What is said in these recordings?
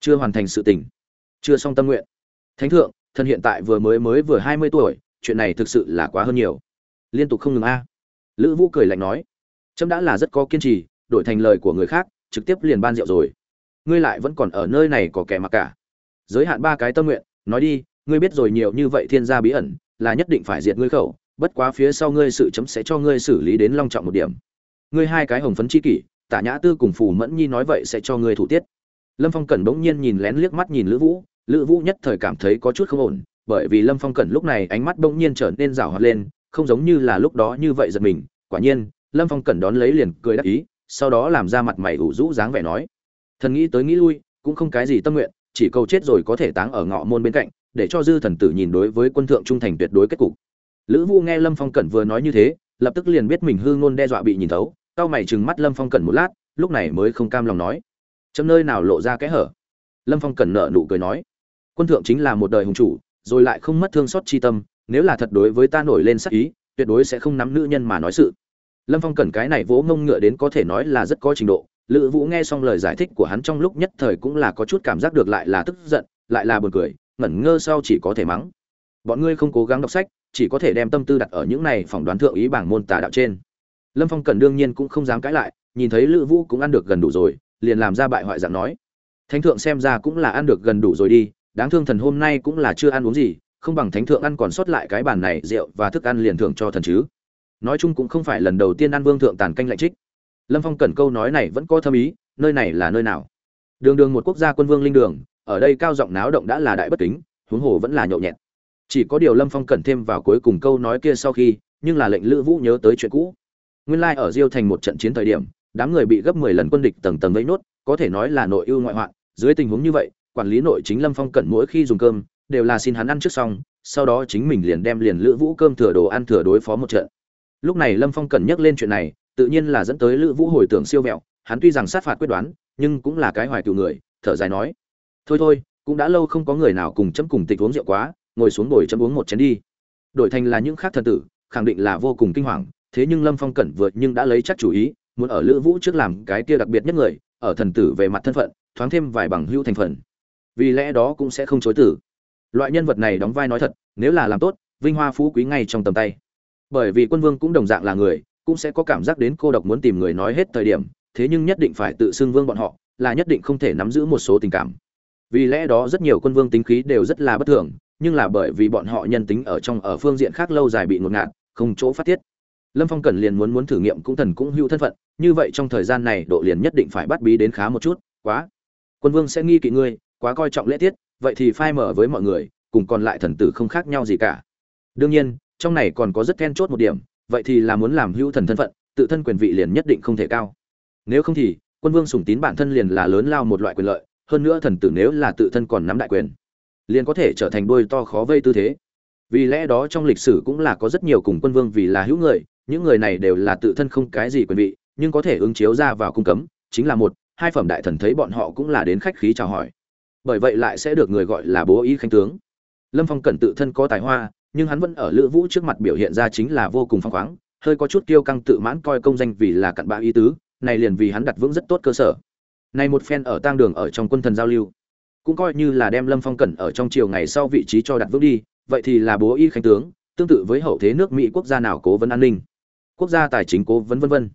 chưa hoàn thành sự tình, chưa xong tâm nguyện. Thánh thượng thần hiện tại vừa mới mới vừa hai mươi tuổi, chuyện này thực sự là quá hơn nhiều. Liên tục không ngừng a. Lữ vũ cười lạnh nói trâm đã là rất có kiên trì, đổi thành lời của người khác, trực tiếp liền ban rượu rồi. Ngươi lại vẫn còn ở nơi này có kẻ mặc cả. Giới hạn ba cái tâm nguyện, nói đi, ngươi biết rồi nhiều như vậy thiên gia bí ẩn, là nhất định phải diệt ngươi khẩu, bất quá phía sau ngươi sự chấm sẽ cho ngươi xử lý đến long trọng một điểm. Ngươi hai cái hồng phấn chi kỷ, tả nhã tư cùng phù mẫn nhi nói vậy sẽ cho ngươi thủ tiết lâm phong cẩn bỗng nhiên nhìn lén liếc mắt nhìn lữ vũ lữ vũ nhất thời cảm thấy có chút không ổn, bởi vì lâm phong cẩn lúc này ánh mắt bỗng nhiên trở nên rảo hoạt lên, không giống như là lúc đó như vậy giật mình. Quả nhiên, lâm phong cẩn đón lấy liền cười đắc ý, sau đó làm ra mặt mày ủ rũ dáng vẻ nói, thần nghĩ tới nghĩ lui, cũng không cái gì tâm nguyện, chỉ cầu chết rồi có thể táng ở ngọ môn bên cạnh, để cho dư thần tử nhìn đối với quân thượng trung thành tuyệt đối kết cục. Lữ vũ nghe lâm phong cẩn vừa nói như thế, lập tức liền biết mình hư ngôn đe dọa bị nhìn thấu tao mày trừng mắt lâm phong cẩn một lát, lúc này mới không cam lòng nói chấm nơi nào lộ ra kẽ hở? Lâm phong cẩn nợ nụ cười nói, quân thượng chính là một đời hùng chủ, rồi lại không mất thương xót chi tâm, nếu là thật đối với ta nổi lên sắc ý, tuyệt đối sẽ không nắm nữ nhân mà nói sự. Lâm phong cẩn cái này vỗ ngông ngựa đến có thể nói là rất có trình độ, lữ vũ nghe xong lời giải thích của hắn trong lúc nhất thời cũng là có chút cảm giác được lại là tức giận, lại là buồn cười, ngẩn ngơ sau chỉ có thể mắng. Bọn ngươi không cố gắng đọc sách, chỉ có thể đem tâm tư đặt ở những này phỏng đoán thượng ý bảng môn tà đạo trên. Lâm phong cẩn đương nhiên cũng không dám cãi lại, nhìn thấy lữ vũ cũng ăn được gần đủ rồi liền làm ra bại hoại dạng nói. Thánh thượng xem ra cũng là ăn được gần đủ rồi đi, đáng thương thần hôm nay cũng là chưa ăn uống gì, không bằng thánh thượng ăn còn sót lại cái bàn này rượu và thức ăn liền thưởng cho thần chứ. Nói chung cũng không phải lần đầu tiên ăn vương thượng tàn canh lạnh trích. Lâm phong cẩn câu nói này vẫn có thâm ý, nơi này là nơi nào? Đường đường một quốc gia quân vương linh đường, ở đây cao giọng náo động đã là đại bất kính, huống hồ vẫn là nhậu nhẹt. Chỉ có điều lâm phong cẩn thêm vào cuối cùng câu nói kia sau khi, nhưng là lệnh lữ vũ nhớ tới chuyện cũ. Nguyên lai ở diêu thành một trận chiến thời điểm đám người bị gấp mười lần quân địch tầng tầng vây nốt, có thể nói là nội ưu ngoại hoạn. Dưới tình huống như vậy, quản lý nội chính lâm phong cẩn mỗi khi dùng cơm, đều là xin hắn ăn trước xong, sau đó chính mình liền đem liền lữ vũ cơm thừa đồ ăn thừa đối phó một trận. Lúc này lâm phong cẩn nhắc lên chuyện này, tự nhiên là dẫn tới lữ vũ hồi tưởng siêu vẹo, hắn tuy rằng sát phạt quyết đoán, nhưng cũng là cái hoài cừu người, thở dài nói, thôi thôi, cũng đã lâu không có người nào cùng chấm cùng tịch uống rượu quá, ngồi xuống ngồi chấm uống một chén đi. Đổi thành là những khác thần tử, khẳng định là vô cùng kinh hoàng, thế nhưng lâm phong cẩn vượt nhưng đã lấy chắc chủ ý muốn ở lữ vũ trước làm cái kia đặc biệt nhất người, ở thần tử về mặt thân phận, thoáng thêm vài bằng hữu thành phần. Vì lẽ đó cũng sẽ không chối tử loại nhân vật này đóng vai nói thật, nếu là làm tốt, vinh hoa phú quý ngay trong tầm tay. Bởi vì quân vương cũng đồng dạng là người, cũng sẽ có cảm giác đến cô độc muốn tìm người nói hết thời điểm, thế nhưng nhất định phải tự xưng vương bọn họ, là nhất định không thể nắm giữ một số tình cảm. Vì lẽ đó rất nhiều quân vương tính khí đều rất là bất thường, nhưng là bởi vì bọn họ nhân tính ở trong, ở phương diện khác lâu dài bị ngột ngạt, không chỗ phát tiết lâm phong cần liền muốn muốn thử nghiệm cũng thần cũng hữu thân phận, như vậy trong thời gian này độ liền nhất định phải bắt bí đến khá một chút, quá. Quân vương sẽ nghi kỵ ngươi, quá coi trọng lễ tiết, vậy thì phai mở với mọi người, cùng còn lại thần tử không khác nhau gì cả. Đương nhiên, trong này còn có rất then chốt một điểm, vậy thì là muốn làm hữu thần thân phận, tự thân quyền vị liền nhất định không thể cao. Nếu không thì, quân vương sủng tín bản thân liền là lớn lao một loại quyền lợi, hơn nữa thần tử nếu là tự thân còn nắm đại quyền, liền có thể trở thành đôi to khó vây tư thế. Vì lẽ đó trong lịch sử cũng là có rất nhiều cùng quân vương vì là hữu người những người này đều là tự thân không cái gì quyền vị, nhưng có thể ứng chiếu ra vào cung cấm, chính là một, hai phẩm đại thần thấy bọn họ cũng là đến khách khí chào hỏi. Bởi vậy lại sẽ được người gọi là bố ý khanh tướng. Lâm phong cẩn tự thân có tài hoa, nhưng hắn vẫn ở lữ vũ trước mặt biểu hiện ra chính là vô cùng phăng khoáng, hơi có chút kiêu căng tự mãn coi công danh vì là cặn bã ý tứ, này liền vì hắn đặt vững rất tốt cơ sở. Này một phen ở tang đường ở trong quân thần giao lưu, cũng coi như là đem lâm phong cẩn ở trong chiều ngày sau vị trí cho đặt vững đi, vậy thì là bố y khánh tướng, tương tự với hậu thế nước mỹ quốc gia nào cố vấn an ninh quốc gia tài chính cố vấn vân vân.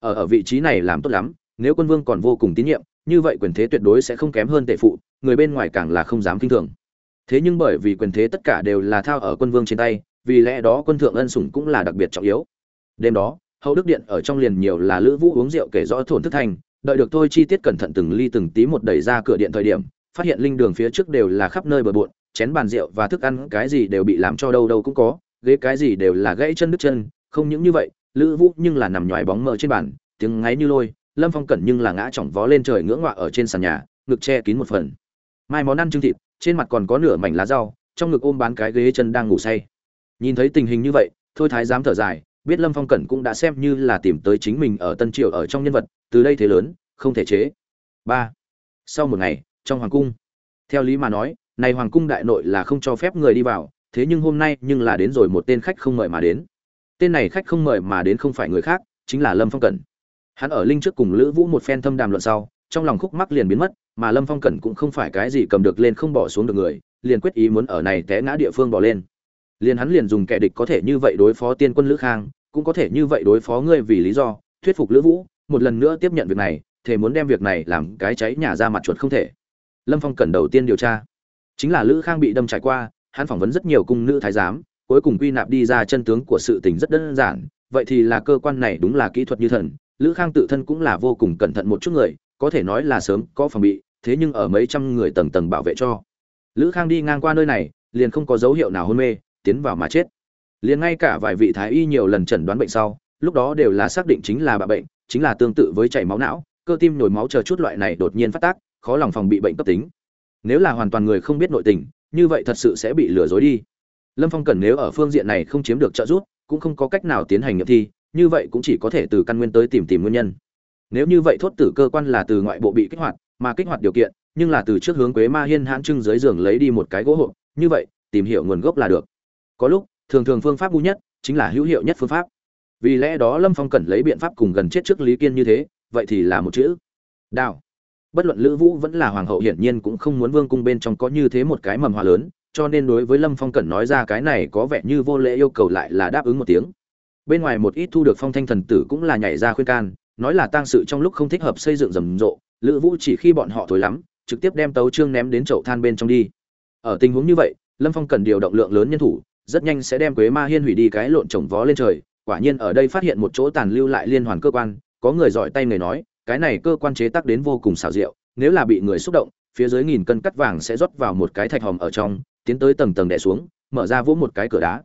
Ở ở vị trí này làm tốt lắm, nếu quân vương còn vô cùng tín nhiệm, như vậy quyền thế tuyệt đối sẽ không kém hơn tệ phụ, người bên ngoài càng là không dám kinh thường. Thế nhưng bởi vì quyền thế tất cả đều là thao ở quân vương trên tay, vì lẽ đó quân thượng ân sủng cũng là đặc biệt trọng yếu. Đêm đó, hậu đức điện ở trong liền nhiều là lữ vũ uống rượu kể rõ thổn thức thành, đợi được tôi chi tiết cẩn thận từng ly từng tí một đẩy ra cửa điện thời điểm, phát hiện linh đường phía trước đều là khắp nơi bừa bộn, chén bàn rượu và thức ăn cái gì đều bị làm cho đâu đâu cũng có, ghế cái gì đều là gãy chân đứt chân, không những như vậy lữ vũ nhưng là nằm nhoài bóng mờ trên bàn, tiếng ngáy như lôi, lâm phong cẩn nhưng là ngã chỏng vó lên trời ngưỡng ngọa ở trên sàn nhà, ngực che kín một phần. Mai món ăn trưng thịt, trên mặt còn có nửa mảnh lá rau, trong ngực ôm bán cái ghế chân đang ngủ say. Nhìn thấy tình hình như vậy, thôi thái dám thở dài, biết lâm phong cẩn cũng đã xem như là tìm tới chính mình ở tân triều ở trong nhân vật, từ đây thế lớn, không thể chế. Ba. Sau một ngày, trong hoàng cung, theo lý mà nói, này hoàng cung đại nội là không cho phép người đi vào, thế nhưng hôm nay nhưng là đến rồi một tên khách không mời mà đến tên này khách không mời mà đến không phải người khác, chính là lâm phong cẩn. Hắn ở linh trước cùng lữ vũ một phen thâm đàm luận sau, trong lòng khúc mắc liền biến mất, mà lâm phong cẩn cũng không phải cái gì cầm được lên không bỏ xuống được người, liền quyết ý muốn ở này té ngã địa phương bỏ lên. Liền hắn liền dùng kẻ địch có thể như vậy đối phó tiên quân lữ khang, cũng có thể như vậy đối phó ngươi vì lý do, thuyết phục lữ vũ, một lần nữa tiếp nhận việc này thể muốn đem việc này làm cái cháy nhà ra mặt chuột không thể. Lâm phong Cẩn đầu tiên điều tra. Chính là lữ khang bị đâm trải qua, hắn phỏng vấn rất nhiều cung nữ thái giám cuối cùng quy nạp đi ra chân tướng của sự tình rất đơn giản, vậy thì là cơ quan này đúng là kỹ thuật như thần, lữ khang tự thân cũng là vô cùng cẩn thận một chút người, có thể nói là sớm có phòng bị, thế nhưng ở mấy trăm người tầng tầng bảo vệ cho. Lữ khang đi ngang qua nơi này, liền không có dấu hiệu nào hôn mê, tiến vào mà chết. Liền ngay cả vài vị thái y nhiều lần chẩn đoán bệnh sau, lúc đó đều là xác định chính là bạ bệnh, chính là tương tự với chảy máu não, cơ tim nhồi máu chờ chút loại này đột nhiên phát tác, khó lòng phòng bị bệnh cấp tính. Nếu là hoàn toàn người không biết nội tình, như vậy thật sự sẽ bị lừa dối đi lâm phong cần nếu ở phương diện này không chiếm được trợ giúp, cũng không có cách nào tiến hành nghiệm thi, như vậy cũng chỉ có thể từ căn nguyên tới tìm tìm nguyên nhân. Nếu như vậy thốt tử cơ quan là từ ngoại bộ bị kích hoạt, mà kích hoạt điều kiện, nhưng là từ trước hướng quế ma hiên hãn trưng dưới giường lấy đi một cái gỗ hộp, như vậy, tìm hiểu nguồn gốc là được. Có lúc, thường thường phương pháp ngu nhất, chính là hữu hiệu nhất phương pháp. Vì lẽ đó lâm phong cần lấy biện pháp cùng gần chết trước lý kiên như thế, vậy thì là một chữ. Đào. Bất luận lữ vũ vẫn là hoàng hậu hiển nhiên cũng không muốn vương cung bên trong có như thế một cái mầm hòa lớn cho nên đối với lâm phong cẩn nói ra cái này có vẻ như vô lễ yêu cầu lại là đáp ứng một tiếng. Bên ngoài một ít thu được phong thanh thần tử cũng là nhảy ra khuyên can, nói là tang sự trong lúc không thích hợp xây dựng rầm rộ, lữ vũ chỉ khi bọn họ thối lắm, trực tiếp đem tấu trương ném đến chậu than bên trong đi. Ở tình huống như vậy, lâm phong cần điều động lượng lớn nhân thủ, rất nhanh sẽ đem quế ma hiên hủy đi cái lộn trồng vó lên trời, quả nhiên ở đây phát hiện một chỗ tàn lưu lại liên hoàn cơ quan, có người giỏi tay người nói, cái này cơ quan chế tác đến vô cùng xảo diệu, nếu là bị người xúc động, phía dưới nghìn cân cắt vàng sẽ rót vào một cái thạch hòm ở trong tiến tới tầng tầng đè xuống, mở ra vỗ một cái cửa đá.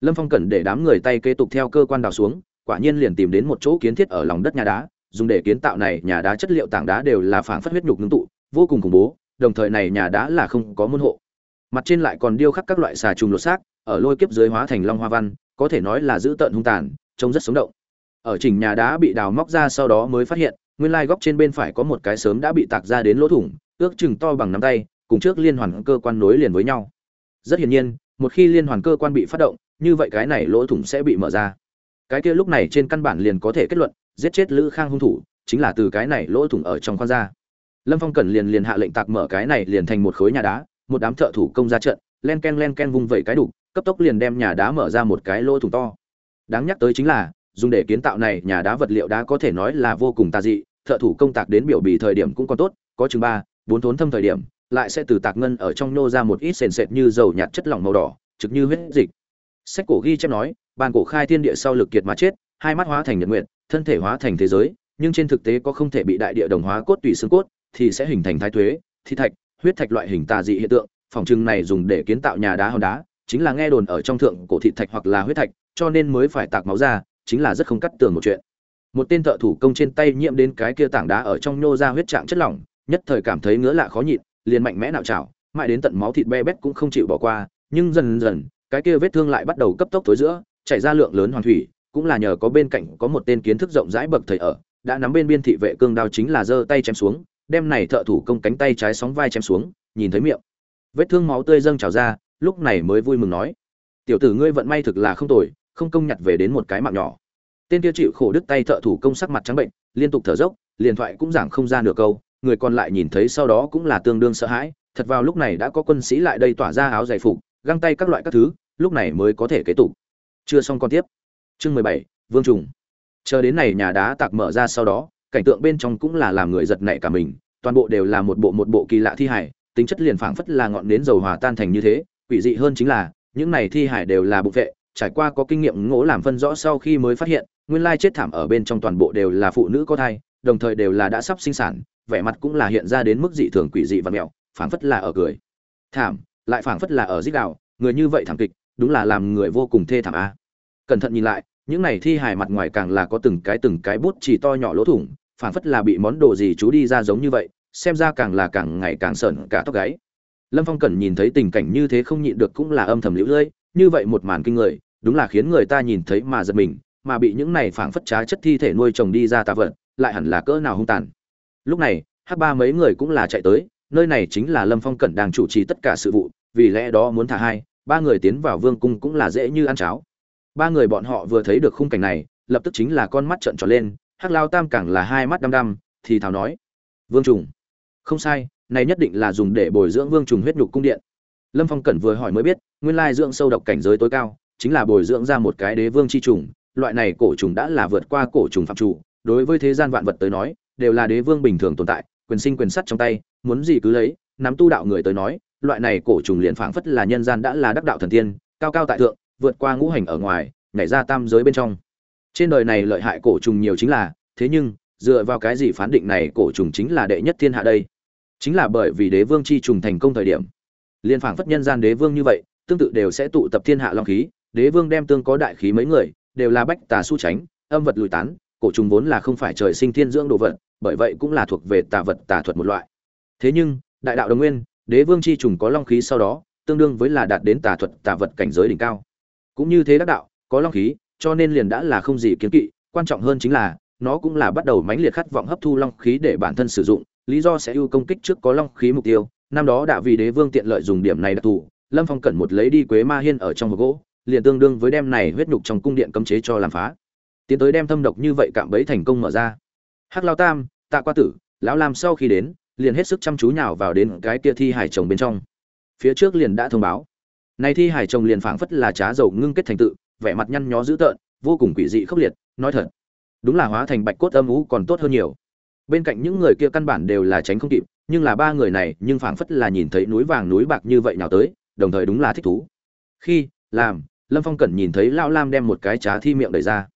Lâm phong cẩn để đám người tay kế tục theo cơ quan đào xuống, quả nhiên liền tìm đến một chỗ kiến thiết ở lòng đất nhà đá, dùng để kiến tạo này nhà đá chất liệu tảng đá đều là phảng phất huyết nhục ngưng tụ, vô cùng khủng bố, đồng thời này nhà đá là không có môn hộ. Mặt trên lại còn điêu khắc các loại xà trùng lột xác, ở lôi kiếp dưới hóa thành long hoa văn, có thể nói là giữ tợn hung tàn, trông rất sống động. Ở chỉnh nhà đá bị đào móc ra sau đó mới phát hiện, nguyên lai góc trên bên phải có một cái sớm đã bị tạc ra đến lỗ thủng, ước chừng to bằng nắm tay, cùng trước liên hoàn cơ quan nối liền với nhau rất hiển nhiên, một khi liên hoàn cơ quan bị phát động, như vậy cái này lỗ thủng sẽ bị mở ra. Cái kia lúc này trên căn bản liền có thể kết luận, giết chết lữ khang hung thủ, chính là từ cái này lỗ thủng ở trong khoan ra. Lâm phong cẩn liền liền hạ lệnh tạc mở cái này liền thành một khối nhà đá, một đám thợ thủ công ra trận, len ken len ken vung vẩy cái đục, cấp tốc liền đem nhà đá mở ra một cái lỗ thủng to. Đáng nhắc tới chính là, dùng để kiến tạo này nhà đá vật liệu đá có thể nói là vô cùng tà dị, thợ thủ công tạc đến biểu bì thời điểm cũng còn tốt, có chừng ba, bốn thốn thâm thời điểm lại sẽ từ tạc ngân ở trong nô ra một ít sền sệt như dầu nhạt chất lỏng màu đỏ, trực như huyết dịch. Sách cổ ghi chép nói, bàn cổ khai thiên địa sau lực kiệt mà chết, hai mắt hóa thành nhật nguyện thân thể hóa thành thế giới, nhưng trên thực tế có không thể bị đại địa đồng hóa cốt tùy xương cốt, thì sẽ hình thành thái thuế, thi thạch, huyết thạch loại hình tà dị hiện tượng, phòng trưng này dùng để kiến tạo nhà đá hòn đá, chính là nghe đồn ở trong thượng cổ thị thạch hoặc là huyết thạch, cho nên mới phải tạc máu ra, chính là rất không cắt tường một chuyện. Một tên thợ thủ công trên tay nhiễm đến cái kia tảng đá ở trong nhô ra huyết trạng chất lỏng, nhất thời cảm thấy ngứa lạ khó nhịn liền mạnh mẽ nạo chảo mãi đến tận máu thịt be bét cũng không chịu bỏ qua, nhưng dần dần, cái kia vết thương lại bắt đầu cấp tốc tối giữa, chảy ra lượng lớn hoàn thủy, cũng là nhờ có bên cạnh có một tên kiến thức rộng rãi bậc thầy ở, đã nắm bên biên thị vệ cương đao chính là giơ tay chém xuống, đem này thợ thủ công cánh tay trái sóng vai chém xuống, nhìn thấy miệng. Vết thương máu tươi dâng trào ra, lúc này mới vui mừng nói, tiểu tử ngươi vận may thực là không tồi, không công nhặt về đến một cái mạng nhỏ. Tên kia chịu khổ đứt tay thợ thủ công sắc mặt trắng bệnh, liên tục thở dốc, liền thoại cũng giảng không ra nửa câu người còn lại nhìn thấy sau đó cũng là tương đương sợ hãi, thật vào lúc này đã có quân sĩ lại đây tỏa ra áo giày phục, găng tay các loại các thứ, lúc này mới có thể kế tục. Chưa xong con tiếp. Chương mười bảy, vương trùng. Chờ đến này nhà đá tạc mở ra sau đó, cảnh tượng bên trong cũng là làm người giật nảy cả mình, toàn bộ đều là một bộ một bộ kỳ lạ thi hải tính chất liền phảng phất là ngọn nến dầu hòa tan thành như thế, quỷ dị hơn chính là, những này thi hải đều là bộ vệ, trải qua có kinh nghiệm ngỗ làm phân rõ sau khi mới phát hiện, nguyên lai chết thảm ở bên trong toàn bộ đều là phụ nữ có thai đồng thời đều là đã sắp sinh sản, vẻ mặt cũng là hiện ra đến mức dị thường quỷ dị và mẹo, phảng phất là ở cười. Thảm, lại phảng phất là ở dích đạo người như vậy thảm kịch, đúng là làm người vô cùng thê thảm a. Cẩn thận nhìn lại, những này thi hài mặt ngoài càng là có từng cái từng cái bút chỉ to nhỏ lỗ thủng, phảng phất là bị món đồ gì chú đi ra giống như vậy, xem ra càng là càng ngày càng sởn cả tóc gáy. Lâm phong cẩn nhìn thấy tình cảnh như thế không nhịn được cũng là âm thầm lũ lưỡi như vậy một màn kinh người, đúng là khiến người ta nhìn thấy mà giật mình, mà bị những này phảng phất trá chất thi thể nuôi chồng đi ra tà vật lại hẳn là cỡ nào hung tàn. Lúc này, hắc ba mấy người cũng là chạy tới, nơi này chính là lâm phong cẩn đang chủ trì tất cả sự vụ, vì lẽ đó muốn thả hai, ba người tiến vào vương cung cũng là dễ như ăn cháo. Ba người bọn họ vừa thấy được khung cảnh này, lập tức chính là con mắt trợn tròn lên, hắc lao tam càng là hai mắt đăm đăm, thì thào nói, vương trùng, không sai, này nhất định là dùng để bồi dưỡng vương trùng huyết nhục cung điện. Lâm phong cẩn vừa hỏi mới biết, nguyên lai dưỡng sâu độc cảnh giới tối cao, chính là bồi dưỡng ra một cái đế vương chi trùng, loại này cổ trùng đã là vượt qua cổ trùng phạm chủ đối với thế gian vạn vật tới nói, đều là đế vương bình thường tồn tại, quyền sinh quyền sắt trong tay, muốn gì cứ lấy, nắm tu đạo người tới nói, loại này cổ trùng liền phảng phất là nhân gian đã là đắc đạo thần tiên, cao cao tại thượng, vượt qua ngũ hành ở ngoài, nhảy ra tam giới bên trong. Trên đời này lợi hại cổ trùng nhiều chính là, thế nhưng, dựa vào cái gì phán định này cổ trùng chính là đệ nhất thiên hạ đây? Chính là bởi vì đế vương chi trùng thành công thời điểm. Liên phảng phất nhân gian đế vương như vậy, tương tự đều sẽ tụ tập thiên hạ long khí, đế vương đem tương có đại khí mấy người, đều là bách tà su tránh âm vật lùi tán cổ trùng vốn là không phải trời sinh thiên dưỡng đồ vật, bởi vậy cũng là thuộc về tà vật tà thuật một loại. Thế nhưng, đại đạo đồng nguyên, đế vương chi trùng có long khí sau đó, tương đương với là đạt đến tà thuật tà vật cảnh giới đỉnh cao. Cũng như thế đắc đạo, có long khí, cho nên liền đã là không gì kiến kỵ, quan trọng hơn chính là, nó cũng là bắt đầu mãnh liệt khát vọng hấp thu long khí để bản thân sử dụng, lý do sẽ ưu công kích trước có long khí mục tiêu, năm đó đã vì đế vương tiện lợi dùng điểm này đặc thù, lâm phong cẩn một lấy đi quế ma hiên ở trong hộp gỗ, liền tương đương với đem này huyết nhục trong cung điện cấm chế cho làm phá tiến tới đem thâm độc như vậy cạm bẫy thành công mở ra. Hắc lao tam, tạ qua tử, lão lam sau khi đến, liền hết sức chăm chú nhào vào đến cái kia thi hải chồng bên trong. Phía trước liền đã thông báo. Này thi hải chồng liền phảng phất là trá dầu ngưng kết thành tự, vẻ mặt nhăn nhó dữ tợn, vô cùng quỷ dị khốc liệt, nói thật, đúng là hóa thành bạch cốt âm ú còn tốt hơn nhiều. Bên cạnh những người kia căn bản đều là tránh không kịp, nhưng là ba người này nhưng phảng phất là nhìn thấy núi vàng núi bạc như vậy nào tới, đồng thời đúng là thích thú. Khi, làm, lâm phong cẩn nhìn thấy lão lam đem một cái trá thi miệng đẩy ra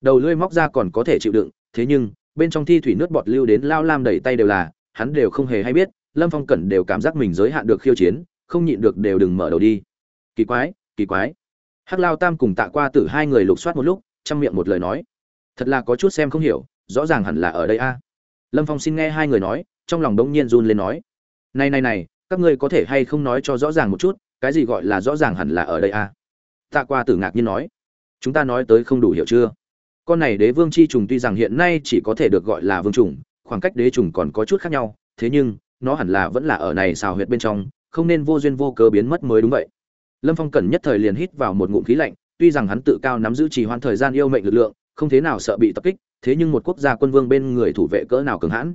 đầu lưỡi móc ra còn có thể chịu đựng, thế nhưng, bên trong thi thủy nước bọt lưu đến lao lam đầy tay đều là, hắn đều không hề hay biết, lâm phong cẩn đều cảm giác mình giới hạn được khiêu chiến, không nhịn được đều đừng mở đầu đi. Kỳ quái kỳ quái. Hắc lao tam cùng tạ qua tử hai người lục soát một lúc, chăm miệng một lời nói. Thật là có chút xem không hiểu, rõ ràng hẳn là ở đây a. Lâm phong xin nghe hai người nói, trong lòng đống nhiên run lên nói. Này này này, các ngươi có thể hay không nói cho rõ ràng một chút, cái gì gọi là rõ ràng hẳn là ở đây a? Tạ qua tử ngạc nhiên nói. Chúng ta nói tới không đủ hiểu chưa? Con này đế vương chi trùng tuy rằng hiện nay chỉ có thể được gọi là vương trùng, khoảng cách đế trùng còn có chút khác nhau, thế nhưng, nó hẳn là vẫn là ở này xào huyệt bên trong, không nên vô duyên vô cớ biến mất mới đúng vậy. Lâm phong cẩn nhất thời liền hít vào một ngụm khí lạnh, tuy rằng hắn tự cao nắm giữ trì hoãn thời gian yêu mệnh lực lượng, không thế nào sợ bị tập kích, thế nhưng một quốc gia quân vương bên người thủ vệ cỡ nào cường hãn.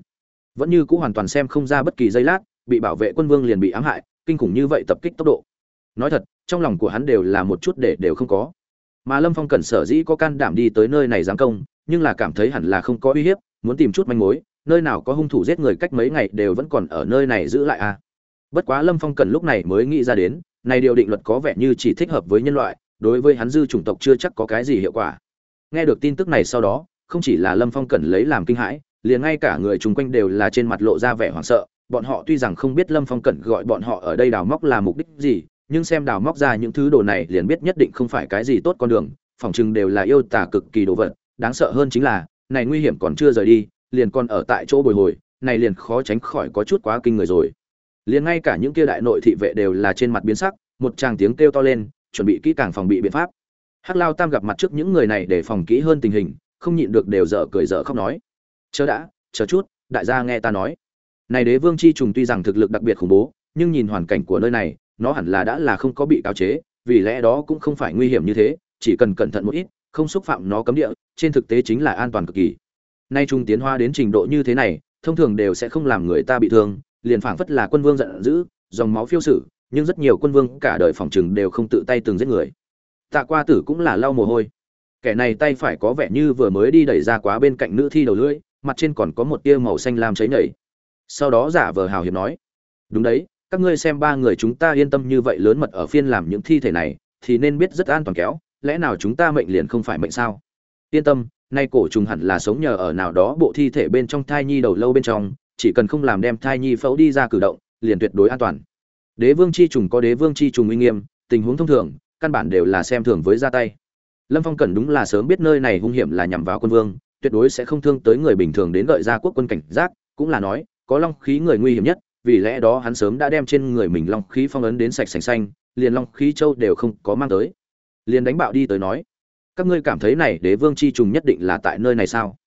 Vẫn như cũ hoàn toàn xem không ra bất kỳ giây lát, bị bảo vệ quân vương liền bị ám hại, kinh khủng như vậy tập kích tốc độ. Nói thật, trong lòng của hắn đều là một chút để đều không có mà lâm phong cẩn sở dĩ có can đảm đi tới nơi này giáng công, nhưng là cảm thấy hẳn là không có uy hiếp, muốn tìm chút manh mối, nơi nào có hung thủ giết người cách mấy ngày đều vẫn còn ở nơi này giữ lại à. Bất quá lâm phong cẩn lúc này mới nghĩ ra đến, này điều định luật có vẻ như chỉ thích hợp với nhân loại, đối với hắn dư chủng tộc chưa chắc có cái gì hiệu quả. Nghe được tin tức này sau đó, không chỉ là lâm phong cẩn lấy làm kinh hãi, liền ngay cả người chung quanh đều là trên mặt lộ ra vẻ hoảng sợ, bọn họ tuy rằng không biết lâm phong cẩn gọi bọn họ ở đây đào móc là mục đích gì nhưng xem đào móc ra những thứ đồ này liền biết nhất định không phải cái gì tốt con đường phỏng chừng đều là yêu tả cực kỳ đồ vật, đáng sợ hơn chính là, này nguy hiểm còn chưa rời đi, liền còn ở tại chỗ bồi hồi, này liền khó tránh khỏi có chút quá kinh người rồi. Liền ngay cả những kia đại nội thị vệ đều là trên mặt biến sắc, một tràng tiếng kêu to lên, chuẩn bị kỹ càng phòng bị biện pháp. Hắc lao tam gặp mặt trước những người này để phòng kỹ hơn tình hình, không nhịn được đều dở cười dở khóc nói. Chờ đã, chờ chút, đại gia nghe ta nói. Này đế vương chi trùng tuy rằng thực lực đặc biệt khủng bố, nhưng nhìn hoàn cảnh của nơi này nó hẳn là đã là không có bị cáo chế, vì lẽ đó cũng không phải nguy hiểm như thế, chỉ cần cẩn thận một ít, không xúc phạm nó cấm địa, trên thực tế chính là an toàn cực kỳ. Nay trung tiến hóa đến trình độ như thế này, thông thường đều sẽ không làm người ta bị thương, liền phảng phất là quân vương giận dữ, dòng máu phiêu sử, nhưng rất nhiều quân vương cả đời phòng trừng đều không tự tay từng giết người. Tạ qua tử cũng là lau mồ hôi. Kẻ này tay phải có vẻ như vừa mới đi đẩy ra quá bên cạnh nữ thi đầu lưỡi, mặt trên còn có một tia màu xanh lam cháy nhảy. Sau đó giả vờ hào hiệp nói, đúng đấy các ngươi xem ba người chúng ta yên tâm như vậy lớn mật ở phiên làm những thi thể này, thì nên biết rất an toàn kéo, lẽ nào chúng ta mệnh liền không phải mệnh sao? Yên tâm, nay cổ trùng hẳn là sống nhờ ở nào đó bộ thi thể bên trong thai nhi đầu lâu bên trong, chỉ cần không làm đem thai nhi phẫu đi ra cử động, liền tuyệt đối an toàn. Đế vương chi trùng có đế vương chi trùng uy nghiêm, tình huống thông thường, căn bản đều là xem thường với ra tay. Lâm phong cần đúng là sớm biết nơi này hung hiểm là nhằm vào quân vương, tuyệt đối sẽ không thương tới người bình thường đến gợi ra quốc quân cảnh giác, cũng là nói, có long khí người nguy hiểm nhất vì lẽ đó hắn sớm đã đem trên người mình long khí phong ấn đến sạch sành xanh, liền long khí châu đều không có mang tới. Liền đánh bạo đi tới nói, các ngươi cảm thấy này đế vương chi trùng nhất định là tại nơi này sao?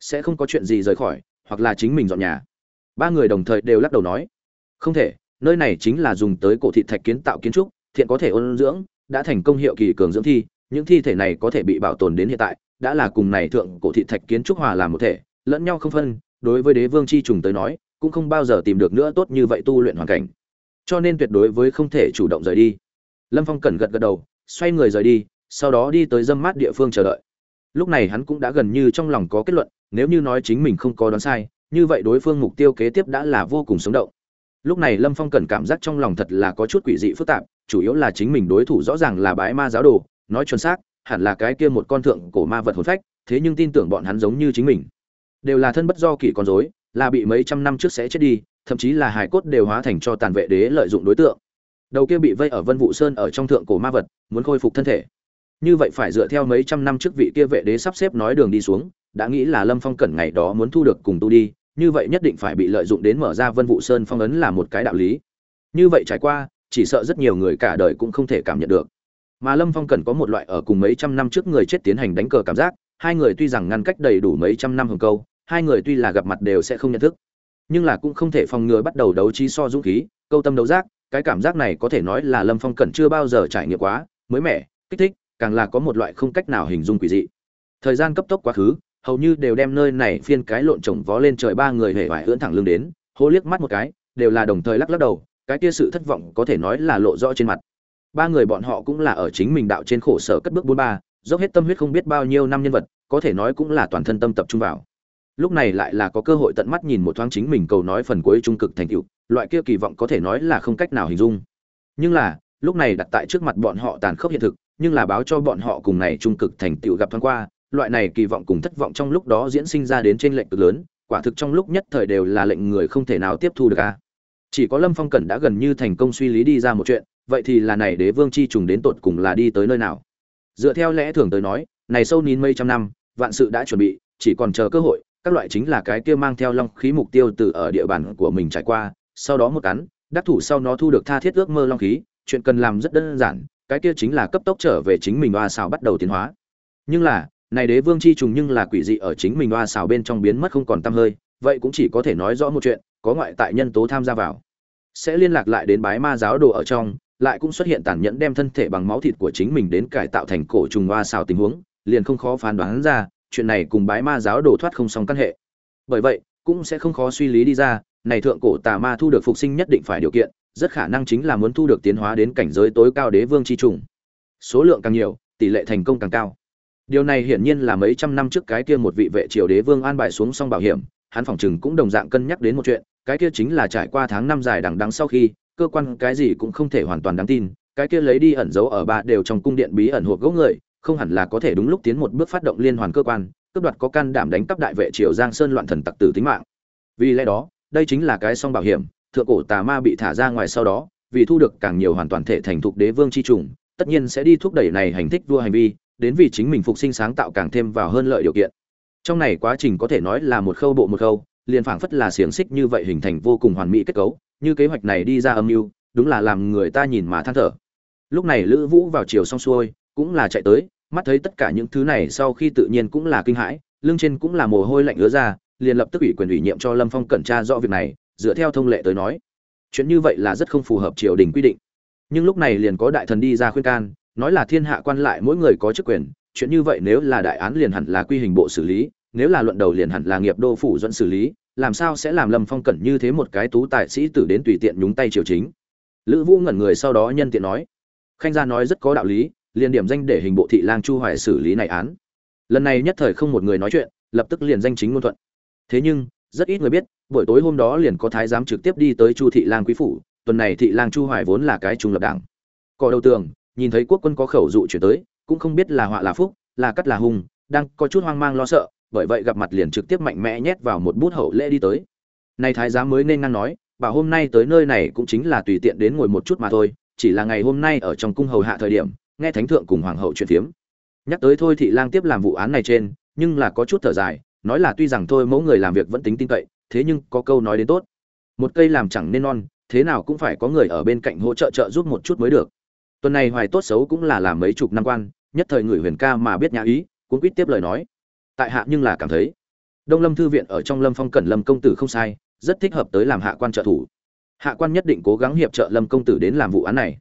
Sẽ không có chuyện gì rời khỏi, hoặc là chính mình dọn nhà. Ba người đồng thời đều lắc đầu nói, không thể, nơi này chính là dùng tới cổ thị thạch kiến tạo kiến trúc, thiện có thể ôn dưỡng, đã thành công hiệu kỳ cường dưỡng thi, những thi thể này có thể bị bảo tồn đến hiện tại, đã là cùng này thượng cổ thị thạch kiến trúc hòa làm một thể, lẫn nhau không phân. Đối với đế vương chi trùng tới nói cũng không bao giờ tìm được nữa tốt như vậy tu luyện hoàn cảnh. Cho nên tuyệt đối với không thể chủ động rời đi. Lâm phong cẩn gật gật đầu, xoay người rời đi, sau đó đi tới dâm mát địa phương chờ đợi. Lúc này hắn cũng đã gần như trong lòng có kết luận, nếu như nói chính mình không có đoán sai, như vậy đối phương mục tiêu kế tiếp đã là vô cùng sống động. Lúc này lâm phong cần cảm giác trong lòng thật là có chút quỷ dị phức tạp, chủ yếu là chính mình đối thủ rõ ràng là bái ma giáo đồ, nói chuẩn xác, hẳn là cái kia một con thượng cổ ma vật hồn phách, thế nhưng tin tưởng bọn hắn giống như chính mình. Đều là thân bất do kỷ con dối là bị mấy trăm năm trước sẽ chết đi, thậm chí là hài cốt đều hóa thành cho tàn vệ đế lợi dụng đối tượng. Đầu kia bị vây ở vân vũ sơn ở trong thượng cổ ma vật, muốn khôi phục thân thể. Như vậy phải dựa theo mấy trăm năm trước vị kia vệ đế sắp xếp nói đường đi xuống, đã nghĩ là lâm phong cẩn ngày đó muốn thu được cùng tu đi, như vậy nhất định phải bị lợi dụng đến mở ra vân vũ sơn phong ấn là một cái đạo lý. Như vậy trải qua, chỉ sợ rất nhiều người cả đời cũng không thể cảm nhận được. Mà lâm phong cần có một loại ở cùng mấy trăm năm trước người chết tiến hành đánh cờ cảm giác, hai người tuy rằng ngăn cách đầy đủ mấy trăm năm hồng câu hai người tuy là gặp mặt đều sẽ không nhận thức, nhưng là cũng không thể phòng ngừa bắt đầu đấu trí so dũng khí, câu tâm đấu giác, cái cảm giác này có thể nói là lâm phong cẩn chưa bao giờ trải nghiệm quá, mới mẻ, kích thích, càng là có một loại không cách nào hình dung quỷ dị. Thời gian cấp tốc quá khứ, hầu như đều đem nơi này phiên cái lộn trồng vó lên trời ba người hề vải ưỡn thẳng lưng đến, hô liếc mắt một cái, đều là đồng thời lắc lắc đầu, cái kia sự thất vọng có thể nói là lộ rõ trên mặt. Ba người bọn họ cũng là ở chính mình đạo trên khổ sở cất bước bốn ba, dốc hết tâm huyết không biết bao nhiêu năm nhân vật, có thể nói cũng là toàn thân tâm tập trung vào lúc này lại là có cơ hội tận mắt nhìn một thoáng chính mình cầu nói phần cuối trung cực thành tựu, loại kia kỳ vọng có thể nói là không cách nào hình dung. Nhưng là, lúc này đặt tại trước mặt bọn họ tàn khốc hiện thực, nhưng là báo cho bọn họ cùng này trung cực thành tựu gặp thoáng qua, loại này kỳ vọng cùng thất vọng trong lúc đó diễn sinh ra đến trên lệnh cực lớn, quả thực trong lúc nhất thời đều là lệnh người không thể nào tiếp thu được a. Chỉ có lâm phong cẩn đã gần như thành công suy lý đi ra một chuyện, vậy thì là này đế vương chi trùng đến tột cùng là đi tới nơi nào? Dựa theo lẽ thường tới nói, này sâu nín mấy trăm năm, vạn sự đã chuẩn bị, chỉ còn chờ cơ hội các loại chính là cái kia mang theo long khí mục tiêu từ ở địa bàn của mình trải qua, sau đó một cắn, đắc thủ sau nó thu được tha thiết ước mơ long khí, chuyện cần làm rất đơn giản, cái kia chính là cấp tốc trở về chính mình oa xào bắt đầu tiến hóa. Nhưng là, này đế vương chi trùng nhưng là quỷ dị ở chính mình oa xào bên trong biến mất không còn tăm hơi, vậy cũng chỉ có thể nói rõ một chuyện, có ngoại tại nhân tố tham gia vào. Sẽ liên lạc lại đến bái ma giáo đồ ở trong, lại cũng xuất hiện tàn nhẫn đem thân thể bằng máu thịt của chính mình đến cải tạo thành cổ trùng oa xào tình huống, liền không khó phán đoán ra chuyện này cùng bái ma giáo đồ thoát không song căn hệ. Bởi vậy, cũng sẽ không khó suy lý đi ra, này thượng cổ tà ma thu được phục sinh nhất định phải điều kiện, rất khả năng chính là muốn thu được tiến hóa đến cảnh giới tối cao đế vương chi trùng. Số lượng càng nhiều, tỷ lệ thành công càng cao. Điều này hiển nhiên là mấy trăm năm trước cái kia một vị vệ triều đế vương an bài xuống xong bảo hiểm, hắn phòng chừng cũng đồng dạng cân nhắc đến một chuyện, cái kia chính là trải qua tháng năm dài đằng đằng sau khi, cơ quan cái gì cũng không thể hoàn toàn đáng tin, cái kia lấy đi ẩn giấu ở ba đều trong cung điện bí ẩn hộp gỗ người không hẳn là có thể đúng lúc tiến một bước phát động liên hoàn cơ quan, cướp đoạt có can đảm đánh cắp đại vệ triều giang sơn loạn thần tặc tử tính mạng. Vì lẽ đó, đây chính là cái song bảo hiểm, thượng cổ tà ma bị thả ra ngoài sau đó, vì thu được càng nhiều hoàn toàn thể thành thục đế vương chi trùng, tất nhiên sẽ đi thúc đẩy này hành thích vua hành vi, đến vì chính mình phục sinh sáng tạo càng thêm vào hơn lợi điều kiện. Trong này quá trình có thể nói là một khâu bộ một khâu, liền phảng phất là xiềng xích như vậy hình thành vô cùng hoàn mỹ kết cấu, như kế hoạch này đi ra âm mưu, đúng là làm người ta nhìn mà than thở. Lúc này lữ vũ vào chiều xong xuôi, cũng là chạy tới mắt thấy tất cả những thứ này sau khi tự nhiên cũng là kinh hãi, lưng trên cũng là mồ hôi lạnh ứa ra, liền lập tức ủy quyền ủy nhiệm cho lâm phong cẩn tra rõ việc này, dựa theo thông lệ tới nói. Chuyện như vậy là rất không phù hợp triều đình quy định. Nhưng lúc này liền có đại thần đi ra khuyên can, nói là thiên hạ quan lại mỗi người có chức quyền, chuyện như vậy nếu là đại án liền hẳn là quy hình bộ xử lý, nếu là luận đầu liền hẳn là nghiệp đô phủ dẫn xử lý, làm sao sẽ làm lâm phong cẩn như thế một cái tú tài sĩ tử đến tùy tiện nhúng tay triều chính? Lữ vũ ngẩn người sau đó nhân tiện nói. Khanh gia nói rất có đạo lý liền điểm danh để hình bộ thị lang chu hoài xử lý này án. Lần này nhất thời không một người nói chuyện, lập tức liền danh chính ngôn thuận. Thế nhưng, rất ít người biết, buổi tối hôm đó liền có thái giám trực tiếp đi tới chu thị lang quý phủ, tuần này thị lang chu hoài vốn là cái trung lập đảng. Cỏ đầu tường, nhìn thấy quốc quân có khẩu dụ chuyển tới, cũng không biết là họa là phúc, là cắt là hung, đang có chút hoang mang lo sợ, bởi vậy gặp mặt liền trực tiếp mạnh mẽ nhét vào một bút hậu lễ đi tới. Nay thái giám mới nên ngang nói, bảo hôm nay tới nơi này cũng chính là tùy tiện đến ngồi một chút mà thôi, chỉ là ngày hôm nay ở trong cung hầu hạ thời điểm nghe thánh thượng cùng hoàng hậu chuyện phiếm. Nhắc tới thôi thị lang tiếp làm vụ án này trên, nhưng là có chút thở dài, nói là tuy rằng thôi mẫu người làm việc vẫn tính tin cậy, thế nhưng có câu nói đến tốt. Một cây làm chẳng nên non, thế nào cũng phải có người ở bên cạnh hỗ trợ trợ giúp một chút mới được. Tuần này hoài tốt xấu cũng là làm mấy chục năm quan, nhất thời người huyền ca mà biết nhã ý cũng quýt tiếp lời nói. Tại hạ nhưng là cảm thấy, đông lâm thư viện ở trong lâm phong cẩn lâm công tử không sai, rất thích hợp tới làm hạ quan trợ thủ. Hạ quan nhất định cố gắng hiệp trợ lâm công tử đến làm vụ án này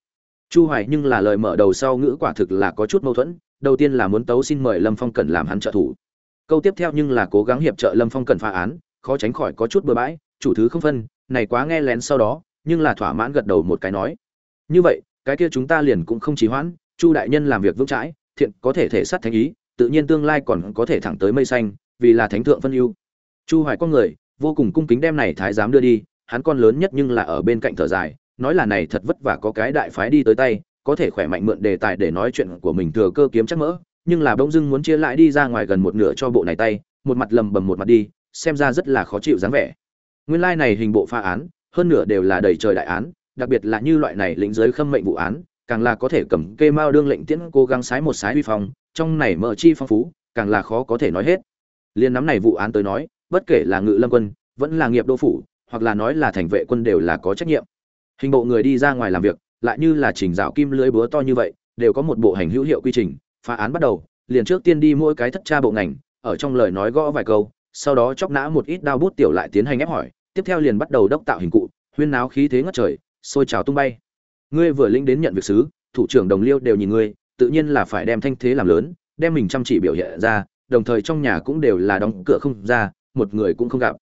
chu hoài nhưng là lời mở đầu sau ngữ quả thực là có chút mâu thuẫn, đầu tiên là muốn tấu xin mời lâm phong Cần làm hắn trợ thủ. Câu tiếp theo nhưng là cố gắng hiệp trợ lâm phong Cần phá án, khó tránh khỏi có chút bừa bãi, chủ thứ không phân, này quá nghe lén sau đó, nhưng là thỏa mãn gật đầu một cái nói. Như vậy, cái kia chúng ta liền cũng không trì hoãn, chu đại nhân làm việc vững chãi, thiện có thể thể sát thánh ý, tự nhiên tương lai còn có thể thẳng tới mây xanh, vì là thánh thượng phân ưu. Chu hoài con người, vô cùng cung kính đem này thái giám đưa đi, hắn con lớn nhất nhưng là ở bên cạnh thở dài nói là này thật vất vả có cái đại phái đi tới tay, có thể khỏe mạnh mượn đề tài để nói chuyện của mình thừa cơ kiếm chắc mỡ, nhưng là bỗng dưng muốn chia lại đi ra ngoài gần một nửa cho bộ này tay, một mặt lầm bầm một mặt đi, xem ra rất là khó chịu dáng vẻ. Nguyên lai like này hình bộ pha án, hơn nửa đều là đầy trời đại án, đặc biệt là như loại này lĩnh giới khâm mệnh vụ án, càng là có thể cầm kê mao đương lệnh tiễn cố gắng sái một sái uy phong, trong này mở chi phong phú, càng là khó có thể nói hết. Liên nắm này vụ án tới nói, bất kể là ngự lâm quân, vẫn là nghiệp đô phủ, hoặc là nói là thành vệ quân đều là có trách nhiệm hình bộ người đi ra ngoài làm việc, lại như là chỉnh dạo kim lưới búa to như vậy, đều có một bộ hành hữu hiệu quy trình, phá án bắt đầu, liền trước tiên đi mỗi cái thất tra bộ ngành, ở trong lời nói gõ vài câu, sau đó chóc nã một ít đao bút tiểu lại tiến hành ép hỏi, tiếp theo liền bắt đầu đốc tạo hình cụ, huyên náo khí thế ngất trời sôi trào tung bay. Ngươi vừa linh đến nhận việc sứ, thủ trưởng đồng liêu đều nhìn ngươi, tự nhiên là phải đem thanh thế làm lớn, đem mình chăm chỉ biểu hiện ra, đồng thời trong nhà cũng đều là đóng cửa không ra, một người cũng không gặp.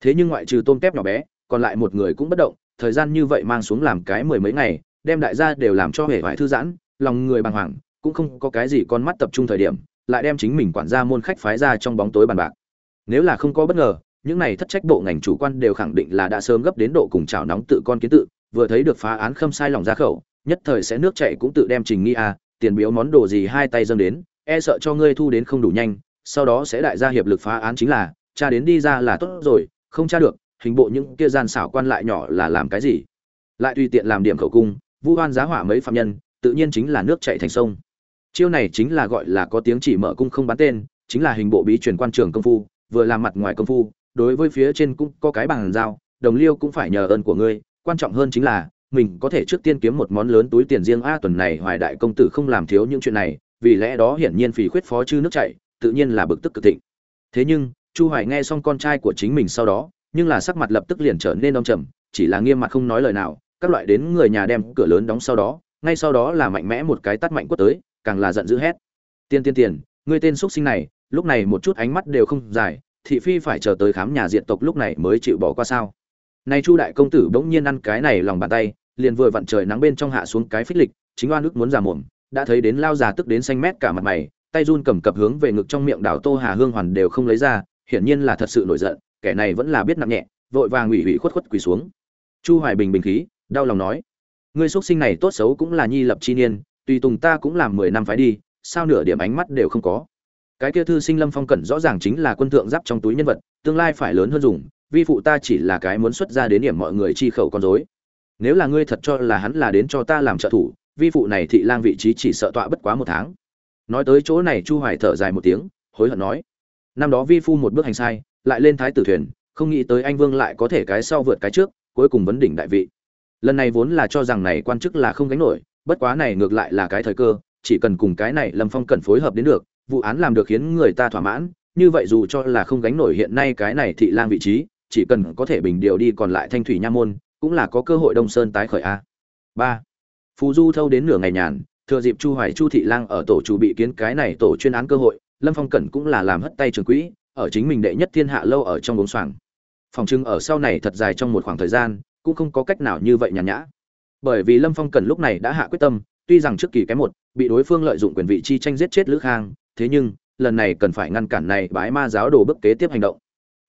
Thế nhưng ngoại trừ tôm kép nhỏ bé, còn lại một người cũng bất động thời gian như vậy mang xuống làm cái mười mấy ngày, đem đại gia đều làm cho hề vải thư giãn, lòng người bàng hoàng, cũng không có cái gì con mắt tập trung thời điểm, lại đem chính mình quản gia môn khách phái ra trong bóng tối bàn bạc. Nếu là không có bất ngờ, những này thất trách bộ ngành chủ quan đều khẳng định là đã sớm gấp đến độ cùng chảo nóng tự con kiến tự, vừa thấy được phá án khâm sai lòng ra khẩu, nhất thời sẽ nước chạy cũng tự đem trình nghi a, tiền biếu món đồ gì hai tay dâng đến e sợ cho ngươi thu đến không đủ nhanh, sau đó sẽ đại gia hiệp lực phá án chính là, cha đến đi ra là tốt rồi, không tra được hình bộ những kia gian xảo quan lại nhỏ là làm cái gì? Lại tùy tiện làm điểm khẩu cung, vu oan giá hỏa mấy phạm nhân, tự nhiên chính là nước chạy thành sông. Chiêu này chính là gọi là có tiếng chỉ mở cung không bán tên, chính là hình bộ bí truyền quan trường công phu, vừa làm mặt ngoài công phu, đối với phía trên cũng có cái bằng giao, đồng liêu cũng phải nhờ ơn của ngươi, quan trọng hơn chính là, mình có thể trước tiên kiếm một món lớn túi tiền riêng a tuần này hoài đại công tử không làm thiếu những chuyện này, vì lẽ đó hiển nhiên phì khuyết phó chư nước chảy, tự nhiên là bực tức cực thịnh. Thế nhưng, chu hoài nghe xong con trai của chính mình sau đó nhưng là sắc mặt lập tức liền trở nên đông trầm, chỉ là nghiêm mặt không nói lời nào, các loại đến người nhà đem cửa lớn đóng sau đó, ngay sau đó là mạnh mẽ một cái tắt mạnh quất tới, càng là giận dữ hét. Tiên tiên tiền người tên xuất sinh này, lúc này một chút ánh mắt đều không dài, thị phi phải chờ tới khám nhà diện tộc lúc này mới chịu bỏ qua sao? Nay chu đại công tử bỗng nhiên ăn cái này lòng bàn tay, liền vừa vặn trời nắng bên trong hạ xuống cái phích lịch, chính oan ức muốn già mồm đã thấy đến lao già tức đến xanh mét cả mặt mày, tay run cầm cập hướng về ngực trong miệng đảo tô hà hương hoàn đều không lấy ra, hiển nhiên là thật sự nổi giận kẻ này vẫn là biết nặng nhẹ, vội vàng ủy ủy khuất khuất quỳ xuống. Chu hoài bình bình khí, đau lòng nói, ngươi xuất sinh này tốt xấu cũng là nhi lập chi niên, tùy tùng ta cũng làm 10 năm phải đi, sao nửa điểm ánh mắt đều không có? Cái kia thư sinh lâm phong cẩn rõ ràng chính là quân thượng giáp trong túi nhân vật, tương lai phải lớn hơn dùng, vi phụ ta chỉ là cái muốn xuất ra đến điểm mọi người chi khẩu con dối nếu là ngươi thật cho là hắn là đến cho ta làm trợ thủ, vi phụ này thị lang vị trí chỉ sợ tọa bất quá một tháng. Nói tới chỗ này chu hoài thở dài một tiếng, hối hận nói, năm đó vi phu một bước hành sai lại lên thái tử thuyền, không nghĩ tới anh vương lại có thể cái sau vượt cái trước, cuối cùng vấn đỉnh đại vị. Lần này vốn là cho rằng này quan chức là không gánh nổi, bất quá này ngược lại là cái thời cơ, chỉ cần cùng cái này lâm phong cần phối hợp đến được, vụ án làm được khiến người ta thỏa mãn, như vậy dù cho là không gánh nổi hiện nay cái này thị lang vị trí, chỉ cần có thể bình điều đi còn lại thanh thủy nha môn, cũng là có cơ hội đông sơn tái khởi a. Ba. Phù du thâu đến nửa ngày nhàn, thừa dịp chu hoài chu thị lang ở tổ chủ bị kiến cái này tổ chuyên án cơ hội, lâm phong cẩn cũng là làm hất tay trường quỹ ở chính mình đệ nhất thiên hạ lâu ở trong bốn xoàng. Phòng trưng ở sau này thật dài trong một khoảng thời gian, cũng không có cách nào như vậy nhàn nhã. Bởi vì lâm phong cần lúc này đã hạ quyết tâm, tuy rằng trước kỳ cái một, bị đối phương lợi dụng quyền vị chi tranh giết chết lữ khang, thế nhưng, lần này cần phải ngăn cản này bái ma giáo đồ bức kế tiếp hành động.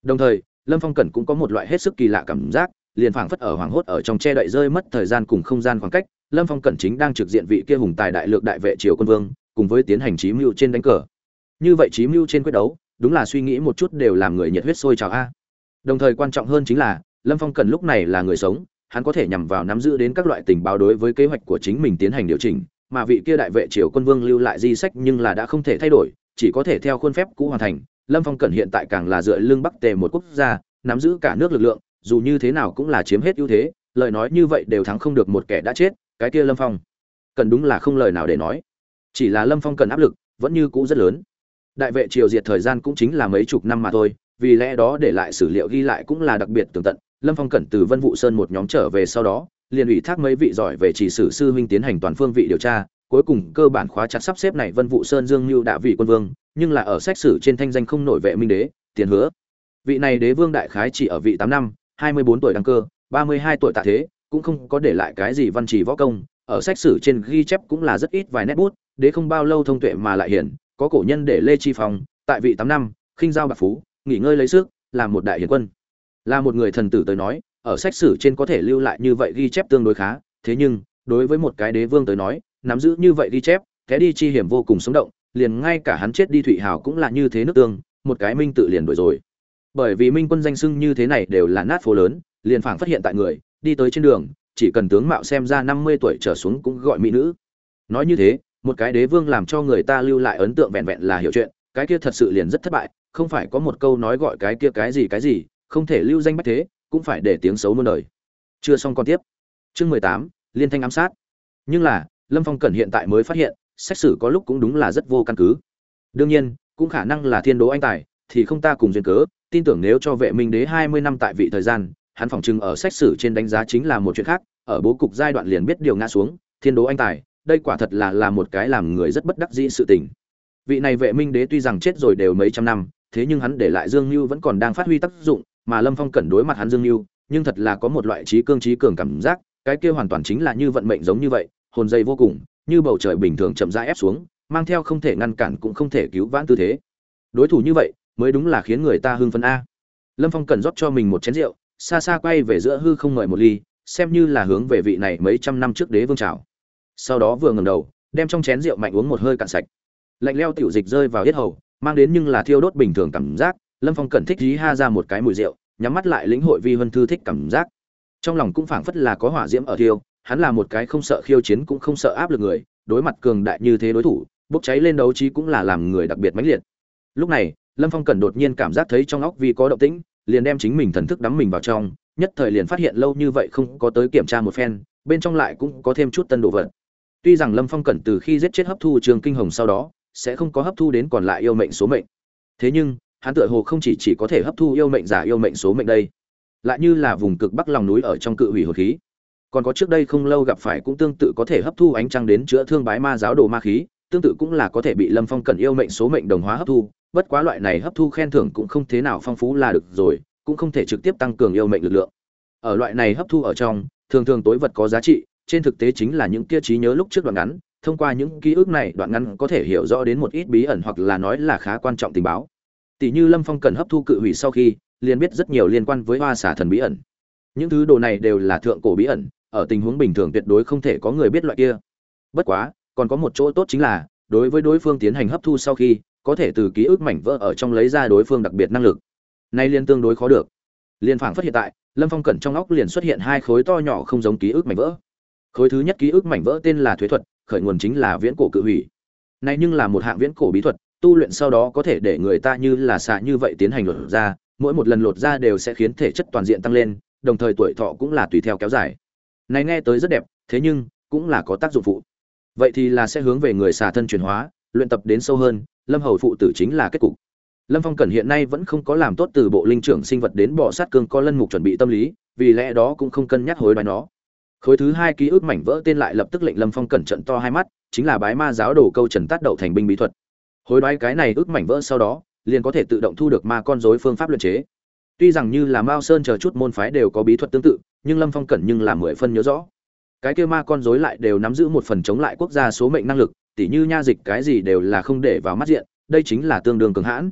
Đồng thời, lâm phong cần cũng có một loại hết sức kỳ lạ cảm giác, liền phảng phất ở hoàng hốt ở trong che đậy rơi mất thời gian cùng không gian khoảng cách, lâm phong cẩn chính đang trực diện vị kia hùng tài đại lược đại vệ triều quân vương, cùng với tiến hành trí mưu trên đánh cờ. Như vậy trí mưu trên quyết đấu đúng là suy nghĩ một chút đều làm người nhiệt huyết sôi trào a. Đồng thời quan trọng hơn chính là, lâm phong Cần lúc này là người sống, hắn có thể nhằm vào nắm giữ đến các loại tình báo đối với kế hoạch của chính mình tiến hành điều chỉnh, mà vị kia đại vệ triều quân vương lưu lại di sách nhưng là đã không thể thay đổi, chỉ có thể theo khuôn phép cũ hoàn thành. Lâm phong Cần hiện tại càng là dựa lưng bắc tề một quốc gia, nắm giữ cả nước lực lượng, dù như thế nào cũng là chiếm hết ưu thế, lời nói như vậy đều thắng không được một kẻ đã chết, cái kia lâm phong cần đúng là không lời nào để nói. Chỉ là lâm phong cần áp lực vẫn như cũ rất lớn đại vệ triều diệt thời gian cũng chính là mấy chục năm mà thôi, vì lẽ đó để lại sử liệu ghi lại cũng là đặc biệt tường tận. Lâm phong cẩn từ vân vụ sơn một nhóm trở về sau đó, liền ủy thác mấy vị giỏi về chỉ sử sư huynh tiến hành toàn phương vị điều tra, cuối cùng cơ bản khóa chặt sắp xếp này vân vụ sơn dương mưu đạ vị quân vương, nhưng là ở sách sử trên thanh danh không nổi vệ minh đế, tiền hứa. Vị này đế vương đại khái chỉ ở vị tám năm 24 tuổi đăng cơ 32 tuổi tạ thế, cũng không có để lại cái gì văn trì võ công, ở sách sử trên ghi chép cũng là rất ít vài nét bút, đế không bao lâu thông tuệ mà lại hiển có cổ nhân để lê chi phong, tại vị tám năm, khinh giao bạc phú, nghỉ ngơi lấy sức, làm một đại hiền quân. Là một người thần tử tới nói, ở sách sử trên có thể lưu lại như vậy ghi chép tương đối khá, thế nhưng, đối với một cái đế vương tới nói, nắm giữ như vậy ghi chép thế đi chi hiểm vô cùng sống động, liền ngay cả hắn chết đi thụy hào cũng là như thế nước tương, một cái minh tự liền đổi rồi. Bởi vì minh quân danh sưng như thế này đều là nát phố lớn, liền phảng phát hiện tại người, đi tới trên đường, chỉ cần tướng mạo xem ra năm mươi tuổi trở xuống cũng gọi mỹ nữ. Nói như thế một cái đế vương làm cho người ta lưu lại ấn tượng vẹn vẹn là hiểu chuyện, cái kia thật sự liền rất thất bại, không phải có một câu nói gọi cái kia cái gì cái gì, không thể lưu danh bách thế, cũng phải để tiếng xấu muôn đời. Chưa xong còn tiếp. Chương mười tám, liên thanh ám sát. Nhưng là, lâm phong cẩn hiện tại mới phát hiện, xét xử có lúc cũng đúng là rất vô căn cứ. Đương nhiên, cũng khả năng là thiên đố anh tài, thì không ta cùng duyên cớ, tin tưởng nếu cho vệ minh đế hai mươi năm tại vị thời gian, hắn phỏng chừng ở xét xử trên đánh giá chính là một chuyện khác, ở bố cục giai đoạn liền biết điều ngã xuống, thiên đố anh tài đây quả thật là là một cái làm người rất bất đắc dĩ sự tình. Vị này vệ minh đế tuy rằng chết rồi đều mấy trăm năm, thế nhưng hắn để lại dương lưu vẫn còn đang phát huy tác dụng, mà lâm phong cẩn đối mặt hắn dương lưu nhưng thật là có một loại trí cương trí cường cảm giác, cái kia hoàn toàn chính là như vận mệnh giống như vậy, hồn dây vô cùng, như bầu trời bình thường chậm rãi ép xuống, mang theo không thể ngăn cản cũng không thể cứu vãn tư thế. Đối thủ như vậy, mới đúng là khiến người ta hưng phấn a. Lâm phong cần rót cho mình một chén rượu, xa xa quay về giữa hư không mời một ly, xem như là hướng về vị này mấy trăm năm trước đế vương trào sau đó vừa ngẩng đầu, đem trong chén rượu mạnh uống một hơi cạn sạch. Lạnh leo tiểu dịch rơi vào yết hầu, mang đến nhưng là thiêu đốt bình thường cảm giác, lâm phong cẩn thích dí ha ra một cái mùi rượu, nhắm mắt lại lĩnh hội vi Hân thư thích cảm giác. Trong lòng cũng phảng phất là có hỏa diễm ở thiêu, hắn là một cái không sợ khiêu chiến cũng không sợ áp lực người, đối mặt cường đại như thế đối thủ, bốc cháy lên đấu trí cũng là làm người đặc biệt mãnh liệt. Lúc này, lâm phong cẩn đột nhiên cảm giác thấy trong óc vì có động tĩnh, liền đem chính mình thần thức đắm mình vào trong, nhất thời liền phát hiện lâu như vậy không có tới kiểm tra một phen, bên trong lại cũng có thêm chút tân đồ vật tuy rằng lâm phong cẩn từ khi giết chết hấp thu trường kinh hồng sau đó, sẽ không có hấp thu đến còn lại yêu mệnh số mệnh. Thế nhưng, hắn tựa hồ không chỉ chỉ có thể hấp thu yêu mệnh giả yêu mệnh số mệnh đây, lại như là vùng cực bắc lòng núi ở trong cự hủy hồn khí. Còn có trước đây không lâu gặp phải cũng tương tự có thể hấp thu ánh trăng đến chữa thương bái ma giáo đồ ma khí, tương tự cũng là có thể bị lâm phong Cẩn yêu mệnh số mệnh đồng hóa hấp thu, bất quá loại này hấp thu khen thưởng cũng không thế nào phong phú là được rồi, cũng không thể trực tiếp tăng cường yêu mệnh lực lượng. Ở loại này hấp thu ở trong, thường thường tối vật có giá trị trên thực tế chính là những kia trí nhớ lúc trước đoạn ngắn, thông qua những ký ức này, đoạn ngắn có thể hiểu rõ đến một ít bí ẩn hoặc là nói là khá quan trọng tình báo. Tỷ như lâm phong cần hấp thu cự hủy sau khi, liền biết rất nhiều liên quan với hoa xả thần bí ẩn. Những thứ đồ này đều là thượng cổ bí ẩn, ở tình huống bình thường tuyệt đối không thể có người biết loại kia. Bất quá, còn có một chỗ tốt chính là, đối với đối phương tiến hành hấp thu sau khi, có thể từ ký ức mảnh vỡ ở trong lấy ra đối phương đặc biệt năng lực. Nay liên tương đối khó được. Liên phảng phát hiện tại, lâm phong cẩn trong óc liền xuất hiện hai khối to nhỏ không giống ký ức mảnh vỡ khối thứ nhất ký ức mảnh vỡ tên là thuế thuật, khởi nguồn chính là viễn cổ cự hủy. Này nhưng là một hạng viễn cổ bí thuật, tu luyện sau đó có thể để người ta như là xạ như vậy tiến hành lột ra, mỗi một lần lột ra đều sẽ khiến thể chất toàn diện tăng lên, đồng thời tuổi thọ cũng là tùy theo kéo dài. Này nghe tới rất đẹp, thế nhưng, cũng là có tác dụng phụ. Vậy thì là sẽ hướng về người xà thân chuyển hóa, luyện tập đến sâu hơn, lâm hầu phụ tử chính là kết cục. Lâm phong cẩn hiện nay vẫn không có làm tốt từ bộ linh trưởng sinh vật đến bỏ sát cương có lân mục chuẩn bị tâm lý, vì lẽ đó cũng không cân nhắc hối đoái nó khối thứ hai ký ức mảnh vỡ tên lại lập tức lệnh lâm phong cẩn trận to hai mắt, chính là bái ma giáo đồ câu trần tát đậu thành binh bí thuật. Hối đoái cái này ước mảnh vỡ sau đó, liền có thể tự động thu được ma con dối phương pháp luyện chế. Tuy rằng như là mao sơn chờ chút môn phái đều có bí thuật tương tự, nhưng lâm phong cẩn nhưng là mười phân nhớ rõ. Cái kia ma con dối lại đều nắm giữ một phần chống lại quốc gia số mệnh năng lực, tỉ như nha dịch cái gì đều là không để vào mắt diện, đây chính là tương đương cường hãn.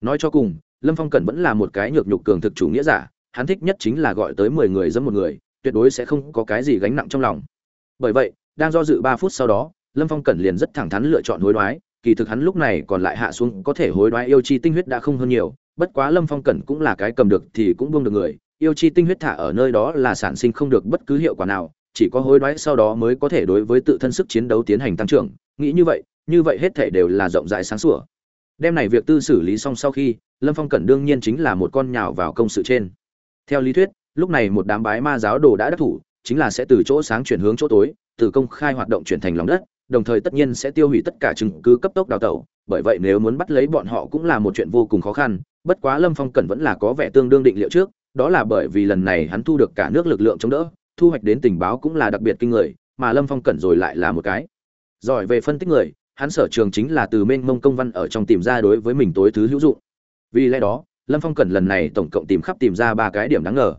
Nói cho cùng, lâm phong cẩn vẫn là một cái nhược nhục cường thực chủ nghĩa giả, hắn thích nhất chính là gọi tới mười người dẫn một người tuyệt đối sẽ không có cái gì gánh nặng trong lòng. Bởi vậy, đang do dự ba phút sau đó, lâm phong cẩn liền rất thẳng thắn lựa chọn hối đoái, kỳ thực hắn lúc này còn lại hạ xuống có thể hối đoái yêu chi tinh huyết đã không hơn nhiều, bất quá lâm phong cẩn cũng là cái cầm được thì cũng buông được người, yêu chi tinh huyết thả ở nơi đó là sản sinh không được bất cứ hiệu quả nào, chỉ có hối đoái sau đó mới có thể đối với tự thân sức chiến đấu tiến hành tăng trưởng, nghĩ như vậy như vậy hết thể đều là rộng rãi sáng sủa. Đêm này việc tư xử lý xong sau khi, lâm phong cẩn đương nhiên chính là một con nhào vào công sự trên. Theo lý thuyết lúc này một đám bái ma giáo đồ đã đắc thủ, chính là sẽ từ chỗ sáng chuyển hướng chỗ tối, từ công khai hoạt động chuyển thành lòng đất, đồng thời tất nhiên sẽ tiêu hủy tất cả chứng cứ cấp tốc đào tẩu. Bởi vậy nếu muốn bắt lấy bọn họ cũng là một chuyện vô cùng khó khăn, bất quá lâm phong cẩn vẫn là có vẻ tương đương định liệu trước, đó là bởi vì lần này hắn thu được cả nước lực lượng chống đỡ, thu hoạch đến tình báo cũng là đặc biệt kinh người, mà lâm phong cẩn rồi lại là một cái. Giỏi về phân tích người, hắn sở trường chính là từ mênh mông công văn ở trong tìm ra đối với mình tối thứ hữu dụng. Vì lẽ đó, lâm phong cẩn lần này tổng cộng tìm khắp tìm ra ba cái điểm đáng ngờ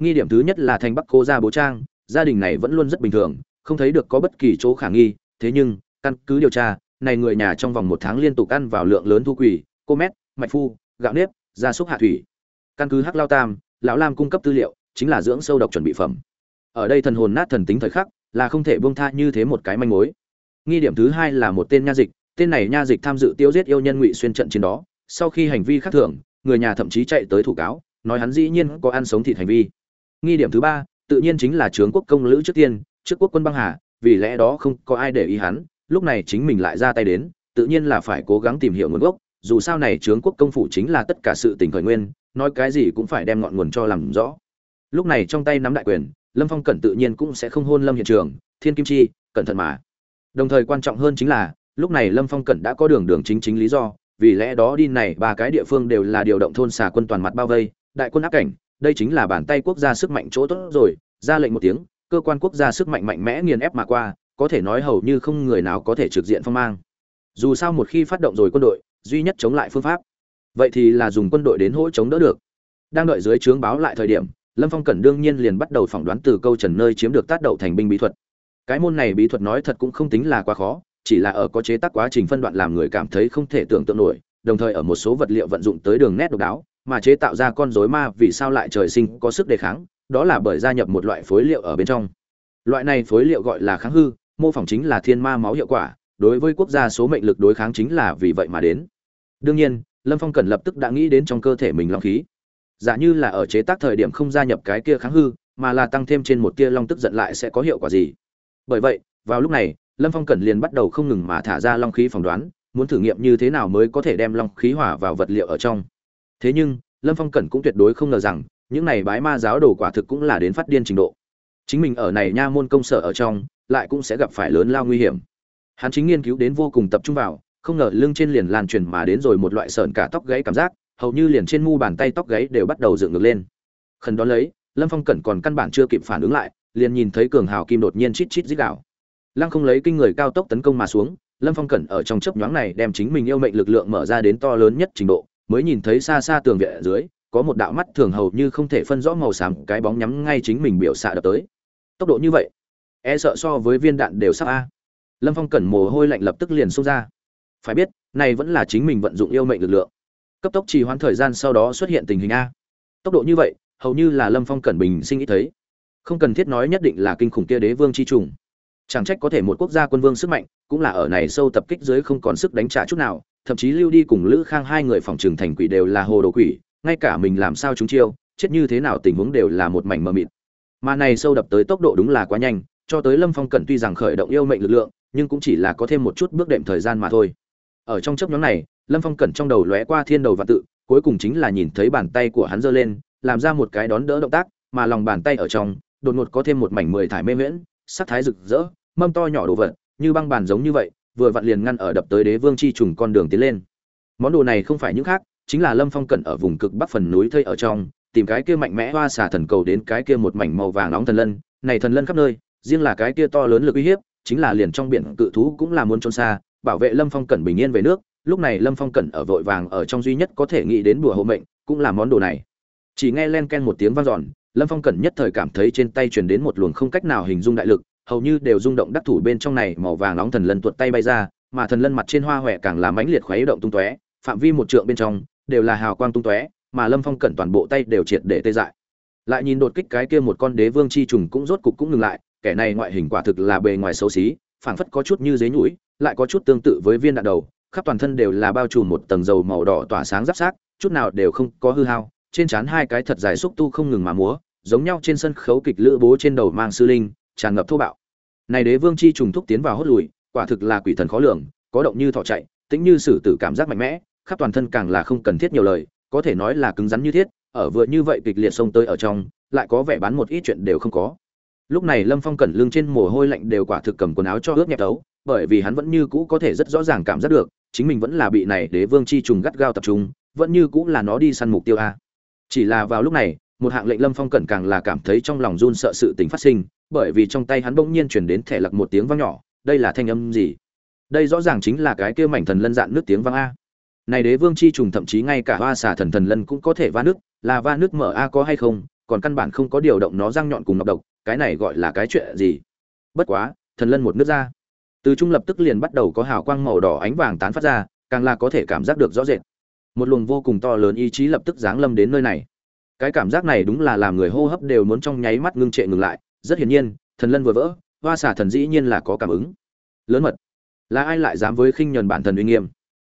nghi điểm thứ nhất là thành bắc cô gia bố trang, gia đình này vẫn luôn rất bình thường, không thấy được có bất kỳ chỗ khả nghi, thế nhưng, căn cứ điều tra, này người nhà trong vòng một tháng liên tục ăn vào lượng lớn thu quỷ cô mét, mạch phu, gạo nếp, gia súc hạ thủy. Căn cứ hắc lao tam, lão lam cung cấp tư liệu, chính là dưỡng sâu độc chuẩn bị phẩm. Ở đây thần hồn nát thần tính thời khắc, là không thể buông tha như thế một cái manh mối. Nghi điểm thứ hai là một tên nha dịch, tên này nha dịch tham dự tiêu giết yêu nhân ngụy xuyên trận chiến đó, sau khi hành vi khác thường, người nhà thậm chí chạy tới thủ cáo, nói hắn dĩ nhiên có ăn sống thịt hành vi nghi điểm thứ ba, tự nhiên chính là trướng quốc công lữ trước tiên, trước quốc quân băng hà, vì lẽ đó không có ai để ý hắn, lúc này chính mình lại ra tay đến, tự nhiên là phải cố gắng tìm hiểu nguồn gốc, dù sao này trướng quốc công phủ chính là tất cả sự tình khởi nguyên, nói cái gì cũng phải đem ngọn nguồn cho làm rõ. Lúc này trong tay nắm đại quyền, lâm phong cẩn tự nhiên cũng sẽ không hôn lâm hiện trường, thiên kim chi, cẩn thận mà. Đồng thời quan trọng hơn chính là, lúc này lâm phong cẩn đã có đường đường chính chính lý do, vì lẽ đó đi này ba cái địa phương đều là điều động thôn xà quân toàn mặt bao vây, đại quân áp cảnh đây chính là bàn tay quốc gia sức mạnh chỗ tốt rồi, ra lệnh một tiếng, cơ quan quốc gia sức mạnh mạnh mẽ nghiền ép mà qua, có thể nói hầu như không người nào có thể trực diện phong mang. Dù sao một khi phát động rồi quân đội, duy nhất chống lại phương pháp. Vậy thì là dùng quân đội đến hỗ chống đỡ được. Đang đợi dưới trướng báo lại thời điểm, lâm phong cẩn đương nhiên liền bắt đầu phỏng đoán từ câu trần nơi chiếm được tác đậu thành binh bí thuật. Cái môn này bí thuật nói thật cũng không tính là quá khó, chỉ là ở có chế tác quá trình phân đoạn làm người cảm thấy không thể tưởng tượng nổi, đồng thời ở một số vật liệu vận dụng tới đường nét độc đáo mà chế tạo ra con rối ma vì sao lại trời sinh có sức đề kháng, đó là bởi gia nhập một loại phối liệu ở bên trong. Loại này phối liệu gọi là kháng hư, mô phỏng chính là thiên ma máu hiệu quả, đối với quốc gia số mệnh lực đối kháng chính là vì vậy mà đến. Đương nhiên, lâm phong cần lập tức đã nghĩ đến trong cơ thể mình long khí. Giả như là ở chế tác thời điểm không gia nhập cái kia kháng hư, mà là tăng thêm trên một tia long tức giận lại sẽ có hiệu quả gì? Bởi vậy, vào lúc này, lâm phong cần liền bắt đầu không ngừng mà thả ra long khí phỏng đoán, muốn thử nghiệm như thế nào mới có thể đem long khí hỏa vào vật liệu ở trong thế nhưng, lâm phong cẩn cũng tuyệt đối không ngờ rằng, những này bái ma giáo đồ quả thực cũng là đến phát điên trình độ. Chính mình ở này nha môn công sở ở trong, lại cũng sẽ gặp phải lớn lao nguy hiểm. Hắn chính nghiên cứu đến vô cùng tập trung vào, không ngờ lưng trên liền lan truyền mà đến rồi một loại sợn cả tóc gáy cảm giác, hầu như liền trên mu bàn tay tóc gáy đều bắt đầu dựng ngược lên. Khẩn đó lấy, lâm phong cẩn còn căn bản chưa kịp phản ứng lại, liền nhìn thấy cường hào kim đột nhiên chít chít dít đạo lăng không lấy kinh người cao tốc tấn công mà xuống, lâm phong cẩn ở trong chấp nhoáng này đem chính mình yêu mệnh lực lượng mở ra đến to lớn nhất trình độ mới nhìn thấy xa xa tường viện ở dưới, có một đạo mắt thường hầu như không thể phân rõ màu xám, cái bóng nhắm ngay chính mình biểu xạ đập tới. Tốc độ như vậy e sợ so với viên đạn đều sắp a. Lâm phong cẩn mồ hôi lạnh lập tức liền xông ra. Phải biết, này vẫn là chính mình vận dụng yêu mệnh lực lượng. Cấp tốc trì hoãn thời gian sau đó xuất hiện tình hình a. Tốc độ như vậy, hầu như là lâm phong cẩn bình sinh nghĩ thấy. Không cần thiết nói nhất định là kinh khủng kia đế vương chi trùng. Chẳng trách có thể một quốc gia quân vương sức mạnh, cũng là ở này sâu tập kích dưới không còn sức đánh trả chút nào thậm chí lưu đi cùng lữ khang hai người phòng trường thành quỷ đều là hồ đồ quỷ, ngay cả mình làm sao chúng chiêu, chết như thế nào tình huống đều là một mảnh mờ mịt. Mà này sâu đập tới tốc độ đúng là quá nhanh, cho tới lâm phong cẩn tuy rằng khởi động yêu mệnh lực lượng, nhưng cũng chỉ là có thêm một chút bước đệm thời gian mà thôi. Ở trong chấp nhóm này, lâm phong cẩn trong đầu lóe qua thiên đầu và tự, cuối cùng chính là nhìn thấy bàn tay của hắn giơ lên, làm ra một cái đón đỡ động tác, mà lòng bàn tay ở trong, đột ngột có thêm một mảnh mười thải mê miễn sắc thái rực rỡ, mâm to nhỏ đồ vật, như băng bàn giống như vậy vừa vặn liền ngăn ở đập tới đế vương chi trùng con đường tiến lên. Món đồ này không phải những khác, chính là lâm phong cẩn ở vùng cực bắc phần núi thây ở trong, tìm cái kia mạnh mẽ hoa xà thần cầu đến cái kia một mảnh màu vàng nóng thần lân, này thần lân khắp nơi, riêng là cái kia to lớn lực uy hiếp, chính là liền trong biển cự thú cũng là muốn trốn xa, bảo vệ lâm phong cẩn bình yên về nước, lúc này lâm phong cẩn ở vội vàng ở trong duy nhất có thể nghĩ đến bùa hộ mệnh, cũng là món đồ này. Chỉ nghe len ken một tiếng vang dọn, lâm phong cẩn nhất thời cảm thấy trên tay truyền đến một luồng không cách nào hình dung đại lực hầu như đều rung động đắc thủ bên trong này màu vàng nóng thần lân tuột tay bay ra, mà thần lân mặt trên hoa huệ càng làm mãnh liệt khuấy động tung tóe, phạm vi một trượng bên trong đều là hào quang tung tóe, mà lâm phong cẩn toàn bộ tay đều triệt để tê dại. Lại nhìn đột kích cái kia một con đế vương chi trùng cũng rốt cục cũng ngừng lại, kẻ này ngoại hình quả thực là bề ngoài xấu xí, phảng phất có chút như giấy nhũi, lại có chút tương tự với viên đạn đầu, khắp toàn thân đều là bao trùm một tầng dầu màu đỏ tỏa sáng giáp sát chút nào đều không có hư hao, trên trán hai cái thật dài xúc tu không ngừng mà múa, giống nhau trên sân khấu kịch lữ bố trên đầu mang sư linh, tràn ngập thô bạo này đế vương chi trùng thúc tiến vào hốt lùi, quả thực là quỷ thần khó lường, có động như thọ chạy tĩnh như sử tử cảm giác mạnh mẽ, khắp toàn thân càng là không cần thiết nhiều lời, có thể nói là cứng rắn như thiết, ở vừa như vậy kịch liệt xông tới ở trong, lại có vẻ bán một ít chuyện đều không có. Lúc này lâm phong cẩn lưng trên mồ hôi lạnh đều quả thực cầm quần áo cho ướt nhẹp tấu, bởi vì hắn vẫn như cũ có thể rất rõ ràng cảm giác được, chính mình vẫn là bị này đế vương chi trùng gắt gao tập trung, vẫn như cũ là nó đi săn mục tiêu a. Chỉ là vào lúc này, một hạng lệnh lâm phong cẩn càng là cảm thấy trong lòng run sợ sự tình phát sinh bởi vì trong tay hắn bỗng nhiên chuyển đến thẻ lặc một tiếng vang nhỏ, đây là thanh âm gì? Đây rõ ràng chính là cái kia mảnh thần lân dạn nước tiếng vang a. Này đế vương chi trùng thậm chí ngay cả hoa xà thần thần lân cũng có thể va nước, là va nước mở a có hay không? Còn căn bản không có điều động nó răng nhọn cùng nọc độc, cái này gọi là cái chuyện gì? Bất quá, thần lân một nước ra. Từ trung lập tức liền bắt đầu có hào quang màu đỏ ánh vàng tán phát ra, càng là có thể cảm giác được rõ rệt. Một luồng vô cùng to lớn ý chí lập tức giáng lâm đến nơi này. Cái cảm giác này đúng là làm người hô hấp đều muốn trong nháy mắt ngưng trệ ngừng lại rất hiển nhiên, thần lân vừa vỡ, hoa xả thần dĩ nhiên là có cảm ứng. Lớn mật. Là ai lại dám với khinh nhuần bản thần uy nghiêm?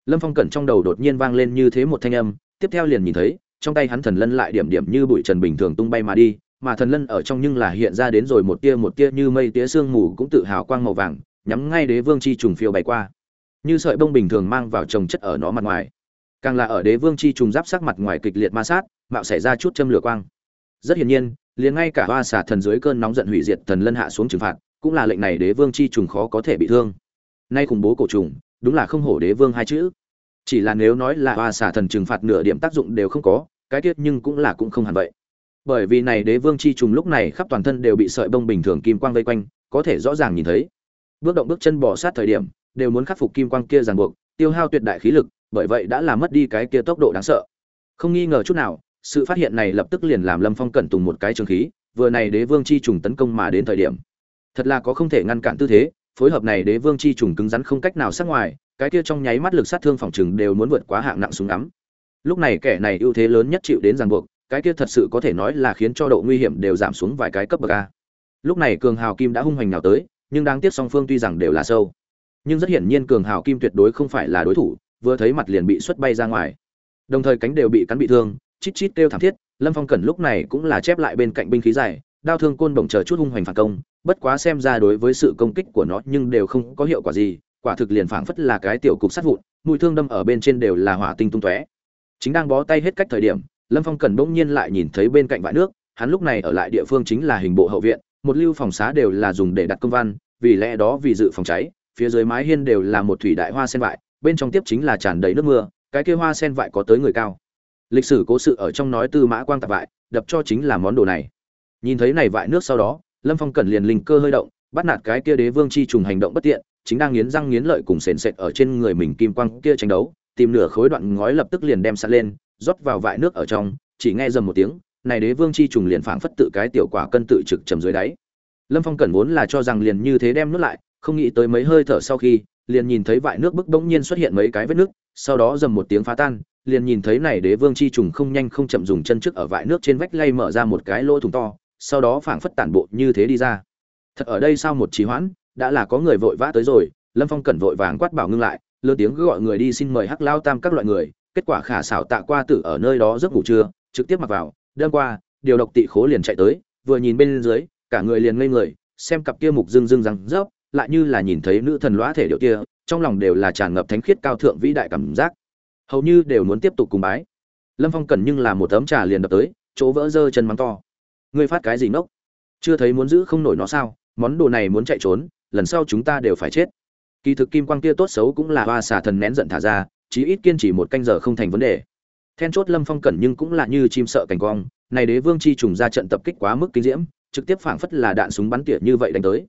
Lâm phong cẩn trong đầu đột nhiên vang lên như thế một thanh âm, tiếp theo liền nhìn thấy, trong tay hắn thần lân lại điểm điểm như bụi trần bình thường tung bay mà đi, mà thần lân ở trong nhưng là hiện ra đến rồi một tia một tia như mây tía sương mù cũng tự hào quang màu vàng, nhắm ngay đế vương chi trùng phiêu bay qua. Như sợi bông bình thường mang vào trồng chất ở nó mặt ngoài. Càng là ở đế vương chi trùng giáp sắc mặt ngoài kịch liệt ma sát, mạo xảy ra chút châm lửa quang. Rất hiển nhiên liền ngay cả hoa xả thần dưới cơn nóng giận hủy diệt thần lân hạ xuống trừng phạt, cũng là lệnh này đế vương chi trùng khó có thể bị thương. Nay khủng bố cổ trùng, đúng là không hổ đế vương hai chữ. Chỉ là nếu nói là hoa xả thần trừng phạt nửa điểm tác dụng đều không có, cái tiết nhưng cũng là cũng không hẳn vậy. Bởi vì này đế vương chi trùng lúc này khắp toàn thân đều bị sợi bông bình thường kim quang vây quanh, có thể rõ ràng nhìn thấy. Bước động bước chân bỏ sát thời điểm, đều muốn khắc phục kim quang kia ràng buộc, tiêu hao tuyệt đại khí lực, bởi vậy đã làm mất đi cái kia tốc độ đáng sợ. Không nghi ngờ chút nào sự phát hiện này lập tức liền làm lâm phong cẩn tùng một cái trường khí, vừa này đế vương chi trùng tấn công mà đến thời điểm. Thật là có không thể ngăn cản tư thế, phối hợp này đế vương chi trùng cứng rắn không cách nào sát ngoài, cái kia trong nháy mắt lực sát thương phòng chừng đều muốn vượt quá hạng nặng súng ngắm. Lúc này kẻ này ưu thế lớn nhất chịu đến ràng buộc, cái kia thật sự có thể nói là khiến cho độ nguy hiểm đều giảm xuống vài cái cấp bậc a. Lúc này cường hào kim đã hung hoành nào tới, nhưng đáng tiếc song phương tuy rằng đều là sâu. Nhưng rất hiển nhiên cường hào kim tuyệt đối không phải là đối thủ, vừa thấy mặt liền bị xuất bay ra ngoài. Đồng thời cánh đều bị cắn bị thương chít chít kêu thảm thiết, lâm phong cẩn lúc này cũng là chép lại bên cạnh binh khí dài, đao thương côn bổng chờ chút hung hoành phản công, bất quá xem ra đối với sự công kích của nó nhưng đều không có hiệu quả gì, quả thực liền phảng phất là cái tiểu cục sát vụn, mùi thương đâm ở bên trên đều là hỏa tinh tung tóe. Chính đang bó tay hết cách thời điểm, lâm phong cẩn bỗng nhiên lại nhìn thấy bên cạnh vại nước, hắn lúc này ở lại địa phương chính là hình bộ hậu viện, một lưu phòng xá đều là dùng để đặt công văn, vì lẽ đó vì dự phòng cháy, phía dưới mái hiên đều là một thủy đại hoa sen vại bên trong tiếp chính là tràn đầy nước mưa, cái kia hoa sen vại có tới người cao lịch sử cố sự ở trong nói tư mã quang tạp vại đập cho chính là món đồ này. Nhìn thấy này vại nước sau đó, lâm phong cẩn liền linh cơ hơi động, bắt nạt cái kia đế vương chi trùng hành động bất tiện, chính đang nghiến răng nghiến lợi cùng sền sệt ở trên người mình kim quang kia tranh đấu, tìm nửa khối đoạn ngói lập tức liền đem sạt lên, rót vào vại nước ở trong, chỉ nghe dầm một tiếng, này đế vương chi trùng liền phảng phất tự cái tiểu quả cân tự trực trầm dưới đáy. Lâm phong cẩn vốn là cho rằng liền như thế đem nuốt lại, không nghĩ tới mấy hơi thở sau khi, liền nhìn thấy vại nước bức bỗng nhiên xuất hiện mấy cái vết nước sau đó dầm một tiếng phá tan, liền nhìn thấy này đế vương chi trùng không nhanh không chậm dùng chân trước ở vại nước trên vách lay mở ra một cái lỗ thủng to, sau đó phảng phất tản bộ như thế đi ra. Thật ở đây sao một trì hoãn, đã là có người vội vã tới rồi, lâm phong cẩn vội vàng quát bảo ngưng lại, lớn tiếng gọi người đi xin mời hắc lao tam các loại người, kết quả khả xảo tạ qua tử ở nơi đó giấc ngủ trưa, trực tiếp mặc vào, đêm qua, điều độc tị khố liền chạy tới, vừa nhìn bên dưới, cả người liền ngây người, xem cặp kia mục dương dương răng rớp, lại như là nhìn thấy nữ thần lõa thể điệu kia trong lòng đều là tràn ngập thánh khiết cao thượng vĩ đại cảm giác. Hầu như đều muốn tiếp tục cùng bái. Lâm phong cần nhưng là một tấm trà liền đập tới, chỗ vỡ dơ chân mắng to. Ngươi phát cái gì nốc chưa thấy muốn giữ không nổi nó sao? Món đồ này muốn chạy trốn, lần sau chúng ta đều phải chết. Kỳ thực kim quang kia tốt xấu cũng là hoa xà thần nén giận thả ra, chí ít kiên trì một canh giờ không thành vấn đề. Then chốt lâm phong cẩn nhưng cũng là như chim sợ cảnh quang, này đế vương chi trùng ra trận tập kích quá mức kinh diễm, trực tiếp phảng phất là đạn súng bắn tỉa như vậy đánh tới.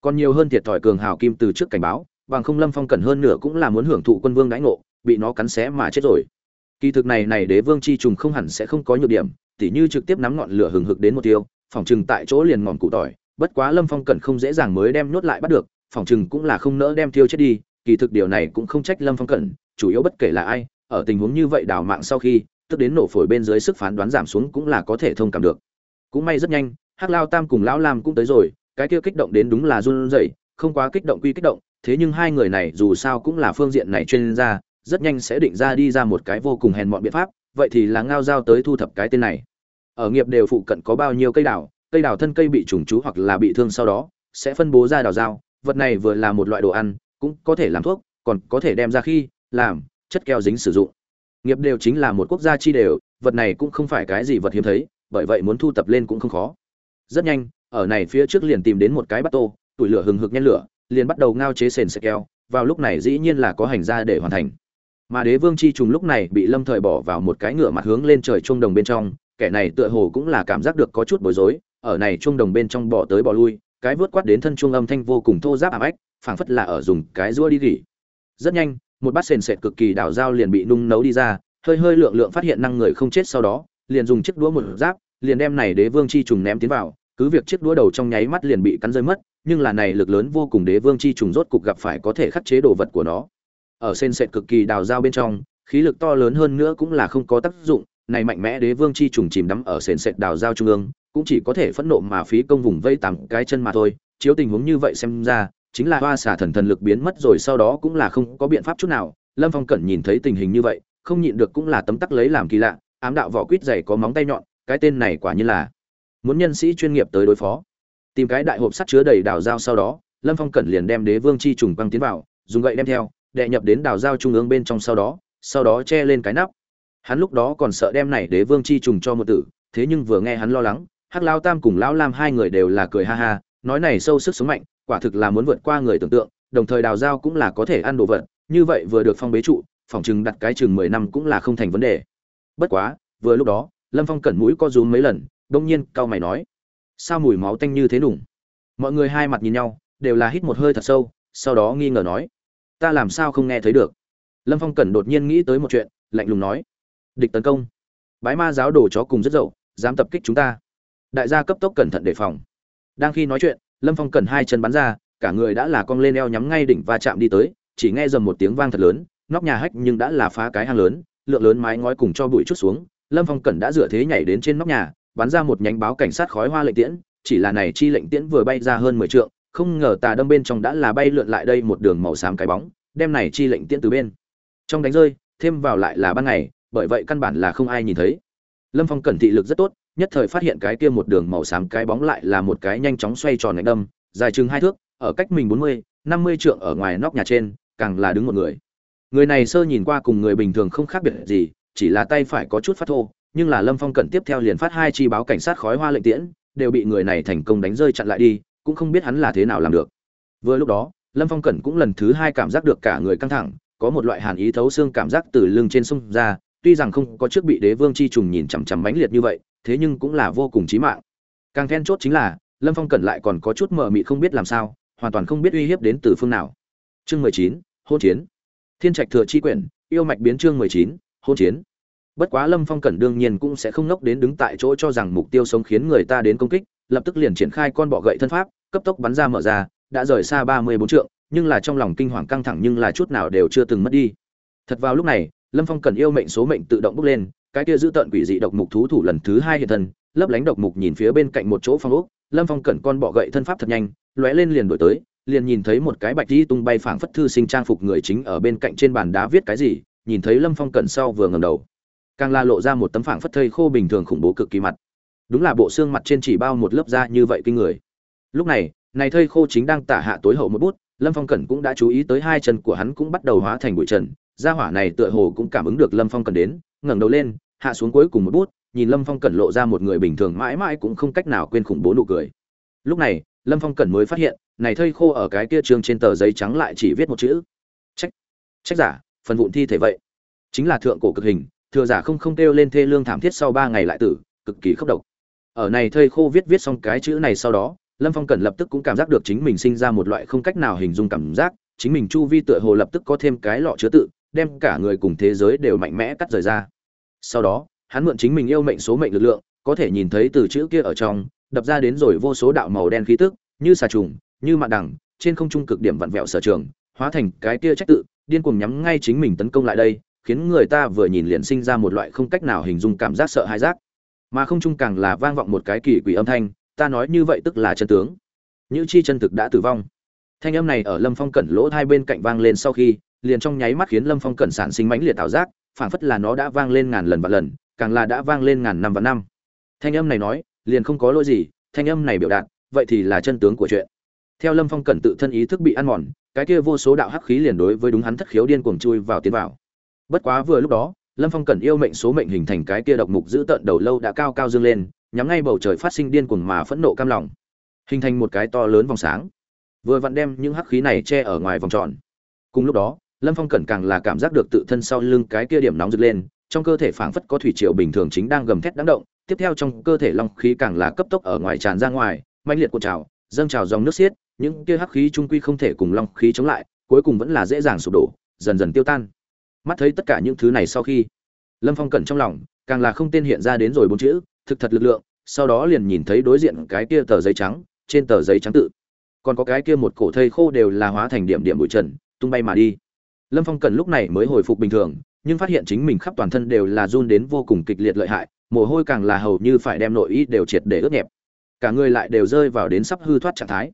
Còn nhiều hơn thiệt thòi cường hào kim từ trước cảnh báo bằng không lâm phong cẩn hơn nửa cũng là muốn hưởng thụ quân vương đãi ngộ, bị nó cắn xé mà chết rồi. Kỳ thực này này đế vương chi trùng không hẳn sẽ không có nhược điểm, tỉ như trực tiếp nắm ngọn lửa hừng hực đến một tiêu, phòng trừng tại chỗ liền ngọn cụ tỏi, bất quá lâm phong cẩn không dễ dàng mới đem nhốt lại bắt được, phòng trừng cũng là không nỡ đem tiêu chết đi, kỳ thực điều này cũng không trách lâm phong cẩn chủ yếu bất kể là ai, ở tình huống như vậy đào mạng sau khi, tức đến nổ phổi bên dưới sức phán đoán giảm xuống cũng là có thể thông cảm được. Cũng may rất nhanh, hắc lao tam cùng lão lam cũng tới rồi, cái kia kích động đến đúng là run rẩy, không quá kích động quy kích động thế nhưng hai người này dù sao cũng là phương diện này chuyên gia, rất nhanh sẽ định ra đi ra một cái vô cùng hèn mọn biện pháp, vậy thì là ngao giao tới thu thập cái tên này. Ở nghiệp đều phụ cận có bao nhiêu cây đào cây đào thân cây bị trùng chú hoặc là bị thương sau đó, sẽ phân bố ra đào dao vật này vừa là một loại đồ ăn, cũng có thể làm thuốc, còn có thể đem ra khi, làm, chất keo dính sử dụng. Nghiệp đều chính là một quốc gia chi đều, vật này cũng không phải cái gì vật hiếm thấy, bởi vậy muốn thu tập lên cũng không khó. Rất nhanh, ở này phía trước liền tìm đến một cái bát tô tủi lửa hừng hực nhen lửa liền bắt đầu ngao chế sền sệt keo, vào lúc này dĩ nhiên là có hành ra để hoàn thành. Mà đế vương chi trùng lúc này bị lâm thời bỏ vào một cái ngựa mặt hướng lên trời trung đồng bên trong, kẻ này tựa hồ cũng là cảm giác được có chút bối rối, ở này trung đồng bên trong bỏ tới bỏ lui, cái vớt quát đến thân trung âm thanh vô cùng thô giáp ảm ách, phảng phất là ở dùng cái rua đi gỉ. Rất nhanh, một bát sền sệt cực kỳ đảo dao liền bị nung nấu đi ra, hơi hơi lượng lượng phát hiện năng người không chết sau đó, liền dùng chiếc đũa một giáp, liền đem này đế vương chi trùng ném tiến vào, cứ việc chiếc đũa đầu trong nháy mắt liền bị cắn rơi mất nhưng là này lực lớn vô cùng đế vương chi trùng rốt cục gặp phải có thể khắc chế đồ vật của nó. Ở sen sệt cực kỳ đào dao bên trong, khí lực to lớn hơn nữa cũng là không có tác dụng, này mạnh mẽ đế vương chi trùng chìm đắm ở sền sệt đào dao trung ương, cũng chỉ có thể phẫn nộ mà phí công vùng vây tặng cái chân mà thôi. Chiếu tình huống như vậy xem ra, chính là hoa xả thần thần lực biến mất rồi sau đó cũng là không có biện pháp chút nào. Lâm phong cẩn nhìn thấy tình hình như vậy, không nhịn được cũng là tấm tắc lấy làm kỳ lạ, ám đạo vỏ quýt dày có móng tay nhọn, cái tên này quả như là muốn nhân sĩ chuyên nghiệp tới đối phó tìm cái đại hộp sắt chứa đầy đào dao sau đó, lâm phong cẩn liền đem đế vương chi trùng băng tiến vào, dùng gậy đem theo, đệ nhập đến đào dao trung ương bên trong sau đó sau đó che lên cái nắp. Hắn lúc đó còn sợ đem này đế vương chi trùng cho một tử, thế nhưng vừa nghe hắn lo lắng, hắc lao tam cùng lão lam hai người đều là cười ha ha, nói này sâu sức sống mạnh, quả thực là muốn vượt qua người tưởng tượng, đồng thời đào dao cũng là có thể ăn đồ vật, như vậy vừa được phong bế trụ, phòng chừng đặt cái chừng mười năm cũng là không thành vấn đề. Bất quá, vừa lúc đó, lâm phong cẩn mũi co rúm mấy lần, đông nhiên cao mày nói sao mùi máu tanh như thế nùng? Mọi người hai mặt nhìn nhau, đều là hít một hơi thật sâu, sau đó nghi ngờ nói, ta làm sao không nghe thấy được? Lâm phong cẩn đột nhiên nghĩ tới một chuyện, lạnh lùng nói, địch tấn công. Bái ma giáo đồ chó cùng rất dậu, dám tập kích chúng ta. Đại gia cấp tốc cẩn thận đề phòng. Đang khi nói chuyện, lâm phong cẩn hai chân bắn ra, cả người đã là cong lên eo nhắm ngay đỉnh va chạm đi tới, chỉ nghe dầm một tiếng vang thật lớn, nóc nhà hách nhưng đã là phá cái hang lớn, lượng lớn mái ngói cùng cho bụi chút xuống, lâm phong cẩn đã dựa thế nhảy đến trên nóc nhà bắn ra một nhánh báo cảnh sát khói hoa lệnh tiễn, chỉ là này chi lệnh tiễn vừa bay ra hơn mười trượng, không ngờ tà đâm bên trong đã là bay lượn lại đây một đường màu xám cái bóng, đem này chi lệnh tiễn từ bên. Trong đánh rơi, thêm vào lại là ban ngày, bởi vậy căn bản là không ai nhìn thấy. Lâm phong cẩn thị lực rất tốt, nhất thời phát hiện cái kia một đường màu xám cái bóng lại là một cái nhanh chóng xoay tròn đánh đâm, dài chừng hai thước, ở cách mình bốn mươi, năm mươi trượng ở ngoài nóc nhà trên, càng là đứng một người. Người này sơ nhìn qua cùng người bình thường không khác biệt gì, chỉ là tay phải có chút phát thô nhưng là lâm phong cẩn tiếp theo liền phát hai chi báo cảnh sát khói hoa lệnh tiễn, đều bị người này thành công đánh rơi chặn lại đi, cũng không biết hắn là thế nào làm được. Vừa lúc đó, lâm phong cẩn cũng lần thứ hai cảm giác được cả người căng thẳng, có một loại hàn ý thấu xương cảm giác từ lưng trên sông ra, tuy rằng không có trước bị đế vương chi trùng nhìn chằm chằm mãnh liệt như vậy, thế nhưng cũng là vô cùng chí mạng. Càng then chốt chính là, lâm phong cẩn lại còn có chút mờ mịt không biết làm sao, hoàn toàn không biết uy hiếp đến từ phương nào. Chương mười chín, hôn chiến. Thiên trạch thừa chi quyển, yêu mạch biến chương mười chín, hôn chiến bất quá lâm phong cẩn đương nhiên cũng sẽ không ngốc đến đứng tại chỗ cho rằng mục tiêu sống khiến người ta đến công kích, lập tức liền triển khai con bọ gậy thân pháp, cấp tốc bắn ra mở ra, đã rời xa ba mươi bốn trượng, nhưng là trong lòng kinh hoàng căng thẳng nhưng là chút nào đều chưa từng mất đi. Thật vào lúc này, lâm phong cần yêu mệnh số mệnh tự động bốc lên, cái kia giữ tận quỷ dị độc mục thú thủ lần thứ hai hiện thân, lấp lánh độc mục nhìn phía bên cạnh một chỗ phong ốc, lâm phong cẩn con bọ gậy thân pháp thật nhanh, lóe lên liền đổi tới, liền nhìn thấy một cái bạch đi tung bay phảng phất thư sinh trang phục người chính ở bên cạnh trên bàn đá viết cái gì, nhìn thấy lâm phong cẩn sau vừa ngầm đầu càng la lộ ra một tấm phảng phất thây khô bình thường khủng bố cực kỳ mặt. Đúng là bộ xương mặt trên chỉ bao một lớp da như vậy kinh người. Lúc này này thây khô chính đang tả hạ tối hậu một bút, lâm phong cẩn cũng đã chú ý tới hai chân của hắn cũng bắt đầu hóa thành bụi trần gia hỏa này tựa hồ cũng cảm ứng được lâm phong cẩn đến, ngẩng đầu lên, hạ xuống cuối cùng một bút, nhìn lâm phong cẩn lộ ra một người bình thường mãi mãi cũng không cách nào quên khủng bố nụ cười. Lúc này, lâm phong cẩn mới phát hiện, này thây khô ở cái kia trường trên tờ giấy trắng lại chỉ viết một chữ. Trách trách giả, phần vụn thi thể vậy. Chính là thượng cổ cực hình thừa giả không không kêu lên thê lương thảm thiết sau ba ngày lại tử, cực kỳ khốc độc. Ở này thây khô viết viết xong cái chữ này sau đó, lâm phong cẩn lập tức cũng cảm giác được chính mình sinh ra một loại không cách nào hình dung cảm giác, chính mình chu vi tựa hồ lập tức có thêm cái lọ chứa tự, đem cả người cùng thế giới đều mạnh mẽ cắt rời ra. Sau đó, hắn mượn chính mình yêu mệnh số mệnh lực lượng, có thể nhìn thấy từ chữ kia ở trong, đập ra đến rồi vô số đạo màu đen khí tức, như xà trùng, như mạn đằng, trên không trung cực điểm vặn vẹo sở trường, hóa thành cái kia trách tự, điên cuồng nhắm ngay chính mình tấn công lại đây khiến người ta vừa nhìn liền sinh ra một loại không cách nào hình dung cảm giác sợ hãi giác. Mà không trung càng là vang vọng một cái kỳ quỷ âm thanh, ta nói như vậy tức là chân tướng. Như chi chân thực đã tử vong. Thanh âm này ở lâm phong cẩn lỗ hai bên cạnh vang lên sau khi, liền trong nháy mắt khiến lâm phong cẩn sản sinh mãnh liệt tạo giác, phảng phất là nó đã vang lên ngàn lần và lần, càng là đã vang lên ngàn năm và năm. Thanh âm này nói, liền không có lỗi gì, thanh âm này biểu đạt, vậy thì là chân tướng của chuyện. Theo lâm phong cẩn tự thân ý thức bị ăn mòn, cái kia vô số đạo hắc khí liền đối với đúng hắn thất khiếu điên cuồng chui vào tiến vào bất quá vừa lúc đó, lâm phong cẩn yêu mệnh số mệnh hình thành cái kia độc mục giữ tận đầu lâu đã cao cao dương lên, nhắm ngay bầu trời phát sinh điên cuồng mà phẫn nộ cam lòng. Hình thành một cái to lớn vòng sáng. Vừa vặn đem những hắc khí này che ở ngoài vòng tròn. Cùng lúc đó, lâm phong cẩn càng là cảm giác được tự thân sau lưng cái kia điểm nóng rực lên, trong cơ thể phảng phất có thủy triều bình thường chính đang gầm thét đáng động, tiếp theo trong cơ thể long khí càng là cấp tốc ở ngoài tràn ra ngoài mạnh liệt cuộn trào, dâng trào dòng nước xiết, những kia hắc khí trung quy không thể cùng long khí chống lại, cuối cùng vẫn là dễ dàng sụp đổ, dần dần tiêu tan mắt thấy tất cả những thứ này sau khi, lâm phong cẩn trong lòng, càng là không tên hiện ra đến rồi bốn chữ, thực thật lực lượng, sau đó liền nhìn thấy đối diện cái kia tờ giấy trắng, trên tờ giấy trắng tự. Còn có cái kia một cổ thây khô đều là hóa thành điểm điểm bụi trần, tung bay mà đi. Lâm phong cần lúc này mới hồi phục bình thường, nhưng phát hiện chính mình khắp toàn thân đều là run đến vô cùng kịch liệt lợi hại, mồ hôi càng là hầu như phải đem nội y đều triệt để ướt nhẹp. Cả người lại đều rơi vào đến sắp hư thoát trạng thái.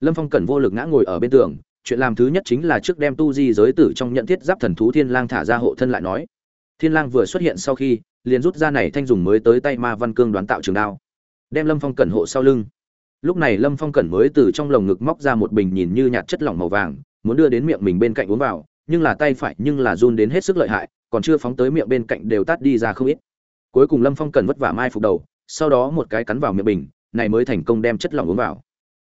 Lâm phong cần vô lực ngã ngồi ở bên tường chuyện làm thứ nhất chính là trước đem tu di giới tử trong nhận thiết giáp thần thú thiên lang thả ra hộ thân lại nói. Thiên lang vừa xuất hiện sau khi, liền rút ra này thanh dùng mới tới tay ma văn cương đoán tạo trường đao. Đem lâm phong cẩn hộ sau lưng. Lúc này lâm phong cẩn mới từ trong lồng ngực móc ra một bình nhìn như nhạt chất lỏng màu vàng, muốn đưa đến miệng mình bên cạnh uống vào, nhưng là tay phải nhưng là run đến hết sức lợi hại, còn chưa phóng tới miệng bên cạnh đều tát đi ra không ít. Cuối cùng lâm phong cẩn vất vả mai phục đầu, sau đó một cái cắn vào miệng bình, này mới thành công đem chất lỏng uống vào.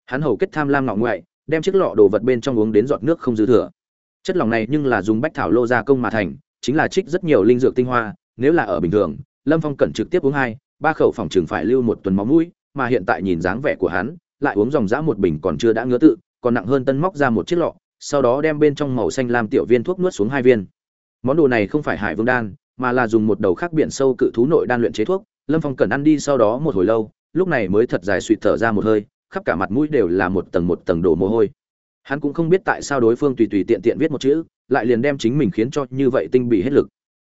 Hắn hầu kết tham lam ngọ ngoại đem chiếc lọ đồ vật bên trong uống đến giọt nước không dư thừa. Chất lỏng này nhưng là dùng bách thảo lô gia công mà thành, chính là trích rất nhiều linh dược tinh hoa, nếu là ở bình thường, lâm phong cẩn trực tiếp uống hai, ba khẩu phòng trường phải lưu một tuần máu mũi, mà hiện tại nhìn dáng vẻ của hắn, lại uống dòng dã một bình còn chưa đã ngứa tự, còn nặng hơn tân móc ra một chiếc lọ, sau đó đem bên trong màu xanh lam tiểu viên thuốc nuốt xuống hai viên. Món đồ này không phải hải vương đan, mà là dùng một đầu khác biển sâu cự thú nội đan luyện chế thuốc, lâm phong cần ăn đi sau đó một hồi lâu, lúc này mới thật dài suỵt thở ra một hơi khắp cả mặt mũi đều là một tầng một tầng đổ mồ hôi. Hắn cũng không biết tại sao đối phương tùy tùy tiện tiện viết một chữ, lại liền đem chính mình khiến cho như vậy tinh bị hết lực.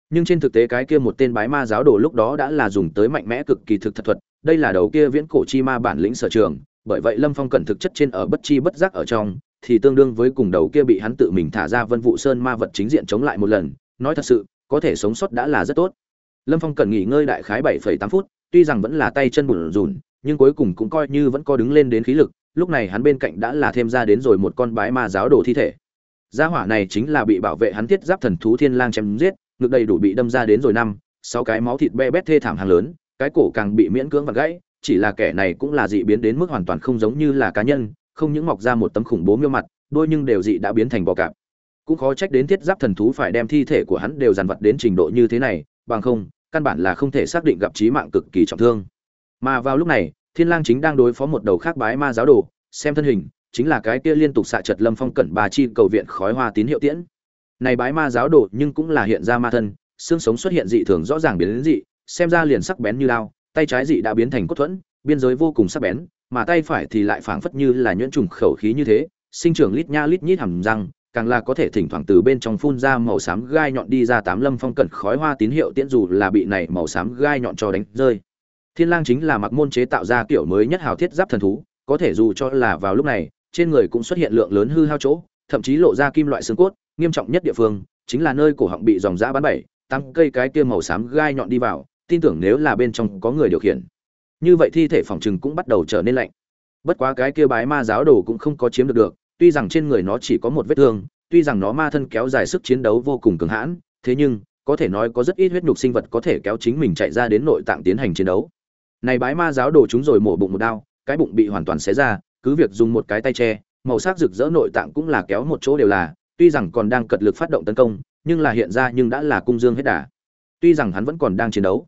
Nhưng trên thực tế cái kia một tên bái ma giáo đồ lúc đó đã là dùng tới mạnh mẽ cực kỳ thực thật thuật, đây là đầu kia viễn cổ chi ma bản lĩnh sở trường, bởi vậy lâm phong cẩn thực chất trên ở bất chi bất giác ở trong, thì tương đương với cùng đầu kia bị hắn tự mình thả ra vân vụ sơn ma vật chính diện chống lại một lần, nói thật sự, có thể sống sót đã là rất tốt. Lâm phong cần nghỉ ngơi đại khái bảy tám phút, tuy rằng vẫn là tay chân bùn rùn nhưng cuối cùng cũng coi như vẫn có đứng lên đến khí lực, lúc này hắn bên cạnh đã là thêm ra đến rồi một con bái ma giáo đồ thi thể. Gia hỏa này chính là bị bảo vệ hắn thiết giáp thần thú thiên lang chém giết, ngực đầy đủ bị đâm ra đến rồi năm, sáu cái máu thịt be bét thê thảm hàng lớn, cái cổ càng bị miễn cưỡng và gãy, chỉ là kẻ này cũng là dị biến đến mức hoàn toàn không giống như là cá nhân, không những mọc ra một tấm khủng bố miêu mặt, đôi nhưng đều dị đã biến thành bò cạp. Cũng khó trách đến thiết giáp thần thú phải đem thi thể của hắn đều dàn vật đến trình độ như thế này, bằng không, căn bản là không thể xác định gặp chí mạng cực kỳ trọng thương mà vào lúc này, thiên lang chính đang đối phó một đầu khác bái ma giáo đồ, xem thân hình, chính là cái kia liên tục xạ chật lâm phong cẩn bà chi cầu viện khói hoa tín hiệu tiễn. Này bái ma giáo đồ nhưng cũng là hiện ra ma thân, xương sống xuất hiện dị thường rõ ràng biến đến dị, xem ra liền sắc bén như lao tay trái dị đã biến thành cốt thuẫn, biên giới vô cùng sắc bén, mà tay phải thì lại phảng phất như là nhuyễn trùng khẩu khí như thế, sinh trưởng lít nha lít nhít hầm răng, càng là có thể thỉnh thoảng từ bên trong phun ra màu xám gai nhọn đi ra tám lâm phong cẩn khói hoa tín hiệu tiễn dù là bị này màu xám gai nhọn cho đánh rơi thiên lang chính là mặc môn chế tạo ra kiểu mới nhất hào thiết giáp thần thú, có thể dù cho là vào lúc này, trên người cũng xuất hiện lượng lớn hư hao chỗ, thậm chí lộ ra kim loại xương cốt, nghiêm trọng nhất địa phương, chính là nơi cổ họng bị dòng dã bắn bảy tăng cây cái kia màu xám gai nhọn đi vào, tin tưởng nếu là bên trong có người điều khiển. Như vậy thi thể phòng trừng cũng bắt đầu trở nên lạnh. Bất quá cái kia bái ma giáo đồ cũng không có chiếm được được, tuy rằng trên người nó chỉ có một vết thương, tuy rằng nó ma thân kéo dài sức chiến đấu vô cùng cường hãn, thế nhưng, có thể nói có rất ít huyết nhục sinh vật có thể kéo chính mình chạy ra đến nội tạng tiến hành chiến đấu này bái ma giáo đồ chúng rồi mổ bụng một đao, cái bụng bị hoàn toàn xé ra, cứ việc dùng một cái tay che, màu sắc rực rỡ nội tạng cũng là kéo một chỗ đều là, tuy rằng còn đang cật lực phát động tấn công, nhưng là hiện ra nhưng đã là cung dương hết đà. Tuy rằng hắn vẫn còn đang chiến đấu,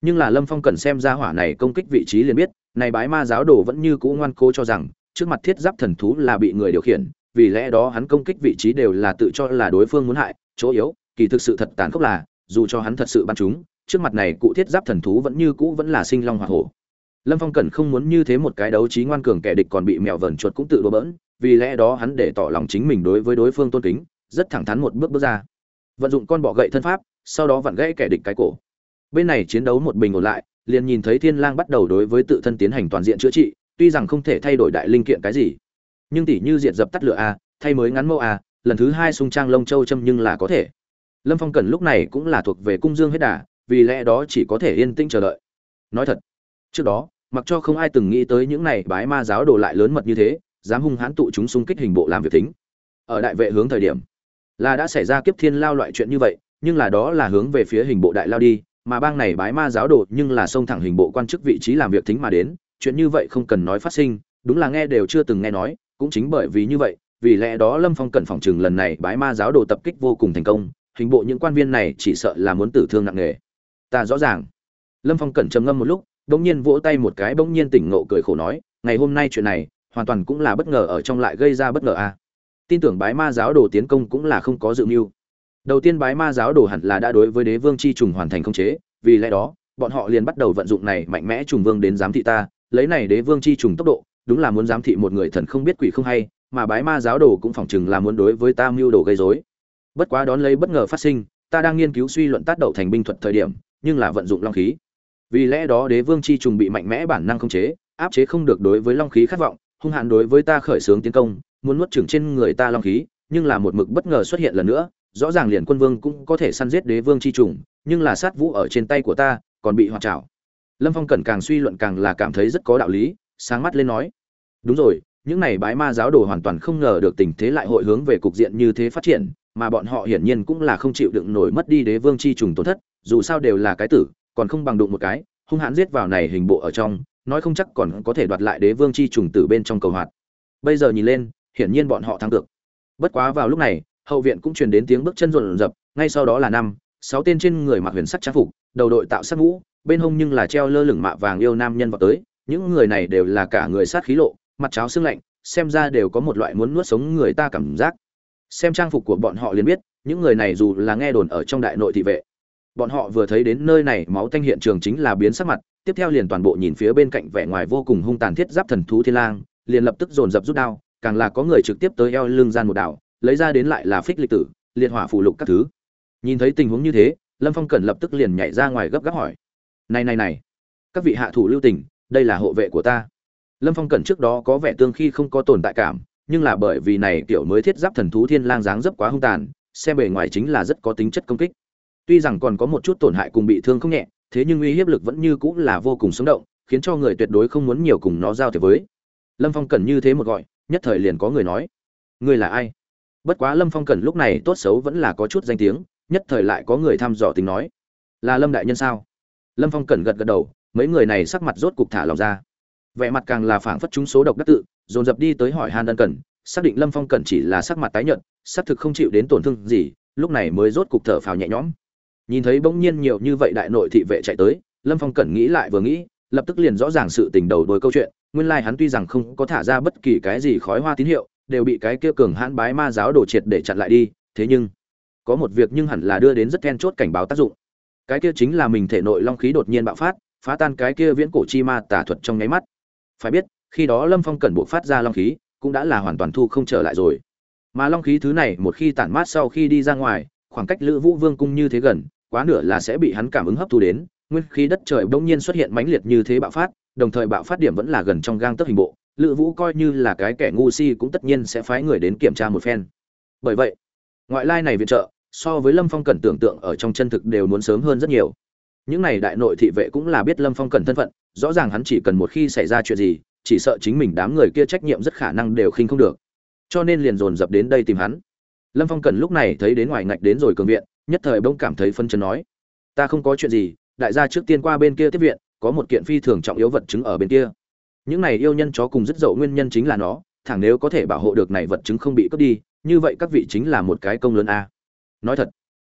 nhưng là lâm phong cần xem ra hỏa này công kích vị trí liền biết, này bái ma giáo đồ vẫn như cũ ngoan cố cho rằng, trước mặt thiết giáp thần thú là bị người điều khiển, vì lẽ đó hắn công kích vị trí đều là tự cho là đối phương muốn hại, chỗ yếu, kỳ thực sự thật tàn khốc là, dù cho hắn thật sự bắn chúng trước mặt này cụ thiết giáp thần thú vẫn như cũ vẫn là sinh long hỏa hổ. Lâm phong cẩn không muốn như thế một cái đấu trí ngoan cường kẻ địch còn bị mèo vờn chuột cũng tự đùa bỡn, vì lẽ đó hắn để tỏ lòng chính mình đối với đối phương tôn kính, rất thẳng thắn một bước bước ra. Vận dụng con bọ gậy thân pháp, sau đó vặn gãy kẻ địch cái cổ. Bên này chiến đấu một bình ổn lại, liền nhìn thấy thiên lang bắt đầu đối với tự thân tiến hành toàn diện chữa trị, tuy rằng không thể thay đổi đại linh kiện cái gì. Nhưng tỷ như diệt dập tắt lửa a, thay mới ngắn mâu a, lần thứ hai sung trang lông châu châm nhưng là có thể. Lâm phong cần lúc này cũng là thuộc về cung dương hết đà vì lẽ đó chỉ có thể yên tĩnh chờ đợi. Nói thật, trước đó, mặc cho không ai từng nghĩ tới những này bái ma giáo đồ lại lớn mật như thế, dám hung hãn tụ chúng xung kích hình bộ làm việc tính. Ở đại vệ hướng thời điểm, là đã xảy ra kiếp thiên lao loại chuyện như vậy, nhưng là đó là hướng về phía hình bộ đại lao đi, mà bang này bái ma giáo đồ nhưng là xông thẳng hình bộ quan chức vị trí làm việc tính mà đến, chuyện như vậy không cần nói phát sinh, đúng là nghe đều chưa từng nghe nói, cũng chính bởi vì như vậy, vì lẽ đó lâm phong cần phòng chừng lần này bái ma giáo đồ tập kích vô cùng thành công, hình bộ những quan viên này chỉ sợ là muốn tử thương nặng nề ta rõ ràng. Lâm phong cẩn trầm ngâm một lúc bỗng nhiên vỗ tay một cái bỗng nhiên tỉnh ngộ cười khổ nói, ngày hôm nay chuyện này, hoàn toàn cũng là bất ngờ ở trong lại gây ra bất ngờ a à. tin tưởng bái ma giáo đồ tiến công cũng là không có dự mưu. Đầu tiên bái ma giáo đồ hẳn là đã đối với đế vương chi trùng hoàn thành khống chế, vì lẽ đó, bọn họ liền bắt đầu vận dụng này mạnh mẽ trùng vương đến giám thị ta, lấy này đế vương chi trùng tốc độ, đúng là muốn giám thị một người thần không biết quỷ không hay, mà bái ma giáo đồ cũng phỏng chừng là muốn đối với ta mưu đồ gây rối. Bất quá đón lấy bất ngờ phát sinh, ta đang nghiên cứu suy luận tác đậu thành binh thuật thời điểm nhưng là vận dụng long khí. Vì lẽ đó đế vương chi trùng bị mạnh mẽ bản năng không chế, áp chế không được đối với long khí khát vọng, hung hãn đối với ta khởi xướng tiến công, muốn nuốt chửng trên người ta long khí, nhưng là một mực bất ngờ xuất hiện lần nữa, rõ ràng liền quân vương cũng có thể săn giết đế vương chi trùng, nhưng là sát vũ ở trên tay của ta, còn bị hoạt trảo. Lâm phong cẩn càng suy luận càng là cảm thấy rất có đạo lý, sáng mắt lên nói. Đúng rồi, những này bái ma giáo đồ hoàn toàn không ngờ được tình thế lại hội hướng về cục diện như thế phát triển, mà bọn họ hiển nhiên cũng là không chịu đựng nổi mất đi đế vương chi trùng tổn thất dù sao đều là cái tử, còn không bằng đụng một cái, hung hãn giết vào này hình bộ ở trong, nói không chắc còn có thể đoạt lại đế vương chi trùng tử bên trong cầu hoạt. Bây giờ nhìn lên, hiển nhiên bọn họ thắng được. Bất quá vào lúc này, hậu viện cũng truyền đến tiếng bước chân rộn rập, ngay sau đó là năm, sáu tên trên người mặc huyền sắc trang phục, đầu đội tạo sắc mũ, bên hông nhưng là treo lơ lửng mạ vàng yêu nam nhân vào tới, những người này đều là cả người sát khí lộ, mặt cháo xương lạnh, xem ra đều có một loại muốn nuốt sống người ta cảm giác. Xem trang phục của bọn họ liền biết, những người này dù là nghe đồn ở trong đại nội thị vệ bọn họ vừa thấy đến nơi này, máu tanh hiện trường chính là biến sắc mặt, tiếp theo liền toàn bộ nhìn phía bên cạnh vẻ ngoài vô cùng hung tàn thiết giáp thần thú thiên lang, liền lập tức dồn dập rút đao, càng là có người trực tiếp tới eo lưng gian một đảo, lấy ra đến lại là phích lịch tử, liệt hỏa phụ lục các thứ. Nhìn thấy tình huống như thế, lâm phong cẩn lập tức liền nhảy ra ngoài gấp gáp hỏi, này này này, các vị hạ thủ lưu tình, đây là hộ vệ của ta. Lâm phong cẩn trước đó có vẻ tương khi không có tồn tại cảm, nhưng là bởi vì này kiểu mới thiết giáp thần thú thiên lang dáng dấp quá hung tàn, xem bề ngoài chính là rất có tính chất công kích tuy rằng còn có một chút tổn hại cùng bị thương không nhẹ thế nhưng uy hiếp lực vẫn như cũng là vô cùng sống động khiến cho người tuyệt đối không muốn nhiều cùng nó giao thiệp với. Lâm phong cẩn như thế một gọi nhất thời liền có người nói ngươi là ai? Bất quá lâm phong cẩn lúc này tốt xấu vẫn là có chút danh tiếng nhất thời lại có người thăm dò tính nói là lâm đại nhân sao? Lâm phong cẩn gật gật đầu mấy người này sắc mặt rốt cục thả lòng ra. Vẻ mặt càng là phảng phất chúng số độc đắc tự dồn dập đi tới hỏi Hàn ân Cẩn, xác định lâm phong cẩn chỉ là sắc mặt tái nhợt xác thực không chịu đến tổn thương gì lúc này mới rốt cục thở phào nhẹ nhõm nhìn thấy bỗng nhiên nhiều như vậy đại nội thị vệ chạy tới, lâm phong cẩn nghĩ lại vừa nghĩ, lập tức liền rõ ràng sự tình đầu đuôi câu chuyện, nguyên lai hắn tuy rằng không có thả ra bất kỳ cái gì khói hoa tín hiệu, đều bị cái kia cường hãn bái ma giáo đổ triệt để chặn lại đi, thế nhưng, có một việc nhưng hẳn là đưa đến rất then chốt cảnh báo tác dụng. Cái kia chính là mình thể nội long khí đột nhiên bạo phát, phá tan cái kia viễn cổ chi ma tả thuật trong nháy mắt. Phải biết, khi đó lâm phong cần buộc phát ra long khí, cũng đã là hoàn toàn thu không trở lại rồi. Mà long khí thứ này một khi tản mát sau khi đi ra ngoài, khoảng cách lữ vũ vương cung như thế gần quá nửa là sẽ bị hắn cảm ứng hấp thu đến, nguyên khí đất trời bỗng nhiên xuất hiện mãnh liệt như thế bạo phát, đồng thời bạo phát điểm vẫn là gần trong gang tấc hình bộ, lữ vũ coi như là cái kẻ ngu si cũng tất nhiên sẽ phái người đến kiểm tra một phen. Bởi vậy, ngoại lai này viện trợ, so với lâm phong cần tưởng tượng ở trong chân thực đều muốn sớm hơn rất nhiều. Những này đại nội thị vệ cũng là biết lâm phong cần thân phận, rõ ràng hắn chỉ cần một khi xảy ra chuyện gì, chỉ sợ chính mình đám người kia trách nhiệm rất khả năng đều khinh không được. Cho nên liền dồn dập đến đây tìm hắn. Lâm phong cần lúc này thấy đến ngoài ngạch đến rồi cường viện nhất thời bỗng cảm thấy phân chấn nói, ta không có chuyện gì, đại gia trước tiên qua bên kia tiếp viện, có một kiện phi thường trọng yếu vật chứng ở bên kia. Những này yêu nhân chó cùng rất dậu nguyên nhân chính là nó, thẳng nếu có thể bảo hộ được này vật chứng không bị cướp đi, như vậy các vị chính là một cái công lớn a. Nói thật,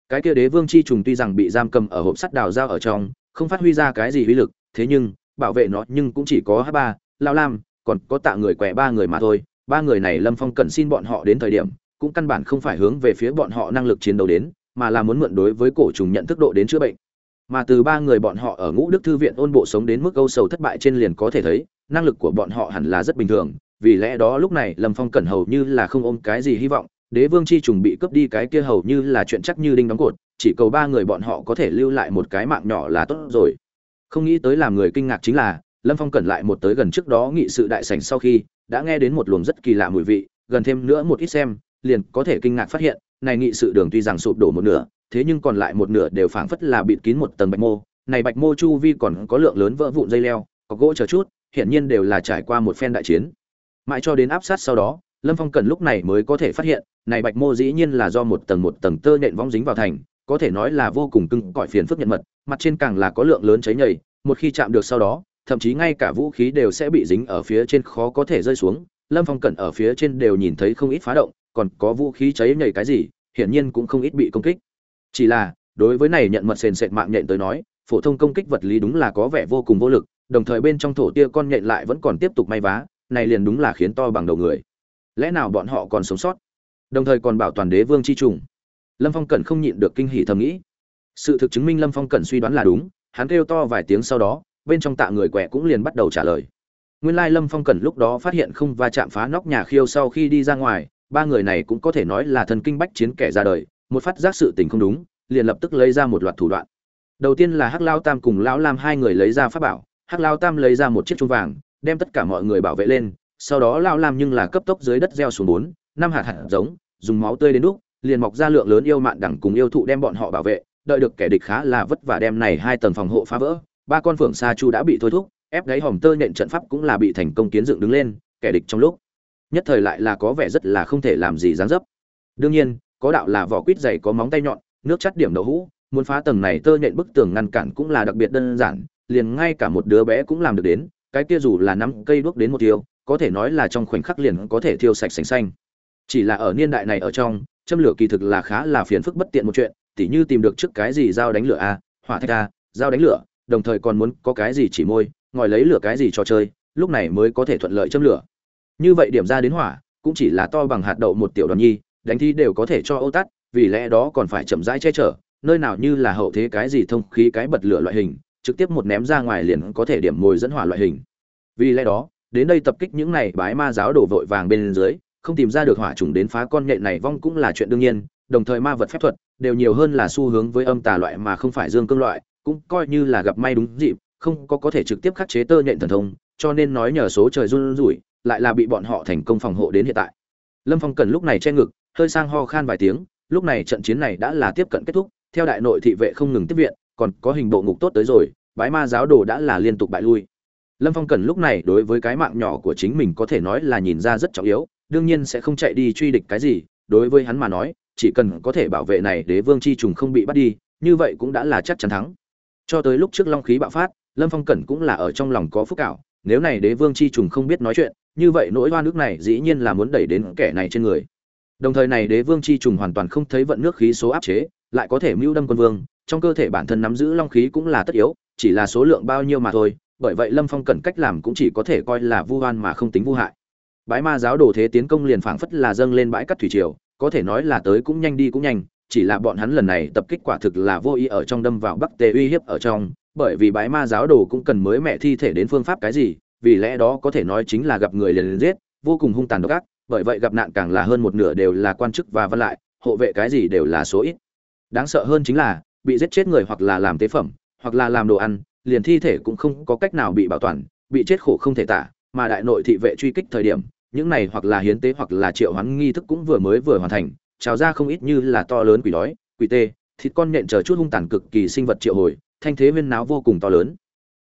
cái kia đế vương chi trùng tuy rằng bị giam cầm ở hộp sắt đào dao ở trong, không phát huy ra cái gì uy lực, thế nhưng, bảo vệ nó nhưng cũng chỉ có h ba, lao lam, còn có tạ người quẻ ba người mà thôi. Ba người này lâm phong cần xin bọn họ đến thời điểm, cũng căn bản không phải hướng về phía bọn họ năng lực chiến đấu đến mà là muốn mượn đối với cổ trùng nhận thức độ đến chữa bệnh. Mà từ ba người bọn họ ở ngũ đức thư viện ôn bộ sống đến mức âu sầu thất bại trên liền có thể thấy, năng lực của bọn họ hẳn là rất bình thường, vì lẽ đó lúc này lâm phong cẩn hầu như là không ôm cái gì hy vọng, đế vương chi trùng bị cướp đi cái kia hầu như là chuyện chắc như đinh đóng cột, chỉ cầu ba người bọn họ có thể lưu lại một cái mạng nhỏ là tốt rồi. Không nghĩ tới làm người kinh ngạc chính là, lâm phong cẩn lại một tới gần trước đó nghị sự đại sảnh sau khi, đã nghe đến một luồng rất kỳ lạ mùi vị, gần thêm nữa một ít xem, liền có thể kinh ngạc phát hiện này nghị sự đường tuy rằng sụp đổ một nửa, thế nhưng còn lại một nửa đều phảng phất là bịt kín một tầng bạch mô. Này bạch mô chu vi còn có lượng lớn vỡ vụn dây leo, có gỗ chờ chút hiện nhiên đều là trải qua một phen đại chiến. Mãi cho đến áp sát sau đó, lâm phong cần lúc này mới có thể phát hiện, này bạch mô dĩ nhiên là do một tầng một tầng tơ nện vong dính vào thành, có thể nói là vô cùng cứng cỏi phiền phức nhận mật, mặt trên càng là có lượng lớn cháy nhầy, một khi chạm được sau đó, thậm chí ngay cả vũ khí đều sẽ bị dính ở phía trên khó có thể rơi xuống. Lâm phong cẩn ở phía trên đều nhìn thấy không ít phá động còn có vũ khí cháy nhảy cái gì, hiển nhiên cũng không ít bị công kích. Chỉ là, đối với này nhận mật sền sệt mạng nhện tới nói, phổ thông công kích vật lý đúng là có vẻ vô cùng vô lực, đồng thời bên trong thổ tia con nhện lại vẫn còn tiếp tục may vá, này liền đúng là khiến to bằng đầu người. Lẽ nào bọn họ còn sống sót? Đồng thời còn bảo toàn đế vương chi trùng. Lâm phong cẩn không nhịn được kinh hỉ thầm nghĩ. Sự thực chứng minh lâm phong cẩn suy đoán là đúng, hắn kêu to vài tiếng sau đó, bên trong tạ người quẹ cũng liền bắt đầu trả lời. Nguyên lai lâm phong cẩn lúc đó phát hiện không va chạm phá nóc nhà khiêu sau khi đi ra ngoài ba người này cũng có thể nói là thần kinh bách chiến kẻ ra đời, một phát giác sự tình không đúng, liền lập tức lấy ra một loạt thủ đoạn. Đầu tiên là hắc lao tam cùng lão lam hai người lấy ra pháp bảo, hắc lao tam lấy ra một chiếc chuông vàng, đem tất cả mọi người bảo vệ lên, sau đó lao lam nhưng là cấp tốc dưới đất gieo xuống bốn, năm hạt hạt giống, dùng máu tươi đến đúc, liền mọc ra lượng lớn yêu mạn đẳng cùng yêu thụ đem bọn họ bảo vệ, đợi được kẻ địch khá là vất vả đem này hai tầng phòng hộ phá vỡ, ba con phượng sa chu đã bị thôi thúc, ép đáy hòm tơ nện trận pháp cũng là bị thành công kiến dựng đứng lên, kẻ địch trong lúc nhất thời lại là có vẻ rất là không thể làm gì dáng dấp. Đương nhiên, có đạo là vỏ quýt dày có móng tay nhọn, nước chắt điểm đậu hũ, muốn phá tầng này tơ nhện bức tường ngăn cản cũng là đặc biệt đơn giản, liền ngay cả một đứa bé cũng làm được đến, cái kia dù là năm cây đuốc đến một tiêu có thể nói là trong khoảnh khắc liền có thể thiêu sạch sành xanh. Chỉ là ở niên đại này ở trong, châm lửa kỳ thực là khá là phiền phức bất tiện một chuyện, tỉ như tìm được trước cái gì dao đánh lửa a, hỏa thạch a dao đánh lửa, đồng thời còn muốn có cái gì chỉ môi ngòi lấy lửa cái gì cho chơi, lúc này mới có thể thuận lợi châm lửa như vậy điểm ra đến hỏa, cũng chỉ là to bằng hạt đậu một tiểu đoàn nhi, đánh thi đều có thể cho ô tắt vì lẽ đó còn phải chậm rãi che chở, nơi nào như là hậu thế cái gì thông khí cái bật lửa loại hình, trực tiếp một ném ra ngoài liền có thể điểm mồi dẫn hỏa loại hình. Vì lẽ đó, đến đây tập kích những này bái ma giáo đổ vội vàng bên dưới, không tìm ra được hỏa trùng đến phá con nhện này vong cũng là chuyện đương nhiên, đồng thời ma vật phép thuật, đều nhiều hơn là xu hướng với âm tà loại mà không phải dương cương loại, cũng coi như là gặp may đúng dịp, không có có thể trực tiếp khắc chế tơ nhện thần thông, cho nên nói nhờ số trời run rủi lại là bị bọn họ thành công phòng hộ đến hiện tại. Lâm phong cần lúc này che ngực, hơi sang ho khan vài tiếng, lúc này trận chiến này đã là tiếp cận kết thúc, theo đại nội thị vệ không ngừng tiếp viện, còn có hình bộ ngục tốt tới rồi, bái ma giáo đồ đã là liên tục bại lui. Lâm phong cần lúc này đối với cái mạng nhỏ của chính mình có thể nói là nhìn ra rất trọng yếu, đương nhiên sẽ không chạy đi truy địch cái gì, đối với hắn mà nói, chỉ cần có thể bảo vệ này đế vương chi trùng không bị bắt đi, như vậy cũng đã là chắc chắn thắng. Cho tới lúc trước long khí bạo phát, lâm phong cẩn cũng là ở trong lòng có phúc cảo nếu này đế vương chi trùng không biết nói chuyện, như vậy nỗi oan nước này dĩ nhiên là muốn đẩy đến kẻ này trên người. Đồng thời này đế vương chi trùng hoàn toàn không thấy vận nước khí số áp chế, lại có thể mưu đâm quân vương, trong cơ thể bản thân nắm giữ long khí cũng là tất yếu, chỉ là số lượng bao nhiêu mà thôi, bởi vậy lâm phong cần cách làm cũng chỉ có thể coi là vu oan mà không tính vu hại. Bãi ma giáo đồ thế tiến công liền phảng phất là dâng lên bãi cắt thủy triều, có thể nói là tới cũng nhanh đi cũng nhanh, chỉ là bọn hắn lần này tập kích quả thực là vô ý ở trong đâm vào bắc tề uy hiếp ở trong bởi vì bái ma giáo đồ cũng cần mới mẹ thi thể đến phương pháp cái gì, vì lẽ đó có thể nói chính là gặp người liền giết, vô cùng hung tàn độc ác, bởi vậy gặp nạn càng là hơn một nửa đều là quan chức và văn lại, hộ vệ cái gì đều là số ít. Đáng sợ hơn chính là, bị giết chết người hoặc là làm tế phẩm, hoặc là làm đồ ăn, liền thi thể cũng không có cách nào bị bảo toàn, bị chết khổ không thể tả, mà đại nội thị vệ truy kích thời điểm, những này hoặc là hiến tế hoặc là triệu hoán nghi thức cũng vừa mới vừa hoàn thành, trào ra không ít như là to lớn quỷ đói, quỷ tê, thịt con nện chờ chút hung tàn cực kỳ sinh vật triệu hồi thanh thế huyên náo vô cùng to lớn.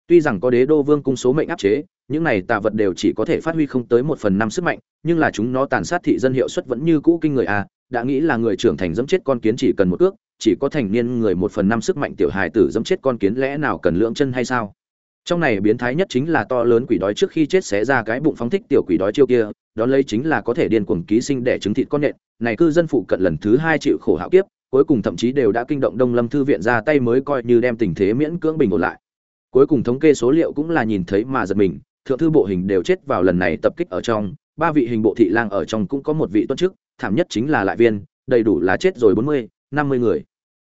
Tuy rằng có đế đô vương cung số mệnh áp chế, những này tà vật đều chỉ có thể phát huy không tới một phần năm sức mạnh, nhưng là chúng nó tàn sát thị dân hiệu suất vẫn như cũ kinh người a, đã nghĩ là người trưởng thành dẫm chết con kiến chỉ cần một ước chỉ có thành niên người một phần năm sức mạnh tiểu hài tử dẫm chết con kiến lẽ nào cần lưỡng chân hay sao? Trong này biến thái nhất chính là to lớn quỷ đói trước khi chết xé ra cái bụng phóng thích tiểu quỷ đói chiêu kia đó lấy chính là có thể điên cuồng ký sinh để trứng thịt con nện này cư dân phụ cận lần thứ hai chịu khổ hạo kiếp cuối cùng thậm chí đều đã kinh động đông lâm thư viện ra tay mới coi như đem tình thế miễn cưỡng bình ổn lại. Cuối cùng thống kê số liệu cũng là nhìn thấy mà giật mình, thượng thư bộ hình đều chết vào lần này tập kích ở trong, ba vị hình bộ thị lang ở trong cũng có một vị tuấn chức, thảm nhất chính là lại viên, đầy đủ là chết rồi bốn mươi, năm mươi người.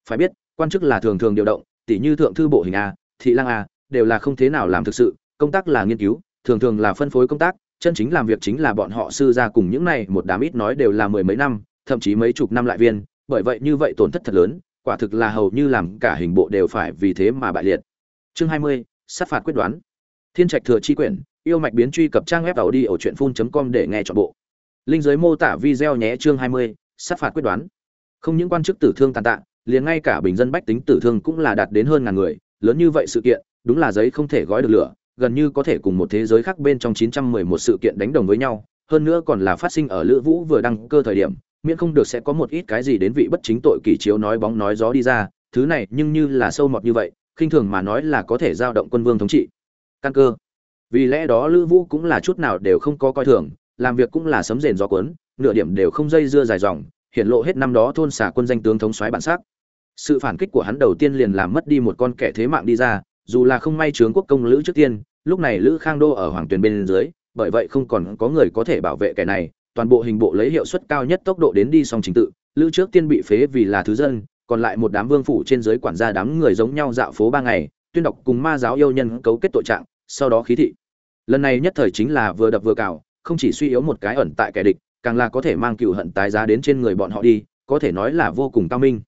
Phải biết, quan chức là thường thường điều động tỷ như thượng thư bộ hình a, thị lang a, đều là không thế nào làm thực sự, công tác là nghiên cứu, thường thường là phân phối công tác, chân chính làm việc chính là bọn họ sư ra cùng những này một đám ít nói đều là mười mấy năm, thậm chí mấy chục năm lại viên bởi vậy như vậy tổn thất thật lớn, quả thực là hầu như làm cả hình bộ đều phải vì thế mà bại liệt. Chương hai mươi, sát phạt quyết đoán. Thiên trạch thừa chi quyển, yêu mạch biến truy cập trang web đầu đi ở truyện phun com để nghe trọn bộ. Linh giới mô tả video nhé, chương hai mươi, sát phạt quyết đoán. Không những quan chức tử thương tàn tạ, liền ngay cả bình dân bách tính tử thương cũng là đạt đến hơn ngàn người, lớn như vậy sự kiện, đúng là giấy không thể gói được lửa, gần như có thể cùng một thế giới khác bên trong 911 sự kiện đánh đồng với nhau, hơn nữa còn là phát sinh ở lữ vũ vừa đăng cơ thời điểm miễn không được sẽ có một ít cái gì đến vị bất chính tội kỳ chiếu nói bóng nói gió đi ra, thứ này nhưng như là sâu mọt như vậy, khinh thường mà nói là có thể giao động quân vương thống trị. Căn cơ. Vì lẽ đó lữ vũ cũng là chút nào đều không có coi thường, làm việc cũng là sấm rền gió cuốn, nửa điểm đều không dây dưa dài dòng hiện lộ hết năm đó thôn xả quân danh tướng thống soái bản sắc. Sự phản kích của hắn đầu tiên liền làm mất đi một con kẻ thế mạng đi ra, dù là không may trướng quốc công lữ trước tiên, lúc này lữ khang đô ở hoàng tuyền bên dưới, bởi vậy không còn có người có thể bảo vệ kẻ này toàn bộ hình bộ lấy hiệu suất cao nhất tốc độ đến đi song trình tự, lữ trước tiên bị phế vì là thứ dân, còn lại một đám vương phủ trên dưới quản gia đám người giống nhau dạo phố ba ngày, tuyên đọc cùng ma giáo yêu nhân cấu kết tội trạng, sau đó khí thị. Lần này nhất thời chính là vừa đập vừa cào, không chỉ suy yếu một cái ẩn tại kẻ địch, càng là có thể mang cựu hận tái giá đến trên người bọn họ đi, có thể nói là vô cùng cao minh.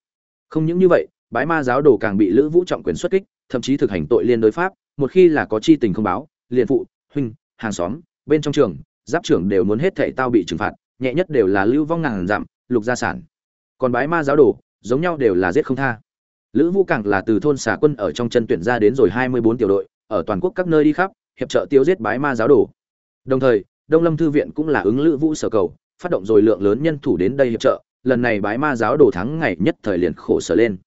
Không những như vậy, bái ma giáo đồ càng bị lữ vũ trọng quyền xuất kích, thậm chí thực hành tội liên đối pháp, một khi là có chi tình không báo, liền phụ, huynh, hàng xóm, bên trong trường giáp trưởng đều muốn hết thảy tao bị trừng phạt, nhẹ nhất đều là lưu vong ngàn dặm, lục gia sản. Còn bái ma giáo đồ, giống nhau đều là giết không tha. Lữ vũ càng là từ thôn xà quân ở trong chân tuyển ra đến rồi hai mươi bốn tiểu đội, ở toàn quốc các nơi đi khắp, hiệp trợ tiêu giết bái ma giáo đồ. Đồng thời, đông lâm thư viện cũng là ứng lữ vũ sở cầu, phát động rồi lượng lớn nhân thủ đến đây hiệp trợ, lần này bái ma giáo đồ thắng ngày nhất thời liền khổ sở lên.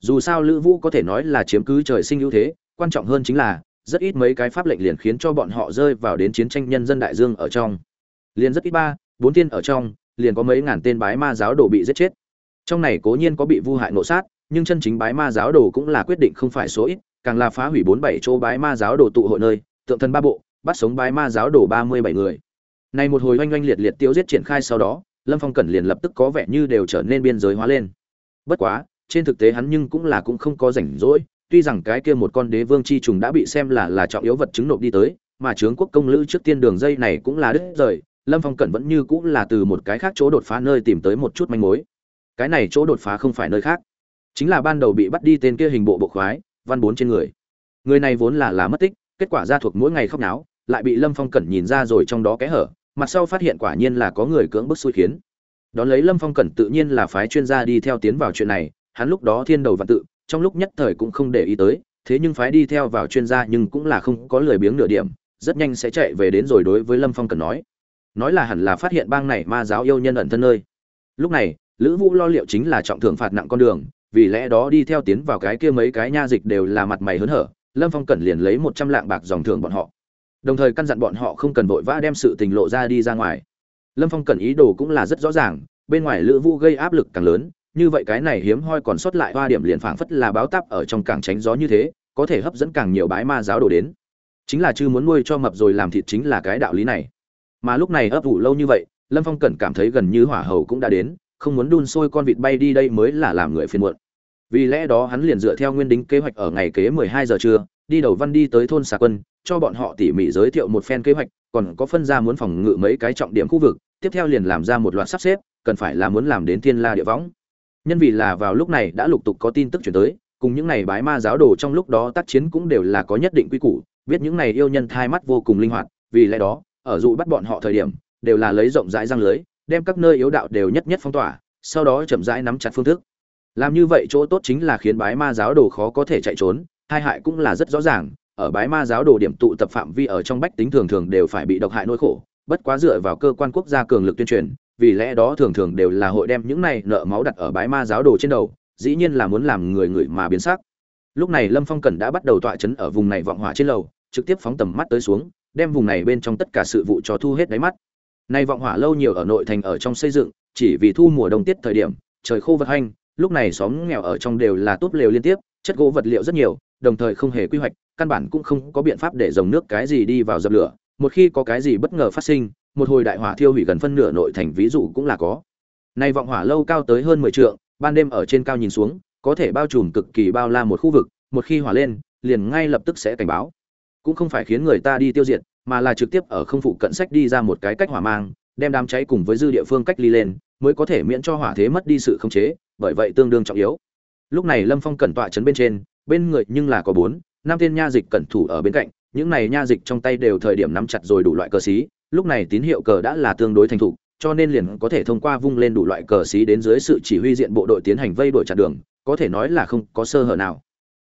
Dù sao lữ vũ có thể nói là chiếm cứ trời sinh ưu thế, quan trọng hơn chính là rất ít mấy cái pháp lệnh liền khiến cho bọn họ rơi vào đến chiến tranh nhân dân đại dương ở trong. Liền rất ít ba, bốn tiên ở trong, liền có mấy ngàn tên bái ma giáo đồ bị giết chết. Trong này cố nhiên có bị vu hại nộ sát, nhưng chân chính bái ma giáo đồ cũng là quyết định không phải số ít, càng là phá hủy bốn bảy chỗ bái ma giáo đồ tụ hội nơi, tượng thân ba bộ, bắt sống bái ma giáo đồ ba mươi bảy người. Này một hồi oanh oanh liệt liệt tiêu giết triển khai sau đó, lâm phong cẩn liền lập tức có vẻ như đều trở nên biên giới hóa lên. Bất quá, trên thực tế hắn nhưng cũng là cũng không có rảnh rỗi tuy rằng cái kia một con đế vương chi trùng đã bị xem là là trọng yếu vật chứng nộp đi tới, mà chướng quốc công lữ trước tiên đường dây này cũng là đứt rời, lâm phong cẩn vẫn như cũng là từ một cái khác chỗ đột phá nơi tìm tới một chút manh mối. Cái này chỗ đột phá không phải nơi khác, chính là ban đầu bị bắt đi tên kia hình bộ bộ khoái, văn bốn trên người. Người này vốn là là mất tích, kết quả ra thuộc mỗi ngày khóc náo, lại bị lâm phong cẩn nhìn ra rồi trong đó kẽ hở, mặt sau phát hiện quả nhiên là có người cưỡng bức xui khiến. Đón lấy lâm phong cẩn tự nhiên là phái chuyên gia đi theo tiến vào chuyện này, hắn lúc đó thiên đầu vạn tự trong lúc nhất thời cũng không để ý tới, thế nhưng phái đi theo vào chuyên gia nhưng cũng là không có lười biếng nửa điểm, rất nhanh sẽ chạy về đến rồi đối với lâm phong cần nói. Nói là hẳn là phát hiện bang này ma giáo yêu nhân ẩn thân nơi. Lúc này, lữ vũ lo liệu chính là trọng thưởng phạt nặng con đường, vì lẽ đó đi theo tiến vào cái kia mấy cái nha dịch đều là mặt mày hớn hở, lâm phong cần liền lấy một trăm lạng bạc dòng thưởng bọn họ. Đồng thời căn dặn bọn họ không cần vội vã đem sự tình lộ ra đi ra ngoài. Lâm phong cần ý đồ cũng là rất rõ ràng, bên ngoài lữ vũ gây áp lực càng lớn như vậy cái này hiếm hoi còn sót lại hoa điểm liền phảng phất là báo táp ở trong càng tránh gió như thế, có thể hấp dẫn càng nhiều bái ma giáo đồ đến. Chính là chưa muốn nuôi cho mập rồi làm thịt chính là cái đạo lý này. Mà lúc này ấp ủ lâu như vậy, lâm phong cẩn cảm thấy gần như hỏa hầu cũng đã đến, không muốn đun sôi con vịt bay đi đây mới là làm người phiền muộn. Vì lẽ đó hắn liền dựa theo nguyên đính kế hoạch ở ngày kế mười hai giờ trưa, đi đầu văn đi tới thôn xà quân, cho bọn họ tỉ mỉ giới thiệu một phen kế hoạch, còn có phân ra muốn phòng ngự mấy cái trọng điểm khu vực, tiếp theo liền làm ra một loạt sắp xếp, cần phải là muốn làm đến thiên la địa võng nhân vì là vào lúc này đã lục tục có tin tức chuyển tới, cùng những này bái ma giáo đồ trong lúc đó tác chiến cũng đều là có nhất định quy củ, biết những này yêu nhân thai mắt vô cùng linh hoạt, vì lẽ đó, ở dụ bắt bọn họ thời điểm, đều là lấy rộng rãi răng lưới, đem các nơi yếu đạo đều nhất nhất phong tỏa, sau đó chậm rãi nắm chặt phương thức. Làm như vậy chỗ tốt chính là khiến bái ma giáo đồ khó có thể chạy trốn, hai hại cũng là rất rõ ràng, ở bái ma giáo đồ điểm tụ tập phạm vi ở trong bách tính thường thường đều phải bị độc hại nỗi khổ, bất quá dựa vào cơ quan quốc gia cường lực tuyên truyền vì lẽ đó thường thường đều là hội đem những này nợ máu đặt ở bái ma giáo đồ trên đầu, dĩ nhiên là muốn làm người người mà biến sắc. Lúc này lâm phong cần đã bắt đầu tọa chấn ở vùng này vọng hỏa trên lầu, trực tiếp phóng tầm mắt tới xuống, đem vùng này bên trong tất cả sự vụ cho thu hết đáy mắt. Nay vọng hỏa lâu nhiều ở nội thành ở trong xây dựng, chỉ vì thu mùa đông tiết thời điểm, trời khô vật hanh, lúc này xóm nghèo ở trong đều là tốt lều liên tiếp, chất gỗ vật liệu rất nhiều, đồng thời không hề quy hoạch, căn bản cũng không có biện pháp để dòng nước cái gì đi vào dập lửa, một khi có cái gì bất ngờ phát sinh một hồi đại hỏa thiêu hủy gần phân nửa nội thành ví dụ cũng là có. Nay vọng hỏa lâu cao tới hơn mười trượng ban đêm ở trên cao nhìn xuống có thể bao trùm cực kỳ bao la một khu vực một khi hỏa lên liền ngay lập tức sẽ cảnh báo. Cũng không phải khiến người ta đi tiêu diệt mà là trực tiếp ở không phụ cận sách đi ra một cái cách hỏa mang đem đám cháy cùng với dư địa phương cách ly lên mới có thể miễn cho hỏa thế mất đi sự khống chế bởi vậy tương đương trọng yếu. Lúc này lâm phong cẩn tọa chấn bên trên bên người nhưng là có bốn năm tên nha dịch cẩn thủ ở bên cạnh những này nha dịch trong tay đều thời điểm nắm chặt rồi đủ loại cơ sĩ, lúc này tín hiệu cờ đã là tương đối thành thục, cho nên liền có thể thông qua vung lên đủ loại cờ xí đến dưới sự chỉ huy diện bộ đội tiến hành vây đuổi chặt đường, có thể nói là không có sơ hở nào.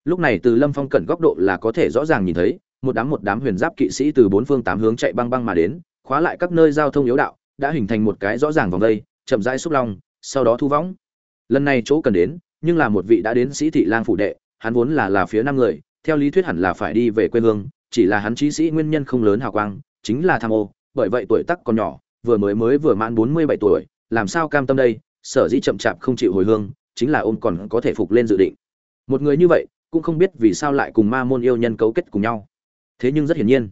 Lúc này từ lâm phong cẩn góc độ là có thể rõ ràng nhìn thấy, một đám một đám huyền giáp kỵ sĩ từ bốn phương tám hướng chạy băng băng mà đến, khóa lại các nơi giao thông yếu đạo, đã hình thành một cái rõ ràng vòng vây chậm rãi xúc long, sau đó thu võng. Lần này chỗ cần đến, nhưng là một vị đã đến sĩ thị lang phủ đệ, hắn vốn là là phía năm người, theo lý thuyết hẳn là phải đi về quê hương, chỉ là hắn trí sĩ nguyên nhân không lớn hào quang, chính là tham ô bởi vậy tuổi tác còn nhỏ, vừa mới mới vừa mãn bốn mươi bảy tuổi, làm sao cam tâm đây? Sở dĩ chậm chạp không chịu hồi hương, chính là ôm còn có thể phục lên dự định. Một người như vậy, cũng không biết vì sao lại cùng ma môn yêu nhân cấu kết cùng nhau. Thế nhưng rất hiển nhiên,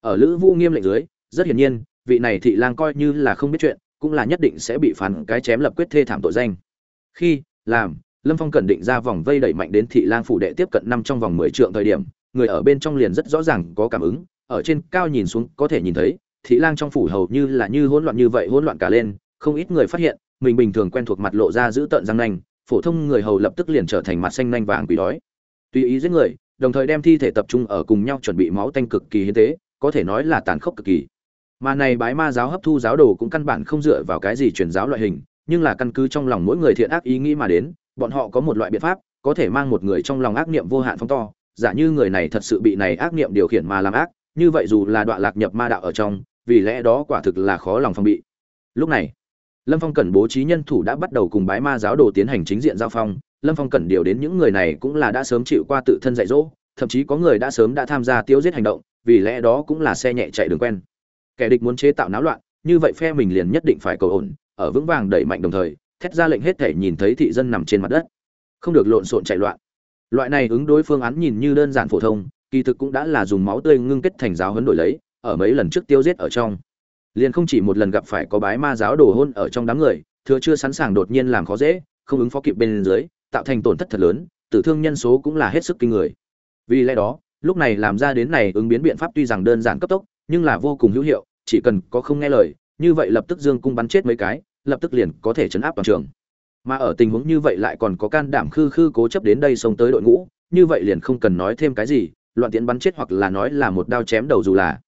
ở lữ vũ nghiêm lệnh dưới, rất hiển nhiên, vị này thị lang coi như là không biết chuyện, cũng là nhất định sẽ bị phán cái chém lập quyết thê thảm tội danh. Khi, làm, lâm phong cẩn định ra vòng vây đẩy mạnh đến thị lang phủ đệ tiếp cận năm trong vòng mười trượng thời điểm, người ở bên trong liền rất rõ ràng có cảm ứng, ở trên cao nhìn xuống có thể nhìn thấy thị lang trong phủ hầu như là như hỗn loạn như vậy, hỗn loạn cả lên, không ít người phát hiện, mình bình thường quen thuộc mặt lộ ra giữ tợn răng nanh, phổ thông người hầu lập tức liền trở thành mặt xanh nanh vàng quỷ đói. Tùy ý giết người, đồng thời đem thi thể tập trung ở cùng nhau chuẩn bị máu tanh cực kỳ hiến tế, có thể nói là tàn khốc cực kỳ. Mà này bái ma giáo hấp thu giáo đồ cũng căn bản không dựa vào cái gì truyền giáo loại hình, nhưng là căn cứ trong lòng mỗi người thiện ác ý nghĩ mà đến, bọn họ có một loại biện pháp, có thể mang một người trong lòng ác niệm vô hạn phóng to. Giả như người này thật sự bị này ác niệm điều khiển mà làm ác, như vậy dù là đoạn lạc nhập ma đạo ở trong vì lẽ đó quả thực là khó lòng phòng bị. Lúc này, lâm phong cẩn bố trí nhân thủ đã bắt đầu cùng bái ma giáo đồ tiến hành chính diện giao phong. Lâm phong cẩn điều đến những người này cũng là đã sớm chịu qua tự thân dạy dỗ, thậm chí có người đã sớm đã tham gia tiêu giết hành động, vì lẽ đó cũng là xe nhẹ chạy đường quen. Kẻ địch muốn chế tạo náo loạn, như vậy phe mình liền nhất định phải cầu ổn, ở vững vàng đẩy mạnh đồng thời, thét ra lệnh hết thể nhìn thấy thị dân nằm trên mặt đất. Không được lộn xộn chạy loạn. Loại này ứng đối phương án nhìn như đơn giản phổ thông, kỳ thực cũng đã là dùng máu tươi ngưng kết thành giáo huấn đổi lấy ở mấy lần trước tiêu giết ở trong. Liền không chỉ một lần gặp phải có bái ma giáo đồ hôn ở trong đám người, thừa chưa sẵn sàng đột nhiên làm khó dễ, không ứng phó kịp bên dưới, tạo thành tổn thất thật lớn, tử thương nhân số cũng là hết sức kinh người. Vì lẽ đó, lúc này làm ra đến này ứng biến biện pháp tuy rằng đơn giản cấp tốc, nhưng là vô cùng hữu hiệu, chỉ cần có không nghe lời, như vậy lập tức dương cung bắn chết mấy cái, lập tức liền có thể chấn áp toàn trường. Mà ở tình huống như vậy lại còn có can đảm khư khư cố chấp đến đây xông tới đội ngũ, như vậy liền không cần nói thêm cái gì, loạn tiện bắn chết hoặc là nói là một đao chém đầu dù là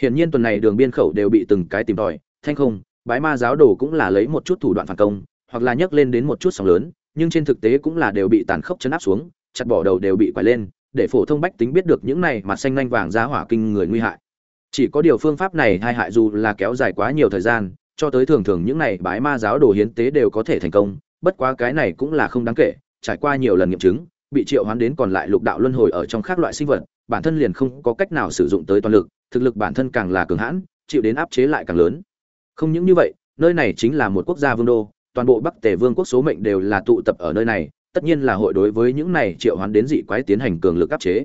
hiển nhiên tuần này đường biên khẩu đều bị từng cái tìm tòi, thanh không, bái ma giáo đồ cũng là lấy một chút thủ đoạn phản công, hoặc là nhấc lên đến một chút sóng lớn, nhưng trên thực tế cũng là đều bị tàn khốc chấn áp xuống, chặt bỏ đầu đều bị quải lên, để phổ thông bách tính biết được những này mà xanh nhanh vàng giá hỏa kinh người nguy hại. Chỉ có điều phương pháp này hai hại dù là kéo dài quá nhiều thời gian, cho tới thường thường những này bái ma giáo đồ hiến tế đều có thể thành công, bất quá cái này cũng là không đáng kể, trải qua nhiều lần nghiệm chứng, bị triệu hoán đến còn lại lục đạo luân hồi ở trong các loại sinh vật, bản thân liền không có cách nào sử dụng tới toàn lực thực lực bản thân càng là cường hãn, chịu đến áp chế lại càng lớn. Không những như vậy, nơi này chính là một quốc gia vương đô, toàn bộ bắc tề vương quốc số mệnh đều là tụ tập ở nơi này, tất nhiên là hội đối với những này triệu hoán đến dị quái tiến hành cường lực áp chế.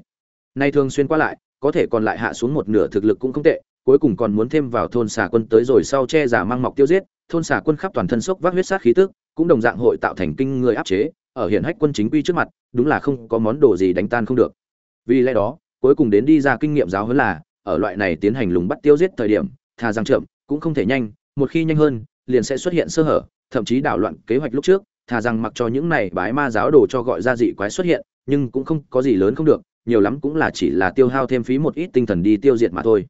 Nay thường xuyên qua lại, có thể còn lại hạ xuống một nửa thực lực cũng không tệ, cuối cùng còn muốn thêm vào thôn xà quân tới rồi sau che giả mang mọc tiêu giết, thôn xà quân khắp toàn thân sốc vác huyết sát khí tức, cũng đồng dạng hội tạo thành kinh người áp chế, ở hiện hách quân chính quy trước mặt, đúng là không có món đồ gì đánh tan không được. Vì lẽ đó, cuối cùng đến đi ra kinh nghiệm giáo huấn là ở loại này tiến hành lùng bắt tiêu giết thời điểm, thà rằng chậm, cũng không thể nhanh, một khi nhanh hơn, liền sẽ xuất hiện sơ hở, thậm chí đảo loạn kế hoạch lúc trước, thà rằng mặc cho những này bái ma giáo đồ cho gọi ra dị quái xuất hiện, nhưng cũng không có gì lớn không được, nhiều lắm cũng là chỉ là tiêu hao thêm phí một ít tinh thần đi tiêu diệt mà thôi.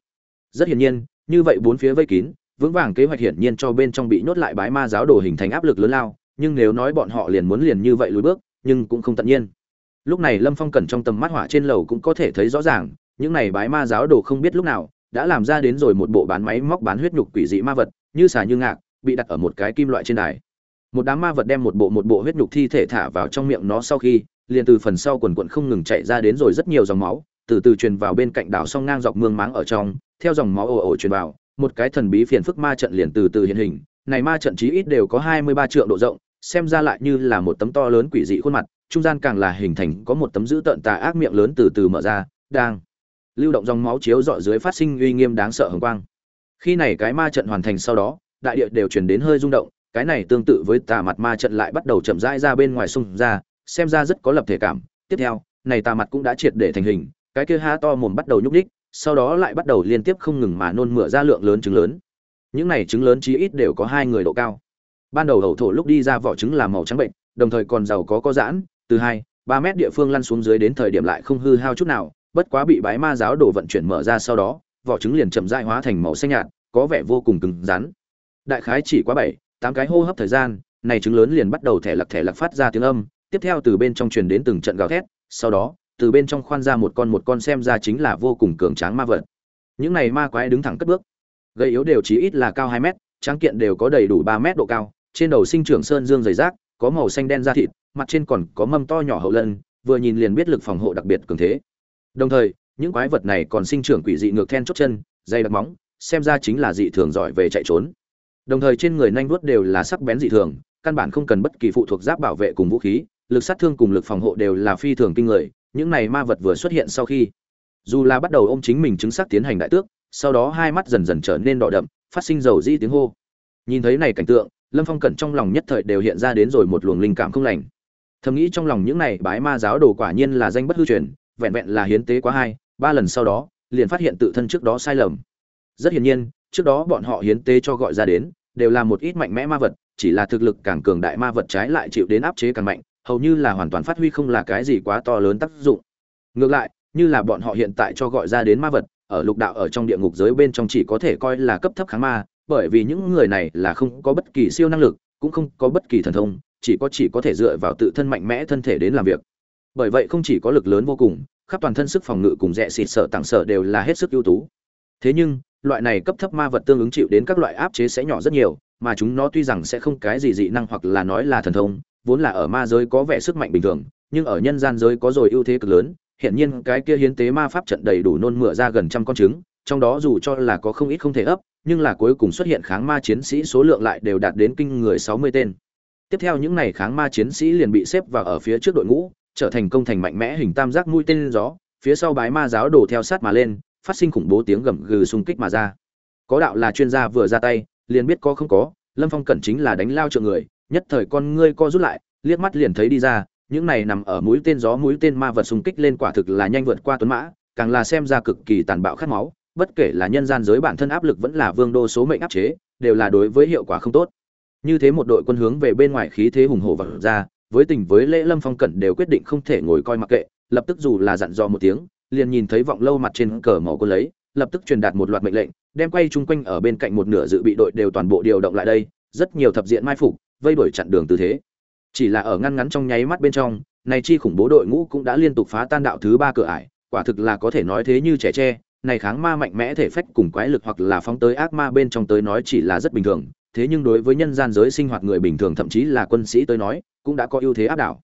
Rất hiển nhiên, như vậy bốn phía vây kín, vững vàng kế hoạch hiển nhiên cho bên trong bị nhốt lại bái ma giáo đồ hình thành áp lực lớn lao, nhưng nếu nói bọn họ liền muốn liền như vậy lùi bước, nhưng cũng không tận nhiên. Lúc này lâm phong cẩn trong tầm mắt hỏa trên lầu cũng có thể thấy rõ ràng những này bái ma giáo đồ không biết lúc nào, đã làm ra đến rồi một bộ bán máy móc bán huyết nhục quỷ dị ma vật, như xà như ngạc, bị đặt ở một cái kim loại trên đài. Một đám ma vật đem một bộ một bộ huyết nhục thi thể thả vào trong miệng nó sau khi, liền từ phần sau quần quận không ngừng chạy ra đến rồi rất nhiều dòng máu, từ từ truyền vào bên cạnh đảo song ngang dọc mương máng ở trong, theo dòng máu ồ ồ truyền vào, một cái thần bí phiền phức ma trận liền từ từ hiện hình. Này ma trận chí ít đều có hai mươi ba triệu độ rộng, xem ra lại như là một tấm to lớn quỷ dị khuôn mặt, trung gian càng là hình thành có một tấm dữ tợn tà ác miệng lớn từ từ mở ra, đang lưu động dòng máu chiếu dọi dưới phát sinh uy nghiêm đáng sợ hồng quang. Khi này cái ma trận hoàn thành sau đó, đại địa đều chuyển đến hơi rung động, cái này tương tự với tà mặt ma trận lại bắt đầu chậm rãi ra bên ngoài sung ra, xem ra rất có lập thể cảm. Tiếp theo, này tà mặt cũng đã triệt để thành hình, cái kia ha to mồm bắt đầu nhúc ních sau đó lại bắt đầu liên tiếp không ngừng mà nôn mửa ra lượng lớn trứng lớn. Những này trứng lớn chí ít đều có hai người độ cao. Ban đầu hậu thổ lúc đi ra vỏ trứng là màu trắng bệnh, đồng thời còn giàu có có giãn, từ hai, ba mét địa phương lăn xuống dưới đến thời điểm lại không hư hao chút nào bất quá bị bái ma giáo đồ vận chuyển mở ra sau đó, vỏ trứng liền chậm dại hóa thành màu xanh nhạt, có vẻ vô cùng cứng rắn. Đại khái chỉ quá bảy, tám cái hô hấp thời gian, này trứng lớn liền bắt đầu thẻ lặc thẻ lặc phát ra tiếng âm, tiếp theo từ bên trong truyền đến từng trận gào thét, sau đó, từ bên trong khoan ra một con một con xem ra chính là vô cùng cường tráng ma vật. Những này ma quái đứng thẳng cất bước gây yếu đều chỉ ít là cao hai mét, tráng kiện đều có đầy đủ ba mét độ cao, trên đầu sinh trưởng sơn dương dày rác, có màu xanh đen da thịt, mặt trên còn có mâm to nhỏ hậu lân, vừa nhìn liền biết lực phòng hộ đặc biệt cường thế đồng thời, những quái vật này còn sinh trưởng quỷ dị ngược then chốt chân dây đặc móng, xem ra chính là dị thường giỏi về chạy trốn. Đồng thời trên người nanh vuốt đều là sắc bén dị thường, căn bản không cần bất kỳ phụ thuộc giáp bảo vệ cùng vũ khí, lực sát thương cùng lực phòng hộ đều là phi thường kinh người, những này ma vật vừa xuất hiện sau khi, dù là bắt đầu ôm chính mình chứng xác tiến hành đại tước, sau đó hai mắt dần dần trở nên đỏ đậm, phát sinh dầu dĩ tiếng hô. Nhìn thấy này cảnh tượng, lâm phong cẩn trong lòng nhất thời đều hiện ra đến rồi một luồng linh cảm không lành. Thầm nghĩ trong lòng những này bái ma giáo đồ quả nhiên là danh bất hư truyền vẹn vẹn là hiến tế quá hai, ba lần sau đó, liền phát hiện tự thân trước đó sai lầm. Rất hiển nhiên, trước đó bọn họ hiến tế cho gọi ra đến, đều là một ít mạnh mẽ ma vật, chỉ là thực lực càng cường đại ma vật trái lại chịu đến áp chế càng mạnh, hầu như là hoàn toàn phát huy không là cái gì quá to lớn tác dụng. Ngược lại, như là bọn họ hiện tại cho gọi ra đến ma vật, ở lục đạo ở trong địa ngục giới bên trong chỉ có thể coi là cấp thấp kháng ma, bởi vì những người này là không có bất kỳ siêu năng lực, cũng không có bất kỳ thần thông, chỉ có chỉ có thể dựa vào tự thân mạnh mẽ thân thể đến làm việc bởi vậy không chỉ có lực lớn vô cùng, khắp toàn thân sức phòng ngự cùng rẽ xịt sợ tặng sợ đều là hết sức ưu tú. Thế nhưng, loại này cấp thấp ma vật tương ứng chịu đến các loại áp chế sẽ nhỏ rất nhiều, mà chúng nó tuy rằng sẽ không cái gì dị năng hoặc là nói là thần thông, vốn là ở ma giới có vẻ sức mạnh bình thường, nhưng ở nhân gian giới có rồi ưu thế cực lớn hiện nhiên cái kia hiến tế ma pháp trận đầy đủ nôn mửa ra gần trăm con trứng, trong đó dù cho là có không ít không thể ấp, nhưng là cuối cùng xuất hiện kháng ma chiến sĩ số lượng lại đều đạt đến kinh người sáu mươi tên. Tiếp theo những này kháng ma chiến sĩ liền bị xếp vào ở phía trước đội ngũ trở thành công thành mạnh mẽ hình tam giác mũi tên gió, phía sau bái ma giáo đổ theo sát mà lên, phát sinh khủng bố tiếng gầm gừ xung kích mà ra. Có đạo là chuyên gia vừa ra tay, liền biết có không có, lâm phong cẩn chính là đánh lao trợ người, nhất thời con ngươi co rút lại, liếc mắt liền thấy đi ra, những này nằm ở mũi tên gió mũi tên ma vật xung kích lên quả thực là nhanh vượt qua tuấn mã, càng là xem ra cực kỳ tàn bạo khát máu, bất kể là nhân gian giới bản thân áp lực vẫn là vương đô số mệnh áp chế, đều là đối với hiệu quả không tốt. Như thế một đội quân hướng về bên ngoài khí thế hùng hổ vật ra với tình với lễ lâm phong cẩn đều quyết định không thể ngồi coi mặc kệ, lập tức dù là dặn dò một tiếng, liền nhìn thấy vọng lâu mặt trên cờ màu cô lấy, lập tức truyền đạt một loạt mệnh lệnh, đem quay chung quanh ở bên cạnh một nửa dự bị đội đều toàn bộ điều động lại đây, rất nhiều thập diện mai phục, vây đuổi chặn đường tư thế. Chỉ là ở ngăn ngắn trong nháy mắt bên trong, này chi khủng bố đội ngũ cũng đã liên tục phá tan đạo thứ ba cửa ải, quả thực là có thể nói thế như trẻ tre, này kháng ma mạnh mẽ thể phách cùng quái lực hoặc là phóng tới ác ma bên trong tới nói chỉ là rất bình thường, thế nhưng đối với nhân gian giới sinh hoạt người bình thường thậm chí là quân sĩ tới nói cũng đã có ưu thế áp đảo.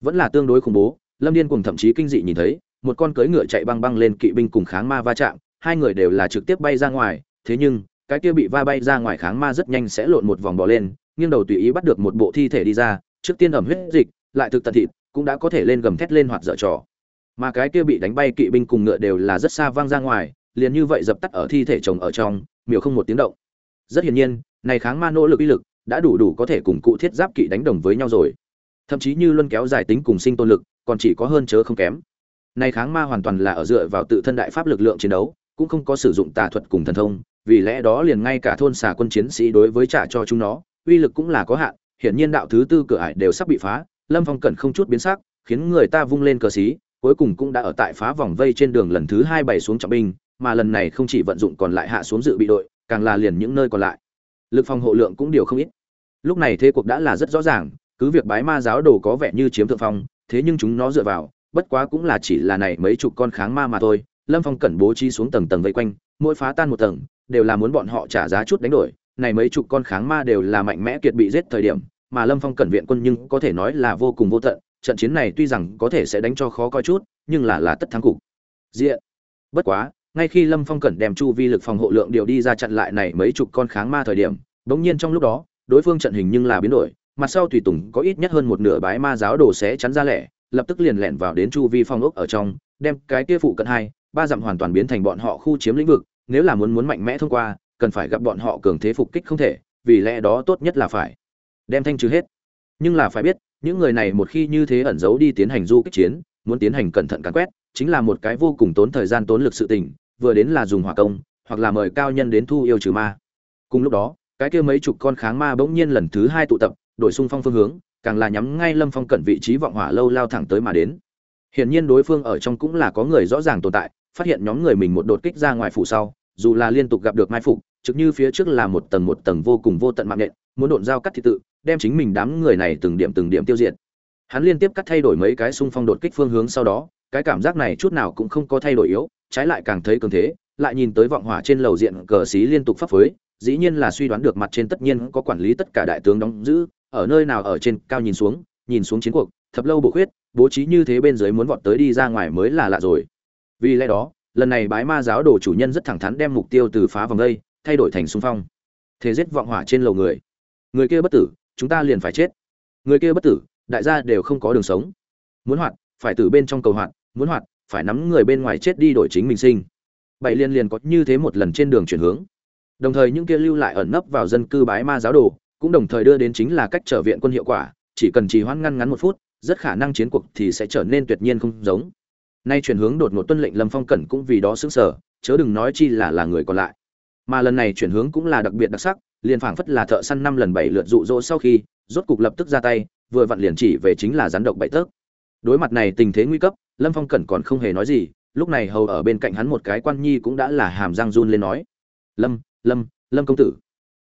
Vẫn là tương đối khủng bố, lâm điên cùng thậm chí kinh dị nhìn thấy, một con cưỡi ngựa chạy băng băng lên kỵ binh cùng kháng ma va chạm, hai người đều là trực tiếp bay ra ngoài, thế nhưng, cái kia bị va bay ra ngoài kháng ma rất nhanh sẽ lộn một vòng bò lên, nghiêng đầu tùy ý bắt được một bộ thi thể đi ra, trước tiên ẩm huyết dịch, lại thực tận thịt, cũng đã có thể lên gầm thét lên hoạt dở trò. Mà cái kia bị đánh bay kỵ binh cùng ngựa đều là rất xa vang ra ngoài, liền như vậy dập tắt ở thi thể chồng ở trong miều không một tiếng động. Rất hiển nhiên, này kháng ma nỗ lực uy lực đã đủ đủ có thể cùng cụ thiết giáp kỵ đánh đồng với nhau rồi. Thậm chí như luân kéo dài tính cùng sinh tôn lực, còn chỉ có hơn chớ không kém. Nay kháng ma hoàn toàn là ở dựa vào tự thân đại pháp lực lượng chiến đấu, cũng không có sử dụng tà thuật cùng thần thông, vì lẽ đó liền ngay cả thôn xà quân chiến sĩ đối với trả cho chúng nó, uy lực cũng là có hạn, hiển nhiên đạo thứ tư cửa ải đều sắp bị phá, lâm phong cẩn không chút biến sắc, khiến người ta vung lên cờ xí, cuối cùng cũng đã ở tại phá vòng vây trên đường lần thứ hai bày xuống trọng binh, mà lần này không chỉ vận dụng còn lại hạ xuống dự bị đội, càng là liền những nơi còn lại. Lực phòng hộ lượng cũng điều không ít lúc này thế cuộc đã là rất rõ ràng, cứ việc bái ma giáo đồ có vẻ như chiếm thượng phong, thế nhưng chúng nó dựa vào, bất quá cũng là chỉ là này mấy chục con kháng ma mà thôi. Lâm phong cẩn bố trí xuống tầng tầng vây quanh, mỗi phá tan một tầng, đều là muốn bọn họ trả giá chút đánh đổi. Này mấy chục con kháng ma đều là mạnh mẽ kiệt bị giết thời điểm, mà lâm phong cẩn viện quân nhưng có thể nói là vô cùng vô tận. Trận chiến này tuy rằng có thể sẽ đánh cho khó coi chút, nhưng là là tất thắng cục. Diện. Bất quá, ngay khi lâm phong cẩn đem chu vi lực phòng hộ lượng điều đi ra chặn lại này mấy chục con kháng ma thời điểm, bỗng nhiên trong lúc đó đối phương trận hình nhưng là biến đổi, mặt sau tùy tùng có ít nhất hơn một nửa bái ma giáo đồ sẽ chắn ra lẻ, lập tức liền lẻn vào đến chu vi phong ốc ở trong, đem cái kia phụ cận hai, ba dặm hoàn toàn biến thành bọn họ khu chiếm lĩnh vực, nếu là muốn muốn mạnh mẽ thông qua, cần phải gặp bọn họ cường thế phục kích không thể, vì lẽ đó tốt nhất là phải đem thanh trừ hết. Nhưng là phải biết, những người này một khi như thế ẩn giấu đi tiến hành du kích chiến, muốn tiến hành cẩn thận cắn quét, chính là một cái vô cùng tốn thời gian tốn lực sự tình, vừa đến là dùng hỏa công, hoặc là mời cao nhân đến thu yêu trừ ma. Cùng lúc đó cái kia mấy chục con kháng ma bỗng nhiên lần thứ hai tụ tập, đổi xung phong phương hướng, càng là nhắm ngay lâm phong cận vị trí vọng hỏa lâu lao thẳng tới mà đến. Hiển nhiên đối phương ở trong cũng là có người rõ ràng tồn tại, phát hiện nhóm người mình một đột kích ra ngoài phủ sau, dù là liên tục gặp được mai phục, trực như phía trước là một tầng một tầng vô cùng vô tận mạng nện, muốn độn dao cắt thị tự, đem chính mình đám người này từng điểm từng điểm tiêu diệt. Hắn liên tiếp cắt thay đổi mấy cái xung phong đột kích phương hướng sau đó, cái cảm giác này chút nào cũng không có thay đổi yếu, trái lại càng thấy cường thế, lại nhìn tới vọng hỏa trên lầu diện cờ xí liên tục phấp phới dĩ nhiên là suy đoán được mặt trên tất nhiên có quản lý tất cả đại tướng đóng giữ, ở nơi nào ở trên cao nhìn xuống nhìn xuống chiến cuộc, thập lâu bổ khuyết, bố trí như thế bên dưới muốn vọt tới đi ra ngoài mới là lạ rồi. Vì lẽ đó, lần này bái ma giáo đồ chủ nhân rất thẳng thắn đem mục tiêu từ phá vòng đây, thay đổi thành xung phong. Thế giết vọng hỏa trên lầu người. Người kia bất tử, chúng ta liền phải chết. Người kia bất tử, đại gia đều không có đường sống. Muốn hoạt, phải từ bên trong cầu hoạt, muốn hoạt, phải nắm người bên ngoài chết đi đổi chính mình sinh. Bảy liên liền có như thế một lần trên đường chuyển hướng đồng thời những kia lưu lại ẩn nấp vào dân cư bái ma giáo đồ, cũng đồng thời đưa đến chính là cách trở viện quân hiệu quả, chỉ cần trì hoãn ngăn ngắn một phút, rất khả năng chiến cuộc thì sẽ trở nên tuyệt nhiên không giống. Nay chuyển hướng đột ngột tuân lệnh lâm phong cẩn cũng vì đó xứng sở chớ đừng nói chi là là người còn lại. Mà lần này chuyển hướng cũng là đặc biệt đặc sắc, liền phảng phất là thợ săn năm lần bảy lượt dụ dỗ sau khi, rốt cục lập tức ra tay, vừa vặn liền chỉ về chính là rắn độc bảy tấc. Đối mặt này tình thế nguy cấp, lâm phong cẩn còn không hề nói gì, lúc này hầu ở bên cạnh hắn một cái quan nhi cũng đã là hàm răng run lên nói, lâm lâm lâm công tử.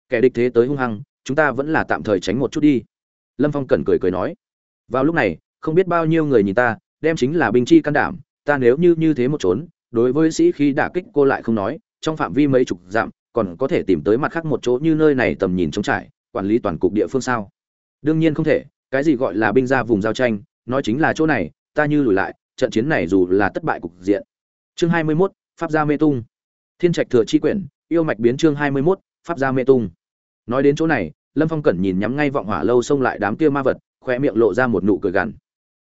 Kẻ địch thế tới hung hăng chúng ta vẫn là tạm thời tránh một chút đi. Lâm phong cẩn cười cười nói. Vào lúc này không biết bao nhiêu người nhìn ta đem chính là binh chi can đảm ta nếu như như thế một trốn đối với sĩ khi đả kích cô lại không nói trong phạm vi mấy chục dặm còn có thể tìm tới mặt khác một chỗ như nơi này tầm nhìn trống trải quản lý toàn cục địa phương sao? Đương nhiên không thể cái gì gọi là binh ra vùng giao tranh nói chính là chỗ này ta như lùi lại trận chiến này dù là thất bại cục diện. Chương hai mươi 21, pháp gia mê tung. Thiên trạch thừa chi quyển yêu mạch biến chương hai mươi 21, pháp gia mê tung. Nói đến chỗ này lâm phong cẩn nhìn nhắm ngay vọng hỏa lâu xông lại đám kia ma vật khoe miệng lộ ra một nụ cười gằn.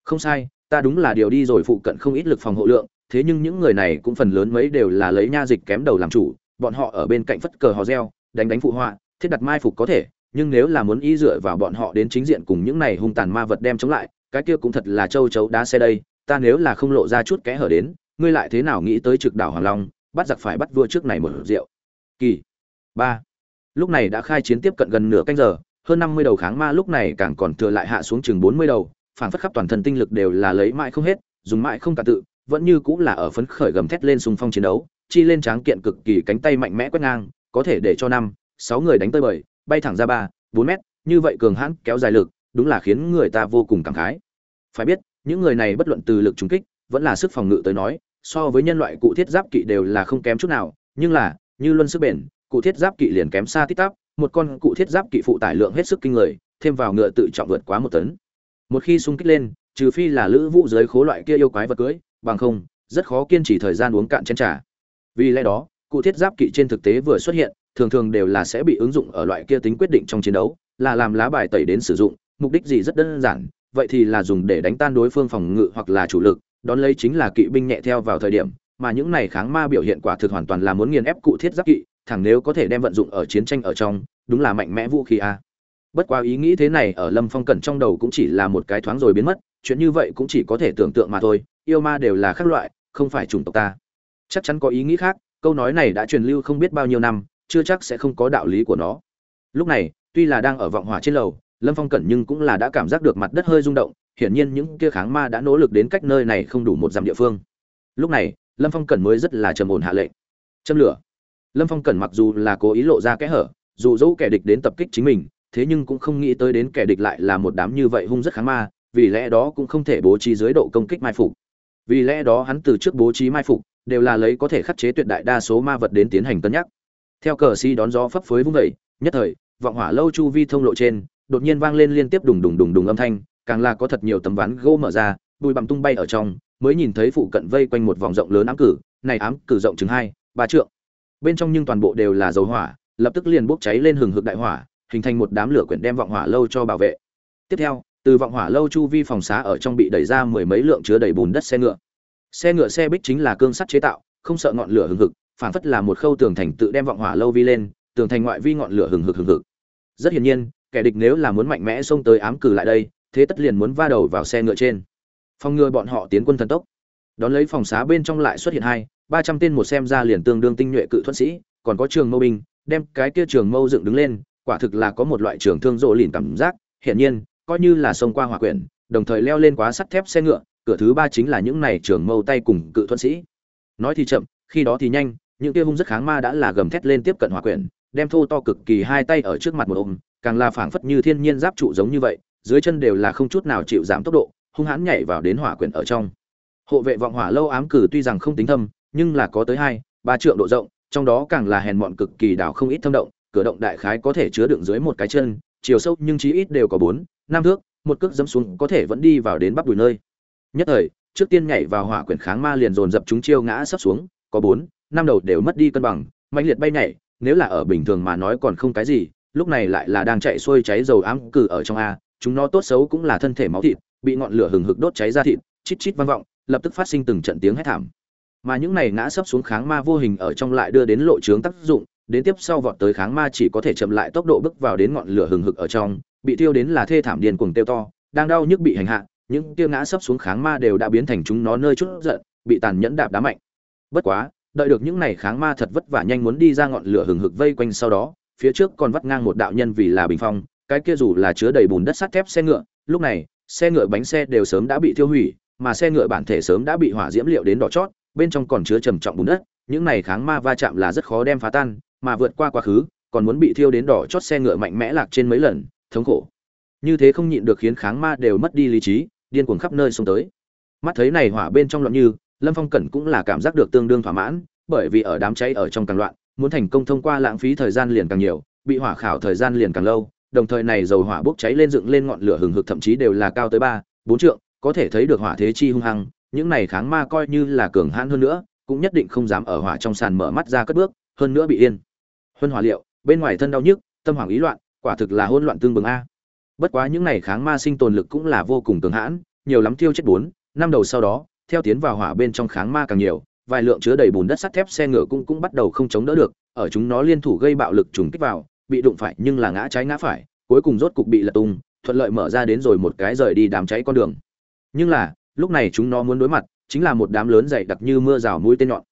Không sai ta đúng là điều đi rồi phụ cận không ít lực phòng hộ lượng thế nhưng những người này cũng phần lớn mấy đều là lấy nha dịch kém đầu làm chủ bọn họ ở bên cạnh phất cờ hò reo đánh đánh phụ họa thiết đặt mai phục có thể nhưng nếu là muốn ý dựa vào bọn họ đến chính diện cùng những này hung tàn ma vật đem chống lại cái kia cũng thật là châu chấu đá xe đây ta nếu là không lộ ra chút kẽ hở đến ngươi lại thế nào nghĩ tới trực đảo hoàng long bắt giặc phải bắt vua trước này một rượu kỳ. Ba. Lúc này đã khai chiến tiếp cận gần nửa canh giờ, hơn năm mươi đầu kháng ma lúc này càng còn thừa lại hạ xuống chừng bốn mươi đầu phản phất khắp toàn thân tinh lực đều là lấy mãi không hết, dùng mãi không cả tự, vẫn như cũng là ở phấn khởi gầm thét lên xung phong chiến đấu, chi lên tráng kiện cực kỳ cánh tay mạnh mẽ quét ngang, có thể để cho năm, sáu người đánh tơi bời bay thẳng ra ba, bốn mét, như vậy cường hãn kéo dài lực, đúng là khiến người ta vô cùng cảm khái. Phải biết, những người này bất luận từ lực trúng kích, vẫn là sức phòng ngự tới nói, so với nhân loại cụ thiết giáp kỵ đều là không kém chút nào, nhưng là như luân sức bền, cụ thiết giáp kỵ liền kém xa tít tắp, một con cụ thiết giáp kỵ phụ tải lượng hết sức kinh người, thêm vào ngựa tự trọng vượt quá một tấn. Một khi xung kích lên, trừ phi là lữ vũ giới khố loại kia yêu quái vật cưới, bằng không, rất khó kiên trì thời gian uống cạn chén trà. Vì lẽ đó, cụ thiết giáp kỵ trên thực tế vừa xuất hiện, thường thường đều là sẽ bị ứng dụng ở loại kia tính quyết định trong chiến đấu, là làm lá bài tẩy đến sử dụng, mục đích gì rất đơn giản, vậy thì là dùng để đánh tan đối phương phòng ngự hoặc là chủ lực, đón lấy chính là kỵ binh nhẹ theo vào thời điểm mà những này kháng ma biểu hiện quả thực hoàn toàn là muốn nghiền ép cụ thiết giáp kỵ thẳng nếu có thể đem vận dụng ở chiến tranh ở trong, đúng là mạnh mẽ vũ khí a. Bất quá ý nghĩ thế này ở lâm phong cẩn trong đầu cũng chỉ là một cái thoáng rồi biến mất, chuyện như vậy cũng chỉ có thể tưởng tượng mà thôi, yêu ma đều là khác loại, không phải chủng tộc ta. Chắc chắn có ý nghĩ khác, câu nói này đã truyền lưu không biết bao nhiêu năm, chưa chắc sẽ không có đạo lý của nó. Lúc này, tuy là đang ở vọng hỏa trên lầu, lâm phong cẩn nhưng cũng là đã cảm giác được mặt đất hơi rung động, hiển nhiên những kia kháng ma đã nỗ lực đến cách nơi này không đủ một dặm địa phương. Lúc này lâm phong cẩn mới rất là trầm ổn hạ lệnh. Châm lửa. Lâm phong cẩn mặc dù là cố ý lộ ra kẽ hở, dù dẫu kẻ địch đến tập kích chính mình, thế nhưng cũng không nghĩ tới đến kẻ địch lại là một đám như vậy hung rất kháng ma, vì lẽ đó cũng không thể bố trí dưới độ công kích mai phục. Vì lẽ đó hắn từ trước bố trí mai phục, đều là lấy có thể khắc chế tuyệt đại đa số ma vật đến tiến hành cân nhắc. Theo cờ si đón gió phấp phới vung vẩy nhất thời, vọng hỏa lâu chu vi thông lộ trên, đột nhiên vang lên liên tiếp đùng đùng đùng đùng âm thanh, càng là có thật nhiều tấm ván gỗ mở ra, bụi bặm tung bay ở trong mới nhìn thấy phụ cận vây quanh một vòng rộng lớn ám cử, này ám cử rộng chừng hai, ba trượng. Bên trong nhưng toàn bộ đều là dầu hỏa, lập tức liền bốc cháy lên hừng hực đại hỏa, hình thành một đám lửa quyển đem vọng hỏa lâu cho bảo vệ. Tiếp theo, từ vọng hỏa lâu chu vi phòng xá ở trong bị đẩy ra mười mấy lượng chứa đầy bùn đất xe ngựa. Xe ngựa xe bích chính là cương sắt chế tạo, không sợ ngọn lửa hừng hực phản phất là một khâu tường thành tự đem vọng hỏa lâu vi lên, tường thành ngoại vi ngọn lửa hừng hực hừng hực. Rất hiển nhiên, kẻ địch nếu là muốn mạnh mẽ xông tới ám cử lại đây, thế tất liền muốn va đầu vào xe ngựa trên phòng ngừa bọn họ tiến quân thần tốc. Đón lấy phòng xá bên trong lại xuất hiện hai, ba trăm tên một xem ra liền tương đương tinh nhuệ cự thuận sĩ, còn có trường mâu binh, đem cái kia trường mâu dựng đứng lên, quả thực là có một loại trường thương rộ lìn cảm giác, hiển nhiên, coi như là xông qua hỏa quyển, đồng thời leo lên quá sắt thép xe ngựa, cửa thứ ba chính là những này trường mâu tay cùng cự thuận sĩ. Nói thì chậm, khi đó thì nhanh, những kia hung rất kháng ma đã là gầm thét lên tiếp cận hỏa quyển, đem thô to cực kỳ hai tay ở trước mặt một ôm, càng là phảng phất như thiên nhiên giáp trụ giống như vậy, dưới chân đều là không chút nào chịu giảm tốc độ hung hãn nhảy vào đến hỏa quyển ở trong. Hộ vệ vọng hỏa lâu ám cử tuy rằng không tính thâm, nhưng là có tới hai, ba trượng độ rộng, trong đó càng là hèn mọn cực kỳ đào không ít thâm động, cửa động đại khái có thể chứa đựng dưới một cái chân, chiều sâu nhưng chí ít đều có bốn, năm thước, một cước dẫm xuống có thể vẫn đi vào đến bắp đùi nơi. Nhất thời, trước tiên nhảy vào hỏa quyển kháng ma liền dồn dập chúng chiêu ngã sấp xuống, có bốn, năm đầu đều mất đi cân bằng mạnh liệt bay nhảy, nếu là ở bình thường mà nói còn không cái gì, lúc này lại là đang chạy xuôi cháy dầu ám cử ở trong a, chúng nó tốt xấu cũng là thân thể máu thịt bị ngọn lửa hừng hực đốt cháy ra thịt, chít chít vang vọng, lập tức phát sinh từng trận tiếng hét thảm. Mà những này ngã sấp xuống kháng ma vô hình ở trong lại đưa đến lộ trướng tác dụng, đến tiếp sau vọt tới kháng ma chỉ có thể chậm lại tốc độ bước vào đến ngọn lửa hừng hực ở trong, bị tiêu đến là thê thảm điên cuồng tiêu to, đang đau nhức bị hành hạ, những kia ngã sấp xuống kháng ma đều đã biến thành chúng nó nơi chút giận, bị tàn nhẫn đạp đá mạnh. Bất quá, đợi được những này kháng ma thật vất vả nhanh muốn đi ra ngọn lửa hừng hực vây quanh sau đó, phía trước còn vắt ngang một đạo nhân vì là bình phong, cái kia dù là chứa đầy bùn đất sắt thép xe ngựa, lúc này xe ngựa bánh xe đều sớm đã bị tiêu hủy, mà xe ngựa bản thể sớm đã bị hỏa diễm liệu đến đỏ chót, bên trong còn chứa trầm trọng bùn đất. Những này kháng ma va chạm là rất khó đem phá tan, mà vượt qua quá khứ, còn muốn bị thiêu đến đỏ chót xe ngựa mạnh mẽ lạc trên mấy lần, thống khổ. Như thế không nhịn được khiến kháng ma đều mất đi lý trí, điên cuồng khắp nơi xông tới. Mắt thấy này hỏa bên trong loạn như, lâm phong cẩn cũng là cảm giác được tương đương thỏa mãn, bởi vì ở đám cháy ở trong càng loạn, muốn thành công thông qua lãng phí thời gian liền càng nhiều, bị hỏa khảo thời gian liền càng lâu đồng thời này dầu hỏa bốc cháy lên dựng lên ngọn lửa hừng hực thậm chí đều là cao tới ba, bốn trượng, có thể thấy được hỏa thế chi hung hăng, những này kháng ma coi như là cường hãn hơn nữa, cũng nhất định không dám ở hỏa trong sàn mở mắt ra cất bước, hơn nữa bị yên. Huân hỏa liệu, bên ngoài thân đau nhức, tâm hoảng ý loạn, quả thực là hỗn loạn tương bừng a. Bất quá những này kháng ma sinh tồn lực cũng là vô cùng cường hãn, nhiều lắm thiêu chết bốn, năm đầu sau đó, theo tiến vào hỏa bên trong kháng ma càng nhiều, vài lượng chứa đầy bùn đất sắt thép xe ngựa cũng cũng bắt đầu không chống đỡ được, ở chúng nó liên thủ gây bạo lực trùng kích vào bị đụng phải nhưng là ngã trái ngã phải, cuối cùng rốt cục bị lật tung, thuận lợi mở ra đến rồi một cái rời đi đám cháy con đường. Nhưng là, lúc này chúng nó muốn đối mặt, chính là một đám lớn dày đặc như mưa rào mũi tên nhọn.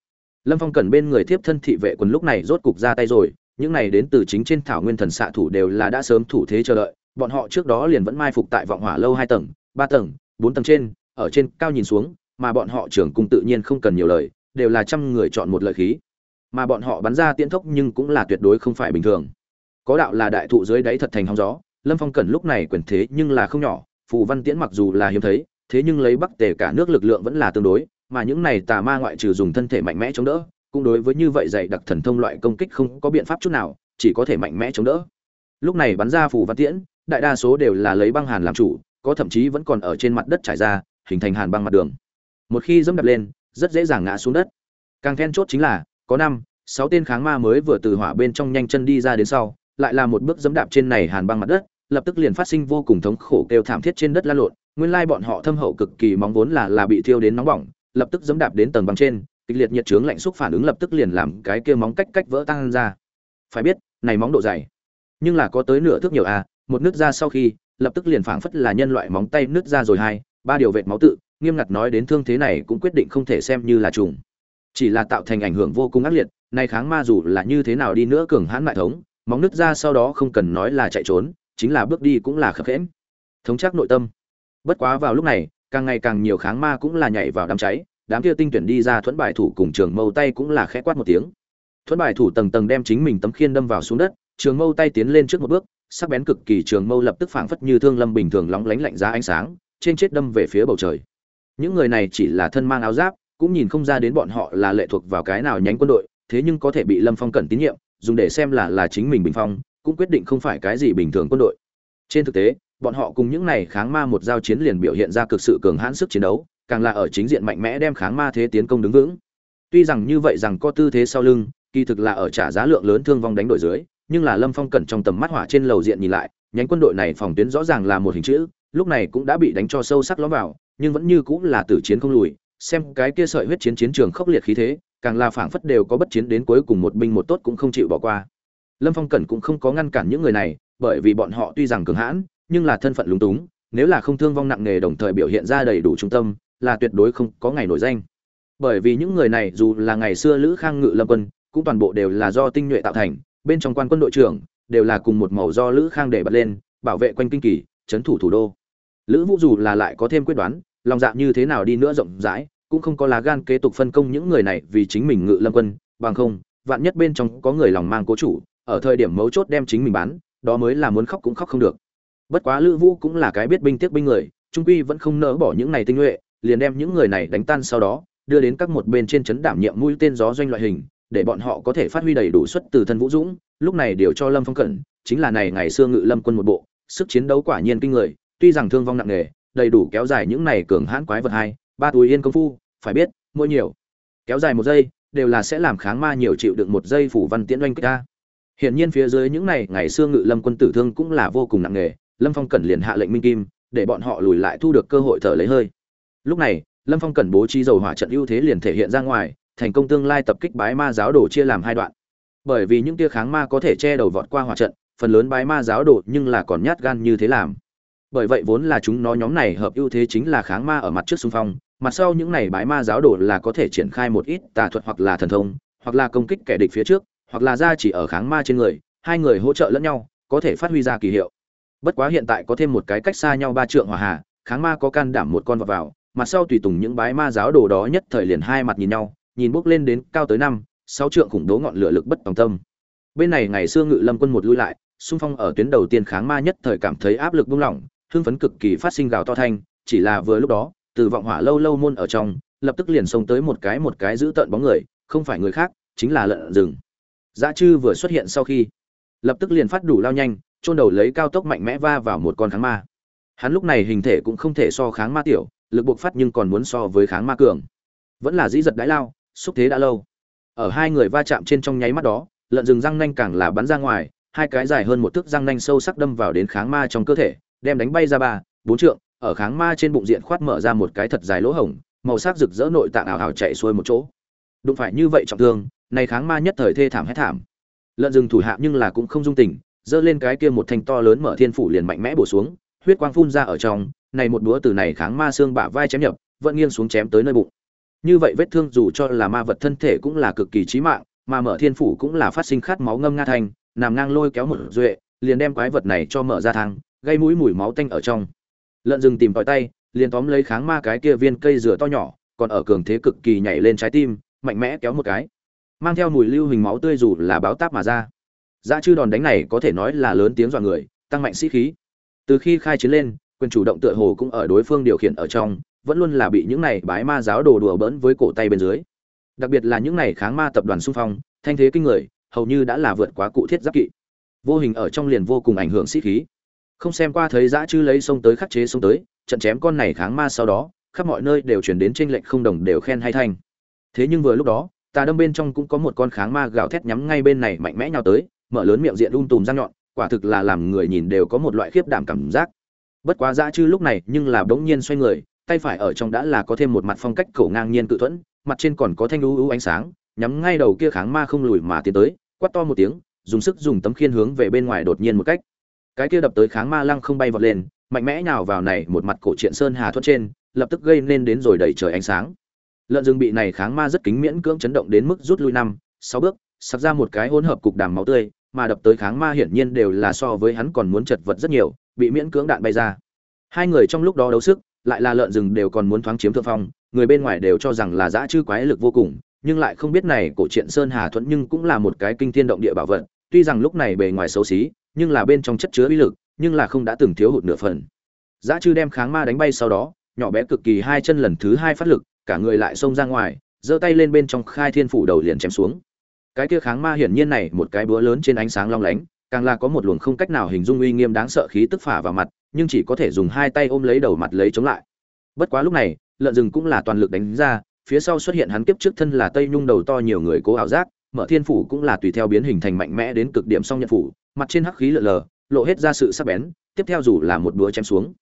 Lâm phong cần bên người tiếp thân thị vệ quần lúc này rốt cục ra tay rồi, những này đến từ chính trên thảo nguyên thần xạ thủ đều là đã sớm thủ thế chờ đợi, bọn họ trước đó liền vẫn mai phục tại vọng hỏa lâu hai tầng, ba tầng, bốn tầng trên, ở trên cao nhìn xuống, mà bọn họ trưởng cung tự nhiên không cần nhiều lời, đều là trăm người chọn một lợi khí. Mà bọn họ bắn ra tiễn thốc nhưng cũng là tuyệt đối không phải bình thường có đạo là đại thụ dưới đáy thật thành hóng gió. Lâm phong cẩn lúc này quyền thế nhưng là không nhỏ, phù văn tiễn mặc dù là hiếm thấy, thế nhưng lấy bắc tề cả nước lực lượng vẫn là tương đối, mà những này tà ma ngoại trừ dùng thân thể mạnh mẽ chống đỡ, cũng đối với như vậy dạy đặc thần thông loại công kích không có biện pháp chút nào, chỉ có thể mạnh mẽ chống đỡ. Lúc này bắn ra phù văn tiễn, đại đa số đều là lấy băng hàn làm chủ, có thậm chí vẫn còn ở trên mặt đất trải ra, hình thành hàn băng mặt đường. Một khi dẫm đập lên, rất dễ dàng ngã xuống đất. Càng then chốt chính là, có năm, sáu tên kháng ma mới vừa từ hỏa bên trong nhanh chân đi ra đến sau lại là một bước dẫm đạp trên này hàn băng mặt đất, lập tức liền phát sinh vô cùng thống khổ kêu thảm thiết trên đất la lộn. Nguyên lai bọn họ thâm hậu cực kỳ mong vốn là là bị thiêu đến nóng bỏng, lập tức dẫm đạp đến tầng băng trên, kịch liệt nhiệt chướng lạnh xúc phản ứng lập tức liền làm cái kia móng cách cách vỡ tan ra. Phải biết, này móng độ dày, nhưng là có tới nửa thước nhiều à một nước ra sau khi, lập tức liền phảng phất là nhân loại móng tay nứt ra rồi hai, ba điều vệt máu tự, nghiêm ngặt nói đến thương thế này cũng quyết định không thể xem như là trùng. Chỉ là tạo thành ảnh hưởng vô cùng ác liệt, nay kháng ma dù là như thế nào đi nữa cường hãn mại thống móng nứt ra sau đó không cần nói là chạy trốn, chính là bước đi cũng là khập khẽn thống chắc nội tâm. Bất quá vào lúc này, càng ngày càng nhiều kháng ma cũng là nhảy vào đám cháy, đám kia tinh tuyển đi ra thuẫn bài thủ cùng trường mâu tay cũng là khẽ quát một tiếng. Thuẫn bài thủ tầng tầng đem chính mình tấm khiên đâm vào xuống đất, trường mâu tay tiến lên trước một bước, sắc bén cực kỳ trường mâu lập tức phảng phất như thương lâm bình thường lóng lánh lạnh giá ánh sáng, trên chết đâm về phía bầu trời. Những người này chỉ là thân mang áo giáp, cũng nhìn không ra đến bọn họ là lệ thuộc vào cái nào nhánh quân đội, thế nhưng có thể bị lâm phong cẩn tín nhiệm dùng để xem là là chính mình bình phong, cũng quyết định không phải cái gì bình thường quân đội. Trên thực tế, bọn họ cùng những này kháng ma một giao chiến liền biểu hiện ra cực sự cường hãn sức chiến đấu, càng là ở chính diện mạnh mẽ đem kháng ma thế tiến công đứng vững. Tuy rằng như vậy rằng có tư thế sau lưng, kỳ thực là ở trả giá lượng lớn thương vong đánh đổi dưới, nhưng là lâm phong cẩn trong tầm mắt hỏa trên lầu diện nhìn lại, nhánh quân đội này phòng tuyến rõ ràng là một hình chữ, lúc này cũng đã bị đánh cho sâu sắc lõm vào, nhưng vẫn như cũng là tử chiến không lùi, xem cái kia sợi huyết chiến chiến trường khốc liệt khí thế càng là phảng phất đều có bất chiến đến cuối cùng một binh một tốt cũng không chịu bỏ qua. Lâm phong cẩn cũng không có ngăn cản những người này, bởi vì bọn họ tuy rằng cường hãn, nhưng là thân phận lúng túng, nếu là không thương vong nặng nề đồng thời biểu hiện ra đầy đủ trung tâm, là tuyệt đối không có ngày nổi danh. Bởi vì những người này dù là ngày xưa lữ khang ngự lâm quân, cũng toàn bộ đều là do tinh nhuệ tạo thành, bên trong quan quân đội trưởng, đều là cùng một màu do lữ khang để bật lên, bảo vệ quanh kinh kỳ, trấn thủ thủ đô. Lữ vũ dù là lại có thêm quyết đoán, lòng dạ như thế nào đi nữa rộng rãi cũng không có lá gan kế tục phân công những người này vì chính mình ngự lâm quân, bằng không, vạn nhất bên trong có người lòng mang cố chủ, ở thời điểm mấu chốt đem chính mình bán, đó mới là muốn khóc cũng khóc không được. Bất quá lữ vũ cũng là cái biết binh tiếc binh người, trung quy vẫn không nỡ bỏ những này tinh nhuệ, liền đem những người này đánh tan sau đó, đưa đến các một bên trên trấn đảm nhiệm mũi tên gió doanh loại hình, để bọn họ có thể phát huy đầy đủ suất từ thân vũ dũng, lúc này điều cho lâm phong cẩn, chính là này ngày xưa ngự lâm quân một bộ, sức chiến đấu quả nhiên kinh người, tuy rằng thương vong nặng nề, đầy đủ kéo dài những này cường hãn quái vật hai ba túi yên công phu, phải biết, mỗi nhiều, kéo dài một giây, đều là sẽ làm kháng ma nhiều chịu được một giây phủ văn tiễn doanh kích ta. Hiển nhiên phía dưới những này, ngày xưa ngự lâm quân tử thương cũng là vô cùng nặng nề, lâm phong cẩn liền hạ lệnh minh kim, để bọn họ lùi lại thu được cơ hội thở lấy hơi. Lúc này, lâm phong cẩn bố trí dầu hỏa trận ưu thế liền thể hiện ra ngoài, thành công tương lai tập kích bái ma giáo đồ chia làm hai đoạn. Bởi vì những tia kháng ma có thể che đầu vọt qua hỏa trận, phần lớn bái ma giáo đồ nhưng là còn nhát gan như thế làm. Bởi vậy vốn là chúng nó nhóm này hợp ưu thế chính là kháng ma ở mặt trước xung phong mặt sau những này bái ma giáo đồ là có thể triển khai một ít tà thuật hoặc là thần thông, hoặc là công kích kẻ địch phía trước, hoặc là ra chỉ ở kháng ma trên người, hai người hỗ trợ lẫn nhau, có thể phát huy ra kỳ hiệu. Bất quá hiện tại có thêm một cái cách xa nhau ba trượng hòa hà, kháng ma có can đảm một con vào vào, mặt sau tùy tùng những bái ma giáo đồ đó nhất thời liền hai mặt nhìn nhau, nhìn bước lên đến cao tới năm, sáu trượng khủng bố ngọn lửa lực bất tòng tâm. Bên này ngày xưa ngự lâm quân một lui lại, xung phong ở tuyến đầu tiên kháng ma nhất thời cảm thấy áp lực buông lỏng, hưng phấn cực kỳ phát sinh gào to thanh, chỉ là vừa lúc đó từ vọng hỏa lâu lâu môn ở trong, lập tức liền xông tới một cái một cái giữ tợn bóng người, không phải người khác, chính là lợn rừng. Dã chư vừa xuất hiện sau khi, lập tức liền phát đủ lao nhanh, chôn đầu lấy cao tốc mạnh mẽ va vào một con kháng ma. Hắn lúc này hình thể cũng không thể so kháng ma tiểu, lực buộc phát nhưng còn muốn so với kháng ma cường. Vẫn là dĩ giật đái lao, xúc thế đã lâu. Ở hai người va chạm trên trong nháy mắt đó, lợn rừng răng nanh càng là bắn ra ngoài, hai cái dài hơn một thước răng nanh sâu sắc đâm vào đến kháng ma trong cơ thể, đem đánh bay ra ba, bốn trượng ở kháng ma trên bụng diện khoát mở ra một cái thật dài lỗ hổng, màu sắc rực rỡ nội tạng ảo ảo chạy xuôi một chỗ. Đụng phải như vậy trọng thương, này kháng ma nhất thời thê thảm hết thảm. Lợn rừng thủ hạ nhưng là cũng không dung tình, giơ lên cái kia một thanh to lớn mở thiên phủ liền mạnh mẽ bổ xuống, huyết quang phun ra ở trong, này một đũa từ này kháng ma xương bả vai chém nhập, vẫn nghiêng xuống chém tới nơi bụng. Như vậy vết thương dù cho là ma vật thân thể cũng là cực kỳ chí mạng, mà mở thiên phủ cũng là phát sinh khát máu ngâm nga thành nằm ngang lôi kéo một duệ, liền đem quái vật này cho mở ra thang, gây mũi mùi máu tanh ở trong lợn rừng tìm tòi tay, liền tóm lấy kháng ma cái kia viên cây rửa to nhỏ, còn ở cường thế cực kỳ nhảy lên trái tim, mạnh mẽ kéo một cái. Mang theo mùi lưu hình máu tươi dù là báo táp mà ra. Dã chư đòn đánh này có thể nói là lớn tiếng dọa người, tăng mạnh sĩ khí. Từ khi khai chiến lên, quyền chủ động tựa hồ cũng ở đối phương điều khiển ở trong, vẫn luôn là bị những này bái ma giáo đồ đùa bỡn với cổ tay bên dưới. Đặc biệt là những này kháng ma tập đoàn xung phong, thanh thế kinh người, hầu như đã là vượt quá cụ thiết giáp kỵ. Vô hình ở trong liền vô cùng ảnh hưởng sĩ khí không xem qua thấy dã chư lấy sông tới khắc chế sông tới, trận chém con này kháng ma sau đó, khắp mọi nơi đều chuyển đến tranh lệnh không đồng đều khen hay thanh. Thế nhưng vừa lúc đó, tà đâm bên trong cũng có một con kháng ma gào thét nhắm ngay bên này mạnh mẽ nhau tới, mở lớn miệng diện um tùm răng nhọn, quả thực là làm người nhìn đều có một loại khiếp đảm cảm giác. Bất quá dã chư lúc này nhưng là bỗng nhiên xoay người, tay phải ở trong đã là có thêm một mặt phong cách cổ ngang nhiên tự thuẫn, mặt trên còn có thanh lũ ưu ánh sáng, nhắm ngay đầu kia kháng ma không lùi mà tiến tới, quát to một tiếng, dùng sức dùng tấm khiên hướng về bên ngoài đột nhiên một cách cái kia đập tới kháng ma lăng không bay vọt lên, mạnh mẽ nhào vào này một mặt cổ truyện sơn hà thuận trên, lập tức gây nên đến rồi đẩy trời ánh sáng. Lợn rừng bị này kháng ma rất kính miễn cưỡng chấn động đến mức rút lui năm, sáu bước, sặc ra một cái hỗn hợp cục đàm máu tươi, mà đập tới kháng ma hiển nhiên đều là so với hắn còn muốn chật vật rất nhiều, bị miễn cưỡng đạn bay ra. Hai người trong lúc đó đấu sức, lại là lợn rừng đều còn muốn thoáng chiếm thượng phong, người bên ngoài đều cho rằng là dã chư quái lực vô cùng, nhưng lại không biết này cổ truyện sơn hà thuẫn nhưng cũng là một cái kinh thiên động địa bảo vật, tuy rằng lúc này bề ngoài xấu xí nhưng là bên trong chất chứa uy lực, nhưng là không đã từng thiếu hụt nửa phần. Dã chư đem kháng ma đánh bay sau đó, nhỏ bé cực kỳ hai chân lần thứ hai phát lực, cả người lại xông ra ngoài, giơ tay lên bên trong khai thiên phủ đầu liền chém xuống. Cái kia kháng ma hiển nhiên này một cái búa lớn trên ánh sáng long lánh, càng là có một luồng không cách nào hình dung uy nghiêm đáng sợ khí tức phả vào mặt, nhưng chỉ có thể dùng hai tay ôm lấy đầu mặt lấy chống lại. Bất quá lúc này, lợn rừng cũng là toàn lực đánh ra, phía sau xuất hiện hắn kiếp trước thân là tây nhung đầu to nhiều người cố ảo giác mở thiên phủ cũng là tùy theo biến hình thành mạnh mẽ đến cực điểm song nhận phủ, mặt trên hắc khí lợ lờ, lộ hết ra sự sắc bén, tiếp theo dù là một búa chém xuống.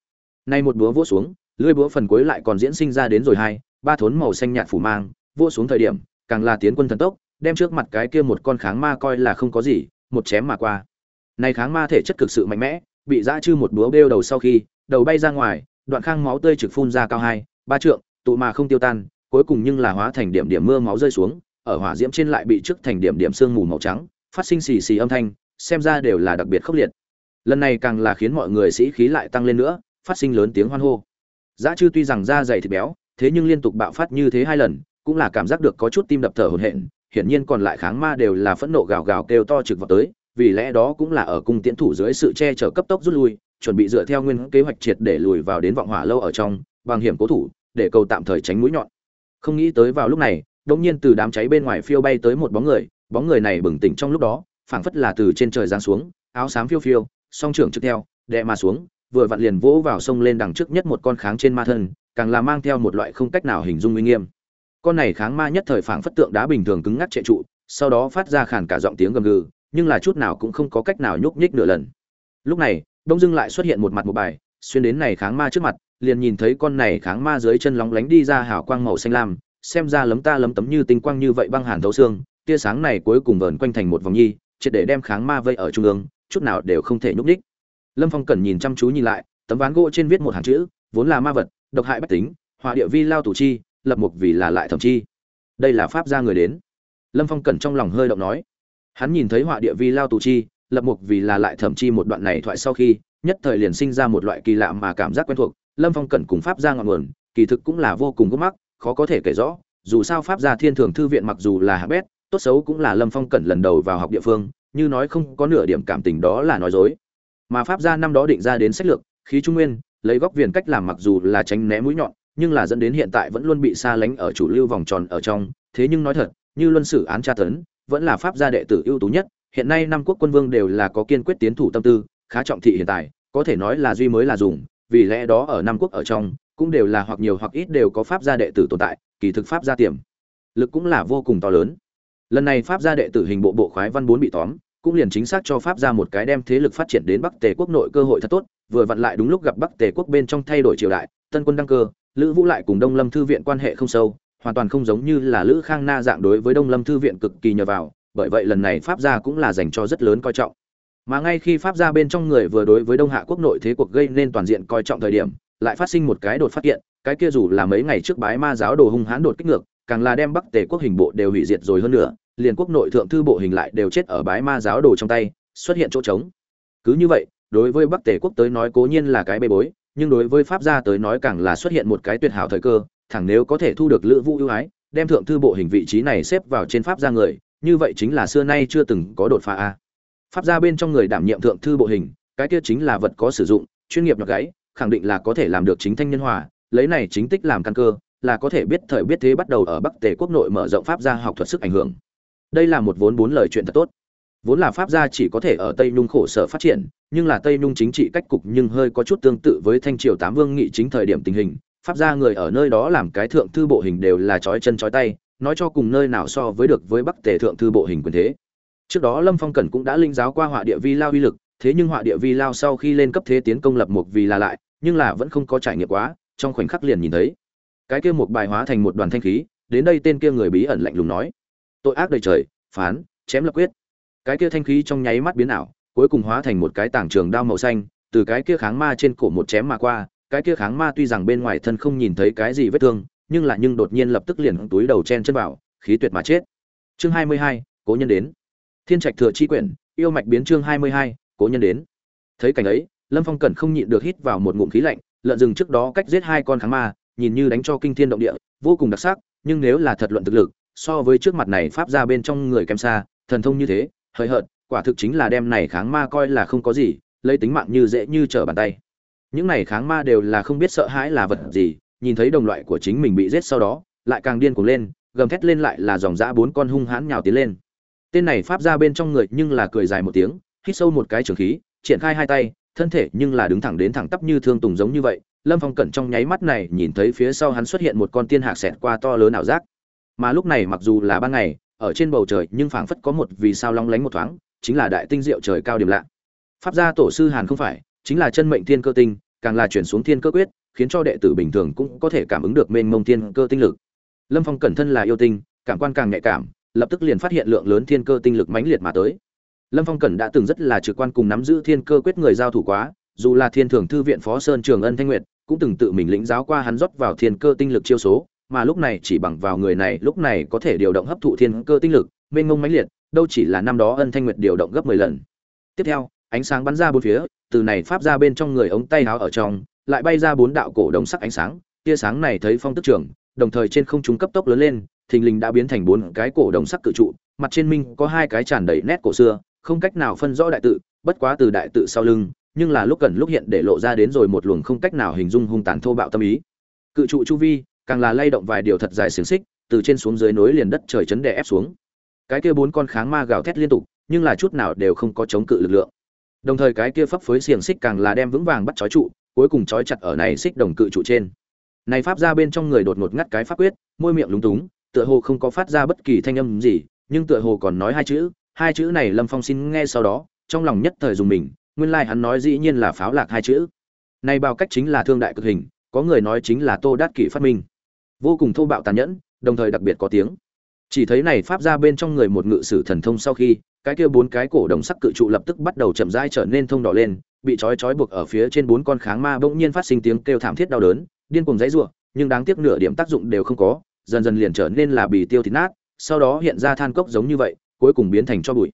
Nay một búa vỗ xuống, lưỡi búa phần cuối lại còn diễn sinh ra đến rồi hai, ba thốn màu xanh nhạt phủ mang, vỗ xuống thời điểm, càng là tiến quân thần tốc, đem trước mặt cái kia một con kháng ma coi là không có gì, một chém mà qua. Này kháng ma thể chất cực sự mạnh mẽ, bị dã chư một búa bêu đầu sau khi, đầu bay ra ngoài, đoạn khang máu tươi trực phun ra cao hai, ba trượng, tụ mà không tiêu tan, cuối cùng nhưng là hóa thành điểm điểm mưa máu rơi xuống ở hỏa diễm trên lại bị trước thành điểm điểm sương mù màu trắng, phát sinh xì xì âm thanh, xem ra đều là đặc biệt khốc liệt. Lần này càng là khiến mọi người sĩ khí lại tăng lên nữa, phát sinh lớn tiếng hoan hô. Dã chư tuy rằng da dày thịt béo, thế nhưng liên tục bạo phát như thế hai lần, cũng là cảm giác được có chút tim đập thở hổn hển, hiển nhiên còn lại kháng ma đều là phẫn nộ gào gào kêu to trực vào tới, vì lẽ đó cũng là ở cung tiễn thủ dưới sự che chở cấp tốc rút lui, chuẩn bị dựa theo nguyên kế hoạch triệt để lùi vào đến vọng hỏa lâu ở trong, bằng hiểm cố thủ, để cầu tạm thời tránh mũi nhọn. Không nghĩ tới vào lúc này đột nhiên từ đám cháy bên ngoài phiêu bay tới một bóng người bóng người này bừng tỉnh trong lúc đó, phảng phất là từ trên trời giáng xuống, áo xám phiêu phiêu, song trưởng trực theo, đè mà xuống, vừa vặn liền vỗ vào sông lên đằng trước nhất một con kháng trên ma thân, càng là mang theo một loại không cách nào hình dung uy nghiêm. Con này kháng ma nhất thời phảng phất tượng đá bình thường cứng ngắc trệ trụ, sau đó phát ra khàn cả giọng tiếng gầm gừ, nhưng là chút nào cũng không có cách nào nhúc nhích nửa lần. Lúc này, đông Dương lại xuất hiện một mặt một bài, xuyên đến này kháng ma trước mặt, liền nhìn thấy con này kháng ma dưới chân lóng lánh đi ra hào quang màu xanh lam xem ra lấm ta lấm tấm như tinh quang như vậy băng hàn thấu xương, tia sáng này cuối cùng vờn quanh thành một vòng nhi, triệt để đem kháng ma vây ở trung ương, chút nào đều không thể nhúc nhích. Lâm phong cẩn nhìn chăm chú nhìn lại, tấm ván gỗ trên viết một hàng chữ, vốn là ma vật, độc hại bách tính, họa địa vi lao tù chi, lập mục vì là lại thẩm chi. Đây là pháp gia người đến. Lâm phong cẩn trong lòng hơi động nói. Hắn nhìn thấy họa địa vi lao tù chi, lập mục vì là lại thẩm chi một đoạn này thoại sau khi, nhất thời liền sinh ra một loại kỳ lạ mà cảm giác quen thuộc. Lâm phong cẩn cùng pháp gia ngọn nguồn, kỳ thực cũng là vô cùng gốc mắc khó có thể kể rõ, dù sao pháp gia thiên thường thư viện mặc dù là hạng bét, tốt xấu cũng là lâm phong cẩn lần đầu vào học địa phương, như nói không có nửa điểm cảm tình đó là nói dối. Mà pháp gia năm đó định ra đến sách lược, khí trung nguyên, lấy góc viền cách làm mặc dù là tránh né mũi nhọn, nhưng là dẫn đến hiện tại vẫn luôn bị xa lánh ở chủ lưu vòng tròn ở trong. Thế nhưng nói thật, như luân sử án tra tấn, vẫn là pháp gia đệ tử ưu tú nhất, hiện nay năm quốc quân vương đều là có kiên quyết tiến thủ tâm tư, khá trọng thị hiện tại, có thể nói là duy mới là dùng, vì lẽ đó ở năm quốc ở trong cũng đều là hoặc nhiều hoặc ít đều có pháp gia đệ tử tồn tại, kỳ thực pháp gia tiềm lực cũng là vô cùng to lớn. Lần này pháp gia đệ tử hình bộ bộ khoái văn bốn bị tóm, cũng liền chính xác cho pháp gia một cái đem thế lực phát triển đến bắc tề quốc nội cơ hội thật tốt, vừa vặn lại đúng lúc gặp bắc tề quốc bên trong thay đổi triều đại, tân quân đăng cơ, lữ vũ lại cùng đông lâm thư viện quan hệ không sâu, hoàn toàn không giống như là lữ khang na dạng đối với đông lâm thư viện cực kỳ nhờ vào, bởi vậy lần này pháp gia cũng là dành cho rất lớn coi trọng. Mà ngay khi pháp gia bên trong người vừa đối với đông hạ quốc nội thế cuộc gây nên toàn diện coi trọng thời điểm lại phát sinh một cái đột phát hiện cái kia dù là mấy ngày trước bái ma giáo đồ hung hãn đột kích ngược, càng là đem bắc tề quốc hình bộ đều hủy diệt rồi hơn nữa, liền quốc nội thượng thư bộ hình lại đều chết ở bái ma giáo đồ trong tay, xuất hiện chỗ trống. Cứ như vậy, đối với bắc tề quốc tới nói cố nhiên là cái bê bối, nhưng đối với pháp gia tới nói càng là xuất hiện một cái tuyệt hảo thời cơ, thẳng nếu có thể thu được lữ vũ ưu ái, đem thượng thư bộ hình vị trí này xếp vào trên pháp gia người, như vậy chính là xưa nay chưa từng có đột phá a. Pháp gia bên trong người đảm nhiệm thượng thư bộ hình, cái kia chính là vật có sử dụng, chuyên nghiệp nhọc gáy khẳng định là có thể làm được chính thanh nhân hòa, lấy này chính tích làm căn cơ, là có thể biết thời biết thế bắt đầu ở bắc tề quốc nội mở rộng pháp gia học thuật sức ảnh hưởng. Đây là một vốn bốn lời chuyện thật tốt. Vốn là pháp gia chỉ có thể ở tây nhung khổ sở phát triển, nhưng là tây nhung chính trị cách cục nhưng hơi có chút tương tự với thanh triều tám vương nghị chính thời điểm tình hình, pháp gia người ở nơi đó làm cái thượng thư bộ hình đều là trói chân trói tay, nói cho cùng nơi nào so với được với bắc tề thượng thư bộ hình quyền thế. Trước đó lâm phong cẩn cũng đã linh giáo qua họa địa vi lao uy lực, thế nhưng họa địa vi lao sau khi lên cấp thế tiến công lập một vì là lại nhưng là vẫn không có trải nghiệm quá, trong khoảnh khắc liền nhìn thấy. Cái kia một bài hóa thành một đoàn thanh khí, đến đây tên kia người bí ẩn lạnh lùng nói. Tội ác đầy trời, phán, chém lập quyết. Cái kia thanh khí trong nháy mắt biến ảo, cuối cùng hóa thành một cái tảng trường đao màu xanh, từ cái kia kháng ma trên cổ một chém mà qua, cái kia kháng ma tuy rằng bên ngoài thân không nhìn thấy cái gì vết thương, nhưng là nhưng đột nhiên lập tức liền túi đầu chen chân vào, khí tuyệt mà chết. Chương hai mươi hai, cố nhân đến. Thiên trạch thừa chi quyển, yêu mạch biến chương hai mươi hai, cố nhân đến. Thấy cảnh ấy lâm phong cẩn không nhịn được hít vào một ngụm khí lạnh, lợn rừng trước đó cách giết hai con kháng ma, nhìn như đánh cho kinh thiên động địa, vô cùng đặc sắc, nhưng nếu là thật luận thực lực, so với trước mặt này pháp ra bên trong người kém xa, thần thông như thế, hời hợt, quả thực chính là đem này kháng ma coi là không có gì, lấy tính mạng như dễ như trở bàn tay. Những này kháng ma đều là không biết sợ hãi là vật gì, nhìn thấy đồng loại của chính mình bị giết sau đó, lại càng điên cuồng lên, gầm thét lên lại là dòng dã bốn con hung hãn nhào tiến lên. Tên này pháp ra bên trong người nhưng là cười dài một tiếng, hít sâu một cái trường khí, triển khai hai tay thân thể nhưng là đứng thẳng đến thẳng tắp như thương tùng giống như vậy, lâm phong cẩn trong nháy mắt này nhìn thấy phía sau hắn xuất hiện một con tiên hạc xẹt qua to lớn ảo giác. Mà lúc này mặc dù là ban ngày, ở trên bầu trời nhưng phảng phất có một vì sao long lánh một thoáng, chính là đại tinh diệu trời cao điểm lạ. Pháp gia tổ sư hàn không phải, chính là chân mệnh thiên cơ tinh, càng là chuyển xuống thiên cơ quyết, khiến cho đệ tử bình thường cũng có thể cảm ứng được mênh mông thiên cơ tinh lực. Lâm phong cẩn thân là yêu tinh, cảm quan càng nhạy cảm, lập tức liền phát hiện lượng lớn thiên cơ tinh lực mãnh liệt mà tới lâm phong cẩn đã từng rất là trực quan cùng nắm giữ thiên cơ quyết người giao thủ quá, dù là thiên thường thư viện phó sơn trường ân thanh nguyệt cũng từng tự mình lĩnh giáo qua hắn rót vào thiên cơ tinh lực chiêu số, mà lúc này chỉ bằng vào người này lúc này có thể điều động hấp thụ thiên cơ tinh lực, mênh mông mãnh liệt, đâu chỉ là năm đó ân thanh nguyệt điều động gấp mười lần. Tiếp theo, ánh sáng bắn ra bốn phía, từ này pháp ra bên trong người ống tay áo ở trong, lại bay ra bốn đạo cổ đồng sắc ánh sáng, tia sáng này thấy phong tức trưởng đồng thời trên không trung cấp tốc lớn lên, thình lình đã biến thành bốn cái cổ đồng sắc cự trụ, mặt trên minh có hai cái tràn đầy nét cổ xưa không cách nào phân rõ đại tự, bất quá từ đại tự sau lưng, nhưng là lúc cần lúc hiện để lộ ra đến rồi một luồng không cách nào hình dung hung tàn thô bạo tâm ý. Cự trụ chu vi, càng là lay động vài điều thật dài xiềng xích, từ trên xuống dưới nối liền đất trời chấn đè ép xuống. Cái kia bốn con kháng ma gào thét liên tục, nhưng là chút nào đều không có chống cự lực lượng. Đồng thời cái kia pháp phối xiềng xích càng là đem vững vàng bắt chói trụ, cuối cùng chói chặt ở này xích đồng cự trụ trên. Này pháp ra bên trong người đột ngột ngắt cái pháp quyết, môi miệng lúng túng, tựa hồ không có phát ra bất kỳ thanh âm gì, nhưng tựa hồ còn nói hai chữ hai chữ này lâm phong xin nghe sau đó, trong lòng nhất thời dùng mình, nguyên lai hắn nói dĩ nhiên là pháo lạc hai chữ. Này bao cách chính là thương đại cực hình, có người nói chính là tô đát kỷ phát minh. Vô cùng thô bạo tàn nhẫn, đồng thời đặc biệt có tiếng. Chỉ thấy này pháp ra bên trong người một ngự sử thần thông sau khi, cái kia bốn cái cổ đồng sắc cự trụ lập tức bắt đầu chậm rãi trở nên thông đỏ lên, bị trói trói buộc ở phía trên bốn con kháng ma bỗng nhiên phát sinh tiếng kêu thảm thiết đau đớn, điên cuồng dãy ruộng nhưng đáng tiếc nửa điểm tác dụng đều không có, dần dần liền trở nên là bì tiêu thịt nát, sau đó hiện ra than cốc giống như vậy cuối cùng biến thành cho bụi.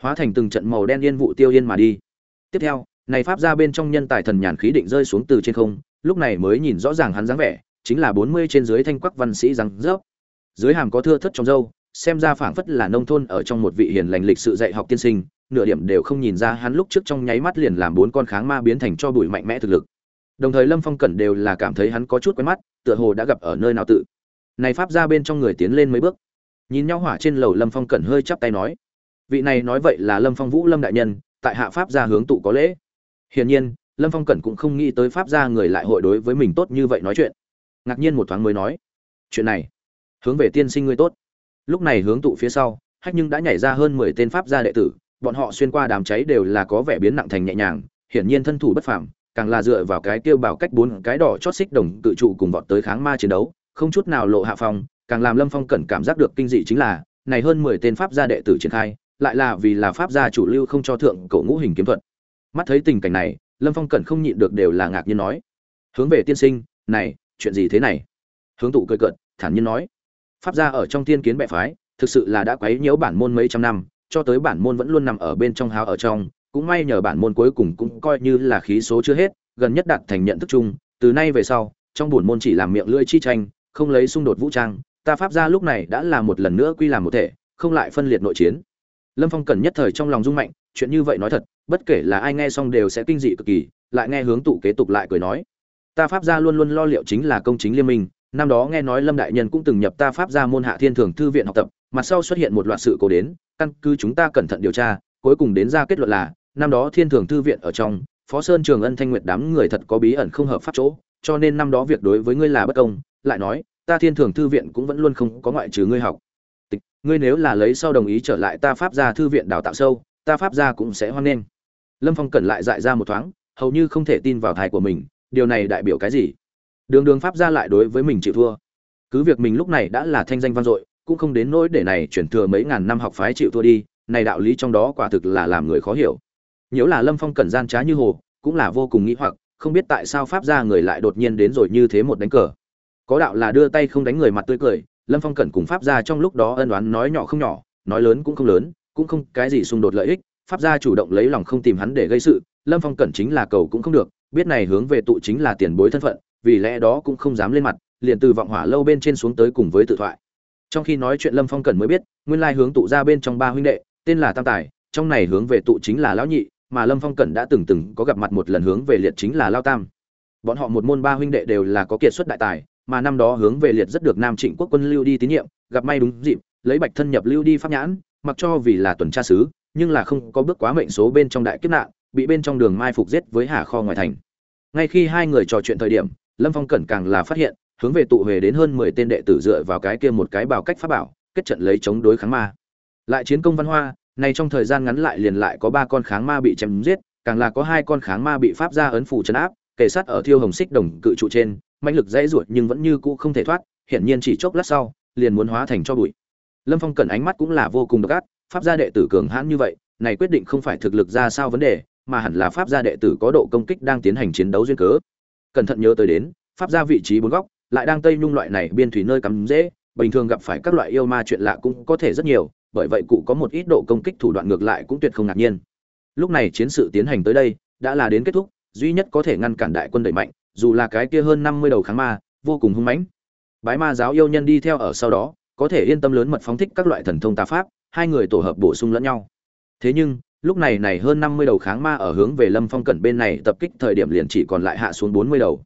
Hóa thành từng trận màu đen yên vụ tiêu yên mà đi. Tiếp theo, này pháp ra bên trong nhân tài thần nhàn khí định rơi xuống từ trên không, lúc này mới nhìn rõ ràng hắn dáng vẻ, chính là bốn mươi trên dưới thanh quắc văn sĩ răng rớp. Dưới hàm có thưa thất trong dâu xem ra phảng phất là nông thôn ở trong một vị hiền lành lịch sự dạy học tiên sinh, nửa điểm đều không nhìn ra hắn lúc trước trong nháy mắt liền làm bốn con kháng ma biến thành cho bụi mạnh mẽ thực lực. Đồng thời lâm phong cẩn đều là cảm thấy hắn có chút quen mắt, tựa hồ đã gặp ở nơi nào tự. Này pháp ra bên trong người tiến lên mấy bước nhìn nhau hỏa trên lầu lâm phong cẩn hơi chắp tay nói, vị này nói vậy là lâm phong vũ lâm đại nhân, tại hạ pháp gia hướng tụ có lễ. Hiển nhiên, lâm phong cẩn cũng không nghĩ tới pháp gia người lại hội đối với mình tốt như vậy nói chuyện. Ngạc nhiên một thoáng mới nói, chuyện này, hướng về tiên sinh ngươi tốt. Lúc này hướng tụ phía sau, hách nhưng đã nhảy ra hơn mười tên pháp gia đệ tử, bọn họ xuyên qua đám cháy đều là có vẻ biến nặng thành nhẹ nhàng, hiển nhiên thân thủ bất phàm, càng là dựa vào cái kêu bảo cách bốn cái đỏ chót xích đồng tự trụ cùng vọt tới kháng ma chiến đấu, không chút nào lộ hạ phong càng làm lâm phong cẩn cảm giác được kinh dị chính là, này hơn mười tên pháp gia đệ tử triển khai, lại là vì là pháp gia chủ lưu không cho thượng cổ ngũ hình kiếm thuật. Mắt thấy tình cảnh này, lâm phong cẩn không nhịn được đều là ngạc nhiên nói, hướng về tiên sinh, này, chuyện gì thế này? Hướng tụ cười cợt, thản nhiên nói, pháp gia ở trong tiên kiến bệ phái, thực sự là đã quấy nhiễu bản môn mấy trăm năm, cho tới bản môn vẫn luôn nằm ở bên trong háo ở trong, cũng may nhờ bản môn cuối cùng cũng coi như là khí số chưa hết, gần nhất đạt thành nhận thức chung, từ nay về sau, trong buồn môn chỉ làm miệng lưỡi chi tranh, không lấy xung đột vũ trang ta pháp gia lúc này đã là một lần nữa quy làm một thể, không lại phân liệt nội chiến. Lâm phong cần nhất thời trong lòng rung mạnh, chuyện như vậy nói thật, bất kể là ai nghe xong đều sẽ kinh dị cực kỳ, lại nghe hướng tụ kế tục lại cười nói. Ta pháp gia luôn luôn lo liệu chính là công chính liên minh, năm đó nghe nói lâm đại nhân cũng từng nhập ta pháp gia môn hạ thiên thường thư viện học tập, mặt sau xuất hiện một loạt sự cố đến, căn cứ chúng ta cẩn thận điều tra, cuối cùng đến ra kết luận là, năm đó thiên thường thư viện ở trong, phó sơn trường ân thanh nguyệt đám người thật có bí ẩn không hợp pháp chỗ, cho nên năm đó việc đối với ngươi là bất công, lại nói ta thiên thường thư viện cũng vẫn luôn không có ngoại trừ ngươi học. Tịch, ngươi nếu là lấy sau đồng ý trở lại ta pháp gia thư viện đào tạo sâu, ta pháp gia cũng sẽ hoan nghênh. Lâm phong cẩn lại dại ra một thoáng, hầu như không thể tin vào thai của mình, điều này đại biểu cái gì? Đường đường pháp gia lại đối với mình chịu thua. Cứ việc mình lúc này đã là thanh danh vang dội, cũng không đến nỗi để này chuyển thừa mấy ngàn năm học phái chịu thua đi, này đạo lý trong đó quả thực là làm người khó hiểu. Nếu là lâm phong cẩn gian trá như hồ, cũng là vô cùng nghĩ hoặc, không biết tại sao pháp gia người lại đột nhiên đến rồi như thế một đánh cờ có đạo là đưa tay không đánh người mặt tươi cười, lâm phong cẩn cùng pháp gia trong lúc đó ân đoán nói nhỏ không nhỏ, nói lớn cũng không lớn, cũng không cái gì xung đột lợi ích, pháp gia chủ động lấy lòng không tìm hắn để gây sự, lâm phong cẩn chính là cầu cũng không được, biết này hướng về tụ chính là tiền bối thân phận, vì lẽ đó cũng không dám lên mặt, liền từ vọng hỏa lâu bên trên xuống tới cùng với tự thoại. Trong khi nói chuyện lâm phong cẩn mới biết, nguyên lai hướng tụ ra bên trong ba huynh đệ, tên là tam tài, trong này hướng về tụ chính là lão nhị, mà lâm phong cẩn đã từng từng có gặp mặt một lần hướng về liệt chính là lao tam. Bọn họ một môn ba huynh đệ đều là có kiệt xuất đại tài mà năm đó hướng về liệt rất được nam trịnh quốc quân lưu đi tín nhiệm, gặp may đúng dịp, lấy bạch thân nhập lưu đi pháp nhãn, mặc cho vì là tuần tra sứ nhưng là không có bước quá mệnh số bên trong đại kiếp nạn, bị bên trong đường mai phục giết với hà kho ngoài thành. Ngay khi hai người trò chuyện thời điểm, lâm phong cẩn càng là phát hiện, hướng về tụ huề đến hơn mười tên đệ tử dựa vào cái kia một cái bảo cách pháp bảo, kết trận lấy chống đối kháng ma. Lại chiến công văn hoa này trong thời gian ngắn lại liền lại có ba con kháng ma bị chém giết, càng là có hai con kháng ma bị pháp ra ấn phủ chấn áp, kề sát ở thiêu hồng xích đồng cự trụ trên mãnh lực dãy ruột nhưng vẫn như cũ không thể thoát, hiển nhiên chỉ chốc lát sau, liền muốn hóa thành cho bụi. Lâm phong cần ánh mắt cũng là vô cùng độc ác, pháp gia đệ tử cường hãn như vậy, này quyết định không phải thực lực ra sao vấn đề, mà hẳn là pháp gia đệ tử có độ công kích đang tiến hành chiến đấu duyên cớ. Cẩn thận nhớ tới đến, pháp gia vị trí bốn góc, lại đang tây nhung loại này biên thủy nơi cắm dễ, bình thường gặp phải các loại yêu ma chuyện lạ cũng có thể rất nhiều, bởi vậy cụ có một ít độ công kích thủ đoạn ngược lại cũng tuyệt không ngạc nhiên. Lúc này chiến sự tiến hành tới đây, đã là đến kết thúc, duy nhất có thể ngăn cản đại quân đẩy mạnh dù là cái kia hơn năm mươi đầu kháng ma, vô cùng hung mãnh. Bái ma giáo yêu nhân đi theo ở sau đó, có thể yên tâm lớn mật phóng thích các loại thần thông tà pháp, hai người tổ hợp bổ sung lẫn nhau. Thế nhưng, lúc này này hơn năm mươi đầu kháng ma ở hướng về lâm phong cẩn bên này tập kích thời điểm liền chỉ còn lại hạ xuống bốn mươi đầu.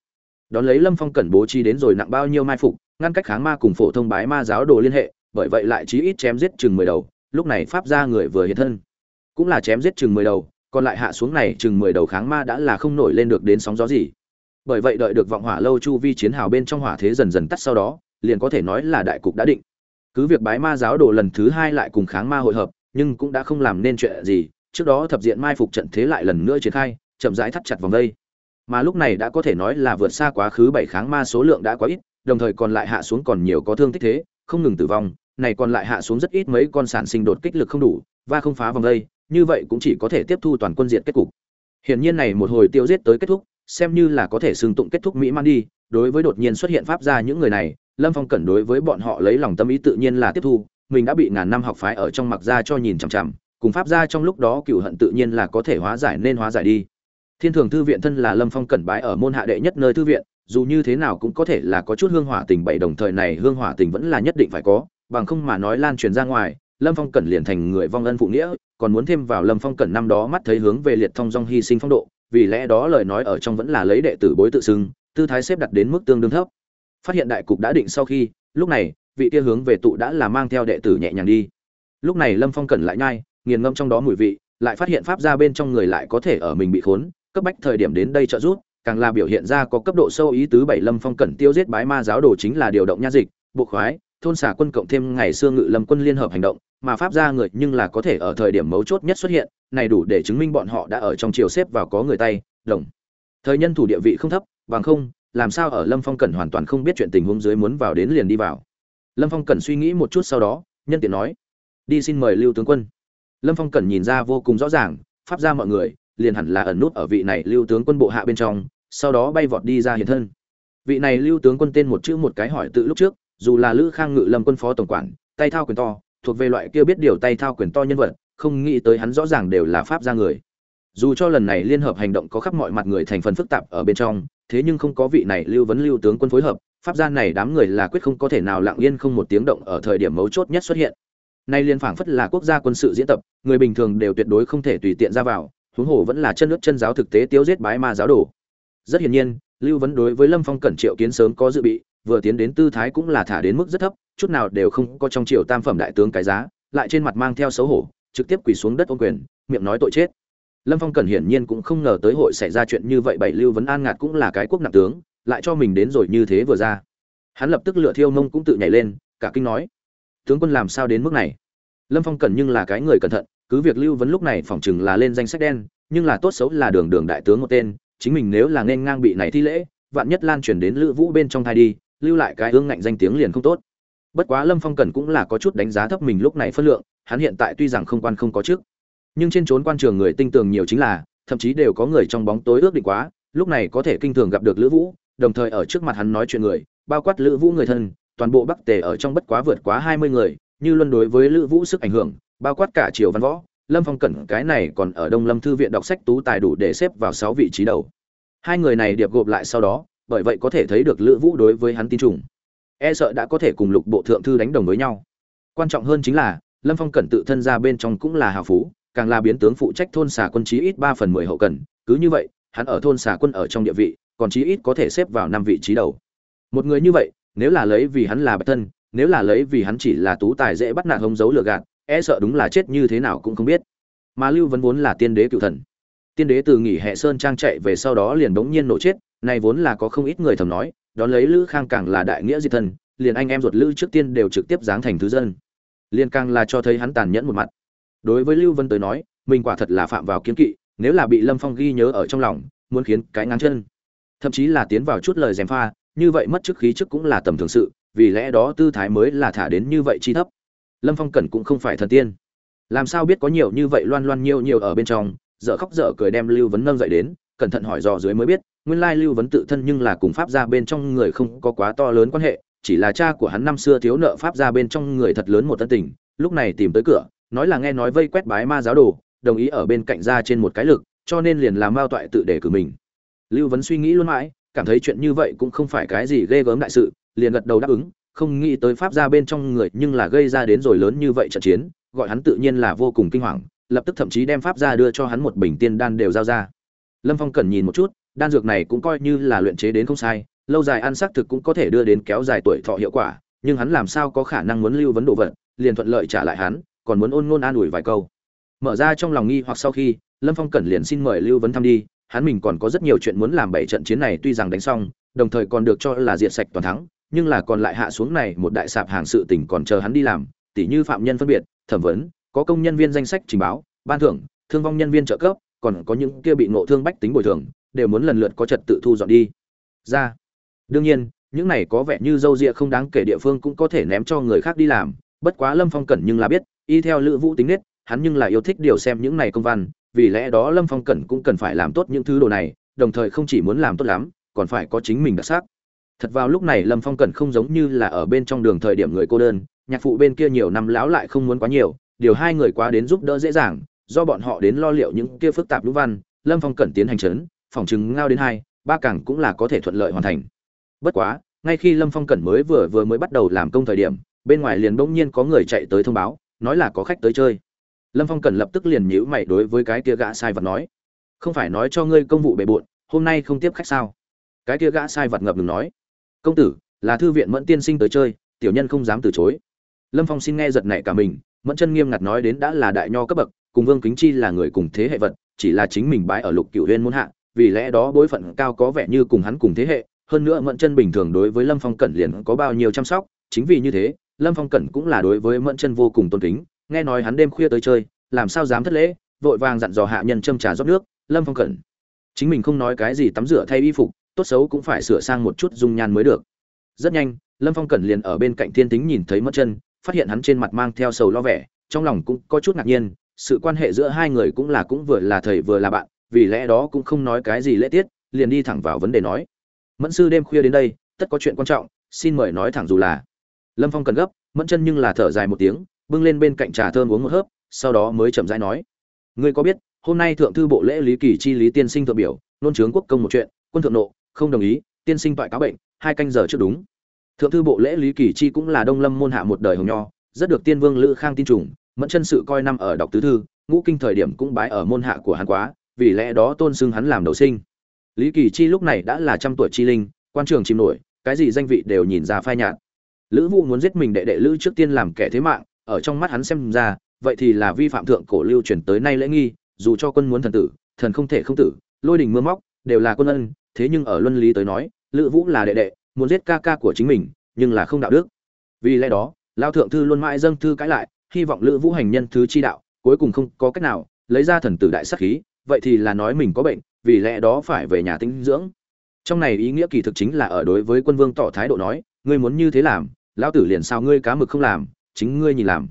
Đón lấy lâm phong cẩn bố trí đến rồi nặng bao nhiêu mai phục, ngăn cách kháng ma cùng phổ thông bái ma giáo đồ liên hệ, bởi vậy lại chí ít chém giết chừng mười đầu, lúc này pháp gia người vừa hiện thân. Cũng là chém giết chừng mười đầu, còn lại hạ xuống này chừng mười đầu kháng ma đã là không nổi lên được đến sóng gió gì bởi vậy đợi được vọng hỏa lâu chu vi chiến hào bên trong hỏa thế dần dần tắt sau đó, liền có thể nói là đại cục đã định. Cứ việc bái ma giáo đồ lần thứ hai lại cùng kháng ma hội hợp, nhưng cũng đã không làm nên chuyện gì, trước đó thập diện mai phục trận thế lại lần nữa triển khai, chậm rãi thắt chặt vòng đây mà lúc này đã có thể nói là vượt xa quá khứ bảy kháng ma số lượng đã quá ít, đồng thời còn lại hạ xuống còn nhiều có thương tích thế, không ngừng tử vong, này còn lại hạ xuống rất ít mấy con sản sinh đột kích lực không đủ, và không phá vòng đây như vậy cũng chỉ có thể tiếp thu toàn quân diện kết cục. Hiển nhiên này một hồi tiêu giết tới kết thúc xem như là có thể xương tụng kết thúc mỹ man đi, đối với đột nhiên xuất hiện pháp gia những người này, lâm phong cẩn đối với bọn họ lấy lòng tâm ý tự nhiên là tiếp thu, mình đã bị ngàn năm học phái ở trong mặc gia cho nhìn chằm chằm, cùng pháp gia trong lúc đó cựu hận tự nhiên là có thể hóa giải nên hóa giải đi. Thiên thường thư viện thân là lâm phong cẩn bái ở môn hạ đệ nhất nơi thư viện, dù như thế nào cũng có thể là có chút hương hỏa tình bảy đồng thời này hương hỏa tình vẫn là nhất định phải có, bằng không mà nói lan truyền ra ngoài, lâm phong cẩn liền thành người vong ân phụ nghĩa, còn muốn thêm vào lâm phong cẩn năm đó mắt thấy hướng về liệt thông dong hy sinh phong độ vì lẽ đó lời nói ở trong vẫn là lấy đệ tử bối tự xưng, tư thái xếp đặt đến mức tương đương thấp. Phát hiện đại cục đã định sau khi, lúc này, vị kia hướng về tụ đã là mang theo đệ tử nhẹ nhàng đi. Lúc này lâm phong cẩn lại nhai, nghiền ngâm trong đó mùi vị, lại phát hiện pháp ra bên trong người lại có thể ở mình bị khốn, cấp bách thời điểm đến đây trợ giúp, càng là biểu hiện ra có cấp độ sâu ý tứ bảy lâm phong cẩn tiêu giết bái ma giáo đồ chính là điều động nha dịch, bộ khoái thôn xả quân cộng thêm ngày xưa ngự lâm quân liên hợp hành động, mà pháp ra người nhưng là có thể ở thời điểm mấu chốt nhất xuất hiện, này đủ để chứng minh bọn họ đã ở trong chiều xếp vào có người tay, đồng. Thời nhân thủ địa vị không thấp, bằng không, làm sao ở lâm phong cẩn hoàn toàn không biết chuyện tình huống dưới muốn vào đến liền đi vào. Lâm phong cẩn suy nghĩ một chút sau đó, nhân tiện nói, đi xin mời lưu tướng quân. Lâm phong cẩn nhìn ra vô cùng rõ ràng, pháp ra mọi người, liền hẳn là ẩn nút ở vị này lưu tướng quân bộ hạ bên trong, sau đó bay vọt đi ra hiện thân. Vị này lưu tướng quân tên một chữ một cái hỏi tự lúc trước dù là lữ khang ngự lâm quân phó tổng quản, tay thao quyền to, thuộc về loại kia biết điều tay thao quyền to nhân vật, không nghĩ tới hắn rõ ràng đều là pháp gia người. Dù cho lần này liên hợp hành động có khắp mọi mặt người thành phần phức tạp ở bên trong, thế nhưng không có vị này lưu vấn lưu tướng quân phối hợp, pháp gia này đám người là quyết không có thể nào lặng yên không một tiếng động ở thời điểm mấu chốt nhất xuất hiện. Nay liên phảng phất là quốc gia quân sự diễn tập, người bình thường đều tuyệt đối không thể tùy tiện ra vào, huống hồ vẫn là chân nước chân giáo thực tế tiêu giết bái ma giáo đồ. Rất hiển nhiên, lưu vấn đối với lâm phong cẩn triệu kiến sớm có dự bị vừa tiến đến tư thái cũng là thả đến mức rất thấp, chút nào đều không có trong triều tam phẩm đại tướng cái giá, lại trên mặt mang theo xấu hổ, trực tiếp quỳ xuống đất ôn quyền, miệng nói tội chết. Lâm phong cẩn hiển nhiên cũng không ngờ tới hội xảy ra chuyện như vậy, bảy lưu vấn an ngạt cũng là cái quốc nặng tướng, lại cho mình đến rồi như thế vừa ra. Hắn lập tức lựa thiêu mông cũng tự nhảy lên, cả kinh nói, tướng quân làm sao đến mức này? Lâm phong cẩn nhưng là cái người cẩn thận, cứ việc lưu vấn lúc này phỏng chừng là lên danh sách đen, nhưng là tốt xấu là đường đường đại tướng một tên, chính mình nếu là nên ngang bị này thi lễ, vạn nhất lan truyền đến lữ vũ bên trong thai đi lưu lại cái ương ngạnh danh tiếng liền không tốt. Bất quá lâm phong cần cũng là có chút đánh giá thấp mình lúc này phân lượng, hắn hiện tại tuy rằng không quan không có trước nhưng trên trốn quan trường người tinh tường nhiều chính là, thậm chí đều có người trong bóng tối ước định quá, lúc này có thể kinh thường gặp được lữ vũ, đồng thời ở trước mặt hắn nói chuyện người, bao quát lữ vũ người thân, toàn bộ bắc tề ở trong bất quá vượt quá hai mươi người, như luân đối với lữ vũ sức ảnh hưởng, bao quát cả triều văn võ, lâm phong cẩn cái này còn ở đông lâm thư viện đọc sách tú tài đủ để xếp vào sáu vị trí đầu. Hai người này điệp gộp lại sau đó bởi vậy có thể thấy được lữ vũ đối với hắn tin trùng. E sợ đã có thể cùng lục bộ thượng thư đánh đồng với nhau. Quan trọng hơn chính là, lâm phong cẩn tự thân ra bên trong cũng là hào phú, càng là biến tướng phụ trách thôn xà quân chí ít ba phần mười hậu cần. Cứ như vậy, hắn ở thôn xà quân ở trong địa vị, còn chí ít có thể xếp vào năm vị trí đầu. Một người như vậy, nếu là lấy vì hắn là bạch thân, nếu là lấy vì hắn chỉ là tú tài dễ bắt nạt hông dấu lừa gạt e sợ đúng là chết như thế nào cũng không biết. Mà lưu vấn vốn là tiên đế cựu thần. Tiên đế từ nghỉ hệ sơn trang chạy về sau đó liền bỗng nhiên nổ chết này vốn là có không ít người thầm nói, đón lấy lữ khang càng là đại nghĩa diệt thân, liền anh em ruột lữ trước tiên đều trực tiếp giáng thành thứ dân. Liền càng là cho thấy hắn tàn nhẫn một mặt. Đối với lưu vân tới nói, mình quả thật là phạm vào kiến kỵ, nếu là bị lâm phong ghi nhớ ở trong lòng, muốn khiến cái ngang chân. Thậm chí là tiến vào chút lời gièm pha, như vậy mất chức khí chức cũng là tầm thường sự, vì lẽ đó tư thái mới là thả đến như vậy chi thấp. Lâm phong cẩn cũng không phải thần tiên. Làm sao biết có nhiều như vậy loan loan nhiều nhiều ở bên trong, dở khóc dở cười đem lưu vấn nâng dậy đến, cẩn thận hỏi dò dưới mới biết nguyên lai lưu vấn tự thân nhưng là cùng pháp gia bên trong người không có quá to lớn quan hệ, chỉ là cha của hắn năm xưa thiếu nợ pháp gia bên trong người thật lớn một tân tình, lúc này tìm tới cửa, nói là nghe nói vây quét bái ma giáo đồ, đồng ý ở bên cạnh ra trên một cái lực, cho nên liền làm mao toại tự để cử mình. Lưu vấn suy nghĩ luôn mãi, cảm thấy chuyện như vậy cũng không phải cái gì ghê gớm đại sự, liền gật đầu đáp ứng, không nghĩ tới pháp gia bên trong người nhưng là gây ra đến rồi lớn như vậy trận chiến, gọi hắn tự nhiên là vô cùng kinh hoàng, lập tức thậm chí đem pháp gia đưa cho hắn một bình tiên đan đều giao ra. Lâm phong cần nhìn một chút đan dược này cũng coi như là luyện chế đến không sai, lâu dài ăn xác thực cũng có thể đưa đến kéo dài tuổi thọ hiệu quả, nhưng hắn làm sao có khả năng muốn lưu vấn đồ vật, liền thuận lợi trả lại hắn, còn muốn ôn ngôn an ủi vài câu. Mở ra trong lòng nghi hoặc sau khi, lâm phong cẩn liền xin mời lưu vấn thăm đi, hắn mình còn có rất nhiều chuyện muốn làm bảy trận chiến này tuy rằng đánh xong, đồng thời còn được cho là diệt sạch toàn thắng, nhưng là còn lại hạ xuống này một đại sạp hàng sự tình còn chờ hắn đi làm, tỉ như phạm nhân phân biệt, thẩm vấn, có công nhân viên danh sách trình báo, ban thưởng, thương vong nhân viên trợ cấp, còn có những kia bị ngộ thương bách tính bồi thường đều muốn lần lượt có trật tự thu dọn đi. Ra, đương nhiên, những này có vẻ như dâu ria không đáng kể địa phương cũng có thể ném cho người khác đi làm, bất quá lâm phong cẩn nhưng là biết, y theo lữ vũ tính nết, hắn nhưng là yêu thích điều xem những này công văn, vì lẽ đó lâm phong cẩn cũng cần phải làm tốt những thứ đồ này, đồng thời không chỉ muốn làm tốt lắm, còn phải có chính mình đặc sắc. Thật vào lúc này lâm phong cẩn không giống như là ở bên trong đường thời điểm người cô đơn, nhạc phụ bên kia nhiều năm lão lại không muốn quá nhiều, điều hai người quá đến giúp đỡ dễ dàng, do bọn họ đến lo liệu những kia phức tạp lũ văn, lâm phong cẩn tiến hành chấn phòng chứng ngao đến hai, ba càng cũng là có thể thuận lợi hoàn thành. Bất quá, ngay khi lâm phong cẩn mới vừa vừa mới bắt đầu làm công thời điểm, bên ngoài liền bỗng nhiên có người chạy tới thông báo, nói là có khách tới chơi. Lâm phong cẩn lập tức liền nhíu mày đối với cái kia gã sai vật nói, không phải nói cho ngươi công vụ bề bộn, hôm nay không tiếp khách sao? Cái kia gã sai vật ngập ngừng nói, công tử, là thư viện mẫn tiên sinh tới chơi, tiểu nhân không dám từ chối. Lâm phong xin nghe giật nảy cả mình, mẫn chân nghiêm ngặt nói đến đã là đại nho cấp bậc, cùng vương kính chi là người cùng thế hệ vật, chỉ là chính mình bái ở lục cựu huyên muốn hạ vì lẽ đó bối phận cao có vẻ như cùng hắn cùng thế hệ, hơn nữa mẫn chân bình thường đối với lâm phong cẩn liền có bao nhiêu chăm sóc, chính vì như thế, lâm phong cẩn cũng là đối với mẫn chân vô cùng tôn kính, nghe nói hắn đêm khuya tới chơi, làm sao dám thất lễ, vội vàng dặn dò hạ nhân châm trà rót nước, lâm phong cẩn, chính mình không nói cái gì tắm rửa thay y phục, tốt xấu cũng phải sửa sang một chút dung nhan mới được. Rất nhanh, lâm phong cẩn liền ở bên cạnh thiên tính nhìn thấy mất chân, phát hiện hắn trên mặt mang theo sầu lo vẻ, trong lòng cũng có chút ngạc nhiên, sự quan hệ giữa hai người cũng là cũng vừa là thầy vừa là bạn vì lẽ đó cũng không nói cái gì lễ tiết, liền đi thẳng vào vấn đề nói. Mẫn sư đêm khuya đến đây, tất có chuyện quan trọng, xin mời nói thẳng dù là. Lâm phong cần gấp, mẫn chân nhưng là thở dài một tiếng, bưng lên bên cạnh trà thơm uống một hớp, sau đó mới chậm rãi nói. Ngươi có biết, hôm nay thượng thư bộ lễ lý kỳ chi lý tiên sinh thượng biểu, nôn trướng quốc công một chuyện, quân thượng nộ, không đồng ý, tiên sinh toại cáo bệnh, hai canh giờ trước đúng. Thượng thư bộ lễ lý kỳ chi cũng là đông lâm môn hạ một đời hồng nho, rất được tiên vương lữ khang tin trùng, mẫn chân sự coi năm ở đọc tứ thư, ngũ kinh thời điểm cũng bái ở môn hạ của hắn quá vì lẽ đó tôn xưng hắn làm đầu sinh. Lý kỳ chi lúc này đã là trăm tuổi chi linh, quan trường chìm nổi, cái gì danh vị đều nhìn ra phai nhạt. Lữ vũ muốn giết mình đệ đệ lữ trước tiên làm kẻ thế mạng, ở trong mắt hắn xem ra, vậy thì là vi phạm thượng cổ lưu truyền tới nay lễ nghi, dù cho quân muốn thần tử, thần không thể không tử, lôi đình mưa móc, đều là quân ân, thế nhưng ở luân lý tới nói, lữ vũ là đệ đệ, muốn giết ca ca của chính mình, nhưng là không đạo đức. Vì lẽ đó, lao thượng thư luôn mãi dâng thư cãi lại, hy vọng lữ vũ hành nhân thứ chi đạo, cuối cùng không có cách nào lấy ra thần tử đại sắc khí vậy thì là nói mình có bệnh, vì lẽ đó phải về nhà tinh dưỡng. Trong này ý nghĩa kỳ thực chính là ở đối với quân vương tỏ thái độ nói, ngươi muốn như thế làm, lão tử liền sao ngươi cá mực không làm, chính ngươi nhìn làm.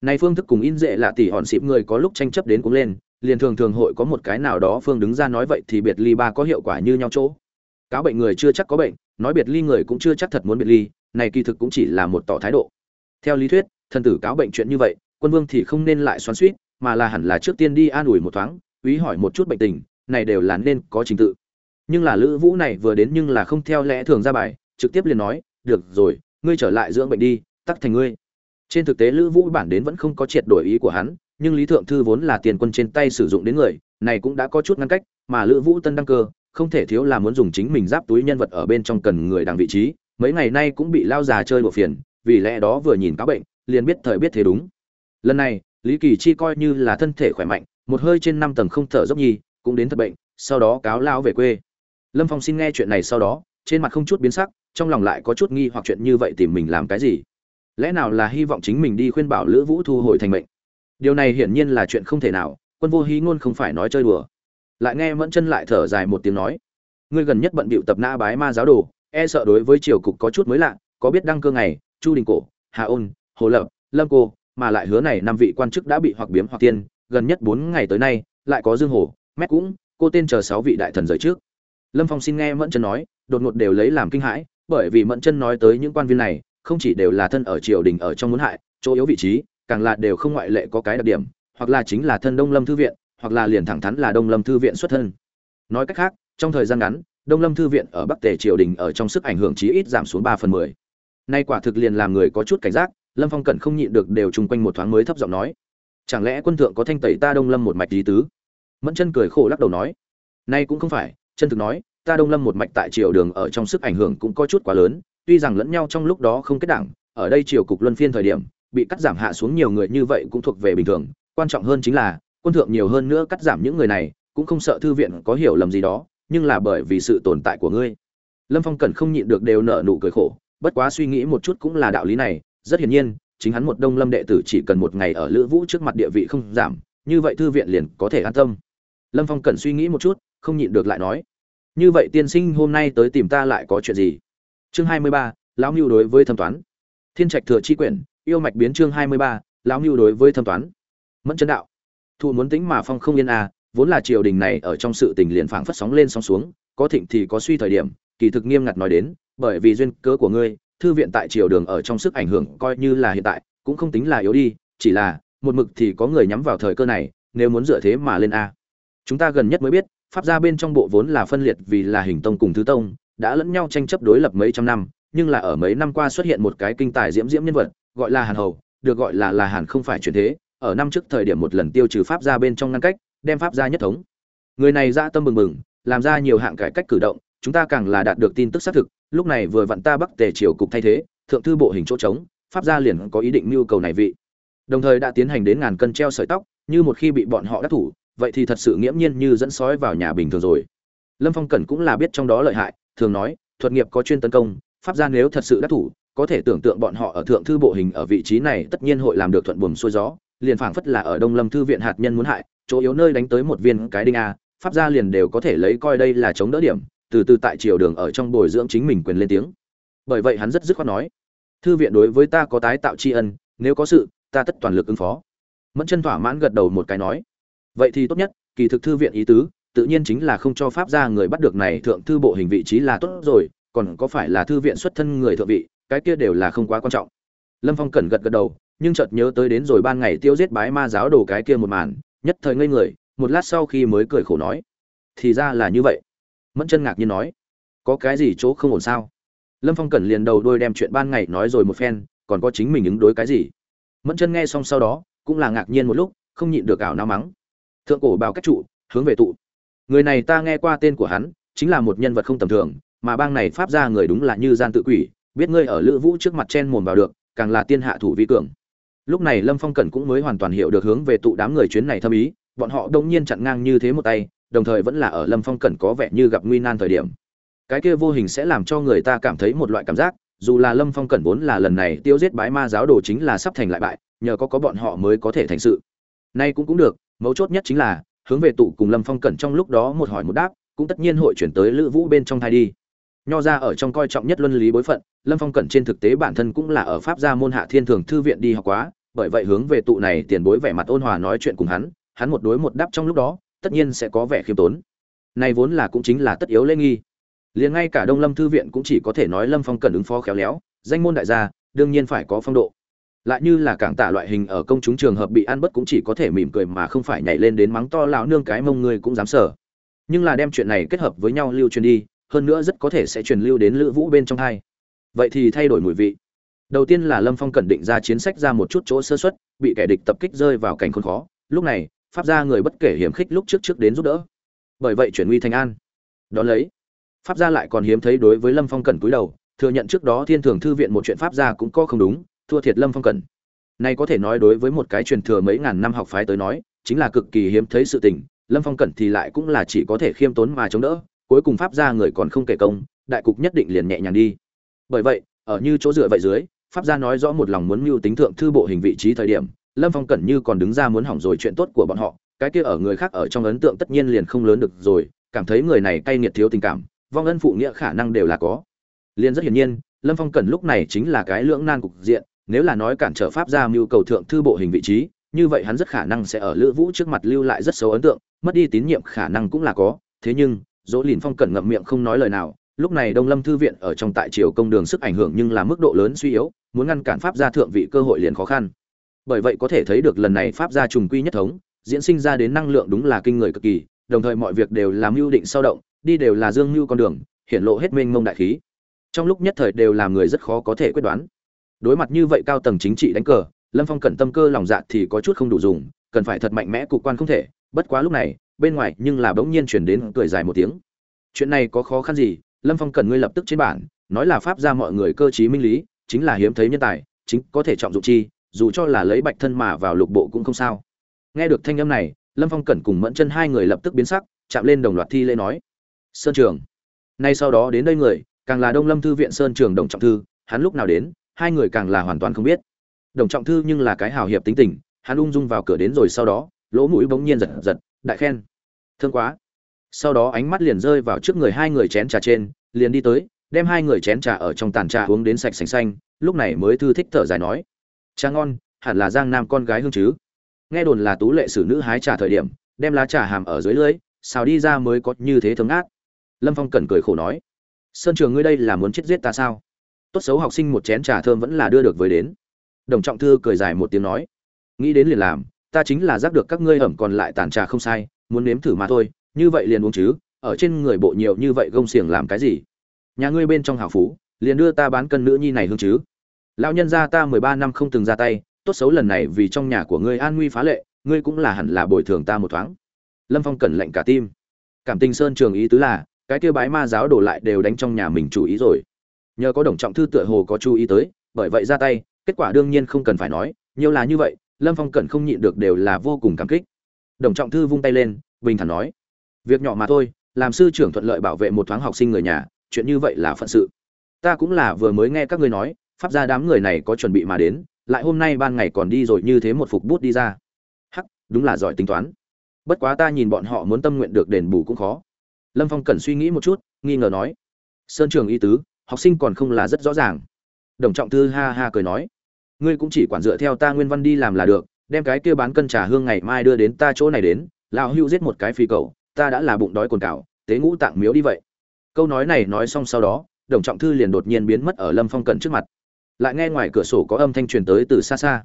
Này phương thức cùng in dễ là tỷ hòn xịp người có lúc tranh chấp đến cũng lên, liền thường thường hội có một cái nào đó phương đứng ra nói vậy thì biệt ly ba có hiệu quả như nhau chỗ. Cáo bệnh người chưa chắc có bệnh, nói biệt ly người cũng chưa chắc thật muốn biệt ly, này kỳ thực cũng chỉ là một tỏ thái độ. Theo lý thuyết, thần tử cáo bệnh chuyện như vậy, quân vương thì không nên lại xoắn suýt mà là hẳn là trước tiên đi an ủi một thoáng úy hỏi một chút bệnh tình, này đều là nên có trình tự. Nhưng là lữ vũ này vừa đến nhưng là không theo lẽ thường ra bài, trực tiếp liền nói, được rồi, ngươi trở lại dưỡng bệnh đi tắc thành ngươi. Trên thực tế lữ vũ bản đến vẫn không có triệt đổi ý của hắn, nhưng lý thượng thư vốn là tiền quân trên tay sử dụng đến người, này cũng đã có chút ngăn cách, mà lữ vũ tân đăng cơ, không thể thiếu là muốn dùng chính mình giáp túi nhân vật ở bên trong cần người đằng vị trí, mấy ngày nay cũng bị lao già chơi đùa phiền, vì lẽ đó vừa nhìn cáo bệnh, liền biết thời biết thế đúng. Lần này, lý kỳ chi coi như là thân thể khỏe mạnh một hơi trên năm tầng không thở dốc nhi, cũng đến thật bệnh, sau đó cáo lao về quê. Lâm phong xin nghe chuyện này sau đó, trên mặt không chút biến sắc, trong lòng lại có chút nghi hoặc chuyện như vậy tìm mình làm cái gì? Lẽ nào là hy vọng chính mình đi khuyên bảo lữ vũ thu hồi thành mệnh? Điều này hiển nhiên là chuyện không thể nào, quân vô hí ngôn không phải nói chơi đùa. Lại nghe mẫn chân lại thở dài một tiếng nói, ngươi gần nhất bận bịu tập na bái ma giáo đồ e sợ đối với triều cục có chút mới lạ, có biết đăng cơ ngày, chu đình cổ, hà ôn, hồ lập, lâm cô, mà lại hứa này năm vị quan chức đã bị hoặc biếm hoặc tiên gần nhất bốn ngày tới nay, lại có dương hồ, mét cũng, cô tên chờ sáu vị đại thần rời trước. Lâm phong xin nghe mẫn chân nói, đột ngột đều lấy làm kinh hãi, bởi vì mẫn chân nói tới những quan viên này, không chỉ đều là thân ở triều đình ở trong muốn hại, chỗ yếu vị trí, càng là đều không ngoại lệ có cái đặc điểm, hoặc là chính là thân đông lâm thư viện, hoặc là liền thẳng thắn là đông lâm thư viện xuất thân. Nói cách khác, trong thời gian ngắn, đông lâm thư viện ở bắc tề triều đình ở trong sức ảnh hưởng chí ít giảm xuống ba phần mười. Nay quả thực liền làm người có chút cảnh giác, lâm phong cẩn không nhịn được đều chung quanh một thoáng mới thấp giọng nói chẳng lẽ quân thượng có thanh tẩy ta đông lâm một mạch lý tứ? Mẫn chân cười khổ lắc đầu nói, nay cũng không phải, chân thực nói, ta đông lâm một mạch tại triều đường ở trong sức ảnh hưởng cũng có chút quá lớn, tuy rằng lẫn nhau trong lúc đó không kết đảng, ở đây triều cục luân phiên thời điểm, bị cắt giảm hạ xuống nhiều người như vậy cũng thuộc về bình thường, quan trọng hơn chính là, quân thượng nhiều hơn nữa cắt giảm những người này, cũng không sợ thư viện có hiểu lầm gì đó, nhưng là bởi vì sự tồn tại của ngươi. Lâm phong cẩn không nhịn được đều nợ nụ cười khổ, bất quá suy nghĩ một chút cũng là đạo lý này, rất hiển nhiên chính hắn một đông lâm đệ tử chỉ cần một ngày ở lữ vũ trước mặt địa vị không giảm, như vậy thư viện liền có thể an tâm. Lâm phong cần suy nghĩ một chút, không nhịn được lại nói, như vậy tiên sinh hôm nay tới tìm ta lại có chuyện gì? Chương hai mươi ba, lão mưu đối với thẩm toán. Thiên trạch thừa chi quyển, yêu mạch biến chương hai mươi ba, lão mưu đối với thâm toán. Mẫn chân đạo. Thụ muốn tính mà phong không yên à vốn là triều đình này ở trong sự tình liền phảng phất sóng lên sóng xuống, có thịnh thì có suy thời điểm, kỳ thực nghiêm ngặt nói đến, bởi vì duyên cớ của ngươi thư viện tại triều đường ở trong sức ảnh hưởng coi như là hiện tại, cũng không tính là yếu đi, chỉ là, một mực thì có người nhắm vào thời cơ này, nếu muốn dựa thế mà lên a. Chúng ta gần nhất mới biết, pháp gia bên trong bộ vốn là phân liệt vì là hình tông cùng thứ tông, đã lẫn nhau tranh chấp đối lập mấy trăm năm, nhưng là ở mấy năm qua xuất hiện một cái kinh tài diễm diễm nhân vật, gọi là hàn hầu, được gọi là là hàn không phải chuyển thế, ở năm trước thời điểm một lần tiêu trừ pháp gia bên trong ngăn cách, đem pháp gia nhất thống. Người này ra tâm mừng mừng làm ra nhiều hạng cải cách cử động chúng ta càng là đạt được tin tức xác thực, lúc này vừa vặn ta bắc tề triều cục thay thế, thượng thư bộ hình chỗ trống, pháp gia liền có ý định mưu cầu này vị. Đồng thời đã tiến hành đến ngàn cân treo sợi tóc, như một khi bị bọn họ đắc thủ, vậy thì thật sự nghiễm nhiên như dẫn sói vào nhà bình thường rồi. Lâm phong cẩn cũng là biết trong đó lợi hại, thường nói, thuật nghiệp có chuyên tấn công, pháp gia nếu thật sự đắc thủ, có thể tưởng tượng bọn họ ở thượng thư bộ hình ở vị trí này tất nhiên hội làm được thuận buồm xuôi gió, liền phảng phất là ở đông lâm thư viện hạt nhân muốn hại, chỗ yếu nơi đánh tới một viên cái đinh a, pháp gia liền đều có thể lấy coi đây là chống đỡ điểm từ từ tại triều đường ở trong bồi dưỡng chính mình quyền lên tiếng. Bởi vậy hắn rất dứt khoát nói, thư viện đối với ta có tái tạo tri ân, nếu có sự, ta tất toàn lực ứng phó. Mẫn chân thỏa mãn gật đầu một cái nói, vậy thì tốt nhất, kỳ thực thư viện ý tứ, tự nhiên chính là không cho pháp gia người bắt được này thượng thư bộ hình vị trí là tốt rồi, còn có phải là thư viện xuất thân người thượng vị, cái kia đều là không quá quan trọng. Lâm phong cẩn gật gật đầu, nhưng chợt nhớ tới đến rồi ban ngày tiêu giết bái ma giáo đồ cái kia một màn, nhất thời ngây người, một lát sau khi mới cười khổ nói, thì ra là như vậy mẫn chân ngạc nhiên nói, có cái gì chỗ không ổn sao? Lâm phong cẩn liền đầu đôi đem chuyện ban ngày nói rồi một phen, còn có chính mình ứng đối cái gì? Mẫn chân nghe xong sau đó, cũng là ngạc nhiên một lúc, không nhịn được ảo nao mắng, thượng cổ bào cách trụ, hướng về tụ. Người này ta nghe qua tên của hắn, chính là một nhân vật không tầm thường, mà bang này pháp ra người đúng là như gian tự quỷ, biết ngươi ở lữ vũ trước mặt chen mồm vào được, càng là tiên hạ thủ vi cường. Lúc này lâm phong cẩn cũng mới hoàn toàn hiểu được hướng về tụ đám người chuyến này thâm ý, bọn họ đông nhiên chặn ngang như thế một tay đồng thời vẫn là ở lâm phong cẩn có vẻ như gặp nguy nan thời điểm. Cái kia vô hình sẽ làm cho người ta cảm thấy một loại cảm giác, dù là lâm phong cẩn vốn là lần này tiêu giết bái ma giáo đồ chính là sắp thành lại bại, nhờ có có bọn họ mới có thể thành sự. Nay cũng cũng được, mấu chốt nhất chính là, hướng về tụ cùng lâm phong cẩn trong lúc đó một hỏi một đáp, cũng tất nhiên hội chuyển tới lữ vũ bên trong thai đi. Nho ra ở trong coi trọng nhất luân lý bối phận, lâm phong cẩn trên thực tế bản thân cũng là ở pháp gia môn hạ thiên thường thư viện đi học quá, bởi vậy hướng về tụ này tiền bối vẻ mặt ôn hòa nói chuyện cùng hắn hắn một đối một đáp trong lúc đó tất nhiên sẽ có vẻ khiêm tốn. Này vốn là cũng chính là tất yếu lễ nghi. Liền ngay cả đông lâm thư viện cũng chỉ có thể nói lâm phong cần ứng phó khéo léo, danh môn đại gia, đương nhiên phải có phong độ. Lại như là cảng tả loại hình ở công chúng trường hợp bị ăn bất cũng chỉ có thể mỉm cười mà không phải nhảy lên đến mắng to lão nương cái mông người cũng dám sở nhưng là đem chuyện này kết hợp với nhau lưu truyền đi, hơn nữa rất có thể sẽ truyền lưu đến lữ vũ bên trong hai. Vậy thì thay đổi mùi vị. Đầu tiên là lâm phong cẩn định ra chiến sách ra một chút chỗ sơ xuất bị kẻ địch tập kích rơi vào cảnh khốn khó. Lúc này pháp gia người bất kể hiểm khích lúc trước trước đến giúp đỡ. Bởi vậy chuyển nguy thành an. Đón lấy, pháp gia lại còn hiếm thấy đối với lâm phong cẩn cúi đầu, thừa nhận trước đó thiên thường thư viện một chuyện pháp gia cũng có không đúng, thua thiệt lâm phong cẩn. Này có thể nói đối với một cái truyền thừa mấy ngàn năm học phái tới nói, chính là cực kỳ hiếm thấy sự tình, lâm phong cẩn thì lại cũng là chỉ có thể khiêm tốn mà chống đỡ, cuối cùng pháp gia người còn không kể công, đại cục nhất định liền nhẹ nhàng đi. Bởi vậy, ở như chỗ dựa vậy dưới, pháp gia nói rõ một lòng muốn mưu tính thượng thư bộ hình vị trí thời điểm lâm phong cẩn như còn đứng ra muốn hỏng rồi chuyện tốt của bọn họ, cái kia ở người khác ở trong ấn tượng tất nhiên liền không lớn được rồi, cảm thấy người này cay nghiệt thiếu tình cảm, vong ân phụ nghĩa khả năng đều là có. Liền rất hiển nhiên, lâm phong cẩn lúc này chính là cái lưỡng nan cục diện, nếu là nói cản trở pháp ra mưu cầu thượng thư bộ hình vị trí, như vậy hắn rất khả năng sẽ ở lữ vũ trước mặt lưu lại rất xấu ấn tượng, mất đi tín nhiệm khả năng cũng là có. Thế nhưng, dỗ lìn phong cẩn ngậm miệng không nói lời nào, lúc này đông lâm thư viện ở trong tại triều công đường sức ảnh hưởng nhưng là mức độ lớn suy yếu, muốn ngăn cản pháp gia thượng vị cơ hội liền khó khăn bởi vậy có thể thấy được lần này pháp gia trùng quy nhất thống, diễn sinh ra đến năng lượng đúng là kinh người cực kỳ, đồng thời mọi việc đều làm mưu định sao động, đi đều là dương mưu con đường hiện lộ hết mênh mông đại khí. Trong lúc nhất thời đều làm người rất khó có thể quyết đoán. Đối mặt như vậy cao tầng chính trị đánh cờ, lâm phong cẩn tâm cơ lòng dạ thì có chút không đủ dùng, cần phải thật mạnh mẽ cục quan không thể, bất quá lúc này, bên ngoài nhưng là bỗng nhiên chuyển đến cười dài một tiếng. Chuyện này có khó khăn gì? Lâm phong cần ngươi lập tức trên bản, nói là pháp ra mọi người cơ chí minh lý, chính là hiếm thấy nhân tài, chính có thể trọng dụng chi dù cho là lấy bạch thân mà vào lục bộ cũng không sao. Nghe được thanh âm này, lâm phong cẩn cùng mẫn chân hai người lập tức biến sắc, chạm lên đồng loạt thi lễ nói, sơn trường. Nay sau đó đến đây người, càng là đông lâm thư viện sơn trường đồng trọng thư, hắn lúc nào đến, hai người càng là hoàn toàn không biết. Đồng trọng thư nhưng là cái hào hiệp tính tình, hắn ung dung vào cửa đến rồi sau đó, lỗ mũi bỗng nhiên giật giật, đại khen. Thương quá. Sau đó ánh mắt liền rơi vào trước người hai người chén trà trên, liền đi tới, đem hai người chén trà ở trong tàn trà uống đến sạch sành xanh, lúc này mới thư thích thở dài nói trà ngon, hẳn là giang nam con gái hương chứ. Nghe đồn là tú lệ sử nữ hái trà thời điểm, đem lá trà hàm ở dưới lưới, xào đi ra mới có như thế thấm ác lâm phong cẩn cười khổ nói, sơn trường ngươi đây là muốn chết giết ta sao? Tốt xấu học sinh một chén trà thơm vẫn là đưa được với đến. Đồng trọng thư cười dài một tiếng nói, nghĩ đến liền làm, ta chính là giác được các ngươi ẩm còn lại tàn trà không sai, muốn nếm thử mà thôi, như vậy liền uống chứ, ở trên người bộ nhiều như vậy gông xiềng làm cái gì? Nhà ngươi bên trong hào phú, liền đưa ta bán cân nữ nhi này hương chứ lão nhân gia ta mười ba năm không từng ra tay, tốt xấu lần này vì trong nhà của ngươi an nguy phá lệ, ngươi cũng là hẳn là bồi thường ta một thoáng. Lâm phong cẩn lệnh cả tim. Cảm tình sơn trường ý tứ là, cái kia bái ma giáo đổ lại đều đánh trong nhà mình chủ ý rồi. Nhờ có đồng trọng thư tựa hồ có chú ý tới, bởi vậy ra tay, kết quả đương nhiên không cần phải nói, nhiều là như vậy, lâm phong cẩn không nhịn được đều là vô cùng cảm kích. Đồng trọng thư vung tay lên, bình thản nói, việc nhỏ mà thôi, làm sư trưởng thuận lợi bảo vệ một thoáng học sinh người nhà, chuyện như vậy là phận sự. Ta cũng là vừa mới nghe các ngươi nói pháp ra đám người này có chuẩn bị mà đến, lại hôm nay ban ngày còn đi rồi như thế một phục bút đi ra. Hắc, đúng là giỏi tính toán. Bất quá ta nhìn bọn họ muốn tâm nguyện được đền bù cũng khó. Lâm phong cần suy nghĩ một chút, nghi ngờ nói. Sơn trường y tứ, học sinh còn không là rất rõ ràng. Đồng trọng thư ha ha cười nói. Ngươi cũng chỉ quản dựa theo ta nguyên văn đi làm là được, đem cái kia bán cân trà hương ngày mai đưa đến ta chỗ này đến, lão hưu giết một cái phi cầu ta đã là bụng đói cồn cào tế ngũ tạng miếu đi vậy. Câu nói này nói xong sau đó, đồng trọng thư liền đột nhiên biến mất ở lâm phong Cần trước mặt lại nghe ngoài cửa sổ có âm thanh truyền tới từ xa xa.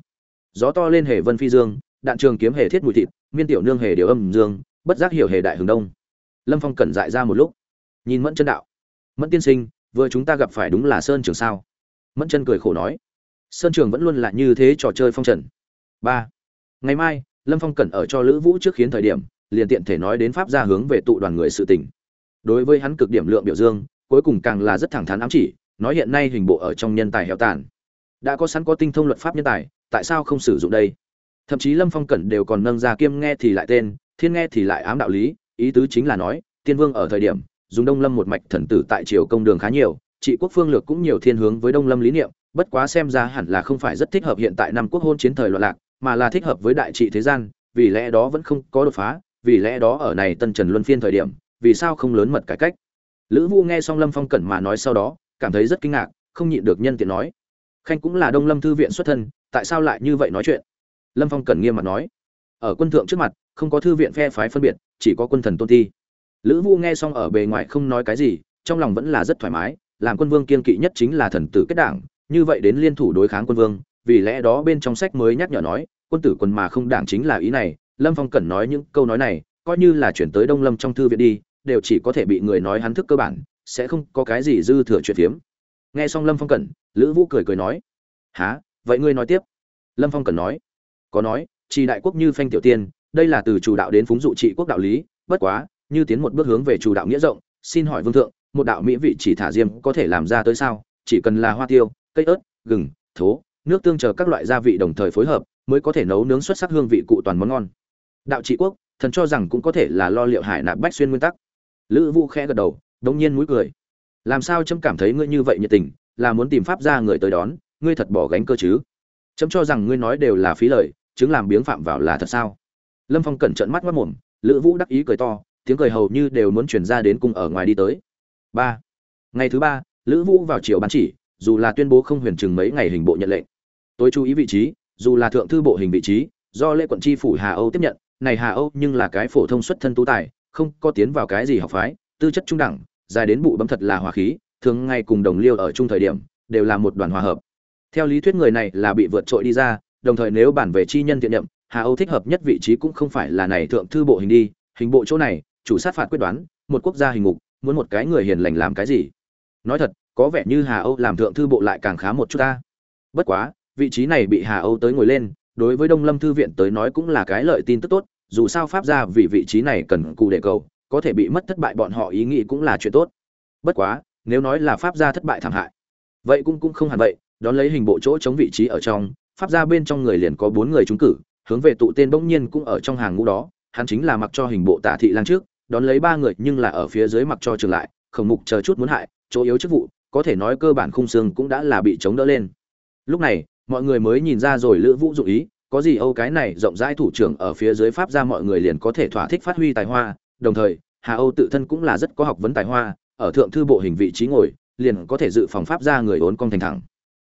Gió to lên hề vân phi dương, đạn trường kiếm hề thiết mùi thịt, miên tiểu nương hề điều âm dương, bất giác hiểu hề đại hướng đông. Lâm phong cẩn dại ra một lúc, nhìn mẫn chân đạo. Mẫn tiên sinh, vừa chúng ta gặp phải đúng là sơn trường sao? Mẫn chân cười khổ nói. Sơn trường vẫn luôn là như thế trò chơi phong trần. Ba, ngày mai, lâm phong cẩn ở cho lữ vũ trước khiến thời điểm, liền tiện thể nói đến pháp ra hướng về tụ đoàn người sự tỉnh đối với hắn cực điểm lượng biểu dương, cuối cùng càng là rất thẳng thắn ám chỉ nói hiện nay hình bộ ở trong nhân tài héo tàn. Đã có sẵn có tinh thông luật pháp nhân tài, tại sao không sử dụng đây? Thậm chí lâm phong cẩn đều còn nâng ra kiêm nghe thì lại tên, thiên nghe thì lại ám đạo lý, ý tứ chính là nói, tiên vương ở thời điểm, dùng đông lâm một mạch thần tử tại triều công đường khá nhiều, trị quốc phương lược cũng nhiều thiên hướng với đông lâm lý niệm, bất quá xem ra hẳn là không phải rất thích hợp hiện tại năm quốc hôn chiến thời loạn lạc, mà là thích hợp với đại trị thế gian, vì lẽ đó vẫn không có đột phá, vì lẽ đó ở này tân trần luân phiên thời điểm, vì sao không lớn mật cải cách? Lữ vũ nghe xong lâm phong cẩn mà nói sau đó cảm thấy rất kinh ngạc, không nhịn được nhân tiện nói. Khanh cũng là đông lâm thư viện xuất thân, tại sao lại như vậy nói chuyện? Lâm phong cẩn nghiêm mặt nói. Ở quân thượng trước mặt, không có thư viện phe phái phân biệt, chỉ có quân thần tôn thi lữ vũ nghe xong ở bề ngoài không nói cái gì, trong lòng vẫn là rất thoải mái, làm quân vương kiên kỵ nhất chính là thần tử kết đảng, như vậy đến liên thủ đối kháng quân vương, vì lẽ đó bên trong sách mới nhắc nhở nói, quân tử quân mà không đảng chính là ý này, lâm phong cẩn nói những câu nói này, coi như là chuyển tới đông lâm trong thư viện đi, đều chỉ có thể bị người nói hắn thức cơ bản sẽ không có cái gì dư thừa chuyện phiếm. Nghe xong lâm phong cẩn, lữ vũ cười cười nói há vậy ngươi nói tiếp. Lâm phong cẩn nói, có nói chi đại quốc như phanh tiểu tiên, đây là từ chủ đạo đến phúng dụ trị quốc đạo lý, bất quá, như tiến một bước hướng về chủ đạo nghĩa rộng, xin hỏi vương thượng, một đạo mỹ vị chỉ thả diêm có thể làm ra tới sao? Chỉ cần là hoa tiêu, cây ớt, gừng, thố, nước tương chờ các loại gia vị đồng thời phối hợp, mới có thể nấu nướng xuất sắc hương vị cụ toàn món ngon. Đạo trị quốc, thần cho rằng cũng có thể là lo liệu hải nạp bách xuyên nguyên tắc. Lữ vũ khẽ gật đầu đống nhiên mũi cười. Làm sao trâm cảm thấy ngươi như vậy nhiệt tình, là muốn tìm pháp ra người tới đón, ngươi thật bỏ gánh cơ chứ? Trâm cho rằng ngươi nói đều là phí lời, chứng làm biếng phạm vào là thật sao? Lâm phong cẩn trận mắt mất mồm, lữ vũ đắc ý cười to, tiếng cười hầu như đều muốn chuyển ra đến cùng ở ngoài đi tới. Ba. Ngày thứ ba, lữ vũ vào chiều bán chỉ, dù là tuyên bố không huyền chừng mấy ngày hình bộ nhận lệnh. Tôi chú ý vị trí, dù là thượng thư bộ hình vị trí, do lễ quận tri phủ hà âu tiếp nhận, này hà âu nhưng là cái phổ thông xuất thân tú tài, không có tiến vào cái gì học phái, tư chất trung đẳng dài đến bụ bấm thật là hòa khí, thường ngay cùng đồng liêu ở chung thời điểm, đều là một đoàn hòa hợp. Theo lý thuyết người này là bị vượt trội đi ra, đồng thời nếu bản về chi nhân thiện nhậm hà âu thích hợp nhất vị trí cũng không phải là này thượng thư bộ hình đi, hình bộ chỗ này, chủ sát phạt quyết đoán, một quốc gia hình ngục, muốn một cái người hiền lành làm cái gì? Nói thật, có vẻ như hà âu làm thượng thư bộ lại càng khá một chút ta. Bất quá, vị trí này bị hà âu tới ngồi lên, đối với đông lâm thư viện tới nói cũng là cái lợi tin tức tốt, dù sao pháp ra vì vị trí này cần cụ để cầu có thể bị mất thất bại bọn họ ý nghĩ cũng là chuyện tốt. Bất quá, nếu nói là pháp gia thất bại thảm hại, vậy cũng cũng không hẳn vậy, đón lấy hình bộ chỗ chống vị trí ở trong, pháp gia bên trong người liền có bốn người trúng cử, hướng về tụ tên bỗng nhiên cũng ở trong hàng ngũ đó, hắn chính là mặc cho hình bộ tả thị lang trước, đón lấy ba người nhưng là ở phía dưới mặc cho trường lại, khổng mục chờ chút muốn hại, chỗ yếu chức vụ, có thể nói cơ bản khung xương cũng đã là bị chống đỡ lên. Lúc này, mọi người mới nhìn ra rồi lữ vũ dụ ý, có gì âu cái này rộng rãi thủ trưởng ở phía dưới pháp ra mọi người liền có thể thỏa thích phát huy tài hoa đồng thời, hà âu tự thân cũng là rất có học vấn tài hoa, ở thượng thư bộ hình vị trí ngồi, liền có thể dự phòng pháp ra người ốn cong thành thẳng.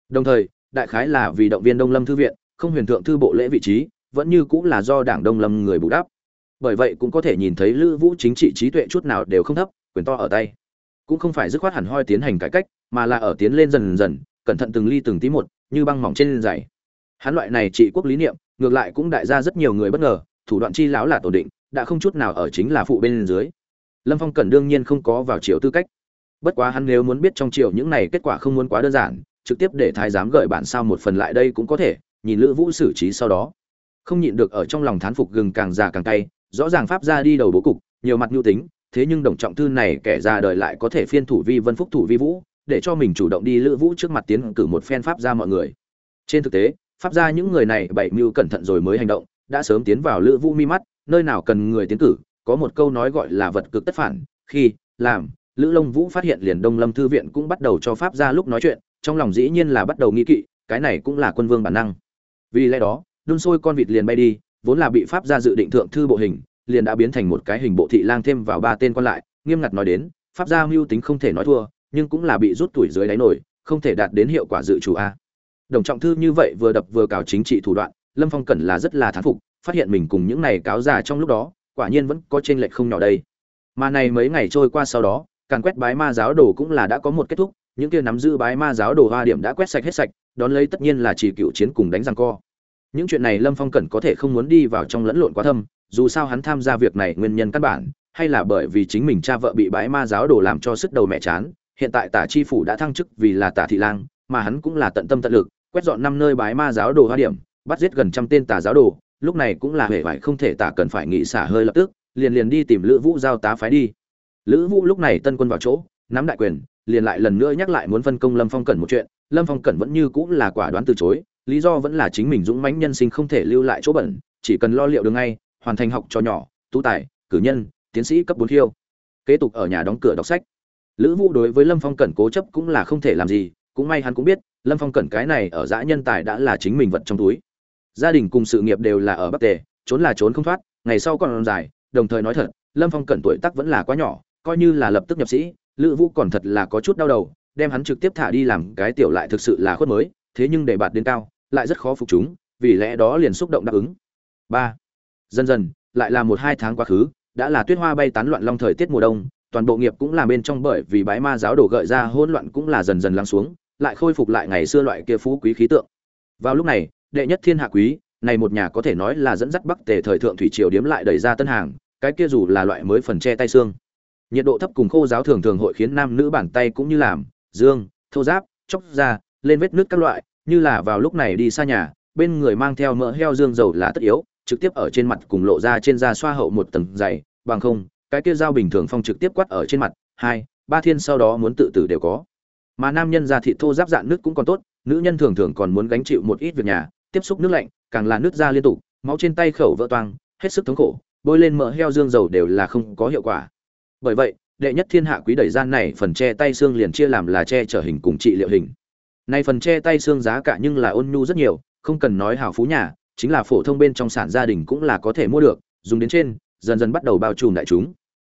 Đồng thời, đại khái là vì động viên đông lâm thư viện, không huyền thượng thư bộ lễ vị trí, vẫn như cũng là do đảng đông lâm người bù đắp. Bởi vậy cũng có thể nhìn thấy lữ vũ chính trị trí tuệ chút nào đều không thấp, quyền to ở tay. Cũng không phải dứt khoát hẳn hoi tiến hành cải cách, mà là ở tiến lên dần dần, cẩn thận từng ly từng tí một, như băng mỏng trên giày hắn loại này trị quốc lý niệm, ngược lại cũng đại ra rất nhiều người bất ngờ, thủ đoạn chi láo là ổn định đã không chút nào ở chính là phụ bên dưới. Lâm phong cần đương nhiên không có vào triều tư cách. Bất quá hắn nếu muốn biết trong triều những này kết quả không muốn quá đơn giản, trực tiếp để thái giám gợi bản sao một phần lại đây cũng có thể, nhìn lữ vũ xử trí sau đó. Không nhịn được ở trong lòng thán phục gừng càng già càng tay rõ ràng pháp ra đi đầu bố cục, nhiều mặt nhu tính, thế nhưng đồng trọng thư này kẻ ra đời lại có thể phiên thủ vi vân phúc thủ vi vũ, để cho mình chủ động đi lữ vũ trước mặt tiến cử một phen pháp ra mọi người. Trên thực tế, pháp ra những người này bảy mưu cẩn thận rồi mới hành động, đã sớm tiến vào lữ vũ mi mắt nơi nào cần người tiến cử, có một câu nói gọi là vật cực tất phản, khi, làm, lữ long vũ phát hiện liền đông lâm thư viện cũng bắt đầu cho pháp ra lúc nói chuyện, trong lòng dĩ nhiên là bắt đầu nghi kỵ, cái này cũng là quân vương bản năng. Vì lẽ đó, đun sôi con vịt liền bay đi, vốn là bị pháp ra dự định thượng thư bộ hình, liền đã biến thành một cái hình bộ thị lang thêm vào ba tên quan lại, nghiêm ngặt nói đến, pháp gia mưu tính không thể nói thua, nhưng cũng là bị rút tuổi dưới đáy nổi, không thể đạt đến hiệu quả dự chủ a. Đồng trọng thư như vậy vừa đập vừa cào chính trị thủ đoạn, lâm phong cẩn là rất là thán phục phát hiện mình cùng những này cáo già trong lúc đó, quả nhiên vẫn có chênh lệch không nhỏ đây. Mà này mấy ngày trôi qua sau đó, càn quét bái ma giáo đồ cũng là đã có một kết thúc, những kia nắm giữ bái ma giáo đồ hoa điểm đã quét sạch hết sạch, đón lấy tất nhiên là chỉ cựu chiến cùng đánh răng co. Những chuyện này lâm phong cẩn có thể không muốn đi vào trong lẫn lộn quá thâm, dù sao hắn tham gia việc này nguyên nhân căn bản, hay là bởi vì chính mình cha vợ bị bái ma giáo đồ làm cho sức đầu mẹ chán, hiện tại tả chi phủ đã thăng chức vì là tả thị lang, mà hắn cũng là tận tâm tận lực, quét dọn năm nơi bái ma giáo đồ hoa điểm, bắt giết gần trăm tên tà giáo đồ lúc này cũng là hề vải không thể tả cần phải nghỉ xả hơi lập tức, liền liền đi tìm lữ vũ giao tá phái đi. Lữ vũ lúc này tân quân vào chỗ, nắm đại quyền, liền lại lần nữa nhắc lại muốn phân công lâm phong cẩn một chuyện. Lâm phong cẩn vẫn như cũng là quả đoán từ chối, lý do vẫn là chính mình dũng mãnh nhân sinh không thể lưu lại chỗ bẩn, chỉ cần lo liệu được ngay, hoàn thành học cho nhỏ, tú tài, cử nhân, tiến sĩ cấp bốn thiêu kế tục ở nhà đóng cửa đọc sách. Lữ vũ đối với lâm phong cẩn cố chấp cũng là không thể làm gì, cũng may hắn cũng biết, lâm phong cẩn cái này ở dã nhân tài đã là chính mình vật trong túi gia đình cùng sự nghiệp đều là ở bắc tề, trốn là trốn không thoát, ngày sau còn dài, đồng thời nói thật, lâm phong cẩn tuổi tác vẫn là quá nhỏ, coi như là lập tức nhập sĩ, lữ vũ còn thật là có chút đau đầu, đem hắn trực tiếp thả đi làm cái tiểu lại thực sự là khuất mới, thế nhưng để bạt đến cao, lại rất khó phục chúng, vì lẽ đó liền xúc động đáp ứng. Ba, dần dần, lại là một hai tháng quá khứ, đã là tuyết hoa bay tán loạn long thời tiết mùa đông, toàn bộ nghiệp cũng là bên trong bởi vì bái ma giáo đổ gợi ra hỗn loạn cũng là dần dần lắng xuống, lại khôi phục lại ngày xưa loại kia phú quý khí tượng. Vào lúc này đệ nhất thiên hạ quý, này một nhà có thể nói là dẫn dắt bắc tề thời thượng thủy triều điếm lại đẩy ra tân hàng, cái kia dù là loại mới phần che tay xương. Nhiệt độ thấp cùng khô giáo thường thường hội khiến nam nữ bàn tay cũng như làm, dương, thô giáp, chóc ra lên vết nước các loại, như là vào lúc này đi xa nhà, bên người mang theo mỡ heo dương dầu là tất yếu, trực tiếp ở trên mặt cùng lộ ra trên da xoa hậu một tầng dày, bằng không, cái kia dao bình thường phong trực tiếp quát ở trên mặt, hai, ba thiên sau đó muốn tự tử đều có. Mà nam nhân da thịt thô giáp dạn nước cũng còn tốt, nữ nhân thường thường còn muốn gánh chịu một ít việc nhà tiếp xúc nước lạnh, càng là nước da liên tục, máu trên tay khẩu vỡ toang, hết sức thống khổ, bôi lên mỡ heo dương dầu đều là không có hiệu quả. Bởi vậy, đệ nhất thiên hạ quý đẩy gian này phần che tay xương liền chia làm là che trở hình cùng trị liệu hình. Nay phần che tay xương giá cả nhưng là ôn nhu rất nhiều, không cần nói hào phú nhà, chính là phổ thông bên trong sản gia đình cũng là có thể mua được, dùng đến trên, dần dần bắt đầu bao trùm đại chúng.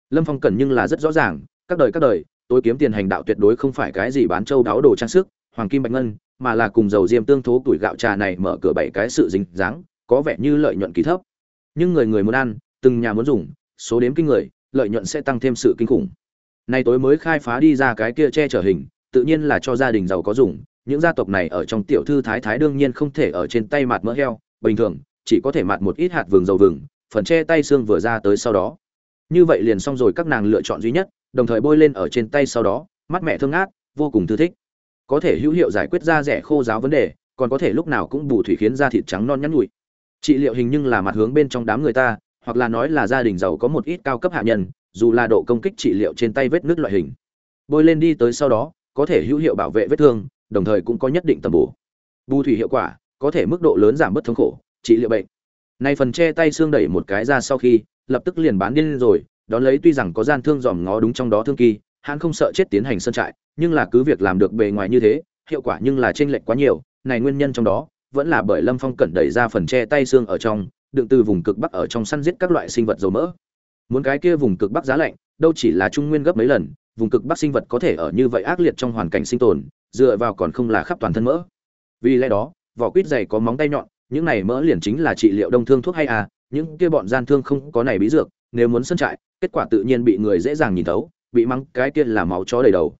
Lâm phong cần nhưng là rất rõ ràng, các đời các đời, tôi kiếm tiền hành đạo tuyệt đối không phải cái gì bán châu đáo đồ trang sức, hoàng kim bạch ngân mà là cùng dầu diêm tương thố tuổi gạo trà này mở cửa bảy cái sự dính dáng, có vẻ như lợi nhuận kỳ thấp. Nhưng người người muốn ăn, từng nhà muốn dùng, số đếm kinh người, lợi nhuận sẽ tăng thêm sự kinh khủng. Nay tối mới khai phá đi ra cái kia che chở hình, tự nhiên là cho gia đình giàu có dùng, những gia tộc này ở trong tiểu thư thái thái đương nhiên không thể ở trên tay mặt mỡ heo, bình thường, chỉ có thể mặt một ít hạt vừng dầu vừng, phần che tay xương vừa ra tới sau đó. Như vậy liền xong rồi các nàng lựa chọn duy nhất, đồng thời bôi lên ở trên tay sau đó, mắt mẹ thương ác, vô cùng thư thích có thể hữu hiệu giải quyết da rẻ khô giáo vấn đề, còn có thể lúc nào cũng bù thủy khiến da thịt trắng non nhắn nhụi trị liệu hình nhưng là mặt hướng bên trong đám người ta, hoặc là nói là gia đình giàu có một ít cao cấp hạ nhân, dù là độ công kích trị liệu trên tay vết nước loại hình. Bôi lên đi tới sau đó, có thể hữu hiệu bảo vệ vết thương, đồng thời cũng có nhất định tầm bổ. Bù thủy hiệu quả, có thể mức độ lớn giảm bớt thống khổ trị liệu bệnh. Này phần che tay xương đẩy một cái ra sau khi, lập tức liền bán điên rồi, đón lấy tuy rằng có gian thương dòm ngó đúng trong đó thương kỳ hắn không sợ chết tiến hành sơn trại, nhưng là cứ việc làm được bề ngoài như thế, hiệu quả nhưng là chênh lệch quá nhiều, này nguyên nhân trong đó, vẫn là bởi lâm phong cẩn đẩy ra phần che tay xương ở trong, đựng từ vùng cực bắc ở trong săn giết các loại sinh vật dầu mỡ. Muốn cái kia vùng cực bắc giá lạnh, đâu chỉ là trung nguyên gấp mấy lần, vùng cực bắc sinh vật có thể ở như vậy ác liệt trong hoàn cảnh sinh tồn, dựa vào còn không là khắp toàn thân mỡ. Vì lẽ đó, vỏ quýt dày có móng tay nhọn, những này mỡ liền chính là trị liệu đông thương thuốc hay à những kia bọn gian thương không có này bí dược, nếu muốn sân trại, kết quả tự nhiên bị người dễ dàng nhìn thấu bị mắng, cái kia là máu chó đầy đầu.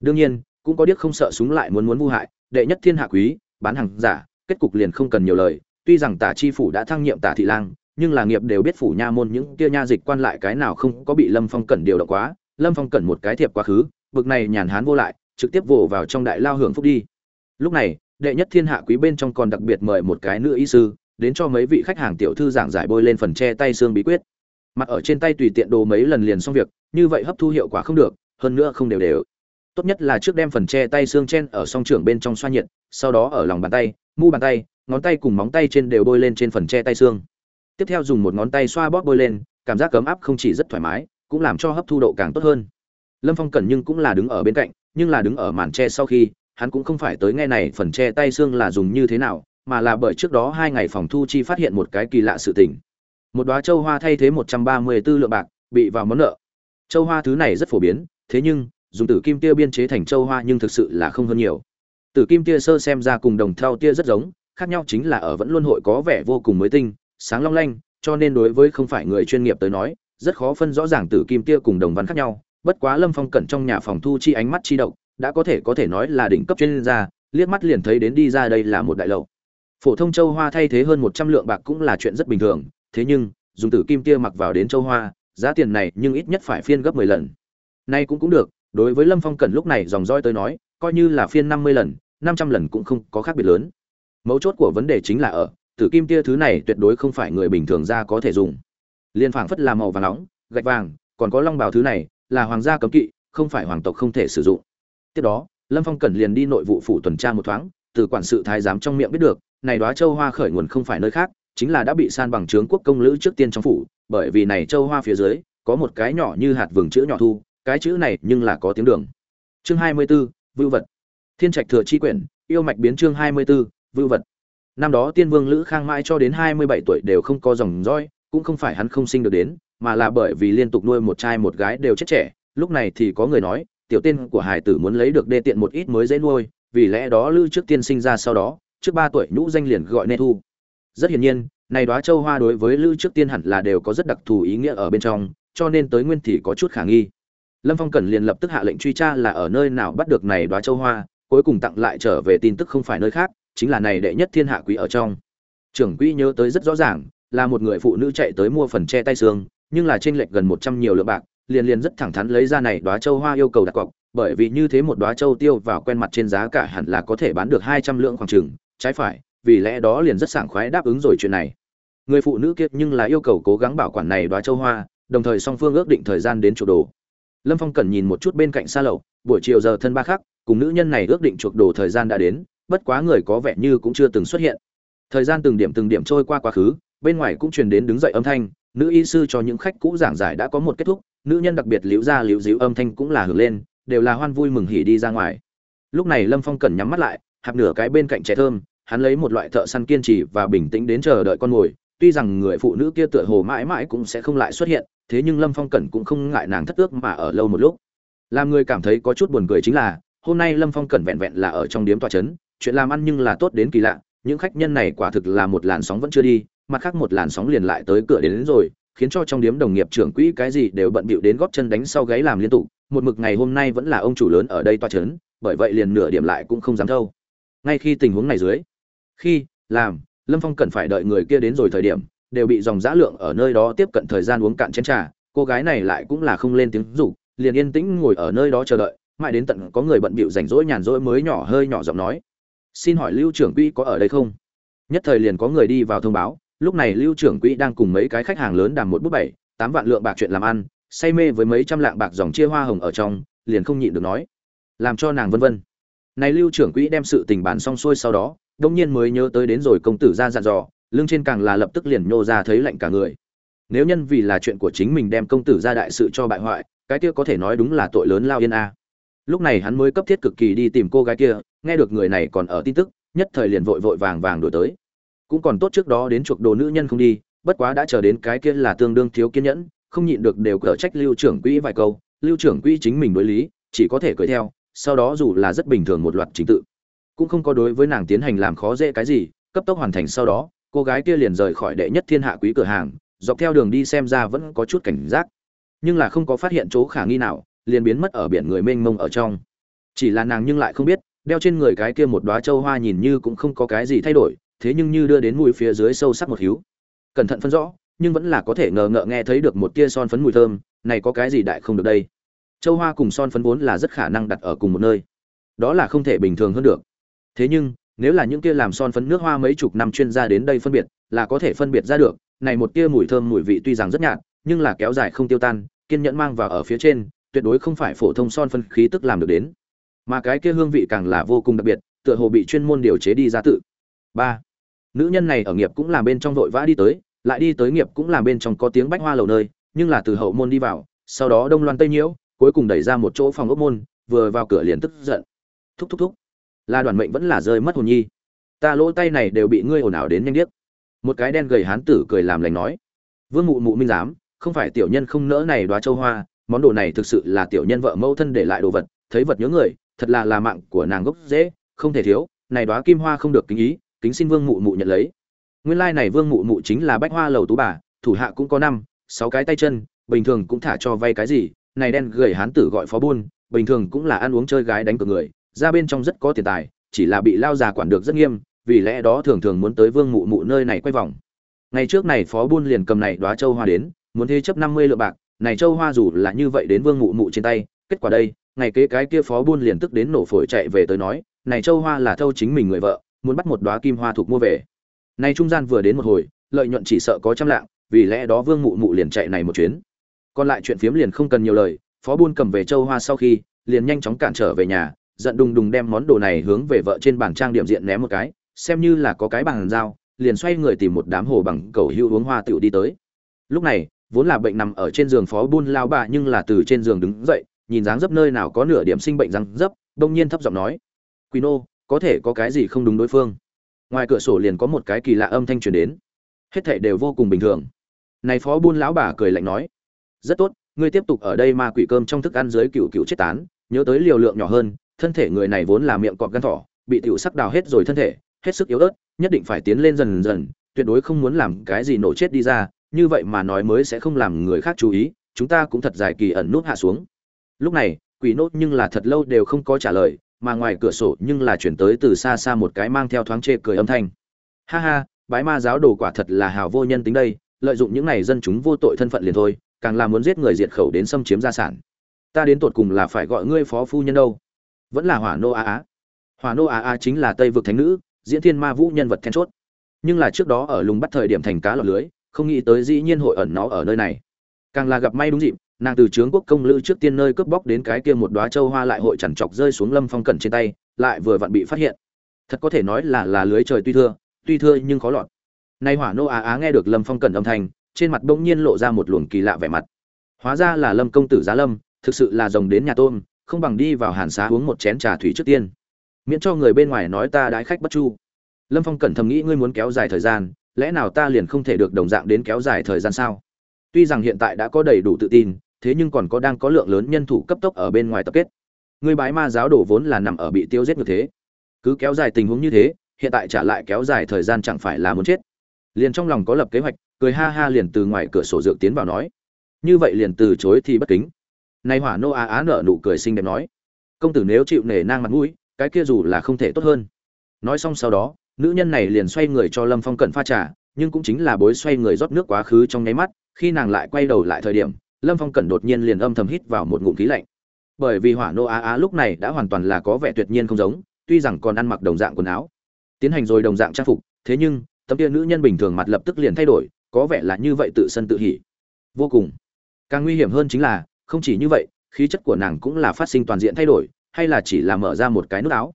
Đương nhiên, cũng có điếc không sợ súng lại muốn muốn vu hại, đệ nhất thiên hạ quý, bán hàng giả, kết cục liền không cần nhiều lời. Tuy rằng tả chi phủ đã thăng nhiệm tả thị lang, nhưng là nghiệp đều biết phủ nha môn những kia nha dịch quan lại cái nào không có bị lâm phong cẩn điều động quá. Lâm phong cẩn một cái thiệp quá khứ, bực này nhàn hán vô lại, trực tiếp vồ vào trong đại lao hưởng phúc đi. Lúc này, đệ nhất thiên hạ quý bên trong còn đặc biệt mời một cái nữ y sư, đến cho mấy vị khách hàng tiểu thư giảng giải bôi lên phần che tay xương bí quyết mặt ở trên tay tùy tiện đồ mấy lần liền xong việc, như vậy hấp thu hiệu quả không được, hơn nữa không đều đều. Tốt nhất là trước đem phần che tay xương chen ở song trưởng bên trong xoa nhiệt, sau đó ở lòng bàn tay, mu bàn tay, ngón tay cùng móng tay trên đều bôi lên trên phần che tay xương. Tiếp theo dùng một ngón tay xoa bóp bôi lên, cảm giác cấm áp không chỉ rất thoải mái, cũng làm cho hấp thu độ càng tốt hơn. Lâm phong cẩn nhưng cũng là đứng ở bên cạnh, nhưng là đứng ở màn tre sau khi, hắn cũng không phải tới nghe này phần che tay xương là dùng như thế nào, mà là bởi trước đó hai ngày phòng thu chi phát hiện một cái kỳ lạ sự tình một đoá châu hoa thay thế một trăm ba mươi 134 lượng bạc, bị vào món nợ. Châu hoa thứ này rất phổ biến, thế nhưng, dùng tử kim tia biên chế thành châu hoa nhưng thực sự là không hơn nhiều. Tử kim tia sơ xem ra cùng đồng thau tia rất giống, khác nhau chính là ở vẫn luôn hội có vẻ vô cùng mới tinh, sáng long lanh, cho nên đối với không phải người chuyên nghiệp tới nói, rất khó phân rõ ràng tử kim tia cùng đồng văn khác nhau. Bất quá lâm phong cẩn trong nhà phòng thu chi ánh mắt chi động đã có thể có thể nói là đỉnh cấp chuyên gia, liếc mắt liền thấy đến đi ra đây là một đại lầu phổ thông châu hoa thay thế hơn một trăm lượng bạc cũng là chuyện rất bình thường thế nhưng, dùng tử kim tia mặc vào đến châu hoa, giá tiền này nhưng ít nhất phải phiên gấp mười lần. Nay cũng cũng được, đối với lâm phong cẩn lúc này dòng roi tới nói, coi như là phiên năm mươi lần, năm trăm lần cũng không có khác biệt lớn. Mấu chốt của vấn đề chính là ở, tử kim tia thứ này tuyệt đối không phải người bình thường ra có thể dùng. Liên phảng phất là màu vàng nóng, gạch vàng, còn có long bào thứ này, là hoàng gia cấm kỵ, không phải hoàng tộc không thể sử dụng. Tiếp đó, lâm phong cẩn liền đi nội vụ phủ tuần tra một thoáng, từ quản sự thái giám trong miệng biết được, này đoá châu hoa khởi nguồn không phải nơi khác chính là đã bị san bằng trướng quốc công lữ trước tiên trong phủ bởi vì này châu hoa phía dưới có một cái nhỏ như hạt vừng chữ nhỏ thu cái chữ này nhưng là có tiếng đường. Chương hai mươi 24, vưu vật. Thiên trạch thừa chi quyển yêu mạch biến chương hai mươi 24, vưu vật. Năm đó tiên vương lữ khang mãi cho đến hai mươi bảy tuổi đều không có dòng roi cũng không phải hắn không sinh được đến mà là bởi vì liên tục nuôi một trai một gái đều chết trẻ. Lúc này thì có người nói tiểu tên của hải tử muốn lấy được đê tiện một ít mới dễ nuôi vì lẽ đó lữ trước tiên sinh ra sau đó trước ba tuổi nhũ danh liền gọi nê thu rất hiển nhiên, này đóa châu hoa đối với lữ trước tiên hẳn là đều có rất đặc thù ý nghĩa ở bên trong, cho nên tới nguyên thì có chút khả nghi. Lâm phong cần liền lập tức hạ lệnh truy tra là ở nơi nào bắt được này đóa châu hoa, cuối cùng tặng lại trở về tin tức không phải nơi khác, chính là này đệ nhất thiên hạ quý ở trong. Trưởng quỹ nhớ tới rất rõ ràng, là một người phụ nữ chạy tới mua phần che tay xương, nhưng là trên lệch gần một trăm nhiều lượng bạc, liền liền rất thẳng thắn lấy ra này đóa châu hoa yêu cầu đặt cọc, bởi vì như thế một đóa châu tiêu vào quen mặt trên giá cả hẳn là có thể bán được hai trăm lượng khoảng chừng, trái phải vì lẽ đó liền rất sảng khoái đáp ứng rồi chuyện này. Người phụ nữ kia nhưng là yêu cầu cố gắng bảo quản này đoá châu hoa, đồng thời song phương ước định thời gian đến chuộc đồ. Lâm phong cần nhìn một chút bên cạnh xa lậu buổi chiều giờ thân ba khắc, cùng nữ nhân này ước định chuộc đồ thời gian đã đến, bất quá người có vẻ như cũng chưa từng xuất hiện. Thời gian từng điểm từng điểm trôi qua quá khứ, bên ngoài cũng truyền đến đứng dậy âm thanh, nữ y sư cho những khách cũ giảng giải đã có một kết thúc, nữ nhân đặc biệt liễu ra liễu díu âm thanh cũng là hưởng lên, đều là hoan vui mừng hỉ đi ra ngoài. Lúc này lâm phong cần nhắm mắt lại, hạp nửa cái bên cạnh trẻ thơm hắn lấy một loại thợ săn kiên trì và bình tĩnh đến chờ đợi con mồi. Tuy rằng người phụ nữ kia tựa hồ mãi mãi cũng sẽ không lại xuất hiện thế nhưng lâm phong cẩn cũng không ngại nàng thất ước mà ở lâu một lúc. Làm người cảm thấy có chút buồn cười chính là hôm nay lâm phong cẩn vẹn vẹn là ở trong điếm tòa trấn chuyện làm ăn nhưng là tốt đến kỳ lạ những khách nhân này quả thực là một làn sóng vẫn chưa đi mặt khác một làn sóng liền lại tới cửa đến, đến rồi khiến cho trong điếm đồng nghiệp trưởng quỹ cái gì đều bận bịu đến góp chân đánh sau gáy làm liên tục. Một mực ngày hôm nay vẫn là ông chủ lớn ở đây toa n bởi vậy liền nửa điểm lại cũng không dám thâu. Ngay khi tình huống này dưới khi, làm, lâm phong cần phải đợi người kia đến rồi thời điểm, đều bị dòng giã lượng ở nơi đó tiếp cận thời gian uống cạn chén trà. Cô gái này lại cũng là không lên tiếng rủ, liền yên tĩnh ngồi ở nơi đó chờ đợi, mãi đến tận có người bận bịu rảnh rỗi nhàn rỗi mới nhỏ hơi nhỏ giọng nói. Xin hỏi lưu trưởng quỹ có ở đây không? Nhất thời liền có người đi vào thông báo, lúc này lưu trưởng quỹ đang cùng mấy cái khách hàng lớn đàm một bút bảy, tám vạn lượng bạc chuyện làm ăn, say mê với mấy trăm lạng bạc dòng chia hoa hồng ở trong, liền không nhịn được nói. Làm cho nàng vân vân. Này lưu trưởng quỹ đem sự tình bàn xong xuôi sau đó đông nhiên mới nhớ tới đến rồi công tử ra dặn dò, lưng trên càng là lập tức liền nhô ra thấy lạnh cả người. Nếu nhân vì là chuyện của chính mình đem công tử ra đại sự cho bại hoại, cái kia có thể nói đúng là tội lớn lao yên a. Lúc này hắn mới cấp thiết cực kỳ đi tìm cô gái kia, nghe được người này còn ở tin tức, nhất thời liền vội vội vàng vàng đổi tới. Cũng còn tốt trước đó đến chuộc đồ nữ nhân không đi, bất quá đã chờ đến cái kia là tương đương thiếu kiên nhẫn, không nhịn được đều cở trách lưu trưởng quỹ vài câu, lưu trưởng quỹ chính mình đối lý, chỉ có thể cười theo, sau đó dù là rất bình thường một loạt trình tự cũng không có đối với nàng tiến hành làm khó dễ cái gì, cấp tốc hoàn thành sau đó, cô gái kia liền rời khỏi đệ nhất thiên hạ quý cửa hàng, dọc theo đường đi xem ra vẫn có chút cảnh giác. Nhưng là không có phát hiện chỗ khả nghi nào, liền biến mất ở biển người mênh mông ở trong. Chỉ là nàng nhưng lại không biết, đeo trên người cái kia một đóa châu hoa nhìn như cũng không có cái gì thay đổi, thế nhưng như đưa đến mùi phía dưới sâu sắc một hiếu cẩn thận phân rõ, nhưng vẫn là có thể ngờ ngợ nghe thấy được một tia son phấn mùi thơm, này có cái gì đại không được đây? Châu hoa cùng son phấn vốn là rất khả năng đặt ở cùng một nơi. Đó là không thể bình thường hơn được thế nhưng, nếu là những kia làm son phấn nước hoa mấy chục năm chuyên gia đến đây phân biệt, là có thể phân biệt ra được, này một tia mùi thơm mùi vị tuy rằng rất nhạt, nhưng là kéo dài không tiêu tan, kiên nhẫn mang vào ở phía trên, tuyệt đối không phải phổ thông son phấn khí tức làm được đến. Mà cái kia hương vị càng là vô cùng đặc biệt, tựa hồ bị chuyên môn điều chế đi ra tự. Ba, nữ nhân này ở nghiệp cũng làm bên trong vội vã đi tới, lại đi tới nghiệp cũng làm bên trong có tiếng bách hoa lầu nơi, nhưng là từ hậu môn đi vào, sau đó đông loan tây nhiễu, cuối cùng đẩy ra một chỗ phòng ốc môn, vừa vào cửa liền tức giận. Thúc thúc thúc là đoàn mệnh vẫn là rơi mất hồn nhi. Ta lỗ tay này đều bị ngươi ồn ào đến nhanh điếc. Một cái đen gầy hán tử cười làm lành nói, vương mụ mụ minh giám, không phải tiểu nhân không nỡ này đoá châu hoa, món đồ này thực sự là tiểu nhân vợ mẫu thân để lại đồ vật, thấy vật nhớ người, thật là là mạng của nàng gốc dễ, không thể thiếu, này đoá kim hoa không được kính ý, kính xin vương mụ mụ nhận lấy. Nguyên lai này vương mụ mụ chính là bách hoa lầu tú bà, thủ hạ cũng có năm, sáu cái tay chân, bình thường cũng thả cho vay cái gì, này đen gầy hán tử gọi phó buôn, bình thường cũng là ăn uống chơi gái đánh cược người ra bên trong rất có tiền tài, chỉ là bị lao già quản được rất nghiêm, vì lẽ đó thường thường muốn tới vương mụ mụ nơi này quay vòng. Ngày trước này phó buôn liền cầm này đoá châu hoa đến, muốn thế chấp năm mươi lượng bạc, này châu hoa dù là như vậy đến vương mụ mụ trên tay, kết quả đây, ngày kế cái kia phó buôn liền tức đến nổ phổi chạy về tới nói, này châu hoa là thâu chính mình người vợ, muốn bắt một đoá kim hoa thuộc mua về. Này trung gian vừa đến một hồi, lợi nhuận chỉ sợ có trăm lạng, vì lẽ đó vương mụ mụ liền chạy này một chuyến. Còn lại chuyện phiếm liền không cần nhiều lời, phó buôn cầm về châu hoa sau khi, liền nhanh chóng cản trở về nhà giận đùng đùng đem món đồ này hướng về vợ trên bàn trang điểm diện ném một cái, xem như là có cái bằng dao, liền xoay người tìm một đám hồ bằng cầu hưu uống hoa tiểu đi tới. Lúc này, vốn là bệnh nằm ở trên giường phó buôn lao bà nhưng là từ trên giường đứng dậy, nhìn dáng dấp nơi nào có nửa điểm sinh bệnh răng dấp, đông nhiên thấp giọng nói quý nô, có thể có cái gì không đúng đối phương? Ngoài cửa sổ liền có một cái kỳ lạ âm thanh truyền đến. Hết thảy đều vô cùng bình thường. Này phó buôn lão bà cười lạnh nói, rất tốt, ngươi tiếp tục ở đây ma quỷ cơm trong thức ăn dưới cựu cựu chết tán, nhớ tới liều lượng nhỏ hơn thân thể người này vốn là miệng cọp gan thỏ, bị tiểu sắc đào hết rồi thân thể, hết sức yếu ớt, nhất định phải tiến lên dần dần, tuyệt đối không muốn làm cái gì nổ chết đi ra, như vậy mà nói mới sẽ không làm người khác chú ý, chúng ta cũng thật dài kỳ ẩn nút hạ xuống. Lúc này, quỷ nốt nhưng là thật lâu đều không có trả lời, mà ngoài cửa sổ nhưng là chuyển tới từ xa xa một cái mang theo thoáng chê cười âm thanh. Ha ha, bái ma giáo đồ quả thật là hào vô nhân tính đây, lợi dụng những này dân chúng vô tội thân phận liền thôi, càng là muốn giết người diệt khẩu đến xâm chiếm gia sản. Ta đến tột cùng là phải gọi ngươi phó phu nhân đâu? Vẫn là hỏa nô á á hỏa nô á á chính là tây vực thánh nữ, diễn thiên ma vũ nhân vật then chốt. Nhưng là trước đó ở lùng bắt thời điểm thành cá lọt lưới, không nghĩ tới dĩ nhiên hội ẩn nó ở nơi này. Càng là gặp may đúng dịp, nàng từ trướng quốc công lữ trước tiên nơi cướp bóc đến cái kia một đóa châu hoa lại hội chằn chọc rơi xuống lâm phong cẩn trên tay, lại vừa vặn bị phát hiện. Thật có thể nói là là lưới trời tuy thưa tuy thưa nhưng khó lọt. Nay hỏa nô á á nghe được lâm phong cẩn âm thanh, trên mặt bỗng nhiên lộ ra một luồng kỳ lạ vẻ mặt. Hóa ra là lâm công tử giá lâm, thực sự là rồng đến nhà tôm không bằng đi vào hàn xá uống một chén trà thủy trước tiên. Miễn cho người bên ngoài nói ta đái khách bất chu. Lâm phong cẩn thầm nghĩ ngươi muốn kéo dài thời gian, lẽ nào ta liền không thể được đồng dạng đến kéo dài thời gian sao? Tuy rằng hiện tại đã có đầy đủ tự tin, thế nhưng còn có đang có lượng lớn nhân thủ cấp tốc ở bên ngoài tập kết. Ngươi bái ma giáo đổ vốn là nằm ở bị tiêu giết như thế. Cứ kéo dài tình huống như thế, hiện tại trả lại kéo dài thời gian chẳng phải là muốn chết. Liền trong lòng có lập kế hoạch, cười ha ha liền từ ngoài cửa sổ dược tiến vào nói. Như vậy liền từ chối thì bất kính nay hỏa nô á á nở nụ cười xinh đẹp nói, công tử nếu chịu nể nang mặt mũi, cái kia dù là không thể tốt hơn. Nói xong sau đó, nữ nhân này liền xoay người cho lâm phong cẩn pha trà, nhưng cũng chính là bối xoay người rót nước quá khứ trong nháy mắt, khi nàng lại quay đầu lại thời điểm, lâm phong cẩn đột nhiên liền âm thầm hít vào một ngụm khí lạnh. Bởi vì hỏa nô á á lúc này đã hoàn toàn là có vẻ tuyệt nhiên không giống, tuy rằng còn ăn mặc đồng dạng quần áo, tiến hành rồi đồng dạng trang phục, thế nhưng, tấm kia nữ nhân bình thường mặt lập tức liền thay đổi, có vẻ là như vậy tự sân tự hỉ. Vô cùng. Càng nguy hiểm hơn chính là không chỉ như vậy, khí chất của nàng cũng là phát sinh toàn diện thay đổi, hay là chỉ là mở ra một cái nút áo,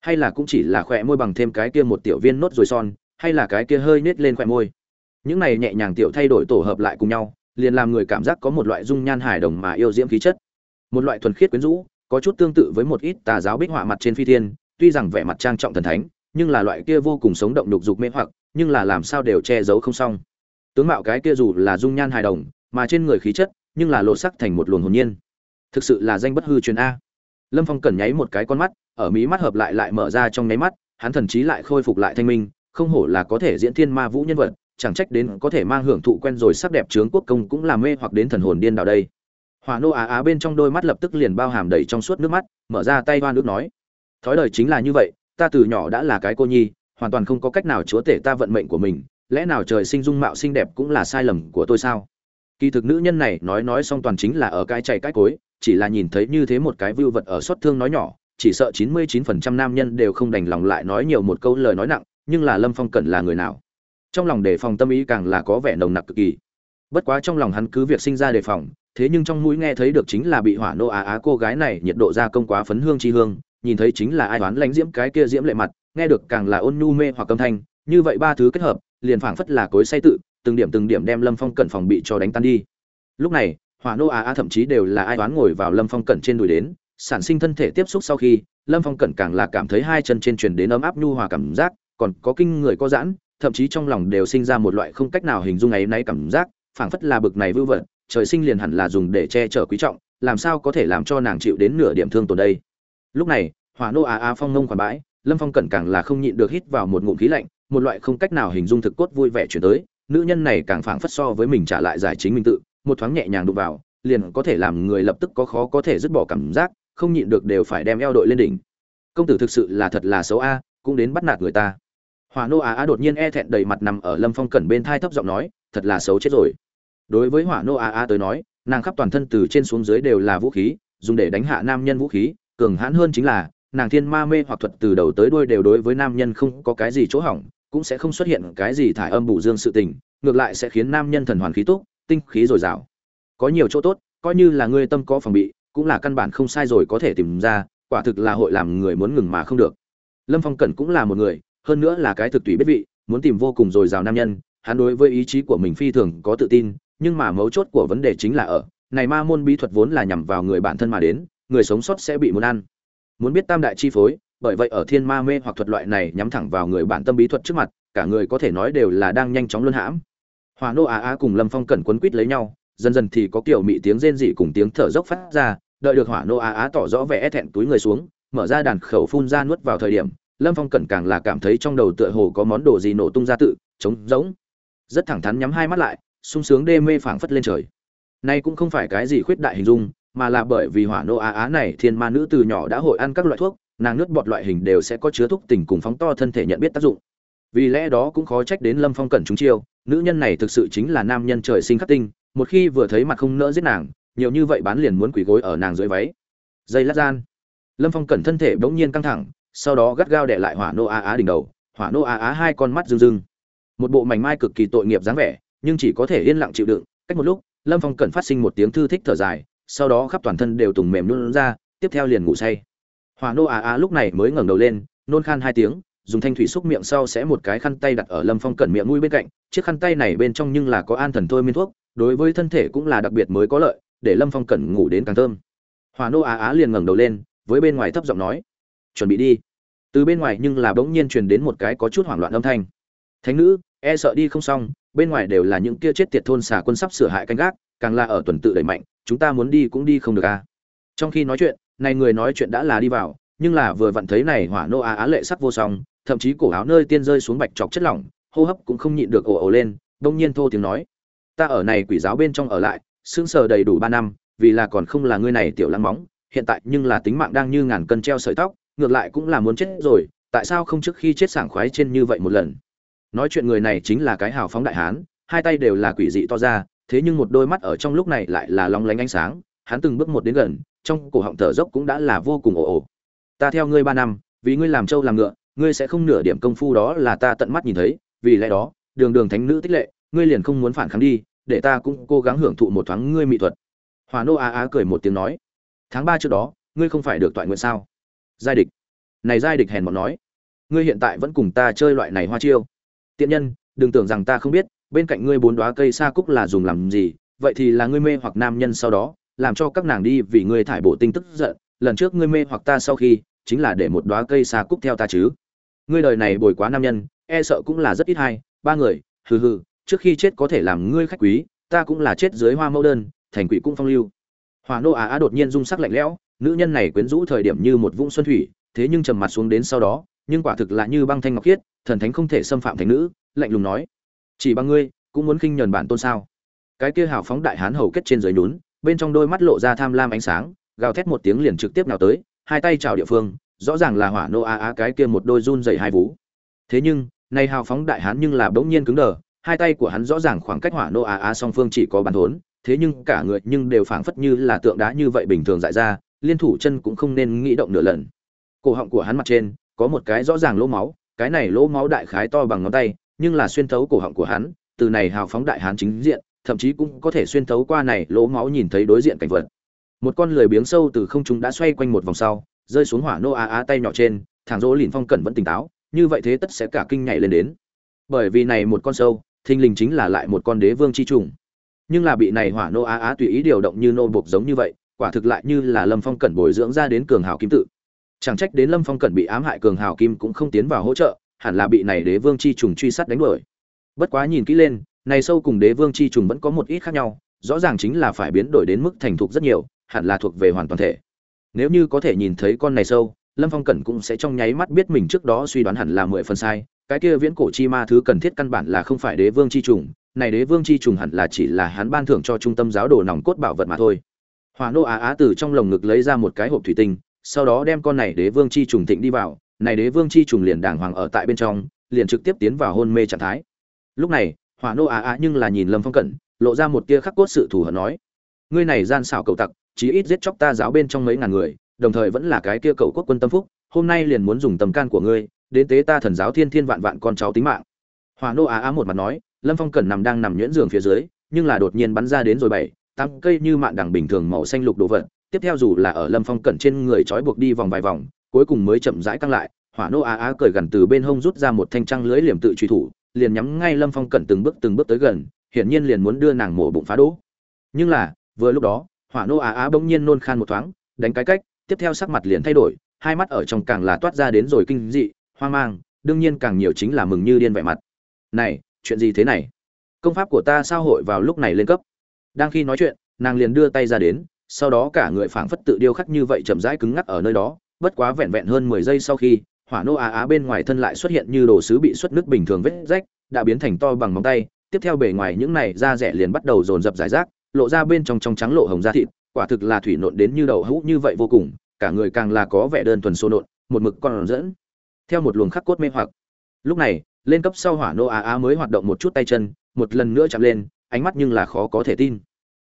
hay là cũng chỉ là khỏe môi bằng thêm cái kia một tiểu viên nốt rồi son, hay là cái kia hơi nết lên khỏe môi. Những này nhẹ nhàng tiểu thay đổi tổ hợp lại cùng nhau, liền làm người cảm giác có một loại dung nhan hài đồng mà yêu diễm khí chất. Một loại thuần khiết quyến rũ, có chút tương tự với một ít tà giáo bích họa mặt trên phi thiên, tuy rằng vẻ mặt trang trọng thần thánh, nhưng là loại kia vô cùng sống động đục dục mê hoặc, nhưng là làm sao đều che giấu không xong. Tướng mạo cái kia dù là dung nhan hài đồng, mà trên người khí chất nhưng là lộ sắc thành một luồng hồn nhiên. Thực sự là danh bất hư truyền a. Lâm phong cần nháy một cái con mắt, ở mí mắt hợp lại lại mở ra trong nháy mắt, hắn thần chí lại khôi phục lại thanh minh, không hổ là có thể diễn thiên ma vũ nhân vật, chẳng trách đến có thể mang hưởng thụ quen rồi sắc đẹp trướng quốc công cũng làm mê hoặc đến thần hồn điên đảo đây. Hòa nô á á bên trong đôi mắt lập tức liền bao hàm đầy trong suốt nước mắt, mở ra tay hoa nước nói. Thói đời chính là như vậy, ta từ nhỏ đã là cái cô nhi, hoàn toàn không có cách nào chúa tể ta vận mệnh của mình, lẽ nào trời sinh dung mạo xinh đẹp cũng là sai lầm của tôi sao? Kỳ thực nữ nhân này nói nói xong toàn chính là ở cái chạy cái cối, chỉ là nhìn thấy như thế một cái vưu vật ở xót thương nói nhỏ, chỉ sợ 99% nam nhân đều không đành lòng lại nói nhiều một câu lời nói nặng, nhưng là lâm phong cần là người nào? Trong lòng đề phòng tâm ý càng là có vẻ nồng nặc cực kỳ. Bất quá trong lòng hắn cứ việc sinh ra đề phòng, thế nhưng trong mũi nghe thấy được chính là bị hỏa nô á á cô gái này nhiệt độ ra công quá phấn hương chi hương, nhìn thấy chính là ai đoán lánh diễm cái kia diễm lệ mặt, nghe được càng là ôn nhu mê hoặc âm thanh, như vậy ba thứ kết hợp, liền phảng phất là cối say tự từng điểm từng điểm đem lâm phong cẩn phòng bị cho đánh tan đi. Lúc này, hỏa nô á á thậm chí đều là ai đoán ngồi vào lâm phong cẩn trên đùi đến, sản sinh thân thể tiếp xúc sau khi, lâm phong cẩn càng là cảm thấy hai chân trên truyền đến ấm áp nhu hòa cảm giác, còn có kinh người có giãn, thậm chí trong lòng đều sinh ra một loại không cách nào hình dung ấy náy cảm giác, phảng phất là bực này vưu vật, trời sinh liền hẳn là dùng để che chở quý trọng, làm sao có thể làm cho nàng chịu đến nửa điểm thương tổn đây. Lúc này, hỏa nô á á phong ngông khoản bãi, lâm phong cẩn càng là không nhịn được hít vào một ngụm khí lạnh, một loại không cách nào hình dung thực cốt vui vẻ chuyển tới nữ nhân này càng phảng phất so với mình trả lại giải chính mình tự, một thoáng nhẹ nhàng đụng vào, liền có thể làm người lập tức có khó có thể dứt bỏ cảm giác, không nhịn được đều phải đem eo đội lên đỉnh. Công tử thực sự là thật là xấu a, cũng đến bắt nạt người ta. Hỏa nô á á đột nhiên e thẹn đầy mặt nằm ở lâm phong cẩn bên thai thấp giọng nói, thật là xấu chết rồi. Đối với hỏa nô á á tới nói, nàng khắp toàn thân từ trên xuống dưới đều là vũ khí, dùng để đánh hạ nam nhân vũ khí, cường hãn hơn chính là, nàng thiên ma mê hoặc thuật từ đầu tới đuôi đều đối với nam nhân không có cái gì chỗ hỏng cũng sẽ không xuất hiện cái gì thải âm bù dương sự tình, ngược lại sẽ khiến nam nhân thần hoàn khí túc, tinh khí dồi dào. Có nhiều chỗ tốt, coi như là ngươi tâm có phòng bị, cũng là căn bản không sai rồi có thể tìm ra, quả thực là hội làm người muốn ngừng mà không được. Lâm phong cẩn cũng là một người, hơn nữa là cái thực tùy biết vị, muốn tìm vô cùng dồi dào nam nhân, hắn đối với ý chí của mình phi thường có tự tin, nhưng mà mấu chốt của vấn đề chính là ở, này ma môn bí thuật vốn là nhằm vào người bản thân mà đến, người sống sót sẽ bị muốn ăn. Muốn biết tam đại chi phối bởi vậy ở thiên ma mê hoặc thuật loại này nhắm thẳng vào người bản tâm bí thuật trước mặt, cả người có thể nói đều là đang nhanh chóng luân hãm. Hòa nô á á cùng lâm phong cẩn quấn quýt lấy nhau, dần dần thì có kiểu mị tiếng rên dị cùng tiếng thở dốc phát ra, đợi được hỏa nô á á tỏ rõ vẻ e thẹn túi người xuống, mở ra đàn khẩu phun ra nuốt vào thời điểm, lâm phong cẩn càng là cảm thấy trong đầu tựa hồ có món đồ gì nổ tung ra tự, trống rỗng. Rất thẳng thắn nhắm hai mắt lại, sung sướng đê mê phảng phất lên trời. Nay cũng không phải cái gì khuyết đại hình dung, mà là bởi vì hỏa nô á á này thiên ma nữ từ nhỏ đã hội ăn các loại thuốc nàng nước bọt loại hình đều sẽ có chứa thuốc tình cùng phóng to thân thể nhận biết tác dụng. Vì lẽ đó cũng khó trách đến lâm phong cẩn chúng chiêu, nữ nhân này thực sự chính là nam nhân trời sinh khắc tinh, một khi vừa thấy mặt không nỡ giết nàng, nhiều như vậy bán liền muốn quỳ gối ở nàng dưới váy. Dây lát gian, lâm phong cẩn thân thể bỗng nhiên căng thẳng, sau đó gắt gao đè lại hỏa nô á á đỉnh đầu. Hỏa nô á á hai con mắt rưng rưng. Một bộ mảnh mai cực kỳ tội nghiệp dáng vẻ, nhưng chỉ có thể yên lặng chịu đựng. Cách một lúc, lâm phong cẩn phát sinh một tiếng thư thích thở dài, sau đó khắp toàn thân đều tùng mềm luôn ra, tiếp theo liền ngủ say hỏa nô á á lúc này mới ngẩng đầu lên, nôn khan hai tiếng, dùng thanh thủy xúc miệng sau sẽ một cái khăn tay đặt ở lâm phong cẩn miệng mũi bên cạnh, chiếc khăn tay này bên trong nhưng là có an thần thôi miên thuốc, đối với thân thể cũng là đặc biệt mới có lợi, để lâm phong cẩn ngủ đến càng thơm. Hòa nô á á liền ngẩng đầu lên, với bên ngoài thấp giọng nói, chuẩn bị đi. Từ bên ngoài nhưng là bỗng nhiên truyền đến một cái có chút hoảng loạn âm thanh. Thánh nữ e sợ đi không xong, bên ngoài đều là những kia chết tiệt thôn xà quân sắp sửa hại canh gác, càng là ở tuần tự đẩy mạnh, chúng ta muốn đi cũng đi không được à. trong khi nói chuyện này người nói chuyện đã là đi vào, nhưng là vừa vặn thấy này hỏa nô á á lệ sắc vô song, thậm chí cổ áo nơi tiên rơi xuống bạch chọc chất lỏng, hô hấp cũng không nhịn được ồ ồ lên, đông nhiên thô tiếng nói. Ta ở này quỷ giáo bên trong ở lại, sững sờ đầy đủ ba năm, vì là còn không là ngươi này tiểu lăng móng, hiện tại nhưng là tính mạng đang như ngàn cân treo sợi tóc, ngược lại cũng là muốn chết rồi, tại sao không trước khi chết sảng khoái trên như vậy một lần? Nói chuyện người này chính là cái hào phóng đại hán, hai tay đều là quỷ dị to ra, thế nhưng một đôi mắt ở trong lúc này lại là long lánh ánh sáng, hắn từng bước một đến gần trong cổ họng thở dốc cũng đã là vô cùng ồ ồ. Ta theo ngươi ba năm, vì ngươi làm trâu làm ngựa, ngươi sẽ không nửa điểm công phu đó là ta tận mắt nhìn thấy, vì lẽ đó, đường đường thánh nữ tích lệ, ngươi liền không muốn phản kháng đi, để ta cũng cố gắng hưởng thụ một thoáng ngươi mỹ thuật. Hòa nô á á cười một tiếng nói, tháng ba trước đó, ngươi không phải được toại nguyện sao? Giai địch. Này giai địch hèn mọn nói, ngươi hiện tại vẫn cùng ta chơi loại này hoa chiêu. Tiện nhân, đừng tưởng rằng ta không biết, bên cạnh ngươi bốn đóa cây sa cúc là dùng làm gì, vậy thì là ngươi mê hoặc nam nhân sau đó làm cho các nàng đi vì ngươi thải bộ tinh tức giận, lần trước ngươi mê hoặc ta sau khi, chính là để một đóa cây xa cúc theo ta chứ. Ngươi đời này bồi quá nam nhân e sợ cũng là rất ít hay. Ba người, hừ hừ, trước khi chết có thể làm ngươi khách quý, ta cũng là chết dưới hoa mẫu đơn, thành quỷ cũng phong lưu. Hòa nô á á đột nhiên rung sắc lạnh lẽo, nữ nhân này quyến rũ thời điểm như một vũng xuân thủy, thế nhưng trầm mặt xuống đến sau đó, nhưng quả thực là như băng thanh ngọc khiết, thần thánh không thể xâm phạm thành nữ, lạnh lùng nói. Chỉ bằng ngươi, cũng muốn khinh nhờn bản tôn sao? Cái kia hào phóng đại hán hầu kết trên dưới nhún bên trong đôi mắt lộ ra tham lam ánh sáng, gào thét một tiếng liền trực tiếp nào tới, hai tay chào địa phương, rõ ràng là hỏa nô a a cái kia một đôi run dày hai vú. Thế nhưng, nay hào phóng đại hán nhưng là bỗng nhiên cứng đờ, hai tay của hắn rõ ràng khoảng cách hỏa nô a a song phương chỉ có bàn thốn, thế nhưng cả người nhưng đều phảng phất như là tượng đá như vậy bình thường dại ra, liên thủ chân cũng không nên nghĩ động nửa lần. Cổ họng của hắn mặt trên, có một cái rõ ràng lỗ máu, cái này lỗ máu đại khái to bằng ngón tay, nhưng là xuyên thấu cổ họng của hắn, từ này hào phóng đại hán chính diện thậm chí cũng có thể xuyên thấu qua này, lỗ máu nhìn thấy đối diện cảnh vật. Một con lười biếng sâu từ không trung đã xoay quanh một vòng sau, rơi xuống hỏa nô á á tay nhỏ trên thằng rỗ lìn phong cẩn vẫn tỉnh táo, như vậy thế tất sẽ cả kinh nhảy lên đến. Bởi vì này một con sâu, thình lình chính là lại một con đế vương chi trùng. Nhưng là bị này hỏa nô á á tùy ý điều động như nô bộc giống như vậy, quả thực lại như là lâm phong cẩn bồi dưỡng ra đến cường hào kim tự. Chẳng trách đến lâm phong cẩn bị ám hại cường hào kim cũng không tiến vào hỗ trợ, hẳn là bị này đế vương chi trùng truy sát đánh đuổi. Bất quá nhìn kỹ lên này sâu cùng đế vương chi trùng vẫn có một ít khác nhau, rõ ràng chính là phải biến đổi đến mức thành thục rất nhiều, hẳn là thuộc về hoàn toàn thể. Nếu như có thể nhìn thấy con này sâu, lâm phong cẩn cũng sẽ trong nháy mắt biết mình trước đó suy đoán hẳn là mười phần sai, cái kia viễn cổ chi ma thứ cần thiết căn bản là không phải đế vương chi trùng, này đế vương chi trùng hẳn là chỉ là hắn ban thưởng cho trung tâm giáo đồ nòng cốt bảo vật mà thôi. Hỏa nô á á từ trong lồng ngực lấy ra một cái hộp thủy tinh, sau đó đem con này đế vương chi trùng thịnh đi vào, này đế vương chi trùng liền đàng hoàng ở tại bên trong, liền trực tiếp tiến vào hôn mê trạng thái. Lúc này hỏa nô á á nhưng là nhìn lâm phong cẩn, lộ ra một tia khắc cốt sự thù hận nói, ngươi này gian xảo cầu tặc, chí ít giết chóc ta giáo bên trong mấy ngàn người, đồng thời vẫn là cái kia cầu quốc quân tâm phúc, hôm nay liền muốn dùng tầm can của ngươi, đến tế ta thần giáo thiên thiên vạn vạn con cháu tính mạng. Hỏa nô á á một mặt nói, lâm phong cẩn nằm đang nằm nhuyễn giường phía dưới, nhưng là đột nhiên bắn ra đến rồi bảy, tám cây như mạn đằng bình thường màu xanh lục đồ vật, tiếp theo dù là ở lâm phong cẩn trên người trói buộc đi vòng vài vòng, cuối cùng mới chậm rãi căng lại, hỏa nô á á cởi gần từ bên hông rút ra một thanh trăng lưới liềm tự truy thủ liền nhắm ngay lâm phong cẩn từng bước từng bước tới gần, hiển nhiên liền muốn đưa nàng mổ bụng phá đỗ. Nhưng là, vừa lúc đó, hỏa nô á á bỗng nhiên nôn khan một thoáng, đánh cái cách, tiếp theo sắc mặt liền thay đổi, hai mắt ở trong càng là toát ra đến rồi kinh dị, hoang mang, đương nhiên càng nhiều chính là mừng như điên vẻ mặt. Này, chuyện gì thế này? Công pháp của ta sao hội vào lúc này lên cấp? Đang khi nói chuyện, nàng liền đưa tay ra đến, sau đó cả người phảng phất tự điêu khắc như vậy chậm rãi cứng ngắc ở nơi đó, bất quá vẹn vẹn hơn mười giây sau khi hỏa nô á á bên ngoài thân lại xuất hiện như đồ sứ bị xuất nước bình thường vết rách, đã biến thành to bằng móng tay. Tiếp theo bề ngoài những này da rẻ liền bắt đầu dồn dập giải rác, lộ ra bên trong trong trắng lộ hồng da thịt, quả thực là thủy nộn đến như đầu hũ như vậy vô cùng, cả người càng là có vẻ đơn thuần xô nộn, một mực còn dẫn theo một luồng khắc cốt mê hoặc. Lúc này, lên cấp sau hỏa nô á á mới hoạt động một chút tay chân, một lần nữa chạm lên, ánh mắt nhưng là khó có thể tin.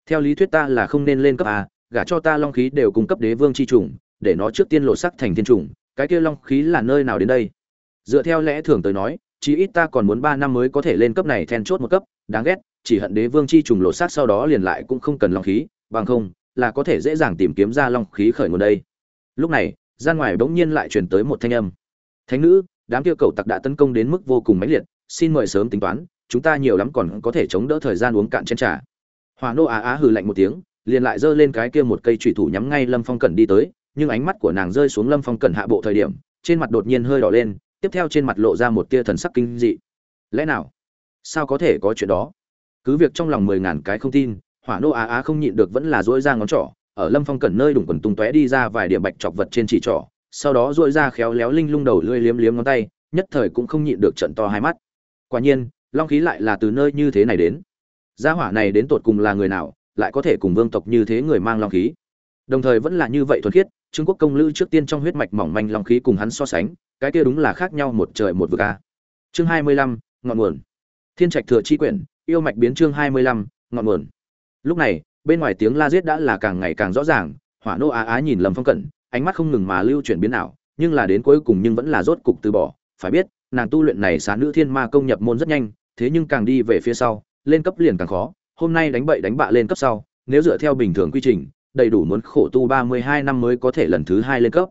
Theo lý thuyết ta là không nên lên cấp a, gả cho ta long khí đều cung cấp đế vương chi trùng để nó trước tiên lộ sắc thành thiên trùng cái kia long khí là nơi nào đến đây? Dựa theo lẽ thường tới nói, chí ít ta còn muốn ba năm mới có thể lên cấp này then chốt một cấp, đáng ghét, chỉ hận đế vương chi trùng lộ sát sau đó liền lại cũng không cần long khí, bằng không, là có thể dễ dàng tìm kiếm ra long khí khởi nguồn đây. Lúc này, ra ngoài bỗng nhiên lại truyền tới một thanh âm. Thánh nữ, đám kia cầu tặc đã tấn công đến mức vô cùng mãnh liệt, xin mời sớm tính toán, chúng ta nhiều lắm còn có thể chống đỡ thời gian uống cạn chén trà. Hòa nô á á hừ lạnh một tiếng, liền lại giơ lên cái kia một cây trùy thủ nhắm ngay lâm phong cẩn đi tới nhưng ánh mắt của nàng rơi xuống lâm phong cẩn hạ bộ thời điểm, trên mặt đột nhiên hơi đỏ lên, tiếp theo trên mặt lộ ra một tia thần sắc kinh dị. Lẽ nào? Sao có thể có chuyện đó? Cứ việc trong lòng mười ngàn cái không tin, hỏa nô á á không nhịn được vẫn là dỗi ra ngón trỏ, ở lâm phong cẩn nơi đủng quần tung tóe đi ra vài điểm bạch chọc vật trên chỉ trỏ, sau đó dỗi ra khéo léo linh lung đầu lưỡi liếm liếm ngón tay, nhất thời cũng không nhịn được trận to hai mắt. Quả nhiên, long khí lại là từ nơi như thế này đến. Gia hỏa này đến tột cùng là người nào, lại có thể cùng vương tộc như thế người mang long khí? Đồng thời vẫn là như vậy thuần khiết Trương quốc công lữ trước tiên trong huyết mạch mỏng manh long khí cùng hắn so sánh, cái kia đúng là khác nhau một trời một vực a. Chương hai mươi lăm, ngọn nguồn. Thiên trạch thừa chi quyển, yêu mạch biến chương hai mươi lăm, ngọn nguồn. Lúc này, bên ngoài tiếng la giết đã là càng ngày càng rõ ràng, hỏa nô á á nhìn lâm phong cẩn, ánh mắt không ngừng mà lưu chuyển biến ảo, nhưng là đến cuối cùng nhưng vẫn là rốt cục từ bỏ. Phải biết, nàng tu luyện này xá nữ thiên ma công nhập môn rất nhanh, thế nhưng càng đi về phía sau, lên cấp liền càng khó. Hôm nay đánh bậy đánh bạ lên cấp sau, nếu dựa theo bình thường quy trình đầy đủ muốn khổ tu ba mươi hai năm mới có thể lần thứ hai lên cấp.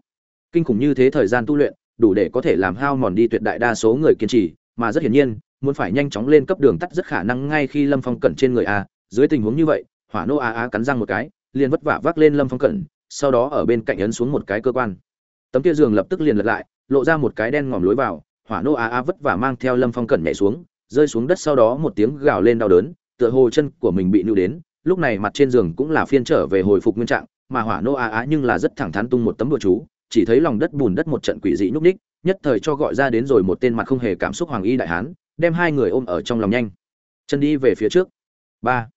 Kinh khủng như thế thời gian tu luyện, đủ để có thể làm hao mòn đi tuyệt đại đa số người kiên trì, mà rất hiển nhiên, muốn phải nhanh chóng lên cấp đường tắt rất khả năng ngay khi lâm phong cẩn trên người a, dưới tình huống như vậy, hỏa nô a a cắn răng một cái, liền vất vả vác lên lâm phong cẩn, sau đó ở bên cạnh ấn xuống một cái cơ quan. Tấm kia giường lập tức liền lật lại, lộ ra một cái đen ngòm lối vào, hỏa nô a a vất vả mang theo lâm phong cẩn nhảy xuống, rơi xuống đất sau đó một tiếng gào lên đau đớn, tựa hồ chân của mình bị nưu đến lúc này mặt trên giường cũng là phiên trở về hồi phục nguyên trạng, mà hỏa nô a á nhưng là rất thẳng thắn tung một tấm bùa chú, chỉ thấy lòng đất bùn đất một trận quỷ dị nhúc ních nhất thời cho gọi ra đến rồi một tên mặt không hề cảm xúc hoàng y đại hán, đem hai người ôm ở trong lòng nhanh. Chân đi về phía trước. Ba.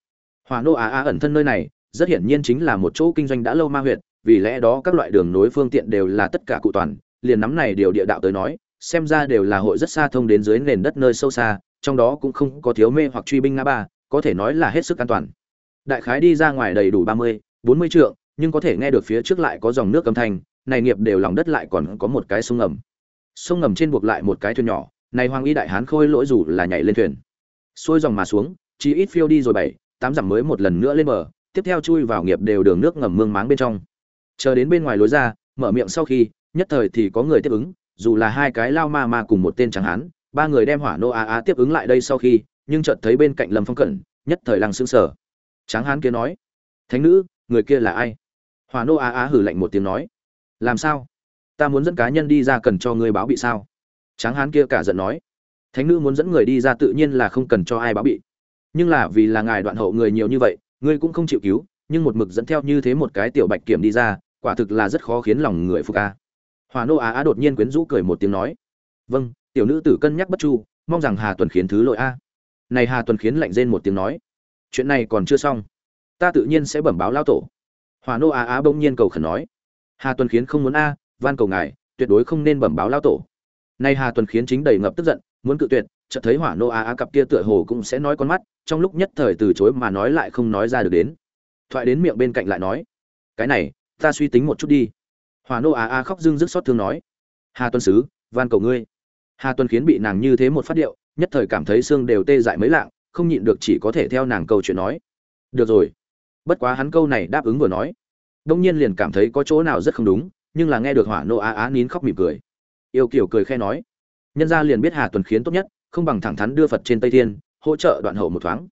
Hỏa nô á á ẩn thân nơi này, rất hiển nhiên chính là một chỗ kinh doanh đã lâu ma huyệt, vì lẽ đó các loại đường nối phương tiện đều là tất cả cụ toàn, liền nắm này điều địa đạo tới nói, xem ra đều là hội rất xa thông đến dưới nền đất nơi sâu xa, trong đó cũng không có thiếu mê hoặc truy binh ngã ba, có thể nói là hết sức an toàn đại khái đi ra ngoài đầy đủ ba mươi, bốn mươi trượng, nhưng có thể nghe được phía trước lại có dòng nước âm thanh, này nghiệp đều lòng đất lại còn có một cái sông ngầm. Sông ngầm trên buộc lại một cái thuyền nhỏ, này hoàng y đại hán khôi lỗi dù là nhảy lên thuyền. Xuôi dòng mà xuống, chỉ ít phiêu đi rồi bảy, tám dặm mới một lần nữa lên bờ, tiếp theo chui vào nghiệp đều đường nước ngầm mương máng bên trong. Chờ đến bên ngoài lối ra, mở miệng sau khi, nhất thời thì có người tiếp ứng, dù là hai cái lao ma ma cùng một tên trắng hán, ba người đem hỏa nô á á tiếp ứng lại đây sau khi, nhưng chợt thấy bên cạnh lâm phong cẩn, nhất thời lăng xương sở tráng hán kia nói, thánh nữ, người kia là ai? Hòa nô á á hử lạnh một tiếng nói, làm sao? Ta muốn dẫn cá nhân đi ra cần cho ngươi báo bị sao? Tráng hán kia cả giận nói, thánh nữ muốn dẫn người đi ra tự nhiên là không cần cho ai báo bị. Nhưng là vì là ngài đoạn hậu người nhiều như vậy, ngươi cũng không chịu cứu, nhưng một mực dẫn theo như thế một cái tiểu bạch kiểm đi ra, quả thực là rất khó khiến lòng người phục a. Hòa nô á á đột nhiên quyến rũ cười một tiếng nói vâng tiểu nữ tử cân nhắc bất chu, mong rằng hà tuần khiến thứ lỗi a. Này hà tuần khiến lạnh rên một tiếng nói chuyện này còn chưa xong. Ta tự nhiên sẽ bẩm báo lao tổ. Hòa nô á á bỗng nhiên cầu khẩn nói. Hà tuần khiến không muốn a, van cầu ngài, tuyệt đối không nên bẩm báo lao tổ. Nay hà tuần khiến chính đầy ngập tức giận, muốn cự tuyệt, chợt thấy hỏa nô á á cặp kia tựa hồ cũng sẽ nói con mắt, trong lúc nhất thời từ chối mà nói lại không nói ra được đến. Thoại đến miệng bên cạnh lại nói, cái này, ta suy tính một chút đi. Hỏa nô á á khóc dưng dứt xót thương nói, hà tuân sứ, van cầu ngươi. Hà tuân khiến bị nàng như thế một phát điệu, nhất thời cảm thấy xương đều tê dại mấy lạng không nhịn được chỉ có thể theo nàng câu chuyện nói. Được rồi. Bất quá hắn câu này đáp ứng vừa nói đông nhiên liền cảm thấy có chỗ nào rất không đúng, nhưng là nghe được hỏa nô á á nín khóc mỉm cười. Yêu kiểu cười khe nói, nhân gia liền biết hà tuần khiến tốt nhất, không bằng thẳng thắn đưa phật trên tây thiên, hỗ trợ đoạn hậu một thoáng.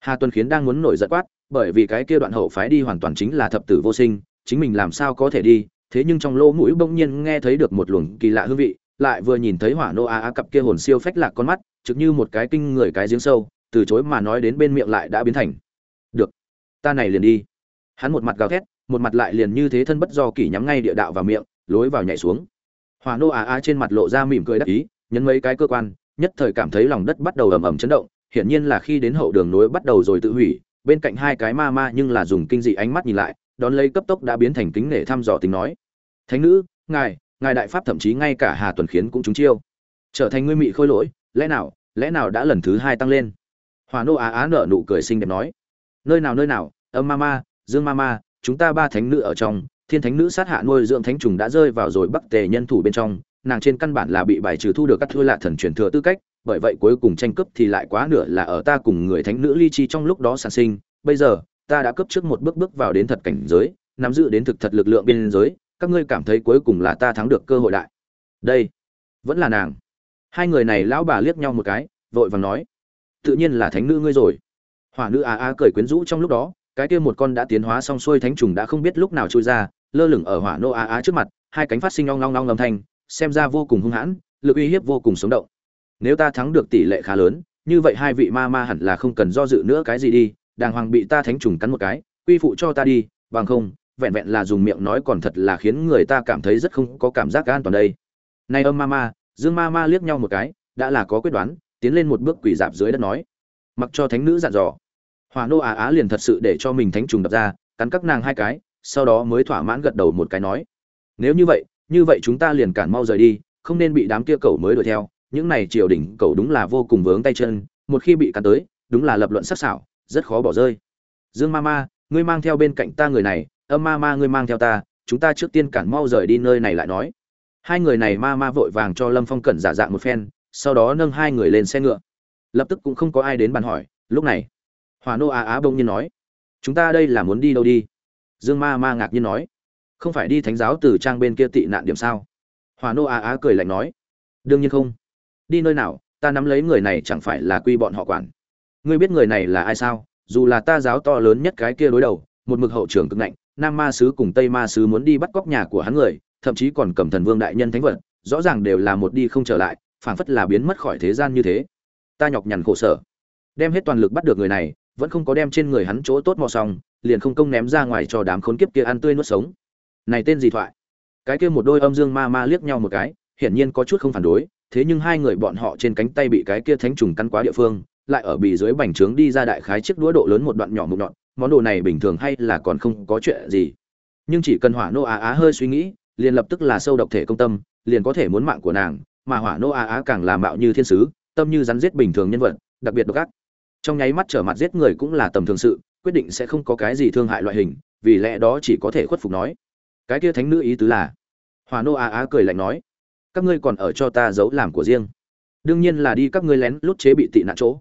Hà tuần khiến đang muốn nổi giận quát, bởi vì cái kia đoạn hậu phái đi hoàn toàn chính là thập tử vô sinh, chính mình làm sao có thể đi, thế nhưng trong lỗ mũi bỗng nhiên nghe thấy được một luồng kỳ lạ hương vị, lại vừa nhìn thấy hỏa nô á á cặp kia hồn siêu phách lạc con mắt, trực như một cái kinh người cái giếng sâu từ chối mà nói đến bên miệng lại đã biến thành, được, ta này liền đi. Hắn một mặt gào thét, một mặt lại liền như thế thân bất do kỷ nhắm ngay địa đạo vào miệng, lối vào nhảy xuống. Hỏa nô á á trên mặt lộ ra mỉm cười đắc ý, nhấn mấy cái cơ quan, nhất thời cảm thấy lòng đất bắt đầu ầm ầm chấn động, hiển nhiên là khi đến hậu đường nối bắt đầu rồi tự hủy, bên cạnh hai cái ma ma nhưng là dùng kinh dị ánh mắt nhìn lại, đón lấy cấp tốc đã biến thành kính nể thăm dò tính nói, thánh nữ, ngài ngài đại pháp thậm chí ngay cả hà tuần khiến cũng trúng chiêu. Trở thành ngươi mị khôi lỗi, lẽ nào lẽ nào đã lần thứ hai tăng lên? Hòa nô á á nở nụ cười xinh đẹp nói. Nơi nào nơi nào, âm ma ma, dương ma ma, chúng ta ba thánh nữ ở trong, thiên thánh nữ sát hạ nuôi dưỡng thánh trùng đã rơi vào rồi bắc tề nhân thủ bên trong, nàng trên căn bản là bị bài trừ thu được các thua lạ thần truyền thừa tư cách, bởi vậy cuối cùng tranh cướp thì lại quá nửa là ở ta cùng người thánh nữ ly chi trong lúc đó sản sinh. Bây giờ, ta đã cướp trước một bước bước vào đến thật cảnh giới, nắm giữ đến thực thật lực lượng biên giới, các ngươi cảm thấy cuối cùng là ta thắng được cơ hội đại. Đây, vẫn là nàng. Hai người này lão bà liếc nhau một cái, vội vàng nói tự nhiên là thánh nữ ngươi rồi. Hỏa nữ a a cười quyến rũ trong lúc đó, cái kia một con đã tiến hóa xong xuôi thánh trùng đã không biết lúc nào trôi ra, lơ lửng ở hỏa nô a a trước mặt, hai cánh phát sinh long long long âm thanh, xem ra vô cùng hung hãn, lực uy hiếp vô cùng sống động. Nếu ta thắng được tỷ lệ khá lớn, như vậy hai vị ma ma hẳn là không cần do dự nữa cái gì đi, đàng hoàng bị ta thánh trùng cắn một cái, quy phụ cho ta đi, bằng không, vẹn vẹn là dùng miệng nói còn thật là khiến người ta cảm thấy rất không có cảm giác an toàn đây. Nay âm ma ma, dương ma ma liếc nhau một cái, đã là có quyết đoán tiến lên một bước quỷ dạp dưới đất nói, mặc cho thánh nữ dặn dò. Hòa nô á á liền thật sự để cho mình thánh trùng đập ra, cắn các nàng hai cái, sau đó mới thỏa mãn gật đầu một cái nói, nếu như vậy như vậy chúng ta liền cản mau rời đi, không nên bị đám kia cẩu mới đuổi theo. Những này triều đỉnh cẩu đúng là vô cùng vướng tay chân, một khi bị cắn tới, đúng là lập luận sắc sảo, rất khó bỏ rơi. Dương ma ma, ngươi mang theo bên cạnh ta người này, âm ma ma ngươi mang theo ta, chúng ta trước tiên cản mau rời đi nơi này lại nói. Hai người này ma ma vội vàng cho lâm phong cẩn giả dạng một phen sau đó nâng hai người lên xe ngựa. Lập tức cũng không có ai đến bàn hỏi, lúc này hòa nô á á bông nhiên nói, chúng ta đây là muốn đi đâu đi? Dương ma ma ngạc nhiên nói, không phải đi thánh giáo từ trang bên kia tị nạn điểm sao? Hòa nô á á cười lạnh nói, đương nhiên không. Đi nơi nào, ta nắm lấy người này chẳng phải là quy bọn họ quản. Ngươi biết người này là ai sao? Dù là ta giáo to lớn nhất cái kia đối đầu, một mực hậu trường cực ngạnh, nam ma sứ cùng tây ma sứ muốn đi bắt cóc nhà của hắn người, thậm chí còn cầm thần vương đại nhân thánh vật, rõ ràng đều là một đi không trở lại phảng phất là biến mất khỏi thế gian như thế. Ta nhọc nhằn khổ sở. Đem hết toàn lực bắt được người này, vẫn không có đem trên người hắn chỗ tốt mò xong, liền không công ném ra ngoài cho đám khốn kiếp kia ăn tươi nuốt sống. Này tên gì thoại? Cái kia một đôi âm dương ma ma liếc nhau một cái, hiển nhiên có chút không phản đối, thế nhưng hai người bọn họ trên cánh tay bị cái kia thánh trùng cắn quá địa phương, lại ở bì dưới bành trướng đi ra đại khái chiếc đũa độ lớn một đoạn nhỏ mục nhọn món đồ này bình thường hay là còn không có chuyện gì. Nhưng chỉ cần hỏa nô á á hơi suy nghĩ, liền lập tức là sâu độc thể công tâm, liền có thể muốn mạng của nàng mà hỏa nô a á càng là mạo như thiên sứ, tâm như rắn giết bình thường nhân vật, đặc biệt độc ác. Trong nháy mắt trở mặt giết người cũng là tầm thường sự, quyết định sẽ không có cái gì thương hại loại hình, vì lẽ đó chỉ có thể khuất phục nói. Cái kia thánh nữ ý tứ là, hỏa nô a á cười lạnh nói, các ngươi còn ở cho ta giấu làm của riêng. Đương nhiên là đi các ngươi lén lút chế bị tị nạn chỗ.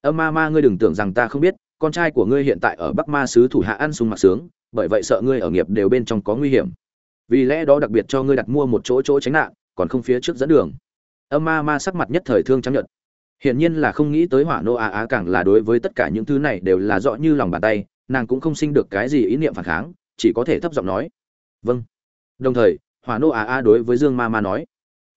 Âm ma ma ngươi đừng tưởng rằng ta không biết, con trai của ngươi hiện tại ở bắc ma sứ thủ hạ ăn sung mặc sướng, bởi vậy sợ ngươi ở nghiệp đều bên trong có nguy hiểm. Vì lẽ đó đặc biệt cho ngươi đặt mua một chỗ chỗ tránh nạn còn không phía trước dẫn đường. Âm ma ma sắc mặt nhất thời thương trắng nhật hiển nhiên là không nghĩ tới hỏa nô á á càng là đối với tất cả những thứ này đều là rõ như lòng bàn tay, nàng cũng không sinh được cái gì ý niệm phản kháng, chỉ có thể thấp giọng nói. Vâng. Đồng thời, hỏa nô á á đối với dương ma ma nói.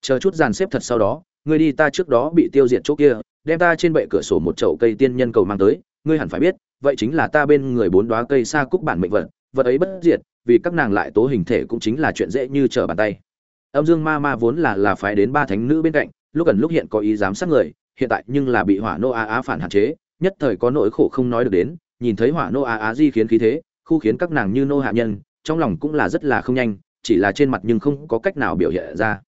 Chờ chút dàn xếp thật sau đó, ngươi đi ta trước đó bị tiêu diệt chỗ kia, đem ta trên bệ cửa sổ một chậu cây tiên nhân cầu mang tới, ngươi hẳn phải biết, vậy chính là ta bên người bốn đóa cây sa cúc bản mệnh vật vật ấy bất diệt, vì các nàng lại tố hình thể cũng chính là chuyện dễ như trở bàn tay âm dương ma ma vốn là là phái đến ba thánh nữ bên cạnh, lúc gần lúc hiện có ý giám sát người, hiện tại nhưng là bị hỏa nô á á phản hạn chế, nhất thời có nỗi khổ không nói được đến, nhìn thấy hỏa nô á á di khiến khí thế, khu khiến các nàng như nô hạ nhân, trong lòng cũng là rất là không nhanh, chỉ là trên mặt nhưng không có cách nào biểu hiện ra.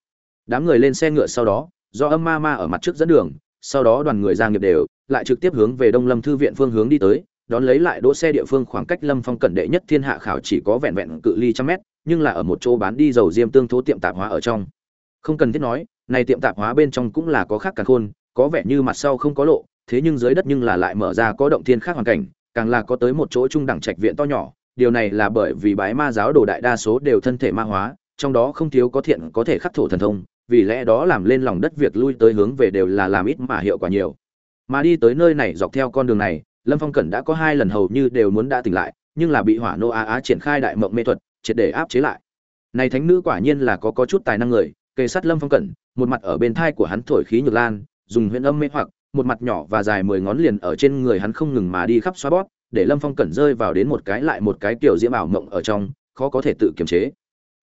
Đám người lên xe ngựa sau đó, do âm ma ma ở mặt trước dẫn đường, sau đó đoàn người ra nghiệp đều, lại trực tiếp hướng về đông lâm thư viện phương hướng đi tới, đón lấy lại đỗ xe địa phương khoảng cách lâm phong cẩn đệ nhất thiên hạ khảo chỉ có vẹn vẹn cự ly trăm mét nhưng là ở một chỗ bán đi dầu diêm tương thố tiệm tạp hóa ở trong. Không cần thiết nói, này tiệm tạp hóa bên trong cũng là có khác cả khôn, có vẻ như mặt sau không có lộ, thế nhưng dưới đất nhưng là lại mở ra có động thiên khác hoàn cảnh, càng là có tới một chỗ trung đẳng trạch viện to nhỏ, điều này là bởi vì bái ma giáo đồ đại đa số đều thân thể ma hóa, trong đó không thiếu có thiện có thể khắc thổ thần thông, vì lẽ đó làm lên lòng đất việc lui tới hướng về đều là làm ít mà hiệu quả nhiều. Mà đi tới nơi này dọc theo con đường này, lâm phong cẩn đã có hai lần hầu như đều muốn đã tỉnh lại, nhưng là bị hỏa nô á á triển khai đại mộng mê thuật triệt để áp chế lại. Này thánh nữ quả nhiên là có có chút tài năng người, kề sát lâm phong cẩn, một mặt ở bên thai của hắn thổi khí nhược lan, dùng huyền âm mê hoặc, một mặt nhỏ và dài mười ngón liền ở trên người hắn không ngừng mà đi khắp xóa bót để lâm phong cẩn rơi vào đến một cái lại một cái kiểu diễm ảo mộng ở trong, khó có thể tự kiềm chế.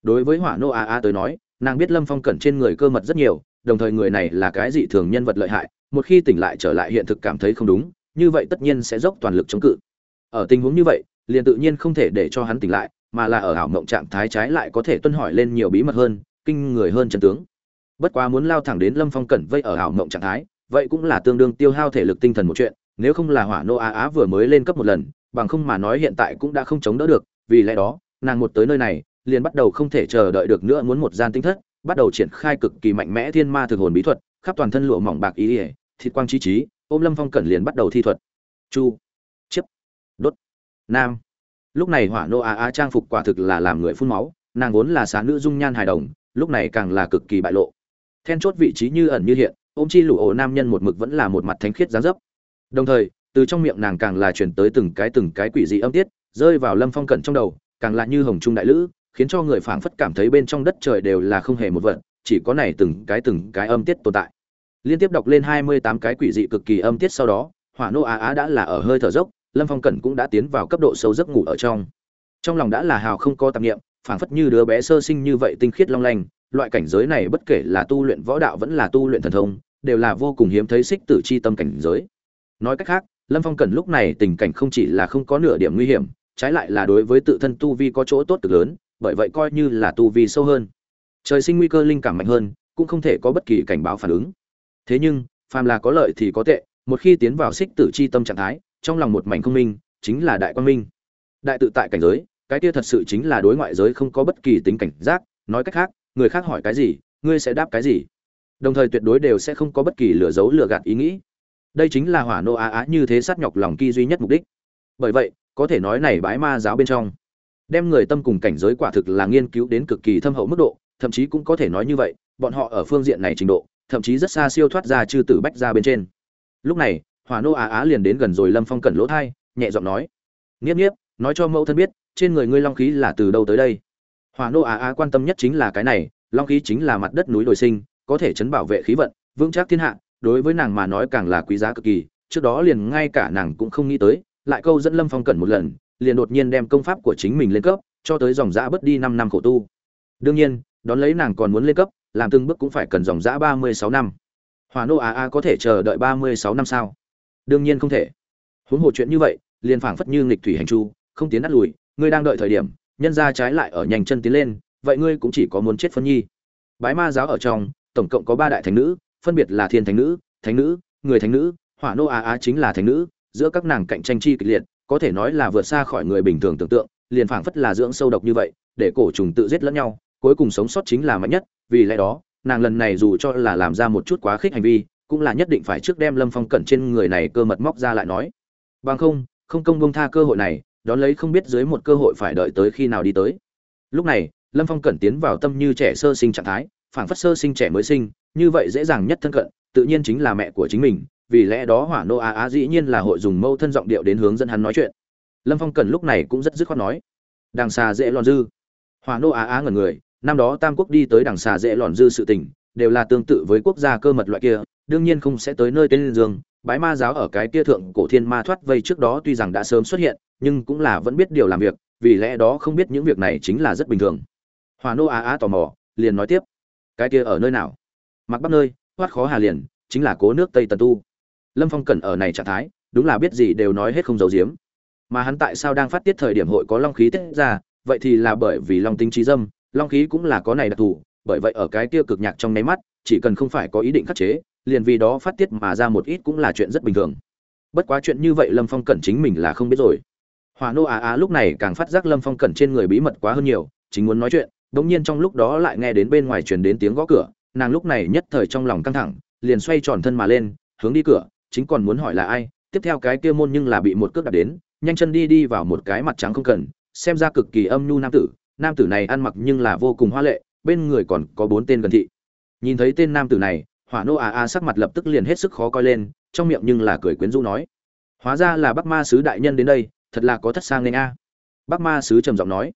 Đối với hỏa nô a a tới nói, nàng biết lâm phong cẩn trên người cơ mật rất nhiều, đồng thời người này là cái dị thường nhân vật lợi hại, một khi tỉnh lại trở lại hiện thực cảm thấy không đúng, như vậy tất nhiên sẽ dốc toàn lực chống cự. Ở tình huống như vậy, liền tự nhiên không thể để cho hắn tỉnh lại mà là ở ảo mộng trạng thái trái lại có thể tuân hỏi lên nhiều bí mật hơn, kinh người hơn chân tướng. Bất quá muốn lao thẳng đến lâm phong cẩn vây ở ảo mộng trạng thái, vậy cũng là tương đương tiêu hao thể lực tinh thần một chuyện, nếu không là hỏa nô á á vừa mới lên cấp một lần, bằng không mà nói hiện tại cũng đã không chống đỡ được, vì lẽ đó, nàng một tới nơi này, liền bắt đầu không thể chờ đợi được nữa muốn một gian tinh thất, bắt đầu triển khai cực kỳ mạnh mẽ thiên ma thực hồn bí thuật, khắp toàn thân lụa mỏng bạc ý ỉa thịt quang chi trí, ôm lâm phong cẩn liền bắt đầu thi thuật. Chu. Chiếp. Đốt. Nam lúc này hỏa nô á á trang phục quả thực là làm người phun máu, nàng vốn là xá nữ dung nhan hài đồng, lúc này càng là cực kỳ bại lộ. Then chốt vị trí như ẩn như hiện, ôm chi lụ ổ nam nhân một mực vẫn là một mặt thánh khiết giá dấp. Đồng thời, từ trong miệng nàng càng là chuyển tới từng cái từng cái quỷ dị âm tiết, rơi vào lâm phong cẩn trong đầu, càng là như hồng trung đại lữ, khiến cho người phảng phất cảm thấy bên trong đất trời đều là không hề một vật, chỉ có này từng cái từng cái âm tiết tồn tại. Liên tiếp đọc lên hai mươi tám cái quỷ dị cực kỳ âm tiết sau đó, hỏa nô á á đã là ở hơi thở dốc lâm phong cẩn cũng đã tiến vào cấp độ sâu giấc ngủ ở trong. Trong lòng đã là hào không có tạp nghiệm phảng phất như đứa bé sơ sinh như vậy tinh khiết long lanh, loại cảnh giới này bất kể là tu luyện võ đạo vẫn là tu luyện thần thông, đều là vô cùng hiếm thấy xích tử chi tâm cảnh giới. Nói cách khác, lâm phong cẩn lúc này tình cảnh không chỉ là không có nửa điểm nguy hiểm, trái lại là đối với tự thân tu vi có chỗ tốt cực lớn, bởi vậy coi như là tu vi sâu hơn. Trời sinh nguy cơ linh cảm mạnh hơn, cũng không thể có bất kỳ cảnh báo phản ứng. Thế nhưng, phàm là có lợi thì có tệ, một khi tiến vào xích tử chi tâm trạng thái trong lòng một mảnh không minh, chính là đại quang minh. Đại tự tại cảnh giới, cái kia thật sự chính là đối ngoại giới không có bất kỳ tính cảnh giác, nói cách khác, người khác hỏi cái gì, ngươi sẽ đáp cái gì. Đồng thời tuyệt đối đều sẽ không có bất kỳ lừa dấu lừa gạt ý nghĩ. Đây chính là hỏa nô á á như thế sát nhọc lòng kỳ duy nhất mục đích. Bởi vậy, có thể nói này bãi ma giáo bên trong, đem người tâm cùng cảnh giới quả thực là nghiên cứu đến cực kỳ thâm hậu mức độ, thậm chí cũng có thể nói như vậy, bọn họ ở phương diện này trình độ, thậm chí rất xa siêu thoát ra chư tử bách ra bên trên. Lúc này hỏa nô á á liền đến gần rồi lâm phong cẩn lỗ thai, nhẹ giọng nói. Nghiếp nghiếp, nói cho mẫu thân biết, trên người ngươi long khí là từ đâu tới đây? Hỏa nô á á quan tâm nhất chính là cái này, long khí chính là mặt đất núi đồi sinh, có thể chấn bảo vệ khí vận, vững chắc thiên hạ, đối với nàng mà nói càng là quý giá cực kỳ. Trước đó liền ngay cả nàng cũng không nghĩ tới, lại câu dẫn lâm phong cẩn một lần, liền đột nhiên đem công pháp của chính mình lên cấp, cho tới dòng giã bớt đi năm năm khổ tu. Đương nhiên, đón lấy nàng còn muốn lên cấp, làm từng bước cũng phải cần dòng giã ba mươi sáu năm. Hòa nô á á có thể chờ đợi ba mươi sáu năm sao? Đương nhiên không thể. Huống hồ chuyện như vậy, liền phảng phất như nghịch thủy hành chu, không tiến đắt lùi, ngươi đang đợi thời điểm, nhân ra trái lại ở nhanh chân tiến lên, vậy ngươi cũng chỉ có muốn chết phân nhi. Bái ma giáo ở trong, tổng cộng có ba đại thánh nữ, phân biệt là thiên thánh nữ thánh nữ, người thánh nữ, hỏa nô á á chính là thánh nữ, giữa các nàng cạnh tranh chi kịch liệt, có thể nói là vượt xa khỏi người bình thường tưởng tượng, liền phảng phất là dưỡng sâu độc như vậy, để cổ trùng tự giết lẫn nhau, cuối cùng sống sót chính là mạnh nhất, vì lẽ đó, nàng lần này dù cho là làm ra một chút quá khích hành vi cũng là nhất định phải trước đem lâm phong cẩn trên người này cơ mật móc ra lại nói. Bằng không không công bông tha cơ hội này, đón lấy không biết dưới một cơ hội phải đợi tới khi nào đi tới. Lúc này, lâm phong cẩn tiến vào tâm như trẻ sơ sinh trạng thái, phảng phất sơ sinh trẻ mới sinh, như vậy dễ dàng nhất thân cận, tự nhiên chính là mẹ của chính mình, vì lẽ đó hỏa nô á á dĩ nhiên là hội dùng mâu thân giọng điệu đến hướng dẫn hắn nói chuyện. Lâm phong cẩn lúc này cũng rất dứt khoát nói, đằng xà dễ lòn dư. Hỏa nô á á ngẩn người, năm đó tam quốc đi tới đằng xà dễ lòn dư sự tình, đều là tương tự với quốc gia cơ mật loại kia đương nhiên không sẽ tới nơi tên dương, bái ma giáo ở cái kia thượng cổ thiên ma thoát vây trước đó tuy rằng đã sớm xuất hiện, nhưng cũng là vẫn biết điều làm việc, vì lẽ đó không biết những việc này chính là rất bình thường. Hòa nô á á tò mò, liền nói tiếp, cái kia ở nơi nào? Mặc bắc nơi thoát khó hà liền, chính là cố nước tây tần tu. Lâm phong cẩn ở này trạng thái, đúng là biết gì đều nói hết không giấu giếm. Mà hắn tại sao đang phát tiết thời điểm hội có long khí tiết ra, vậy thì là bởi vì long tính trí dâm, long khí cũng là có này đặc thù, bởi vậy ở cái kia cực nhạc trong nháy mắt, chỉ cần không phải có ý định khắc chế liền vì đó phát tiết mà ra một ít cũng là chuyện rất bình thường. Bất quá chuyện như vậy lâm phong cẩn chính mình là không biết rồi. Hòa nô á á lúc này càng phát giác lâm phong cẩn trên người bí mật quá hơn nhiều, chính muốn nói chuyện đ ỗ n g nhiên trong lúc đó lại nghe đến bên ngoài truyền đến tiếng gõ cửa, nàng lúc này nhất thời trong lòng căng thẳng, liền xoay tròn thân mà lên, hướng đi cửa, chính còn muốn hỏi là ai, tiếp theo cái kia môn nhưng là bị một cước đặt đến, nhanh chân đi đi vào một cái mặt trắng không cần, xem ra cực kỳ âm nhu nam tử nam tử này ăn mặc nhưng là vô cùng hoa lệ, bên người còn có bốn tên gần thị. Nhìn thấy tên nam tử này hỏa nô a a sắc mặt lập tức liền hết sức khó coi lên, trong miệng nhưng là cười quyến rũ nói. Hóa ra là bắc ma sứ đại nhân đến đây, thật là có thất sang nên a. À. bắc ma sứ trầm giọng nói.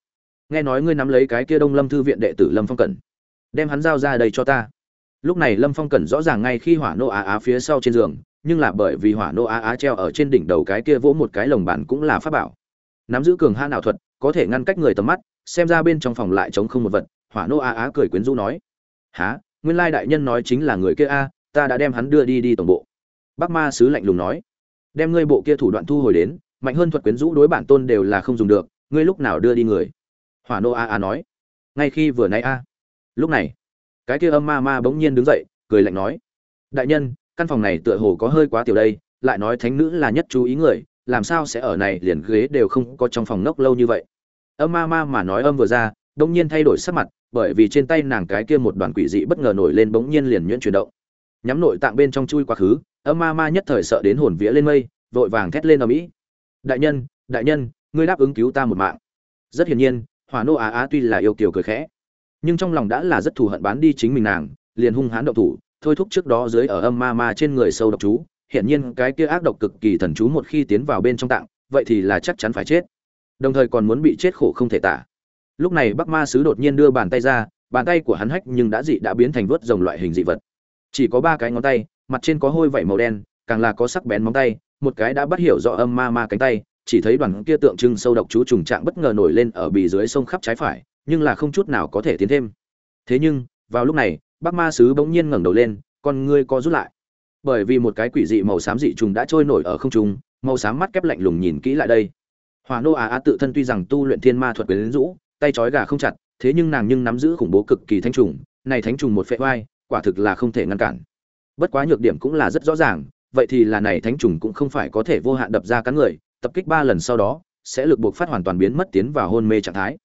Nghe nói ngươi nắm lấy cái kia đông lâm thư viện đệ tử lâm phong cẩn, đem hắn giao ra đây cho ta. Lúc này lâm phong cẩn rõ ràng ngay khi hỏa nô á á phía sau trên giường, nhưng là bởi vì hỏa nô á á treo ở trên đỉnh đầu cái kia vỗ một cái lồng bàn cũng là pháp bảo. Nắm giữ cường ha ảo thuật, có thể ngăn cách người tầm mắt, xem ra bên trong phòng lại trống không một vật, hỏa nô á á cười quyến rũ nói. Há nguyên lai đại nhân nói chính là người kia a, ta đã đem hắn đưa đi đi tổng bộ. Bác ma sứ lạnh lùng nói, đem ngươi bộ kia thủ đoạn thu hồi đến, mạnh hơn thuật quyến rũ đối bản tôn đều là không dùng được, ngươi lúc nào đưa đi người? Hỏa nô a a nói, ngay khi vừa nãy a. Lúc này, cái kia âm ma ma bỗng nhiên đứng dậy, cười lạnh nói, đại nhân, căn phòng này tựa hồ có hơi quá tiểu đây, lại nói thánh nữ là nhất chú ý người, làm sao sẽ ở này liền ghế đều không có trong phòng nốc lâu như vậy? Âm ma ma mà nói âm vừa ra đông nhiên thay đổi sắc mặt bởi vì trên tay nàng cái kia một đoàn quỷ dị bất ngờ nổi lên bỗng nhiên liền nhuyễn chuyển động. Nhắm nội tạng bên trong chui quá khứ, âm ma ma nhất thời sợ đến hồn vía lên mây, vội vàng thét lên ở mỹ đại nhân đại nhân, ngươi đáp ứng cứu ta một mạng. Rất hiển nhiên, hỏa nô á á tuy là yêu kiều cười khẽ, nhưng trong lòng đã là rất thù hận bán đi chính mình nàng, liền hung hãn động thủ, thôi thúc trước đó dưới ở âm ma ma trên người sâu độc chú. Hiển nhiên cái kia ác độc cực kỳ thần chú một khi tiến vào bên trong tạng, vậy thì là chắc chắn phải chết. Đồng thời còn muốn bị chết khổ không thể tả lúc này bắc ma sứ đột nhiên đưa bàn tay ra, bàn tay của hắn hách nhưng đã dị đã biến thành vớt rồng loại hình dị vật. Chỉ có ba cái ngón tay, mặt trên có hôi vảy màu đen, càng là có sắc bén móng tay, một cái đã bắt hiểu rõ âm ma ma cánh tay, chỉ thấy đoàn kia tượng trưng sâu độc chú trùng trạng bất ngờ nổi lên ở bì dưới sông khắp trái phải, nhưng là không chút nào có thể tiến thêm. Thế nhưng, vào lúc này, bắc ma sứ bỗng nhiên ngẩng đầu lên, con ngươi co rút lại. Bởi vì một cái quỷ dị màu xám dị trùng đã trôi nổi ở không trung, màu xám mắt kép lạnh lùng nhìn kỹ lại đây. Hòa nô á á tự thân tuy rằng tu luyện thiên ma thuật quyến rũ tay trói gà không chặt, thế nhưng nàng nhưng nắm giữ khủng bố cực kỳ thánh trùng, này thánh trùng một phệ oai, quả thực là không thể ngăn cản. Bất quá nhược điểm cũng là rất rõ ràng, vậy thì là này thánh trùng cũng không phải có thể vô hạn đập ra cắn người, tập kích ba lần sau đó, sẽ lực buộc phát hoàn toàn biến mất tiến vào hôn mê trạng thái.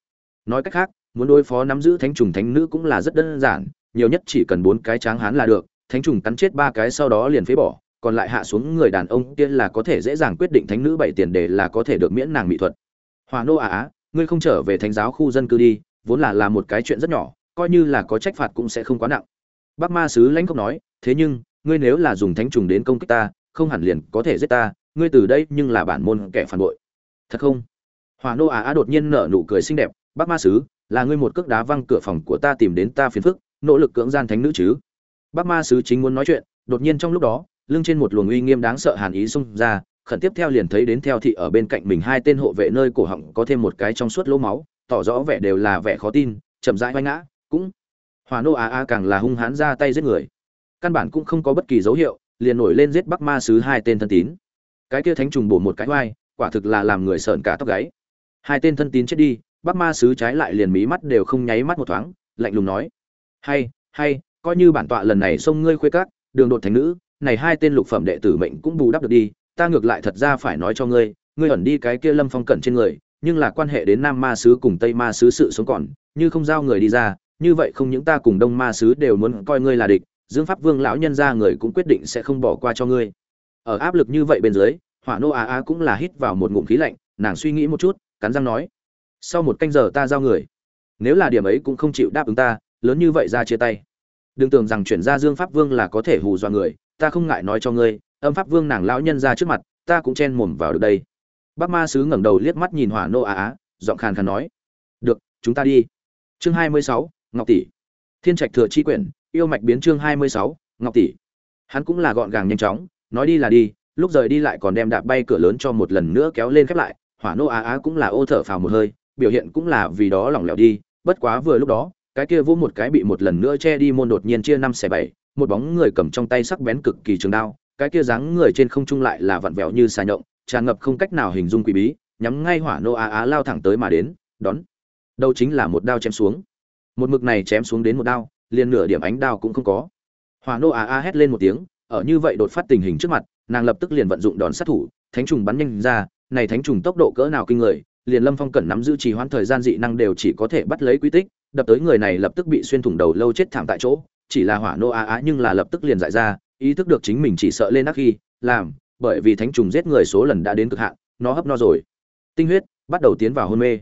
Nói cách khác, muốn đối phó nắm giữ thánh trùng thánh nữ cũng là rất đơn giản, nhiều nhất chỉ cần bốn cái tráng hán là được, thánh trùng cắn chết ba cái sau đó liền phế bỏ, còn lại hạ xuống người đàn ông kia là có thể dễ dàng quyết định thánh nữ bảy tiền đề là có thể được miễn nàng mỹ thuật. Hòa nô á á ngươi không trở về thánh giáo khu dân cư đi, vốn là là một cái chuyện rất nhỏ, coi như là có trách phạt cũng sẽ không quá nặng. Bác ma sứ lãnh không nói, thế nhưng, ngươi nếu là dùng thánh trùng đến công kích ta, không hẳn liền có thể giết ta, ngươi từ đây nhưng là bản môn kẻ phản bội. Thật không? Hòa nô á á đột nhiên nở nụ cười xinh đẹp, bác ma sứ, là ngươi một cước đá văng cửa phòng của ta tìm đến ta phiền phức, nỗ lực cưỡng gian thánh nữ chứ? Bác ma sứ chính muốn nói chuyện, đột nhiên trong lúc đó, lưng trên một luồng uy nghiêm đáng sợ hàn ý xông ra khẩn tiếp theo liền thấy đến theo thị ở bên cạnh mình hai tên hộ vệ nơi cổ họng có thêm một cái trong suốt lỗ máu, tỏ rõ vẻ đều là vẻ khó tin, chậm rãi vai ngã, cũng hòa nô á á càng là hung hãn ra tay giết người. Căn bản cũng không có bất kỳ dấu hiệu, liền nổi lên giết bắc ma sứ hai tên thân tín. Cái kia thánh trùng bổ một cái oai quả thực là làm người sợn cả tóc gáy. Hai tên thân tín chết đi, bắc ma sứ trái lại liền mí mắt đều không nháy mắt một thoáng, lạnh lùng nói. Hay hay, coi như bản tọa lần này xông ngươi khuê các, đường đột thành nữ, này hai tên lục phẩm đệ tử mệnh cũng bù đắp được đi ta ngược lại thật ra phải nói cho ngươi ngươi ẩn đi cái kia lâm phong cẩn trên người, nhưng là quan hệ đến nam ma sứ cùng tây ma sứ sự sống còn, như không giao người đi ra, như vậy không những ta cùng đông ma sứ đều muốn coi ngươi là địch, dương pháp vương lão nhân ra người cũng quyết định sẽ không bỏ qua cho ngươi. Ở áp lực như vậy bên dưới, hỏa nô á á cũng là hít vào một ngụm khí lạnh, nàng suy nghĩ một chút, cắn răng nói, sau một canh giờ ta giao người, nếu là điểm ấy cũng không chịu đáp ứng ta, lớn như vậy ra chia tay. Đừng tưởng rằng chuyển ra dương pháp vương là có thể hù dọa người, ta không ngại nói cho ngươi âm pháp vương nàng lão nhân ra trước mặt, ta cũng chen mồm vào được đây. Bác ma sứ ngẩng đầu liếc mắt nhìn hỏa nô á á, giọng khàn khàn nói. Được, chúng ta đi. Chương hai mươi sáu, ngọc tỷ. Thiên trạch thừa chi quyển, yêu mạch biến chương hai mươi sáu, ngọc tỷ. Hắn cũng là gọn gàng nhanh chóng, nói đi là đi, lúc rời đi lại còn đem đạp bay cửa lớn cho một lần nữa kéo lên khép lại, hỏa nô á á cũng là ô thở phào một hơi, biểu hiện cũng là vì đó lỏng lẻo đi, bất quá vừa lúc đó, cái kia vỗ một cái bị một lần nữa che đi môn đột nhiên chia năm xẻ bảy, một bóng người cầm trong tay sắc bén cực kỳ trường đao cái kia dáng người trên không trung lại là vặn vẹo như xà nhộng, tràn ngập không cách nào hình dung quỷ bí, nhắm ngay hỏa nô á á lao thẳng tới mà đến, đón. Đâu chính là một đao chém xuống. Một mực này chém xuống đến một đao, liền nửa điểm ánh đao cũng không có. Hỏa nô á á hét lên một tiếng, ở như vậy đột phát tình hình trước mặt, nàng lập tức liền vận dụng đòn sát thủ, thánh trùng bắn nhanh ra, này thánh trùng tốc độ cỡ nào kinh người, liền lâm phong cẩn nắm giữ trì hoãn thời gian dị năng đều chỉ có thể bắt lấy quy tích, đập tới người này lập tức bị xuyên thủng đầu lâu chết thảm tại chỗ, chỉ là hỏa nô á á nhưng là lập tức liền dại ra ý thức được chính mình chỉ sợ lên ác khi, làm, bởi vì thánh trùng giết người số lần đã đến cực hạn, nó hấp no rồi. Tinh huyết, bắt đầu tiến vào hôn mê.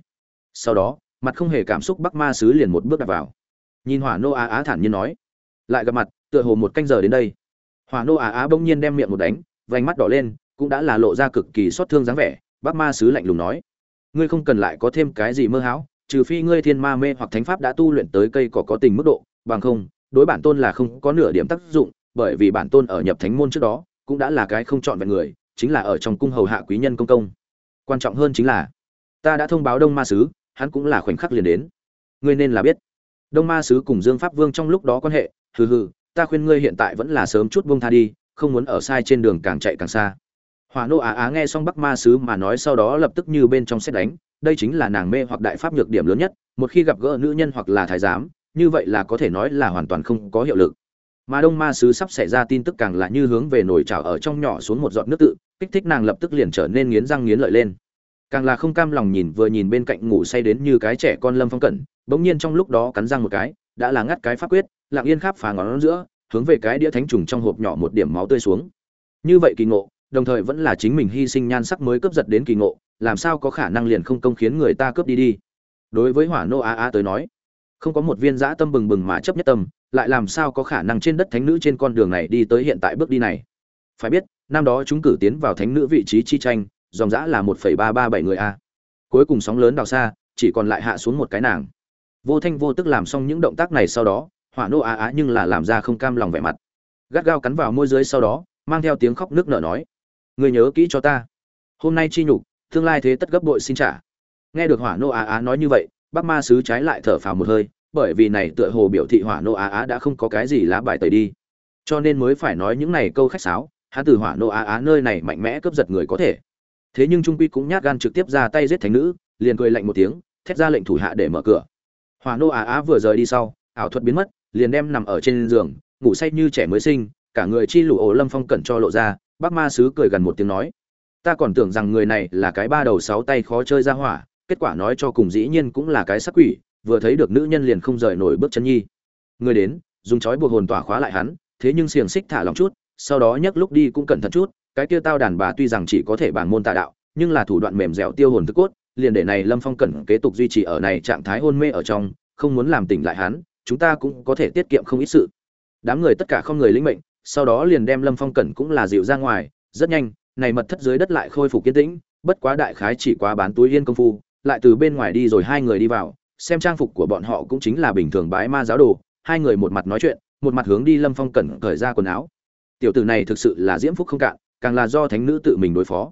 Sau đó, mặt không hề cảm xúc bắc ma sứ liền một bước đặt vào. Nhìn hỏa nô á á thản nhiên nói. Lại gặp mặt, tựa hồ một canh giờ đến đây. Hỏa nô á á bỗng nhiên đem miệng một đánh, vành mắt đỏ lên, cũng đã là lộ ra cực kỳ xót thương dáng vẻ, bắc ma sứ lạnh lùng nói. Ngươi không cần lại có thêm cái gì mơ hão, trừ phi ngươi thiên ma mê hoặc thánh pháp đã tu luyện tới cây cỏ có tình mức độ, bằng không, đối bản tôn là không có nửa điểm tác dụng bởi vì bản tôn ở nhập thánh môn trước đó, cũng đã là cái không chọn vẹn người, chính là ở trong cung hầu hạ quý nhân công công. Quan trọng hơn chính là, ta đã thông báo đông ma sứ, hắn cũng là khoảnh khắc liền đến. Ngươi nên là biết, đông ma sứ cùng dương pháp vương trong lúc đó quan hệ, hừ hừ, ta khuyên ngươi hiện tại vẫn là sớm chút buông tha đi, không muốn ở sai trên đường càng chạy càng xa. Hỏa nô á á nghe xong bắc ma sứ mà nói sau đó lập tức như bên trong xét đánh, đây chính là nàng mê hoặc đại pháp nhược điểm lớn nhất, một khi gặp gỡ nữ nhân hoặc là thái giám, như vậy là có thể nói là hoàn toàn không có hiệu lực mà đông ma sứ sắp xảy ra tin tức càng là như hướng về nồi chảo ở trong nhỏ xuống một giọt nước tự, kích thích nàng lập tức liền trở nên nghiến răng nghiến lợi lên. Càng là không cam lòng nhìn vừa nhìn bên cạnh ngủ say đến như cái trẻ con lâm phong cẩn, bỗng nhiên trong lúc đó cắn răng một cái, đã là ngắt cái pháp quyết, lặng yên khắp phá ngón giữa, hướng về cái đĩa thánh trùng trong hộp nhỏ một điểm máu tươi xuống. Như vậy kỳ ngộ, đồng thời vẫn là chính mình hy sinh nhan sắc mới cướp giật đến kỳ ngộ, làm sao có khả năng liền không công khiến người ta cướp đi đi. Đối với hỏa nô a a tới nói không có một viên dã tâm bừng bừng mà chấp nhất tâm, lại làm sao có khả năng trên đất thánh nữ trên con đường này đi tới hiện tại bước đi này? Phải biết, năm đó chúng cử tiến vào thánh nữ vị trí chi tranh, dòng dã là một phẩy ba ba bảy người a. Cuối cùng sóng lớn đào xa, chỉ còn lại hạ xuống một cái nàng. Vô thanh vô tức làm xong những động tác này sau đó, hỏa nô á á nhưng là làm ra không cam lòng vẻ mặt. Gắt gao cắn vào môi dưới sau đó, mang theo tiếng khóc nước nở nói người nhớ kỹ cho ta. Hôm nay chi nhục, tương lai thế tất gấp bội xin trả. Nghe được hỏa nô á á nói như vậy bác ma sứ trái lại thở phào một hơi, bởi vì này tựa hồ biểu thị hỏa nô á á đã không có cái gì lá bài tẩy đi. Cho nên mới phải nói những này câu khách sáo hắn từ hỏa nô á á nơi này mạnh mẽ cướp giật người có thể. Thế nhưng trung quy cũng nhát gan trực tiếp ra tay giết thánh nữ, liền cười lạnh một tiếng, thét ra lệnh thủ hạ để mở cửa. Hỏa nô á á vừa rời đi sau, ảo thuật biến mất, liền đem nằm ở trên giường, ngủ say như trẻ mới sinh, cả người chi lụ ổ lâm phong cẩn cho lộ ra bác ma sứ cười gần một tiếng nói, ta còn tưởng rằng người này là cái ba đầu sáu tay khó chơi ra hỏa kết quả nói cho cùng dĩ nhiên cũng là cái sắc quỷ, vừa thấy được nữ nhân liền không rời nổi bước chân nhi. Người đến, dùng chói buộc hồn tỏa khóa lại hắn, thế nhưng xiềng xích thả lòng chút, sau đó nhấc lúc đi cũng cẩn thận chút, cái kia tao đàn bà tuy rằng chỉ có thể bản môn tà đạo, nhưng là thủ đoạn mềm dẻo tiêu hồn thức cốt, liền để này lâm phong cẩn kế tục duy trì ở này trạng thái hôn mê ở trong, không muốn làm tỉnh lại hắn, chúng ta cũng có thể tiết kiệm không ít sự. Đám người tất cả không người lĩnh mệnh, sau đó liền đem lâm phong cẩn cũng là dịu ra ngoài, rất nhanh, này mật thất dưới đất lại khôi phục kiên tĩnh, bất quá đại khái chỉ quá bán túi yên công phu lại từ bên ngoài đi rồi hai người đi vào, xem trang phục của bọn họ cũng chính là bình thường bái ma giáo đồ. Hai người một mặt nói chuyện, một mặt hướng đi lâm phong cẩn cởi ra quần áo. Tiểu tử này thực sự là diễm phúc không cạn, càng là do thánh nữ tự mình đối phó.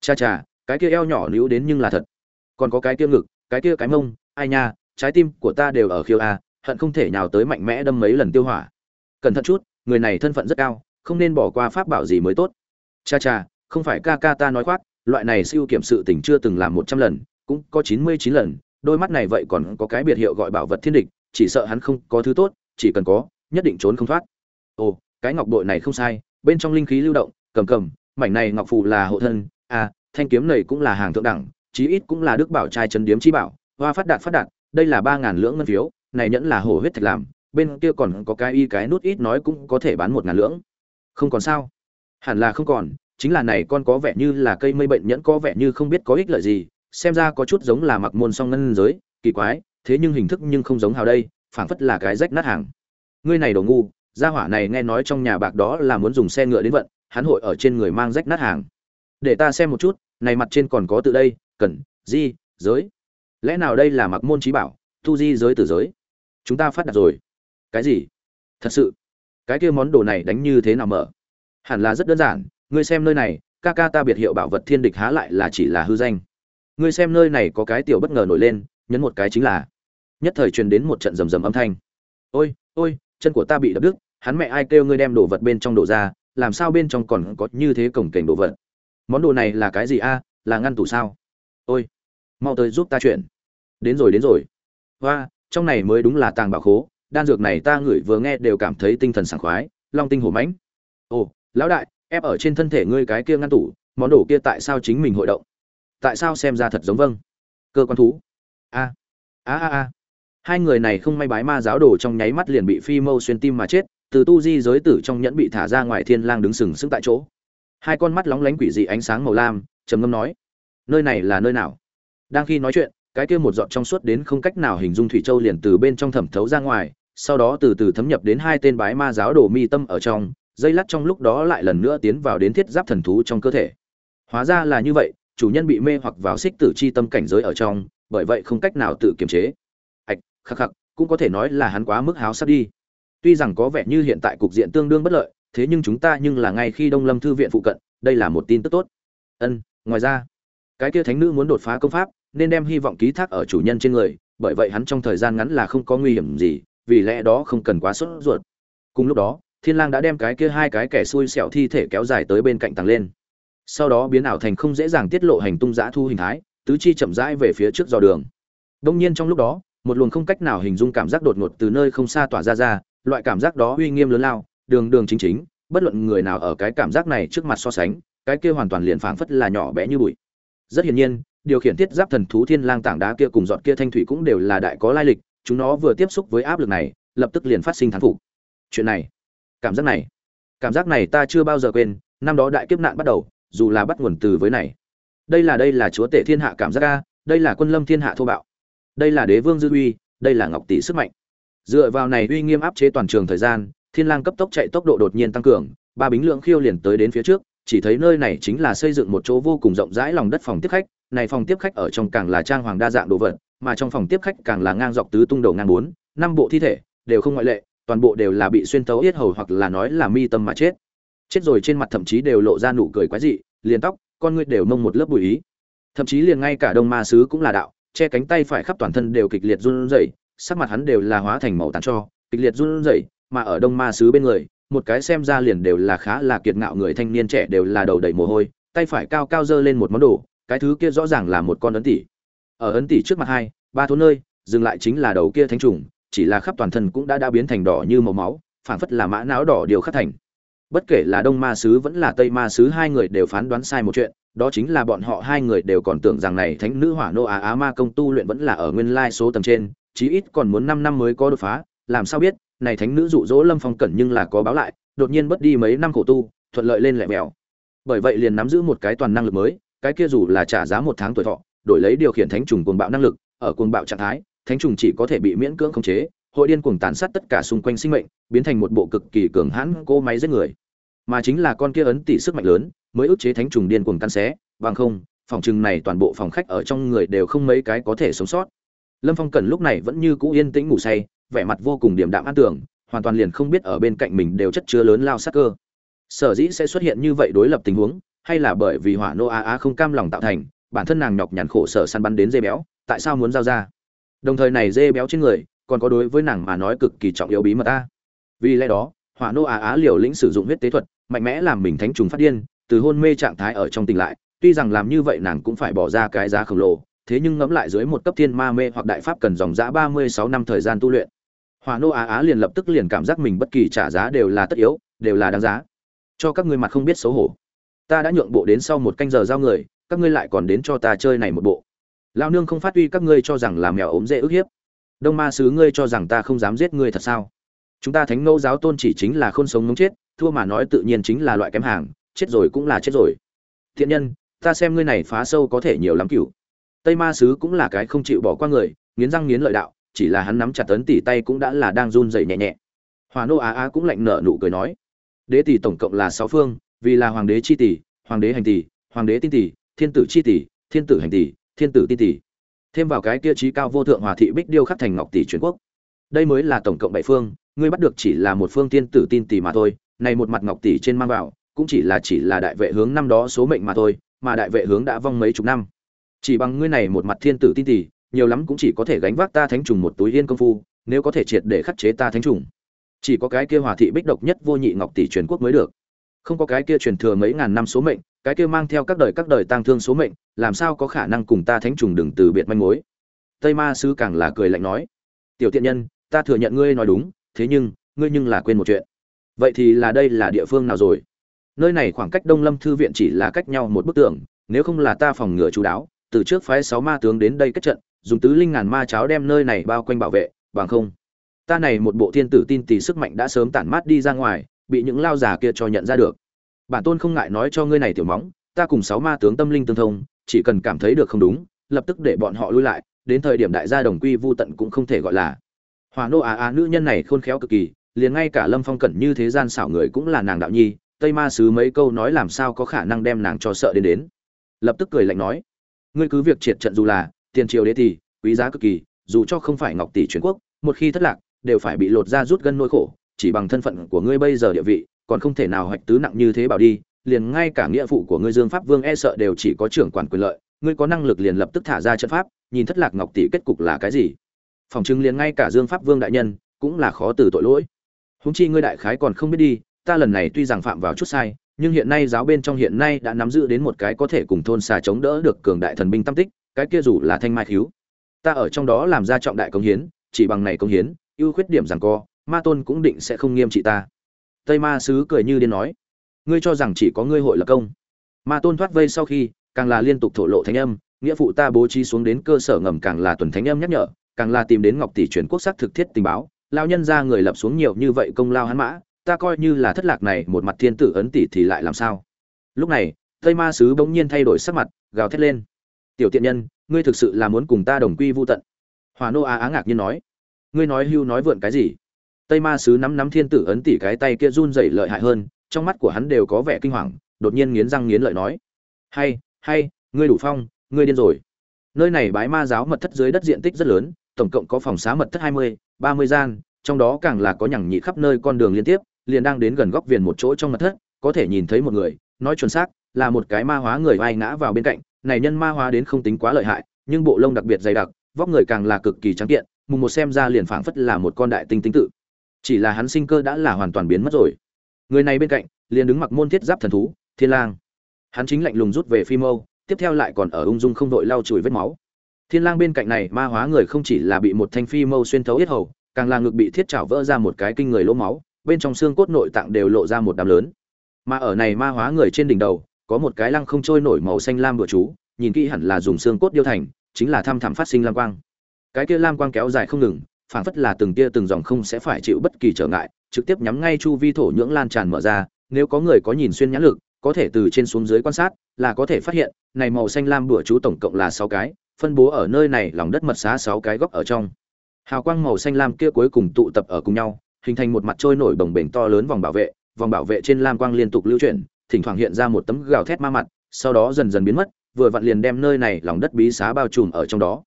Cha cha, cái kia eo nhỏ níu đến nhưng là thật. Còn có cái kia ngực, cái kia cái mông, ai nha, trái tim của ta đều ở khiêu a, hận không thể nhào tới mạnh mẽ đâm mấy lần tiêu hỏa. Cẩn thận chút, người này thân phận rất cao, không nên bỏ qua pháp bảo gì mới tốt. Cha cha, không phải ca ca ta nói khoác, loại này siêu kiểm sự tình chưa từng làm một trăm lần cũng có chín mươi chín lần, đôi mắt này vậy còn có cái biệt hiệu gọi bảo vật thiên địch, chỉ sợ hắn không có thứ tốt, chỉ cần có, nhất định trốn không thoát. Ồ, cái ngọc bội này không sai, bên trong linh khí lưu động, cầm cầm, mảnh này ngọc phù là hộ thân à thanh kiếm này cũng là hàng thượng đẳng, chí ít cũng là đức bảo trai trấn điếm chi bảo, hoa phát đạt phát đạt, đây là ba ngàn lưỡng ngân phiếu, này nhẫn là hổ huyết thạch làm, bên kia còn có cái y cái nút ít nói cũng có thể bán một ngàn lưỡng không còn sao? Hẳn là không còn, chính là này con có vẻ như là cây mây bệnh nhẫn có vẻ như không biết có ích lợi gì xem ra có chút giống là mặc môn song ngân giới, kỳ quái, thế nhưng hình thức nhưng không giống hào đây, phảng phất là cái rách nát hàng. Ngươi này đồ ngu, gia hỏa này nghe nói trong nhà bạc đó là muốn dùng xe ngựa đến vận, hắn hội ở trên người mang rách nát hàng. Để ta xem một chút, này mặt trên còn có tự đây, cần, di, giới. Lẽ nào đây là mặc môn trí bảo, thu di giới tử giới? Chúng ta phát đạt rồi. Cái gì? Thật sự? Cái kia món đồ này đánh như thế nào mở? Hẳn là rất đơn giản, ngươi xem nơi này, ca ca ta biệt hiệu bảo vật thiên địch há lại là chỉ là hư danh ngươi xem nơi này có cái tiểu bất ngờ nổi lên, nhấn một cái chính là, nhất thời truyền đến một trận rầm rầm âm thanh. Ôi ôi, chân của ta bị đập đứt, hắn mẹ ai kêu ngươi đem đồ vật bên trong đổ ra, làm sao bên trong còn có như thế cổng kềnh đồ vật? Món đồ này là cái gì a? Là ngăn tủ sao? Ôi, mau tới giúp ta chuyện đến rồi đến rồi. Hoa, trong này mới đúng là tàng bảo khố, đan dược này ta ngửi vừa nghe đều cảm thấy tinh thần sảng khoái, long tinh hổ mãnh. Ồ, lão đại, ép ở trên thân thể ngươi cái kia ngăn tủ, món đồ kia tại sao chính mình hội động? Tại sao xem ra thật giống vâng? Cơ quan thú. A a a a. Hai người này không may bái ma giáo đồ trong nháy mắt liền bị phi mâu xuyên tim mà chết, từ tu di giới tử trong nhẫn bị thả ra ngoài thiên lang đứng sừng sững tại chỗ. Hai con mắt lóng lánh quỷ dị ánh sáng màu lam, trầm ngâm nói, nơi này là nơi nào? Đang khi nói chuyện, cái kia một giọt trong suốt đến không cách nào hình dung thủy châu liền từ bên trong thẩm thấu ra ngoài, sau đó từ từ thấm nhập đến hai tên bái ma giáo đồ mi tâm ở trong, dây lắt trong lúc đó lại lần nữa tiến vào đến thiết giáp thần thú trong cơ thể. Hóa ra là như vậy chủ nhân bị mê hoặc vào xích tử chi tâm cảnh giới ở trong bởi vậy không cách nào tự kiềm chế. Hạch, khắc khắc cũng có thể nói là hắn quá mức háo sắc đi. Tuy rằng có vẻ như hiện tại cục diện tương đương bất lợi thế nhưng chúng ta nhưng là ngay khi đông lâm thư viện phụ cận đây là một tin tức tốt. Ân ngoài ra cái kia thánh nữ muốn đột phá công pháp nên đem hy vọng ký thác ở chủ nhân trên người bởi vậy hắn trong thời gian ngắn là không có nguy hiểm gì vì lẽ đó không cần quá sốt ruột. Cùng lúc đó thiên lang đã đem cái kia hai cái kẻ xui xẻo thi thể kéo dài tới bên cạnh tầng lên sau đó biến ảo thành không dễ dàng tiết lộ hành tung dã thu hình thái, tứ chi chậm rãi về phía trước dò đường. Đông nhiên trong lúc đó, một luồng không cách nào hình dung cảm giác đột ngột từ nơi không xa tỏa ra ra, loại cảm giác đó uy nghiêm lớn lao, đường đường chính chính, bất luận người nào ở cái cảm giác này trước mặt so sánh, cái kia hoàn toàn liền phảng phất là nhỏ bé như bụi. Rất hiển nhiên, điều khiển thiết giáp thần thú thiên lang tảng đá kia cùng dọn kia thanh thủy cũng đều là đại có lai lịch, chúng nó vừa tiếp xúc với áp lực này, lập tức liền phát sinh thán phục. Chuyện này, cảm giác này, cảm giác này ta chưa bao giờ quên, năm đó đại kiếp nạn bắt đầu dù là bắt nguồn từ với này. Đây là đây là chúa tể thiên hạ cảm giác ca đây là quân lâm thiên hạ thô bạo. Đây là đế vương dư uy, đây là ngọc tỷ sức mạnh. Dựa vào này uy nghiêm áp chế toàn trường thời gian, thiên lang cấp tốc chạy tốc độ đột nhiên tăng cường, ba bính lượng khiêu liền tới đến phía trước, chỉ thấy nơi này chính là xây dựng một chỗ vô cùng rộng rãi lòng đất phòng tiếp khách, này phòng tiếp khách ở trong càng là trang hoàng đa dạng đồ vật, mà trong phòng tiếp khách càng là ngang dọc tứ tung đầu ngang bốn, năm bộ thi thể, đều không ngoại lệ, toàn bộ đều là bị xuyên tấu yết hầu hoặc là nói là mi tâm mà chết chết rồi trên mặt thậm chí đều lộ ra nụ cười quái dị, liền tóc, con ngươi đều mông một lớp bụi ý. Thậm chí liền ngay cả đông ma sứ cũng là đạo, che cánh tay phải khắp toàn thân đều kịch liệt run rẩy, sắc mặt hắn đều là hóa thành màu tàn cho, kịch liệt run rẩy, mà ở đông ma sứ bên người, một cái xem ra liền đều là khá là kiệt ngạo người thanh niên trẻ đều là đầu đầy mồ hôi, tay phải cao cao giơ lên một món đồ, cái thứ kia rõ ràng là một con ấn tỷ ở ấn tỷ trước mặt hai, ba thốn nơi, dừng lại chính là đầu kia thánh trùng, chỉ là khắp toàn thân cũng đã đã biến thành đỏ như màu máu, phảng phất là mã não đỏ điều khắc thành bất kể là đông ma sứ vẫn là tây ma sứ, hai người đều phán đoán sai một chuyện, đó chính là bọn họ hai người đều còn tưởng rằng này thánh nữ hỏa nô á á ma công tu luyện vẫn là ở nguyên lai số tầng trên, chí ít còn muốn năm năm mới có đột phá, làm sao biết, này thánh nữ dụ dỗ lâm phong cẩn nhưng là có báo lại, đột nhiên mất đi mấy năm khổ tu, thuận lợi lên lẹ mèo bởi vậy liền nắm giữ một cái toàn năng lực mới, cái kia dù là trả giá một tháng tuổi thọ, đổi lấy điều khiển thánh trùng cuồng bạo năng lực, ở cuồng bạo trạng thái, thánh trùng chỉ có thể bị miễn cưỡng khống chế hội điên cuồng tàn sát tất cả xung quanh sinh mệnh, biến thành một bộ cực kỳ cường hãn cô máy giết người. Mà chính là con kia ấn tỷ sức mạnh lớn, mới ức chế thánh trùng điên cuồng tan xé, bằng không, phòng trừng này toàn bộ phòng khách ở trong người đều không mấy cái có thể sống sót. Lâm phong cần lúc này vẫn như cũ yên tĩnh ngủ say, vẻ mặt vô cùng điềm đạm an tưởng, hoàn toàn liền không biết ở bên cạnh mình đều chất chứa lớn lao sắc cơ. Sở dĩ sẽ xuất hiện như vậy đối lập tình huống, hay là bởi vì hỏa nô a a không cam lòng tạo thành, bản thân nàng nhọc nhằn khổ sở săn bắn đến dê béo, tại sao muốn giao ra? Đồng thời này dê béo trên người còn có đối với nàng mà nói cực kỳ trọng yếu bí mật ta. Vì lẽ đó, hỏa nô á á liều lĩnh sử dụng huyết tế thuật, mạnh mẽ làm mình thánh trùng phát điên, từ hôn mê trạng thái ở trong tỉnh lại, tuy rằng làm như vậy nàng cũng phải bỏ ra cái giá khổng lồ, thế nhưng ngẫm lại dưới một cấp thiên ma mê hoặc đại pháp cần dòng dã ba mươi sáu năm thời gian tu luyện. Hỏa nô á á liền lập tức liền cảm giác mình bất kỳ trả giá đều là tất yếu, đều là đáng giá. Cho các ngươi mặt không biết xấu hổ. Ta đã nhượng bộ đến sau một canh giờ giao người, các ngươi lại còn đến cho ta chơi này một bộ. Lao nương không phát uy các ngươi cho rằng là mèo ốm dễ ức hiếp đông ma sứ ngươi cho rằng ta không dám giết ngươi thật sao? Chúng ta thánh ngẫu giáo tôn chỉ chính là khôn sống ngống chết, thua mà nói tự nhiên chính là loại kém hàng, chết rồi cũng là chết rồi. Thiện nhân, ta xem ngươi này phá sâu có thể nhiều lắm cửu. Tây ma sứ cũng là cái không chịu bỏ qua người, nghiến răng nghiến lợi đạo, chỉ là hắn nắm chặt tấn tỷ tay cũng đã là đang run rẩy nhẹ nhẹ. Hòa nô á á cũng lạnh nở nụ cười nói, đế tỷ tổng cộng là sáu phương, vì là hoàng đế chi tỷ, hoàng đế hành tỷ, hoàng đế tin tỷ, thiên tử chi tỷ, thiên tử hành tỷ, thiên tử tin tỷ thêm vào cái kia trí cao vô thượng hòa thị bích điêu khắc thành ngọc tỷ truyền quốc. Đây mới là tổng cộng bảy phương, ngươi bắt được chỉ là một phương tiên tử tin tỷ mà thôi, này một mặt ngọc tỷ trên mang vào, cũng chỉ là chỉ là đại vệ hướng năm đó số mệnh mà thôi, mà đại vệ hướng đã vong mấy chục năm. Chỉ bằng ngươi này một mặt thiên tử tin tỷ, nhiều lắm cũng chỉ có thể gánh vác ta thánh trùng một túi yên công phu, nếu có thể triệt để khắc chế ta thánh trùng. Chỉ có cái kia hòa thị bích độc nhất vô nhị ngọc tỷ truyền quốc mới được. Không có cái kia truyền thừa mấy ngàn năm số mệnh, cái kia mang theo các đời các đời tang thương số mệnh làm sao có khả năng cùng ta thánh trùng đừng từ biệt manh mối? Tây ma sứ càng là cười lạnh nói, tiểu tiện nhân, ta thừa nhận ngươi nói đúng, thế nhưng, ngươi nhưng là quên một chuyện. Vậy thì là đây là địa phương nào rồi? Nơi này khoảng cách đông lâm thư viện chỉ là cách nhau một bức tường, nếu không là ta phòng ngừa chú đáo, từ trước phái sáu ma tướng đến đây kết trận, dùng tứ linh ngàn ma cháo đem nơi này bao quanh bảo vệ, bằng không, ta này một bộ thiên tử tin tỷ sức mạnh đã sớm tản mát đi ra ngoài, bị những lao già kia cho nhận ra được. Bản tôn không ngại nói cho ngươi này tiểu móng, ta cùng sáu ma tướng tâm linh tương thông chỉ cần cảm thấy được không đúng, lập tức để bọn họ lui lại, đến thời điểm đại gia đồng quy vu tận cũng không thể gọi là. Hòa nô á á nữ nhân này khôn khéo cực kỳ, liền ngay cả lâm phong cẩn như thế gian xảo người cũng là nàng đạo nhi, tây ma sứ mấy câu nói làm sao có khả năng đem nàng cho sợ đến đến. Lập tức cười lạnh nói, ngươi cứ việc triệt trận dù là, tiền triều đế thì quý giá cực kỳ, dù cho không phải ngọc tỷ truyền quốc, một khi thất lạc, đều phải bị lột ra rút gân nỗi khổ, chỉ bằng thân phận của ngươi bây giờ địa vị, còn không thể nào hoạch tứ nặng như thế bảo đi liền ngay cả nghĩa vụ của ngươi dương pháp vương e sợ đều chỉ có trưởng quản quyền lợi, ngươi có năng lực liền lập tức thả ra trận pháp, nhìn thất lạc ngọc tỷ kết cục là cái gì. Phòng chứng liền ngay cả dương pháp vương đại nhân cũng là khó từ tội lỗi. Huống chi ngươi đại khái còn không biết đi, ta lần này tuy rằng phạm vào chút sai, nhưng hiện nay giáo bên trong hiện nay đã nắm giữ đến một cái có thể cùng thôn xà chống đỡ được cường đại thần binh tam tích, cái kia dù là thanh mai thiếu ta ở trong đó làm ra trọng đại công hiến, chỉ bằng này công hiến, ưu khuyết điểm rằng co, ma tôn cũng định sẽ không nghiêm trị ta. Tây ma sứ cười như điên nói ngươi cho rằng chỉ có ngươi hội là công. Mà tôn thoát vây sau khi, càng là liên tục thổ lộ thánh âm, nghĩa phụ ta bố trí xuống đến cơ sở ngầm càng là tuần thánh âm nhắc nhở, càng là tìm đến ngọc tỷ truyền quốc sắc thực thiết tình báo lao nhân ra người lập xuống nhiều như vậy công lao hắn mã, ta coi như là thất lạc này một mặt thiên tử ấn tỷ thì lại làm sao? Lúc này, tây ma sứ bỗng nhiên thay đổi sắc mặt, gào thét lên. Tiểu tiện nhân, ngươi thực sự là muốn cùng ta đồng quy vô tận. Hòa nô á á ngạc nhiên nói. Ngươi nói hưu nói vượn cái gì? Tây ma sứ nắm nắm thiên tử ấn tỷ cái tay kia run rẩy lợi hại hơn trong mắt của hắn đều có vẻ kinh hoàng, đột nhiên nghiến răng nghiến lợi nói, hay hay, ngươi đủ phong, ngươi điên rồi. Nơi này bái ma giáo mật thất dưới đất diện tích rất lớn, tổng cộng có phòng xá mật thất hai mươi, ba mươi gian, trong đó càng là có nhằng nhị khắp nơi con đường liên tiếp, liền đang đến gần góc viền một chỗ trong mật thất, có thể nhìn thấy một người, nói chuẩn xác, là một cái ma hóa người vai ngã vào bên cạnh, này nhân ma hóa đến không tính quá lợi hại, nhưng bộ lông đặc biệt dày đặc, vóc người càng là cực kỳ trắng kiện, mùng một xem ra liền phảng phất là một con đại tinh tinh tự. Chỉ là hắn sinh cơ đã là hoàn toàn biến mất rồi người này bên cạnh, liền đứng mặc môn thiết giáp thần thú, thiên lang. Hắn chính lạnh lùng rút về phi mâu, tiếp theo lại còn ở ung dung không đội lau chùi vết máu. Thiên lang bên cạnh này, ma hóa người không chỉ là bị một thanh phi mâu xuyên thấu yết hầu, càng là ngực bị thiết chảo vỡ ra một cái kinh người lỗ máu, bên trong xương cốt nội tạng đều lộ ra một đám lớn. Mà ở này ma hóa người trên đỉnh đầu, có một cái lăng không trôi nổi màu xanh lam bừa chú, nhìn kỹ hẳn là dùng xương cốt điêu thành, chính là tham thẳm phát sinh lam quang. Cái kia lam quang kéo dài không ngừng, phảng phất là từng tia từng dòng không sẽ phải chịu bất kỳ trở ngại trực tiếp nhắm ngay chu vi thổ nhưỡng lan tràn mở ra, nếu có người có nhìn xuyên nhãn lực, có thể từ trên xuống dưới quan sát, là có thể phát hiện, này màu xanh lam bửa chú tổng cộng là sáu cái, phân bố ở nơi này, lòng đất mật xá sáu cái góc ở trong. Hào quang màu xanh lam kia cuối cùng tụ tập ở cùng nhau, hình thành một mặt trôi nổi bồng bềnh to lớn vòng bảo vệ, vòng bảo vệ trên lam quang liên tục lưu chuyển, thỉnh thoảng hiện ra một tấm gào thét ma mặt, sau đó dần dần biến mất, vừa vặn liền đem nơi này lòng đất bí xá bao trùm ở trong đó.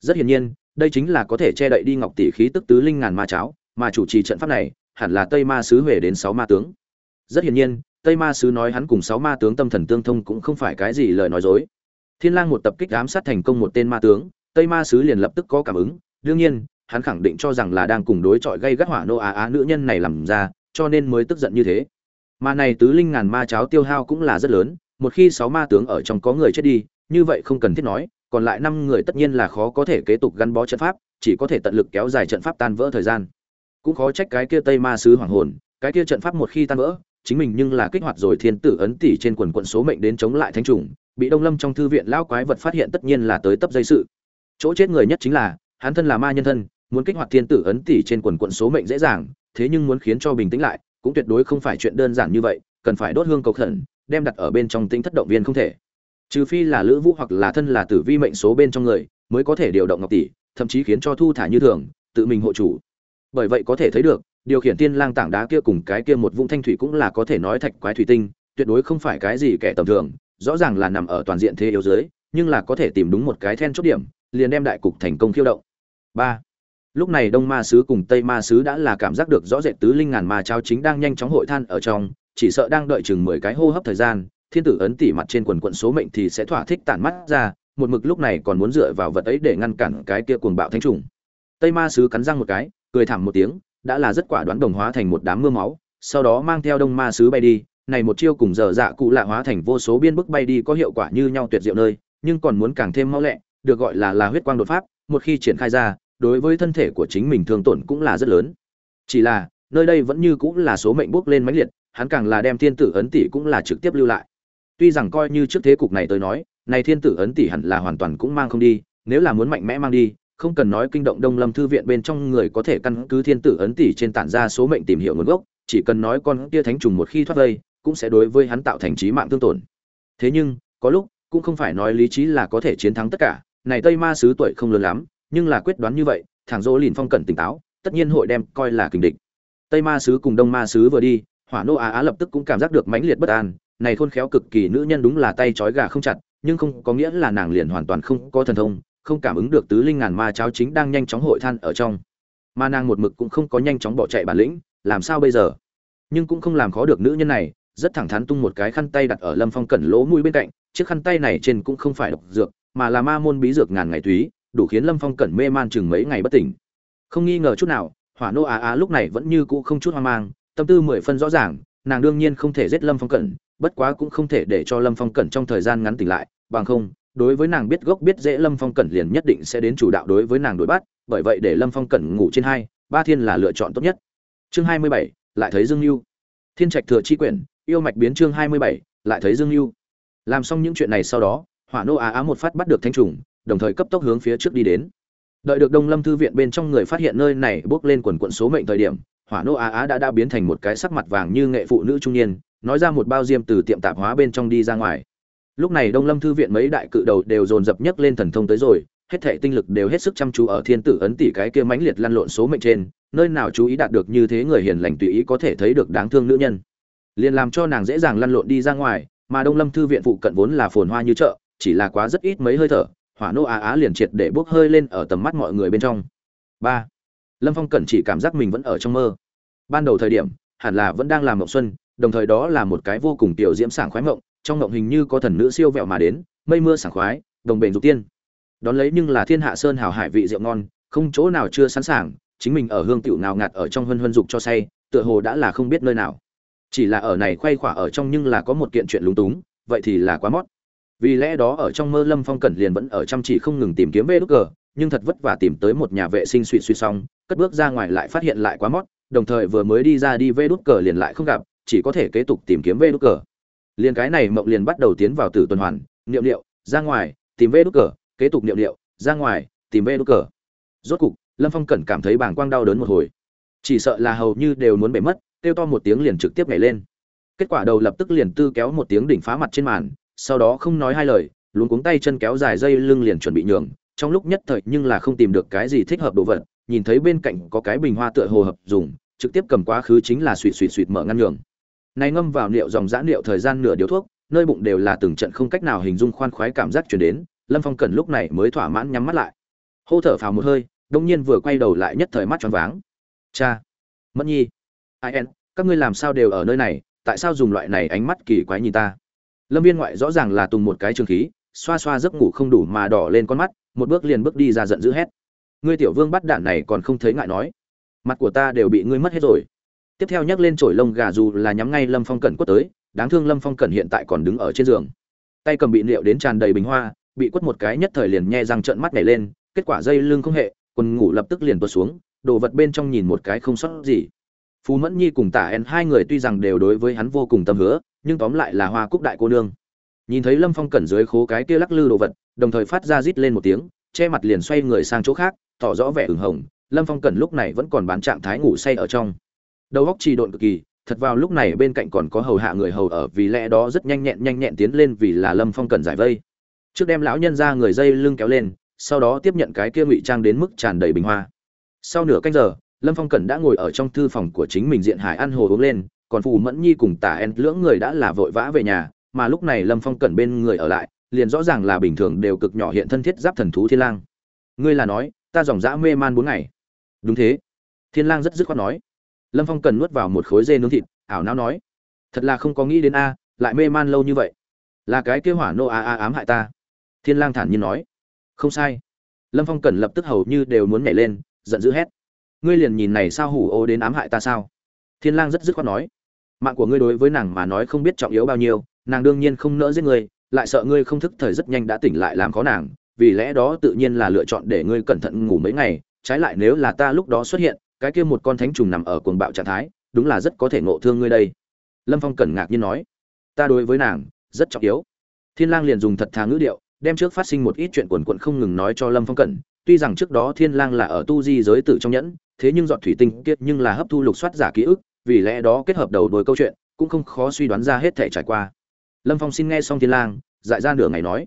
Rất hiển nhiên, đây chính là có thể che đậy đi ngọc tỷ khí tức tứ linh ngàn ma cháo, mà chủ trì trận pháp này hẳn là tây ma sứ huệ đến sáu ma tướng. Rất hiển nhiên, tây ma sứ nói hắn cùng sáu ma tướng tâm thần tương thông cũng không phải cái gì lời nói dối. Thiên lang một tập kích ám sát thành công một tên ma tướng, tây ma sứ liền lập tức có cảm ứng. Đương nhiên, hắn khẳng định cho rằng là đang cùng đối chọi gây gắt hỏa nô á á nữ nhân này làm ra, cho nên mới tức giận như thế. Mà này tứ linh ngàn ma cháo tiêu hao cũng là rất lớn, một khi sáu ma tướng ở trong có người chết đi, như vậy không cần thiết nói, còn lại năm người tất nhiên là khó có thể kế tục gắn bó trận pháp, chỉ có thể tận lực kéo dài trận pháp tan vỡ thời gian cũng khó trách cái kia tây ma sứ hoàng hồn, cái kia trận pháp một khi tan vỡ, chính mình nhưng là kích hoạt rồi thiên tử ấn tỷ trên quần quận số mệnh đến chống lại thánh trùng bị đông lâm trong thư viện lão quái vật phát hiện tất nhiên là tới tấp dây sự. Chỗ chết người nhất chính là, hắn thân là ma nhân thân, muốn kích hoạt thiên tử ấn tỷ trên quần quận số mệnh dễ dàng, thế nhưng muốn khiến cho bình tĩnh lại, cũng tuyệt đối không phải chuyện đơn giản như vậy, cần phải đốt hương cầu khẩn, đem đặt ở bên trong tính thất động viên không thể. Trừ phi là lữ vũ hoặc là thân là tử vi mệnh số bên trong người, mới có thể điều động ngọc tỷ, thậm chí khiến cho thu thả như thường, tự mình hộ chủ bởi vậy có thể thấy được, điều khiển tiên lang tảng đá kia cùng cái kia một vũng thanh thủy cũng là có thể nói thạch quái thủy tinh, tuyệt đối không phải cái gì kẻ tầm thường, rõ ràng là nằm ở toàn diện thế yếu dưới, nhưng là có thể tìm đúng một cái then chốt điểm, liền đem đại cục thành công khiêu động. Ba. Lúc này đông ma sứ cùng tây ma sứ đã là cảm giác được rõ rệt tứ linh ngàn ma trao chính đang nhanh chóng hội than ở trong, chỉ sợ đang đợi chừng mười cái hô hấp thời gian, thiên tử ấn tỉ mặt trên quần quận số mệnh thì sẽ thỏa thích tản mắt ra, một mực lúc này còn muốn dựa vào vật ấy để ngăn cản cái kia cuồng bạo thánh trùng. Tây ma sứ cắn răng một cái cười thảm một tiếng, đã là rất quả đoán đồng hóa thành một đám mưa máu, sau đó mang theo đông ma sứ bay đi, này một chiêu cùng dở dạ cụ lạ hóa thành vô số biên bức bay đi có hiệu quả như nhau tuyệt diệu nơi, nhưng còn muốn càng thêm mau lẹ, được gọi là là huyết quang đột pháp, một khi triển khai ra, đối với thân thể của chính mình thương tổn cũng là rất lớn. Chỉ là, nơi đây vẫn như cũng là số mệnh bước lên mãnh liệt, hắn càng là đem thiên tử ấn tỷ cũng là trực tiếp lưu lại. Tuy rằng coi như trước thế cục này tới nói, này thiên tử ấn tỷ hẳn là hoàn toàn cũng mang không đi, nếu là muốn mạnh mẽ mang đi không cần nói kinh động đông lâm thư viện bên trong người có thể căn cứ thiên tử ấn tỷ trên tản ra số mệnh tìm hiểu nguồn gốc, chỉ cần nói con kia thánh trùng một khi thoát vây, cũng sẽ đối với hắn tạo thành trí mạng thương tổn. Thế nhưng, có lúc, cũng không phải nói lý trí là có thể chiến thắng tất cả, này tây ma sứ tuổi không lớn lắm, nhưng là quyết đoán như vậy thằng dỗ lìn phong cẩn tỉnh táo, tất nhiên hội đem coi là kình địch. Tây ma sứ cùng đông ma sứ vừa đi, hỏa nô á á lập tức cũng cảm giác được mãnh liệt bất an, này khôn khéo cực kỳ nữ nhân đúng là tay trói gà không chặt, nhưng không có nghĩa là nàng liền hoàn toàn không có thần thông không cảm ứng được tứ linh ngàn ma cháo chính đang nhanh chóng hội than ở trong. Mà nàng một mực cũng không có nhanh chóng bỏ chạy bản lĩnh, làm sao bây giờ? Nhưng cũng không làm khó được nữ nhân này, rất thẳng thắn tung một cái khăn tay đặt ở lâm phong cẩn lỗ mũi bên cạnh, chiếc khăn tay này trên cũng không phải độc dược, mà là ma môn bí dược ngàn ngày túy, đủ khiến lâm phong cẩn mê man chừng mấy ngày bất tỉnh. Không nghi ngờ chút nào, hỏa nô á á lúc này vẫn như cũ không chút hoang mang, tâm tư mười phân rõ ràng, nàng đương nhiên không thể giết lâm phong cẩn, bất quá cũng không thể để cho lâm phong cẩn trong thời gian ngắn tỉnh lại, bằng không đối với nàng biết gốc biết dễ lâm phong cẩn liền nhất định sẽ đến chủ đạo đối với nàng đối bắt, bởi vậy để lâm phong cẩn ngủ trên hai, ba thiên là lựa chọn tốt nhất. Chương hai mươi bảy, lại thấy dương mưu thiên trạch thừa chi quyển, yêu mạch biến chương hai mươi bảy, lại thấy dương mưu làm xong những chuyện này sau đó, hỏa nô á á một phát bắt được thanh trùng, đồng thời cấp tốc hướng phía trước đi đến. Đợi được đông lâm thư viện bên trong người phát hiện nơi này bước lên quần quận số mệnh thời điểm, hỏa nô á á đã đã biến thành một cái sắc mặt vàng như nghệ phụ nữ trung niên, nói ra một bao diêm từ tiệm tạp hóa bên trong đi ra ngoài lúc này đông lâm thư viện mấy đại cự đầu đều dồn dập nhất lên thần thông tới rồi, hết thệ tinh lực đều hết sức chăm chú ở thiên tử ấn tỷ cái kia mãnh liệt lăn lộn số mệnh trên, nơi nào chú ý đạt được như thế người hiền lành tùy ý có thể thấy được đáng thương nữ nhân. Liền làm cho nàng dễ dàng lăn lộn đi ra ngoài, mà đông lâm thư viện phụ cận vốn là phồn hoa như chợ, chỉ là quá rất ít mấy hơi thở, hỏa nô á á liền triệt để bốc hơi lên ở tầm mắt mọi người bên trong. Ba, lâm phong cẩn chỉ cảm giác mình vẫn ở trong mơ. Ban đầu thời điểm, hẳn là vẫn đang làm mộng xuân, đồng thời đó là một cái vô cùng tiểu diễm sảng khoái mộng trong ngộng hình như có thần nữ siêu vẹo mà đến, mây mưa sảng khoái, đồng bền dục tiên. Đón lấy nhưng là thiên hạ sơn hào hải vị rượu ngon, không chỗ nào chưa sẵn sàng, chính mình ở hương tiểu nào ngạt ở trong hân hân dục cho say, tựa hồ đã là không biết nơi nào. Chỉ là ở này khoay khỏa ở trong nhưng là có một kiện chuyện lúng túng, vậy thì là quá mót. Vì lẽ đó ở trong mơ lâm phong cẩn liền vẫn ở chăm chỉ không ngừng tìm kiếm vê đúc cờ, nhưng thật vất vả tìm tới một nhà vệ sinh suy suy xong, cất bước ra ngoài lại phát hiện lại quá mót, đồng thời vừa mới đi ra đi vê đúc cờ liền lại không gặp, chỉ có thể kế tục tìm kiếm vê đúc cờ liền cái này mộng liền bắt đầu tiến vào tử tuần hoàn, niệm liệu, ra ngoài, tìm vê đúc cờ, kế tục niệm liệu, ra ngoài, tìm vê đúc cờ. Rốt cục, lâm phong cẩn cảm thấy bàng quang đau đớn một hồi. Chỉ sợ là hầu như đều muốn bể mất, kêu to một tiếng liền trực tiếp nhảy lên. Kết quả đầu lập tức liền tư kéo một tiếng đỉnh phá mặt trên màn, sau đó không nói hai lời, luống cuống tay chân kéo dài dây lưng liền chuẩn bị nhường, trong lúc nhất thời nhưng là không tìm được cái gì thích hợp đồ vật, nhìn thấy bên cạnh có cái bình hoa tựa hồ hợp dùng, trực tiếp cầm quá khứ chính là suỵ suỵ suỵ mở ngăn nhường này ngâm vào liệu dòng giã liệu thời gian nửa điếu thuốc, nơi bụng đều là từng trận không cách nào hình dung khoan khoái cảm giác chuyển đến, lâm phong cần lúc này mới thỏa mãn nhắm mắt lại. Hô thở phào một hơi đông nhiên vừa quay đầu lại nhất thời mắt tròn váng. Cha mất nhi, ai en, các ngươi làm sao đều ở nơi này, tại sao dùng loại này ánh mắt kỳ quái nhìn ta? Lâm viên ngoại rõ ràng là tùng một cái trường khí, xoa xoa giấc ngủ không đủ mà đỏ lên con mắt, một bước liền bước đi ra giận dữ hét. Ngươi tiểu vương bắt đạn này còn không thấy ngại nói. Mặt của ta đều bị ngươi mất hết rồi tiếp theo nhắc lên chổi lông gà dù là nhắm ngay lâm phong cẩn quất tới, đáng thương lâm phong cẩn hiện tại còn đứng ở trên giường. Tay cầm bị liệu đến tràn đầy bình hoa, bị quất một cái nhất thời liền nhe răng trợn mắt nhảy lên, kết quả dây lưng không hệ, quần ngủ lập tức liền tuột xuống, đồ vật bên trong nhìn một cái không sót gì. Phú mẫn nhi cùng tả en hai người tuy rằng đều đối với hắn vô cùng tâm hứa, nhưng tóm lại là hoa cúc đại cô nương. Nhìn thấy lâm phong cẩn dưới khố cái kia lắc lư đồ vật, đồng thời phát ra rít lên một tiếng, che mặt liền xoay người sang chỗ khác, tỏ rõ vẻ ửng hồng, lâm phong cẩn lúc này vẫn còn bán trạng thái ngủ say ở trong đầu góc trì độn cực kỳ, thật vào lúc này bên cạnh còn có hầu hạ người hầu ở, vì lẽ đó rất nhanh nhẹn nhanh nhẹn tiến lên vì là lâm phong Cần giải vây. Trước đem lão nhân ra người dây lưng kéo lên, sau đó tiếp nhận cái kia ngụy trang đến mức tràn đầy bình hoa. Sau nửa canh giờ, lâm phong Cần đã ngồi ở trong thư phòng của chính mình diện hải ăn hồ uống lên, còn phù mẫn nhi cùng tả en lưỡng người đã là vội vã về nhà, mà lúc này lâm phong Cần bên người ở lại, liền rõ ràng là bình thường đều cực nhỏ hiện thân thiết giáp thần thú thiên lang. Ngươi là nói, ta dòng dã mê man bốn ngày. Đúng thế. Thiên lang rất dứt khoát nói lâm phong cần nuốt vào một khối dê nướng thịt, ảo não nói, thật là không có nghĩ đến a, lại mê man lâu như vậy. Là cái kế hỏa nô a a ám hại ta. Thiên lang thản nhiên nói, không sai. Lâm phong cần lập tức hầu như đều muốn nhảy lên, giận dữ hét, ngươi liền nhìn này sao hủ ô đến ám hại ta sao? Thiên lang rất dứt khoát nói, mạng của ngươi đối với nàng mà nói không biết trọng yếu bao nhiêu, nàng đương nhiên không nỡ giết ngươi, lại sợ ngươi không thức thời rất nhanh đã tỉnh lại làm khó nàng, vì lẽ đó tự nhiên là lựa chọn để ngươi cẩn thận ngủ mấy ngày, trái lại nếu là ta lúc đó xuất hiện cái kia một con thánh trùng nằm ở cuồng bạo trạng thái, đúng là rất có thể ngộ thương ngươi đây. Lâm phong cẩn ngạc nhiên nói, ta đối với nàng, rất trọng yếu. Thiên lang liền dùng thật thà ngữ điệu, đem trước phát sinh một ít chuyện quần quận không ngừng nói cho lâm phong cẩn. Tuy rằng trước đó thiên lang là ở tu di giới tử trong nhẫn, thế nhưng dọn thủy tinh kiết nhưng là hấp thu lục soát giả ký ức, vì lẽ đó kết hợp đầu đuôi câu chuyện, cũng không khó suy đoán ra hết thể trải qua. Lâm phong xin nghe xong thiên lang, dại ra nửa ngày nói,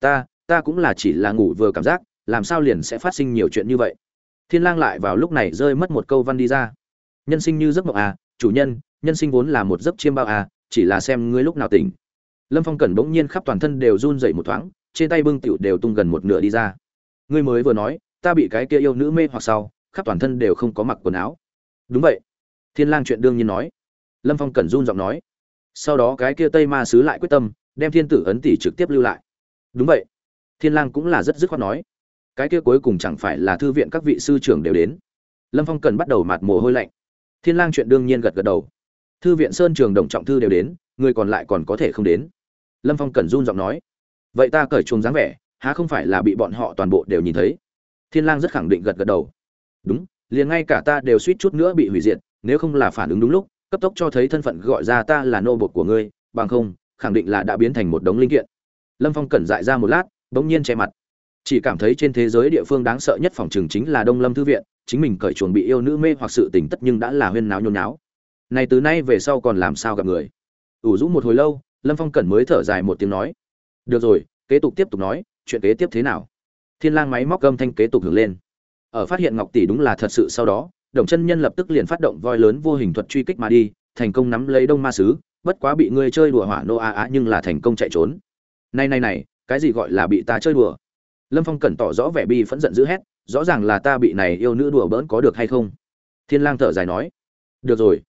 ta ta cũng là chỉ là ngủ vừa cảm giác, làm sao liền sẽ phát sinh nhiều chuyện như vậy? Thiên lang lại vào lúc này rơi mất một câu văn đi ra. Nhân sinh như giấc mộng à chủ nhân nhân sinh vốn là một giấc chiêm bao à chỉ là xem ngươi lúc nào tỉnh. Lâm phong cẩn bỗng nhiên khắp toàn thân đều run dậy một thoáng, trên tay bưng tiểu đều tung gần một nửa đi ra. Ngươi mới vừa nói, ta bị cái kia yêu nữ mê hoặc sau, khắp toàn thân đều không có mặc quần áo. Đúng vậy. Thiên lang chuyện đương nhiên nói. Lâm phong cẩn run giọng nói. Sau đó cái kia tây ma sứ lại quyết tâm, đem thiên tử ấn tỷ trực tiếp lưu lại. Đúng vậy. Thiên lang cũng là rất dứt khoát nói cái kia cuối cùng chẳng phải là thư viện các vị sư trưởng đều đến. Lâm phong cần bắt đầu mặt mồ hôi lạnh. Thiên lang chuyện đương nhiên gật gật đầu. Thư viện sơn trường đồng trọng thư đều đến, người còn lại còn có thể không đến. Lâm phong cần run giọng nói. Vậy ta cởi chuồng dáng vẻ, há không phải là bị bọn họ toàn bộ đều nhìn thấy? Thiên lang rất khẳng định gật gật đầu. Đúng, liền ngay cả ta đều suýt chút nữa bị hủy diệt, nếu không là phản ứng đúng lúc, cấp tốc cho thấy thân phận gọi ra ta là nô bộc của ngươi, bằng không, khẳng định là đã biến thành một đống linh kiện. Lâm phong cẩn dại ra một lát, bỗng nhiên che mặt chỉ cảm thấy trên thế giới địa phương đáng sợ nhất phòng trường chính là đông lâm thư viện, chính mình cởi chuồng bị yêu nữ mê hoặc sự tình tất nhưng đã là huyên náo nhôn náo này từ nay về sau còn làm sao gặp người? Ủ rũ một hồi lâu, lâm phong cẩn mới thở dài một tiếng nói. Được rồi, kế tục tiếp tục nói, chuyện kế tiếp thế nào? Thiên lang máy móc gâm thanh kế tục hưởng lên. Ở phát hiện ngọc tỷ đúng là thật sự sau đó, đồng chân nhân lập tức liền phát động voi lớn vô hình thuật truy kích mà đi, thành công nắm lấy đông ma sứ, bất quá bị ngươi chơi đùa hỏa nô a á nhưng là thành công chạy trốn. Này này này, cái gì gọi là bị ta chơi đùa? Lâm phong cẩn tỏ rõ vẻ bi phẫn giận dữ hét, rõ ràng là ta bị này yêu nữ đùa bỡn có được hay không? Thiên lang thở dài nói, được rồi,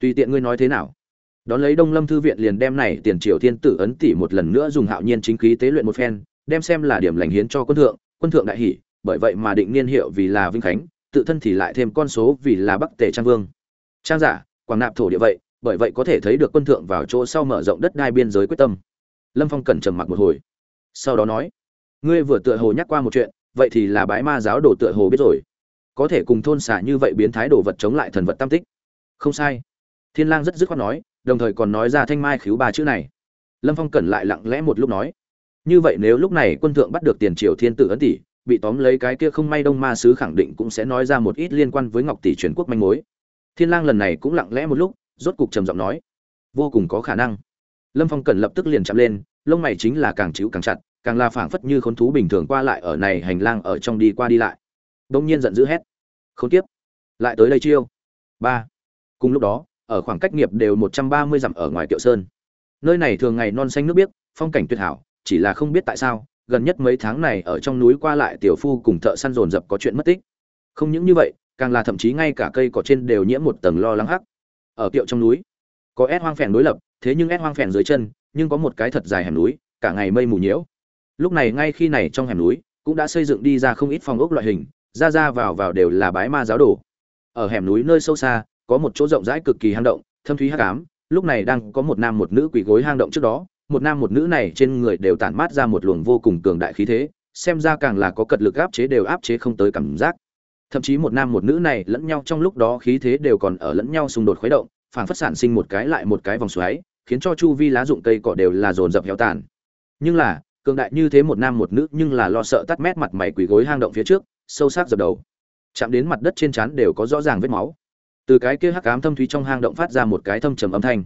tùy tiện ngươi nói thế nào. Đón lấy đông lâm thư viện liền đem này tiền triều thiên tử ấn tỷ một lần nữa dùng hạo nhiên chính khí tế luyện một phen, đem xem là điểm lành hiến cho quân thượng quân thượng đại hỷ bởi vậy mà định niên hiệu vì là vinh khánh, tự thân thì lại thêm con số vì là bắc tề trang vương. Trang giả, quảng nạp thổ địa vậy, bởi vậy có thể thấy được quân thượng vào chỗ sau mở rộng đất đai biên giới quyết tâm. Lâm phong cẩn trầm mặc một hồi, sau đó nói ngươi vừa tựa hồ nhắc qua một chuyện, vậy thì là bái ma giáo đồ tựa hồ biết rồi. Có thể cùng thôn xả như vậy biến thái đồ vật chống lại thần vật tam tích. Không sai. Thiên lang rất dứt khoát nói, đồng thời còn nói ra thanh mai khiếu ba chữ này. Lâm phong cẩn lại lặng lẽ một lúc nói, như vậy nếu lúc này quân thượng bắt được tiền triều thiên tử ấn tỷ, bị tóm lấy cái kia không may đông ma sứ khẳng định cũng sẽ nói ra một ít liên quan với ngọc tỷ truyền quốc manh mối. Thiên lang lần này cũng lặng lẽ một lúc, rốt cục trầm giọng nói, vô cùng có khả năng. Lâm phong cẩn lập tức liền chạm lên, lông mày chính là càng chịu càng chặt càng là phảng phất như khốn thú bình thường qua lại ở này hành lang ở trong đi qua đi lại. Đông nhiên giận dữ hét. Khốn kiếp, lại tới đây chiêu. Ba. Cùng lúc đó ở khoảng cách nghiệp đều một trăm ba mươi dặm ở ngoài kiệu sơn. Nơi này thường ngày non xanh nước biếc phong cảnh tuyệt hảo chỉ là không biết tại sao gần nhất mấy tháng này ở trong núi qua lại tiểu phu cùng thợ săn dồn dập có chuyện mất tích. Không những như vậy càng là thậm chí ngay cả cây cỏ trên đều nhiễm một tầng lo lắng hắc. Ở kiệu trong núi có ép hoang phèn đối lập thế nhưng ép hoang phèn dưới chân nhưng có một cái thật dài hẻm núi cả ngày mây mù nhiễu lúc này ngay khi này trong hẻm núi, cũng đã xây dựng đi ra không ít phòng ốc loại hình, ra ra vào vào đều là bái ma giáo đồ. Ở hẻm núi nơi sâu xa, có một chỗ rộng rãi cực kỳ hang động, thâm thúy hắc ám, lúc này đang có một nam một nữ quỳ gối hang động trước đó, một nam một nữ này trên người đều tản mát ra một luồng vô cùng cường đại khí thế, xem ra càng là có cật lực áp chế đều áp chế không tới cảm giác. Thậm chí một nam một nữ này lẫn nhau trong lúc đó khí thế đều còn ở lẫn nhau xung đột khuấy động phản phất sản sinh một cái lại một cái vòng xoáy, khiến cho chu vi lá dụng cây cỏ đều là dồn dập héo tàn. Nhưng là cường đại như thế một nam một nữ nhưng là lo sợ tắt mét mặt mày quỳ gối hang động phía trước, sâu sắc dập đầu. Chạm đến mặt đất trên trán đều có rõ ràng vết máu. Từ cái kia hắc ám thâm thúy trong hang động phát ra một cái thâm trầm âm thanh.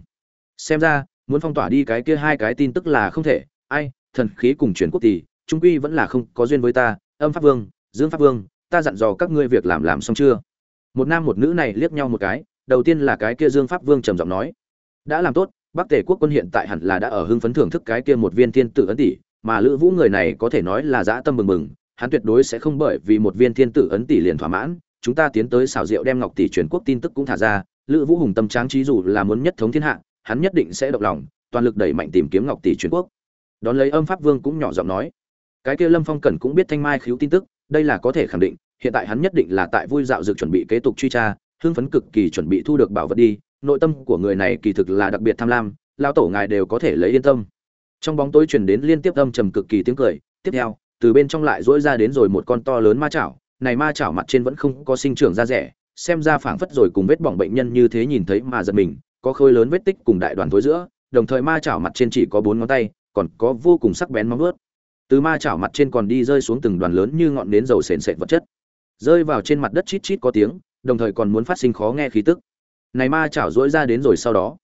Xem ra, muốn phong tỏa đi cái kia hai cái tin tức là không thể. Ai, thần khí cùng chuyển quốc tỷ trung quy vẫn là không có duyên với ta. Âm pháp vương, dương pháp vương, ta dặn dò các ngươi việc làm làm xong chưa? Một nam một nữ này liếc nhau một cái, đầu tiên là cái kia dương pháp vương trầm giọng nói. Đã làm tốt, bắc tề quốc quân hiện tại hẳn là đã ở hưng phấn thưởng thức cái kia một viên thiên tử ấn tỷ mà lữ vũ người này có thể nói là dã tâm mừng mừng hắn tuyệt đối sẽ không bởi vì một viên thiên tử ấn tỷ liền thỏa mãn. Chúng ta tiến tới xảo diệu đem ngọc tỷ truyền quốc tin tức cũng thả ra, lữ vũ hùng tâm tráng trí dù là muốn nhất thống thiên hạ, hắn nhất định sẽ động lòng, toàn lực đẩy mạnh tìm kiếm ngọc tỷ truyền quốc. Đón lấy âm pháp vương cũng nhỏ giọng nói, cái kia lâm phong cẩn cũng biết thanh mai khiếu tin tức, đây là có thể khẳng định, hiện tại hắn nhất định là tại vui dạo dược chuẩn bị kế tục truy tra, hưng phấn cực kỳ chuẩn bị thu được bảo vật đi, nội tâm của người này kỳ thực là đặc biệt tham lam lao tổ ngài đều có thể lấy yên tâm trong bóng tối truyền đến liên tiếp âm trầm cực kỳ tiếng cười, tiếp theo, từ bên trong lại dỗi ra đến rồi một con to lớn ma chảo, này ma chảo mặt trên vẫn không có sinh trưởng da rẻ, xem ra phảng phất rồi cùng vết bỏng bệnh nhân như thế nhìn thấy mà giật mình, có khối lớn vết tích cùng đại đoàn thối giữa, đồng thời ma chảo mặt trên chỉ có bốn ngón tay, còn có vô cùng sắc bén móng vớt từ ma chảo mặt trên còn đi rơi xuống từng đoàn lớn như ngọn nến dầu sền sệt vật chất. Rơi vào trên mặt đất chít chít có tiếng, đồng thời còn muốn phát sinh khó nghe khí tức. Này ma chảo dỗi ra đến rồi sau đó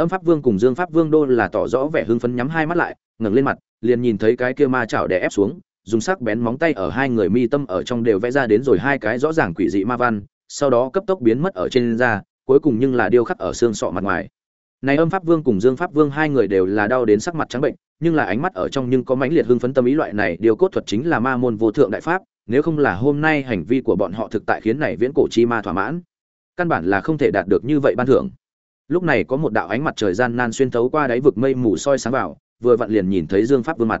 âm pháp vương cùng dương pháp vương đô là tỏ rõ vẻ hưng phấn nhắm hai mắt lại, ngẩng lên mặt, liền nhìn thấy cái kia ma chảo đè ép xuống, dùng sắc bén móng tay ở hai người mi tâm ở trong đều vẽ ra đến rồi hai cái rõ ràng quỷ dị ma văn, sau đó cấp tốc biến mất ở trên da, cuối cùng nhưng là điêu khắc ở xương sọ mặt ngoài. Này âm pháp vương cùng dương pháp vương hai người đều là đau đến sắc mặt trắng bệnh, nhưng là ánh mắt ở trong nhưng có mãnh liệt hưng phấn tâm ý loại này, điều cốt thuật chính là ma môn vô thượng đại pháp, nếu không là hôm nay hành vi của bọn họ thực tại khiến này viễn cổ chi ma thỏa mãn, căn bản là không thể đạt được như vậy ban thưởng lúc này có một đạo ánh mặt trời gian nan xuyên thấu qua đáy vực mây mù soi sáng vào, vừa vặn liền nhìn thấy dương pháp vương mặt.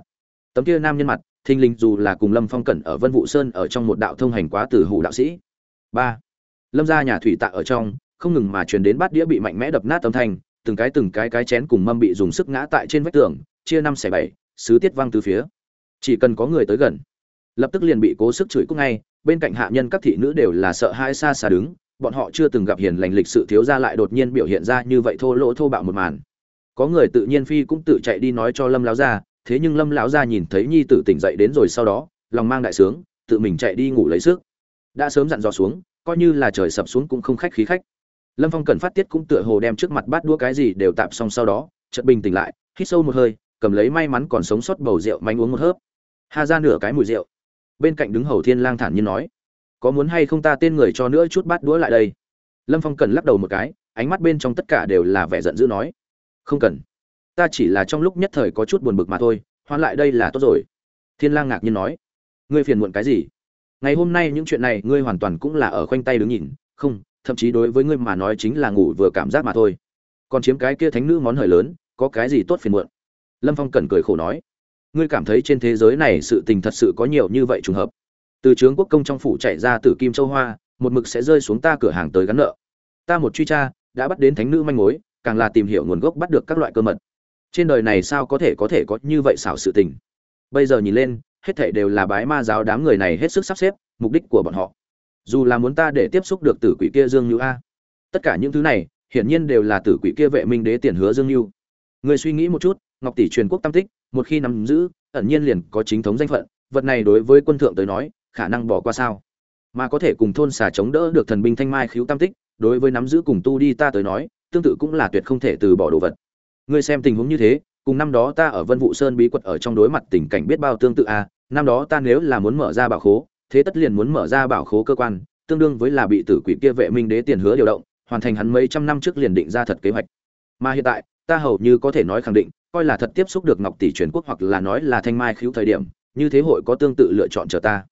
Tấm kia nam nhân mặt thinh linh dù là cùng lâm phong cẩn ở vân vũ sơn ở trong một đạo thông hành quá từ hủ đạo sĩ. Ba. Lâm ra nhà thủy tạ ở trong, không ngừng mà truyền đến bát đĩa bị mạnh mẽ đập nát âm thanh, từng cái từng cái cái chén cùng mâm bị dùng sức ngã tại trên vách tường, chia năm xẻ bảy, sứ tiết văng từ phía. Chỉ cần có người tới gần, lập tức liền bị cố sức chửi cúc ngay, bên cạnh hạ nhân các thị nữ đều là sợ hai xa xa đứng bọn họ chưa từng gặp hiền lành lịch sự thiếu gia lại đột nhiên biểu hiện ra như vậy thô lỗ thô bạo một màn. Có người tự nhiên phi cũng tự chạy đi nói cho lâm lão gia, thế nhưng lâm lão gia nhìn thấy nhi tử tỉnh dậy đến rồi sau đó, lòng mang đại sướng, tự mình chạy đi ngủ lấy sức. Đã sớm dặn dò xuống, coi như là trời sập xuống cũng không khách khí khách. Lâm phong cần phát tiết cũng tựa hồ đem trước mặt bát đũa cái gì đều tạm xong sau đó, chợt bình tỉnh lại, hít sâu một hơi, cầm lấy may mắn còn sống sót bầu rượu mánh uống một hớp. Ha ra nửa cái mùi rượu. Bên cạnh đứng hầu thiên lang thản nhiên nói có muốn hay không ta tên người cho nữa chút bát đũa lại đây. Lâm phong cần lắc đầu một cái, ánh mắt bên trong tất cả đều là vẻ giận dữ nói. Không cần. Ta chỉ là trong lúc nhất thời có chút buồn bực mà thôi hoan lại đây là tốt rồi. Thiên lang ngạc nhiên nói. Ngươi phiền muộn cái gì? Ngày hôm nay những chuyện này ngươi hoàn toàn cũng là ở khoanh tay đứng nhìn, không, thậm chí đối với ngươi mà nói chính là ngủ vừa cảm giác mà thôi. Còn chiếm cái kia thánh nữ món hời lớn, có cái gì tốt phiền muộn? Lâm phong cần cười khổ nói. Ngươi cảm thấy trên thế giới này sự tình thật sự có nhiều như vậy trùng hợp từ trướng quốc công trong phủ chạy ra từ kim châu hoa, một mực sẽ rơi xuống ta cửa hàng tới gắn nợ. Ta một truy tra, đã bắt đến thánh nữ manh mối, càng là tìm hiểu nguồn gốc bắt được các loại cơ mật. Trên đời này sao có thể có thể có như vậy xảo sự tình? Bây giờ nhìn lên, hết thảy đều là bái ma giáo đám người này hết sức sắp xếp, mục đích của bọn họ. Dù là muốn ta để tiếp xúc được tử quỷ kia dương như a. Tất cả những thứ này, hiển nhiên đều là tử quỷ kia vệ minh đế tiền hứa dương như người suy nghĩ một chút, ngọc tỷ truyền quốc tam tích, một khi nắm giữ, ẩn nhiên liền có chính thống danh phận. Vật này đối với quân thượng tới nói khả năng bỏ qua sao? Mà có thể cùng thôn xà chống đỡ được thần binh thanh mai khiếu tam tích đối với nắm giữ cùng tu đi ta tới nói tương tự cũng là tuyệt không thể từ bỏ đồ vật. Ngươi xem tình huống như thế cùng năm đó ta ở vân vụ sơn bí quật ở trong đối mặt tình cảnh biết bao tương tự a à, năm đó ta nếu là muốn mở ra bảo khố thế tất liền muốn mở ra bảo khố cơ quan tương đương với là bị tử quỷ kia vệ minh đế tiền hứa điều động hoàn thành hắn mấy trăm năm trước liền định ra thật kế hoạch. Mà hiện tại ta hầu như có thể nói khẳng định coi là thật tiếp xúc được ngọc tỷ truyền quốc hoặc là nói là thanh mai khiếu thời điểm như thế hội có tương tự lựa chọn chờ ta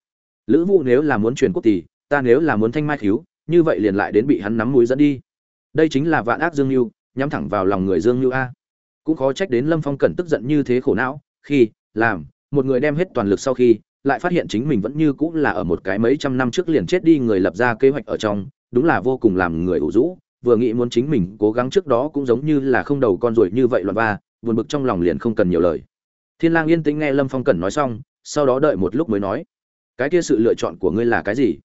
lữ vũ nếu là muốn truyền quốc tỷ ta nếu là muốn thanh mai khiếu như vậy liền lại đến bị hắn nắm mũi dẫn đi. Đây chính là vạn ác dương lưu nhắm thẳng vào lòng người dương lưu a. Cũng khó trách đến lâm phong cẩn tức giận như thế khổ não, khi, làm, một người đem hết toàn lực sau khi, lại phát hiện chính mình vẫn như cũng là ở một cái mấy trăm năm trước liền chết đi người lập ra kế hoạch ở trong, đúng là vô cùng làm người ủ rũ, vừa nghĩ muốn chính mình cố gắng trước đó cũng giống như là không đầu con ruồi như vậy loạn ba buồn bực trong lòng liền không cần nhiều lời. Thiên lang yên tĩnh nghe lâm phong cẩn nói xong, sau đó đợi một lúc mới nói cái kia sự lựa chọn của ngươi là cái gì?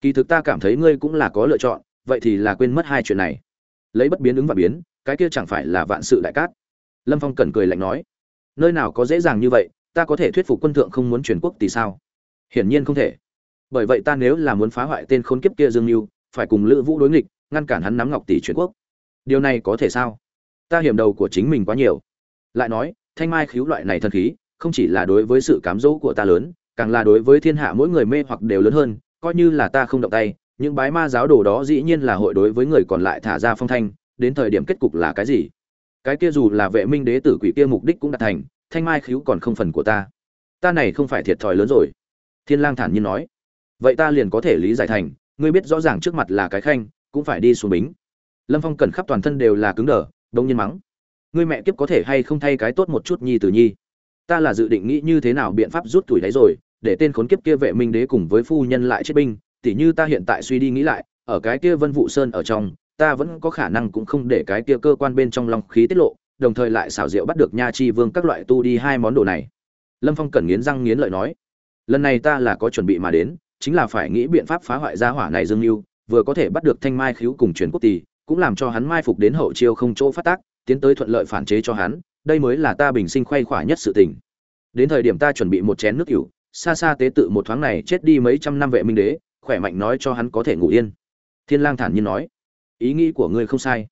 Kỳ thực ta cảm thấy ngươi cũng là có lựa chọn, vậy thì là quên mất hai chuyện này. Lấy bất biến ứng và biến, cái kia chẳng phải là vạn sự đại cát? Lâm phong cẩn cười lạnh nói. Nơi nào có dễ dàng như vậy, ta có thể thuyết phục quân thượng không muốn truyền quốc thì sao? Hiển nhiên không thể. Bởi vậy ta nếu là muốn phá hoại tên khốn kiếp kia dương mưu phải cùng lữ vũ đối nghịch, ngăn cản hắn nắm ngọc tỷ truyền quốc. Điều này có thể sao? Ta hiểm đầu của chính mình quá nhiều. Lại nói, thanh mai khiếu loại này thần khí, không chỉ là đối với sự cám dỗ của ta lớn càng là đối với thiên hạ mỗi người mê hoặc đều lớn hơn, coi như là ta không động tay, những bái ma giáo đồ đó dĩ nhiên là hội đối với người còn lại thả ra phong thanh, đến thời điểm kết cục là cái gì? Cái kia dù là vệ minh đế tử quỷ kia mục đích cũng đạt thành, thanh mai khiếu còn không phần của ta. Ta này không phải thiệt thòi lớn rồi. Thiên lang thản nhiên nói. Vậy ta liền có thể lý giải thành, ngươi biết rõ ràng trước mặt là cái khanh, cũng phải đi xuống bính. Lâm phong cẩn khắp toàn thân đều là cứng đờ, đông nhiên mắng. Ngươi mẹ kiếp có thể hay không thay cái tốt một chút nhi tử nhi? Ta là dự định nghĩ như thế nào biện pháp rút tuổi đấy rồi để tên khốn kiếp kia vệ minh đế cùng với phu nhân lại chết binh, tỉ như ta hiện tại suy đi nghĩ lại, ở cái kia vân vụ sơn ở trong, ta vẫn có khả năng cũng không để cái kia cơ quan bên trong long khí tiết lộ, đồng thời lại xảo diệu bắt được nha chi vương các loại tu đi hai món đồ này. Lâm phong cẩn nghiến răng nghiến lợi nói, lần này ta là có chuẩn bị mà đến, chính là phải nghĩ biện pháp phá hoại gia hỏa này dương mưu vừa có thể bắt được thanh mai khiếu cùng truyền quốc tỷ cũng làm cho hắn mai phục đến hậu chiêu không chỗ phát tác, tiến tới thuận lợi phản chế cho hắn, đây mới là ta bình sinh khoay khỏa nhất sự tình. Đến thời điểm ta chuẩn bị một chén nước cửu xa xa tế tự một thoáng này chết đi mấy trăm năm vệ minh đế, khỏe mạnh nói cho hắn có thể ngủ yên. Thiên lang thản nhiên nói. Ý nghĩ của ngươi không sai.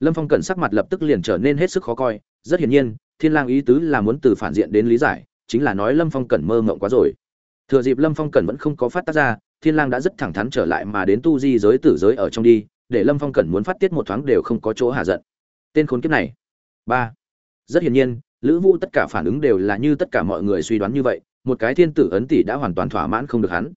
Lâm phong cẩn sắc mặt lập tức liền trở nên hết sức khó coi. Rất hiển nhiên, thiên lang ý tứ là muốn từ phản diện đến lý giải, chính là nói lâm phong cẩn mơ ngộng quá rồi. Thừa dịp lâm phong cẩn vẫn không có phát tác ra, thiên lang đã rất thẳng thắn trở lại mà đến tu di giới tử giới ở trong đi, để lâm phong cẩn muốn phát tiết một thoáng đều không có chỗ hạ giận. Tên khốn kiếp này. Ba. Rất hiển nhiên, lữ vũ tất cả phản ứng đều là như tất cả mọi người suy đoán như vậy một cái thiên tử ấn tỷ đã hoàn toàn thỏa mãn không được hắn.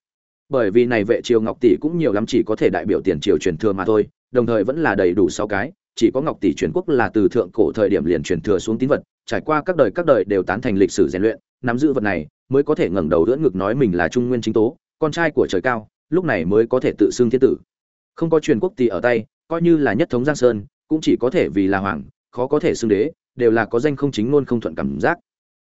Bởi vì này vệ triều ngọc tỷ cũng nhiều lắm chỉ có thể đại biểu tiền triều truyền thừa mà thôi, đồng thời vẫn là đầy đủ sáu cái, chỉ có ngọc tỷ truyền quốc là từ thượng cổ thời điểm liền truyền thừa xuống tín vật, trải qua các đời các đời đều tán thành lịch sử rèn luyện, nắm giữ vật này, mới có thể ngẩng đầu đỡ ngực nói mình là trung nguyên chính tố, con trai của trời cao, lúc này mới có thể tự xưng thiên tử. Không có truyền quốc tỷ ở tay, coi như là nhất thống giang sơn, cũng chỉ có thể vì là hoàng, khó có thể xưng đế, đều là có danh không chính ngôn không thuận cảm giác.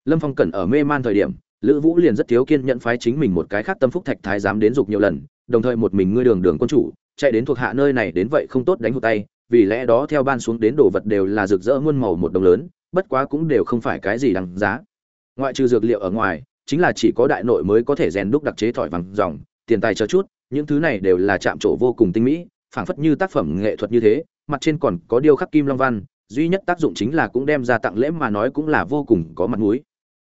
Lâm phong cẩn ở mê man thời điểm lữ vũ liền rất thiếu kiên nhận phái chính mình một cái khác tâm phúc thạch thái dám đến dục nhiều lần, đồng thời một mình ngươi đường đường quân chủ, chạy đến thuộc hạ nơi này đến vậy không tốt đánh hụt tay, vì lẽ đó theo ban xuống đến đồ vật đều là rực rỡ muôn màu một đồng lớn, bất quá cũng đều không phải cái gì đằng giá. Ngoại trừ dược liệu ở ngoài, chính là chỉ có đại nội mới có thể rèn đúc đặc chế thỏi vàng dòng, tiền tài chờ chút, những thứ này đều là chạm trổ vô cùng tinh mỹ, phảng phất như tác phẩm nghệ thuật như thế, mặt trên còn có điêu khắc kim long văn, duy nhất tác dụng chính là cũng đem ra tặng lễ mà nói cũng là vô cùng có mặt mũi.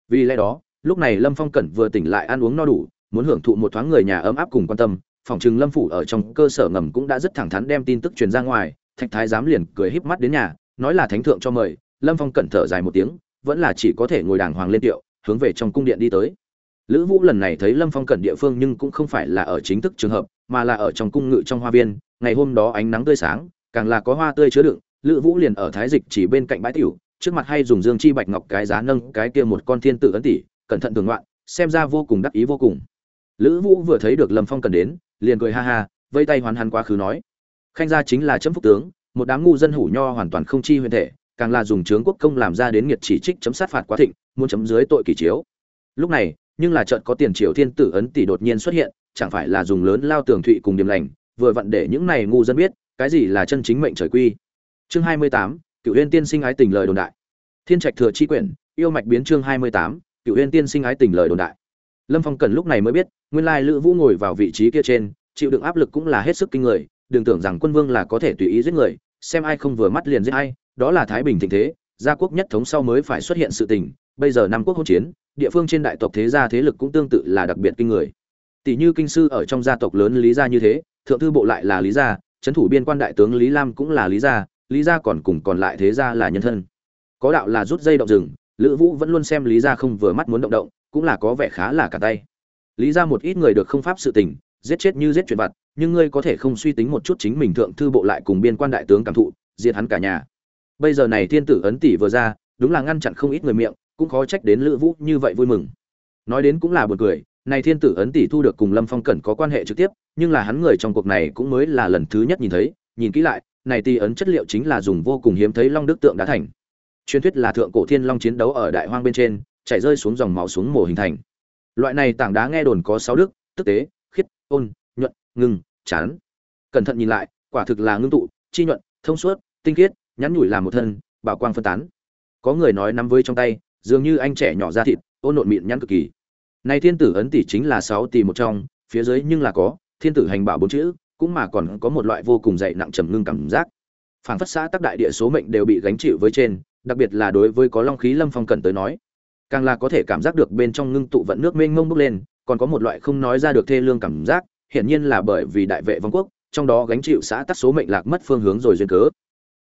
Vì lẽ đó lúc này lâm phong cẩn vừa tỉnh lại ăn uống no đủ, muốn hưởng thụ một thoáng người nhà ấm áp cùng quan tâm, phòng chừng lâm phủ ở trong cơ sở ngầm cũng đã rất thẳng thắn đem tin tức truyền ra ngoài, thạch thái giám liền cười híp mắt đến nhà, nói là thánh thượng cho mời. Lâm phong cẩn thở dài một tiếng, vẫn là chỉ có thể ngồi đàng hoàng lên tiệu, hướng về trong cung điện đi tới. Lữ vũ lần này thấy lâm phong cẩn địa phương nhưng cũng không phải là ở chính thức trường hợp, mà là ở trong cung ngự trong hoa viên, ngày hôm đó ánh nắng tươi sáng, càng là có hoa tươi chứa đựng, lữ vũ liền ở thái dịch chỉ bên cạnh bãi tiểu, trước mặt hay dùng dương chi bạch ngọc cái giá nâng cái kia một con thiên tử ấn tỷ cẩn thận tường loạn xem ra vô cùng đắc ý vô cùng. Lữ vũ vừa thấy được lâm phong cần đến, liền cười ha ha, vây tay hoàn hắn quá khứ nói. Khanh gia chính là chấm phúc tướng, một đám ngu dân hủ nho hoàn toàn không chi huyền thể, càng là dùng trướng quốc công làm ra đến nghiệt chỉ trích chấm sát phạt quá thịnh, muốn chấm dưới tội kỳ chiếu. Lúc này, nhưng là trận có tiền triều thiên tử ấn tỷ đột nhiên xuất hiện, chẳng phải là dùng lớn lao tường thụy cùng điểm lành, vừa vặn để những này ngu dân biết, cái gì là chân chính mệnh trời quy. Chương hai mươi tám, cựu huyên tiên sinh ái tình lời đồn đại. Thiên trạch thừa chi quyển, yêu mạch biến chương hai mươi tám cựu huyên tiên sinh ái tình lời đồn đại. Lâm phong cần lúc này mới biết, nguyên lai lữ vũ ngồi vào vị trí kia trên, chịu đựng áp lực cũng là hết sức kinh người, đừng tưởng rằng quân vương là có thể tùy ý giết người, xem ai không vừa mắt liền giết ai, đó là thái bình thịnh thế, gia quốc nhất thống sau mới phải xuất hiện sự tình, bây giờ năm quốc hỗn chiến, địa phương trên đại tộc thế gia thế lực cũng tương tự là đặc biệt kinh người. Tỷ như kinh sư ở trong gia tộc lớn lý gia như thế, thượng thư bộ lại là lý gia trấn thủ biên quan đại tướng lý lam cũng là lý gia lý gia còn cùng còn lại thế gia là nhân thân. Có đạo là rút dây động rừng lữ vũ vẫn luôn xem lý gia không vừa mắt muốn động động, cũng là có vẻ khá là cả tay. Lý ra một ít người được không pháp sự tình, giết chết như giết chuyện vặt, nhưng ngươi có thể không suy tính một chút chính mình thượng thư bộ lại cùng biên quan đại tướng cảm thụ, diệt hắn cả nhà. Bây giờ này thiên tử ấn tỷ vừa ra, đúng là ngăn chặn không ít người miệng, cũng khó trách đến lữ vũ như vậy vui mừng. Nói đến cũng là buồn cười, này thiên tử ấn tỷ thu được cùng lâm phong cẩn có quan hệ trực tiếp, nhưng là hắn người trong cuộc này cũng mới là lần thứ nhất nhìn thấy, nhìn kỹ lại, này tỷ ấn chất liệu chính là dùng vô cùng hiếm thấy long đức tượng đã thành truyền thuyết là thượng cổ thiên long chiến đấu ở đại hoang bên trên chảy rơi xuống dòng máu xuống mồ hình thành. Loại này tảng đá nghe đồn có sáu đức tức tế khiết ôn nhuận ngừng, chán. Cẩn thận nhìn lại quả thực là ngưng tụ chi nhuận thông suốt tinh khiết nhắn nhủi làm một thân bảo quang phân tán. Có người nói nắm với trong tay dường như anh trẻ nhỏ ra thịt ôn nộn mịn nhắn cực kỳ. Này thiên tử ấn tỷ chính là sáu tỷ một trong phía dưới nhưng là có thiên tử hành bảo bốn chữ cũng mà còn có một loại vô cùng dày nặng trầm ngưng cảm giác. Phảng phất xã tác đại địa số mệnh đều bị gánh chịu với trên đặc biệt là đối với có long khí lâm phong cần tới nói. Càng là có thể cảm giác được bên trong ngưng tụ vận nước mênh mông bốc lên, còn có một loại không nói ra được thê lương cảm giác, hiển nhiên là bởi vì đại vệ vong quốc, trong đó gánh chịu xã tắc số mệnh lạc mất phương hướng rồi duyên cớ.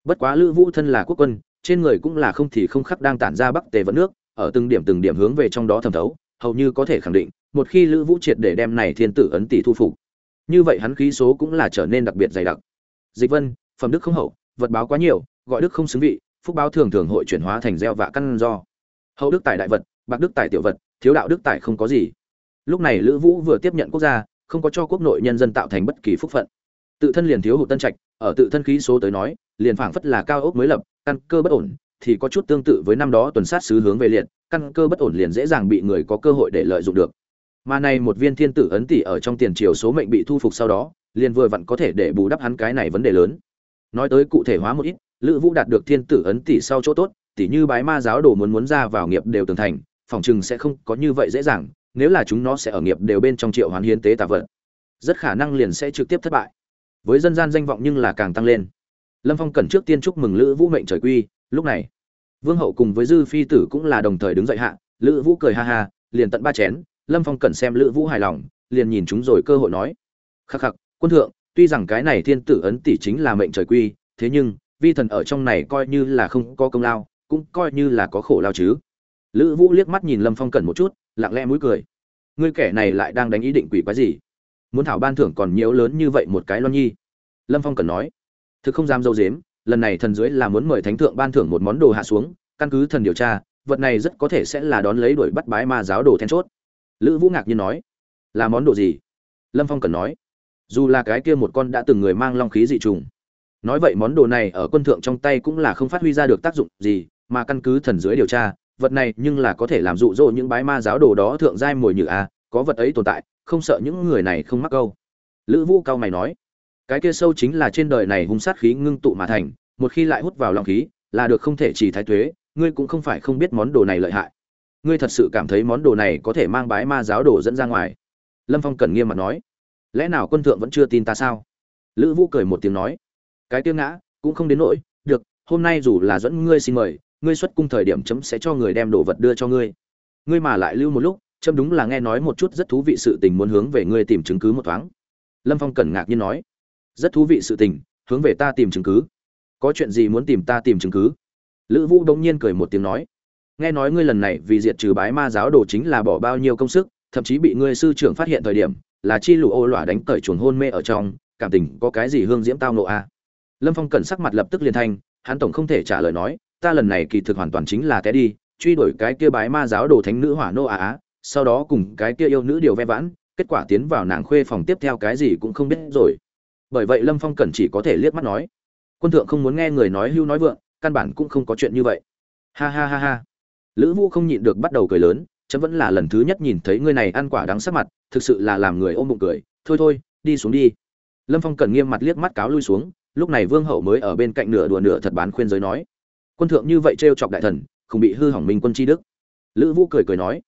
Bất quá lữ vũ thân là quốc quân, trên người cũng là không thì không khắc đang tản ra bắc tề vận nước, ở từng điểm từng điểm hướng về trong đó thẩm thấu, hầu như có thể khẳng định, một khi lữ vũ triệt để đem này thiên tử ấn tỷ thu phục, như vậy hắn khí số cũng là trở nên đặc biệt dày đặc. Dịch vân, phẩm đức không hậu, vật báo quá nhiều, gọi đức không xứng vị phúc báo thường thường hội chuyển hóa thành gieo vạ căn do. Hậu đức tài đại vật, bạc đức tài tiểu vật, thiếu đạo đức tài không có gì. Lúc này lữ vũ vừa tiếp nhận quốc gia, không có cho quốc nội nhân dân tạo thành bất kỳ phúc phận. Tự thân liền thiếu hụt tân trạch, ở tự thân khí số tới nói, liền phảng phất là cao ốc mới lập, căn cơ bất ổn, thì có chút tương tự với năm đó tuần sát sứ hướng về liệt, căn cơ bất ổn liền dễ dàng bị người có cơ hội để lợi dụng được. Mà này một viên thiên tử ấn tỷ ở trong tiền triều số mệnh bị thu phục sau đó, liền vừa vặn có thể để bù đắp hắn cái này vấn đề lớn. Nói tới cụ thể hóa một ít lữ vũ đạt được thiên tử ấn tỷ sau chỗ tốt tỷ như bái ma giáo đồ muốn muốn ra vào nghiệp đều tường thành, phòng chừng sẽ không có như vậy dễ dàng, nếu là chúng nó sẽ ở nghiệp đều bên trong triệu hoán hiến tế tạ vật, rất khả năng liền sẽ trực tiếp thất bại. Với dân gian danh vọng nhưng là càng tăng lên. Lâm phong cần trước tiên chúc mừng lữ vũ mệnh trời quy, lúc này, vương hậu cùng với dư phi tử cũng là đồng thời đứng dậy hạ, lữ vũ cười ha ha, liền tận ba chén, lâm phong cần xem lữ vũ hài lòng, liền nhìn chúng rồi cơ hội nói, khắc khắc, quân thượng, tuy rằng cái này thiên tử ấn tỷ chính là mệnh trời quy, thế nhưng vi thần ở trong này coi như là không có công lao, cũng coi như là có khổ lao chứ. Lữ vũ liếc mắt nhìn lâm phong cẩn một chút, lặng lẽ mũi cười. Ngươi kẻ này lại đang đánh ý định quỷ quái gì? Muốn thảo ban thưởng còn nhiều lớn như vậy một cái loan nhi. Lâm phong cẩn nói. Thực không dám dâu dếm, lần này thần dưới là muốn mời thánh thượng ban thưởng một món đồ hạ xuống, căn cứ thần điều tra, vật này rất có thể sẽ là đón lấy đuổi bắt bái ma giáo đồ then chốt. Lữ vũ ngạc nhiên nói. Là món đồ gì? Lâm phong cần nói. Dù là cái kia một con đã từng người mang long khí dị trùng nói vậy món đồ này ở quân thượng trong tay cũng là không phát huy ra được tác dụng gì, mà căn cứ thần dưới điều tra, vật này nhưng là có thể làm dụ dỗ những bái ma giáo đồ đó thượng giai mồi nhử a, có vật ấy tồn tại, không sợ những người này không mắc câu. Lữ vũ cao mày nói, cái kia sâu chính là trên đời này hung sát khí ngưng tụ mà thành, một khi lại hút vào lòng khí, là được không thể chỉ thái tuế, ngươi cũng không phải không biết món đồ này lợi hại. Ngươi thật sự cảm thấy món đồ này có thể mang bái ma giáo đồ dẫn ra ngoài. Lâm phong cần nghiêm mặt nói, lẽ nào quân thượng vẫn chưa tin ta sao? Lữ vũ cười một tiếng nói cái tiếng ngã, cũng không đến nỗi, được, hôm nay dù là dẫn ngươi xin mời, ngươi xuất cung thời điểm chấm sẽ cho người đem đồ vật đưa cho ngươi. Ngươi mà lại lưu một lúc, chấm đúng là nghe nói một chút rất thú vị sự tình muốn hướng về ngươi tìm chứng cứ một thoáng. Lâm phong cẩn ngạc nhiên nói, rất thú vị sự tình, hướng về ta tìm chứng cứ. Có chuyện gì muốn tìm ta tìm chứng cứ? Lữ vũ đông nhiên cười một tiếng nói, nghe nói ngươi lần này vì diệt trừ bái ma giáo đồ chính là bỏ bao nhiêu công sức, thậm chí bị ngươi sư trưởng phát hiện thời điểm, là chi lụ ô lỏa đánh cởi chuồng hôn mê ở trong, cảm tình có cái gì hương diễm tao nộ a à? Lâm phong cẩn sắc mặt lập tức liền thanh hắn tổng không thể trả lời nói, ta lần này kỳ thực hoàn toàn chính là té đi, truy đuổi cái kia bái ma giáo đồ thánh nữ hỏa nô á á, sau đó cùng cái kia yêu nữ điều ve vãn, kết quả tiến vào nàng khuê phòng tiếp theo cái gì cũng không biết rồi. Bởi vậy lâm phong cẩn chỉ có thể liếc mắt nói, quân thượng không muốn nghe người nói hưu nói vượng, căn bản cũng không có chuyện như vậy. Ha ha ha ha. Lữ vũ không nhịn được bắt đầu cười lớn, chấm vẫn là lần thứ nhất nhìn thấy ngươi này ăn quả đắng sắc mặt, thực sự là làm người ôm bụng cười, thôi thôi, đi xuống đi. Lâm phong cần nghiêm mặt liếc mắt cáo lui xuống lúc này vương hậu mới ở bên cạnh nửa đùa nửa thật bán khuyên giới nói. Quân thượng như vậy trêu chọc đại thần, không bị hư hỏng minh quân tri đức. Lữ vũ cười cười nói,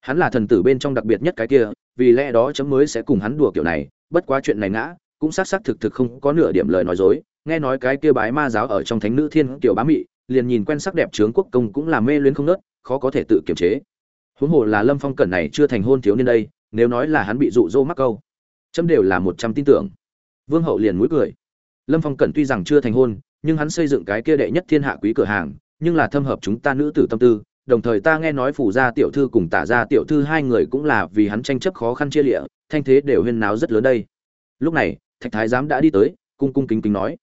hắn là thần tử bên trong đặc biệt nhất cái kia, vì lẽ đó chấm mới sẽ cùng hắn đùa kiểu này, bất quá chuyện này ngã, cũng xác xác thực thực không có nửa điểm lời nói dối. Nghe nói cái kia bái ma giáo ở trong thánh nữ thiên kiểu bá mị, liền nhìn quen sắc đẹp trướng quốc công cũng là mê luyến không nớt khó có thể tự kiềm chế. Huống hồ là lâm phong cẩn này chưa thành hôn thiếu niên đây, nếu nói là hắn bị dụ dỗ mắc câu, chấm đều là một trăm tin tưởng. Vương hậu liền mũi cười lâm phong cẩn tuy rằng chưa thành hôn, nhưng hắn xây dựng cái kia đệ nhất thiên hạ quý cửa hàng, nhưng là thâm hợp chúng ta nữ tử tâm tư, đồng thời ta nghe nói phủ gia tiểu thư cùng tả gia tiểu thư hai người cũng là vì hắn tranh chấp khó khăn chia lịa, thanh thế đều huyên náo rất lớn đây. Lúc này, thạch thái giám đã đi tới, cung cung kính kính nói,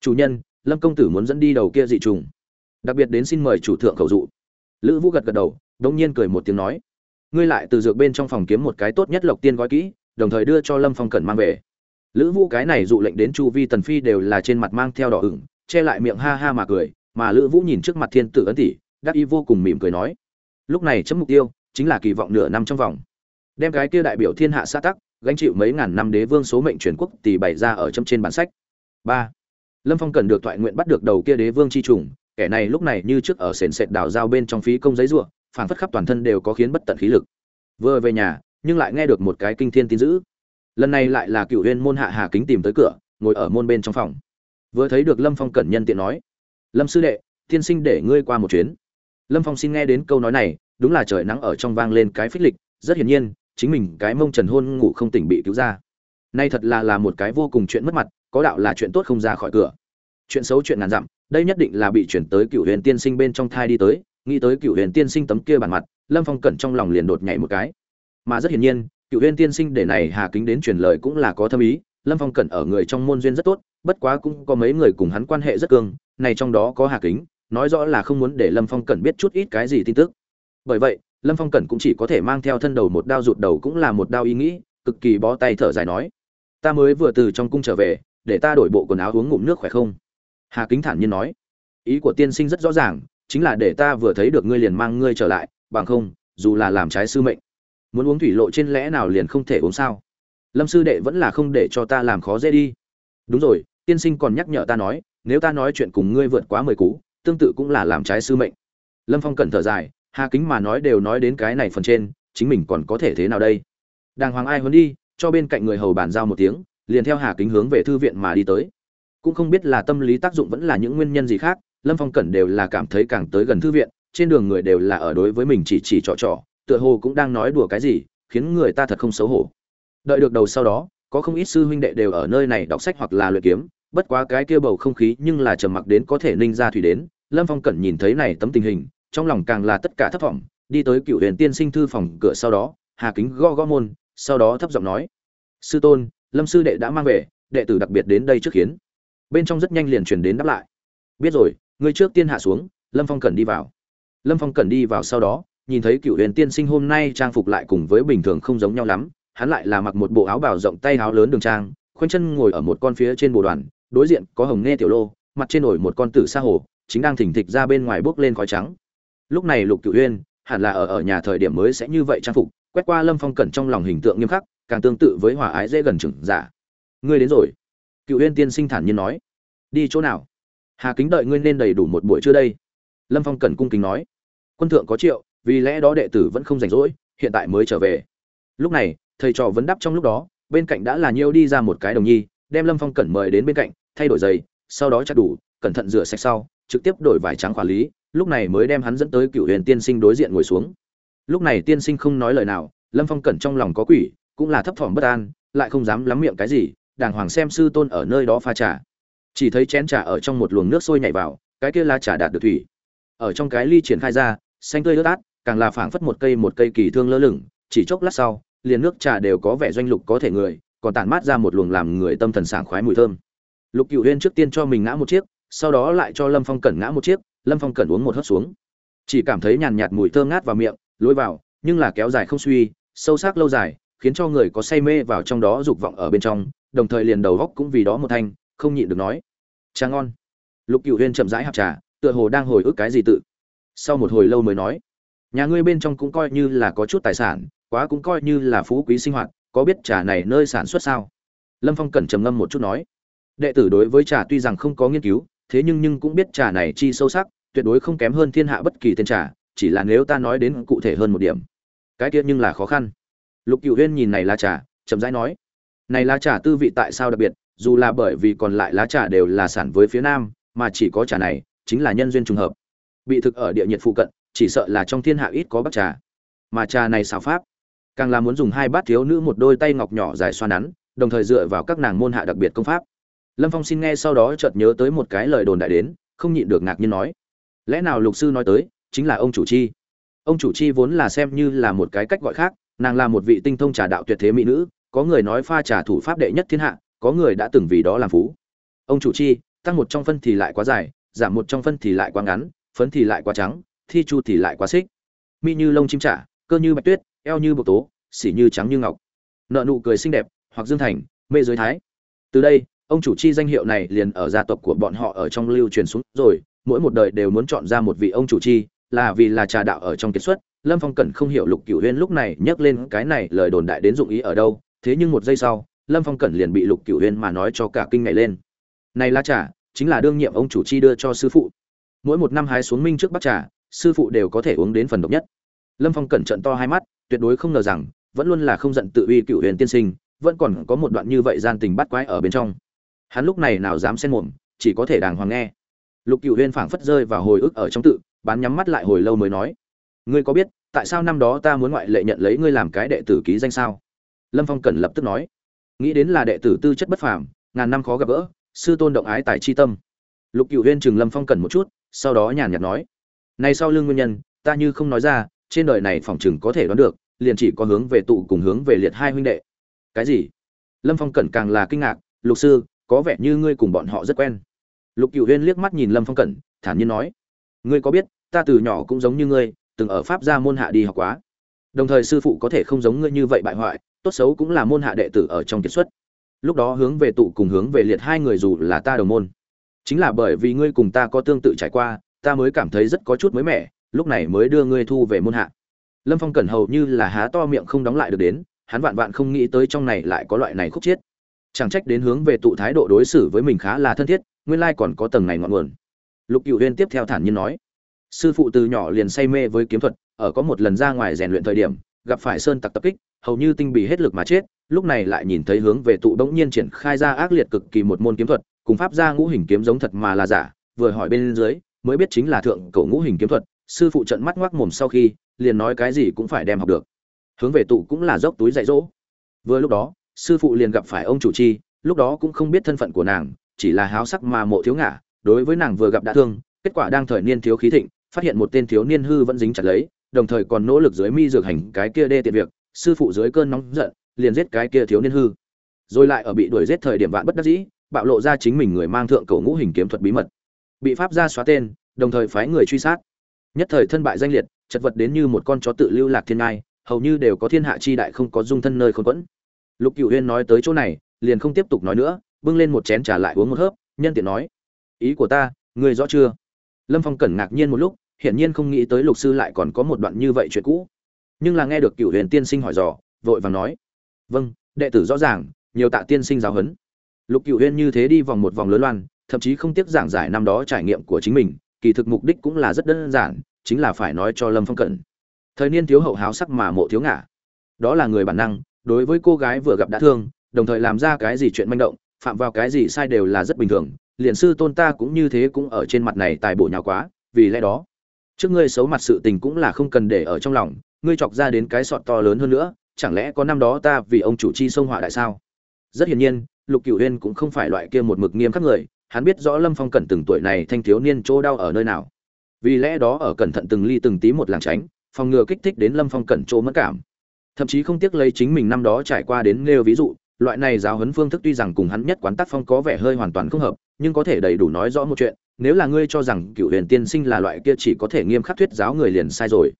chủ nhân, lâm công tử muốn dẫn đi đầu kia dị trùng. Đặc biệt đến xin mời chủ thượng khẩu dụ. Lữ vũ gật gật đầu, đống nhiên cười một tiếng nói, ngươi lại từ dược bên trong phòng kiếm một cái tốt nhất lộc tiên gói kỹ, đồng thời đưa cho lâm phong cẩn mang về lữ vũ cái này dụ lệnh đến chu vi tần phi đều là trên mặt mang theo đỏ ửng, che lại miệng ha ha mà cười, mà lữ vũ nhìn trước mặt thiên tử ấn tỷ, đắc ý vô cùng mỉm cười nói, lúc này chấm mục tiêu chính là kỳ vọng nửa năm trong vòng. Đem cái kia đại biểu thiên hạ xã tắc, gánh chịu mấy ngàn năm đế vương số mệnh truyền quốc tỷ bày ra ở chấm trên bản sách. Ba. Lâm phong cần được thoại nguyện bắt được đầu kia đế vương chi trùng, kẻ này lúc này như trước ở sền sệt đào dao bên trong phí công giấy ruộng phản phất khắp toàn thân đều có khiến bất tận khí lực. Vừa về nhà, nhưng lại nghe được một cái kinh thiên tin dữ lần này lại là cựu huyên môn hạ hà kính tìm tới cửa, ngồi ở môn bên trong phòng. Vừa thấy được lâm phong cẩn nhân tiện nói, lâm sư đệ, tiên sinh để ngươi qua một chuyến. Lâm phong xin nghe đến câu nói này, đúng là trời nắng ở trong vang lên cái phích lịch, rất hiển nhiên, chính mình cái mông trần hôn ngủ không tỉnh bị cứu ra. Nay thật là là một cái vô cùng chuyện mất mặt, có đạo là chuyện tốt không ra khỏi cửa. Chuyện xấu chuyện ngàn dặm, đây nhất định là bị chuyển tới cựu huyền tiên sinh bên trong thai đi tới, nghĩ tới cựu huyền tiên sinh tấm kia bản mặt, lâm phong cẩn trong lòng liền đột nhảy một cái. Mà rất hiển nhiên cựu huyên tiên sinh để này hà kính đến truyền lời cũng là có thâm ý, lâm phong cẩn ở người trong môn duyên rất tốt, bất quá cũng có mấy người cùng hắn quan hệ rất cương, này trong đó có hà kính, nói rõ là không muốn để lâm phong cẩn biết chút ít cái gì tin tức. Bởi vậy, lâm phong cẩn cũng chỉ có thể mang theo thân đầu một đao rụt đầu cũng là một đao ý nghĩ, cực kỳ bó tay thở dài nói, ta mới vừa từ trong cung trở về, để ta đổi bộ quần áo uống ngụm nước khỏe không? Hà kính thản nhiên nói, ý của tiên sinh rất rõ ràng, chính là để ta vừa thấy được ngươi liền mang ngươi trở lại, bằng không, dù là làm trái sư mệnh muốn uống thủy lộ trên lẽ nào liền không thể uống sao? Lâm sư đệ vẫn là không để cho ta làm khó dễ đi. Đúng rồi, tiên sinh còn nhắc nhở ta nói, nếu ta nói chuyện cùng ngươi vượt quá mười cú, tương tự cũng là làm trái sư mệnh. Lâm phong cẩn thở dài, hà kính mà nói đều nói đến cái này phần trên, chính mình còn có thể thế nào đây? Đàng hoàng ai huấn đi, cho bên cạnh người hầu bàn giao một tiếng, liền theo hà kính hướng về thư viện mà đi tới. Cũng không biết là tâm lý tác dụng vẫn là những nguyên nhân gì khác, lâm phong cẩn đều là cảm thấy càng tới gần thư viện, trên đường người đều là ở đối với mình chỉ chỉ trọ trọ tựa hồ cũng đang nói đùa cái gì, khiến người ta thật không xấu hổ. Đợi được đầu sau đó, có không ít sư huynh đệ đều ở nơi này đọc sách hoặc là luyện kiếm, bất quá cái kia bầu không khí nhưng là trầm mặc đến có thể ninh ra thủy đến, lâm phong cẩn nhìn thấy này tấm tình hình, trong lòng càng là tất cả thất vọng đi tới cựu huyền tiên sinh thư phòng cửa sau đó, hà kính gõ gõ môn, sau đó thấp giọng nói, sư tôn, lâm sư đệ đã mang về, đệ tử đặc biệt đến đây trước khiến bên trong rất nhanh liền truyền đến đáp lại, biết rồi, ngươi trước tiên hạ xuống, lâm phong cần đi vào. Lâm phong cần đi vào sau đó nhìn thấy cựu huyền tiên sinh hôm nay trang phục lại cùng với bình thường không giống nhau lắm, hắn lại là mặc một bộ áo bào rộng tay áo lớn đường trang, khoanh chân ngồi ở một con phía trên bồ đoàn, đối diện có hồng nghe tiểu lô, mặt trên nổi một con tử sa hồ, chính đang thỉnh thịch ra bên ngoài bốc lên khói trắng. Lúc này lục cựu huyên hẳn là ở ở nhà thời điểm mới sẽ như vậy trang phục, quét qua lâm phong cẩn trong lòng hình tượng nghiêm khắc, càng tương tự với hòa ái dễ gần chừng giả. Ngươi đến rồi. Cựu huyên tiên sinh thản nhiên nói. Đi chỗ nào? Hà kính đợi ngươi nên đầy đủ một buổi trưa đây. Lâm phong cẩn cung kính nói. Quân thượng có triệu vì lẽ đó đệ tử vẫn không rảnh rỗi, hiện tại mới trở về. Lúc này, thầy trò vấn đáp trong lúc đó, bên cạnh đã là nhiêu đi ra một cái đồng nhi, đem lâm phong cẩn mời đến bên cạnh, thay đổi giày, sau đó chặt đủ, cẩn thận rửa sạch sau, trực tiếp đổi vải trắng quản lý, lúc này mới đem hắn dẫn tới cựu huyền tiên sinh đối diện ngồi xuống. Lúc này tiên sinh không nói lời nào, lâm phong cẩn trong lòng có quỷ, cũng là thấp thỏm bất an, lại không dám lắm miệng cái gì, đàng hoàng xem sư tôn ở nơi đó pha trà. Chỉ thấy chén trà ở trong một luồng nước sôi nhảy vào, cái kia là trà đạt được thủy. Ở trong cái ly triển khai ra, xanh tươi ướt át càng là phảng phất một cây một cây kỳ thương lơ lửng, chỉ chốc lát sau, liền nước trà đều có vẻ doanh lục có thể người, còn tản mát ra một luồng làm người tâm thần sảng khoái mùi thơm. Lục cửu huyên trước tiên cho mình ngã một chiếc, sau đó lại cho lâm phong cẩn ngã một chiếc, lâm phong cẩn uống một hớp xuống. Chỉ cảm thấy nhàn nhạt mùi thơm ngát vào miệng lối vào, nhưng là kéo dài không suy, sâu sắc lâu dài, khiến cho người có say mê vào trong đó dục vọng ở bên trong, đồng thời liền đầu góc cũng vì đó một thanh, không nhịn được nói, trà ngon. Lục cửu huyên chậm rãi hạp trà, tựa hồ đang hồi ức cái gì tự. Sau một hồi lâu mới nói nhà ngươi bên trong cũng coi như là có chút tài sản, quá cũng coi như là phú quý sinh hoạt, có biết trà này nơi sản xuất sao? Lâm phong cần trầm ngâm một chút nói. Đệ tử đối với trà tuy rằng không có nghiên cứu, thế nhưng nhưng cũng biết trà này chi sâu sắc, tuyệt đối không kém hơn thiên hạ bất kỳ tên trà, chỉ là nếu ta nói đến cụ thể hơn một điểm. Cái kia nhưng là khó khăn. Lục cựu huyên nhìn này là trà, chậm rãi nói. Này lá trà tư vị tại sao đặc biệt, dù là bởi vì còn lại lá trà đều là sản với phía nam, mà chỉ có trà này, chính là nhân duyên trùng hợp. Bị thực ở địa nhiệt phụ cận chỉ sợ là trong thiên hạ ít có bắc trà. Mà trà này xào pháp, càng là muốn dùng hai bát thiếu nữ một đôi tay ngọc nhỏ dài xoa nắn, đồng thời dựa vào các nàng môn hạ đặc biệt công pháp. Lâm phong xin nghe sau đó chợt nhớ tới một cái lời đồn đại đến, không nhịn được ngạc nhiên nói, lẽ nào lục sư nói tới chính là ông chủ chi? Ông chủ chi vốn là xem như là một cái cách gọi khác, nàng là một vị tinh thông trà đạo tuyệt thế mỹ nữ, có người nói pha trà thủ pháp đệ nhất thiên hạ, có người đã từng vì đó làm phú. Ông chủ chi, tăng một trong phân thì lại quá dài, giảm một trong phân thì lại quá ngắn, phấn thì lại quá trắng thi chu thì lại quá xích. Mi như lông chim trả, cơ như bạch tuyết, eo như bộc tố, xỉ như trắng như ngọc. Nợ nụ cười xinh đẹp, hoặc dương thành, mê giới thái. Từ đây, ông chủ chi danh hiệu này liền ở gia tộc của bọn họ ở trong lưu truyền xuống rồi, mỗi một đời đều muốn chọn ra một vị ông chủ chi, là vì là trà đạo ở trong kiệt xuất. Lâm phong cẩn không hiểu lục cửu huyên lúc này nhắc lên cái này lời đồn đại đến dụng ý ở đâu, thế nhưng một giây sau, lâm phong cẩn liền bị lục cửu huyên mà nói cho cả kinh ngày lên. Này lá trà, chính là đương nhiệm ông chủ chi đưa cho sư phụ. Mỗi một năm hái xuống minh trước bắt trà sư phụ đều có thể uống đến phần độc nhất. Lâm phong cẩn trận to hai mắt, tuyệt đối không ngờ rằng, vẫn luôn là không giận tự uy cựu huyền tiên sinh, vẫn còn có một đoạn như vậy gian tình bắt quái ở bên trong. Hắn lúc này nào dám xen mồm, chỉ có thể đàng hoàng nghe. Lục cựu huyền phảng phất rơi vào hồi ức ở trong tự, bán nhắm mắt lại hồi lâu mới nói, ngươi có biết, tại sao năm đó ta muốn ngoại lệ nhận lấy ngươi làm cái đệ tử ký danh sao? Lâm phong cẩn lập tức nói, nghĩ đến là đệ tử tư chất bất phàm, ngàn năm khó gặp gỡ, sư tôn động ái tài chi tâm. Lục cựu huyên chừng lâm phong cẩn một chút, sau đó nhàn nhạt nói này sau lưng nguyên nhân, ta như không nói ra, trên đời này phỏng chừng có thể đoán được, liền chỉ có hướng về tụ cùng hướng về liệt hai huynh đệ. Cái gì? Lâm phong cẩn càng là kinh ngạc, lục sư, có vẻ như ngươi cùng bọn họ rất quen. Lục Cửu huyên liếc mắt nhìn lâm phong cẩn, thản nhiên nói, ngươi có biết, ta từ nhỏ cũng giống như ngươi, từng ở pháp gia môn hạ đi học quá. Đồng thời sư phụ có thể không giống ngươi như vậy bại hoại, tốt xấu cũng là môn hạ đệ tử ở trong kiệt xuất. Lúc đó hướng về tụ cùng hướng về liệt hai người dù là ta đồng môn, chính là bởi vì ngươi cùng ta có tương tự trải qua ta mới cảm thấy rất có chút mới mẻ, lúc này mới đưa ngươi thu về môn hạ. Lâm phong cẩn hầu như là há to miệng không đóng lại được đến, hắn vạn vạn không nghĩ tới trong này lại có loại này khúc chiết. Chẳng trách đến hướng về tụ thái độ đối xử với mình khá là thân thiết, nguyên lai còn có tầng này ngọn nguồn. Lục cựu huyên tiếp theo thản nhiên nói, sư phụ từ nhỏ liền say mê với kiếm thuật, ở có một lần ra ngoài rèn luyện thời điểm, gặp phải sơn tặc tập kích, hầu như tinh bị hết lực mà chết, lúc này lại nhìn thấy hướng về tụ bỗng nhiên triển khai ra ác liệt cực kỳ một môn kiếm thuật, cùng pháp ra ngũ hình kiếm giống thật mà là giả, vừa hỏi bên dưới mới biết chính là thượng cổ ngũ hình kiếm thuật, sư phụ trận mắt ngoác mồm sau khi, liền nói cái gì cũng phải đem học được. Hướng về tụ cũng là dốc túi dạy dỗ. Vừa lúc đó, sư phụ liền gặp phải ông chủ chi, lúc đó cũng không biết thân phận của nàng, chỉ là háo sắc mà mộ thiếu ngả đối với nàng vừa gặp đã thương, kết quả đang thời niên thiếu khí thịnh, phát hiện một tên thiếu niên hư vẫn dính chặt lấy, đồng thời còn nỗ lực dưới mi dược hành cái kia đê tiện việc, sư phụ dưới cơn nóng giận, liền giết cái kia thiếu niên hư. Rồi lại ở bị đuổi giết thời điểm vạn bất đắc dĩ, bạo lộ ra chính mình người mang thượng cổ ngũ hình kiếm thuật bí mật bị pháp gia xóa tên, đồng thời phái người truy sát. Nhất thời thân bại danh liệt, chật vật đến như một con chó tự lưu lạc thiên ngai, hầu như đều có thiên hạ chi đại không có dung thân nơi khôn quẫn. Lục cựu huyên nói tới chỗ này, liền không tiếp tục nói nữa, bưng lên một chén trà lại uống một hớp, nhân tiện nói, ý của ta người rõ chưa? Lâm phong cẩn ngạc nhiên một lúc, hiển nhiên không nghĩ tới lục sư lại còn có một đoạn như vậy chuyện cũ. Nhưng là nghe được cựu huyền tiên sinh hỏi dò, vội vàng nói vâng đệ tử rõ ràng, nhiều tạ tiên sinh giáo huấn. Lục cựu huyền như thế đi vòng một vòng lớn loan thậm chí không tiếc giảng giải năm đó trải nghiệm của chính mình, kỳ thực mục đích cũng là rất đơn giản, chính là phải nói cho lâm phong cẩn. Thời niên thiếu hậu háo sắc mà mộ thiếu ngả. Đó là người bản năng, đối với cô gái vừa gặp đã thương, đồng thời làm ra cái gì chuyện manh động, phạm vào cái gì sai đều là rất bình thường, liền sư tôn ta cũng như thế cũng ở trên mặt này tài bổ nhào quá, vì lẽ đó, trước ngươi xấu mặt sự tình cũng là không cần để ở trong lòng, ngươi chọc ra đến cái sọt to lớn hơn nữa, chẳng lẽ có năm đó ta vì ông chủ chi sông họa đại sao? Rất hiển nhiên, lục cửu huyên cũng không phải loại kia một mực nghiêm khắc người hắn biết rõ lâm phong cẩn từng tuổi này thanh thiếu niên chỗ đau ở nơi nào. Vì lẽ đó ở cẩn thận từng ly từng tí một làng tránh, phòng ngừa kích thích đến lâm phong cẩn chỗ mất cảm. Thậm chí không tiếc lấy chính mình năm đó trải qua đến nêu ví dụ, loại này giáo huấn phương thức tuy rằng cùng hắn nhất quán tác phong có vẻ hơi hoàn toàn không hợp, nhưng có thể đầy đủ nói rõ một chuyện, nếu là ngươi cho rằng cựu huyền tiên sinh là loại kia chỉ có thể nghiêm khắc thuyết giáo người liền sai rồi.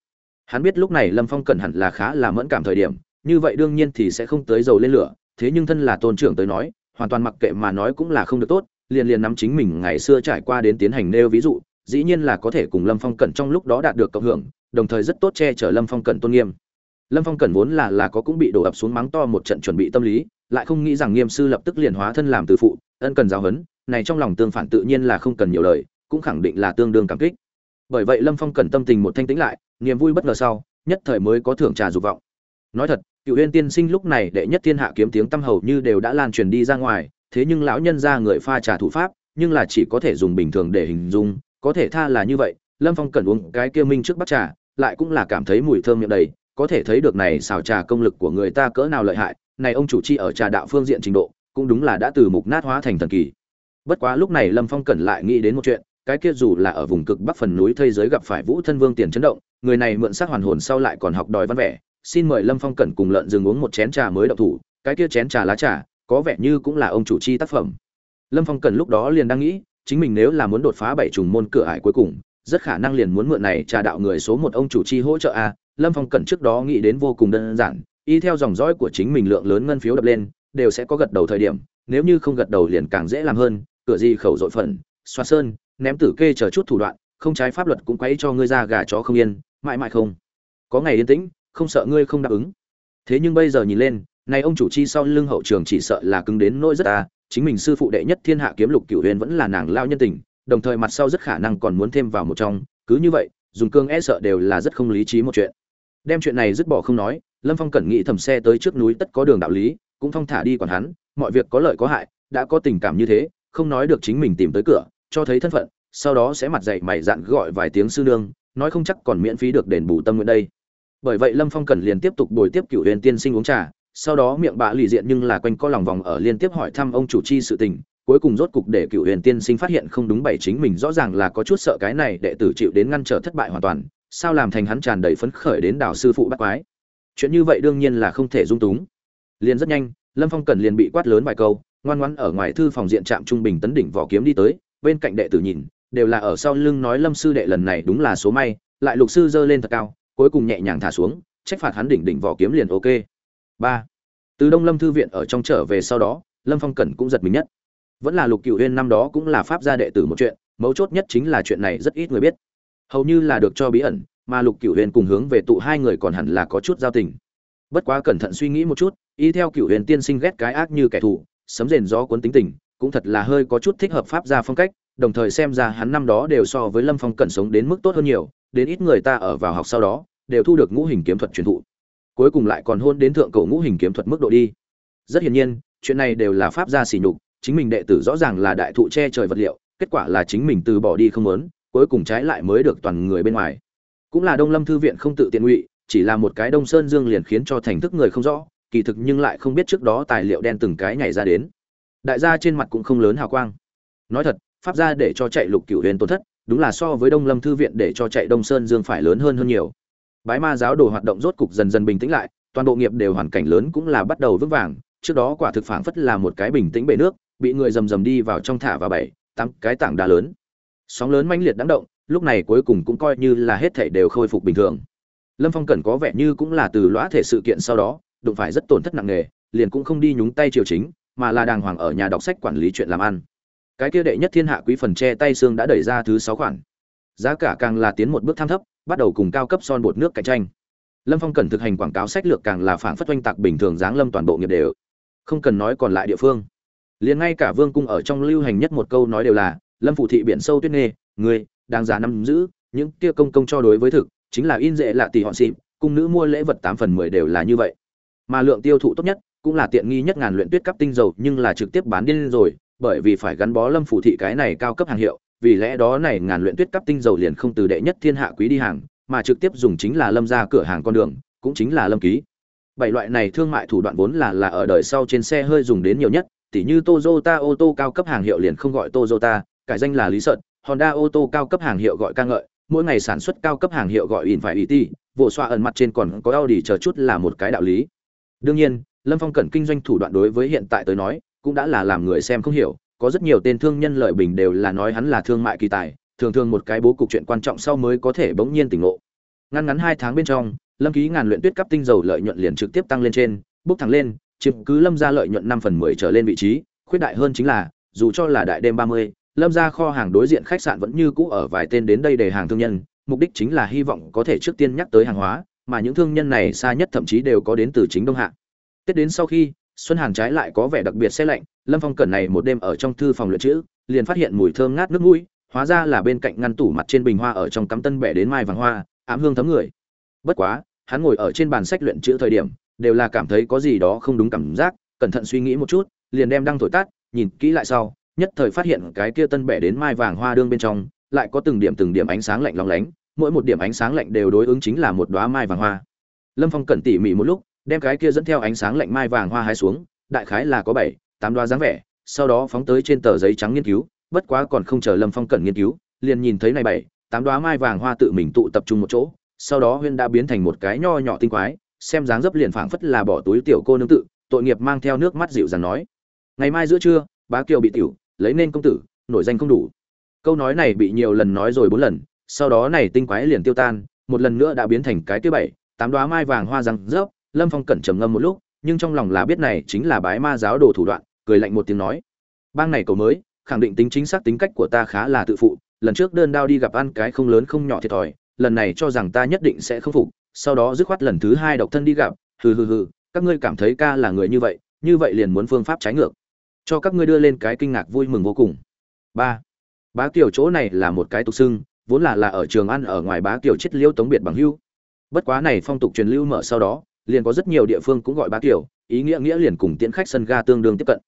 Hắn biết lúc này lâm phong cẩn hẳn là khá là mẫn cảm thời điểm, như vậy đương nhiên thì sẽ không tới dầu lên lửa, thế nhưng thân là tôn trưởng tới nói, hoàn toàn mặc kệ mà nói cũng là không được tốt liền liền nắm chính mình ngày xưa trải qua đến tiến hành nêu ví dụ, dĩ nhiên là có thể cùng lâm phong cẩn trong lúc đó đạt được cộng hưởng, đồng thời rất tốt che chở lâm phong cẩn tôn nghiêm. Lâm phong cẩn vốn là là có cũng bị đổ ập xuống mắng to một trận chuẩn bị tâm lý, lại không nghĩ rằng nghiêm sư lập tức liền hóa thân làm từ phụ, ân cần giáo huấn, này trong lòng tương phản tự nhiên là không cần nhiều lời, cũng khẳng định là tương đương cảm kích. Bởi vậy lâm phong cẩn tâm tình một thanh tĩnh lại, niềm vui bất ngờ sau, nhất thời mới có thưởng trà dục vọng. Nói thật, cựu huyên tiên sinh lúc này đệ nhất thiên hạ kiếm tiếng tâm hầu như đều đã lan truyền đi ra ngoài thế nhưng lão nhân ra người pha trà thủ pháp, nhưng là chỉ có thể dùng bình thường để hình dung, có thể tha là như vậy, lâm phong cần uống cái kia minh trước bắt trà, lại cũng là cảm thấy mùi thơm miệng đầy, có thể thấy được này xào trà công lực của người ta cỡ nào lợi hại, này ông chủ chi ở trà đạo phương diện trình độ, cũng đúng là đã từ mục nát hóa thành thần kỳ. Bất quá lúc này lâm phong cẩn lại nghĩ đến một chuyện, cái kia dù là ở vùng cực bắc phần núi thây giới gặp phải vũ thân vương tiền chấn động, người này mượn xác hoàn hồn sau lại còn học đòi văn vẻ, xin mời lâm phong cẩn cùng lợn dừng uống một chén trà mới động thủ, cái kia chén trà lá trà có vẻ như cũng là ông chủ chi tác phẩm. Lâm phong cần lúc đó liền đang nghĩ, chính mình nếu là muốn đột phá bảy trùng môn cửa ải cuối cùng, rất khả năng liền muốn mượn này trà đạo người số một ông chủ chi hỗ trợ a. Lâm phong cần trước đó nghĩ đến vô cùng đơn giản, y theo dòng dõi của chính mình lượng lớn ngân phiếu đập lên, đều sẽ có gật đầu thời điểm, nếu như không gật đầu liền càng dễ làm hơn, cửa gì khẩu dội phần xoa sơn, ném tử kê chờ chút thủ đoạn, không trái pháp luật cũng quấy cho ngươi ra gà chó không yên, mãi mãi không. Có ngày yên tĩnh, không sợ ngươi không đáp ứng. Thế nhưng bây giờ nhìn lên này ông chủ chi sau lưng hậu trường chỉ sợ là cứng đến nỗi rất ta chính mình sư phụ đệ nhất thiên hạ kiếm lục cửu huyền vẫn là nàng lao nhân tình, đồng thời mặt sau rất khả năng còn muốn thêm vào một trong, cứ như vậy, dùng cương e sợ đều là rất không lý trí một chuyện. Đem chuyện này dứt bỏ không nói, lâm phong cẩn nghĩ thầm xe tới trước núi tất có đường đạo lý, cũng phong thả đi còn hắn, mọi việc có lợi có hại, đã có tình cảm như thế, không nói được chính mình tìm tới cửa, cho thấy thân phận, sau đó sẽ mặt dậy mày dạn gọi vài tiếng sư nương, nói không chắc còn miễn phí được đền bù tâm nguyện đây. Bởi vậy lâm phong cẩn liền tiếp tục bồi tiếp cửu huyền tiên sinh uống trà sau đó miệng bạ lì diện nhưng là quanh co lòng vòng ở liên tiếp hỏi thăm ông chủ chi sự tình, cuối cùng rốt cục để cựu huyền tiên sinh phát hiện không đúng bảy chính mình rõ ràng là có chút sợ cái này đệ tử chịu đến ngăn trở thất bại hoàn toàn, sao làm thành hắn tràn đầy phấn khởi đến đảo sư phụ bắt quái. Chuyện như vậy đương nhiên là không thể dung túng. Liền rất nhanh, lâm phong cần liền bị quát lớn vài câu, ngoan ngoãn ở ngoài thư phòng diện trạm trung bình tấn đỉnh vỏ kiếm đi tới, bên cạnh đệ tử nhìn, đều là ở sau lưng nói lâm sư đệ lần này đúng là số may, lại lục sư giơ lên thật cao, cuối cùng nhẹ nhàng thả xuống, trách phạt hắn đỉnh đỉnh vỏ kiếm liền ok ba. Từ đông lâm thư viện ở trong trở về sau đó, lâm phong cẩn cũng giật mình nhất. Vẫn là lục cựu huyên năm đó cũng là pháp gia đệ tử một chuyện, mấu chốt nhất chính là chuyện này rất ít người biết. Hầu như là được cho bí ẩn, mà lục cựu huyền cùng hướng về tụ hai người còn hẳn là có chút giao tình. Bất quá cẩn thận suy nghĩ một chút, y theo cựu huyền tiên sinh ghét cái ác như kẻ thù, sấm rền gió cuốn tính tình, cũng thật là hơi có chút thích hợp pháp gia phong cách, đồng thời xem ra hắn năm đó đều so với lâm phong cẩn sống đến mức tốt hơn nhiều, đến ít người ta ở vào học sau đó, đều thu được ngũ hình kiếm thuật truyền thụ cuối cùng lại còn hôn đến thượng cổ ngũ hình kiếm thuật mức độ đi. Rất hiển nhiên, chuyện này đều là pháp gia xỉ nhục, chính mình đệ tử rõ ràng là đại thụ che trời vật liệu, kết quả là chính mình từ bỏ đi không muốn, cuối cùng trái lại mới được toàn người bên ngoài. Cũng là đông lâm thư viện không tự tiện ngụy, chỉ là một cái đông sơn dương liền khiến cho thành thức người không rõ, kỳ thực nhưng lại không biết trước đó tài liệu đen từng cái nhảy ra đến. Đại gia trên mặt cũng không lớn hào quang. Nói thật, pháp gia để cho chạy lục cửu huyền tổn thất, đúng là so với đông lâm thư viện để cho chạy đông sơn dương phải lớn hơn hơn nhiều bái ma giáo đồ hoạt động rốt cục dần dần bình tĩnh lại, toàn bộ nghiệp đều hoàn cảnh lớn cũng là bắt đầu vững vàng. Trước đó quả thực phảng phất là một cái bình tĩnh bể nước, bị người rầm rầm đi vào trong thả và bảy, tám cái tảng đá lớn. Sóng lớn mãnh liệt đáng động, lúc này cuối cùng cũng coi như là hết thảy đều khôi phục bình thường. Lâm phong cẩn có vẻ như cũng là từ lõa thể sự kiện sau đó, đụng phải rất tổn thất nặng nề, liền cũng không đi nhúng tay triều chính, mà là đàng hoàng ở nhà đọc sách quản lý chuyện làm ăn. Cái kia đệ nhất thiên hạ quý phần che tay xương đã đẩy ra thứ sáu khoản giá cả càng là tiến một bước tham thấp, bắt đầu cùng cao cấp son bột nước cạnh tranh. Lâm phong cần thực hành quảng cáo sách lược càng là phản phất oanh tạc bình thường giáng lâm toàn bộ nghiệp đều. Không cần nói còn lại địa phương. Liền ngay cả vương cung ở trong lưu hành nhất một câu nói đều là, lâm phụ thị biển sâu tuyết nghê người đang giá năm giữ, những kia công công cho đối với thực, chính là in dễ lạ tỷ họ xịp cung nữ mua lễ vật tám phần mười đều là như vậy. Mà lượng tiêu thụ tốt nhất, cũng là tiện nghi nhất ngàn luyện tuyết cắp tinh dầu, nhưng là trực tiếp bán điên rồi, bởi vì phải gắn bó lâm phủ thị cái này cao cấp hàng hiệu vì lẽ đó này ngàn luyện tuyết cấp tinh dầu liền không từ đệ nhất thiên hạ quý đi hàng mà trực tiếp dùng chính là lâm ra cửa hàng con đường cũng chính là lâm ký bảy loại này thương mại thủ đoạn vốn là là ở đời sau trên xe hơi dùng đến nhiều nhất tỉ như Toyota ô tô cao cấp hàng hiệu liền không gọi Toyota, cải danh là Lý Sợn, Honda ô tô cao cấp hàng hiệu gọi ca ngợi, mỗi ngày sản xuất cao cấp hàng hiệu gọi in phải IT, vụ xoa ẩn mặt trên còn có Audi chờ chút là một cái đạo lý. Đương nhiên, Lâm Phong cẩn kinh doanh thủ đoạn đối với hiện tại tới nói, cũng đã là làm người xem không hiểu, có rất nhiều tên thương nhân lợi bình đều là nói hắn là thương mại kỳ tài, thường thường một cái bố cục chuyện quan trọng sau mới có thể bỗng nhiên tỉnh ngộ. Ngắn ngắn hai tháng bên trong, Lâm ký ngàn luyện tuyết cấp tinh dầu lợi nhuận liền trực tiếp tăng lên trên, bốc thẳng lên, chiếm cứ Lâm gia lợi nhuận 5 phần 10 trở lên vị trí, khuyết đại hơn chính là, dù cho là đại đêm 30, Lâm gia kho hàng đối diện khách sạn vẫn như cũ ở vài tên đến đây để hàng thương nhân, mục đích chính là hy vọng có thể trước tiên nhắc tới hàng hóa, mà những thương nhân này xa nhất thậm chí đều có đến từ chính Đông Hạ. Tết đến sau khi, Xuân Hàn trái lại có vẻ đặc biệt xe lạnh, Lâm Phong cẩn này một đêm ở trong thư phòng luyện chữ, liền phát hiện mùi thơm ngát nước mũi, hóa ra là bên cạnh ngăn tủ mặt trên bình hoa ở trong cắm tân bẻ đến mai vàng hoa, ám hương thấm người. Bất quá, hắn ngồi ở trên bàn sách luyện chữ thời điểm, đều là cảm thấy có gì đó không đúng cảm giác, cẩn thận suy nghĩ một chút, liền đem đăng thổi tắt, nhìn kỹ lại sau, nhất thời phát hiện cái kia tân bẻ đến mai vàng hoa đương bên trong, lại có từng điểm từng điểm ánh sáng lạnh lóng lánh, mỗi một điểm ánh sáng lạnh đều đối ứng chính là một đóa mai vàng hoa. Lâm Phong cẩn tỉ mỉ một lúc, đem cái kia dẫn theo ánh sáng lạnh mai vàng hoa hái xuống, đại khái là có bảy, tám đóa dáng vẻ, sau đó phóng tới trên tờ giấy trắng nghiên cứu, bất quá còn không chờ Lâm Phong cẩn nghiên cứu, liền nhìn thấy này bảy, tám đóa mai vàng hoa tự mình tụ tập trung một chỗ, sau đó huyên đã biến thành một cái nho nhỏ tinh quái, xem dáng dấp liền phảng phất là bỏ túi tiểu cô nương tự, tội nghiệp mang theo nước mắt dịu dàng nói: "Ngày mai giữa trưa, bá kiều bị tiểu, lấy nên công tử, nổi danh không đủ." Câu nói này bị nhiều lần nói rồi bốn lần, sau đó này tinh quái liền tiêu tan, một lần nữa đã biến thành cái thứ bảy, tám đoá mai vàng hoa răng rớp lâm phong cẩn trầm ngâm một lúc nhưng trong lòng là biết này chính là bái ma giáo đồ thủ đoạn, cười lạnh một tiếng nói. Bang này cầu mới, khẳng định tính chính xác tính cách của ta khá là tự phụ, lần trước đơn đao đi gặp ăn cái không lớn không nhỏ thiệt thòi, lần này cho rằng ta nhất định sẽ không phục, sau đó dứt khoát lần thứ hai độc thân đi gặp, hừ hừ hừ, các ngươi cảm thấy ca là người như vậy như vậy liền muốn phương pháp trái ngược. Cho các ngươi đưa lên cái kinh ngạc vui mừng vô cùng. Ba, bá kiều chỗ này là một cái tục xưng, vốn là là ở trường ăn ở ngoài bá kiều chết liêu tống biệt bằng hưu. Bất quá này phong tục truyền lưu mở sau đó liền có rất nhiều địa phương cũng gọi bá kiểu, ý nghĩa nghĩa liền cùng tiễn khách sân ga tương đương tiếp cận.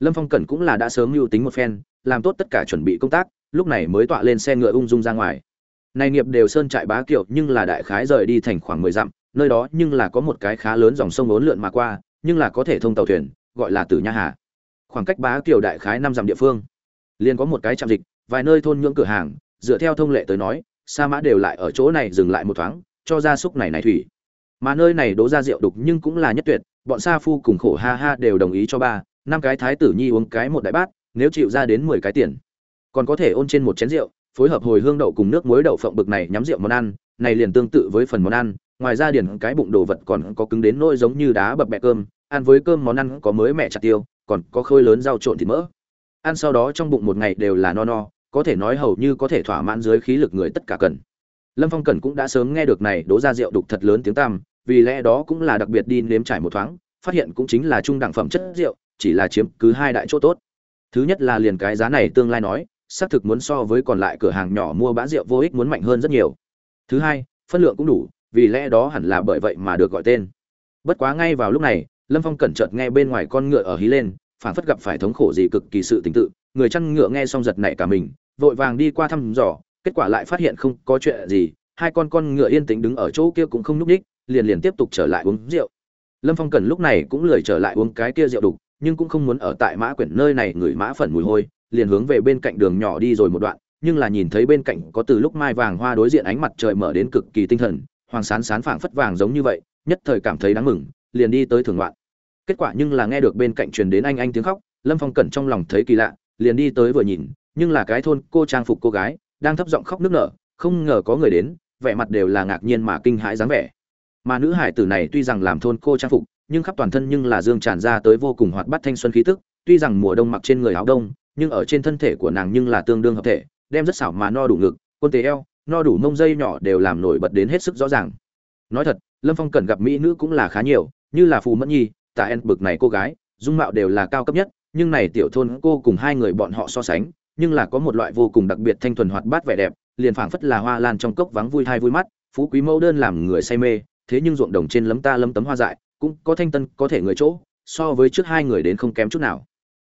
Lâm phong cẩn cũng là đã sớm mưu tính một phen, làm tốt tất cả chuẩn bị công tác, lúc này mới tọa lên xe ngựa ung dung ra ngoài. Này nghiệp đều sơn trại bá kiều nhưng là đại khái rời đi thành khoảng mười dặm, nơi đó nhưng là có một cái khá lớn dòng sông ốn lượn mà qua, nhưng là có thể thông tàu thuyền, gọi là tử nha hà. Khoảng cách bá kiều đại khái năm dặm địa phương. Liền có một cái trạm dịch, vài nơi thôn nhưỡng cửa hàng, dựa theo thông lệ tới nói, sa mã đều lại ở chỗ này dừng lại một thoáng, cho gia súc này này thủy mà nơi này đố ra rượu đục nhưng cũng là nhất tuyệt, bọn sa phu cùng khổ ha ha đều đồng ý cho ba, năm cái thái tử nhi uống cái một đại bát, nếu chịu ra đến mười cái tiền. Còn có thể ôn trên một chén rượu, phối hợp hồi hương đậu cùng nước muối đậu phộng bực này nhắm rượu món ăn, này liền tương tự với phần món ăn, ngoài ra điển cái bụng đồ vật còn có cứng đến nỗi giống như đá bập bẹ cơm, ăn với cơm món ăn có mới mẹ chặt tiêu, còn có khơi lớn rau trộn thịt mỡ. Ăn sau đó trong bụng một ngày đều là no no, có thể nói hầu như có thể thỏa mãn dưới khí lực người tất cả cần lâm phong cẩn cũng đã sớm nghe được này đố ra rượu đục thật lớn tiếng tam vì lẽ đó cũng là đặc biệt đi nếm trải một thoáng, phát hiện cũng chính là trung đẳng phẩm chất rượu, chỉ là chiếm cứ hai đại chỗ tốt. Thứ nhất là liền cái giá này tương lai nói, xác thực muốn so với còn lại cửa hàng nhỏ mua bã rượu vô ích muốn mạnh hơn rất nhiều. Thứ hai, phân lượng cũng đủ, vì lẽ đó hẳn là bởi vậy mà được gọi tên. Bất quá ngay vào lúc này, lâm phong cẩn chợt nghe bên ngoài con ngựa ở hí lên phản phất gặp phải thống khổ gì cực kỳ sự tình tự, người chăn ngựa nghe xong giật nảy cả mình, vội vàng đi qua thăm dò kết quả lại phát hiện không có chuyện gì, hai con con ngựa yên tĩnh đứng ở chỗ kia cũng không nhúc ních liền liền tiếp tục trở lại uống rượu. Lâm phong cần lúc này cũng lười trở lại uống cái kia rượu đục, nhưng cũng không muốn ở tại mã quyển nơi này ngửi mã phần mùi hôi, liền hướng về bên cạnh đường nhỏ đi rồi một đoạn, nhưng là nhìn thấy bên cạnh có từ lúc mai vàng hoa đối diện ánh mặt trời mở đến cực kỳ tinh thần, hoàng sán sán phảng phất vàng giống như vậy, nhất thời cảm thấy đáng mừng, liền đi tới thưởng loạn. Kết quả nhưng là nghe được bên cạnh truyền đến anh anh tiếng khóc, lâm phong cẩn trong lòng thấy kỳ lạ, liền đi tới vừa nhìn, nhưng là cái thôn cô trang phục cô gái đang thấp giọng khóc nức nở, không ngờ có người đến, vẻ mặt đều là ngạc nhiên mà kinh hãi dáng vẻ. Mà nữ hải tử này tuy rằng làm thôn cô trang phục, nhưng khắp toàn thân nhưng là dương tràn ra tới vô cùng hoạt bát thanh xuân khí tức, tuy rằng mùa đông mặc trên người áo đông, nhưng ở trên thân thể của nàng nhưng là tương đương hợp thể, đem rất xảo mà no đủ ngực, quân tế eo, no đủ mông dây nhỏ đều làm nổi bật đến hết sức rõ ràng. Nói thật, lâm phong cần gặp mỹ nữ cũng là khá nhiều, như là phù mẫn nhi, tạ en bực này cô gái, dung mạo đều là cao cấp nhất, nhưng này tiểu thôn cô cùng hai người bọn họ so sánh nhưng là có một loại vô cùng đặc biệt thanh thuần hoạt bát vẻ đẹp, liền phảng phất là hoa lan trong cốc vắng vui thai vui mắt, phú quý mẫu đơn làm người say mê, thế nhưng ruộng đồng trên lấm ta lấm tấm hoa dại, cũng có thanh tân, có thể người chỗ, so với trước hai người đến không kém chút nào.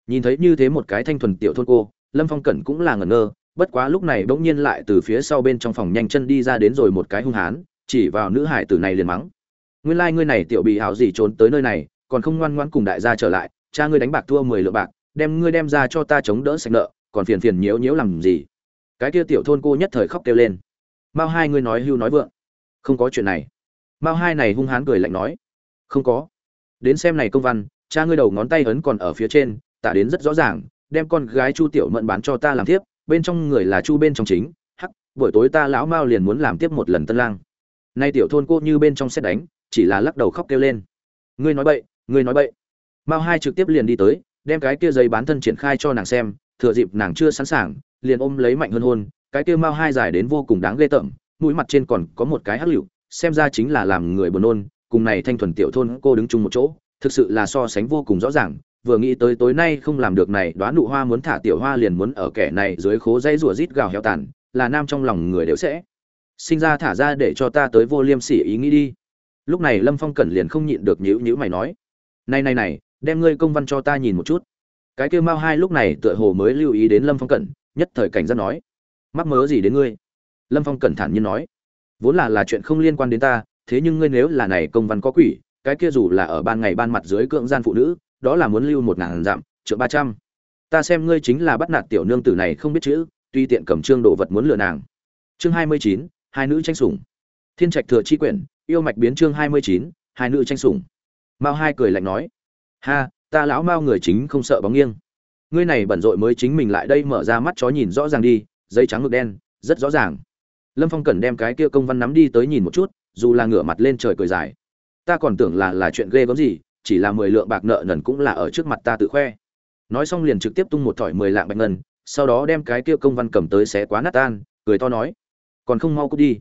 Nhìn thấy như thế một cái thanh thuần tiểu thôn cô, lâm phong cẩn cũng là ngẩn ngơ, bất quá lúc này bỗng nhiên lại từ phía sau bên trong phòng nhanh chân đi ra đến rồi một cái hung hán, chỉ vào nữ hải tử này liền mắng. Nguyên lai ngươi này tiểu bị hảo gì trốn tới nơi này, còn không ngoan ngoãn cùng đại gia trở lại, cha ngươi đánh bạc thua mười lượng bạc, đem ngươi đem ra cho ta chống đỡ sạch nợ còn phiền phiền nhiễu nhiễu làm gì? Cái kia tiểu thôn cô nhất thời khóc kêu lên. Mao hai ngươi nói hưu nói vượng. Không có chuyện này. Mao hai này hung hán cười lạnh nói. Không có. Đến xem này công văn, cha ngươi đầu ngón tay ấn còn ở phía trên, tả đến rất rõ ràng, đem con gái chu tiểu mận bán cho ta làm tiếp bên trong người là chu bên trong chính, hắc, buổi tối ta lão mao liền muốn làm tiếp một lần tân lang. Nay tiểu thôn cô như bên trong xét đánh, chỉ là lắc đầu khóc kêu lên. Ngươi nói bậy, ngươi nói bậy. Mao hai trực tiếp liền đi tới, đem cái kia giấy bán thân triển khai cho nàng xem thừa dịp nàng chưa sẵn sàng, liền ôm lấy mạnh hơn hôn, cái kia mao hai dài đến vô cùng đáng ghê tởm, mũi mặt trên còn có một cái hắc lựu, xem ra chính là làm người buồn nôn, cùng này thanh thuần tiểu thôn cô đứng chung một chỗ, thực sự là so sánh vô cùng rõ ràng, vừa nghĩ tới tối nay không làm được này đoán nụ hoa muốn thả tiểu hoa liền muốn ở kẻ này dưới khố dây rủa rít gào heo tàn, là nam trong lòng người đều sẽ. Sinh ra thả ra để cho ta tới vô liêm sỉ ý nghĩ đi. Lúc này lâm phong cẩn liền không nhịn được nhữ nhữ mày nói, này này này, đem ngươi công văn cho ta nhìn một chút cái kia mao hai lúc này tựa hồ mới lưu ý đến lâm phong cẩn, nhất thời cảnh giác nói, mắc mớ gì đến ngươi? Lâm phong cẩn thản nhiên nói, vốn là là chuyện không liên quan đến ta, thế nhưng ngươi nếu là này công văn có quỷ, cái kia dù là ở ban ngày ban mặt dưới cưỡng gian phụ nữ, đó là muốn lưu một ngàn dặm triệu ba trăm. Ta xem ngươi chính là bắt nạt tiểu nương tử này không biết chữ, tuy tiện cầm trương đồ vật muốn lừa nàng. Chương hai mươi chín, hai nữ tranh sủng. Thiên trạch thừa chi quyển, yêu mạch biến chương hai mươi chín, hai nữ tranh sủng. Mao hai cười lạnh nói, ha ta lão mao người chính không sợ bóng nghiêng. Ngươi này bẩn rộn mới chính mình lại đây mở ra mắt chó nhìn rõ ràng đi, giấy trắng ngực đen, rất rõ ràng. Lâm phong cần đem cái kia công văn nắm đi tới nhìn một chút, dù là ngửa mặt lên trời cười dài. Ta còn tưởng là là chuyện ghê gớm gì, chỉ là mười lượng bạc nợ nần cũng là ở trước mặt ta tự khoe. Nói xong liền trực tiếp tung một thỏi mười lạng bạch ngân, sau đó đem cái kia công văn cầm tới xé quá nát tan, cười to nói, còn không mau cút đi.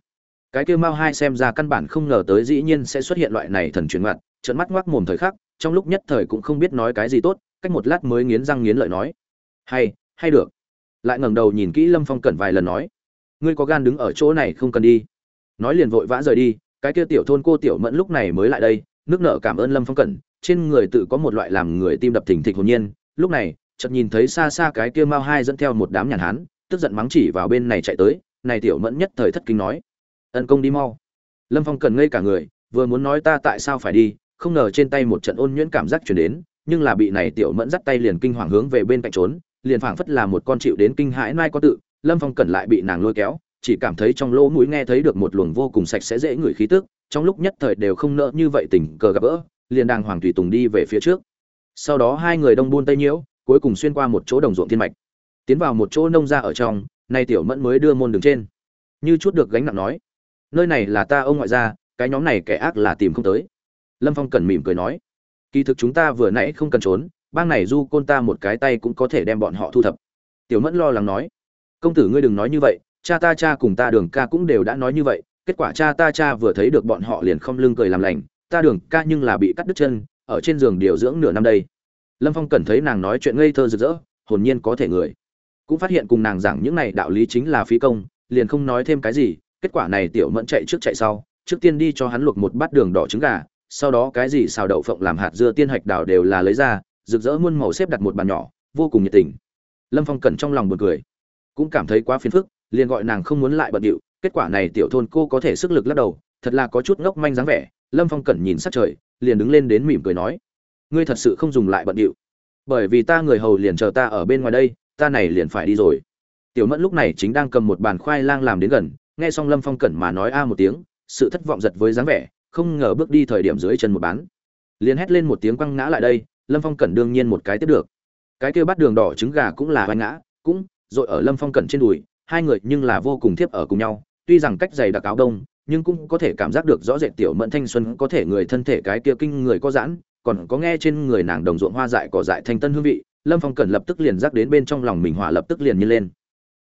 Cái kia mao hai xem ra căn bản không ngờ tới dĩ nhiên sẽ xuất hiện loại này thần truyền mặt trận mắt ngoác mồm thời khắc trong lúc nhất thời cũng không biết nói cái gì tốt, cách một lát mới nghiến răng nghiến lợi nói. Hay hay được. Lại ngẩng đầu nhìn kỹ lâm phong cẩn vài lần nói. Ngươi có gan đứng ở chỗ này không cần đi. Nói liền vội vã rời đi, cái kia tiểu thôn cô tiểu mẫn lúc này mới lại đây, nước nợ cảm ơn lâm phong cẩn, trên người tự có một loại làm người tim đập thình thịch hồn nhiên. Lúc này, chợt nhìn thấy xa xa cái kia mao hai dẫn theo một đám nhàn hán, tức giận mắng chỉ vào bên này chạy tới, này tiểu mẫn nhất thời thất kinh nói. Ân công đi mau. Lâm phong cần ngây cả người, vừa muốn nói ta tại sao phải đi không ngờ trên tay một trận ôn nhuyễn cảm giác chuyển đến, nhưng là bị này tiểu mẫn dắt tay liền kinh hoàng hướng về bên cạnh trốn, liền phảng phất là một con chịu đến kinh hãi nai có tự, lâm phong cần lại bị nàng lôi kéo, chỉ cảm thấy trong lỗ mũi nghe thấy được một luồng vô cùng sạch sẽ dễ ngửi khí tức, trong lúc nhất thời đều không nỡ như vậy tình cờ gặp gỡ, liền đàng hoàng tùy tùng đi về phía trước. Sau đó hai người đông buôn tây nhiễu, cuối cùng xuyên qua một chỗ đồng ruộng thiên mạch, tiến vào một chỗ nông gia ở trong, nay tiểu mẫn mới đưa môn đường trên. Như chút được gánh nặng nói, nơi này là ta ông ngoại gia, cái nhóm này kẻ ác là tìm không tới lâm phong cần mỉm cười nói, kỳ thực chúng ta vừa nãy không cần trốn, bang này du côn ta một cái tay cũng có thể đem bọn họ thu thập. Tiểu mẫn lo lắng nói, công tử ngươi đừng nói như vậy, cha ta cha cùng ta đường ca cũng đều đã nói như vậy, kết quả cha ta cha vừa thấy được bọn họ liền không lưng cười làm lành, ta đường ca nhưng là bị cắt đứt chân, ở trên giường điều dưỡng nửa năm đây. Lâm phong cần thấy nàng nói chuyện ngây thơ rực rỡ, hồn nhiên có thể người. Cũng phát hiện cùng nàng rằng những này đạo lý chính là phí công, liền không nói thêm cái gì, kết quả này tiểu mẫn chạy trước chạy sau, trước tiên đi cho hắn luộc một bát đường đỏ trứng gà sau đó cái gì xào đậu phộng làm hạt dưa tiên hạch đào đều là lấy ra, rực rỡ muôn màu xếp đặt một bàn nhỏ, vô cùng nhiệt tình. Lâm phong cẩn trong lòng buồn cười. Cũng cảm thấy quá phiền phức, liền gọi nàng không muốn lại bận điệu, kết quả này tiểu thôn cô có thể sức lực lắc đầu, thật là có chút ngốc manh dáng vẻ, lâm phong cẩn nhìn sát trời, liền đứng lên đến mỉm cười nói, ngươi thật sự không dùng lại bận điệu. Bởi vì ta người hầu liền chờ ta ở bên ngoài đây, ta này liền phải đi rồi. Tiểu mẫn lúc này chính đang cầm một bàn khoai lang làm đến gần, nghe xong lâm phong cẩn mà nói a một tiếng, sự thất vọng giật với dáng vẻ không ngờ bước đi thời điểm dưới chân một bán. Liền hét lên một tiếng quăng ngã lại đây, lâm phong cẩn đương nhiên một cái tiếp được. Cái kêu bắt đường đỏ trứng gà cũng là vai ngã, cũng rồi ở lâm phong cẩn trên đùi, hai người nhưng là vô cùng thiếp ở cùng nhau, tuy rằng cách dày đặc áo đông, nhưng cũng có thể cảm giác được rõ rệt tiểu mẫn thanh xuân có thể người thân thể cái kia kinh người có giãn, còn có nghe trên người nàng đồng ruộng hoa dại cỏ dại thanh tân hương vị, lâm phong cẩn lập tức liền rắc đến bên trong lòng mình hỏa lập tức liền như lên.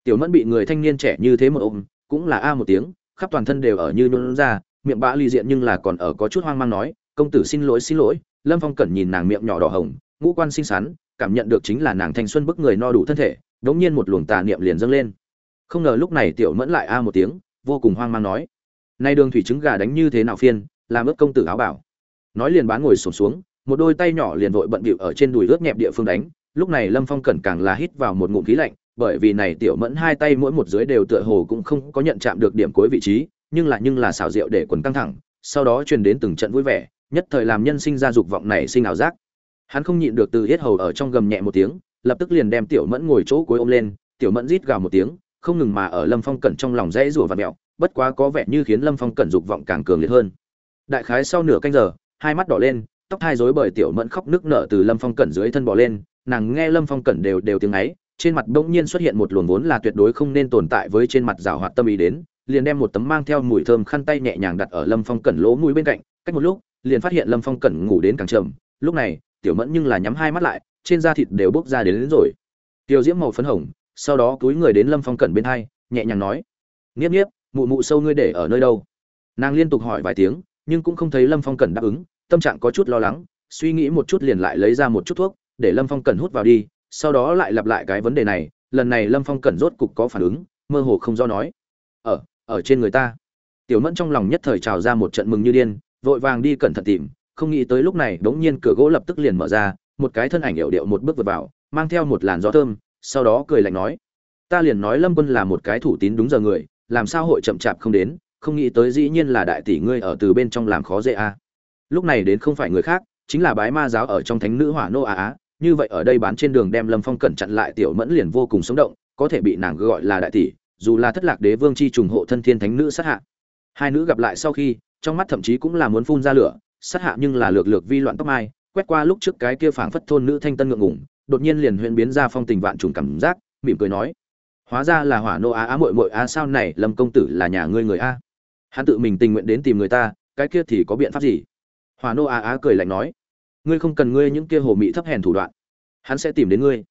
Tiểu mẫn bị người thanh niên trẻ như thế một ôm, cũng là a một tiếng, khắp toàn thân đều ở như nôn ra miệng bã ly diện nhưng là còn ở có chút hoang mang nói, công tử xin lỗi xin lỗi. Lâm phong cẩn nhìn nàng miệng nhỏ đỏ hồng, ngũ quan xinh xắn, cảm nhận được chính là nàng thanh xuân bức người no đủ thân thể, đống nhiên một luồng tà niệm liền dâng lên. Không ngờ lúc này tiểu mẫn lại a một tiếng, vô cùng hoang mang nói, nay đường thủy trứng gà đánh như thế nào phiên, làm ướt công tử áo bảo. Nói liền bán ngồi sổm xuống, một đôi tay nhỏ liền vội bận bịu ở trên đùi ướt nhẹp địa phương đánh. Lúc này lâm phong cẩn càng là hít vào một ngụm khí lạnh, bởi vì này tiểu mẫn hai tay mỗi một dưới đều tựa hồ cũng không có nhận chạm được điểm cuối vị trí nhưng là nhưng là xảo diệu để quần căng thẳng, sau đó truyền đến từng trận vui vẻ, nhất thời làm nhân sinh ra dục vọng này sinh ảo giác. Hắn không nhịn được từ yết hầu ở trong gầm nhẹ một tiếng, lập tức liền đem tiểu mẫn ngồi chỗ cuối ôm lên, tiểu mẫn rít gào một tiếng, không ngừng mà ở lâm phong cẩn trong lòng rẽ rủa và mẹo bất quá có vẻ như khiến lâm phong cẩn dục vọng càng cường liệt hơn. Đại khái sau nửa canh giờ, hai mắt đỏ lên, tóc hai rối bởi tiểu mẫn khóc nước nở từ lâm phong cẩn dưới thân bỏ lên, nàng nghe lâm phong cẩn đều đều tiếng ấy, trên mặt bỗng nhiên xuất hiện một luồng vốn là tuyệt đối không nên tồn tại với trên mặt rào hoạt tâm ý đến liền đem một tấm mang theo mùi thơm khăn tay nhẹ nhàng đặt ở lâm phong cẩn lỗ mũi bên cạnh cách một lúc liền phát hiện lâm phong cẩn ngủ đến càng trầm. Lúc này tiểu mẫn nhưng là nhắm hai mắt lại trên da thịt đều bốc ra đến, đến rồi. Tiểu diễm màu phấn hồng sau đó túi người đến lâm phong cẩn bên hai nhẹ nhàng nói nghiếp nghiếp mụ mụ sâu ngươi để ở nơi đâu? Nàng liên tục hỏi vài tiếng nhưng cũng không thấy lâm phong cẩn đáp ứng tâm trạng có chút lo lắng suy nghĩ một chút liền lại lấy ra một chút thuốc để lâm phong cẩn hút vào đi sau đó lại lặp lại cái vấn đề này lần này lâm phong cẩn rốt cục có phản ứng mơ hồ không do nói ở ở trên người ta. Tiểu mẫn trong lòng nhất thời trào ra một trận mừng như điên, vội vàng đi cẩn thận tìm, không nghĩ tới lúc này đống nhiên cửa gỗ lập tức liền mở ra, một cái thân ảnh hiệu điệu một bước vượt vào, mang theo một làn gió thơm, sau đó cười lạnh nói, ta liền nói lâm quân là một cái thủ tín đúng giờ người, làm sao hội chậm chạp không đến, không nghĩ tới dĩ nhiên là đại tỷ ngươi ở từ bên trong làm khó dễ a. Lúc này đến không phải người khác, chính là bái ma giáo ở trong thánh nữ hỏa nô á á như vậy ở đây bán trên đường đem lâm phong cẩn chặn lại tiểu mẫn liền vô cùng sống động, có thể bị nàng gọi là đại tỷ dù là thất lạc đế vương chi trùng hộ thân thiên thánh nữ sát hạ. Hai nữ gặp lại sau khi, trong mắt thậm chí cũng là muốn phun ra lửa, sát hạ nhưng là lược lược vi loạn tóc mai, quét qua lúc trước cái kia phảng phất thôn nữ thanh tân ngượng ngủng đột nhiên liền huyễn biến ra phong tình vạn trùng cảm giác, mỉm cười nói, hóa ra là hỏa nô á á muội muội á sao này lâm công tử là nhà ngươi người a? Hắn tự mình tình nguyện đến tìm người ta, cái kia thì có biện pháp gì? Hỏa nô á á cười lạnh nói, ngươi không cần ngươi những kia hồ mị thấp hèn thủ đoạn, hắn sẽ tìm đến ngươi.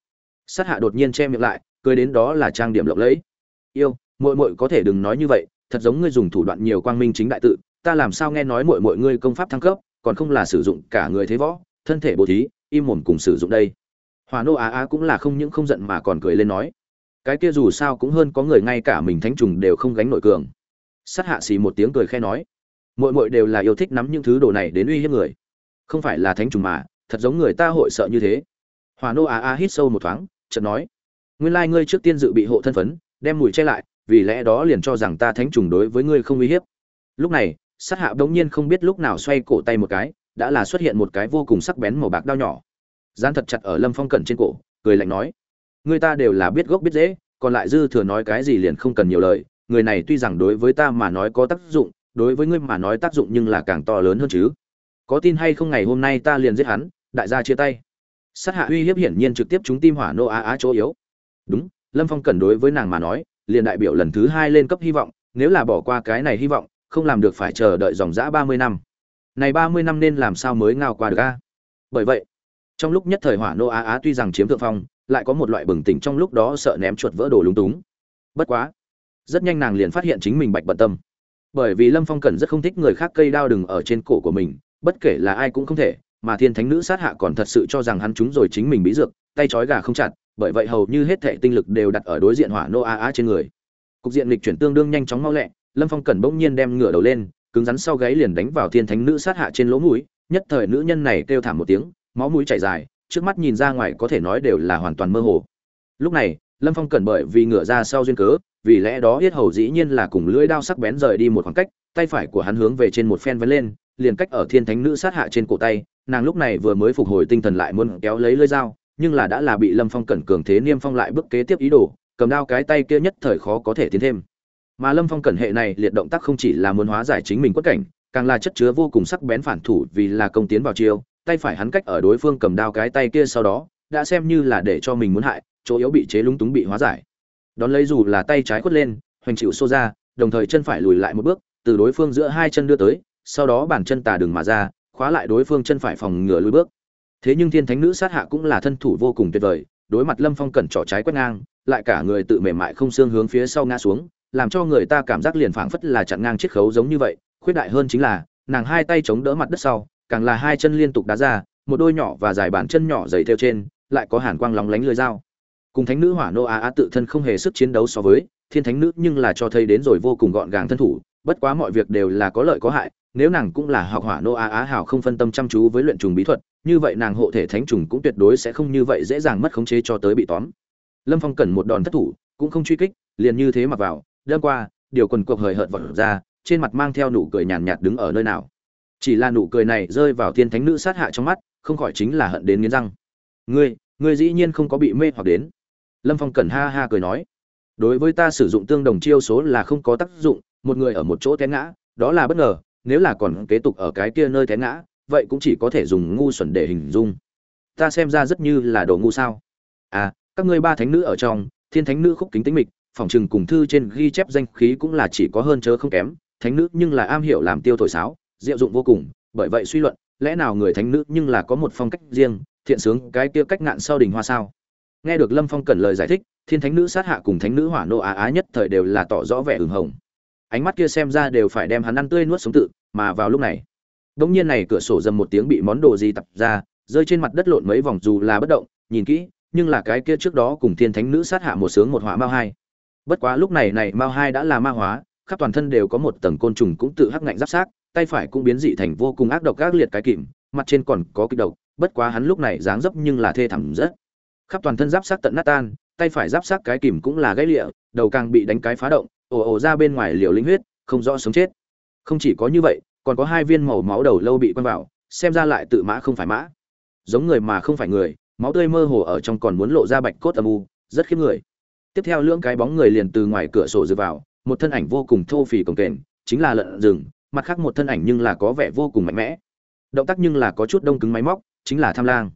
Sát hạ đột nhiên che miệng lại, cười đến đó là trang điểm lộng lẫy yêu, muội muội có thể đừng nói như vậy, thật giống ngươi dùng thủ đoạn nhiều quang minh chính đại tự, ta làm sao nghe nói muội muội ngươi công pháp thăng cấp, còn không là sử dụng cả người thế võ, thân thể bố thí, im mồm cùng sử dụng đây. Hòa nô á á cũng là không những không giận mà còn cười lên nói, cái kia dù sao cũng hơn có người ngay cả mình thánh trùng đều không gánh nổi cường. Sát hạ xì một tiếng cười khe nói, muội muội đều là yêu thích nắm những thứ đồ này đến uy hiếp người. Không phải là thánh trùng mà, thật giống người ta hội sợ như thế. Hòa nô á á hít sâu một thoáng, chợt nói, nguyên lai ngươi trước tiên dự bị hộ thân phấn đem mùi che lại, vì lẽ đó liền cho rằng ta thánh trùng đối với ngươi không uy hiếp. Lúc này, sát hạ bỗng nhiên không biết lúc nào xoay cổ tay một cái, đã là xuất hiện một cái vô cùng sắc bén màu bạc đao nhỏ. Dán thật chặt ở lâm phong cẩn trên cổ, cười lạnh nói người ta đều là biết gốc biết dễ còn lại dư thừa nói cái gì liền không cần nhiều lời, người này tuy rằng đối với ta mà nói có tác dụng, đối với ngươi mà nói tác dụng nhưng là càng to lớn hơn chứ. Có tin hay không ngày hôm nay ta liền giết hắn, đại gia chia tay. Sát hạ uy hiếp hiển nhiên trực tiếp chúng tim hỏa nô á á chỗ yếu. Đúng lâm phong cần đối với nàng mà nói, liền đại biểu lần thứ hai lên cấp hy vọng, nếu là bỏ qua cái này hy vọng, không làm được phải chờ đợi dòng dã ba mươi năm. Này ba mươi năm nên làm sao mới ngao qua được a? Bởi vậy, trong lúc nhất thời hỏa nô á á tuy rằng chiếm thượng phong, lại có một loại bừng tỉnh trong lúc đó sợ ném chuột vỡ đồ lúng túng. Bất quá, rất nhanh nàng liền phát hiện chính mình bạch bận tâm. Bởi vì lâm phong cẩn rất không thích người khác cây đao đừng ở trên cổ của mình, bất kể là ai cũng không thể, mà thiên thánh nữ sát hạ còn thật sự cho rằng hắn chúng rồi chính mình bí dược, tay trói gà không chặt bởi vậy hầu như hết thệ tinh lực đều đặt ở đối diện hỏa nô a a trên người. Cục diện lịch chuyển tương đương nhanh chóng mau lẹ, lâm phong cẩn bỗng nhiên đem ngửa đầu lên, cứng rắn sau gáy liền đánh vào thiên thánh nữ sát hạ trên lỗ mũi, nhất thời nữ nhân này kêu thảm một tiếng, máu mũi chảy dài, trước mắt nhìn ra ngoài có thể nói đều là hoàn toàn mơ hồ. Lúc này, lâm phong cẩn bởi vì ngửa ra sau duyên cớ, vì lẽ đó yết hầu dĩ nhiên là cùng lưỡi đao sắc bén rời đi một khoảng cách, tay phải của hắn hướng về trên một phen vén lên, liền cách ở thiên thánh nữ sát hạ trên cổ tay, nàng lúc này vừa mới phục hồi tinh thần lại muốn kéo lấy lưỡi dao nhưng là đã là bị lâm phong cẩn cường thế niêm phong lại bước kế tiếp ý đồ, cầm đao cái tay kia nhất thời khó có thể tiến thêm. Mà lâm phong cẩn hệ này liệt động tác không chỉ là muốn hóa giải chính mình quất cảnh, càng là chất chứa vô cùng sắc bén phản thủ vì là công tiến vào chiêu, tay phải hắn cách ở đối phương cầm đao cái tay kia sau đó, đã xem như là để cho mình muốn hại, chỗ yếu bị chế lúng túng bị hóa giải. Đón lấy dù là tay trái quất lên, hoành chịu xô ra, đồng thời chân phải lùi lại một bước, từ đối phương giữa hai chân đưa tới, sau đó bàn chân tà đường mà ra, khóa lại đối phương chân phải phòng ngừa lùi bước thế nhưng thiên thánh nữ sát hạ cũng là thân thủ vô cùng tuyệt vời, đối mặt lâm phong cẩn trỏ trái quét ngang, lại cả người tự mềm mại không xương hướng phía sau ngã xuống, làm cho người ta cảm giác liền phảng phất là chặn ngang chiết khấu giống như vậy. Khuyết đại hơn chính là, nàng hai tay chống đỡ mặt đất sau, càng là hai chân liên tục đá ra, một đôi nhỏ và dài bàn chân nhỏ dày theo trên, lại có hàn quang lóng lánh lưới dao. Cùng thánh nữ hỏa nô a a tự thân không hề sức chiến đấu so với, thiên thánh nữ nhưng là cho thấy đến rồi vô cùng gọn gàng thân thủ, bất quá mọi việc đều là có lợi có hại, nếu nàng cũng là học hỏa nô a á hào không phân tâm chăm chú với luyện trùng bí thuật như vậy nàng hộ thể thánh trùng cũng tuyệt đối sẽ không như vậy dễ dàng mất khống chế cho tới bị tóm. Lâm phong cần một đòn thất thủ, cũng không truy kích, liền như thế mặc vào, đâm qua, điều quần cuộc hời hợt vật ra, trên mặt mang theo nụ cười nhàn nhạt đứng ở nơi nào. Chỉ là nụ cười này rơi vào thiên thánh nữ sát hạ trong mắt, không khỏi chính là hận đến nghiến răng. Ngươi ngươi dĩ nhiên không có bị mê hoặc đến. Lâm phong cẩn ha ha cười nói. Đối với ta sử dụng tương đồng chiêu số là không có tác dụng, một người ở một chỗ té ngã, đó là bất ngờ, nếu là còn kế tục ở cái kia nơi té ngã vậy cũng chỉ có thể dùng ngu xuẩn để hình dung. Ta xem ra rất như là đồ ngu sao. À các ngươi ba thánh nữ ở trong, thiên thánh nữ khúc kính tính mịch, phòng trừng cùng thư trên ghi chép danh khí cũng là chỉ có hơn chớ không kém. Thánh nữ nhưng là am hiểu làm tiêu thổi sáo, diệu dụng vô cùng, bởi vậy suy luận, lẽ nào người thánh nữ nhưng là có một phong cách riêng, thiện sướng, cái kia cách ngạn sau đỉnh hoa sao? Nghe được lâm phong cần lời giải thích, thiên thánh nữ sát hạ cùng thánh nữ hỏa nô á á nhất thời đều là tỏ rõ vẻ ửng hồng. Ánh mắt kia xem ra đều phải đem hắn ăn tươi nuốt sống tự, mà vào lúc này đống nhiên này cửa sổ dầm một tiếng bị món đồ gì tập ra, rơi trên mặt đất lộn mấy vòng dù là bất động, nhìn kỹ, nhưng là cái kia trước đó cùng thiên thánh nữ sát hạ một sướng một hỏa mao hai. Bất quá lúc này này mao hai đã là ma hóa, khắp toàn thân đều có một tầng côn trùng cũng tự hắc ngạnh giáp xác tay phải cũng biến dị thành vô cùng ác độc ác liệt cái kìm, mặt trên còn có cái độc, bất quá hắn lúc này dáng dấp nhưng là thê thảm rất. Khắp toàn thân giáp xác tận nát tan, tay phải giáp xác cái kìm cũng là gãy lịa, đầu càng bị đánh cái phá động, ồ ồ ra bên ngoài liều linh huyết, không rõ sống chết. Không chỉ có như vậy còn có hai viên màu máu đầu lâu bị quăng vào, xem ra lại tự mã không phải mã. Giống người mà không phải người, máu tươi mơ hồ ở trong còn muốn lộ ra bạch cốt âm u, rất khiếp người. Tiếp theo lưỡng cái bóng người liền từ ngoài cửa sổ dựa vào, một thân ảnh vô cùng thô phì cồng kềnh, chính là lợn rừng, mặt khác một thân ảnh nhưng là có vẻ vô cùng mạnh mẽ. Động tác nhưng là có chút đông cứng máy móc, chính là tham lang.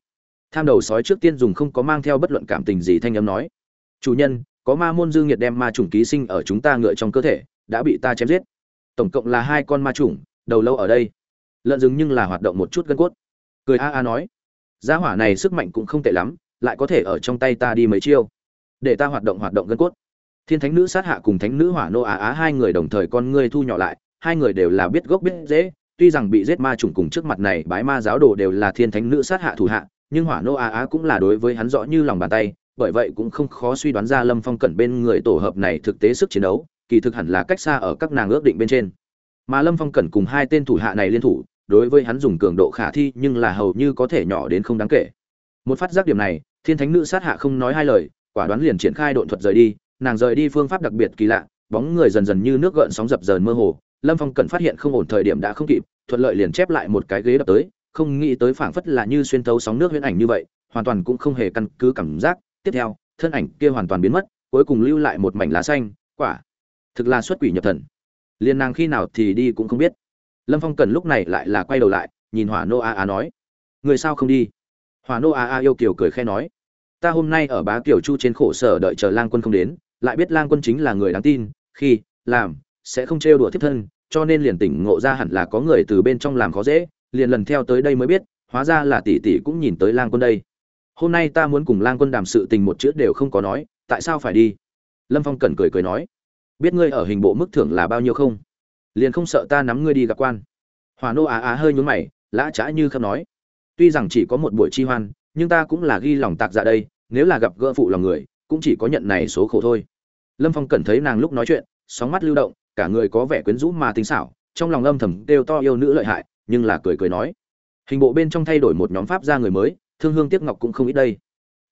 Tham đầu sói trước tiên dùng không có mang theo bất luận cảm tình gì thanh âm nói. Chủ nhân, có ma môn dương nhiệt đem ma trùng ký sinh ở chúng ta ngựa trong cơ thể, đã bị ta chém giết. Tổng cộng là hai con ma trùng đầu lâu ở đây. Lợn rừng nhưng là hoạt động một chút gân cốt. Cười a a nói gia hỏa này sức mạnh cũng không tệ lắm, lại có thể ở trong tay ta đi mấy chiêu. Để ta hoạt động hoạt động gân cốt. Thiên thánh nữ sát hạ cùng thánh nữ hỏa nô á á hai người đồng thời con ngươi thu nhỏ lại, hai người đều là biết gốc biết dễ tuy rằng bị giết ma trùng cùng trước mặt này bái ma giáo đồ đều là thiên thánh nữ sát hạ thủ hạ, nhưng hỏa nô á á cũng là đối với hắn rõ như lòng bàn tay, bởi vậy cũng không khó suy đoán ra lâm phong cẩn bên người tổ hợp này thực tế sức chiến đấu, kỳ thực hẳn là cách xa ở các nàng ước định bên trên mà lâm phong cẩn cùng hai tên thủ hạ này liên thủ, đối với hắn dùng cường độ khả thi nhưng là hầu như có thể nhỏ đến không đáng kể. Một phát giác điểm này, thiên thánh nữ sát hạ không nói hai lời, quả đoán liền triển khai độn thuật rời đi, nàng rời đi phương pháp đặc biệt kỳ lạ, bóng người dần dần như nước gợn sóng dập dờn mơ hồ, lâm phong cẩn phát hiện không ổn thời điểm đã không kịp, thuận lợi liền chép lại một cái ghế đập tới, không nghĩ tới phảng phất là như xuyên thấu sóng nước huyễn ảnh như vậy, hoàn toàn cũng không hề căn cứ cảm giác. Tiếp theo, thân ảnh kia hoàn toàn biến mất, cuối cùng lưu lại một mảnh lá xanh, quả, thực là xuất quỷ nhập thần liên nàng khi nào thì đi cũng không biết. Lâm phong cần lúc này lại là quay đầu lại, nhìn hỏa nô a a nói, người sao không đi? Hỏa nô a a yêu kiều cười khe nói, ta hôm nay ở bá kiều chu trên khổ sở đợi chờ lang quân không đến, lại biết lang quân chính là người đáng tin, khi, làm, sẽ không trêu đùa tiếp thân, cho nên liền tỉnh ngộ ra hẳn là có người từ bên trong làm khó dễ, liền lần theo tới đây mới biết, hóa ra là tỷ tỷ cũng nhìn tới lang quân đây. Hôm nay ta muốn cùng lang quân đàm sự tình một chữ đều không có nói, tại sao phải đi? Lâm phong cẩn cười cười nói biết ngươi ở hình bộ mức thưởng là bao nhiêu không? Liền không sợ ta nắm ngươi đi gặp quan. Hòa nô á á hơi nhún mày, lã trá như khâm nói. Tuy rằng chỉ có một buổi chi hoan, nhưng ta cũng là ghi lòng tạc dạ đây, nếu là gặp gỡ phụ lòng người, cũng chỉ có nhận này số khổ thôi. Lâm phong cẩn thấy nàng lúc nói chuyện, sóng mắt lưu động, cả người có vẻ quyến rũ mà tính xảo, trong lòng âm thầm đều to yêu nữ lợi hại, nhưng là cười cười nói. Hình bộ bên trong thay đổi một nhóm pháp ra người mới, thương hương tiếc ngọc cũng không ít đây.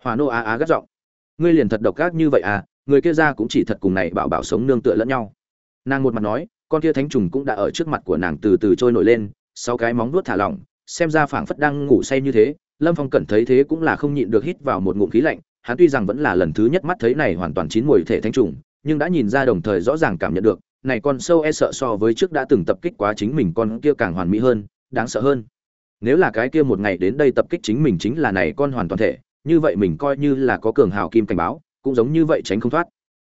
Hòa nô á á gắt giọng. Ngươi liền thật độc ác như vậy à người kia ra cũng chỉ thật cùng này bảo bảo sống nương tựa lẫn nhau. Nàng một mặt nói, con kia thánh trùng cũng đã ở trước mặt của nàng từ từ trôi nổi lên, sau cái móng vuốt thả lỏng, xem ra phảng phất đang ngủ say như thế, lâm phong cẩn thấy thế cũng là không nhịn được hít vào một ngụm khí lạnh, hắn tuy rằng vẫn là lần thứ nhất mắt thấy này hoàn toàn chín mùi thể thánh trùng, nhưng đã nhìn ra đồng thời rõ ràng cảm nhận được, này con sâu e sợ so với trước đã từng tập kích quá chính mình con kia càng hoàn mỹ hơn, đáng sợ hơn. Nếu là cái kia một ngày đến đây tập kích chính mình chính là này con hoàn toàn thể, như vậy mình coi như là có cường hào kim cảnh báo cũng giống như vậy tránh không thoát.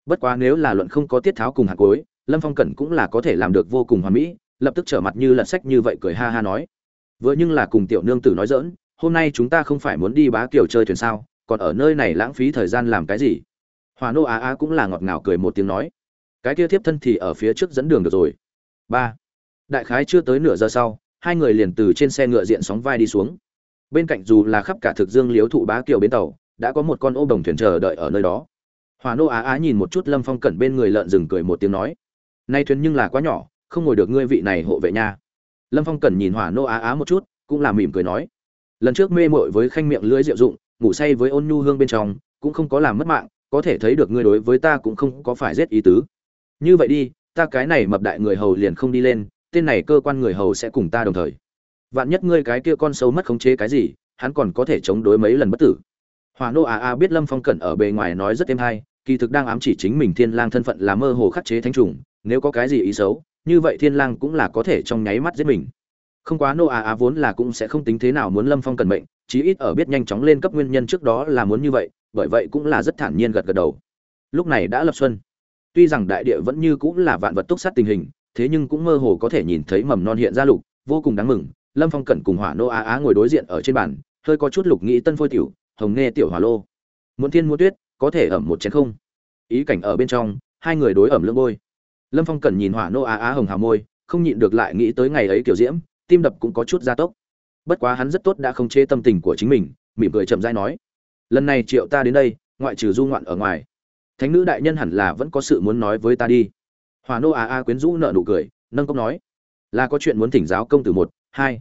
Bất quá nếu là luận không có tiết tháo cùng hạt cối lâm phong cẩn cũng là có thể làm được vô cùng hoàn mỹ, lập tức trở mặt như lật sách như vậy cười ha ha nói. Vừa nhưng là cùng tiểu nương tử nói dỡn hôm nay chúng ta không phải muốn đi bá kiểu chơi thuyền sao, còn ở nơi này lãng phí thời gian làm cái gì? Hòa nô á á cũng là ngọt ngào cười một tiếng nói. Cái kia thiếp thân thì ở phía trước dẫn đường được rồi. Ba. Đại khái chưa tới nửa giờ sau, hai người liền từ trên xe ngựa diện sóng vai đi xuống. Bên cạnh dù là khắp cả thực dương liếu thụ bá kiều bến tàu đã có một con ô đồng thuyền chờ đợi ở nơi đó. Hòa nô á á nhìn một chút lâm phong cẩn bên người lợn rừng cười một tiếng nói, nay thuyền nhưng là quá nhỏ, không ngồi được ngươi vị này hộ vệ nha. Lâm phong cẩn nhìn Hòa nô á á một chút, cũng là mỉm cười nói, lần trước mê mội với khanh miệng lưỡi diệu dụng, ngủ say với ôn nhu hương bên trong, cũng không có làm mất mạng, có thể thấy được ngươi đối với ta cũng không có phải giết ý tứ. Như vậy đi, ta cái này mập đại người hầu liền không đi lên, tên này cơ quan người hầu sẽ cùng ta đồng thời. Vạn nhất ngươi cái kia con sâu mất khống chế cái gì, hắn còn có thể chống đối mấy lần bất tử. Hỏa nô a a biết lâm phong cẩn ở bề ngoài nói rất êm hay, kỳ thực đang ám chỉ chính mình thiên lang thân phận là mơ hồ khắc chế thánh trùng, nếu có cái gì ý xấu, như vậy thiên lang cũng là có thể trong nháy mắt giết mình. Không quá nô a a vốn là cũng sẽ không tính thế nào muốn lâm phong cẩn mệnh, chí ít ở biết nhanh chóng lên cấp nguyên nhân trước đó là muốn như vậy, bởi vậy cũng là rất thản nhiên gật gật đầu. Lúc này đã lập xuân. Tuy rằng đại địa vẫn như cũng là vạn vật túc sát tình hình, thế nhưng cũng mơ hồ có thể nhìn thấy mầm non hiện ra lục, vô cùng đáng mừng. Lâm phong cẩn cùng hỏa nô á á ngồi đối diện ở trên bàn, hơi có chút lục nghĩ tân phôi tiểu hồng nghe tiểu hỏa lô. Muốn thiên muốn tuyết, có thể ẩm một chén không? Ý cảnh ở bên trong, hai người đối ẩm lương bôi. Lâm phong cần nhìn hỏa nô á á hồng hào môi, không nhịn được lại nghĩ tới ngày ấy kiểu diễm, tim đập cũng có chút gia tốc. Bất quá hắn rất tốt đã không chế tâm tình của chính mình, mỉm cười chậm dai nói, lần này triệu ta đến đây, ngoại trừ du ngoạn ở ngoài, thánh nữ đại nhân hẳn là vẫn có sự muốn nói với ta đi. Hòa nô a á quyến rũ nợ nụ cười, nâng cốc nói, là có chuyện muốn thỉnh giáo công tử một, hai.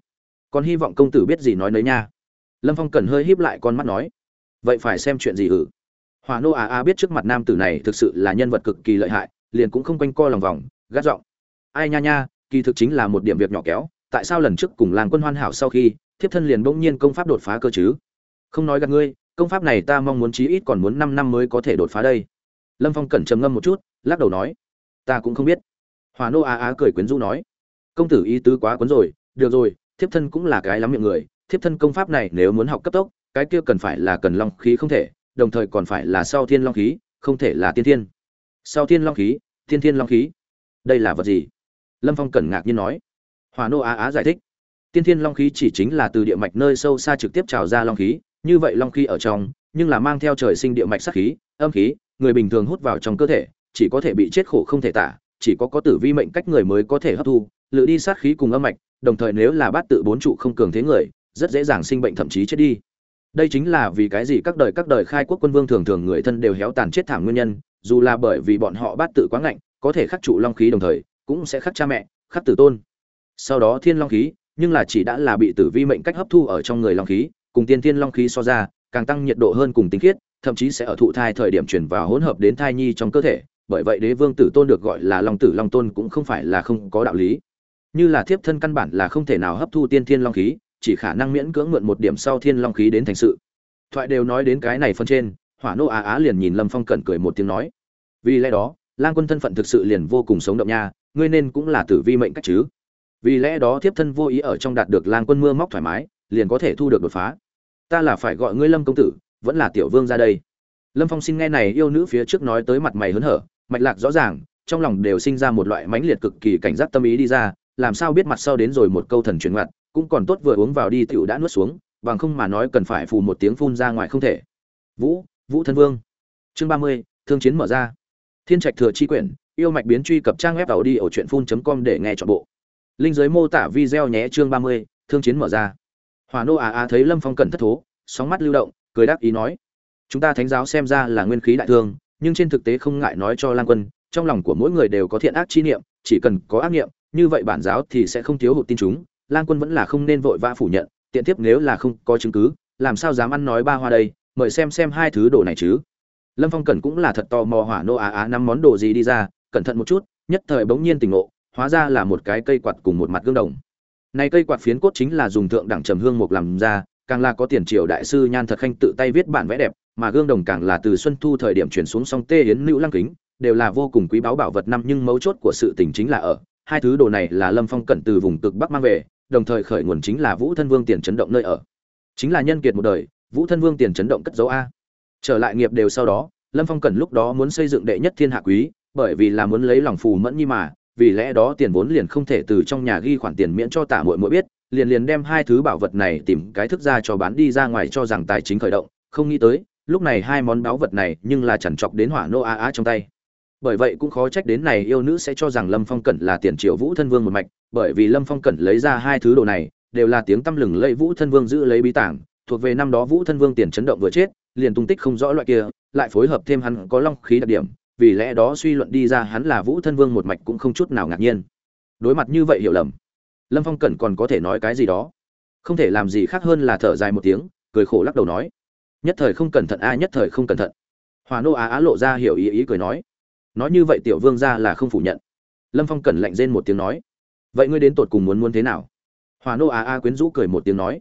Còn hy vọng công tử biết gì nói nấy nha lâm phong cần hơi híp lại con mắt nói, vậy phải xem chuyện gì ử hòa nô a a biết trước mặt nam tử này thực sự là nhân vật cực kỳ lợi hại, liền cũng không quanh co lòng vòng, gắt giọng, ai nha nha, kỳ thực chính là một điểm việc nhỏ kéo, tại sao lần trước cùng làng quân hoan hảo sau khi, thiếp thân liền bỗng nhiên công pháp đột phá cơ chứ? Không nói gặp ngươi, công pháp này ta mong muốn chí ít còn muốn năm năm mới có thể đột phá đây. Lâm phong cẩn trầm ngâm một chút, lắc đầu nói, ta cũng không biết. Hòa nô á á cười quyến rũ nói, công tử ý tứ quá cuốn rồi, được rồi, thiếp thân cũng là cái lắm miệng người thiếp thân công pháp này nếu muốn học cấp tốc, cái kia cần phải là cần long khí không thể, đồng thời còn phải là sau thiên long khí, không thể là tiên thiên. Sau thiên long khí, thiên thiên long khí. Đây là vật gì? Lâm phong cẩn ngạc nhiên nói. Hỏa nô á á giải thích. Tiên thiên long khí chỉ chính là từ địa mạch nơi sâu xa trực tiếp trào ra long khí, như vậy long khí ở trong, nhưng là mang theo trời sinh địa mạch sát khí, âm khí, người bình thường hút vào trong cơ thể, chỉ có thể bị chết khổ không thể tả, chỉ có có tử vi mệnh cách người mới có thể hấp thu lựa đi sát khí cùng âm mạch, đồng thời nếu là bát tự bốn trụ không cường thế người rất dễ dàng sinh bệnh thậm chí chết đi. Đây chính là vì cái gì các đời các đời khai quốc quân vương thường thường người thân đều héo tàn chết thảm nguyên nhân, dù là bởi vì bọn họ bát tự quá ngạnh, có thể khắc trụ long khí đồng thời, cũng sẽ khắc cha mẹ, khắc tử tôn. Sau đó thiên long khí, nhưng là chỉ đã là bị tử vi mệnh cách hấp thu ở trong người long khí, cùng tiên thiên long khí so ra, càng tăng nhiệt độ hơn cùng tinh khiết, thậm chí sẽ ở thụ thai thời điểm chuyển vào hỗn hợp đến thai nhi trong cơ thể, bởi vậy đế vương tử tôn được gọi là long tử long tôn cũng không phải là không có đạo lý. Như là thiếp thân căn bản là không thể nào hấp thu tiên thiên long khí chỉ khả năng miễn cưỡng mượn một điểm sau thiên long khí đến thành sự. Thoại đều nói đến cái này phân trên, hỏa nô á á liền nhìn lâm phong cẩn cười một tiếng nói. Vì lẽ đó, lang quân thân phận thực sự liền vô cùng sống động nha, ngươi nên cũng là tử vi mệnh cách chứ. Vì lẽ đó thiếp thân vô ý ở trong đạt được lang quân mưa móc thoải mái, liền có thể thu được đột phá. Ta là phải gọi ngươi lâm công tử, vẫn là tiểu vương ra đây. Lâm phong xin nghe này yêu nữ phía trước nói tới mặt mày hớn hở, mạch lạc rõ ràng, trong lòng đều sinh ra một loại mãnh liệt cực kỳ cảnh giác tâm ý đi ra, làm sao biết mặt sau đến rồi một câu thần truyền ngoặt cũng còn tốt vừa uống vào đi tiểu đã nuốt xuống, bằng không mà nói cần phải phù một tiếng phun ra ngoài không thể. Vũ vũ thân vương. Chương ba mươi, thương chiến mở ra. Thiên trạch thừa chi quyển, yêu mạch biến truy cập trang web tàu đi ở truyện phun com để nghe trọn bộ. Linh giới mô tả video nhé, chương ba mươi, thương chiến mở ra. Hòa nô à à thấy lâm phong cẩn thất thố, sóng mắt lưu động, cười đáp ý nói, chúng ta thánh giáo xem ra là nguyên khí đại thương, nhưng trên thực tế không ngại nói cho lang quân, trong lòng của mỗi người đều có thiện ác chi niệm, chỉ cần có ác niệm, như vậy bản giáo thì sẽ không thiếu hụt tin chúng lang quân vẫn là không nên vội vã phủ nhận, tiện tiếp nếu là không có chứng cứ, làm sao dám ăn nói ba hoa đây, mời xem xem hai thứ đồ này chứ. Lâm phong cẩn cũng là thật tò mò hỏa nô á á năm món đồ gì đi ra, cẩn thận một chút, nhất thời bỗng nhiên tỉnh ngộ, hóa ra là một cái cây quạt cùng một mặt gương đồng. Này cây quạt phiến cốt chính là dùng thượng đẳng trầm hương mục làm ra, càng là có tiền triều đại sư nhan thật khanh tự tay viết bản vẽ đẹp, mà gương đồng càng là từ xuân thu thời điểm chuyển xuống song tê yến nữ lăng kính, đều là vô cùng quý báu bảo vật năm nhưng mấu chốt của sự tình chính là ở, hai thứ đồ này là lâm phong cẩn từ vùng cực bắc mang về đồng thời khởi nguồn chính là vũ thân vương tiền chấn động nơi ở. Chính là nhân kiệt một đời, vũ thân vương tiền chấn động cất dấu a. Trở lại nghiệp đều sau đó, lâm phong cần lúc đó muốn xây dựng đệ nhất thiên hạ quý, bởi vì là muốn lấy lòng phù mẫn nhi mà, vì lẽ đó tiền vốn liền không thể từ trong nhà ghi khoản tiền miễn cho tả muội muội biết, liền liền đem hai thứ bảo vật này tìm cái thức ra cho bán đi ra ngoài cho rằng tài chính khởi động, không nghĩ tới, lúc này hai món báu vật này nhưng là chẳng chọc đến hỏa nô a á trong tay bởi vậy cũng khó trách đến này yêu nữ sẽ cho rằng lâm phong cẩn là tiền triệu vũ thân vương một mạch, bởi vì lâm phong cẩn lấy ra hai thứ đồ này, đều là tiếng tăm lừng lẫy vũ thân vương giữ lấy bí tảng, thuộc về năm đó vũ thân vương tiền chấn động vừa chết, liền tung tích không rõ loại kia, lại phối hợp thêm hắn có long khí đặc điểm, vì lẽ đó suy luận đi ra hắn là vũ thân vương một mạch cũng không chút nào ngạc nhiên. Đối mặt như vậy hiểu lầm, lâm phong cẩn còn có thể nói cái gì đó? Không thể làm gì khác hơn là thở dài một tiếng, cười khổ lắc đầu nói, nhất thời không cẩn thận a, nhất thời không cẩn thận. Hòa nô á á lộ ra hiểu ý ý cười nói nói như vậy tiểu vương ra là không phủ nhận. Lâm phong cẩn lạnh rên một tiếng nói, vậy ngươi đến tột cùng muốn muốn thế nào? Hòa nô a a quyến rũ cười một tiếng nói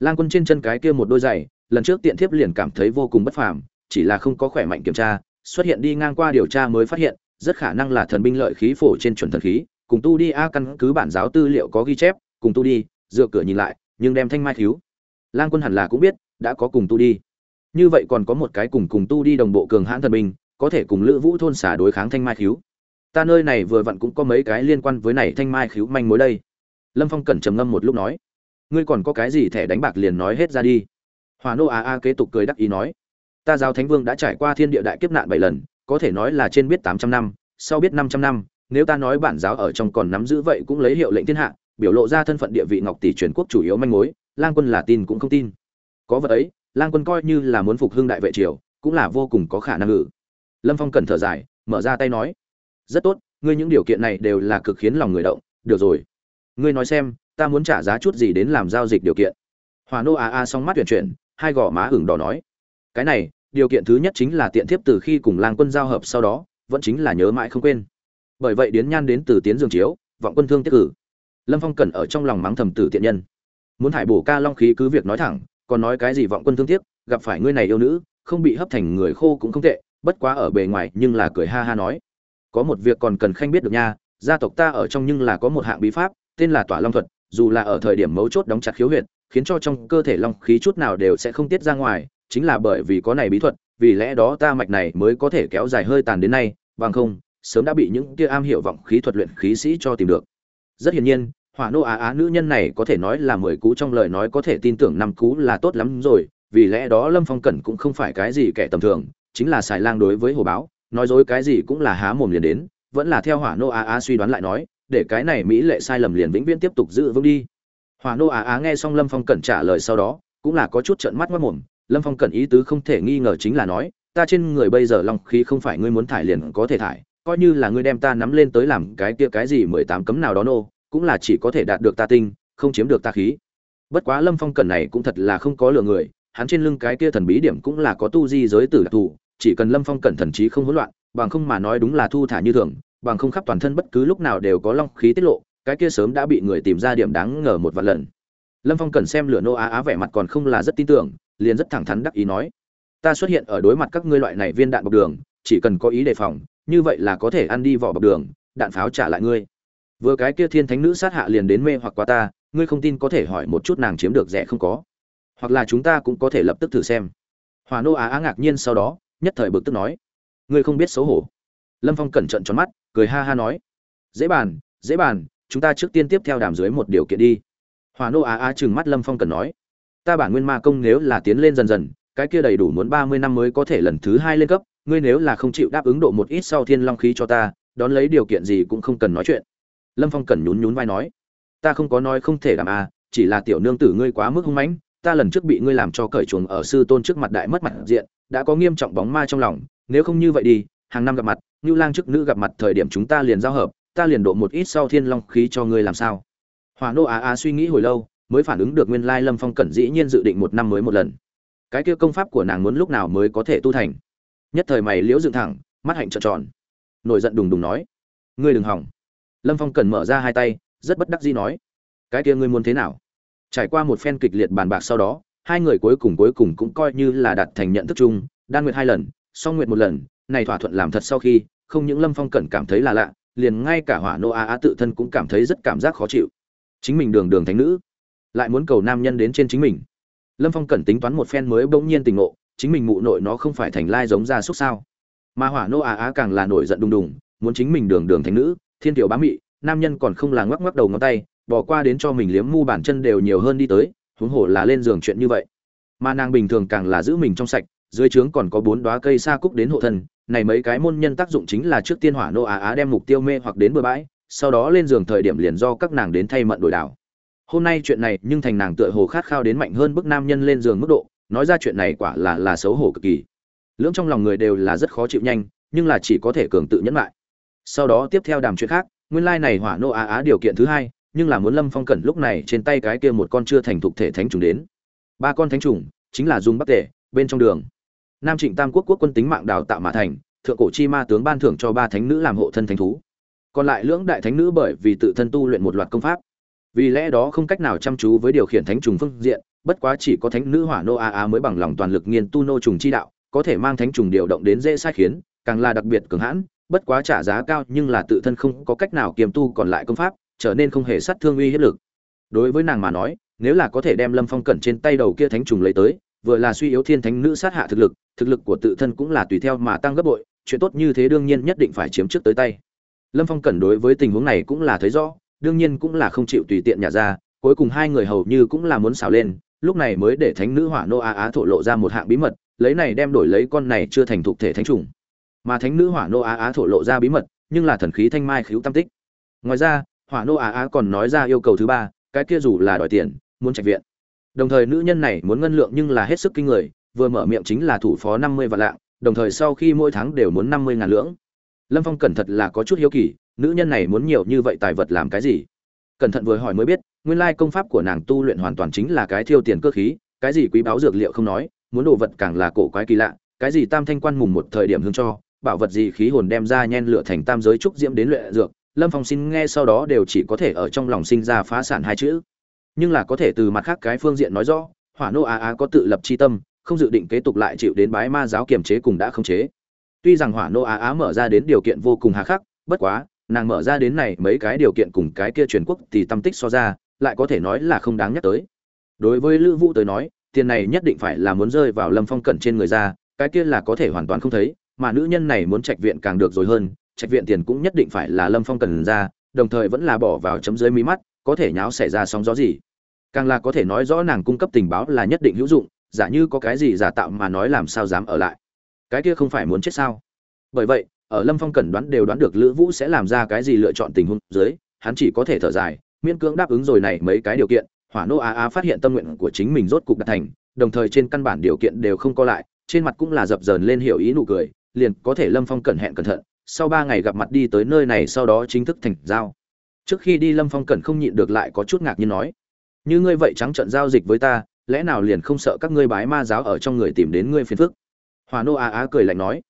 lan quân trên chân cái kia một đôi giày, lần trước tiện thiếp liền cảm thấy vô cùng bất phàm, chỉ là không có khỏe mạnh kiểm tra, xuất hiện đi ngang qua điều tra mới phát hiện, rất khả năng là thần binh lợi khí phổ trên chuẩn thần khí, cùng tu đi a căn cứ bản giáo tư liệu có ghi chép, cùng tu đi, dựa cửa nhìn lại, nhưng đem thanh mai thiếu. Lang quân hẳn là cũng biết, đã có cùng tu đi. Như vậy còn có một cái cùng cùng tu đi đồng bộ cường hãn thần binh có thể cùng lữ vũ thôn xả đối kháng thanh mai khiếu. Ta nơi này vừa vặn cũng có mấy cái liên quan với này thanh mai khiếu manh mối đây. Lâm phong cẩn trầm ngâm một lúc nói, ngươi còn có cái gì thẻ đánh bạc liền nói hết ra đi. Hòa nô a a kế tục cười đắc ý nói, ta giáo thánh vương đã trải qua thiên địa đại kiếp nạn bảy lần, có thể nói là trên biết tám trăm năm, sau biết năm trăm năm, nếu ta nói bản giáo ở trong còn nắm giữ vậy cũng lấy hiệu lệnh thiên hạ, biểu lộ ra thân phận địa vị ngọc tỷ truyền quốc chủ yếu manh mối, lang quân là tin cũng không tin. Có vật ấy, lang quân coi như là muốn phục hưng đại vệ triều, cũng là vô cùng có khả năng ngự lâm phong cần thở dài, mở ra tay nói, rất tốt, ngươi những điều kiện này đều là cực khiến lòng người động, được rồi. Ngươi nói xem, ta muốn trả giá chút gì đến làm giao dịch điều kiện? Hòa nô a a xong mắt tuyển chuyển, hai gò má hửng đỏ nói, cái này, điều kiện thứ nhất chính là tiện thiếp từ khi cùng lang quân giao hợp sau đó, vẫn chính là nhớ mãi không quên. Bởi vậy điến nhan đến từ tiến dương chiếu, vọng quân thương tiết cử. Lâm phong cẩn ở trong lòng mắng thầm tử tiện nhân. Muốn thải bổ ca long khí cứ việc nói thẳng, còn nói cái gì vọng quân thương tiếc, gặp phải ngươi này yêu nữ, không bị hấp thành người khô cũng không tệ bất quá ở bề ngoài nhưng là cười ha ha nói. Có một việc còn cần khanh biết được nha, gia tộc ta ở trong nhưng là có một hạng bí pháp, tên là tỏa long thuật, dù là ở thời điểm mấu chốt đóng chặt khiếu huyệt, khiến cho trong cơ thể long khí chút nào đều sẽ không tiết ra ngoài, chính là bởi vì có này bí thuật, vì lẽ đó ta mạch này mới có thể kéo dài hơi tàn đến nay, bằng không, sớm đã bị những kia am hiểu vọng khí thuật luyện khí sĩ cho tìm được. Rất hiển nhiên, hỏa nô á á nữ nhân này có thể nói là mười cú trong lời nói có thể tin tưởng năm cú là tốt lắm rồi, vì lẽ đó lâm phong cẩn cũng không phải cái gì kẻ tầm thường chính là xài lang đối với hồ báo, nói dối cái gì cũng là há mồm liền đến, vẫn là theo hỏa nô á á suy đoán lại nói, để cái này mỹ lệ sai lầm liền vĩnh viễn tiếp tục giữ vững đi. Hỏa nô á á nghe xong lâm phong cẩn trả lời sau đó, cũng là có chút trận mắt mất mồm, lâm phong cẩn ý tứ không thể nghi ngờ chính là nói, ta trên người bây giờ long khí không phải ngươi muốn thải liền có thể thải, coi như là ngươi đem ta nắm lên tới làm cái kia cái gì mười tám cấm nào đó nô, cũng là chỉ có thể đạt được ta tinh, không chiếm được ta khí. Bất quá lâm phong cẩn này cũng thật là không có lừa người, hắn trên lưng cái kia thần bí điểm cũng là có tu di giới tử đặc thù chỉ cần lâm phong cẩn thần trí không hỗn loạn, bằng không mà nói đúng là thu thả như thường, bằng không khắp toàn thân bất cứ lúc nào đều có long khí tiết lộ, cái kia sớm đã bị người tìm ra điểm đáng ngờ một vài lần. Lâm phong cần xem lửa nô á á vẻ mặt còn không là rất tin tưởng, liền rất thẳng thắn đắc ý nói, ta xuất hiện ở đối mặt các ngươi loại này viên đạn bọc đường, chỉ cần có ý đề phòng, như vậy là có thể ăn đi vỏ bọc đường, đạn pháo trả lại ngươi. Vừa cái kia thiên thánh nữ sát hạ liền đến mê hoặc qua ta, ngươi không tin có thể hỏi một chút nàng chiếm được rẻ không có. Hoặc là chúng ta cũng có thể lập tức thử xem. Hòa nô á á ngạc nhiên sau đó nhất thời bực tức nói, ngươi không biết xấu hổ. Lâm phong cẩn trận tròn mắt, cười ha ha nói, dễ bàn dễ bàn, chúng ta trước tiên tiếp theo đàm dưới một điều kiện đi. Hòa nô á á chừng mắt lâm phong cẩn nói, ta bản nguyên ma công nếu là tiến lên dần dần, cái kia đầy đủ muốn ba mươi năm mới có thể lần thứ hai lên cấp, ngươi nếu là không chịu đáp ứng độ một ít sau thiên long khí cho ta, đón lấy điều kiện gì cũng không cần nói chuyện. Lâm phong cẩn nhún nhún vai nói, ta không có nói không thể làm à chỉ là tiểu nương tử ngươi quá mức hung mãnh, ta lần trước bị ngươi làm cho cởi chuồng ở sư tôn trước mặt đại mất mặt diện đã có nghiêm trọng bóng ma trong lòng, nếu không như vậy đi, hàng năm gặp mặt như lang chức nữ gặp mặt thời điểm chúng ta liền giao hợp, ta liền độ một ít sau thiên long khí cho ngươi làm sao? Hòa nô á á suy nghĩ hồi lâu, mới phản ứng được nguyên lai lâm phong cẩn dĩ nhiên dự định một năm mới một lần. Cái kia công pháp của nàng muốn lúc nào mới có thể tu thành? Nhất thời mày liễu dựng thẳng, mắt hạnh trợn tròn. Nổi giận đùng đùng nói, ngươi đừng hỏng. Lâm phong cần mở ra hai tay, rất bất đắc dĩ nói, cái kia ngươi muốn thế nào? Trải qua một phen kịch liệt bàn bạc sau đó hai người cuối cùng cuối cùng cũng coi như là đạt thành nhận thức chung, đan nguyện hai lần, song nguyện một lần, này thỏa thuận làm thật sau khi, không những lâm phong cẩn cảm thấy là lạ, liền ngay cả hỏa nô á á tự thân cũng cảm thấy rất cảm giác khó chịu. Chính mình đường đường thánh nữ, lại muốn cầu nam nhân đến trên chính mình. Lâm phong cẩn tính toán một phen mới bỗng nhiên tình ngộ, chính mình mụ nội nó không phải thành lai giống ra xúc sao? Mà hỏa nô á á càng là nổi giận đùng đùng, muốn chính mình đường đường thánh nữ, thiên tiểu bá mị, nam nhân còn không là ngoắc ngoắc đầu ngón tay, bỏ qua đến cho mình liếm mu bản chân đều nhiều hơn đi tới huống hồ là lên giường chuyện như vậy. Mà nàng bình thường càng là giữ mình trong sạch, dưới trướng còn có bốn đóa cây sa cúc đến hộ thân, này mấy cái môn nhân tác dụng chính là trước tiên hỏa nô á á đem mục tiêu mê hoặc đến bờ bãi, sau đó lên giường thời điểm liền do các nàng đến thay mận đổi đảo. Hôm nay chuyện này, nhưng thành nàng tựa hồ khát khao đến mạnh hơn bức nam nhân lên giường mức độ, nói ra chuyện này quả là là xấu hổ cực kỳ. Lưỡng trong lòng người đều là rất khó chịu nhanh, nhưng là chỉ có thể cường tự nhẫn lại. Sau đó tiếp theo đàm chuyện khác, nguyên lai này hỏa nô á á điều kiện thứ hai nhưng là muốn lâm phong cẩn lúc này trên tay cái kia một con chưa thành thục thể thánh trùng đến. Ba con thánh trùng, chính là dùng bắc tể, bên trong đường. Nam trịnh tam quốc quốc quân tính mạng đào tạo mà thành, thượng cổ chi ma tướng ban thưởng cho ba thánh nữ làm hộ thân thánh thú. Còn lại lưỡng đại thánh nữ bởi vì tự thân tu luyện một loạt công pháp. Vì lẽ đó không cách nào chăm chú với điều khiển thánh trùng phương diện, bất quá chỉ có thánh nữ hỏa nô a a mới bằng lòng toàn lực nghiên tu nô trùng chi đạo, có thể mang thánh trùng điều động đến dễ sai khiến, càng là đặc biệt cường hãn, bất quá trả giá cao nhưng là tự thân không có cách nào kiềm tu còn lại công pháp trở nên không hề sát thương uy hiếp lực. Đối với nàng mà nói, nếu là có thể đem lâm phong cẩn trên tay đầu kia thánh trùng lấy tới, vừa là suy yếu thiên thánh nữ sát hạ thực lực thực lực của tự thân cũng là tùy theo mà tăng gấp bội, chuyện tốt như thế đương nhiên nhất định phải chiếm trước tới tay. Lâm phong cẩn đối với tình huống này cũng là thấy rõ, đương nhiên cũng là không chịu tùy tiện nhả ra, cuối cùng hai người hầu như cũng là muốn xào lên, lúc này mới để thánh nữ hỏa nô á á thổ lộ ra một hạng bí mật, lấy này đem đổi lấy con này chưa thành thục thể thánh trùng. Mà thánh nữ hỏa nô á á thổ lộ ra bí mật, nhưng là thần khí thanh mai khiếu tam tích. Ngoài ra hỏa nô á á còn nói ra yêu cầu thứ ba, cái kia dù là đòi tiền, muốn trạch viện. Đồng thời nữ nhân này muốn ngân lượng nhưng là hết sức kinh người, vừa mở miệng chính là thủ phó năm mươi vạn lạng, đồng thời sau khi mỗi tháng đều muốn năm mươi ngàn lưỡng. Lâm phong cẩn thận là có chút hiếu kỳ, nữ nhân này muốn nhiều như vậy tài vật làm cái gì? Cẩn thận vừa hỏi mới biết, nguyên lai công pháp của nàng tu luyện hoàn toàn chính là cái thiêu tiền cơ khí, cái gì quý báu dược liệu không nói, muốn đồ vật càng là cổ quái kỳ lạ, cái gì tam thanh quan mùng một thời điểm hương cho, bảo vật gì khí hồn đem ra nhen lửa thành tam giới trúc diễm đến luyện dược lâm phong xin nghe sau đó đều chỉ có thể ở trong lòng sinh ra phá sản hai chữ. Nhưng là có thể từ mặt khác cái phương diện nói rõ, hỏa nô á á có tự lập c h i tâm, không dự định kế tục lại chịu đến bái ma giáo kiềm chế cùng đã không chế. Tuy rằng hỏa nô á á mở ra đến điều kiện vô cùng hà khắc, bất quá, nàng mở ra đến này mấy cái điều kiện cùng cái kia truyền quốc thì tâm tích so ra, lại có thể nói là không đáng nhắc tới. Đối với lữ vũ tới nói, tiền này nhất định phải là muốn rơi vào lâm phong cẩn trên người ra, cái kia là có thể hoàn toàn không thấy, mà nữ nhân này muốn trạch viện càng được rồi hơn trạch viện tiền cũng nhất định phải là lâm phong cần ra, đồng thời vẫn là bỏ vào chấm dưới mí mắt, có thể nháo xảy ra sóng gió gì. Càng là có thể nói rõ nàng cung cấp tình báo là nhất định hữu dụng, giả như có cái gì giả tạo mà nói làm sao dám ở lại. Cái kia không phải muốn chết sao? Bởi vậy, ở lâm phong cẩn đoán đều đoán được lữ vũ sẽ làm ra cái gì lựa chọn tình huống dưới, hắn chỉ có thể thở dài, miễn cưỡng đáp ứng rồi này mấy cái điều kiện, hỏa nô á á phát hiện tâm nguyện của chính mình rốt cục đạt thành, đồng thời trên căn bản điều kiện đều không co lại, trên mặt cũng là dập dờn lên hiểu ý nụ cười, liền có thể lâm phong cẩn hẹn cẩn thận sau ba ngày gặp mặt đi tới nơi này sau đó chính thức thành giao. Trước khi đi lâm phong cẩn không nhịn được lại có chút ngạc nhiên nói, như ngươi vậy trắng trận giao dịch với ta, lẽ nào liền không sợ các ngươi bái ma giáo ở trong người tìm đến ngươi phiền phức? Hòa nô á á cười lạnh nói,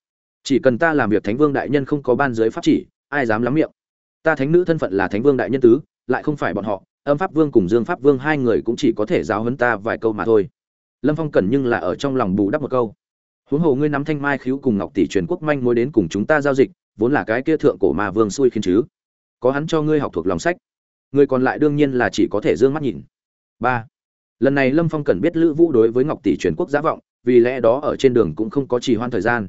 chỉ cần ta làm việc thánh vương đại nhân không có ban giới pháp chỉ, ai dám lắm miệng? Ta thánh nữ thân phận là thánh vương đại nhân tứ, lại không phải bọn họ, âm pháp vương cùng dương pháp vương hai người cũng chỉ có thể giáo huấn ta vài câu mà thôi. Lâm phong cẩn nhưng là ở trong lòng bù đắp một câu, huống hồ ngươi nắm thanh mai khiếu cùng ngọc tỷ truyền quốc manh mối đến cùng chúng ta giao dịch vốn là cái kia thượng cổ ma vương xui khiến chứ. Có hắn cho ngươi học thuộc lòng sách. Người còn lại đương nhiên là chỉ có thể d ư ơ n g mắt nhìn. Ba. Lần này lâm phong cần biết lữ vũ đối với ngọc tỷ truyền quốc giả vọng, vì lẽ đó ở trên đường cũng không có trì hoãn thời gian.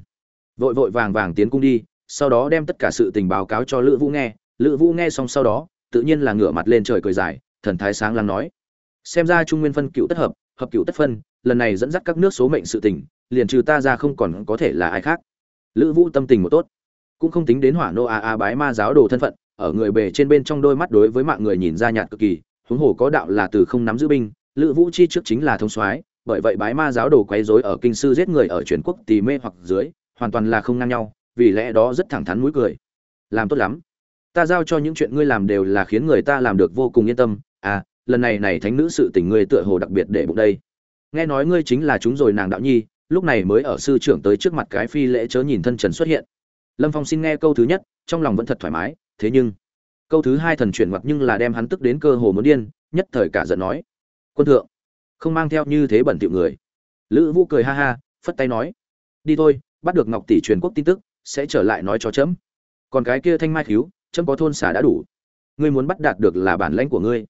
Vội vội vàng vàng tiến cung đi, sau đó đem tất cả sự tình báo cáo cho lữ vũ nghe. Lữ vũ nghe xong sau đó, tự nhiên là ngửa mặt lên trời cười dài, thần thái sáng lắng nói. Xem ra trung nguyên phân cựu tất hợp hợp cựu tất phân, lần này dẫn dắt các nước số mệnh sự tình, liền trừ ta ra không còn có thể là ai khác. Lữ vũ tâm tình một tốt cũng không tính đến hỏa nô a a bái ma giáo đồ thân phận, ở người bề trên bên trong đôi mắt đối với mạng người nhìn ra nhạt cực kỳ, huống hồ có đạo là từ không nắm giữ binh, lữ vũ chi trước chính là thông soái, bởi vậy bái ma giáo đồ quấy rối ở kinh sư giết người ở truyền quốc tì mê hoặc dưới, hoàn toàn là không ngang nhau, vì lẽ đó rất thẳng thắn mũi cười. Làm tốt lắm. Ta giao cho những chuyện ngươi làm đều là khiến người ta làm được vô cùng yên tâm. À lần này này thánh nữ sự tình ngươi tựa hồ đặc biệt để bụng đây. Nghe nói ngươi chính là chúng rồi nàng đạo nhi, lúc này mới ở sư trưởng tới trước mặt cái phi lễ chớ nhìn thân trần xuất hiện lâm phong xin nghe câu thứ nhất, trong lòng vẫn thật thoải mái, thế nhưng, câu thứ hai thần chuyển ngoặt nhưng là đem hắn tức đến cơ hồ muốn điên, nhất thời cả giận nói, quân thượng, không mang theo như thế bẩn tiệu người. Lữ vũ cười ha ha, phất tay nói, đi thôi, bắt được ngọc tỷ truyền quốc tin tức, sẽ trở lại nói cho chấm. Còn cái kia thanh mai cứu, chấm có thôn xả đã đủ. Ngươi muốn bắt đạt được là bản lãnh của ngươi.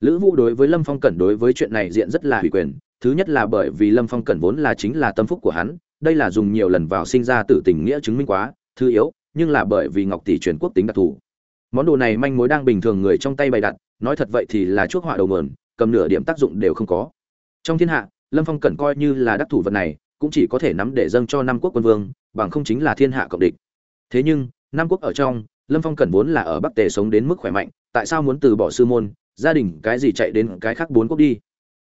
Lữ vũ đối với lâm phong cẩn đối với chuyện này diện rất là ủy quyền, thứ nhất là bởi vì lâm phong cẩn vốn là chính là tâm phúc của hắn, đây là dùng nhiều lần vào sinh ra tử tình nghĩa chứng minh quá thứ yếu, nhưng là bởi vì ngọc tỷ truyền quốc tính đặc thù. Món đồ này manh mối đang bình thường người trong tay bày đặt, nói thật vậy thì là chuốc họa đầu mườn cầm nửa điểm tác dụng đều không có. Trong thiên hạ, lâm phong cẩn coi như là đắc thủ vật này, cũng chỉ có thể nắm để dâng cho năm quốc quân vương, bằng không chính là thiên hạ cộng địch. Thế nhưng, năm quốc ở trong, lâm phong cẩn vốn là ở bắc tề sống đến mức khỏe mạnh, tại sao muốn từ bỏ sư môn, gia đình, cái gì chạy đến cái khác bốn quốc đi?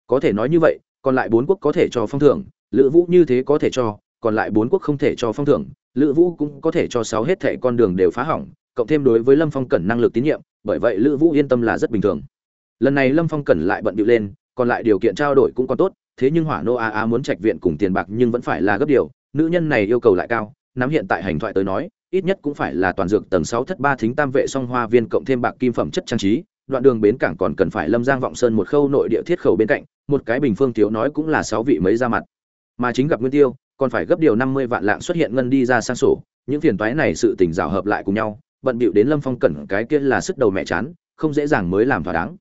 Có thể nói như vậy, còn lại bốn quốc có thể cho phong thưởng, lữ vũ như thế có thể cho, còn lại bốn quốc không thể cho phong thưởng lữ vũ cũng có thể cho sáu hết thệ con đường đều phá hỏng, cộng thêm đối với lâm phong cẩn năng lực tín nhiệm, bởi vậy lữ vũ yên tâm là rất bình thường. Lần này lâm phong cẩn lại bận điệu lên, còn lại điều kiện trao đổi cũng còn tốt, thế nhưng hỏa nô a a muốn trạch viện cùng tiền bạc nhưng vẫn phải là gấp điều, nữ nhân này yêu cầu lại cao, nắm hiện tại hành thoại tới nói, ít nhất cũng phải là toàn dược tầng sáu thất ba thính tam vệ song hoa viên cộng thêm bạc kim phẩm chất trang trí, đoạn đường bến cảng còn cần phải lâm giang vọng sơn một khâu nội địa thiết khẩu bên cạnh, một cái bình phương thiếu nói cũng là sáu vị mấy ra mặt. Mà chính gặp nguyên tiêu còn phải gấp điều năm mươi vạn lạng xuất hiện ngân đi ra sang sổ, những phiền toái này sự tình rào hợp lại cùng nhau, bận bịu đến lâm phong cẩn cái kia là sức đầu mẹ chán, không dễ dàng mới làm thỏa đáng.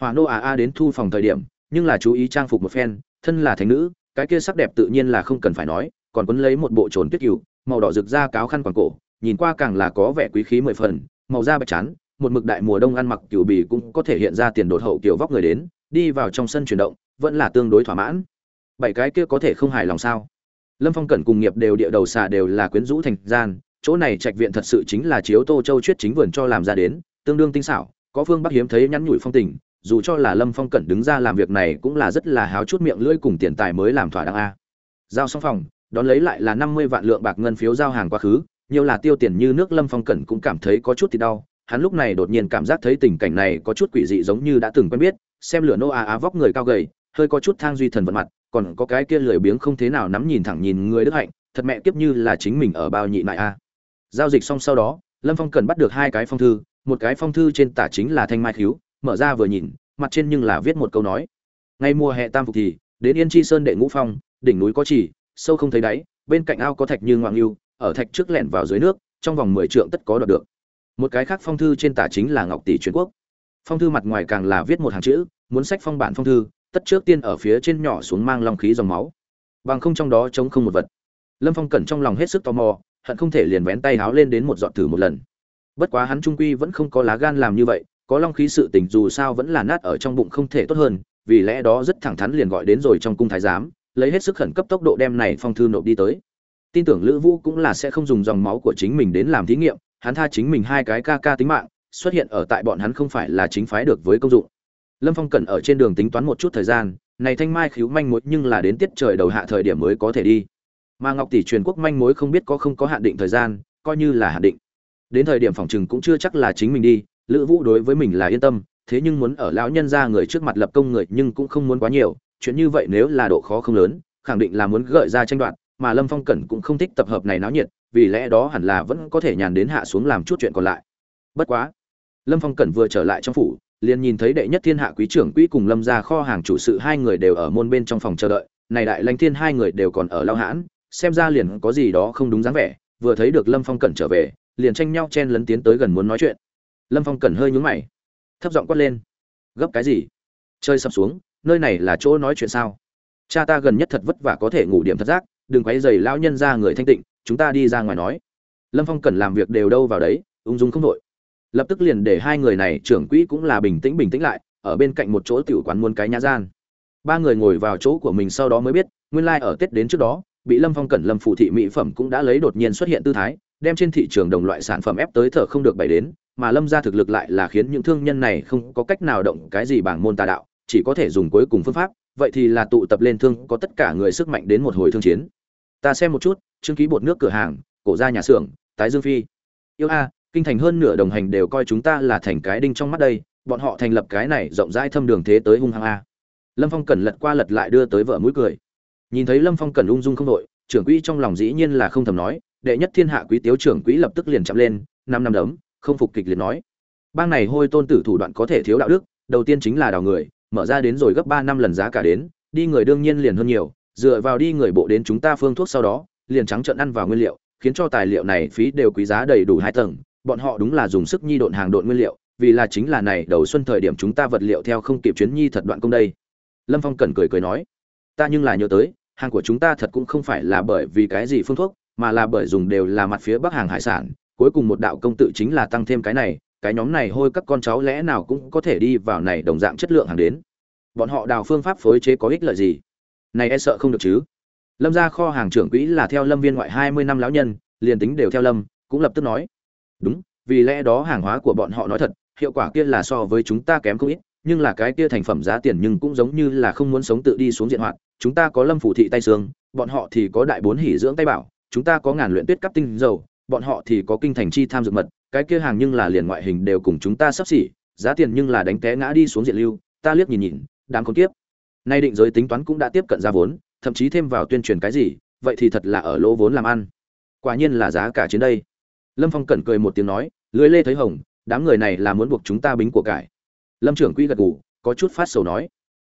Hòa nô à a đến thu phòng thời điểm, nhưng là chú ý trang phục một phen, thân là thánh nữ, cái kia sắc đẹp tự nhiên là không cần phải nói, còn quấn lấy một bộ trồn tuyết cừu, màu đỏ rực da cáo khăn quàng cổ, nhìn qua càng là có vẻ quý khí mười phần, màu da bạch chán, một mực đại mùa đông ăn mặc kiểu bì cũng có thể hiện ra tiền đột hậu kiểu vóc người đến, đi vào trong sân chuyển động, vẫn là tương đối thỏa mãn. Bảy cái kia có thể không hài lòng sao? Lâm phong cẩn cùng nghiệp đều địa đầu xà đều là quyến rũ thành gian, chỗ này trạch viện thật sự chính là chiếu tô châu chuyết chính vườn cho làm ra đến, tương đương tinh xảo, có phương bắc hiếm thấy nhắn nhủi phong tình, dù cho là lâm phong cẩn đứng ra làm việc này cũng là rất là háo chút miệng lưỡi cùng tiền tài mới làm thỏa đáng a. Giao xong phòng, đón lấy lại là năm mươi vạn lượng bạc ngân phiếu giao hàng quá khứ, nhiều là tiêu tiền như nước lâm phong cẩn cũng cảm thấy có chút thì đau, hắn lúc này đột nhiên cảm giác thấy tình cảnh này có chút quỷ dị giống như đã từng quen biết, xem lửa nô a á vóc người cao gầy, hơi có chút thang duy thần vận mặt còn có cái kia lười biếng không thế nào nắm nhìn thẳng nhìn người đức hạnh, thật mẹ kiếp như là chính mình ở bao nhị nại a. Giao dịch xong sau đó, lâm phong cần bắt được hai cái phong thư, một cái phong thư trên tả chính là thanh mai khiếu mở ra vừa nhìn, mặt trên nhưng là viết một câu nói. Ngay mùa hè tam phục thì, đến yên chi sơn đệ ngũ phong, đỉnh núi có chỉ, sâu không thấy đáy, bên cạnh ao có thạch như ngoạng yêu, ở thạch trước lẻn vào dưới nước, trong vòng mười trượng tất có đoạt được. Một cái khác phong thư trên tả chính là ngọc tỷ truyền quốc. Phong thư mặt ngoài càng là viết một hàng chữ, muốn sách phong bản phong thư tất trước tiên ở phía trên nhỏ xuống mang long khí dòng máu. Bằng không trong đó chống không một vật. Lâm phong cẩn trong lòng hết sức tò mò, hận không thể liền vén tay háo lên đến một dọn thử một lần. Bất quá hắn trung quy vẫn không có lá gan làm như vậy, có long khí sự tình dù sao vẫn là nát ở trong bụng không thể tốt hơn, vì lẽ đó rất thẳng thắn liền gọi đến rồi trong cung thái giám, lấy hết sức khẩn cấp tốc độ đem này phong thư nộp đi tới. Tin tưởng lữ vũ cũng là sẽ không dùng dòng máu của chính mình đến làm thí nghiệm, hắn tha chính mình hai cái ca ca tính mạng, xuất hiện ở tại bọn hắn không phải là chính phái được với công dụng lâm phong Cẩn ở trên đường tính toán một chút thời gian, này thanh mai khiếu manh mối nhưng là đến tiết trời đầu hạ thời điểm mới có thể đi. Mà ngọc tỷ truyền quốc manh mối không biết có không có hạn định thời gian, coi như là hạn định. Đến thời điểm phòng trừng cũng chưa chắc là chính mình đi, lữ vũ đối với mình là yên tâm, thế nhưng muốn ở lão nhân ra người trước mặt lập công người nhưng cũng không muốn quá nhiều, chuyện như vậy nếu là độ khó không lớn, khẳng định là muốn gợi ra tranh đoạt, mà lâm phong cẩn cũng không thích tập hợp này náo nhiệt, vì lẽ đó hẳn là vẫn có thể nhàn đến hạ xuống làm chút chuyện còn lại. Bất quá, lâm phong cẩn vừa trở lại trong phủ liền nhìn thấy đệ nhất thiên hạ quý trưởng quỹ cùng lâm ra kho hàng chủ sự hai người đều ở môn bên trong phòng chờ đợi, này đại lãnh thiên hai người đều còn ở lao hãn, xem ra liền có gì đó không đúng dáng vẻ, vừa thấy được lâm phong cẩn trở về, liền tranh nhau chen lấn tiến tới gần muốn nói chuyện. Lâm phong cẩn hơi nhúng mày, thấp giọng quát lên, gấp cái gì? Chơi sập xuống, nơi này là chỗ nói chuyện sao? Cha ta gần nhất thật vất vả có thể ngủ điểm thật giác, đừng quấy dày lão nhân ra người thanh tịnh, chúng ta đi ra ngoài nói. Lâm phong cần làm việc đều đâu vào đấy, ung dung không đội lập tức liền để hai người này trưởng quỹ cũng là bình tĩnh bình tĩnh lại, ở bên cạnh một chỗ tiểu quán muôn cái nhã gian. Ba người ngồi vào chỗ của mình sau đó mới biết, nguyên lai ở tết đến trước đó, bị lâm phong cẩn lâm phụ thị mỹ phẩm cũng đã lấy đột nhiên xuất hiện tư thái, đem trên thị trường đồng loại sản phẩm ép tới thở không được bày đến, mà lâm ra thực lực lại là khiến những thương nhân này không có cách nào động cái gì bảng môn tà đạo, chỉ có thể dùng cuối cùng phương pháp, vậy thì là tụ tập lên thương, có tất cả người sức mạnh đến một hồi thương chiến. Ta xem một chút chương ký bột nước cửa hàng, cổ ra nhà xưởng, tái dương phi. Yêu a kinh thành hơn nửa đồng hành đều coi chúng ta là thành cái đinh trong mắt đây, bọn họ thành lập cái này rộng rãi thâm đường thế tới hung hăng a. Lâm phong cần lật qua lật lại đưa tới vợ mũi cười. Nhìn thấy lâm phong cần ung dung không đội trưởng quỹ trong lòng dĩ nhiên là không thầm nói, đệ nhất thiên hạ quý tiếu trưởng quỹ lập tức liền chậm lên, năm năm đấm, không phục kịch liệt nói. Bang này hôi tôn tử thủ đoạn có thể thiếu đạo đức, đầu tiên chính là đào người, mở ra đến rồi gấp ba năm lần giá cả đến, đi người đương nhiên liền hơn nhiều, dựa vào đi người bộ đến chúng ta phương thuốc sau đó, liền trắng trợn ăn vào nguyên liệu, khiến cho tài liệu này phí đều quý giá đầy đủ hai tầng bọn họ đúng là dùng sức nhi độn hàng độn nguyên liệu, vì là chính là này, đầu xuân thời điểm chúng ta vật liệu theo không kịp chuyến nhi thật đoạn công đây. Lâm phong cẩn cười cười nói, ta nhưng là nhớ tới, hàng của chúng ta thật cũng không phải là bởi vì cái gì phương thuốc, mà là bởi dùng đều là mặt phía bắc hàng hải sản, cuối cùng một đạo công tự chính là tăng thêm cái này, cái nhóm này hôi các con cháu lẽ nào cũng có thể đi vào này đồng dạng chất lượng hàng đến. Bọn họ đào phương pháp phối chế có ích lợi gì? Này e sợ không được chứ. Lâm gia kho hàng trưởng quỹ là theo lâm viên ngoại hai mươi năm lão nhân, liền tính đều theo lâm, cũng lập tức nói đúng, vì lẽ đó hàng hóa của bọn họ nói thật, hiệu quả kia là so với chúng ta kém không ít, nhưng là cái kia thành phẩm giá tiền nhưng cũng giống như là không muốn sống tự đi xuống diện hoạt, chúng ta có lâm phủ thị tay xương bọn họ thì có đại bốn hỉ dưỡng tay bảo, chúng ta có ngàn luyện tuyết cắp tinh dầu, bọn họ thì có kinh thành chi tham dược mật, cái kia hàng nhưng là liền ngoại hình đều cùng chúng ta sắp xỉ, giá tiền nhưng là đánh té ngã đi xuống diện lưu, ta liếc nhìn nhìn đáng con tiếp nay định giới tính toán cũng đã tiếp cận ra vốn, thậm chí thêm vào tuyên truyền cái gì, vậy thì thật là ở lỗ vốn làm ăn. Quả nhiên là giá cả trên đây lâm phong cẩn cười một tiếng nói lưới lê thấy hồng đám người này là muốn buộc chúng ta bính của cải. Lâm trưởng quỹ gật gù có chút phát sầu nói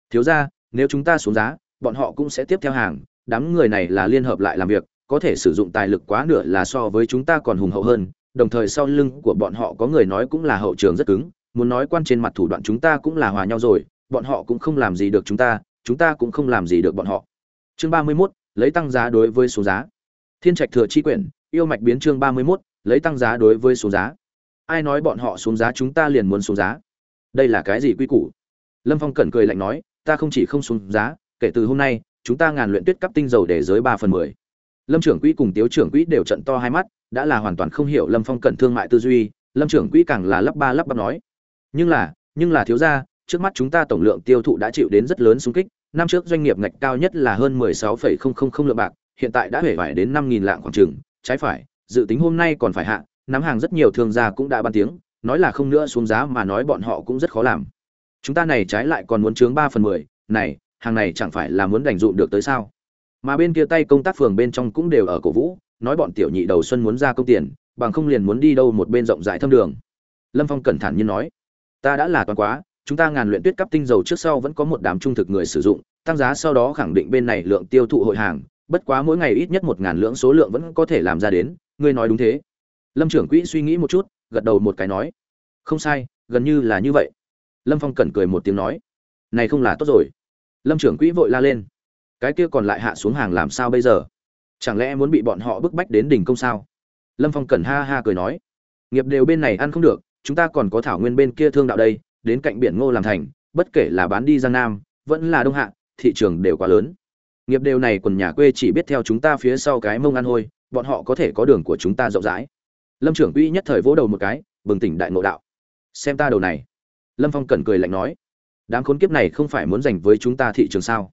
thiếu ra nếu chúng ta xuống giá bọn họ cũng sẽ tiếp theo hàng đám người này là liên hợp lại làm việc có thể sử dụng tài lực quá nửa là so với chúng ta còn hùng hậu hơn đồng thời sau lưng của bọn họ có người nói cũng là hậu trường rất cứng muốn nói quan trên mặt thủ đoạn chúng ta cũng là hòa nhau rồi bọn họ cũng không làm gì được chúng ta chúng ta cũng không làm gì được bọn họ. Chương ba mươi 31, lấy tăng giá đối với số giá. Thiên trạch thừa chi quyển yêu mạch biến chương ba mươi 31, lấy tăng giá đối với xuống giá. Ai nói bọn họ xuống giá chúng ta liền muốn xuống giá? Đây là cái gì quy củ? Lâm phong cẩn cười lạnh nói ta không chỉ không xuống giá kể từ hôm nay chúng ta ngàn luyện tuyết cấp tinh dầu để giới ba phần mười. Lâm trưởng quỹ cùng tiếu trưởng quỹ đều trận to hai mắt đã là hoàn toàn không hiểu lâm phong cẩn thương mại tư duy lâm trưởng quỹ càng là lắp ba lắp bắp nói. Nhưng là nhưng là thiếu ra trước mắt chúng ta tổng lượng tiêu thụ đã chịu đến rất lớn xung kích năm trước doanh nghiệp ngạch cao nhất là hơn 16,000 lượng bạc hiện tại đã hể vải đến 5.000 lạng khoảng chừng trái phải dự tính hôm nay còn phải hạ, nắm hàng rất nhiều thương gia cũng đã ban tiếng, nói là không nữa xuống giá mà nói bọn họ cũng rất khó làm. Chúng ta này trái lại còn muốn chướng ba phần mười, này, hàng này chẳng phải là muốn đành dụm được tới sao? Mà bên kia tay công tác phường bên trong cũng đều ở cổ vũ, nói bọn tiểu nhị đầu xuân muốn ra công tiền, bằng không liền muốn đi đâu một bên rộng rãi thâm đường. Lâm phong cẩn thận như nói, ta đã là toàn quá, chúng ta ngàn luyện tuyết cắp tinh dầu trước sau vẫn có một đám trung thực người sử dụng, tăng giá sau đó khẳng định bên này lượng tiêu thụ hội hàng, bất quá mỗi ngày ít nhất một ngàn lượng số lượng vẫn có thể làm ra đến ngươi nói đúng thế. Lâm trưởng quỹ suy nghĩ một chút, gật đầu một cái nói, không sai, gần như là như vậy. Lâm phong cẩn cười một tiếng nói, này không là tốt rồi. Lâm trưởng quỹ vội la lên, cái kia còn lại hạ xuống hàng làm sao bây giờ? Chẳng lẽ muốn bị bọn họ bức bách đến đỉnh công sao? Lâm phong cẩn ha ha cười nói, nghiệp đều bên này ăn không được, chúng ta còn có thảo nguyên bên kia thương đạo đây, đến cạnh biển ngô làm thành, bất kể là bán đi giang nam, vẫn là đông hạ, thị trường đều quá lớn. Nghiệp đều này quần nhà quê chỉ biết theo chúng ta phía sau cái mông ăn hôi bọn họ có thể có đường của chúng ta rộng rãi. Lâm trưởng quỹ nhất thời vỗ đầu một cái, bừng tỉnh đại ngộ đạo. Xem ta đầu này. Lâm phong cẩn cười lạnh nói. Đám khốn kiếp này không phải muốn giành với chúng ta thị trường sao?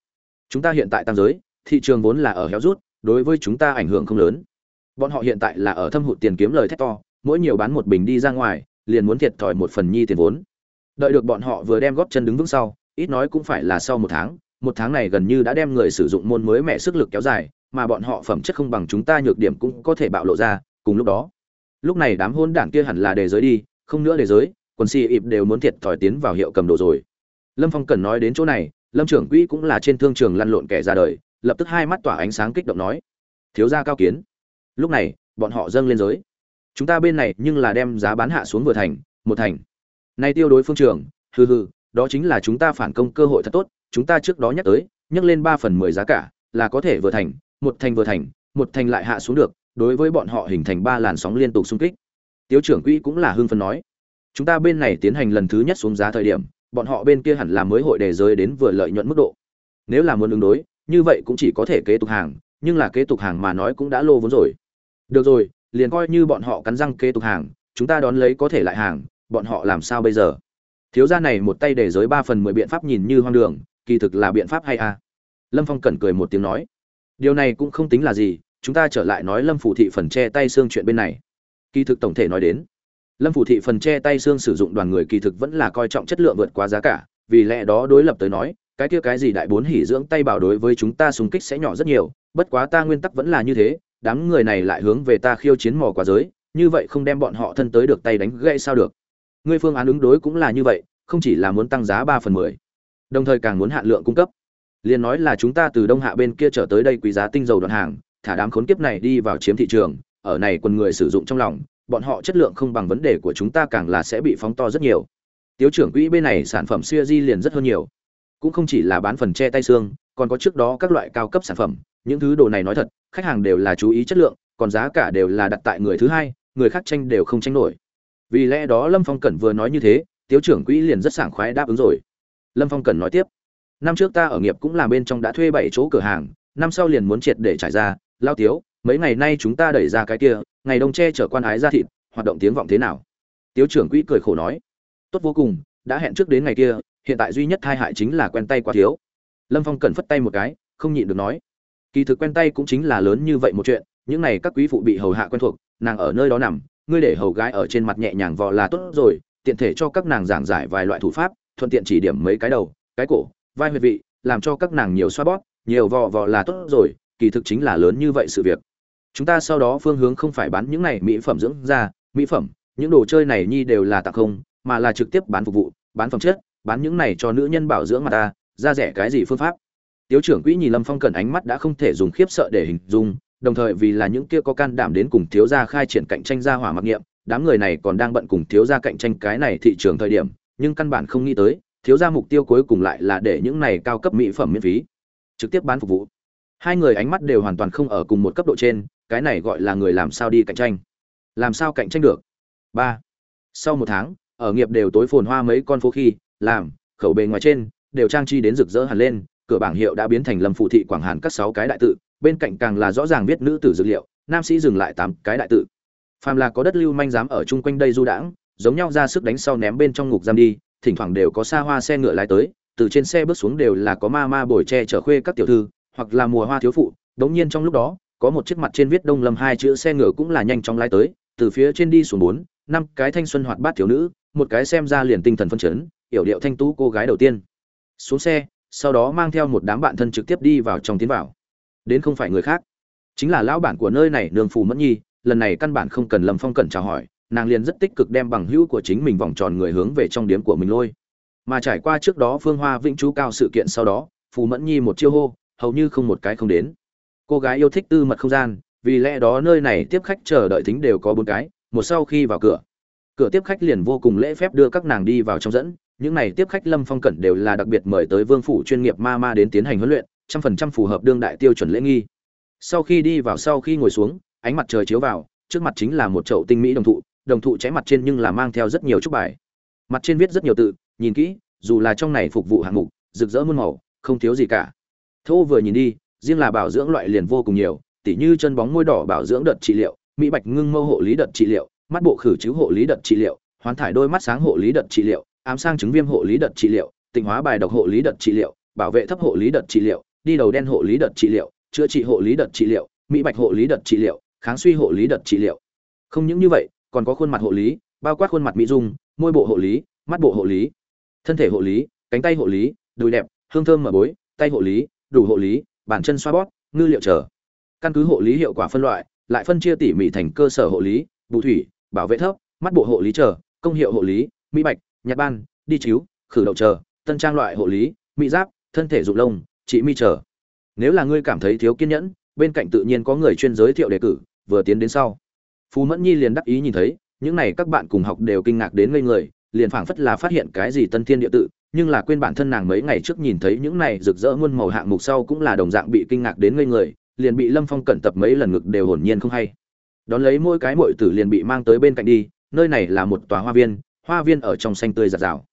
Chúng ta hiện tại tam giới, thị trường vốn là ở héo rút, đối với chúng ta ảnh hưởng không lớn. Bọn họ hiện tại là ở thâm hụt tiền kiếm lời thét to, mỗi nhiều bán một bình đi ra ngoài, liền muốn thiệt thòi một phần nhi tiền vốn. Đợi được bọn họ vừa đem góp chân đứng vững sau, ít nói cũng phải là sau một tháng một tháng này gần như đã đem người sử dụng môn mới mẹ sức lực kéo dài mà bọn họ phẩm chất không bằng chúng ta nhược điểm cũng có thể bạo lộ ra, cùng lúc đó, lúc này đám hôn đảng kia hẳn là đề giới đi, không nữa đề giới quần si ịp đều muốn thiệt thòi tiến vào hiệu cầm đồ rồi. Lâm phong cần nói đến chỗ này, lâm trưởng quỹ cũng là trên thương trường lăn lộn kẻ ra đời, lập tức hai mắt tỏa ánh sáng kích động nói, thiếu gia cao kiến. Lúc này, bọn họ dâng lên giới. Chúng ta bên này nhưng là đem giá bán hạ xuống vừa thành, một thành. Nay tiêu đối phương trường, hừ hừ, đó chính là chúng ta phản công cơ hội thật tốt, chúng ta trước đó nhắc tới, nhắc lên ba phần mười giá cả, là có thể vừa thành một thành vừa thành, một thành lại hạ xuống được, đối với bọn họ hình thành ba làn sóng liên tục xung kích. Tiếu trưởng quỹ cũng là hưng phấn nói, chúng ta bên này tiến hành lần thứ nhất xuống giá thời điểm, bọn họ bên kia hẳn là mới hội đề giới đến vừa lợi nhuận mức độ. Nếu là muốn ứng đối, như vậy cũng chỉ có thể kế tục hàng, nhưng là kế tục hàng mà nói cũng đã lô vốn rồi. Được rồi, liền coi như bọn họ cắn răng kế tục hàng, chúng ta đón lấy có thể lại hàng, bọn họ làm sao bây giờ? Thiếu gia này một tay để giới ba phần mười biện pháp nhìn như hoang đường, kỳ thực là biện pháp hay à lâm phong cẩn cười một tiếng nói điều này cũng không tính là gì, chúng ta trở lại nói lâm phủ thị phần che tay xương chuyện bên này. Kỳ thực tổng thể nói đến, lâm phủ thị phần che tay xương sử dụng đoàn người kỳ thực vẫn là coi trọng chất lượng vượt quá giá cả, vì lẽ đó đối lập tới nói, cái kia cái gì đại bốn hỉ dưỡng tay bảo đối với chúng ta xung kích sẽ nhỏ rất nhiều, bất quá ta nguyên tắc vẫn là như thế, đám người này lại hướng về ta khiêu chiến mò quá giới, như vậy không đem bọn họ thân tới được tay đánh gãy sao được. Ngươi phương án ứng đối cũng là như vậy, không chỉ là muốn tăng giá ba phần mười, đồng thời càng muốn hạn lượng cung cấp liền nói là chúng ta từ đông hạ bên kia trở tới đây quý giá tinh dầu đoạn hàng, thả đám khốn kiếp này đi vào chiếm thị trường, ở này quần người sử dụng trong lòng, bọn họ chất lượng không bằng vấn đề của chúng ta càng là sẽ bị phóng to rất nhiều. Tiếu trưởng quỹ bên này sản phẩm siêu di liền rất hơn nhiều. Cũng không chỉ là bán phần che tay xương, còn có trước đó các loại cao cấp sản phẩm, những thứ đồ này nói thật, khách hàng đều là chú ý chất lượng, còn giá cả đều là đặt tại người thứ hai, người khác tranh đều không tranh nổi. Vì lẽ đó lâm phong cẩn vừa nói như thế, tiếu trưởng quỹ liền rất sảng khoái đáp ứng rồi. Lâm phong cẩn nói tiếp năm trước ta ở nghiệp cũng là bên trong đã thuê bảy chỗ cửa hàng, năm sau liền muốn triệt để trải ra, lao tiếu, mấy ngày nay chúng ta đẩy ra cái kia, ngày đông che chở quan ái ra thịt, hoạt động tiếng vọng thế nào? Tiếu trưởng quỹ cười khổ nói, tốt vô cùng, đã hẹn trước đến ngày kia, hiện tại duy nhất tai hại chính là quen tay quá thiếu. Lâm phong cần phất tay một cái, không nhịn được nói, kỳ thực quen tay cũng chính là lớn như vậy một chuyện, những này các quý phụ bị hầu hạ quen thuộc, nàng ở nơi đó nằm, ngươi để hầu gái ở trên mặt nhẹ nhàng vò là tốt rồi, tiện thể cho các nàng giảng giải vài loại thủ pháp, thuận tiện chỉ điểm mấy cái đầu, cái cổ vai huyệt vị, làm cho các nàng nhiều xoa bóp, nhiều vò vò là tốt rồi, kỳ thực chính là lớn như vậy sự việc. Chúng ta sau đó phương hướng không phải bán những này mỹ phẩm dưỡng da, mỹ phẩm, những đồ chơi này nhi đều là tặng không, mà là trực tiếp bán phục vụ, bán phẩm chất, bán những này cho nữ nhân bảo dưỡng mà ta ra rẻ cái gì phương pháp. Tiếu trưởng quỹ nhìn lâm phong cần ánh mắt đã không thể dùng khiếp sợ để hình dung, đồng thời vì là những kia có can đảm đến cùng thiếu gia khai triển cạnh tranh gia hỏa mặc nghiệm đám người này còn đang bận cùng thiếu gia cạnh tranh cái này thị trường thời điểm, nhưng căn bản không nghĩ tới thiếu gia mục tiêu cuối cùng lại là để những này cao cấp mỹ phẩm miễn phí, trực tiếp bán phục vụ. Hai người ánh mắt đều hoàn toàn không ở cùng một cấp độ trên, cái này gọi là người làm sao đi cạnh tranh. Làm sao cạnh tranh được? Ba. Sau một tháng, ở nghiệp đều tối phồn hoa mấy con phố khi, làm, khẩu bề ngoài trên, đều trang trí đến rực rỡ hẳn lên, cửa bảng hiệu đã biến thành lâm phụ thị quảng hàn các sáu cái đại tự, bên cạnh càng là rõ ràng viết nữ tử dược liệu, nam sĩ dừng lại tám cái đại tự. Phàm là có đất lưu manh dám ở chung quanh đây du đãng, giống nhau ra sức đánh sau ném bên trong ngục giam đi thỉnh thoảng đều có xa hoa xe ngựa lái tới, từ trên xe bước xuống đều là có ma ma bồi che chở khuê các tiểu thư, hoặc là mùa hoa thiếu phụ. Đống nhiên trong lúc đó, có một chiếc mặt trên viết đông lâm hai chữ xe ngựa cũng là nhanh chóng lái tới, từ phía trên đi xuống bốn, năm cái thanh xuân hoạt bát thiếu nữ, một cái xem ra liền tinh thần phân chấn, yểu điệu thanh tú cô gái đầu tiên. Xuống xe, sau đó mang theo một đám bạn thân trực tiếp đi vào trong tiến vào. Đến không phải người khác, chính là lão bản của nơi này, nương phù mẫn nhi, lần này căn bản không cần lâm phong cẩn chào hỏi nàng liền rất tích cực đem bằng hữu của chính mình vòng tròn người hướng về trong điếm của mình lôi. Mà trải qua trước đó phương hoa vĩnh chú cao sự kiện sau đó, phù mẫn nhi một chiêu hô, hầu như không một cái không đến. Cô gái yêu thích tư mật không gian, vì lẽ đó nơi này tiếp khách chờ đợi tính đều có bốn cái, một sau khi vào cửa. Cửa tiếp khách liền vô cùng lễ phép đưa các nàng đi vào trong dẫn, những này tiếp khách lâm phong cẩn đều là đặc biệt mời tới vương phủ chuyên nghiệp ma ma đến tiến hành huấn luyện, trăm phần trăm phù hợp đương đại tiêu chuẩn lễ nghi. Sau khi đi vào, sau khi ngồi xuống, ánh mặt trời chiếu vào, trước mặt chính là một chậu tinh mỹ đồng thụ đồng thụ cháy mặt trên nhưng là mang theo rất nhiều chúc bài mặt trên viết rất nhiều tự nhìn kỹ dù là trong này phục vụ hạng mục rực rỡ muôn màu không thiếu gì cả thô vừa nhìn đi riêng là bảo dưỡng loại liền vô cùng nhiều tỉ như chân bóng môi đỏ bảo dưỡng đợt trị liệu mỹ bạch ngưng mâu hộ lý đợt trị liệu mắt bộ khử chứ hộ lý đợt trị liệu hoàn thải đôi mắt sáng hộ lý đợt trị liệu ám sang chứng viêm hộ lý đợt trị liệu tịnh hóa bài độc hộ lý đợt trị liệu bảo vệ thấp hộ lý đợt trị liệu đi đầu đen hộ lý đợt trị liệu chữa trị hộ lý đợt trị liệu mỹ bạch hộ lý đợt trị liệu kháng suy hộ lý đợt trị liệu không những như vậy còn có khuôn mặt hộ lý bao quát khuôn mặt mỹ dung môi bộ hộ lý mắt bộ hộ lý thân thể hộ lý cánh tay hộ lý đùi đẹp hương thơm mở bối tay hộ lý đủ hộ lý bàn chân xoa bóp ngư liệu trở căn cứ hộ lý hiệu quả phân loại lại phân chia tỉ mỉ thành cơ sở hộ lý bù thủy bảo vệ thấp mắt bộ hộ lý trở công hiệu hộ lý mỹ bạch nhạt ban đi chiếu khử đậu chờ tân trang loại hộ lý mỹ giáp thân thể dụng lông trị mi chờ nếu là ngươi cảm thấy thiếu kiên nhẫn bên cạnh tự nhiên có người chuyên giới thiệu đề cử vừa tiến đến sau phú mẫn nhi liền đắc ý nhìn thấy, những này các bạn cùng học đều kinh ngạc đến ngây người, liền phảng phất là phát hiện cái gì tân thiên địa tự, nhưng là quên bản thân nàng mấy ngày trước nhìn thấy những này rực rỡ muôn màu hạng mục sau cũng là đồng dạng bị kinh ngạc đến ngây người, liền bị lâm phong cẩn tập mấy lần ngực đều hồn nhiên không hay. Đón lấy mỗi cái mội tử liền bị mang tới bên cạnh đi, nơi này là một tòa hoa viên hoa viên ở trong xanh tươi giạt rào.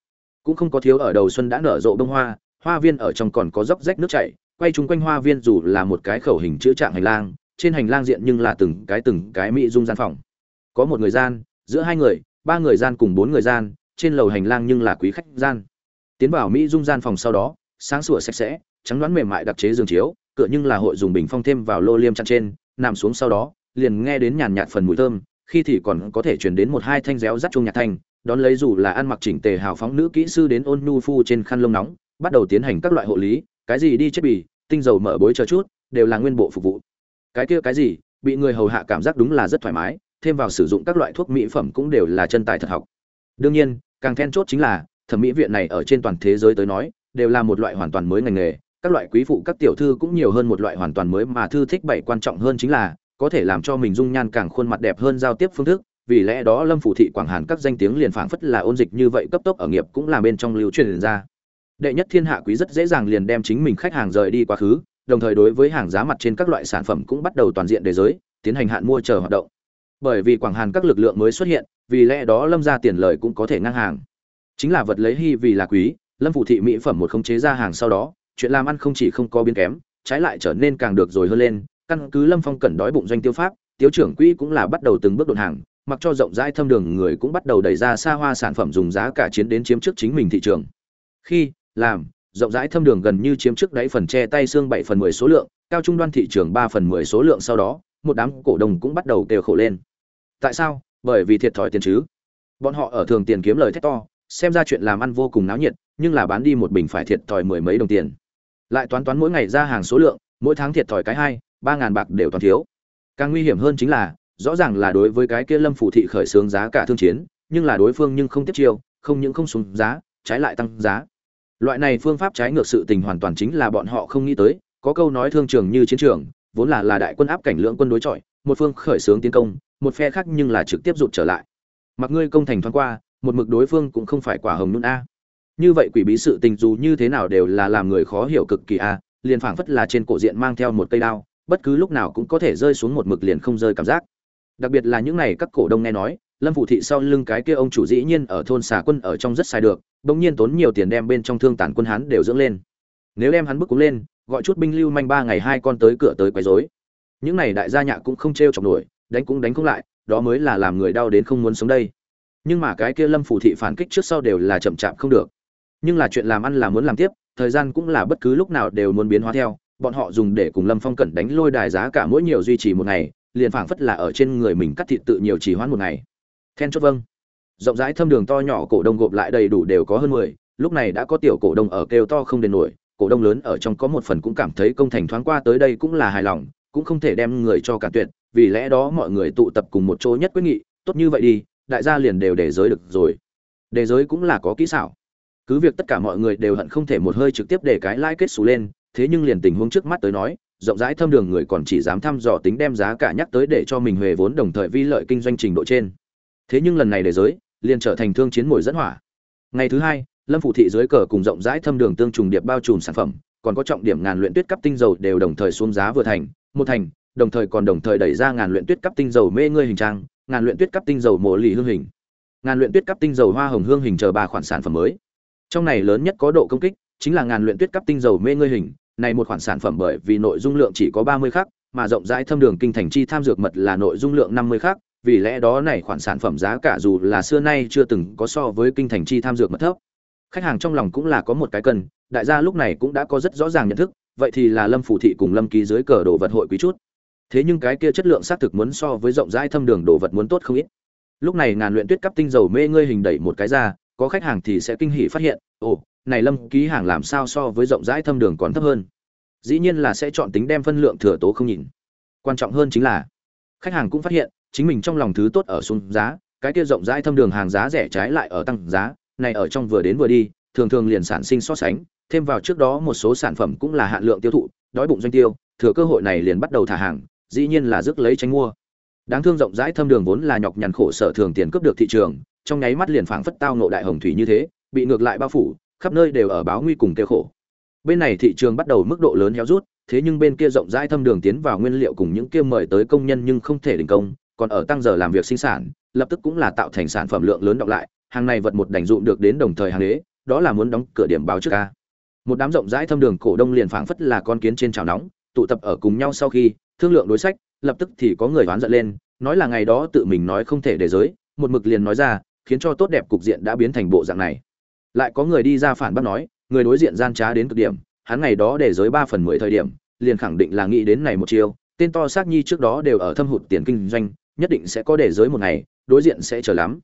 Cũng không có thiếu ở đầu xuân đã nở rộ bông hoa hoa viên ở trong còn có dốc rách nước chảy, quay chung quanh hoa viên dù là một cái khẩu hình chữ trạng hành lang trên hành lang diện nhưng là từng cái từng cái mỹ dung gian phòng. Có một người gian, giữa hai người, ba người gian cùng bốn người gian, trên lầu hành lang nhưng là quý khách gian. Tiến vào mỹ dung gian phòng sau đó, sáng sủa sạch sẽ, trắng đoán mềm mại đặc chế giường chiếu cựa nhưng là hội dùng bình phong thêm vào lô liêm chăn trên, nằm xuống sau đó, liền nghe đến nhàn nhạt phần mùi thơm, khi thì còn có thể chuyển đến một hai thanh réo rắt chuông nhạc thanh, đón lấy dù là ăn mặc chỉnh tề hào phóng nữ kỹ sư đến ôn nhu phu trên khăn lông nóng, bắt đầu tiến hành các loại hộ lý, cái gì đi chết bì, tinh dầu mở bối chờ chút, đều là nguyên bộ phục vụ cái kia cái gì, bị người hầu hạ cảm giác đúng là rất thoải mái, thêm vào sử dụng các loại thuốc mỹ phẩm cũng đều là chân tài thật học. Đương nhiên, càng then chốt chính là, thẩm mỹ viện này ở trên toàn thế giới tới nói, đều là một loại hoàn toàn mới ngành nghề, các loại quý phụ, các tiểu thư cũng nhiều hơn một loại hoàn toàn mới mà thư thích bảy quan trọng hơn chính là, có thể làm cho mình dung nhan càng khuôn mặt đẹp hơn giao tiếp phương thức, vì lẽ đó lâm phủ thị quảng hàn các danh tiếng liền phảng phất là ôn dịch như vậy cấp tốc ở nghiệp cũng là bên trong lưu truyền ra. Đệ nhất thiên hạ quý rất dễ dàng liền đem chính mình khách hàng rời đi quá khứ đồng thời đối với hàng giá mặt trên các loại sản phẩm cũng bắt đầu toàn diện đề giới, tiến hành hạn mua chờ hoạt động. Bởi vì quảng hàn các lực lượng mới xuất hiện, vì lẽ đó lâm ra tiền lời cũng có thể ngang hàng. Chính là vật lấy hy vì là quý, lâm phụ thị mỹ phẩm một không chế ra hàng sau đó, chuyện làm ăn không chỉ không có biến kém, trái lại trở nên càng được rồi hơn lên. Căn cứ lâm phong cẩn đói bụng doanh tiêu pháp tiêu trưởng quỹ cũng là bắt đầu từng bước đột hàng, mặc cho rộng rãi thâm đường người cũng bắt đầu đẩy ra xa hoa sản phẩm dùng giá cả chiến đến chiếm trước chính mình thị trường. Khi, làm rộng rãi thâm đường gần như chiếm trước đáy phần che tay xương bảy phần mười số lượng, cao trung đoan thị trường ba phần mười số lượng sau đó, một đám cổ đông cũng bắt đầu kêu khổ lên. Tại sao? Bởi vì thiệt thòi tiền chứ. Bọn họ ở thường tiền kiếm lời thét to, xem ra chuyện làm ăn vô cùng náo nhiệt, nhưng là bán đi một bình phải thiệt thòi mười mấy đồng tiền. Lại toán toán mỗi ngày ra hàng số lượng, mỗi tháng thiệt thòi cái hai, ba ngàn bạc đều toàn thiếu. Càng nguy hiểm hơn chính là, rõ ràng là đối với cái kia lâm phủ thị khởi xướng giá cả thương chiến, nhưng là đối phương nhưng không tiếp chiêu, không những không xuống giá, trái lại tăng giá loại này phương pháp trái ngược sự tình hoàn toàn chính là bọn họ không nghĩ tới, có câu nói thương trường như chiến trường, vốn là là đại quân áp cảnh lưỡng quân đối chọi, một phương khởi xướng tiến công, một phe khác nhưng là trực tiếp rụt trở lại. Mặc ngươi công thành thoáng qua, một mực đối phương cũng không phải quả hồng nun a. Như vậy quỷ bí sự tình dù như thế nào đều là làm người khó hiểu cực kỳ a, liền phảng phất là trên cổ diện mang theo một cây đao, bất cứ lúc nào cũng có thể rơi xuống một mực liền không rơi cảm giác. Đặc biệt là những này các cổ đông nghe nói lâm phụ thị sau lưng cái kia ông chủ dĩ nhiên ở thôn xà quân ở trong rất sai được, bỗng nhiên tốn nhiều tiền đem bên trong thương tàn quân hắn đều dưỡng lên. Nếu đem hắn bức cúng lên, gọi chút binh lưu manh ba ngày hai con tới cửa tới quấy rối. Những này đại gia nhạ cũng không trêu chọc nổi, đánh cũng đánh không lại, đó mới là làm người đau đến không muốn sống đây. Nhưng mà cái kia lâm phủ thị phản kích trước sau đều là chậm chạp không được. Nhưng là chuyện làm ăn là muốn làm tiếp, thời gian cũng là bất cứ lúc nào đều muốn biến hóa theo, bọn họ dùng để cùng lâm phong cẩn đánh lôi đài giá cả mỗi nhiều duy trì một ngày, liền phảng phất là ở trên người mình cắt thịt tự nhiều chỉ hoãn một ngày then chốt vâng. Rộng rãi thâm đường to nhỏ cổ đông gộp lại đầy đủ đều có hơn mười. Lúc này đã có tiểu cổ đông ở kêu to không đền nổi. Cổ đông lớn ở trong có một phần cũng cảm thấy công thành thoáng qua tới đây cũng là hài lòng, cũng không thể đem người cho cả tuyệt. Vì lẽ đó mọi người tụ tập cùng một chỗ nhất quyết nghị, tốt như vậy đi, đại gia liền đều để giới được rồi. Đề giới cũng là có kỹ xảo. Cứ việc tất cả mọi người đều hận không thể một hơi trực tiếp để cái lãi kết xù lên, thế nhưng liền tình huống trước mắt tới nói, rộng rãi thâm đường người còn chỉ dám thăm dò tính đem giá cả nhắc tới để cho mình huề vốn đồng thời vi lợi kinh doanh trình độ trên thế nhưng lần này để giới, liền trở thành thương chiến mồi dẫn hỏa. Ngày thứ hai, lâm phụ thị dưới cờ cùng rộng rãi thâm đường tương trùng điệp bao trùm sản phẩm, còn có trọng điểm ngàn luyện tuyết cấp tinh dầu đều đồng thời xuống giá vừa thành, một thành, đồng thời còn đồng thời đẩy ra ngàn luyện tuyết cấp tinh dầu mê ngươi hình trang, ngàn luyện tuyết cấp tinh dầu mồ lì hương hình. Ngàn luyện tuyết cấp tinh dầu hoa hồng hương hình chờ ba khoản sản phẩm mới. Trong này lớn nhất có độ công kích, chính là ngàn luyện tuyết cấp tinh dầu mê ngươi hình, này một khoản sản phẩm bởi vì nội dung lượng chỉ có ba mươi khắc, mà rộng rãi thâm đường kinh thành chi tham dược mật là nội dung lượng năm mươi khắc vì lẽ đó này khoản sản phẩm giá cả dù là xưa nay chưa từng có so với kinh thành chi tham dược mật thấp. Khách hàng trong lòng cũng là có một cái cần đại gia lúc này cũng đã có rất rõ ràng nhận thức, vậy thì là lâm phủ thị cùng lâm ký dưới cờ đồ vật hội quý chút. Thế nhưng cái kia chất lượng xác thực muốn so với rộng rãi thâm đường đồ vật muốn tốt không ít. Lúc này ngàn luyện tuyết cấp tinh dầu mê ngươi hình đẩy một cái ra, có khách hàng thì sẽ kinh hỉ phát hiện, ồ, này lâm ký hàng làm sao so với rộng rãi thâm đường còn thấp hơn. Dĩ nhiên là sẽ chọn tính đem phân lượng thừa tố không nhìn. Quan trọng hơn chính là, khách hàng cũng phát hiện chính mình trong lòng thứ tốt ở xuống giá, cái kia rộng rãi thâm đường hàng giá rẻ trái lại ở tăng giá, này ở trong vừa đến vừa đi, thường thường liền sản sinh so sánh, thêm vào trước đó một số sản phẩm cũng là hạn lượng tiêu thụ, đói bụng doanh tiêu, thừa cơ hội này liền bắt đầu thả hàng, dĩ nhiên là rước lấy tránh mua. Đáng thương rộng rãi thâm đường vốn là nhọc nhằn khổ sở thường tiền cướp được thị trường, trong nháy mắt liền phảng phất tao nộ đại hồng thủy như thế, bị ngược lại bao phủ, khắp nơi đều ở báo nguy cùng kêu khổ. Bên này thị trường bắt đầu mức độ lớn héo rút, thế nhưng bên kia rộng rãi thâm đường tiến vào nguyên liệu cùng những kia mời tới công nhân nhưng không thể đình công còn ở tăng giờ làm việc sinh sản, lập tức cũng là tạo thành sản phẩm lượng lớn đọc lại, hàng này vật một đành dụng được đến đồng thời hàng đế đó là muốn đóng cửa điểm báo trước a một đám rộng rãi thâm đường cổ đông liền phảng phất là con kiến trên chảo nóng, tụ tập ở cùng nhau sau khi, thương lượng đối sách, lập tức thì có người đoán giận lên, nói là ngày đó tự mình nói không thể để giới, một mực liền nói ra, khiến cho tốt đẹp cục diện đã biến thành bộ dạng này. Lại có người đi ra phản bác nói, người đối diện gian trá đến cực điểm, hắn ngày đó để giới ba phần mười thời điểm, liền khẳng định là nghĩ đến này một chiều tên to xác nhi trước đó đều ở thâm hụt tiền kinh doanh nhất định sẽ có để giới một ngày, đối diện sẽ chờ lắm.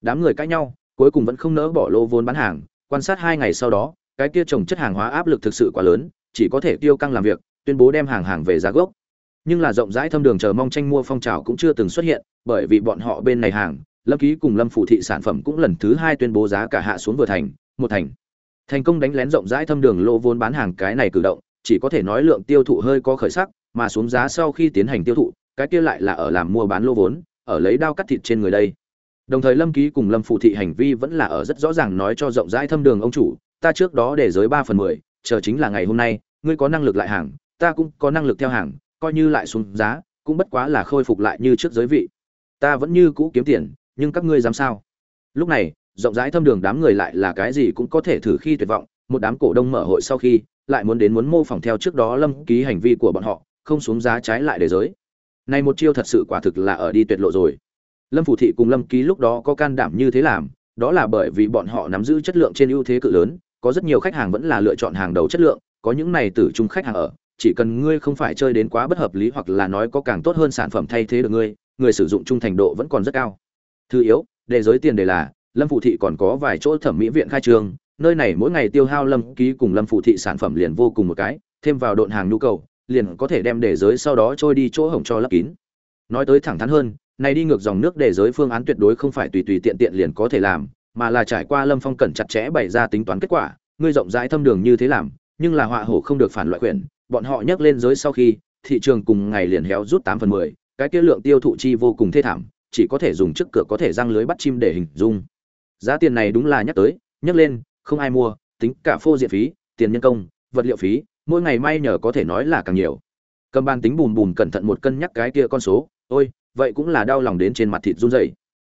Đám người cãi nhau, cuối cùng vẫn không nỡ bỏ lô vốn bán hàng, quan sát hai ngày sau đó, cái kia trồng chất hàng hóa áp lực thực sự quá lớn, chỉ có thể tiêu căng làm việc, tuyên bố đem hàng hàng về giá gốc. Nhưng là rộng rãi thâm đường chờ mong tranh mua phong trào cũng chưa từng xuất hiện, bởi vì bọn họ bên này hàng, lâm ký cùng lâm phủ thị sản phẩm cũng lần thứ hai tuyên bố giá cả hạ xuống vừa thành, một thành. Thành công đánh lén rộng rãi thâm đường lô vốn bán hàng cái này cử động, chỉ có thể nói lượng tiêu thụ hơi có khởi sắc, mà xuống giá sau khi tiến hành tiêu thụ cái kia lại là ở làm mua bán lô vốn, ở lấy đao cắt thịt trên người đây. Đồng thời lâm ký cùng lâm phụ thị hành vi vẫn là ở rất rõ ràng nói cho rộng rãi thâm đường ông chủ, ta trước đó để giới ba phần mười, chờ chính là ngày hôm nay, ngươi có năng lực lại hàng, ta cũng có năng lực theo hàng, coi như lại xuống giá, cũng bất quá là khôi phục lại như trước giới vị. Ta vẫn như cũ kiếm tiền, nhưng các ngươi dám sao? Lúc này, rộng rãi thâm đường đám người lại là cái gì cũng có thể thử khi tuyệt vọng, một đám cổ đông mở hội sau khi, lại muốn đến muốn mô phỏng theo trước đó lâm ký hành vi của bọn họ, không xuống giá trái lại để giới này một chiêu thật sự quả thực là ở đi tuyệt lộ rồi. Lâm phủ thị cùng lâm ký lúc đó có can đảm như thế làm, đó là bởi vì bọn họ nắm giữ chất lượng trên ưu thế cự lớn, có rất nhiều khách hàng vẫn là lựa chọn hàng đầu chất lượng, có những này tử trung khách hàng ở, chỉ cần ngươi không phải chơi đến quá bất hợp lý hoặc là nói có càng tốt hơn sản phẩm thay thế được ngươi, người sử dụng trung thành độ vẫn còn rất cao. Thứ yếu, để giới tiền đề là, lâm phụ thị còn có vài chỗ thẩm mỹ viện khai trương, nơi này mỗi ngày tiêu hao lâm ký cùng lâm phụ thị sản phẩm liền vô cùng một cái, thêm vào độn hàng nhu cầu liền có thể đem để giới sau đó trôi đi chỗ hổng cho lấp kín. Nói tới thẳng thắn hơn, này đi ngược dòng nước để giới phương án tuyệt đối không phải tùy tùy tiện tiện liền có thể làm, mà là trải qua lâm phong cẩn chặt chẽ bày ra tính toán kết quả, ngươi rộng rãi thâm đường như thế làm, nhưng là họa hổ không được phản loại quyền, bọn họ nhắc lên giới sau khi, thị trường cùng ngày liền héo rút tám phần mười, cái kia lượng tiêu thụ chi vô cùng thê thảm, chỉ có thể dùng trước cửa có thể răng lưới bắt chim để hình dung. Giá tiền này đúng là nhắc tới, nhắc lên, không ai mua, tính cả phô diện phí, tiền nhân công, vật liệu phí mỗi ngày may nhờ có thể nói là càng nhiều. Cầm ban tính bùn bùn cẩn thận một cân nhắc cái kia con số, ôi, vậy cũng là đau lòng đến trên mặt thịt run rẩy.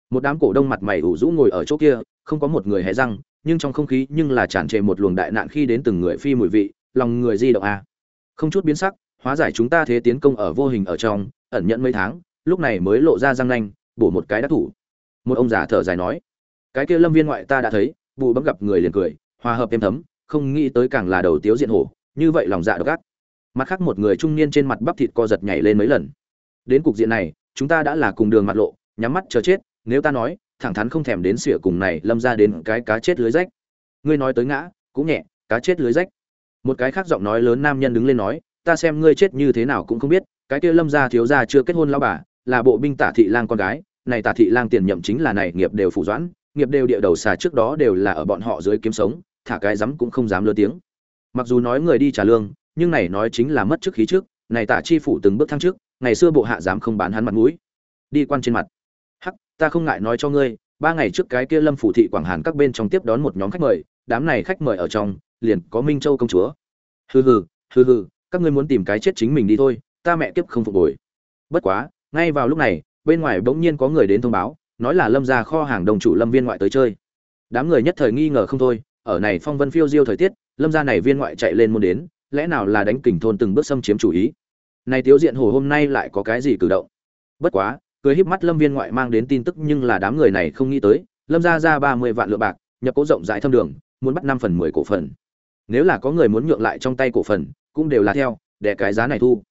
Một đám cổ đông mặt mày ủ rũ ngồi ở chỗ kia, không có một người hé răng, nhưng trong không khí nhưng là tràn trề một luồng đại nạn khi đến từng người phi mùi vị, lòng người di động a không chút biến sắc, hóa giải chúng ta thế tiến công ở vô hình ở trong, ẩn nhận mấy tháng, lúc này mới lộ ra răng nanh, bổ một cái đắc thủ. Một ông già thở dài nói, cái kia lâm viên ngoại ta đã thấy vụ bấm gặp người liền cười, hòa hợp êm thấm, không nghĩ tới càng là đầu tiếu diện hổ như vậy lòng dạ độc ác. Mặt khác một người trung niên trên mặt bắp thịt co giật nhảy lên mấy lần. Đến cục diện này, chúng ta đã là cùng đường mặt lộ, nhắm mắt chờ chết, nếu ta nói, thẳng thắn không thèm đến sỉa cùng này lâm ra đến cái cá chết lưới rách. Ngươi nói tới ngã, cũng nhẹ, cá chết lưới rách. Một cái khác giọng nói lớn nam nhân đứng lên nói, ta xem ngươi chết như thế nào cũng không biết, cái kia lâm gia thiếu gia chưa kết hôn lão bà, là bộ binh tả thị lang con gái, này tả thị lang tiền nhậm chính là này, nghiệp đều phủ doãn, nghiệp đều địa đầu xà trước đó đều là ở bọn họ dưới kiếm sống, thả cái dám cũng không dám lơ tiếng mặc dù nói người đi trả lương, nhưng này nói chính là mất chức khí trước, này tả chi phủ từng bước thăng trước ngày xưa bộ hạ dám không bán hắn mặt mũi. Đi quan trên mặt. Hắc, ta không ngại nói cho ngươi, ba ngày trước cái kia lâm phủ thị quảng hàn các bên trong tiếp đón một nhóm khách mời, đám này khách mời ở trong, liền có minh châu công chúa. Hừ hừ hừ hừ, các ngươi muốn tìm cái chết chính mình đi thôi, ta mẹ kiếp không phục hồi. Bất quá, ngay vào lúc này, bên ngoài bỗng nhiên có người đến thông báo, nói là lâm gia kho hàng đồng chủ lâm viên ngoại tới chơi. Đám người nhất thời nghi ngờ không thôi, ở này phong vân phiêu diêu thời tiết lâm gia này viên ngoại chạy lên muốn đến, lẽ nào là đánh kình thôn từng bước xâm chiếm chủ ý? Này tiếu diện hồ hôm nay lại có cái gì cử động? Bất quá, cười híp mắt lâm viên ngoại mang đến tin tức nhưng là đám người này không nghĩ tới, lâm gia ra ba mươi vạn lượng bạc, nhập cố rộng rãi thâm đường, muốn bắt năm phần mười cổ phần. Nếu là có người muốn nhượng lại trong tay cổ phần, cũng đều là theo, để cái giá này thu.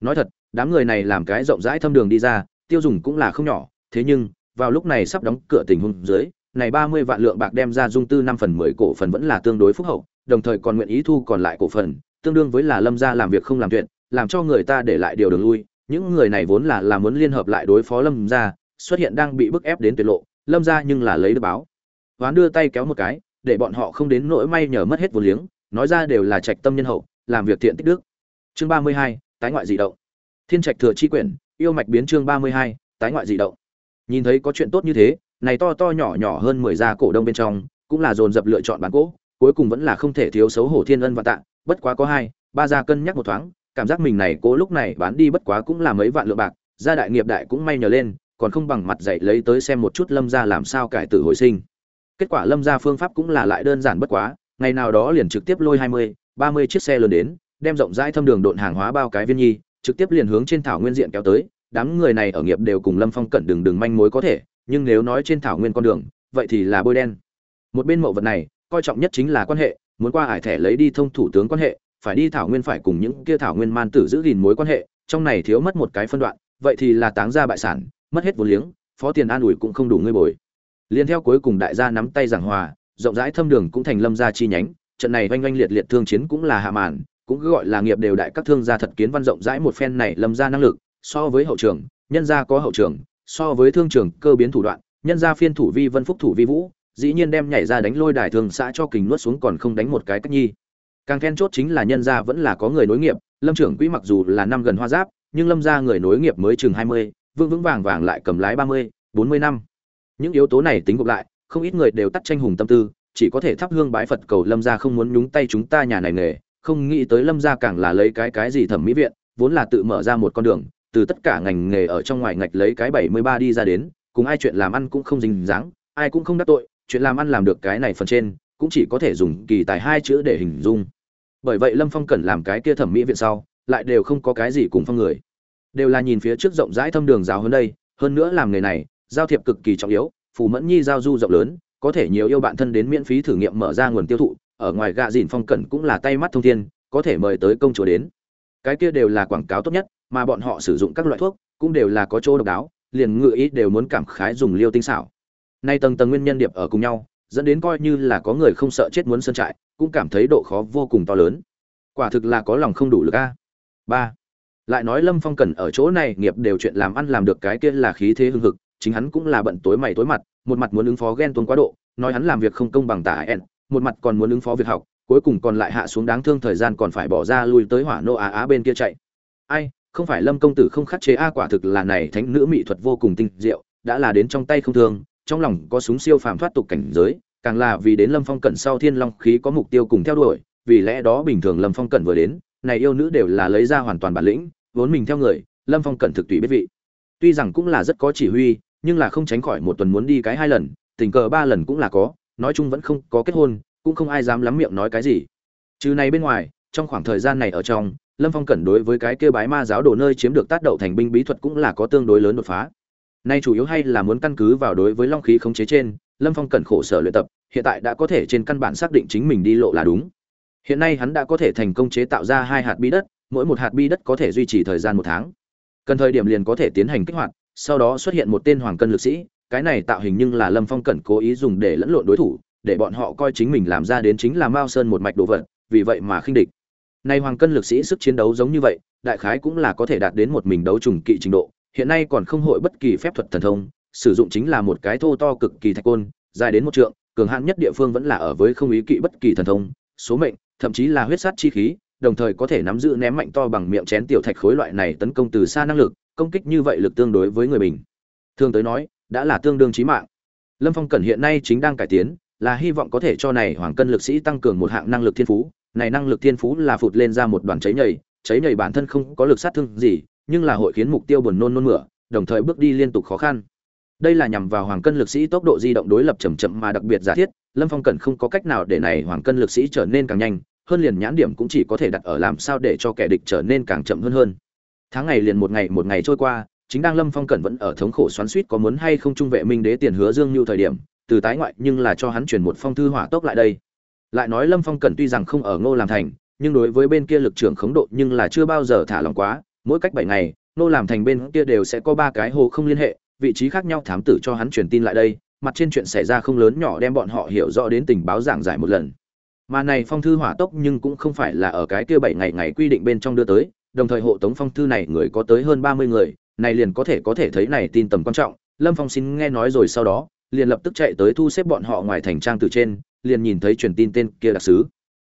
Nói thật, đám người này làm cái rộng rãi thâm đường đi ra, tiêu dùng cũng là không nhỏ, thế nhưng, vào lúc này sắp đóng cửa tình huống dưới, này ba mươi vạn lượng bạc đem ra dung tư năm phần mười cổ phần vẫn là tương đối phúc hậu đồng thời còn nguyện ý thu còn lại cổ phần, tương đương với là lâm gia làm việc không làm chuyện, làm cho người ta để lại điều đường lui. Những người này vốn là là muốn liên hợp lại đối phó lâm gia, xuất hiện đang bị bức ép đến tuyệt lộ, lâm gia nhưng là lấy được báo. Hoán đưa tay kéo một cái, để bọn họ không đến nỗi may nhờ mất hết vốn liếng, nói ra đều là trạch tâm nhân hậu, làm việc thiện tích đức. Chương ba mươi hai, tái ngoại dị động. Thiên trạch thừa chi quyển, yêu mạch biến chương ba mươi hai, tái ngoại dị động. Nhìn thấy có chuyện tốt như thế, này to to nhỏ nhỏ hơn mười gia cổ đông bên trong, cũng là dồn dập lựa chọn bán cổ cuối cùng vẫn là không thể thiếu xấu hổ thiên ân và tạ, bất quá có hai, ba gia cân nhắc một thoáng, cảm giác mình này cố lúc này bán đi bất quá cũng là mấy vạn lượng bạc, gia đại nghiệp đại cũng may nhờ lên, còn không bằng mặt dạy lấy tới xem một chút lâm gia làm sao cải tử hồi sinh. Kết quả lâm gia phương pháp cũng là lại đơn giản bất quá, ngày nào đó liền trực tiếp lôi hai mươi, ba mươi chiếc xe lớn đến, đem rộng rãi thâm đường độn hàng hóa bao cái viên nhi, trực tiếp liền hướng trên thảo nguyên diện kéo tới, đám người này ở nghiệp đều cùng lâm phong cẩn đường đường manh mối có thể, nhưng nếu nói trên thảo nguyên con đường, vậy thì là bôi đen. Một bên mậu vật này coi trọng nhất chính là quan hệ, muốn qua hải thẻ lấy đi thông thủ tướng quan hệ, phải đi thảo nguyên phải cùng những kia thảo nguyên man tử giữ gìn mối quan hệ, trong này thiếu mất một cái phân đoạn, vậy thì là táng ra bại sản, mất hết vốn liếng, phó tiền an ủi cũng không đủ ngươi bồi. Liên theo cuối cùng đại gia nắm tay giảng hòa, rộng rãi thâm đường cũng thành lâm gia chi nhánh, trận này oanh oanh liệt liệt thương chiến cũng là hạ màn, cũng cứ gọi là nghiệp đều đại các thương gia thật kiến văn rộng rãi một phen này lâm gia năng lực, so với hậu trường, nhân gia có hậu trường, so với thương trường cơ biến thủ đoạn, nhân gia phiên thủ vi vân phúc thủ vi vũ dĩ nhiên đem nhảy ra đánh lôi đài thường xã cho kình nuốt xuống còn không đánh một cái cách nhi. Càng then chốt chính là nhân gia vẫn là có người nối nghiệp, lâm trưởng quỹ mặc dù là năm gần hoa giáp, nhưng lâm gia người nối nghiệp mới chừng hai mươi, vững vững vàng vàng lại cầm lái ba mươi, bốn mươi năm. Những yếu tố này tính gộp lại, không ít người đều tắt tranh hùng tâm tư, chỉ có thể thắp hương bái phật cầu lâm gia không muốn nhúng tay chúng ta nhà này nghề, không nghĩ tới lâm gia càng là lấy cái cái gì thẩm mỹ viện, vốn là tự mở ra một con đường, từ tất cả ngành nghề ở trong ngoài ngạch lấy cái bảy mươi ba đi ra đến, cùng ai chuyện làm ăn cũng không dính dáng, ai cũng không đắc tội chuyện làm ăn làm được cái này phần trên, cũng chỉ có thể dùng kỳ tài hai chữ để hình dung. Bởi vậy lâm phong cần làm cái kia thẩm mỹ viện sau, lại đều không có cái gì cùng phong người. Đều là nhìn phía trước rộng rãi thâm đường giáo hơn đây, hơn nữa làm nghề này, giao thiệp cực kỳ trọng yếu, phù mẫn nhi giao du rộng lớn, có thể nhiều yêu bạn thân đến miễn phí thử nghiệm mở ra nguồn tiêu thụ, ở ngoài gạ dìn phong cẩn cũng là tay mắt thông thiên, có thể mời tới công chúa đến. Cái kia đều là quảng cáo tốt nhất, mà bọn họ sử dụng các loại thuốc, cũng đều là có chỗ độc đáo, liền ngự ý đều muốn cảm khái dùng liêu tinh xảo nay tầng tầng nguyên nhân điệp ở cùng nhau, dẫn đến coi như là có người không sợ chết muốn sơn trại, cũng cảm thấy độ khó vô cùng to lớn. Quả thực là có lòng không đủ lực a. Ba, lại nói lâm phong cần ở chỗ này nghiệp đều chuyện làm ăn làm được cái kia là khí thế hưng hực, chính hắn cũng là bận tối mày tối mặt, một mặt muốn ứng phó ghen tuông quá độ, nói hắn làm việc không công bằng tả ẻn một mặt còn muốn ứng phó việc học, cuối cùng còn lại hạ xuống đáng thương thời gian còn phải bỏ ra lui tới hỏa nô á á bên kia chạy. Ai, không phải lâm công tử không khắc chế a, quả thực là này thánh nữ mỹ thuật vô cùng tinh diệu, đã là đến trong tay không thương trong lòng có súng siêu phàm thoát tục cảnh giới, càng là vì đến lâm phong cẩn sau thiên long khí có mục tiêu cùng theo đuổi, vì lẽ đó bình thường lâm phong cẩn vừa đến, này yêu nữ đều là lấy ra hoàn toàn bản lĩnh, vốn mình theo người, lâm phong cẩn thực tùy biết vị. Tuy rằng cũng là rất có chỉ huy, nhưng là không tránh khỏi một tuần muốn đi cái hai lần, tình cờ ba lần cũng là có, nói chung vẫn không có kết hôn, cũng không ai dám lắm miệng nói cái gì. Trừ này bên ngoài, trong khoảng thời gian này ở trong, lâm phong cẩn đối với cái kia bái ma giáo đồ nơi chiếm được tác đậu thành binh bí thuật cũng là có tương đối lớn đột phá nay chủ yếu hay là muốn căn cứ vào đối với long khí khống chế trên, lâm phong cẩn khổ sở luyện tập, hiện tại đã có thể trên căn bản xác định chính mình đi lộ là đúng. Hiện nay hắn đã có thể thành công chế tạo ra hai hạt bi đất, mỗi một hạt bi đất có thể duy trì thời gian một tháng. Cần thời điểm liền có thể tiến hành kích hoạt, sau đó xuất hiện một tên hoàng cân lực sĩ, cái này tạo hình nhưng là lâm phong cẩn cố ý dùng để lẫn lộn đối thủ, để bọn họ coi chính mình làm ra đến chính là mao sơn một mạch đồ vật, vì vậy mà khinh địch. Nay hoàng cân lực sĩ sức chiến đấu giống như vậy, đại khái cũng là có thể đạt đến một mình đấu trùng kỵ trình độ hiện nay còn không hội bất kỳ phép thuật thần thông, sử dụng chính là một cái thô to cực kỳ thạch côn, dài đến một trượng, cường hạn nhất địa phương vẫn là ở với không ý kỵ bất kỳ thần thông, số mệnh, thậm chí là huyết sát chi khí, đồng thời có thể nắm giữ ném mạnh to bằng miệng chén tiểu thạch khối loại này tấn công từ xa năng lực, công kích như vậy lực tương đối với người bình thường tới nói, đã là tương đương chí mạng. Lâm phong cẩn hiện nay chính đang cải tiến, là hy vọng có thể cho này hoàng cân lực sĩ tăng cường một hạng năng lực thiên phú. Này năng lực thiên phú là phụt lên ra một đoàn cháy nhầy cháy nhầy bản thân không có lực sát thương gì nhưng là hội khiến mục tiêu buồn nôn nôn mửa, đồng thời bước đi liên tục khó khăn. Đây là nhằm vào hoàng cân lực sĩ tốc độ di động đối lập chậm chậm mà đặc biệt giả thiết, lâm phong cần không có cách nào để này hoàng cân lực sĩ trở nên càng nhanh, hơn liền nhãn điểm cũng chỉ có thể đặt ở làm sao để cho kẻ địch trở nên càng chậm hơn hơn. Tháng ngày liền một ngày một ngày trôi qua, chính đang lâm phong cẩn vẫn ở thống khổ xoắn suýt có muốn hay không trung vệ minh đế tiền hứa dương như thời điểm, từ tái ngoại nhưng là cho hắn chuyển một phong thư hỏa tốc lại đây. Lại nói lâm phong cẩn tuy rằng không ở ngô làm thành, nhưng đối với bên kia lực trưởng khống độ nhưng là chưa bao giờ thả lòng quá mỗi cách bảy ngày, nô làm thành bên kia đều sẽ có ba cái hồ không liên hệ, vị trí khác nhau thám tử cho hắn truyền tin lại đây, mặt trên chuyện xảy ra không lớn nhỏ đem bọn họ hiểu rõ đến tình báo giảng giải một lần. Mà này phong thư hỏa tốc nhưng cũng không phải là ở cái kia bảy ngày ngày quy định bên trong đưa tới, đồng thời hộ tống phong thư này người có tới hơn ba mươi người, này liền có thể có thể thấy này tin tầm quan trọng. Lâm phong xin nghe nói rồi sau đó, liền lập tức chạy tới thu xếp bọn họ ngoài thành trang từ trên, liền nhìn thấy truyền tin tên kia đặc sứ.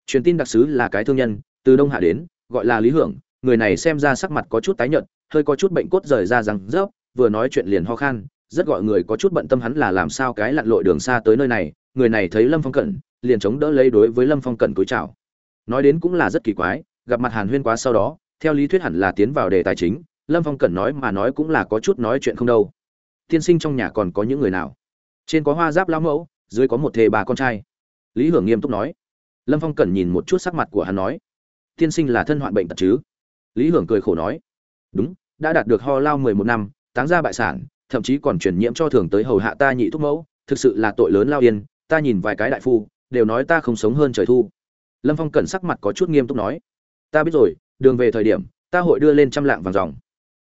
Truyền tin đặc sứ là cái thương nhân, từ đông hạ đến, gọi là lý hưởng người này xem ra sắc mặt có chút tái nhợt, hơi có chút bệnh cốt rời ra răng rớp, vừa nói chuyện liền ho khan, rất gọi người có chút bận tâm hắn là làm sao cái lặn lội đường xa tới nơi này, người này thấy lâm phong cẩn liền chống đỡ lấy đối với lâm phong cẩn cúi chào. Nói đến cũng là rất kỳ quái, gặp mặt hàn huyên quá sau đó, theo lý thuyết hẳn là tiến vào đề tài chính, lâm phong cẩn nói mà nói cũng là có chút nói chuyện không đâu. Tiên sinh trong nhà còn có những người nào? Trên có hoa giáp lão mẫu, dưới có một thề bà con trai. Lý hưởng nghiêm túc nói. Lâm phong cẩn nhìn một chút sắc mặt của hắn nói. Tiên sinh là thân hoạn bệnh tật chứ? Lý hưởng cười khổ nói, đúng, đã đạt được ho lao mười một năm, táng ra bại sản, thậm chí còn truyền nhiễm cho thường tới hầu hạ ta nhị thúc mẫu, thực sự là tội lớn lao yên, ta nhìn vài cái đại phu, đều nói ta không sống hơn trời thu. Lâm phong cẩn sắc mặt có chút nghiêm túc nói, ta biết rồi, đường về thời điểm, ta hội đưa lên trăm lạng vàng dòng.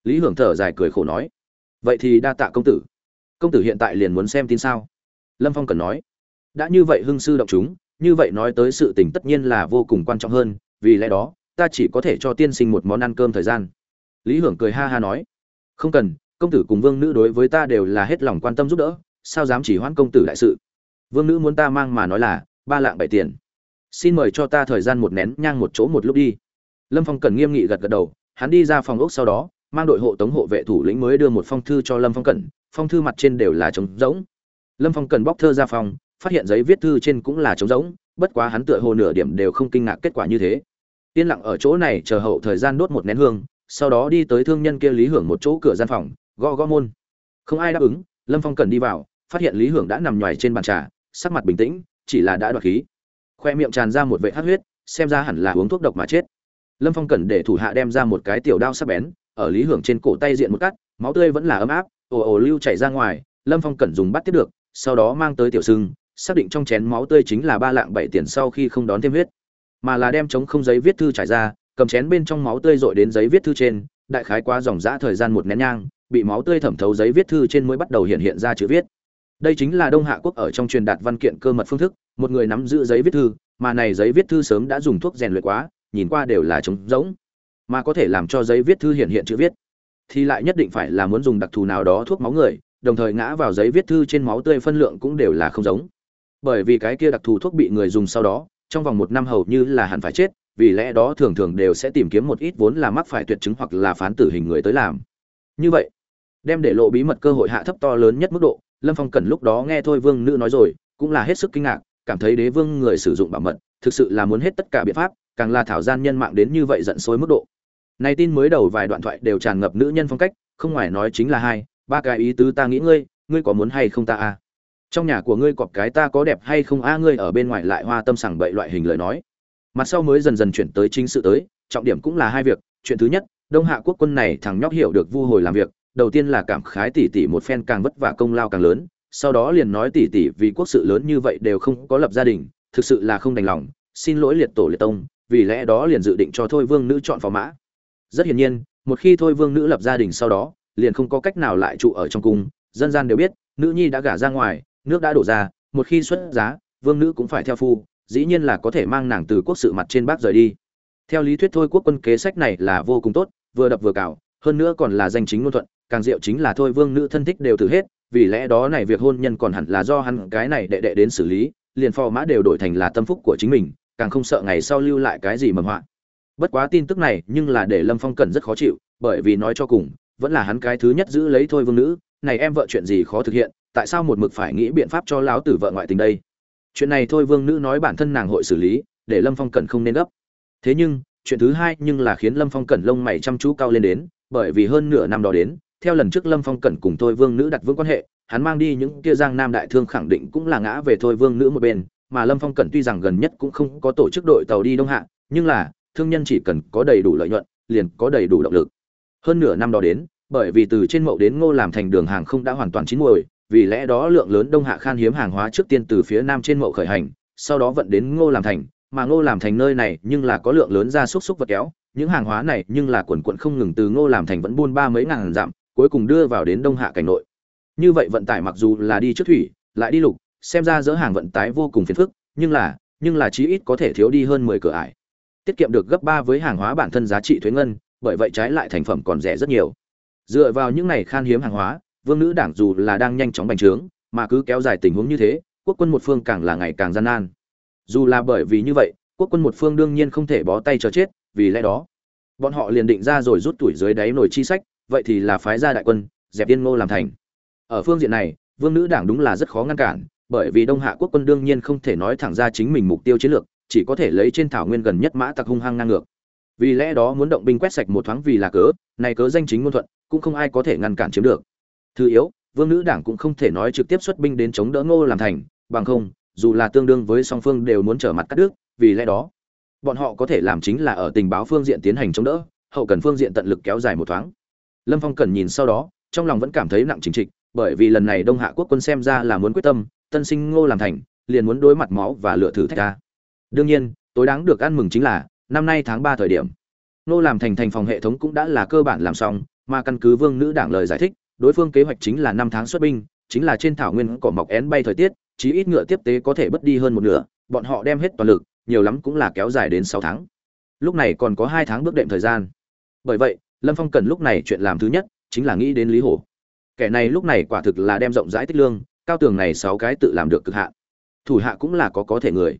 Lý hưởng thở dài cười khổ nói, vậy thì đa tạ công tử. Công tử hiện tại liền muốn xem tin sao? Lâm phong cần nói, đã như vậy hưng sư động chúng, như vậy nói tới sự tình tất nhiên là vô cùng quan trọng hơn, vì lẽ đó ta chỉ có thể cho tiên sinh một món ăn cơm thời gian. Lý hưởng cười ha ha nói, không cần, công tử cùng vương nữ đối với ta đều là hết lòng quan tâm giúp đỡ, sao dám chỉ hoãn công tử đại sự? Vương nữ muốn ta mang mà nói là, ba lạng bảy tiền. Xin mời cho ta thời gian một nén nhang một chỗ một lúc đi. Lâm phong cần nghiêm nghị gật gật đầu, hắn đi ra phòng ốc sau đó, mang đội hộ tống hộ vệ thủ lĩnh mới đưa một phong thư cho lâm phong cẩn, phong thư mặt trên đều là trống rỗng. Lâm phong cần bóc thơ ra phòng, phát hiện giấy viết thư trên cũng là trống rỗng, bất quá hắn tựa hồ nửa điểm đều không kinh ngạc kết quả như thế yên lặng ở chỗ này chờ hậu thời gian đốt một nén hương, sau đó đi tới thương nhân kia lý hưởng một chỗ cửa gian phòng, gõ gõ môn. Không ai đáp ứng, lâm phong cần đi vào, phát hiện lý hưởng đã nằm nhoài trên bàn trà, sắc mặt bình tĩnh, chỉ là đã đoạt khí. Khoe miệng tràn ra một vệ hát huyết, xem ra hẳn là uống thuốc độc mà chết. Lâm phong cần để thủ hạ đem ra một cái tiểu đao sắc bén, ở lý hưởng trên cổ tay diện một cắt, máu tươi vẫn là ấm áp, ồ ồ lưu chảy ra ngoài, lâm phong Cần dùng bắt tiếp được, sau đó mang tới tiểu sưng xác định trong chén máu tươi chính là ba lạng bảy tiền sau khi không đón thêm huyết mà là đem chống không giấy viết thư trải ra, cầm chén bên trong máu tươi dội đến giấy viết thư trên, đại khái qua dòng dã thời gian một nén nhang, bị máu tươi thẩm thấu giấy viết thư trên mới bắt đầu hiện hiện ra chữ viết. Đây chính là đông hạ quốc ở trong truyền đạt văn kiện cơ mật phương thức, một người nắm giữ giấy viết thư, mà này giấy viết thư sớm đã dùng thuốc rèn luyện quá, nhìn qua đều là trống rỗng, mà có thể làm cho giấy viết thư hiện hiện chữ viết. Thì lại nhất định phải là muốn dùng đặc thù nào đó thuốc máu người, đồng thời ngã vào giấy viết thư trên máu tươi phân lượng cũng đều là không giống. Bởi vì cái kia đặc thù thuốc bị người dùng sau đó trong vòng một năm hầu như là hẳn phải chết, vì lẽ đó thường thường đều sẽ tìm kiếm một ít vốn là mắc phải tuyệt chứng hoặc là phán tử hình người tới làm. Như vậy, đem để lộ bí mật cơ hội hạ thấp to lớn nhất mức độ, lâm phong cần lúc đó nghe thôi vương nữ nói rồi, cũng là hết sức kinh ngạc, cảm thấy đế vương người sử dụng bảo mật, thực sự là muốn hết tất cả biện pháp, càng là thảo gian nhân mạng đến như vậy giận xối mức độ. Này tin mới đầu vài đoạn thoại đều tràn ngập nữ nhân phong cách, không ngoài nói chính là hai, ba cái ý tứ ta nghĩ ngươi ngươi có muốn hay không ta à? Trong nhà của ngươi cọp cái ta có đẹp hay không? A, ngươi ở bên ngoài lại hoa tâm sảng bậy loại hình lời nói. Mặt sau mới dần dần chuyển tới chính sự tới, trọng điểm cũng là hai việc. Chuyện thứ nhất, đông hạ quốc quân này thằng nhóc hiểu được vu hồi làm việc, đầu tiên là cảm khái tỷ tỷ một phen càng vất vả công lao càng lớn, sau đó liền nói tỷ tỷ vì quốc sự lớn như vậy đều không có lập gia đình, thực sự là không đành lòng, xin lỗi liệt tổ liệt tông, vì lẽ đó liền dự định cho thôi vương nữ chọn phò mã. Rất hiển nhiên, một khi thôi vương nữ lập gia đình sau đó, liền không có cách nào lại trụ ở trong cung, dân gian đều biết, nữ nhi đã gả ra ngoài nước đã đổ ra, một khi xuất giá, vương nữ cũng phải theo phu, dĩ nhiên là có thể mang nàng từ quốc sự mặt trên bác rời đi. Theo lý thuyết thôi quốc quân kế sách này là vô cùng tốt, vừa đập vừa cào, hơn nữa còn là danh chính ngôn thuận, càng diệu chính là thôi vương nữ thân thích đều từ hết, vì lẽ đó này việc hôn nhân còn hẳn là do hắn cái này đệ đệ đến xử lý, liền phò mã đều đổi thành là tâm phúc của chính mình, càng không sợ ngày sau lưu lại cái gì mầm họa. Bất quá tin tức này nhưng là để lâm phong cần rất khó chịu, bởi vì nói cho cùng, vẫn là hắn cái thứ nhất giữ lấy thôi vương nữ này em vợ chuyện gì khó thực hiện, tại sao một mực phải nghĩ biện pháp cho lão tử vợ ngoại tình đây? Chuyện này thôi vương nữ nói bản thân nàng hội xử lý, để lâm phong cần không nên gấp. Thế nhưng, chuyện thứ hai nhưng là khiến lâm phong cẩn lông mày chăm chú cao lên đến, bởi vì hơn nửa năm đó đến, theo lần trước lâm phong cẩn cùng thôi vương nữ đặt vững quan hệ, hắn mang đi những kia giang nam đại thương khẳng định cũng là ngã về thôi vương nữ một bên, mà lâm phong cẩn tuy rằng gần nhất cũng không có tổ chức đội tàu đi đông hạ, nhưng là, thương nhân chỉ cần có đầy đủ lợi nhuận, liền có đầy đủ động lực. Hơn nửa năm đó đến bởi vì từ trên mậu đến ngô làm thành đường hàng không đã hoàn toàn chín muồi, vì lẽ đó lượng lớn đông hạ khan hiếm hàng hóa trước tiên từ phía nam trên mậu khởi hành, sau đó vận đến ngô làm thành, mà ngô làm thành nơi này nhưng là có lượng lớn ra xúc xúc vật kéo, những hàng hóa này nhưng là quần quận không ngừng từ ngô làm thành vẫn buôn ba mấy ngàn dặm, cuối cùng đưa vào đến đông hạ cảnh nội. Như vậy vận tải mặc dù là đi trước thủy, lại đi lục, xem ra dỡ hàng vận tải vô cùng phiền phức, nhưng là nhưng là chí ít có thể thiếu đi hơn mười cửa ải. Tiết kiệm được gấp ba với hàng hóa bản thân giá trị thuế ngân, bởi vậy trái lại thành phẩm còn rẻ rất nhiều dựa vào những này khan hiếm hàng hóa, vương nữ đảng dù là đang nhanh chóng bành trướng, mà cứ kéo dài tình huống như thế, quốc quân một phương càng là ngày càng gian nan. Dù là bởi vì như vậy, quốc quân một phương đương nhiên không thể bó tay chờ chết, vì lẽ đó, bọn họ liền định ra rồi rút tuổi dưới đáy nổi chi sách, vậy thì là phái ra đại quân, dẹp yên ngô làm thành. Ở phương diện này, vương nữ đảng đúng là rất khó ngăn cản, bởi vì đông hạ quốc quân đương nhiên không thể nói thẳng ra chính mình mục tiêu chiến lược, chỉ có thể lấy trên thảo nguyên gần nhất mã tặc hung hăng ngang ngược. Vì lẽ đó muốn động binh quét sạch một thoáng vì là cớ này cớ danh chính ngôn thuận cũng không ai có thể ngăn cản chiếm được. Thứ yếu, vương nữ đảng cũng không thể nói trực tiếp xuất binh đến chống đỡ ngô làm thành, bằng không, dù là tương đương với song phương đều muốn trở mặt cắt đứt, vì lẽ đó, bọn họ có thể làm chính là ở tình báo phương diện tiến hành chống đỡ, hậu cần phương diện tận lực kéo dài một thoáng. Lâm phong cần nhìn sau đó, trong lòng vẫn cảm thấy nặng chính trịch, bởi vì lần này đông hạ quốc quân xem ra là muốn quyết tâm, tân sinh ngô làm thành, liền muốn đối mặt máu và lựa thử thách ra. Đương nhiên, tối đáng được ăn mừng chính là, năm nay tháng ba thời điểm, ngô làm thành thành phòng hệ thống cũng đã là cơ bản làm xong mà căn cứ vương nữ đảng lời giải thích, đối phương kế hoạch chính là năm tháng xuất binh, chính là trên thảo nguyên cỏ mọc én bay thời tiết, chí ít ngựa tiếp tế có thể bất đi hơn một nửa, bọn họ đem hết toàn lực, nhiều lắm cũng là kéo dài đến sáu tháng. Lúc này còn có hai tháng bước đệm thời gian. Bởi vậy, lâm phong cần lúc này chuyện làm thứ nhất, chính là nghĩ đến lý hổ. Kẻ này lúc này quả thực là đem rộng rãi tích lương, cao tường này sáu cái tự làm được cực hạn. Thủ hạ cũng là có có thể người.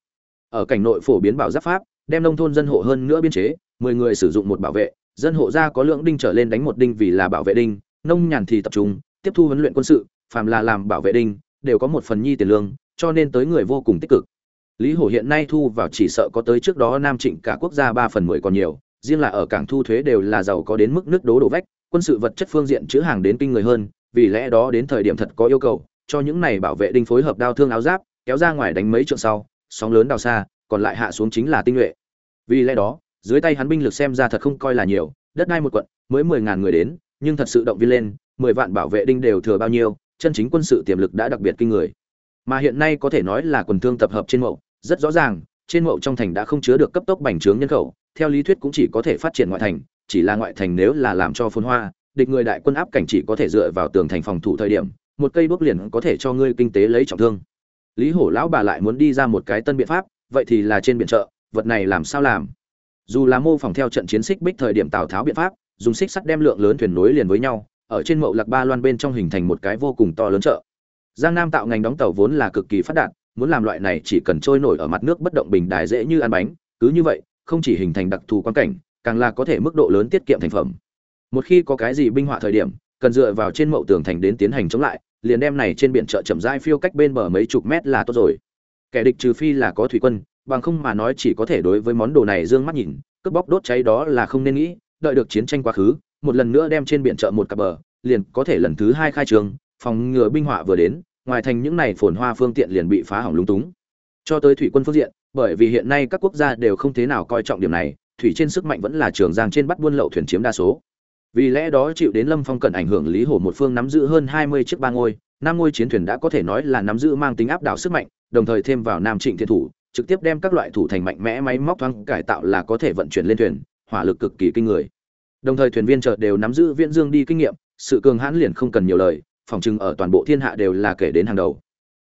Ở cảnh nội phổ biến bảo giáp pháp, đem nông thôn dân hộ hơn nữa biên chế, mười người sử dụng một bảo vệ dân hộ gia có lượng đinh trở lên đánh một đinh vì là bảo vệ đinh, nông nhàn thì tập trung, tiếp thu huấn luyện quân sự, phàm là làm bảo vệ đinh, đều có một phần nhi tiền lương, cho nên tới người vô cùng tích cực. Lý hổ hiện nay thu vào chỉ sợ có tới trước đó nam trịnh cả quốc gia ba phần mười còn nhiều, riêng là ở cảng thu thuế đều là giàu có đến mức nước đố đổ vách, quân sự vật chất phương diện chữ hàng đến kinh người hơn, vì lẽ đó đến thời điểm thật có yêu cầu, cho những này bảo vệ đinh phối hợp đao thương áo giáp, kéo ra ngoài đánh mấy trượng sau, sóng lớn đào xa, còn lại hạ xuống chính là tinh nhuệ. Vì lẽ đó dưới tay hắn binh lực xem ra thật không coi là nhiều, đất đai một quận, mới mười ngàn người đến, nhưng thật sự động viên lên, mười vạn bảo vệ đinh đều thừa bao nhiêu, chân chính quân sự tiềm lực đã đặc biệt kinh người. Mà hiện nay có thể nói là quần thương tập hợp trên mậu, rất rõ ràng, trên mậu trong thành đã không chứa được cấp tốc bành trướng nhân khẩu, theo lý thuyết cũng chỉ có thể phát triển ngoại thành, chỉ là ngoại thành nếu là làm cho phồn hoa, địch người đại quân áp cảnh chỉ có thể dựa vào tường thành phòng thủ thời điểm, một cây bước liền có thể cho ngươi kinh tế lấy trọng thương. Lý hổ lão bà lại muốn đi ra một cái tân biện pháp, vậy thì là trên biển chợ vật này làm sao làm? Dù là mô phỏng theo trận chiến xích bích thời điểm tào tháo biện pháp, dùng xích sắt đem lượng lớn thuyền nối liền với nhau, ở trên mậu lạc ba loan bên trong hình thành một cái vô cùng to lớn chợ. Giang nam tạo ngành đóng tàu vốn là cực kỳ phát đạt, muốn làm loại này chỉ cần trôi nổi ở mặt nước bất động bình đài dễ như ăn bánh, cứ như vậy, không chỉ hình thành đặc thù quan cảnh, càng là có thể mức độ lớn tiết kiệm thành phẩm. Một khi có cái gì binh họa thời điểm, cần dựa vào trên mậu tường thành đến tiến hành chống lại, liền đem này trên biển chợ chậm rãi phiêu cách bên bờ mấy chục mét là tốt rồi. Kẻ địch trừ phi là có thủy quân bằng không mà nói chỉ có thể đối với món đồ này dương mắt nhìn, cướp bóc đốt cháy đó là không nên nghĩ, đợi được chiến tranh quá khứ, một lần nữa đem trên biển chợ một cặp bờ, liền có thể lần thứ hai khai trường, phòng ngừa binh họa vừa đến, ngoài thành những này phồn hoa phương tiện liền bị phá hỏng lúng túng. Cho tới thủy quân phương diện, bởi vì hiện nay các quốc gia đều không thế nào coi trọng điểm này, thủy trên sức mạnh vẫn là trường giang trên bắt buôn lậu thuyền chiếm đa số. Vì lẽ đó chịu đến lâm phong cần ảnh hưởng lý hổ một phương nắm giữ hơn hai mươi chiếc ba ngôi, năm ngôi chiến thuyền đã có thể nói là nắm giữ mang tính áp đảo sức mạnh, đồng thời thêm vào nam trịnh thiên thủ trực tiếp đem các loại thủ thành mạnh mẽ máy móc thoáng cải tạo là có thể vận chuyển lên thuyền, hỏa lực cực kỳ kinh người. Đồng thời thuyền viên chợt đều nắm giữ viễn dương đi kinh nghiệm, sự cường hãn liền không cần nhiều lời, phòng chừng ở toàn bộ thiên hạ đều là kể đến hàng đầu.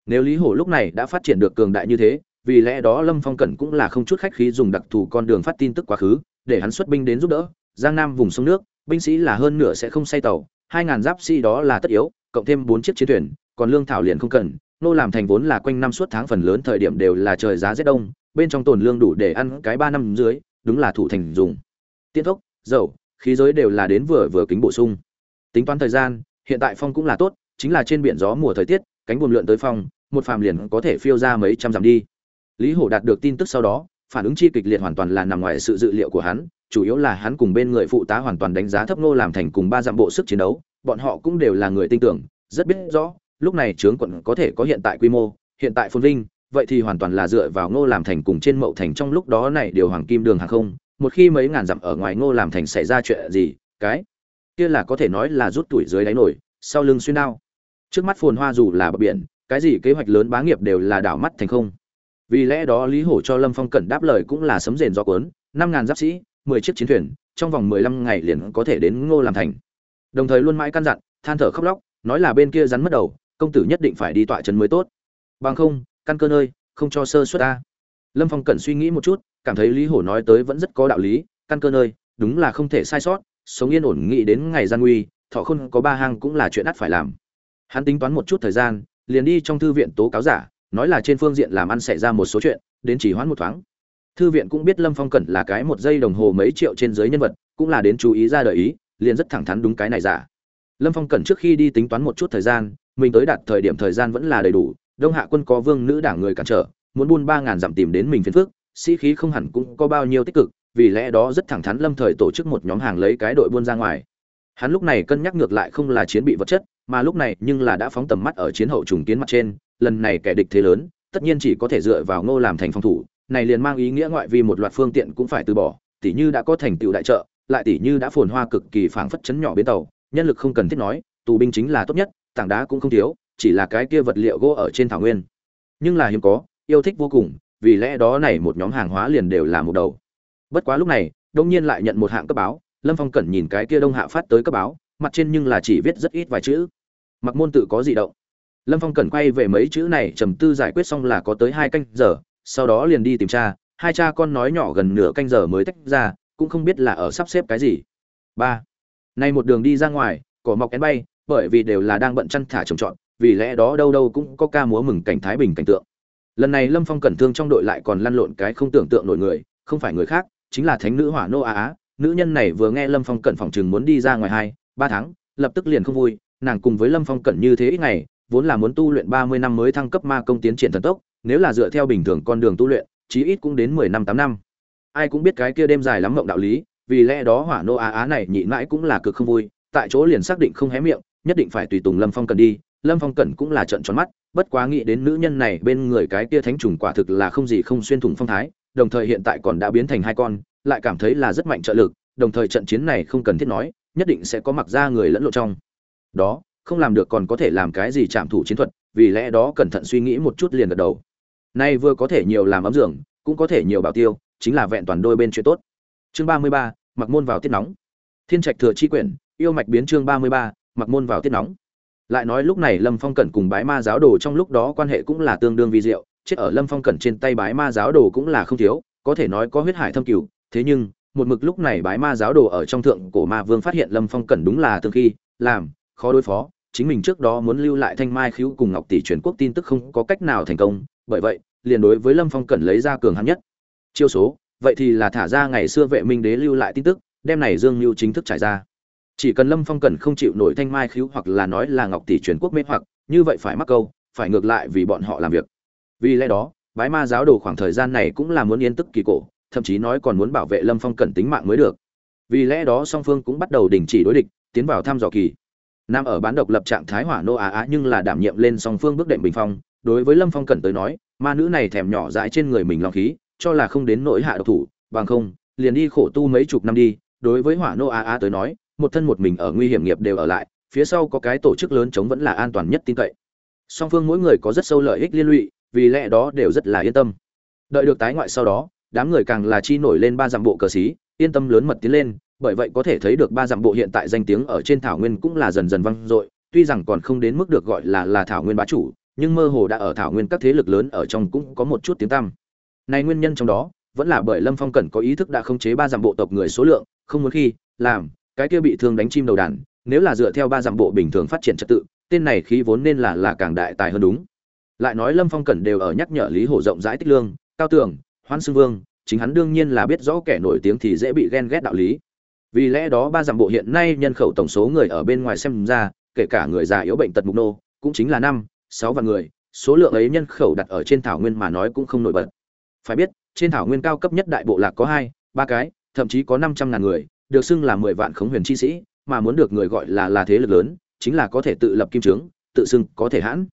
Nếu lý hổ lúc này đã phát triển được cường đại như thế, vì lẽ đó lâm phong cẩn cũng là không chút khách khí dùng đặc thù con đường phát tin tức quá khứ, để hắn xuất binh đến giúp đỡ, giang nam vùng sông nước, binh sĩ là hơn nửa sẽ không say tàu, hai ngàn giáp sĩ đó là tất yếu, cộng thêm bốn chiếc chiến thuyền, còn lương thảo liền không cần nô làm thành vốn là quanh năm suốt tháng phần lớn thời điểm đều là trời giá rét đông, bên trong tồn lương đủ để ăn cái ba năm dưới, đúng là thủ thành dùng. Tiết thốc, dầu, khí giới đều là đến vừa vừa kính bổ sung. Tính toán thời gian, hiện tại phong cũng là tốt, chính là trên biển gió mùa thời tiết, cánh buồm lượn tới phong, một phàm liền có thể phiêu ra mấy trăm dặm đi. Lý hổ đạt được tin tức sau đó, phản ứng chi kịch liệt hoàn toàn là nằm ngoài sự dự liệu của hắn, chủ yếu là hắn cùng bên người phụ tá hoàn toàn đánh giá thấp nô làm thành cùng ba dặm bộ sức chiến đấu, bọn họ cũng đều là người tin tưởng, rất biết rõ lúc này trướng quận có thể có hiện tại quy mô, hiện tại phồn vinh, vậy thì hoàn toàn là dựa vào ngô làm thành cùng trên mậu thành trong lúc đó này điều hoàng kim đường hàng không. Một khi mấy ngàn dặm ở ngoài ngô làm thành xảy ra chuyện gì, cái kia là có thể nói là rút tuổi dưới đáy nổi, sau lưng xuyên đao. Trước mắt phồn hoa dù là bờ biển, cái gì kế hoạch lớn bá nghiệp đều là đảo mắt thành không. Vì lẽ đó lý hổ cho lâm phong cẩn đáp lời cũng là sấm rền do cuốn, năm ngàn giáp sĩ, mười chiếc chiến thuyền, trong vòng mười lăm ngày liền có thể đến ngô làm thành. Đồng thời luôn mãi căn dặn, than thở khóc lóc, nói là bên kia rắn mất đầu công tử nhất định phải đi tọa trấn mới tốt. Bằng không, căn cơ nơi, không cho sơ suất ta lâm phong Cần suy nghĩ một chút, cảm thấy lý hổ nói tới vẫn rất có đạo lý, căn cơ nơi, đúng là không thể sai sót, sống yên ổn nghĩ đến ngày gian nguy, thọ không có ba hang cũng là chuyện ắt phải làm. Hắn tính toán một chút thời gian, liền đi trong thư viện tố cáo giả, nói là trên phương diện làm ăn xảy ra một số chuyện, đến chỉ hoãn một thoáng. Thư viện cũng biết lâm phong cẩn là cái một giây đồng hồ mấy triệu trên giới nhân vật, cũng là đến chú ý ra đời ý, liền rất thẳng thắn đúng cái này giả. Lâm phong cẩn trước khi đi tính toán một chút thời gian mình tới đạt thời điểm thời gian vẫn là đầy đủ, đông hạ quân có vương nữ đảng người cản trở, muốn buôn ba ngàn dặm tìm đến mình phiền phước sĩ khí không hẳn cũng có bao nhiêu tích cực, vì lẽ đó rất thẳng thắn lâm thời tổ chức một nhóm hàng lấy cái đội buôn ra ngoài. Hắn lúc này cân nhắc ngược lại không là chiến bị vật chất, mà lúc này nhưng là đã phóng tầm mắt ở chiến hậu trùng kiến mặt trên, lần này kẻ địch thế lớn, tất nhiên chỉ có thể dựa vào ngô làm thành phòng thủ, này liền mang ý nghĩa ngoại vi một loạt phương tiện cũng phải từ bỏ tỷ như đã có thành tựu đại trợ, lại tỷ như đã phồn hoa cực kỳ phảng phất chấn nhỏ bến tàu, nhân lực không cần thiết nói, tù binh chính là tốt nhất tảng đá cũng không thiếu, chỉ là cái kia vật liệu gỗ ở trên thảo nguyên. Nhưng là hiếm có, yêu thích vô cùng, vì lẽ đó này một nhóm hàng hóa liền đều là một đầu. Bất quá lúc này, đông nhiên lại nhận một hạng cấp báo, lâm phong cẩn nhìn cái kia đông hạ phát tới cấp báo, mặt trên nhưng là chỉ viết rất ít vài chữ. Mặc môn tự có gì động. Lâm phong cẩn quay về mấy chữ này trầm tư giải quyết xong là có tới hai canh giờ, sau đó liền đi tìm cha, hai cha con nói nhỏ gần nửa canh giờ mới tách ra, cũng không biết là ở sắp xếp cái gì. Ba. Nay một đường đi ra ngoài, cỏ mọc én bay bởi vì đều là đang bận chăn thả trồng trọt, vì lẽ đó đâu đâu cũng có ca múa mừng cảnh thái bình cảnh tượng. Lần này lâm phong cẩn thương trong đội lại còn lăn lộn cái không tưởng tượng nổi người, không phải người khác, chính là thánh nữ hỏa nô á á nữ nhân này vừa nghe lâm phong cẩn phòng chừng muốn đi ra ngoài hai, ba tháng, lập tức liền không vui, nàng cùng với lâm phong cẩn như thế ít ngày, vốn là muốn tu luyện ba mươi năm mới thăng cấp ma công tiến triển thần tốc, nếu là dựa theo bình thường con đường tu luyện, chí ít cũng đến mười năm, tám năm. Ai cũng biết cái kia đêm dài lắm mộng đạo lý, vì lẽ đó hỏa nô á á này nhị mãi cũng là cực không vui, tại chỗ liền xác định không hé miệng nhất định phải tùy tùng lâm phong cần đi, lâm phong cẩn cũng là trận tròn mắt, bất quá nghĩ đến nữ nhân này bên người cái kia thánh trùng quả thực là không gì không xuyên thủng phong thái, đồng thời hiện tại còn đã biến thành hai con, lại cảm thấy là rất mạnh trợ lực, đồng thời trận chiến này không cần thiết nói, nhất định sẽ có mặc ra người lẫn lộn trong. Đó, không làm được còn có thể làm cái gì chạm thủ chiến thuật, vì lẽ đó cẩn thận suy nghĩ một chút liền gật đầu. Nay vừa có thể nhiều làm ấm dưỡng cũng có thể nhiều bảo tiêu, chính là vẹn toàn đôi bên chuyện tốt. Chương ba mươi ba, mặc môn vào tiết nóng. Thiên trạch thừa chi quyển, yêu mạch biến chương ba mươi ba mặc môn vào tiết nóng. Lại nói lúc này lâm phong cẩn cùng bái ma giáo đồ trong lúc đó quan hệ cũng là tương đương vi diệu, chết ở lâm phong cẩn trên tay bái ma giáo đồ cũng là không thiếu, có thể nói có huyết hải thâm cửu thế nhưng, một mực lúc này bái ma giáo đồ ở trong thượng cổ ma vương phát hiện lâm phong cẩn đúng là thường khi, làm, khó đối phó, chính mình trước đó muốn lưu lại thanh mai khiếu cùng ngọc tỷ truyền quốc tin tức không có cách nào thành công, bởi vậy, liền đối với lâm phong cẩn lấy ra cường hắn nhất. Chiêu số, vậy thì là thả ra ngày xưa vệ minh đế lưu lại tin tức, đem này dương mưu chính thức trải ra chỉ cần lâm phong cẩn không chịu nổi thanh mai khiếu hoặc là nói là ngọc tỷ truyền quốc mê hoặc, như vậy phải mắc câu, phải ngược lại vì bọn họ làm việc. Vì lẽ đó, bái ma giáo đồ khoảng thời gian này cũng là muốn yên tức kỳ cổ, thậm chí nói còn muốn bảo vệ lâm phong cẩn tính mạng mới được. Vì lẽ đó song phương cũng bắt đầu đình chỉ đối địch, tiến vào thăm dò kỳ. Nam ở bán độc lập trạng thái hỏa nô á á nhưng là đảm nhiệm lên song phương bước đệm bình phong, đối với lâm phong cẩn tới nói, ma nữ này thèm nhỏ dãi trên người mình lòng khí, cho là không đến nỗi hạ độc thủ, bằng không, liền đi khổ tu mấy chục năm đi, đối với hỏa nô á á tới nói một thân một mình ở nguy hiểm nghiệp đều ở lại, phía sau có cái tổ chức lớn chống vẫn là an toàn nhất tin cậy. Song phương mỗi người có rất sâu lợi ích liên lụy, vì lẽ đó đều rất là yên tâm. Đợi được tái ngoại sau đó, đám người càng là chi nổi lên ba dặm bộ cờ xí, yên tâm lớn mật tiến lên, bởi vậy có thể thấy được ba dặm bộ hiện tại danh tiếng ở trên thảo nguyên cũng là dần dần vang dội, tuy rằng còn không đến mức được gọi là là thảo nguyên bá chủ, nhưng mơ hồ đã ở thảo nguyên các thế lực lớn ở trong cũng có một chút tiếng tăm. Này nguyên nhân trong đó, vẫn là bởi lâm phong cẩn có ý thức đã khống chế ba dặm bộ tộc người số lượng, không muốn khi, làm cái kia bị thương đánh chim đầu đàn, nếu là dựa theo ba dặm bộ bình thường phát triển trật tự, tên này khí vốn nên là là càng đại tài hơn đúng. Lại nói lâm phong cẩn đều ở nhắc nhở lý hổ rộng rãi tích lương, cao tường, hoan sư vương, chính hắn đương nhiên là biết rõ kẻ nổi tiếng thì dễ bị ghen ghét đạo lý. Vì lẽ đó ba dặm bộ hiện nay nhân khẩu tổng số người ở bên ngoài xem ra, kể cả người già yếu bệnh tật mục nô, cũng chính là năm, sáu vạn người, số lượng ấy nhân khẩu đặt ở trên thảo nguyên mà nói cũng không nổi bật. Phải biết, trên thảo nguyên cao cấp nhất đại bộ lạc có hai, ba cái, thậm chí có năm trăm ngàn người được xưng là mười vạn khống huyền chi sĩ, mà muốn được người gọi là là thế lực lớn, chính là có thể tự lập kim trướng tự xưng có thể hãn.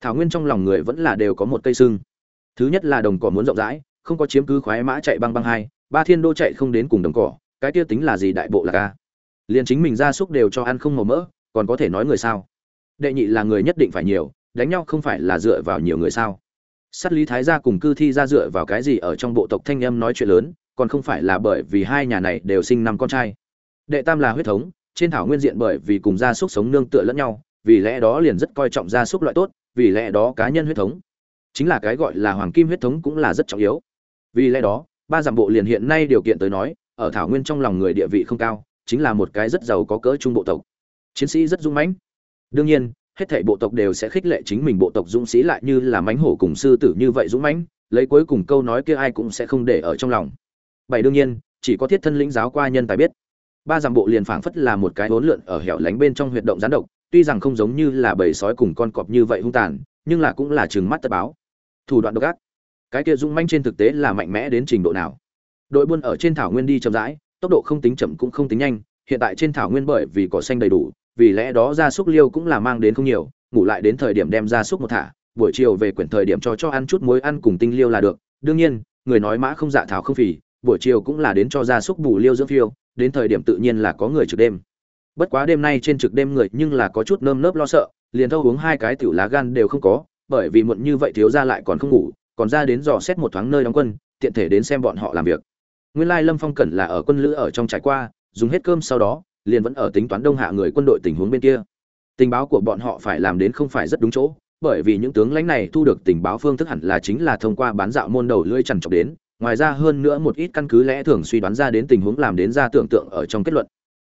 Thảo nguyên trong lòng người vẫn là đều có một cây xưng. Thứ nhất là đồng cỏ muốn rộng rãi, không có chiếm cứ khoái mã chạy băng băng hai, ba thiên đô chạy không đến cùng đồng cỏ, cái kia tính là gì đại bộ là ca? Liền chính mình gia súc đều cho ăn không màu mỡ, còn có thể nói người sao? Đệ nhị là người nhất định phải nhiều, đánh nhau không phải là dựa vào nhiều người sao? Sát lý thái gia cùng cư thi ra dựa vào cái gì ở trong bộ tộc thanh âm nói chuyện lớn còn không phải là bởi vì hai nhà này đều sinh năm con trai. Đệ tam là huyết thống, trên thảo nguyên diện bởi vì cùng gia súc sống nương tựa lẫn nhau, vì lẽ đó liền rất coi trọng gia súc loại tốt, vì lẽ đó cá nhân huyết thống. Chính là cái gọi là hoàng kim huyết thống cũng là rất trọng yếu. Vì lẽ đó, ba giảm bộ liền hiện nay điều kiện tới nói, ở thảo nguyên trong lòng người địa vị không cao, chính là một cái rất giàu có cỡ trung bộ tộc. Chiến sĩ rất dũng mãnh. Đương nhiên, hết thảy bộ tộc đều sẽ khích lệ chính mình bộ tộc dũng sĩ lại như là mãnh hổ cùng sư tử như vậy dũng mãnh, lấy cuối cùng câu nói kia ai cũng sẽ không để ở trong lòng bảy đương nhiên, chỉ có thiết thân lĩnh giáo qua nhân tài biết. Ba dặm bộ liền phảng phất là một cái hỗn lượn ở hẻo lánh bên trong huyệt động gián độc, tuy rằng không giống như là bầy sói cùng con cọp như vậy hung tàn, nhưng là cũng là chừng mắt tất báo. Thủ đoạn độc ác. Cái kia dũng manh trên thực tế là mạnh mẽ đến trình độ nào? Đội buôn ở trên thảo nguyên đi chậm rãi, tốc độ không tính chậm cũng không tính nhanh, hiện tại trên thảo nguyên bởi vì cỏ xanh đầy đủ, vì lẽ đó gia súc liêu cũng là mang đến không nhiều, ngủ lại đến thời điểm đem gia súc một thả, buổi chiều về quyển thời điểm cho cho ăn chút muối ăn cùng tinh liêu là được. Đương nhiên, người nói mã không dạ thảo không phì buổi chiều cũng là đến cho gia súc bù liêu dưỡng phiêu, đến thời điểm tự nhiên là có người trực đêm. Bất quá đêm nay trên trực đêm người nhưng là có chút nơm nớp lo sợ, liền thâu uống hai cái tiểu lá gan đều không có, bởi vì muộn như vậy thiếu gia lại còn không ngủ, còn ra đến dò xét một thoáng nơi đóng quân, tiện thể đến xem bọn họ làm việc. Nguyên lai lâm phong cẩn là ở quân lữ ở trong trải qua, dùng hết cơm sau đó, liền vẫn ở tính toán đông hạ người quân đội tình huống bên kia. Tình báo của bọn họ phải làm đến không phải rất đúng chỗ, bởi vì những tướng lãnh này thu được tình báo phương thức hẳn là chính là thông qua bán dạo môn đầu lưỡi trằn trọc đến ngoài ra hơn nữa một ít căn cứ lẽ thường suy đoán ra đến tình huống làm đến ra tưởng tượng ở trong kết luận.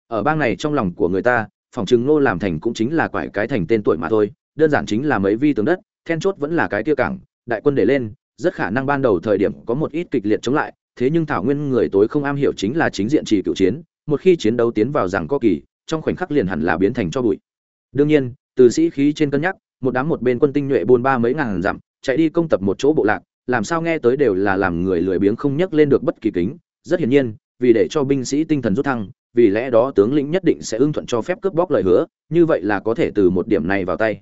Ở bang này trong lòng của người ta, phòng chừng nô làm thành cũng chính là quải cái thành tên tuổi mà thôi, đơn giản chính là mấy vi tướng đất, then chốt vẫn là cái kia cảng, đại quân để lên, rất khả năng ban đầu thời điểm có một ít kịch liệt chống lại, thế nhưng thảo nguyên người tối không am hiểu chính là chính diện trì cựu chiến, một khi chiến đấu tiến vào rằng có kỳ, trong khoảnh khắc liền hẳn là biến thành cho bụi. Đương nhiên, từ sĩ khí trên cân nhắc, một đám một bên quân tinh nhuệ buôn ba mấy ngàn dặm, chạy đi công tập một chỗ bộ lạc làm sao nghe tới đều là làm người lười biếng không nhắc lên được bất kỳ kính. Rất hiển nhiên, vì để cho binh sĩ tinh thần rút thăng, vì lẽ đó tướng lĩnh nhất định sẽ ưng thuận cho phép cướp bóc lời hứa, như vậy là có thể từ một điểm này vào tay.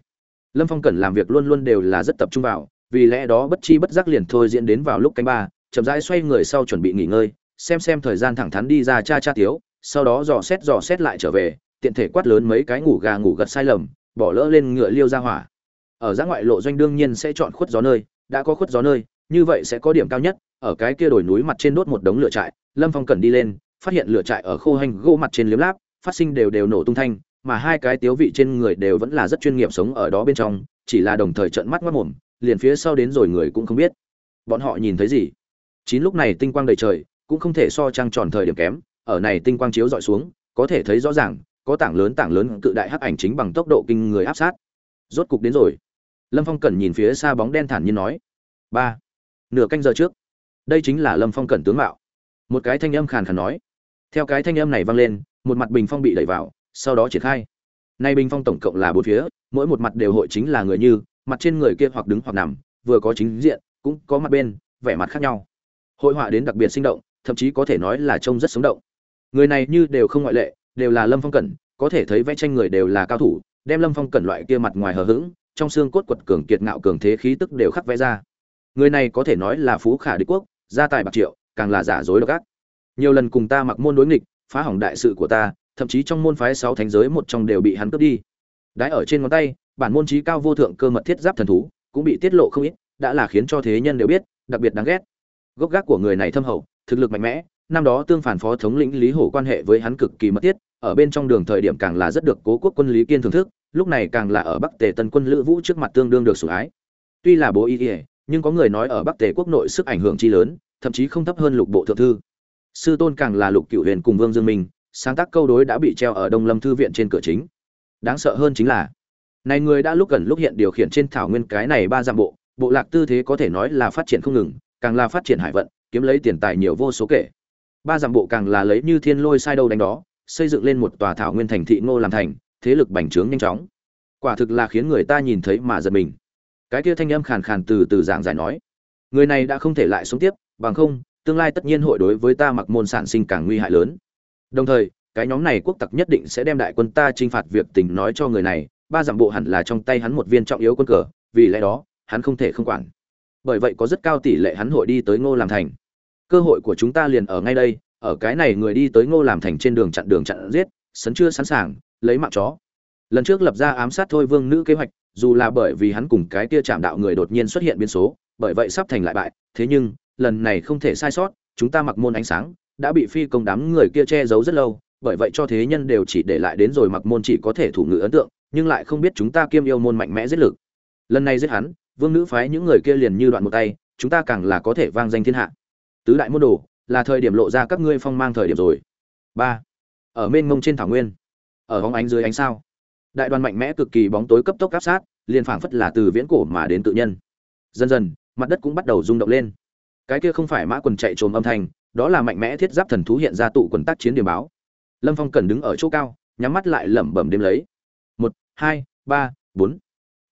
Lâm phong cần làm việc luôn luôn đều là rất tập trung vào, vì lẽ đó bất chi bất giác liền thôi diễn đến vào lúc canh ba, chậm rãi xoay người sau chuẩn bị nghỉ ngơi, xem xem thời gian thẳng thắn đi ra cha cha tiếu, sau đó dò xét dò xét lại trở về, tiện thể quát lớn mấy cái ngủ gà ngủ gật sai lầm, bỏ lỡ lên ngựa liêu ra hỏa. Ở giã ngoại lộ doanh đương nhiên sẽ chọn khuất gió nơi, đã có khuất gió nơi như vậy sẽ có điểm cao nhất, ở cái kia đồi núi mặt trên đốt một đống lửa trại, lâm phong cần đi lên, phát hiện lửa trại ở khô hành gỗ mặt trên liếm láp, phát sinh đều đều nổ tung thanh, mà hai cái tiếu vị trên người đều vẫn là rất chuyên nghiệp sống ở đó bên trong, chỉ là đồng thời trợn mắt mất mồm, liền phía sau đến rồi người cũng không biết. Bọn họ nhìn thấy gì? Chín lúc này tinh quang đầy trời, cũng không thể so trăng tròn thời điểm kém, ở này tinh quang chiếu dọi xuống, có thể thấy rõ ràng, có tảng lớn tảng lớn cự đại hắc ảnh chính bằng tốc độ kinh người áp sát. Rốt cục đến rồi. Lâm phong cẩn nhìn phía xa bóng đen thản nhiên nói, ba nửa canh giờ trước. Đây chính là lâm phong cẩn tướng mạo. Một cái thanh âm khàn khàn nói. Theo cái thanh âm này vang lên, một mặt bình phong bị đẩy vào, sau đó triển khai. Nay bình phong tổng cộng là bốn phía, mỗi một mặt đều hội chính là người như, mặt trên người kia hoặc đứng hoặc nằm, vừa có chính diện, cũng có mặt bên, vẻ mặt khác nhau. Hội họa đến đặc biệt sinh động, thậm chí có thể nói là trông rất sống động. Người này như đều không ngoại lệ, đều là lâm phong cẩn, có thể thấy vẽ tranh người đều là cao thủ, đem lâm phong cẩn loại kia mặt ngoài hờ hững, trong xương cốt quật cường kiệt ngạo cường thế khí tức đều khắc vẽ ra người này có thể nói là phú khả đế quốc, gia tài bạc triệu, càng là giả dối độc ác. Nhiều lần cùng ta mặc môn đối nghịch, phá hỏng đại sự của ta, thậm chí trong môn phái sáu thánh giới một trong đều bị hắn cướp đi. Đái ở trên ngón tay, bản môn trí cao vô thượng cơ mật thiết giáp thần thú, cũng bị tiết lộ không ít, đã là khiến cho thế nhân đều biết, đặc biệt đáng ghét. Gốc gác của người này thâm hậu, thực lực mạnh mẽ, năm đó tương phản phó thống lĩnh lý hổ quan hệ với hắn cực kỳ mật thiết, ở bên trong đường thời điểm càng là rất được cố quốc quân lý kiên thưởng thức, lúc này càng là ở bắc tề tân quân lữ vũ trước mặt tương đương được sủng ái. Tuy là bố y ỉa nhưng có người nói ở bắc tề quốc nội sức ảnh hưởng chi lớn, thậm chí không thấp hơn lục bộ thượng thư. Sư tôn càng là lục cựu huyền cùng vương dương minh, sáng tác câu đối đã bị treo ở đông lâm thư viện trên cửa chính. Đáng sợ hơn chính là, này người đã lúc gần lúc hiện điều khiển trên thảo nguyên cái này ba dặm bộ bộ lạc tư thế có thể nói là phát triển không ngừng, càng là phát triển hải vận, kiếm lấy tiền tài nhiều vô số kể. Ba dặm bộ càng là lấy như thiên lôi sai đâu đánh đó, xây dựng lên một tòa thảo nguyên thành thị ngô làm thành, thế lực bành trướng nhanh chóng. Quả thực là khiến người ta nhìn thấy mà giật mình cái kia thanh âm khàn khàn từ từ giảng giải nói, người này đã không thể lại sống tiếp, bằng không, tương lai tất nhiên hội đối với ta mặc môn sản sinh càng nguy hại lớn. Đồng thời, cái nhóm này quốc tặc nhất định sẽ đem đại quân ta chinh phạt việc tình nói cho người này, ba dặm bộ hẳn là trong tay hắn một viên trọng yếu quân cờ, vì lẽ đó, hắn không thể không quản. Bởi vậy có rất cao tỷ lệ hắn hội đi tới ngô làm thành. Cơ hội của chúng ta liền ở ngay đây, ở cái này người đi tới ngô làm thành trên đường chặn đường chặn giết, sấn chưa sẵn sàng, lấy mạng chó. Lần trước lập ra ám sát thôi vương nữ kế hoạch dù là bởi vì hắn cùng cái kia chạm đạo người đột nhiên xuất hiện biến số, bởi vậy sắp thành lại bại, thế nhưng, lần này không thể sai sót, chúng ta mặc môn ánh sáng, đã bị phi công đám người kia che giấu rất lâu, bởi vậy cho thế nhân đều chỉ để lại đến rồi mặc môn chỉ có thể thủ ngữ ấn tượng, nhưng lại không biết chúng ta kiêm yêu môn mạnh mẽ giết lực. Lần này giết hắn, vương nữ phái những người kia liền như đoạn một tay, chúng ta càng là có thể vang danh thiên hạ. Tứ đại môn đồ, là thời điểm lộ ra các ngươi phong mang thời điểm rồi. Ba. Ở mênh mông trên thảo nguyên. Ở bóng ánh dưới ánh sao đại đoàn mạnh mẽ cực kỳ bóng tối cấp tốc áp sát, liền phảng phất là từ viễn cổ mà đến tự nhân. Dần dần, mặt đất cũng bắt đầu rung động lên. Cái kia không phải mã quần chạy trồm âm thanh, đó là mạnh mẽ thiết giáp thần thú hiện ra tụ quần tác chiến điểm báo. Lâm phong cần đứng ở chỗ cao, nhắm mắt lại lẩm bẩm đêm lấy. Một, hai, ba, bốn,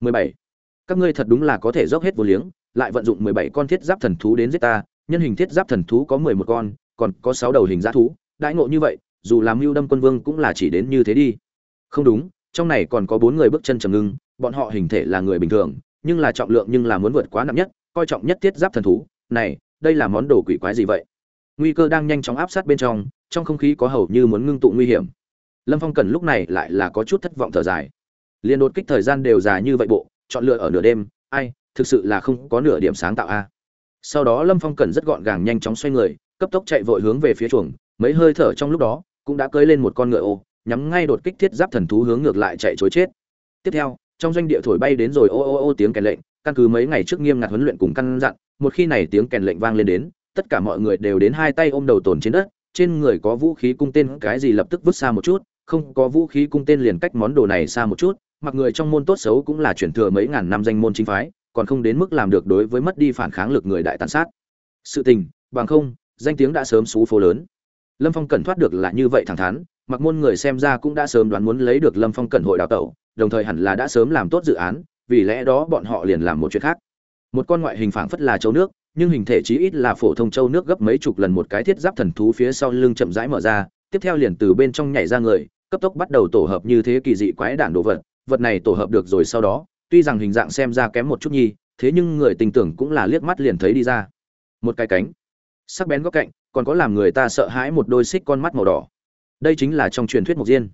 mười bảy. Các ngươi thật đúng là có thể dốc hết vô liếng, lại vận dụng mười bảy con thiết giáp thần thú đến giết ta, nhân hình thiết giáp thần thú có mười một con, còn có sáu đầu hình g thú, đãi ngộ như vậy, dù làm mưu đâm quân vương cũng là chỉ đến như thế đi. Không đúng trong này còn có bốn người bước chân trầm ngưng, bọn họ hình thể là người bình thường, nhưng là trọng lượng nhưng là muốn vượt quá nặng nhất, coi trọng nhất thiết giáp thần thú. Này, đây là món đồ quỷ quái gì vậy? Nguy cơ đang nhanh chóng áp sát bên trong trong không khí có hầu như muốn ngưng tụ nguy hiểm. Lâm phong cần lúc này lại là có chút thất vọng thở dài. Liền đột kích thời gian đều dài như vậy bộ, chọn lựa ở nửa đêm, ai, thực sự là không có nửa điểm sáng tạo a. Sau đó lâm phong cần rất gọn gàng nhanh chóng xoay người, cấp tốc chạy vội hướng về phía chuồng, mấy hơi thở trong lúc đó cũng đã cưới lên một con ngựa ô nhắm ngay đột kích thiết giáp thần thú hướng ngược lại chạy chối chết. Tiếp theo, trong doanh địa thổi bay đến rồi ô ô ô tiếng kèn lệnh, căn cứ mấy ngày trước nghiêm ngặt huấn luyện cùng căn dặn, một khi này tiếng kèn lệnh vang lên đến, tất cả mọi người đều đến hai tay ôm đầu tổn trên đất, trên người có vũ khí cung tên cái gì lập tức vứt xa một chút, không có vũ khí cung tên liền cách món đồ này xa một chút, mặc người trong môn tốt xấu cũng là chuyển thừa mấy ngàn năm danh môn chính phái, còn không đến mức làm được đối với mất đi phản kháng lực người đại tàn sát. Sự tình, bằng không, danh tiếng đã sớm xú phố lớn. Lâm phong cẩn thoát được là như vậy thẳng thắn mặc môn người xem ra cũng đã sớm đoán muốn lấy được lâm phong cẩn hội đào tẩu, đồng thời hẳn là đã sớm làm tốt dự án, vì lẽ đó bọn họ liền làm một chuyện khác. Một con ngoại hình phảng phất là châu nước, nhưng hình thể chí ít là phổ thông châu nước gấp mấy chục lần một cái thiết giáp thần thú phía sau lưng chậm rãi mở ra, tiếp theo liền từ bên trong nhảy ra người, cấp tốc bắt đầu tổ hợp như thế kỳ dị quái đản đồ vật vật này tổ hợp được rồi sau đó, tuy rằng hình dạng xem ra kém một chút nhi, thế nhưng người tình tưởng cũng là liếc mắt liền thấy đi ra. Một cái cánh, sắc bén góc cạnh, còn có làm người ta sợ hãi một đôi xích con mắt màu đỏ đây chính là trong truyền thuyết mục diên.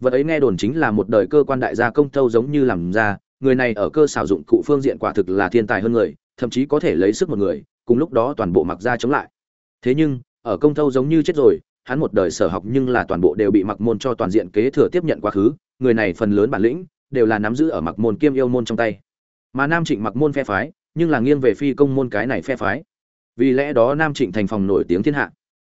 Vật ấy nghe đồn chính là một đời cơ quan đại gia công thâu giống như làm ra, người này ở cơ xảo dụng cụ phương diện quả thực là thiên tài hơn người, thậm chí có thể lấy sức một người, cùng lúc đó toàn bộ mặc ra chống lại. Thế nhưng, ở công thâu giống như chết rồi, hắn một đời sở học nhưng là toàn bộ đều bị mặc môn cho toàn diện kế thừa tiếp nhận quá khứ, người này phần lớn bản lĩnh, đều là nắm giữ ở mặc môn kiêm yêu môn trong tay. Mà nam trịnh mặc môn phe phái, nhưng là nghiêng về phi công môn cái này phe phái. Vì lẽ đó nam trịnh thành phòng nổi tiếng thiên hạ.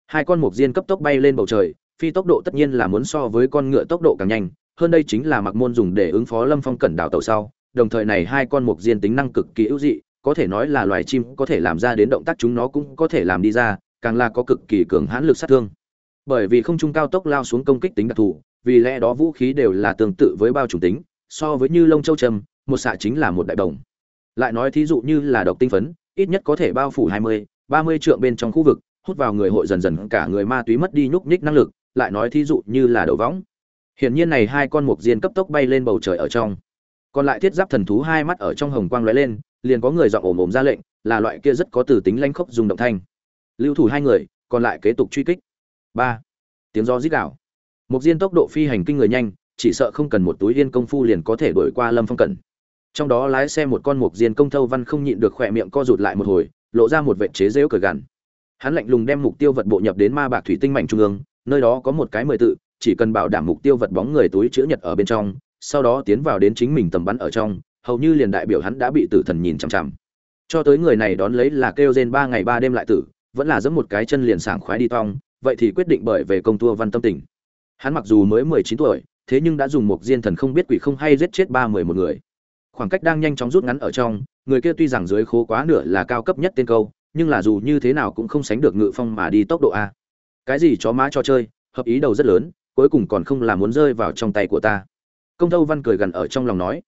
Hai con mục diên cấp tốc bay lên bầu trời phi tốc độ tất nhiên là muốn so với con ngựa tốc độ càng nhanh, hơn đây chính là mặc môn dùng để ứng phó lâm phong cẩn đảo tàu sau, đồng thời này hai con mục diên tính năng cực kỳ ưu dị, có thể nói là loài chim có thể làm ra đến động tác chúng nó cũng có thể làm đi ra, càng là có cực kỳ cường hãn lực sát thương. Bởi vì không trung cao tốc lao xuống công kích tính đặc thù, vì lẽ đó vũ khí đều là tương tự với bao trùng tính, so với như lông châu trầm một xạ chính là một đại đồng lại nói thí dụ như là độc tinh phấn, ít nhất có thể bao phủ hai mươi, ba mươi trượng bên trong khu vực, hút vào người hội dần dần cả người ma túy mất đi nhúc nhích năng lực lại nói thí dụ như là đầu võng. Hiển nhiên này hai con mục diên cấp tốc bay lên bầu trời ở trong. Còn lại thiết giáp thần thú hai mắt ở trong hồng quang lóe lên, liền có người dọn ồm ồm ra lệnh, là loại kia rất có từ tính lanh khốc dùng động thanh. Lưu thủ hai người, còn lại kế tục truy kích. Ba. Tiếng do rít đảo mục diên tốc độ phi hành kinh người nhanh, chỉ sợ không cần một túi yên công phu liền có thể đuổi qua lâm phong cẩn. Trong đó lái xe một con mục diên công thâu văn không nhịn được khỏe miệng co rụt lại một hồi, lộ ra một vệ chế rễu cờ gằn. Hắn lạnh lùng đem mục tiêu vật bộ nhập đến ma bạc thủy tinh mảnh trung ương nơi đó có một cái mười tự, chỉ cần bảo đảm mục tiêu vật bóng người túi chữ nhật ở bên trong, sau đó tiến vào đến chính mình tầm bắn ở trong, hầu như liền đại biểu hắn đã bị tử thần nhìn chằm chằm. Cho tới người này đón lấy là kêu gen ba ngày ba đêm lại tử, vẫn là giẫm một cái chân liền sảng khoái đi tong, vậy thì quyết định bởi về công tua văn tâm tình. Hắn mặc dù mới mười chín tuổi, thế nhưng đã dùng một diên thần không biết quỷ không hay giết chết ba mười một người. Khoảng cách đang nhanh chóng rút ngắn ở trong, người kia tuy rằng dưới khố quá nửa là cao cấp nhất tên câu, nhưng là dù như thế nào cũng không sánh được ngự phong mà đi tốc độ a cái gì chó má cho chơi, hợp ý đầu rất lớn, cuối cùng còn không là muốn rơi vào trong tay của ta. Công tâu văn cười gần ở trong lòng nói,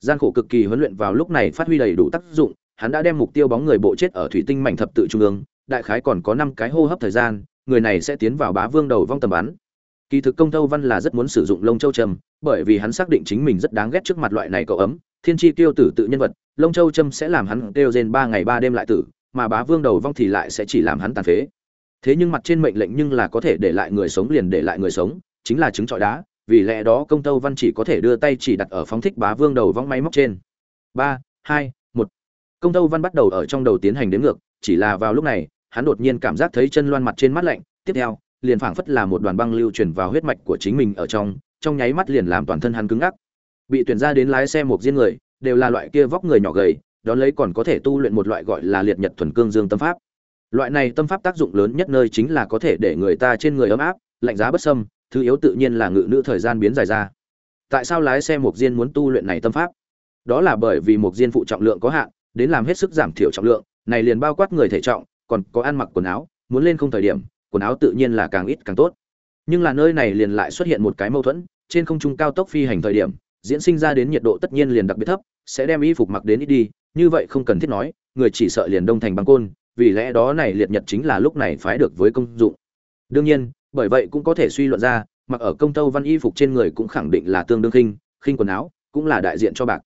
gian khổ cực kỳ huấn luyện vào lúc này phát huy đầy đủ tác dụng, hắn đã đem mục tiêu bóng người bộ chết ở thủy tinh mảnh thập tự trung ương, đại khái còn có năm cái hô hấp thời gian, người này sẽ tiến vào bá vương đầu vong tầm bắn. Kỳ thực công tâu văn là rất muốn sử dụng lông châu trầm bởi vì hắn xác định chính mình rất đáng ghét trước mặt loại này cậu ấm, thiên tri tiêu tử tự nhân vật, lông châu trâm sẽ làm hắn kêu rên ba ngày ba đêm lại tử, mà bá vương đầu vong thì lại sẽ chỉ làm hắn tàn phế thế nhưng mặt trên mệnh lệnh nhưng là có thể để lại người sống liền để lại người sống, chính là chứng trọi đá, vì lẽ đó công tâu văn chỉ có thể đưa tay chỉ đặt ở phóng thích bá vương đầu vong máy móc trên. Ba, hai, một. Công tâu văn bắt đầu ở trong đầu tiến hành đến ngược, chỉ là vào lúc này, hắn đột nhiên cảm giác thấy chân loan mặt trên mắt lạnh, tiếp theo, liền phảng phất là một đoàn băng lưu truyền vào huyết mạch của chính mình ở trong trong nháy mắt liền làm toàn thân hắn cứng ngắc. Bị tuyển ra đến lái xe một riêng người, đều là loại kia vóc người nhỏ gầy, đón lấy còn có thể tu luyện một loại gọi là liệt nhật thuần cương dương tâm pháp loại này tâm pháp tác dụng lớn nhất nơi chính là có thể để người ta trên người ấm áp, lạnh giá bất sâm thứ yếu tự nhiên là ngự nữ thời gian biến dài ra. Tại sao lái xe mộc diên muốn tu luyện này tâm pháp? Đó là bởi vì mộc diên phụ trọng lượng có hạn, đến làm hết sức giảm thiểu trọng lượng, này liền bao quát người thể trọng, còn có ăn mặc quần áo, muốn lên không thời điểm, quần áo tự nhiên là càng ít càng tốt. Nhưng là nơi này liền lại xuất hiện một cái mâu thuẫn, trên không trung cao tốc phi hành thời điểm, diễn sinh ra đến nhiệt độ tất nhiên liền đặc biệt thấp, sẽ đem y phục mặc đến ít đi, như vậy không cần thiết nói, người chỉ sợ liền đông thành băng côn vì lẽ đó này liệt nhật chính là lúc này phái được với công dụng. Đương nhiên, bởi vậy cũng có thể suy luận ra, mặc ở công tâu văn y phục trên người cũng khẳng định là tương đương khinh khinh quần áo, cũng là đại diện cho bạc.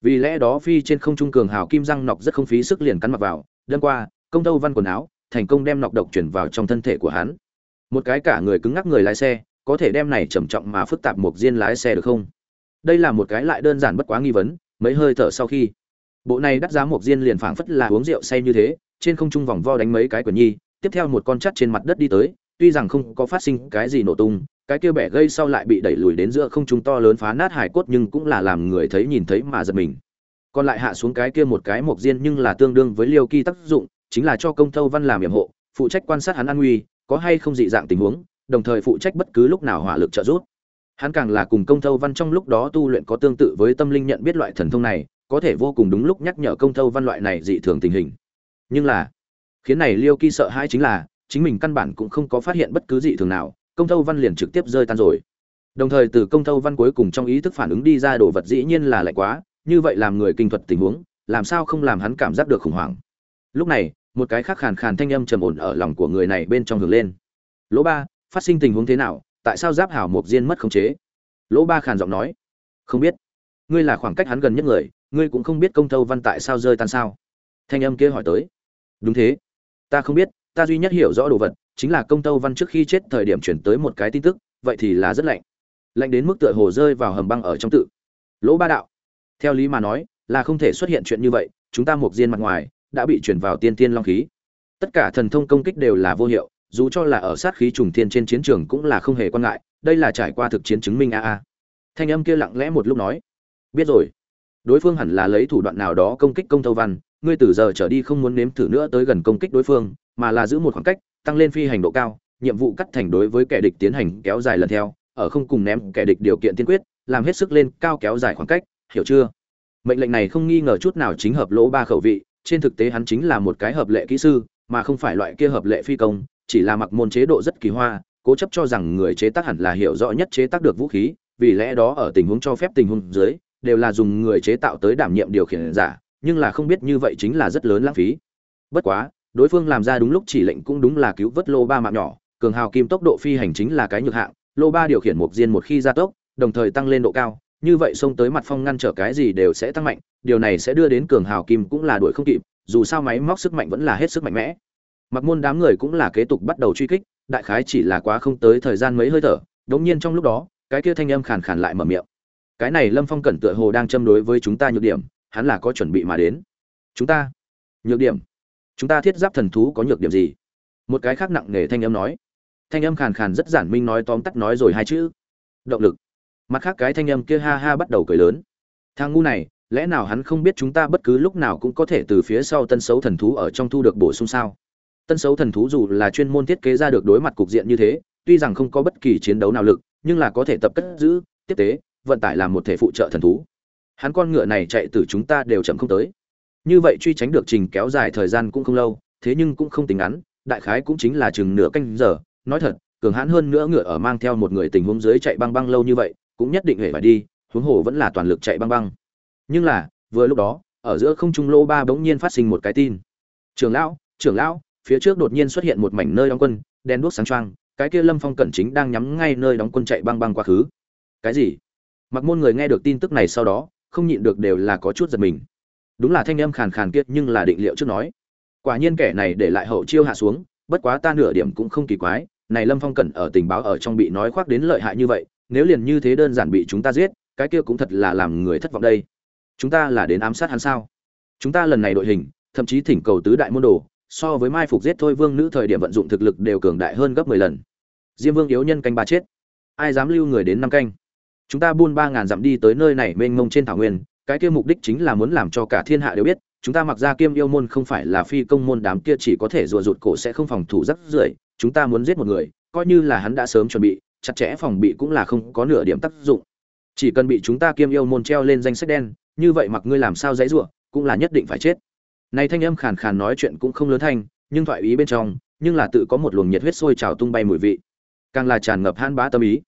Vì lẽ đó phi trên không trung cường hào kim răng nọc rất không phí sức liền cắn mặc vào, đâm qua, công tâu văn quần áo, thành công đem nọc độc chuyển vào trong thân thể của hắn. Một cái cả người cứng ngắc người lái xe, có thể đem này trầm trọng mà phức tạp một diên lái xe được không? Đây là một cái lại đơn giản bất quá nghi vấn, mấy hơi thở sau khi bộ này đắt giá một diên liền phảng phất là uống rượu say như thế, trên không trung vòng vo đánh mấy cái quyển nhi, tiếp theo một con chắt trên mặt đất đi tới, tuy rằng không có phát sinh cái gì nổ tung, cái kia bẻ gây sau lại bị đẩy lùi đến giữa không trung to lớn phá nát hải cốt nhưng cũng là làm người thấy nhìn thấy mà giật mình. Còn lại hạ xuống cái kia một cái mộc diên nhưng là tương đương với liêu kỳ tác dụng, chính là cho công thâu văn làm nhiệm hộ, phụ trách quan sát hắn an nguy, có hay không dị dạng tình huống, đồng thời phụ trách bất cứ lúc nào hỏa lực trợ giúp. Hắn càng là cùng công thâu văn trong lúc đó tu luyện có tương tự với tâm linh nhận biết loại thần thông này có thể vô cùng đúng lúc nhắc nhở công thâu văn loại này dị thường tình hình. Nhưng là, khiến này liêu kỳ sợ hai chính là, chính mình căn bản cũng không có phát hiện bất cứ dị thường nào, công thâu văn liền trực tiếp rơi tan rồi. Đồng thời từ công thâu văn cuối cùng trong ý thức phản ứng đi ra đồ vật dĩ nhiên là lạnh quá, như vậy làm người kinh thuật tình huống, làm sao không làm hắn cảm giác được khủng hoảng. Lúc này, một cái khác khàn khàn thanh âm trầm ổn ở lòng của người này bên trong hưởng lên. Lỗ ba, phát sinh tình huống thế nào? Tại sao giáp hảo mộc diên mất khống chế? Lỗ ba khàn giọng nói. Không biết. Ngươi là khoảng cách hắn gần nhất người ngươi cũng không biết công thâu văn tại sao rơi tan sao. Thanh âm kia hỏi tới. Đúng thế. Ta không biết, ta duy nhất hiểu rõ đồ vật chính là công tâu văn trước khi chết thời điểm chuyển tới một cái tin tức, vậy thì là rất lạnh. Lạnh đến mức tựa hồ rơi vào hầm băng ở trong tự. Lỗ ba đạo. Theo lý mà nói, là không thể xuất hiện chuyện như vậy, chúng ta mục diên mặt ngoài, đã bị chuyển vào tiên tiên long khí. Tất cả thần thông công kích đều là vô hiệu, dù cho là ở sát khí trùng thiên trên chiến trường cũng là không hề quan ngại, đây là trải qua thực chiến chứng minh a a. Thanh âm kia lặng lẽ một lúc nói. Biết rồi đối phương hẳn là lấy thủ đoạn nào đó công kích công tâu văn, ngươi từ giờ trở đi không muốn nếm thử nữa tới gần công kích đối phương, mà là giữ một khoảng cách, tăng lên phi hành độ cao, nhiệm vụ cắt thành đối với kẻ địch tiến hành kéo dài lần theo, ở không cùng ném kẻ địch điều kiện tiên quyết, làm hết sức lên cao kéo dài khoảng cách, hiểu chưa? Mệnh lệnh này không nghi ngờ chút nào chính hợp lỗ ba khẩu vị, trên thực tế hắn chính là một cái hợp lệ kỹ sư, mà không phải loại kia hợp lệ phi công, chỉ là mặc môn chế độ rất kỳ hoa, cố chấp cho rằng người chế tác hẳn là hiểu rõ nhất chế tác được vũ khí, vì lẽ đó ở tình huống cho phép tình huống dưới đều là dùng người chế tạo tới đảm nhiệm điều khiển giả, nhưng là không biết như vậy chính là rất lớn lãng phí. Bất quá, đối phương làm ra đúng lúc chỉ lệnh cũng đúng là cứu vớt lô ba mạng nhỏ, cường hào kim tốc độ phi hành chính là cái nhược hạng, lô ba điều khiển một diên một khi gia tốc, đồng thời tăng lên độ cao, như vậy xông tới mặt phong ngăn trở cái gì đều sẽ tăng mạnh, điều này sẽ đưa đến cường hào kim cũng là đuổi không kịp, dù sao máy móc sức mạnh vẫn là hết sức mạnh mẽ. Mặc môn đám người cũng là kế tục bắt đầu truy kích, đại khái chỉ là quá không tới thời gian mấy hơi thở, đống nhiên trong lúc đó, cái kia thanh âm khàn khàn lại mở miệng cái này lâm phong cẩn tựa hồ đang châm đối với chúng ta nhược điểm, hắn là có chuẩn bị mà đến. Chúng ta, nhược điểm. Chúng ta thiết giáp thần thú có nhược điểm gì? Một cái khác nặng nề thanh âm nói. Thanh âm khàn khàn rất giản minh nói tóm tắt nói rồi hai chữ. Động lực. Mặt khác cái thanh âm kia ha ha bắt đầu cười lớn. Thang ngu này, lẽ nào hắn không biết chúng ta bất cứ lúc nào cũng có thể từ phía sau tân xấu thần thú ở trong thu được bổ sung sao? Tân xấu thần thú dù là chuyên môn thiết kế ra được đối mặt cục diện như thế, tuy rằng không có bất kỳ chiến đấu nào lực, nhưng là có thể tập cất giữ, tiếp tế vận tải làm một thể phụ trợ thần thú. Hắn con ngựa này chạy từ chúng ta đều chậm không tới. Như vậy truy tránh được trình kéo dài thời gian cũng không lâu, thế nhưng cũng không tính ngắn, đại khái cũng chính là chừng nửa canh giờ. Nói thật, cường hãn hơn nữa ngựa ở mang theo một người tình huống dưới chạy băng băng lâu như vậy, cũng nhất định hề phải đi, huống hồ vẫn là toàn lực chạy băng băng. Nhưng là, vừa lúc đó, ở giữa không trung lô ba bỗng nhiên phát sinh một cái tin. Trưởng lão trưởng lão, phía trước đột nhiên xuất hiện một mảnh nơi đóng quân đen đuốc sáng trăng cái kia lâm phong cẩn chính đang nhắm ngay nơi đóng quân chạy băng băng quá khứ. Cái gì? Mặc môn người nghe được tin tức này sau đó, không nhịn được đều là có chút giật mình. Đúng là thanh âm khàn khàn kiệt nhưng là định liệu trước nói. Quả nhiên kẻ này để lại hậu chiêu hạ xuống, bất quá ta nửa điểm cũng không kỳ quái, này lâm phong cẩn ở tình báo ở trong bị nói khoác đến lợi hại như vậy, nếu liền như thế đơn giản bị chúng ta giết, cái kia cũng thật là làm người thất vọng đây. Chúng ta là đến ám sát hắn sao? Chúng ta lần này đội hình, thậm chí thỉnh cầu tứ đại môn đồ, so với mai phục giết thôi vương nữ thời điểm vận dụng thực lực đều cường đại hơn gấp mười lần. Diêm vương yếu nhân canh ba chết. Ai dám lưu người đến năm canh? Chúng ta buôn ba ngàn dặm đi tới nơi này mênh mông trên thảo nguyên, cái kia mục đích chính là muốn làm cho cả thiên hạ đều biết, chúng ta mặc ra kiêm yêu môn không phải là phi công môn đám kia chỉ có thể rùa rụt cổ sẽ không phòng thủ rất rưởi, chúng ta muốn giết một người, coi như là hắn đã sớm chuẩn bị, chặt chẽ phòng bị cũng là không có nửa điểm tác dụng. Chỉ cần bị chúng ta kiêm yêu môn treo lên danh sách đen, như vậy mặc ngươi làm sao dãy rủa, cũng là nhất định phải chết. Này thanh âm khàn khàn nói chuyện cũng không lớn thanh, nhưng thoại ý bên trong, nhưng là tự có một luồng nhiệt huyết sôi trào tung bay mùi vị. Càng là tràn ngập hãn bá tâm ý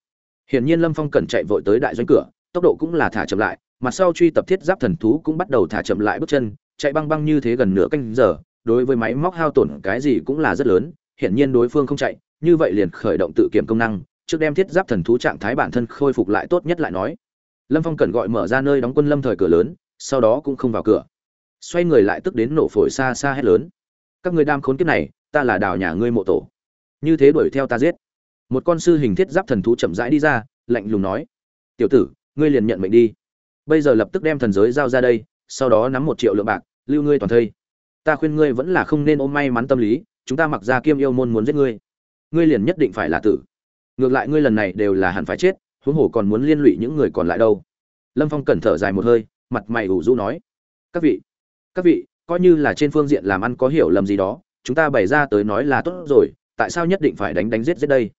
hiển nhiên lâm phong cẩn chạy vội tới đại doanh cửa, tốc độ cũng là thả chậm lại mặt sau truy tập thiết giáp thần thú cũng bắt đầu thả chậm lại bước chân, chạy băng băng như thế gần nửa canh giờ, đối với máy móc hao tổn cái gì cũng là rất lớn, hiển nhiên đối phương không chạy, như vậy liền khởi động tự kiểm công năng, trước đem thiết giáp thần thú trạng thái bản thân khôi phục lại tốt nhất lại nói. Lâm phong cần gọi mở ra nơi đóng quân lâm thời cửa lớn, sau đó cũng không vào cửa. Xoay người lại tức đến nổ phổi xa xa hết lớn. Các người đam khốn kiếp này, ta là đào nhà ngươi mộ tổ. Như thế đuổi theo ta giết một con sư hình thiết giáp thần thú chậm rãi đi ra, lạnh lùng nói, tiểu tử, ngươi liền nhận mệnh đi. Bây giờ lập tức đem thần giới giao ra đây, sau đó nắm một triệu lượng bạc, lưu ngươi toàn thây. Ta khuyên ngươi vẫn là không nên ôm may mắn tâm lý, chúng ta mặc ra kiêm yêu môn muốn giết ngươi. Ngươi liền nhất định phải là tử. Ngược lại ngươi lần này đều là hẳn phải chết, huống hồ còn muốn liên lụy những người còn lại đâu. Lâm phong cẩn thở dài một hơi, mặt mày ủ rũ nói, các vị các vị, coi như là trên phương diện làm ăn có hiểu lầm gì đó, chúng ta bày ra tới nói là tốt rồi, tại sao nhất định phải đánh đánh giết giết đây?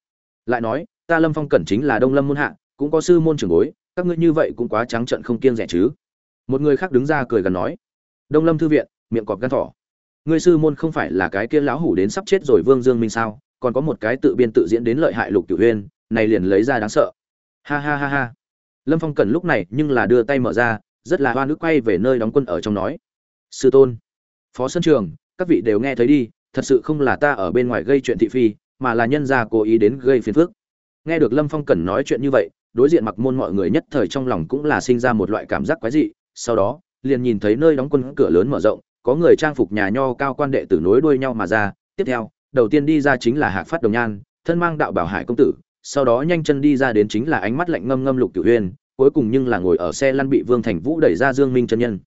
Lại nói, ta lâm phong cẩn chính là đông lâm môn hạ, cũng có sư môn trưởng bối, các ngươi như vậy cũng quá trắng trận không kiêng rẻ chứ. Một người khác đứng ra cười gần nói, đông lâm thư viện, miệng cọp gan thỏ. Ngươi sư môn không phải là cái kia lão hủ đến sắp chết rồi vương dương minh sao, còn có một cái tự biên tự diễn đến lợi hại lục cửu huyên, này liền lấy ra đáng sợ. Ha ha ha ha. Lâm phong cần lúc này nhưng là đưa tay mở ra, rất là hoa nước quay về nơi đóng quân ở trong nói, sư tôn, phó sơn trường, các vị đều nghe thấy đi, thật sự không là ta ở bên ngoài gây chuyện thị phi mà là nhân gia cố ý đến gây phiền phức. Nghe được lâm phong cần nói chuyện như vậy, đối diện mặc môn mọi người nhất thời trong lòng cũng là sinh ra một loại cảm giác quái dị. Sau đó, liền nhìn thấy nơi đóng quân cửa lớn mở rộng, có người trang phục nhà nho cao quan đệ tử nối đuôi nhau mà ra. Tiếp theo, đầu tiên đi ra chính là hạc phát đồng nhan, thân mang đạo bảo hải công tử, sau đó nhanh chân đi ra đến chính là ánh mắt lạnh ngâm ngâm lục cửu huyên cuối cùng nhưng là ngồi ở xe lăn bị vương thành vũ đẩy ra dương minh chân nhân.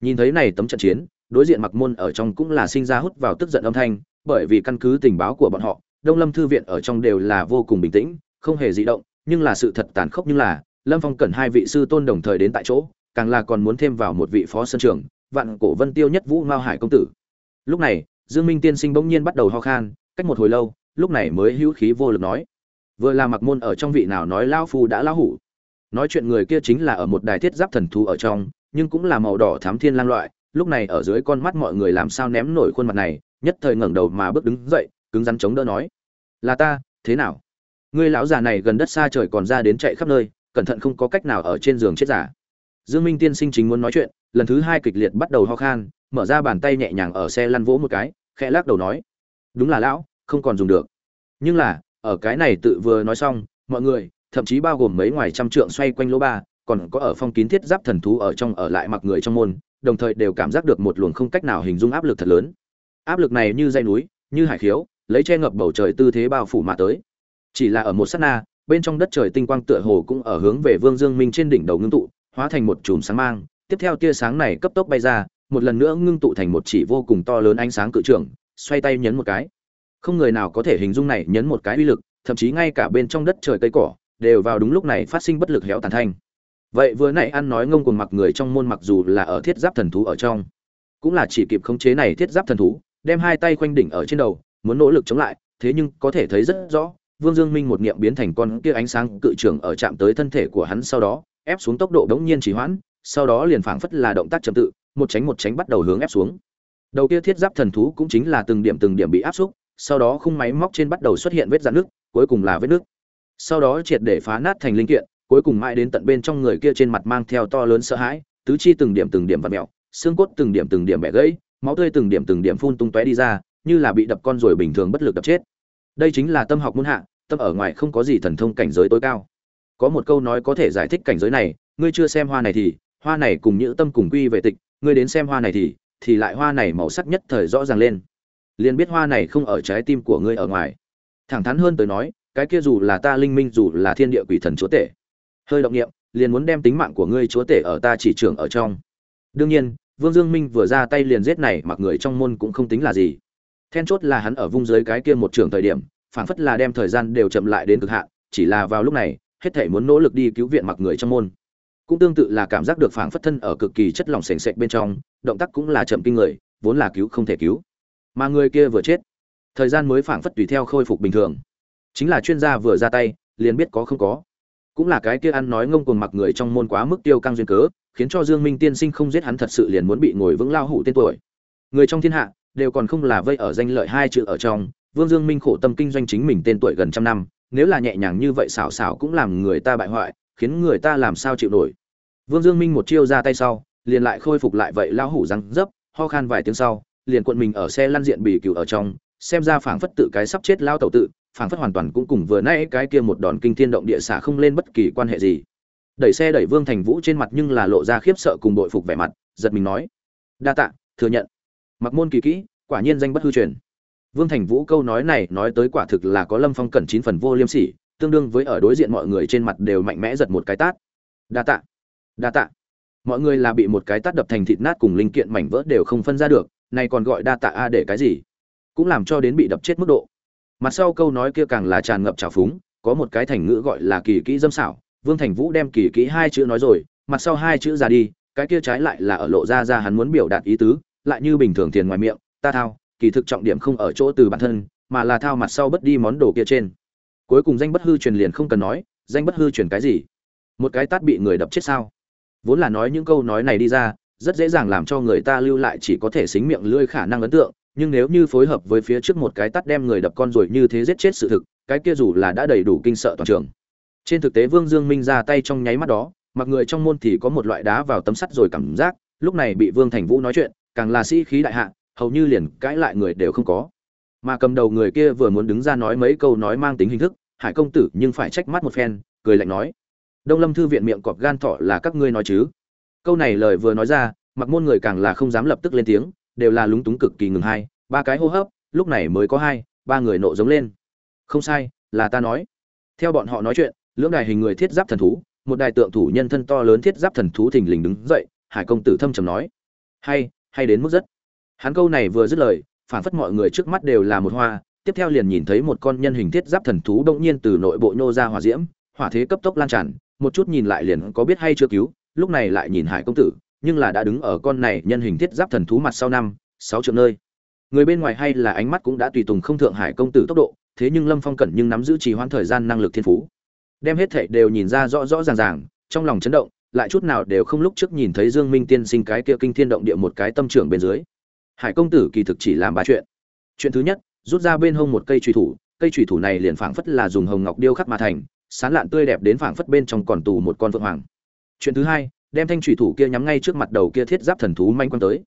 Nhìn thấy này tấm trận chiến, đối diện mặc môn ở trong cũng là sinh ra hút vào tức giận âm thanh, bởi vì căn cứ tình báo của bọn họ đông lâm thư viện ở trong đều là vô cùng bình tĩnh, không hề dị động, nhưng là sự thật tàn khốc như là, lâm phong cần hai vị sư tôn đồng thời đến tại chỗ, càng là còn muốn thêm vào một vị phó sân trường vạn cổ vân tiêu nhất vũ mao hải công tử. Lúc này, dương minh tiên sinh bỗng nhiên bắt đầu ho khan, cách một hồi lâu, lúc này mới hữu khí vô lực nói. Vừa là mặc môn ở trong vị nào nói lão phu đã lão hủ. Nói chuyện người kia chính là ở một đài thiết giáp thần thú ở trong, nhưng cũng là màu đỏ thám thiên lang loại, lúc này ở dưới con mắt mọi người làm sao ném nổi khuôn mặt này, nhất thời ngẩng đầu mà bước đứng dậy cứng rắn chống đỡ nói, là ta, thế nào? Ngươi lão già này gần đất xa trời còn ra đến chạy khắp nơi, cẩn thận không có cách nào ở trên giường chết giả. Dương minh tiên sinh chính muốn nói chuyện, lần thứ hai kịch liệt bắt đầu ho khan, mở ra bàn tay nhẹ nhàng ở xe lăn vỗ một cái, khẽ lắc đầu nói, đúng là lão, không còn dùng được. Nhưng là, ở cái này tự vừa nói xong, mọi người, thậm chí bao gồm mấy ngoài trăm trượng xoay quanh lỗ ba, còn có ở phong kín thiết giáp thần thú ở trong ở lại mặc người trong môn, đồng thời đều cảm giác được một luồng không cách nào hình dung áp lực thật lớn. Áp lực này như dây núi, như hải khiếu lấy che ngập bầu trời tư thế bao phủ mà tới. Chỉ là ở một sát na, bên trong đất trời tinh quang tựa hồ cũng ở hướng về vương dương minh trên đỉnh đầu ngưng tụ, hóa thành một chùm sáng mang. Tiếp theo tia sáng này cấp tốc bay ra, một lần nữa ngưng tụ thành một chỉ vô cùng to lớn ánh sáng cự trưởng xoay tay nhấn một cái. Không người nào có thể hình dung này nhấn một cái uy lực, thậm chí ngay cả bên trong đất trời cây cỏ, đều vào đúng lúc này phát sinh bất lực héo tàn thanh. Vậy vừa nãy ăn nói ngông cuồng mặc người trong môn mặc dù là ở thiết giáp thần thú ở trong, cũng là chỉ kịp khống chế này thiết giáp thần thú, đem hai tay khoanh đỉnh ở trên đầu muốn nỗ lực chống lại, thế nhưng có thể thấy rất rõ, vương dương minh một niệm biến thành con kia ánh sáng cự trưởng ở chạm tới thân thể của hắn sau đó, ép xuống tốc độ đống nhiên chỉ hoãn, sau đó liền phảng phất là động tác chậm tự, một tránh một tránh bắt đầu hướng ép xuống. Đầu kia thiết giáp thần thú cũng chính là từng điểm từng điểm bị áp xúc, sau đó khung máy móc trên bắt đầu xuất hiện vết dạn nước cuối cùng là vết nước sau đó triệt để phá nát thành linh kiện, cuối cùng mãi đến tận bên trong người kia trên mặt mang theo to lớn sợ hãi, tứ chi từng điểm từng điểm vặn mẹo xương cốt từng điểm từng điểm bẻ gãy, máu tươi từng điểm từng điểm phun tung tóe đi ra như là bị đập con rồi bình thường bất lực đập chết. Đây chính là tâm học muốn hạ, tâm ở ngoài không có gì thần thông cảnh giới tối cao. Có một câu nói có thể giải thích cảnh giới này, ngươi chưa xem hoa này thì, hoa này cùng nhữ tâm cùng quy về tịch, ngươi đến xem hoa này thì thì lại hoa này màu sắc nhất thời rõ ràng lên. Liền biết hoa này không ở trái tim của ngươi ở ngoài. Thẳng thắn hơn tới nói, cái kia dù là ta linh minh, dù là thiên địa quỷ thần chúa tể. Hơi động nghiệm, liền muốn đem tính mạng của ngươi chúa tể ở ta chỉ trưởng ở trong. Đương nhiên, vương dương minh vừa ra tay liền giết này, mặc người trong môn cũng không tính là gì then chốt là hắn ở vung dưới cái kia một trường thời điểm, phảng phất là đem thời gian đều chậm lại đến cực hạn, chỉ là vào lúc này, hết thể muốn nỗ lực đi cứu viện mặc người trong môn. Cũng tương tự là cảm giác được phảng phất thân ở cực kỳ chất lỏng sền sệt bên trong, động tác cũng là chậm kinh người, vốn là cứu không thể cứu. Mà người kia vừa chết, thời gian mới phảng phất tùy theo khôi phục bình thường. Chính là chuyên gia vừa ra tay, liền biết có không có. Cũng là cái kia ăn nói ngông cuồng mặc người trong môn quá mức tiêu căng duyên cớ, khiến cho dương minh tiên sinh không giết hắn thật sự liền muốn bị ngồi vững lao hủ tên tuổi. Người trong thiên hạ đều còn không là vây ở danh lợi hai chữ ở trong. Vương dương minh khổ tâm kinh doanh chính mình tên tuổi gần trăm năm, nếu là nhẹ nhàng như vậy xảo xảo cũng làm người ta bại hoại, khiến người ta làm sao chịu nổi. Vương dương minh một chiêu ra tay sau, liền lại khôi phục lại vậy lao hủ răng dấp, ho khan vài tiếng sau, liền cuộn mình ở xe lăn diện bị cựu ở trong, xem ra phảng phất tự cái sắp chết lao tẩu tự, phảng phất hoàn toàn cũng cùng vừa nãy cái kia một đòn kinh thiên động địa xả không lên bất kỳ quan hệ gì. Đẩy xe đẩy vương thành vũ trên mặt nhưng là lộ ra khiếp sợ cùng bội phục vẻ mặt, giật mình nói, đa tạ, thừa nhận mặc môn kỳ kỹ, quả nhiên danh bất hư truyền. Vương thành vũ câu nói này nói tới quả thực là có lâm phong cẩn chín phần vô liêm sỉ, tương đương với ở đối diện mọi người trên mặt đều mạnh mẽ giật một cái tát. Đa tạ. Đa tạ. Mọi người là bị một cái tát đập thành thịt nát cùng linh kiện mảnh vỡ đều không phân ra được, này còn gọi đa tạ a để cái gì? Cũng làm cho đến bị đập chết mức độ. Mặt sau câu nói kia càng là tràn ngập trào phúng, có một cái thành ngữ gọi là kỳ kỹ dâm xảo, vương thành vũ đem kỳ kỹ hai chữ nói rồi, mặt sau hai chữ ra đi, cái kia trái lại là ở lộ ra ra hắn muốn biểu đạt ý tứ lại như bình thường tiền ngoài miệng, ta thao, kỳ thực trọng điểm không ở chỗ từ bản thân, mà là thao mặt sau bất đi món đồ kia trên. Cuối cùng danh bất hư truyền liền không cần nói, danh bất hư truyền cái gì? Một cái tát bị người đập chết sao? Vốn là nói những câu nói này đi ra, rất dễ dàng làm cho người ta lưu lại chỉ có thể xính miệng lưỡi khả năng ấn tượng, nhưng nếu như phối hợp với phía trước một cái tát đem người đập con rồi như thế giết chết sự thực, cái kia dù là đã đầy đủ kinh sợ toàn trường. Trên thực tế vương dương minh ra tay trong nháy mắt đó, mặc người trong môn thì có một loại đá vào tấm sắt rồi cảm giác, lúc này bị vương thành vũ nói chuyện càng là sĩ khí đại hạ, hầu như liền cãi lại người đều không có. Mà cầm đầu người kia vừa muốn đứng ra nói mấy câu nói mang tính hình thức, hải công tử nhưng phải trách mắt một phen, cười lạnh nói, đông lâm thư viện miệng cọp gan thọ là các ngươi nói chứ? Câu này lời vừa nói ra, mặc môn người càng là không dám lập tức lên tiếng, đều là lúng túng cực kỳ ngừng hai, ba cái hô hấp, lúc này mới có hai, ba người nộ giống lên. Không sai, là ta nói. Theo bọn họ nói chuyện, lưỡng đài hình người thiết giáp thần thú, một đài tượng thủ nhân thân to lớn thiết giáp thần thú thình lình đứng dậy, hải công tử thâm trầm nói, hay hay đến mức rất. Hắn câu này vừa dứt lời phản phất mọi người trước mắt đều là một hoa, tiếp theo liền nhìn thấy một con nhân hình thiết giáp thần thú đông nhiên từ nội bộ nhô ra hỏa diễm, hỏa thế cấp tốc lan tràn, một chút nhìn lại liền có biết hay chưa cứu, lúc này lại nhìn hải công tử, nhưng là đã đứng ở con này nhân hình thiết giáp thần thú mặt sau năm, sáu triệu nơi. Người bên ngoài hay là ánh mắt cũng đã tùy tùng không thượng hải công tử tốc độ, thế nhưng lâm phong cẩn nhưng nắm giữ trì hoãn thời gian năng lực thiên phú. Đem hết thảy đều nhìn ra rõ rõ ràng ràng, trong lòng chấn động lại chút nào đều không lúc trước nhìn thấy dương minh tiên sinh cái kia kinh thiên động địa một cái tâm trưởng bên dưới. Hải công tử kỳ thực chỉ làm ba chuyện. Chuyện thứ nhất, rút ra bên hông một cây truy thủ, cây truy thủ này liền phảng phất là dùng hồng ngọc điêu khắc mà thành sáng lạn tươi đẹp đến phảng phất bên trong còn tù một con vượng hoàng. Chuyện thứ hai, đem thanh truy thủ kia nhắm ngay trước mặt đầu kia thiết giáp thần thú manh quan tới.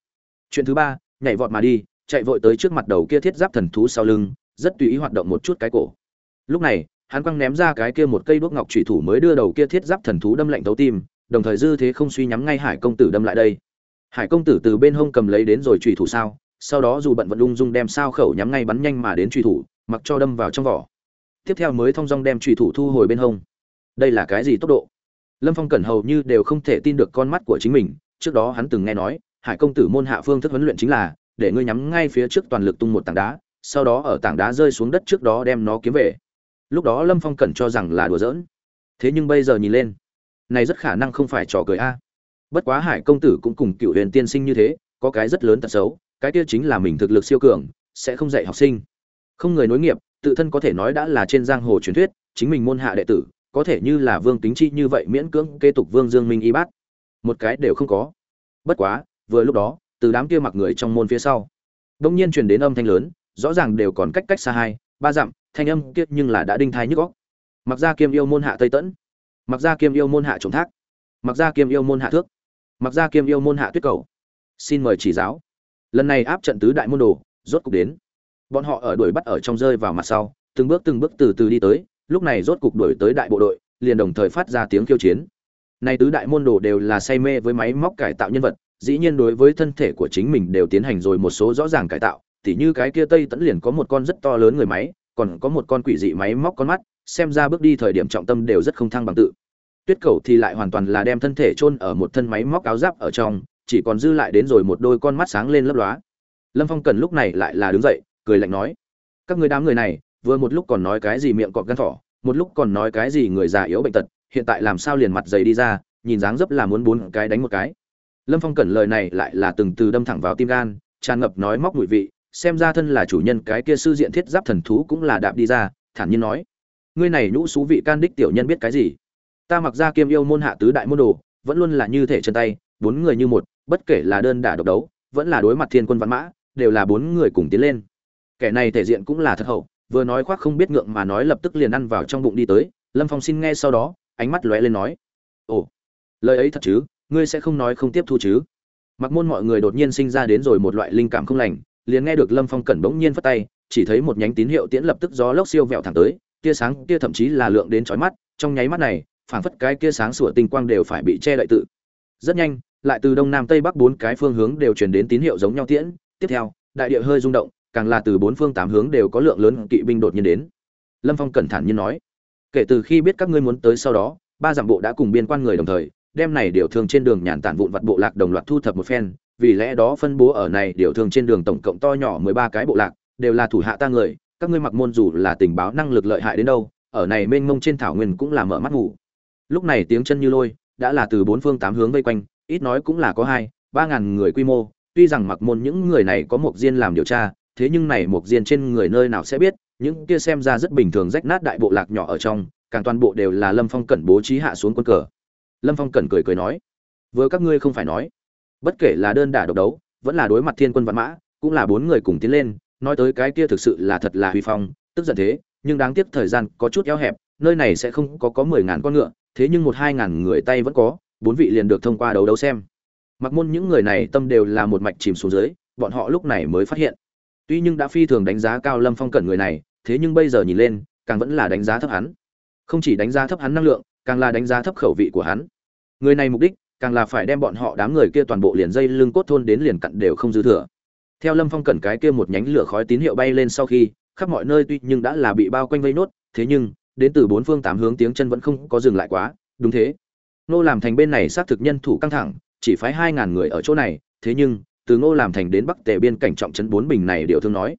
Chuyện thứ ba, nhảy vọt mà đi, chạy vội tới trước mặt đầu kia thiết giáp thần thú sau lưng, rất tùy ý hoạt động một chút cái cổ. Lúc này, hắn quăng ném ra cái kia một cây đuốc ngọc trụy thủ mới đưa đầu kia thiết giáp thần thú đâm lạnh tấu tim đồng thời dư thế không suy nhắm ngay hải công tử đâm lại đây. Hải công tử từ bên hông cầm lấy đến rồi trùy thủ sao, sau đó dù bận vận ung dung đem sao khẩu nhắm ngay bắn nhanh mà đến trùy thủ, mặc cho đâm vào trong vỏ. Tiếp theo mới thong dong đem trùy thủ thu hồi bên hông. Đây là cái gì tốc độ? Lâm phong cẩn hầu như đều không thể tin được con mắt của chính mình, trước đó hắn từng nghe nói, hải công tử môn hạ phương thức huấn luyện chính là, để ngươi nhắm ngay phía trước toàn lực tung một tảng đá, sau đó ở tảng đá rơi xuống đất trước đó đem nó kiếm về. Lúc đó lâm phong cẩn cho rằng là đùa giỡn. Thế nhưng bây giờ nhìn lên này rất khả năng không phải trò cười a. Bất quá hải công tử cũng cùng cựu huyền tiên sinh như thế, có cái rất lớn tật xấu, cái kia chính là mình thực lực siêu cường, sẽ không dạy học sinh. Không người nối nghiệp, tự thân có thể nói đã là trên giang hồ truyền thuyết, chính mình môn hạ đệ tử, có thể như là vương tính chi như vậy miễn cưỡng kế tục vương dương minh y bát. Một cái đều không có. Bất quá, vừa lúc đó, từ đám kia mặc người trong môn phía sau, đông nhiên truyền đến âm thanh lớn, rõ ràng đều còn cách cách xa hai, ba dặm, thanh âm kiết nhưng là đã đinh thai nhức góc mặc ra kiêm yêu môn hạ tây tẫn mặc ra kiêm yêu môn hạ trồng thác. Mặc ra kiêm yêu môn hạ thước. Mặc ra kiêm yêu môn hạ tuyết cầu. Xin mời chỉ giáo. Lần này áp trận tứ đại môn đồ, rốt cục đến. Bọn họ ở đuổi bắt ở trong rơi vào mặt sau, từng bước từng bước từ từ đi tới, lúc này rốt cục đuổi tới đại bộ đội, liền đồng thời phát ra tiếng khiêu chiến. Nay tứ đại môn đồ đều là say mê với máy móc cải tạo nhân vật, dĩ nhiên đối với thân thể của chính mình đều tiến hành rồi một số rõ ràng cải tạo, tỉ như cái kia tây tẫn liền có một con rất to lớn người máy, còn có một con quỷ dị máy móc con mắt xem ra bước đi thời điểm trọng tâm đều rất không thăng bằng tự. Tuyết cầu thì lại hoàn toàn là đem thân thể chôn ở một thân máy móc áo giáp ở trong, chỉ còn dư lại đến rồi một đôi con mắt sáng lên lấp lóa. Lâm phong cần lúc này lại là đứng dậy, cười lạnh nói, các người đám người này, vừa một lúc còn nói cái gì miệng cọp gan thỏ, một lúc còn nói cái gì người già yếu bệnh tật, hiện tại làm sao liền mặt dày đi ra, nhìn dáng dấp là muốn bốn cái đánh một cái. Lâm phong cẩn lời này lại là từng từ đâm thẳng vào tim gan, tràn ngập nói móc mùi vị, xem ra thân là chủ nhân cái kia sư diện thiết giáp thần thú cũng là đạp đi ra, thản nhiên nói ngươi này nhũ xú vị can đích tiểu nhân biết cái gì? Ta mặc ra kiêm yêu môn hạ tứ đại môn đồ, vẫn luôn là như thể chân tay, bốn người như một, bất kể là đơn đả độc đấu, vẫn là đối mặt thiên quân văn mã, đều là bốn người cùng tiến lên. Kẻ này thể diện cũng là thật hậu, vừa nói khoác không biết ngượng mà nói lập tức liền ăn vào trong bụng đi tới, lâm phong xin nghe sau đó, ánh mắt lóe lên nói, ồ, lời ấy thật chứ, ngươi sẽ không nói không tiếp thu chứ? Mặc môn mọi người đột nhiên sinh ra đến rồi một loại linh cảm không lành, liền nghe được lâm phong cẩn bỗng nhiên phất tay, chỉ thấy một nhánh tín hiệu tiễn lập tức gió lốc siêu vẹo thẳng tới tia sáng tia thậm chí là lượng đến chói mắt, trong nháy mắt này, phảng phất cái kia sáng sủa tinh quang đều phải bị che đậy tự. Rất nhanh, lại từ đông nam tây bắc bốn cái phương hướng đều truyền đến tín hiệu giống nhau tiễn. Tiếp theo, đại địa hơi rung động, càng là từ bốn phương tám hướng đều có lượng lớn kỵ binh đột nhiên đến. Lâm phong cẩn thận như nói, kể từ khi biết các ngươi muốn tới sau đó, ba dặm bộ đã cùng biên quan người đồng thời, đem này điều thương trên đường nhàn tản vụn vặt bộ lạc đồng loạt thu thập một phen, vì lẽ đó phân bố ở này điều thương trên đường tổng cộng to nhỏ mười ba cái bộ lạc, đều là thủ hạ ta người các ngươi mặc môn dù là tình báo năng lực lợi hại đến đâu, ở này mênh mông trên thảo nguyên cũng là mở mắt ngủ. Lúc này tiếng chân như lôi, đã là từ bốn phương tám hướng vây quanh, ít nói cũng là có hai, ba ngàn người quy mô, tuy rằng mặc môn những người này có một diên làm điều tra, thế nhưng này một diên trên người nơi nào sẽ biết, những kia xem ra rất bình thường rách nát đại bộ lạc nhỏ ở trong, càng toàn bộ đều là lâm phong cẩn bố trí hạ xuống quân cờ. Lâm phong cẩn cười cười nói, vừa các ngươi không phải nói, bất kể là đơn đả độc đấu, vẫn là đối mặt thiên quân văn mã, cũng là bốn người cùng tiến lên nói tới cái kia thực sự là thật là huy phong, tức giận thế, nhưng đáng tiếc thời gian có chút eo hẹp, nơi này sẽ không có có mười ngàn con ngựa, thế nhưng một hai ngàn người tay vẫn có, bốn vị liền được thông qua đấu đấu xem. Mặc môn những người này tâm đều là một mạch chìm xuống dưới, bọn họ lúc này mới phát hiện. Tuy nhưng đã phi thường đánh giá cao lâm phong cẩn người này, thế nhưng bây giờ nhìn lên, càng vẫn là đánh giá thấp hắn. Không chỉ đánh giá thấp hắn năng lượng, càng là đánh giá thấp khẩu vị của hắn. Người này mục đích, càng là phải đem bọn họ đám người kia toàn bộ liền dây lưng cốt thôn đến liền cặn đều không dư thừa theo lâm phong cẩn cái kia một nhánh lửa khói tín hiệu bay lên sau khi, khắp mọi nơi tuy nhưng đã là bị bao quanh vây nốt, thế nhưng, đến từ bốn phương tám hướng tiếng chân vẫn không có dừng lại quá, đúng thế. Ngô làm thành bên này xác thực nhân thủ căng thẳng, chỉ phái hai ngàn người ở chỗ này, thế nhưng, từ ngô làm thành đến bắc tề biên cảnh trọng trấn bốn bình này điều thương nói.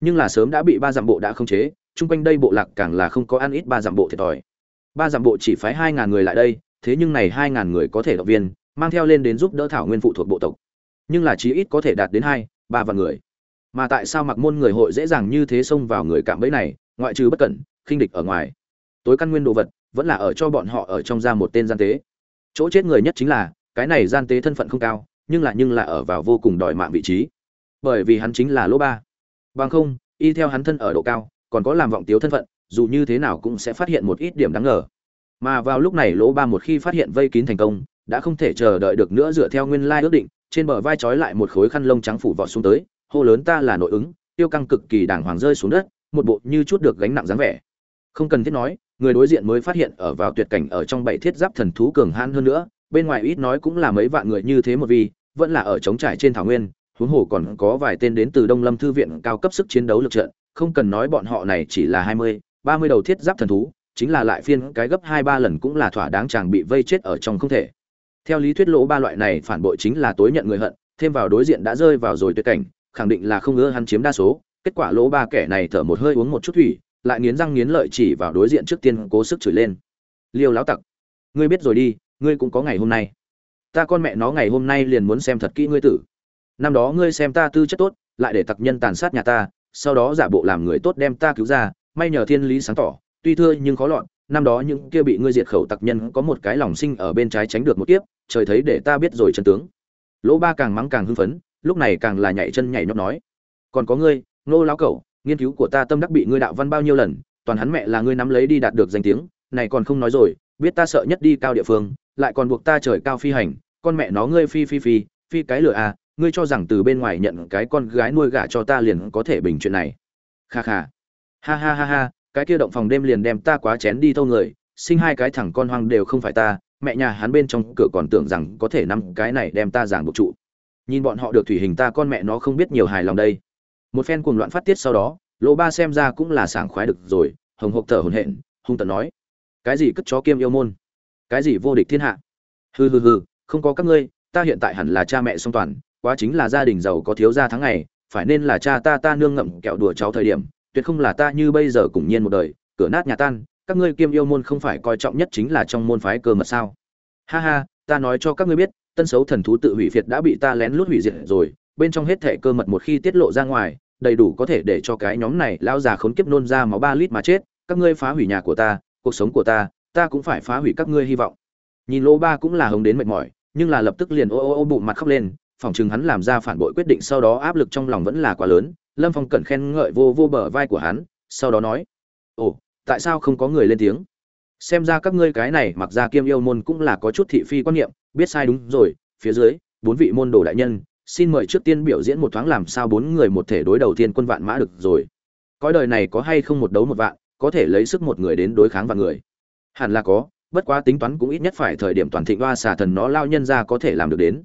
Nhưng là sớm đã bị ba dặm bộ đã không chế, chung quanh đây bộ lạc càng là không có ăn ít ba dặm bộ thiệt thòi. Ba dặm bộ chỉ phái hai ngàn người lại đây, thế nhưng này hai ngàn người có thể động viên, mang theo lên đến giúp đỡ thảo nguyên phụ thuộc bộ tộc. Nhưng là chí ít có thể đạt đến hai ba vạn người. Mà tại sao mặc môn người hội dễ dàng như thế xông vào người cạm bẫy này, ngoại trừ bất cẩn, khinh địch ở ngoài? Tối căn nguyên đồ vật vẫn là ở cho bọn họ ở trong ra một tên gian tế. Chỗ chết người nhất chính là, cái này gian tế thân phận không cao, nhưng là nhưng là ở vào vô cùng đòi mạng vị trí. Bởi vì hắn chính là lỗ ba. Bằng không, y theo hắn thân ở độ cao, còn có làm vọng tiếu thân phận, dù như thế nào cũng sẽ phát hiện một ít điểm đáng ngờ. Mà vào lúc này lỗ ba một khi phát hiện vây kín thành công, đã không thể chờ đợi được nữa dựa theo nguyên lai ước định trên bờ vai trói lại một khối khăn lông trắng phủ vọt xuống tới, hô lớn ta là nội ứng, tiêu căng cực kỳ đàng hoàng rơi xuống đất, một bộ như chút được gánh nặng dáng vẻ. Không cần thiết nói, người đối diện mới phát hiện ở vào tuyệt cảnh ở trong bảy thiết giáp thần thú cường hãn hơn nữa, bên ngoài ít nói cũng là mấy vạn người như thế một vì, vẫn là ở trống trải trên thảo nguyên, huống hồ còn có vài tên đến từ đông lâm thư viện cao cấp sức chiến đấu lực trận, không cần nói bọn họ này chỉ là hai mươi, ba mươi đầu thiết giáp thần thú, chính là lại phiên cái gấp hai ba lần cũng là thỏa đáng chàng bị vây chết ở trong không thể theo lý thuyết lỗ ba loại này phản bội chính là tối nhận người hận, thêm vào đối diện đã rơi vào rồi tuyệt cảnh, khẳng định là không ngỡ hắn chiếm đa số. Kết quả lỗ ba kẻ này thở một hơi uống một chút thủy, lại nghiến răng nghiến lợi chỉ vào đối diện trước tiên cố sức chửi lên. Liêu láo tặc, ngươi biết rồi đi, ngươi cũng có ngày hôm nay. Ta con mẹ nó ngày hôm nay liền muốn xem thật kỹ ngươi tử. Năm đó ngươi xem ta tư chất tốt, lại để tặc nhân tàn sát nhà ta, sau đó giả bộ làm người tốt đem ta cứu ra, may nhờ thiên lý sáng tỏ, tuy thưa nhưng khó lọt năm đó những kia bị ngươi diệt khẩu tặc nhân có một cái lòng sinh ở bên trái tránh được một kiếp, trời thấy để ta biết rồi chân tướng. Lỗ ba càng mắng càng hưng phấn, lúc này càng là nhảy chân nhảy nhót nói, còn có ngươi nô lão cẩu, nghiên cứu của ta tâm đắc bị ngươi đạo văn bao nhiêu lần, toàn hắn mẹ là ngươi nắm lấy đi đạt được danh tiếng, này còn không nói rồi, biết ta sợ nhất đi cao địa phương, lại còn buộc ta trời cao phi hành, con mẹ nó ngươi phi phi phi phi cái lửa à ngươi cho rằng từ bên ngoài nhận cái con gái nuôi gả cho ta liền có thể bình chuyện này. Kha kha. Ha ha ha ha cái kia động phòng đêm liền đem ta quá chén đi thâu người, sinh hai cái thằng con hoang đều không phải ta, mẹ nhà hắn bên trong cửa còn tưởng rằng có thể nắm cái này đem ta giảng buộc trụ. Nhìn bọn họ được thủy hình ta con mẹ nó không biết nhiều hài lòng đây. Một phen cuồng loạn phát tiết sau đó, lỗ ba xem ra cũng là sảng khoái được rồi, hồng hộc thở hồn hện hung tận nói, cái gì cất chó kiêm yêu môn? Cái gì vô địch thiên hạ? Hừ hừ hừ, không có các ngươi, ta hiện tại hẳn là cha mẹ song toàn, quá chính là gia đình giàu có thiếu gia tháng ngày, phải nên là cha ta ta nương ngậm kẹo đùa cháu thời điểm tuyệt không là ta như bây giờ cùng nhiên một đời, cửa nát nhà tan, các ngươi kiêm yêu môn không phải coi trọng nhất chính là trong môn phái cơ mật sao? Ha ha, ta nói cho các ngươi biết, tân xấu thần thú tự hủy phiệt đã bị ta lén lút hủy diệt rồi, bên trong hết thệ cơ mật một khi tiết lộ ra ngoài, đầy đủ có thể để cho cái nhóm này lao già khốn kiếp nôn ra máu ba lít mà chết, các ngươi phá hủy nhà của ta, cuộc sống của ta ta cũng phải phá hủy các ngươi hy vọng. Nhìn lô ba cũng là hống đến mệt mỏi, nhưng là lập tức liền ô ô ô bụng mặt khóc lên phòng chừng hắn làm ra phản bội quyết định sau đó áp lực trong lòng vẫn là quá lớn, lâm phong cẩn khen ngợi vô vô bờ vai của hắn, sau đó nói, ồ, tại sao không có người lên tiếng? Xem ra các ngươi cái này mặc ra kiêm yêu môn cũng là có chút thị phi quan niệm, biết sai đúng rồi, phía dưới, bốn vị môn đồ đại nhân, xin mời trước tiên biểu diễn một thoáng làm sao bốn người một thể đối đầu tiên quân vạn mã được rồi. Cõi đời này có hay không một đấu một vạn, có thể lấy sức một người đến đối kháng vạn người. Hẳn là có, bất quá tính toán cũng ít nhất phải thời điểm toàn thịnh đoa xà thần nó lao nhân ra có thể làm được đến.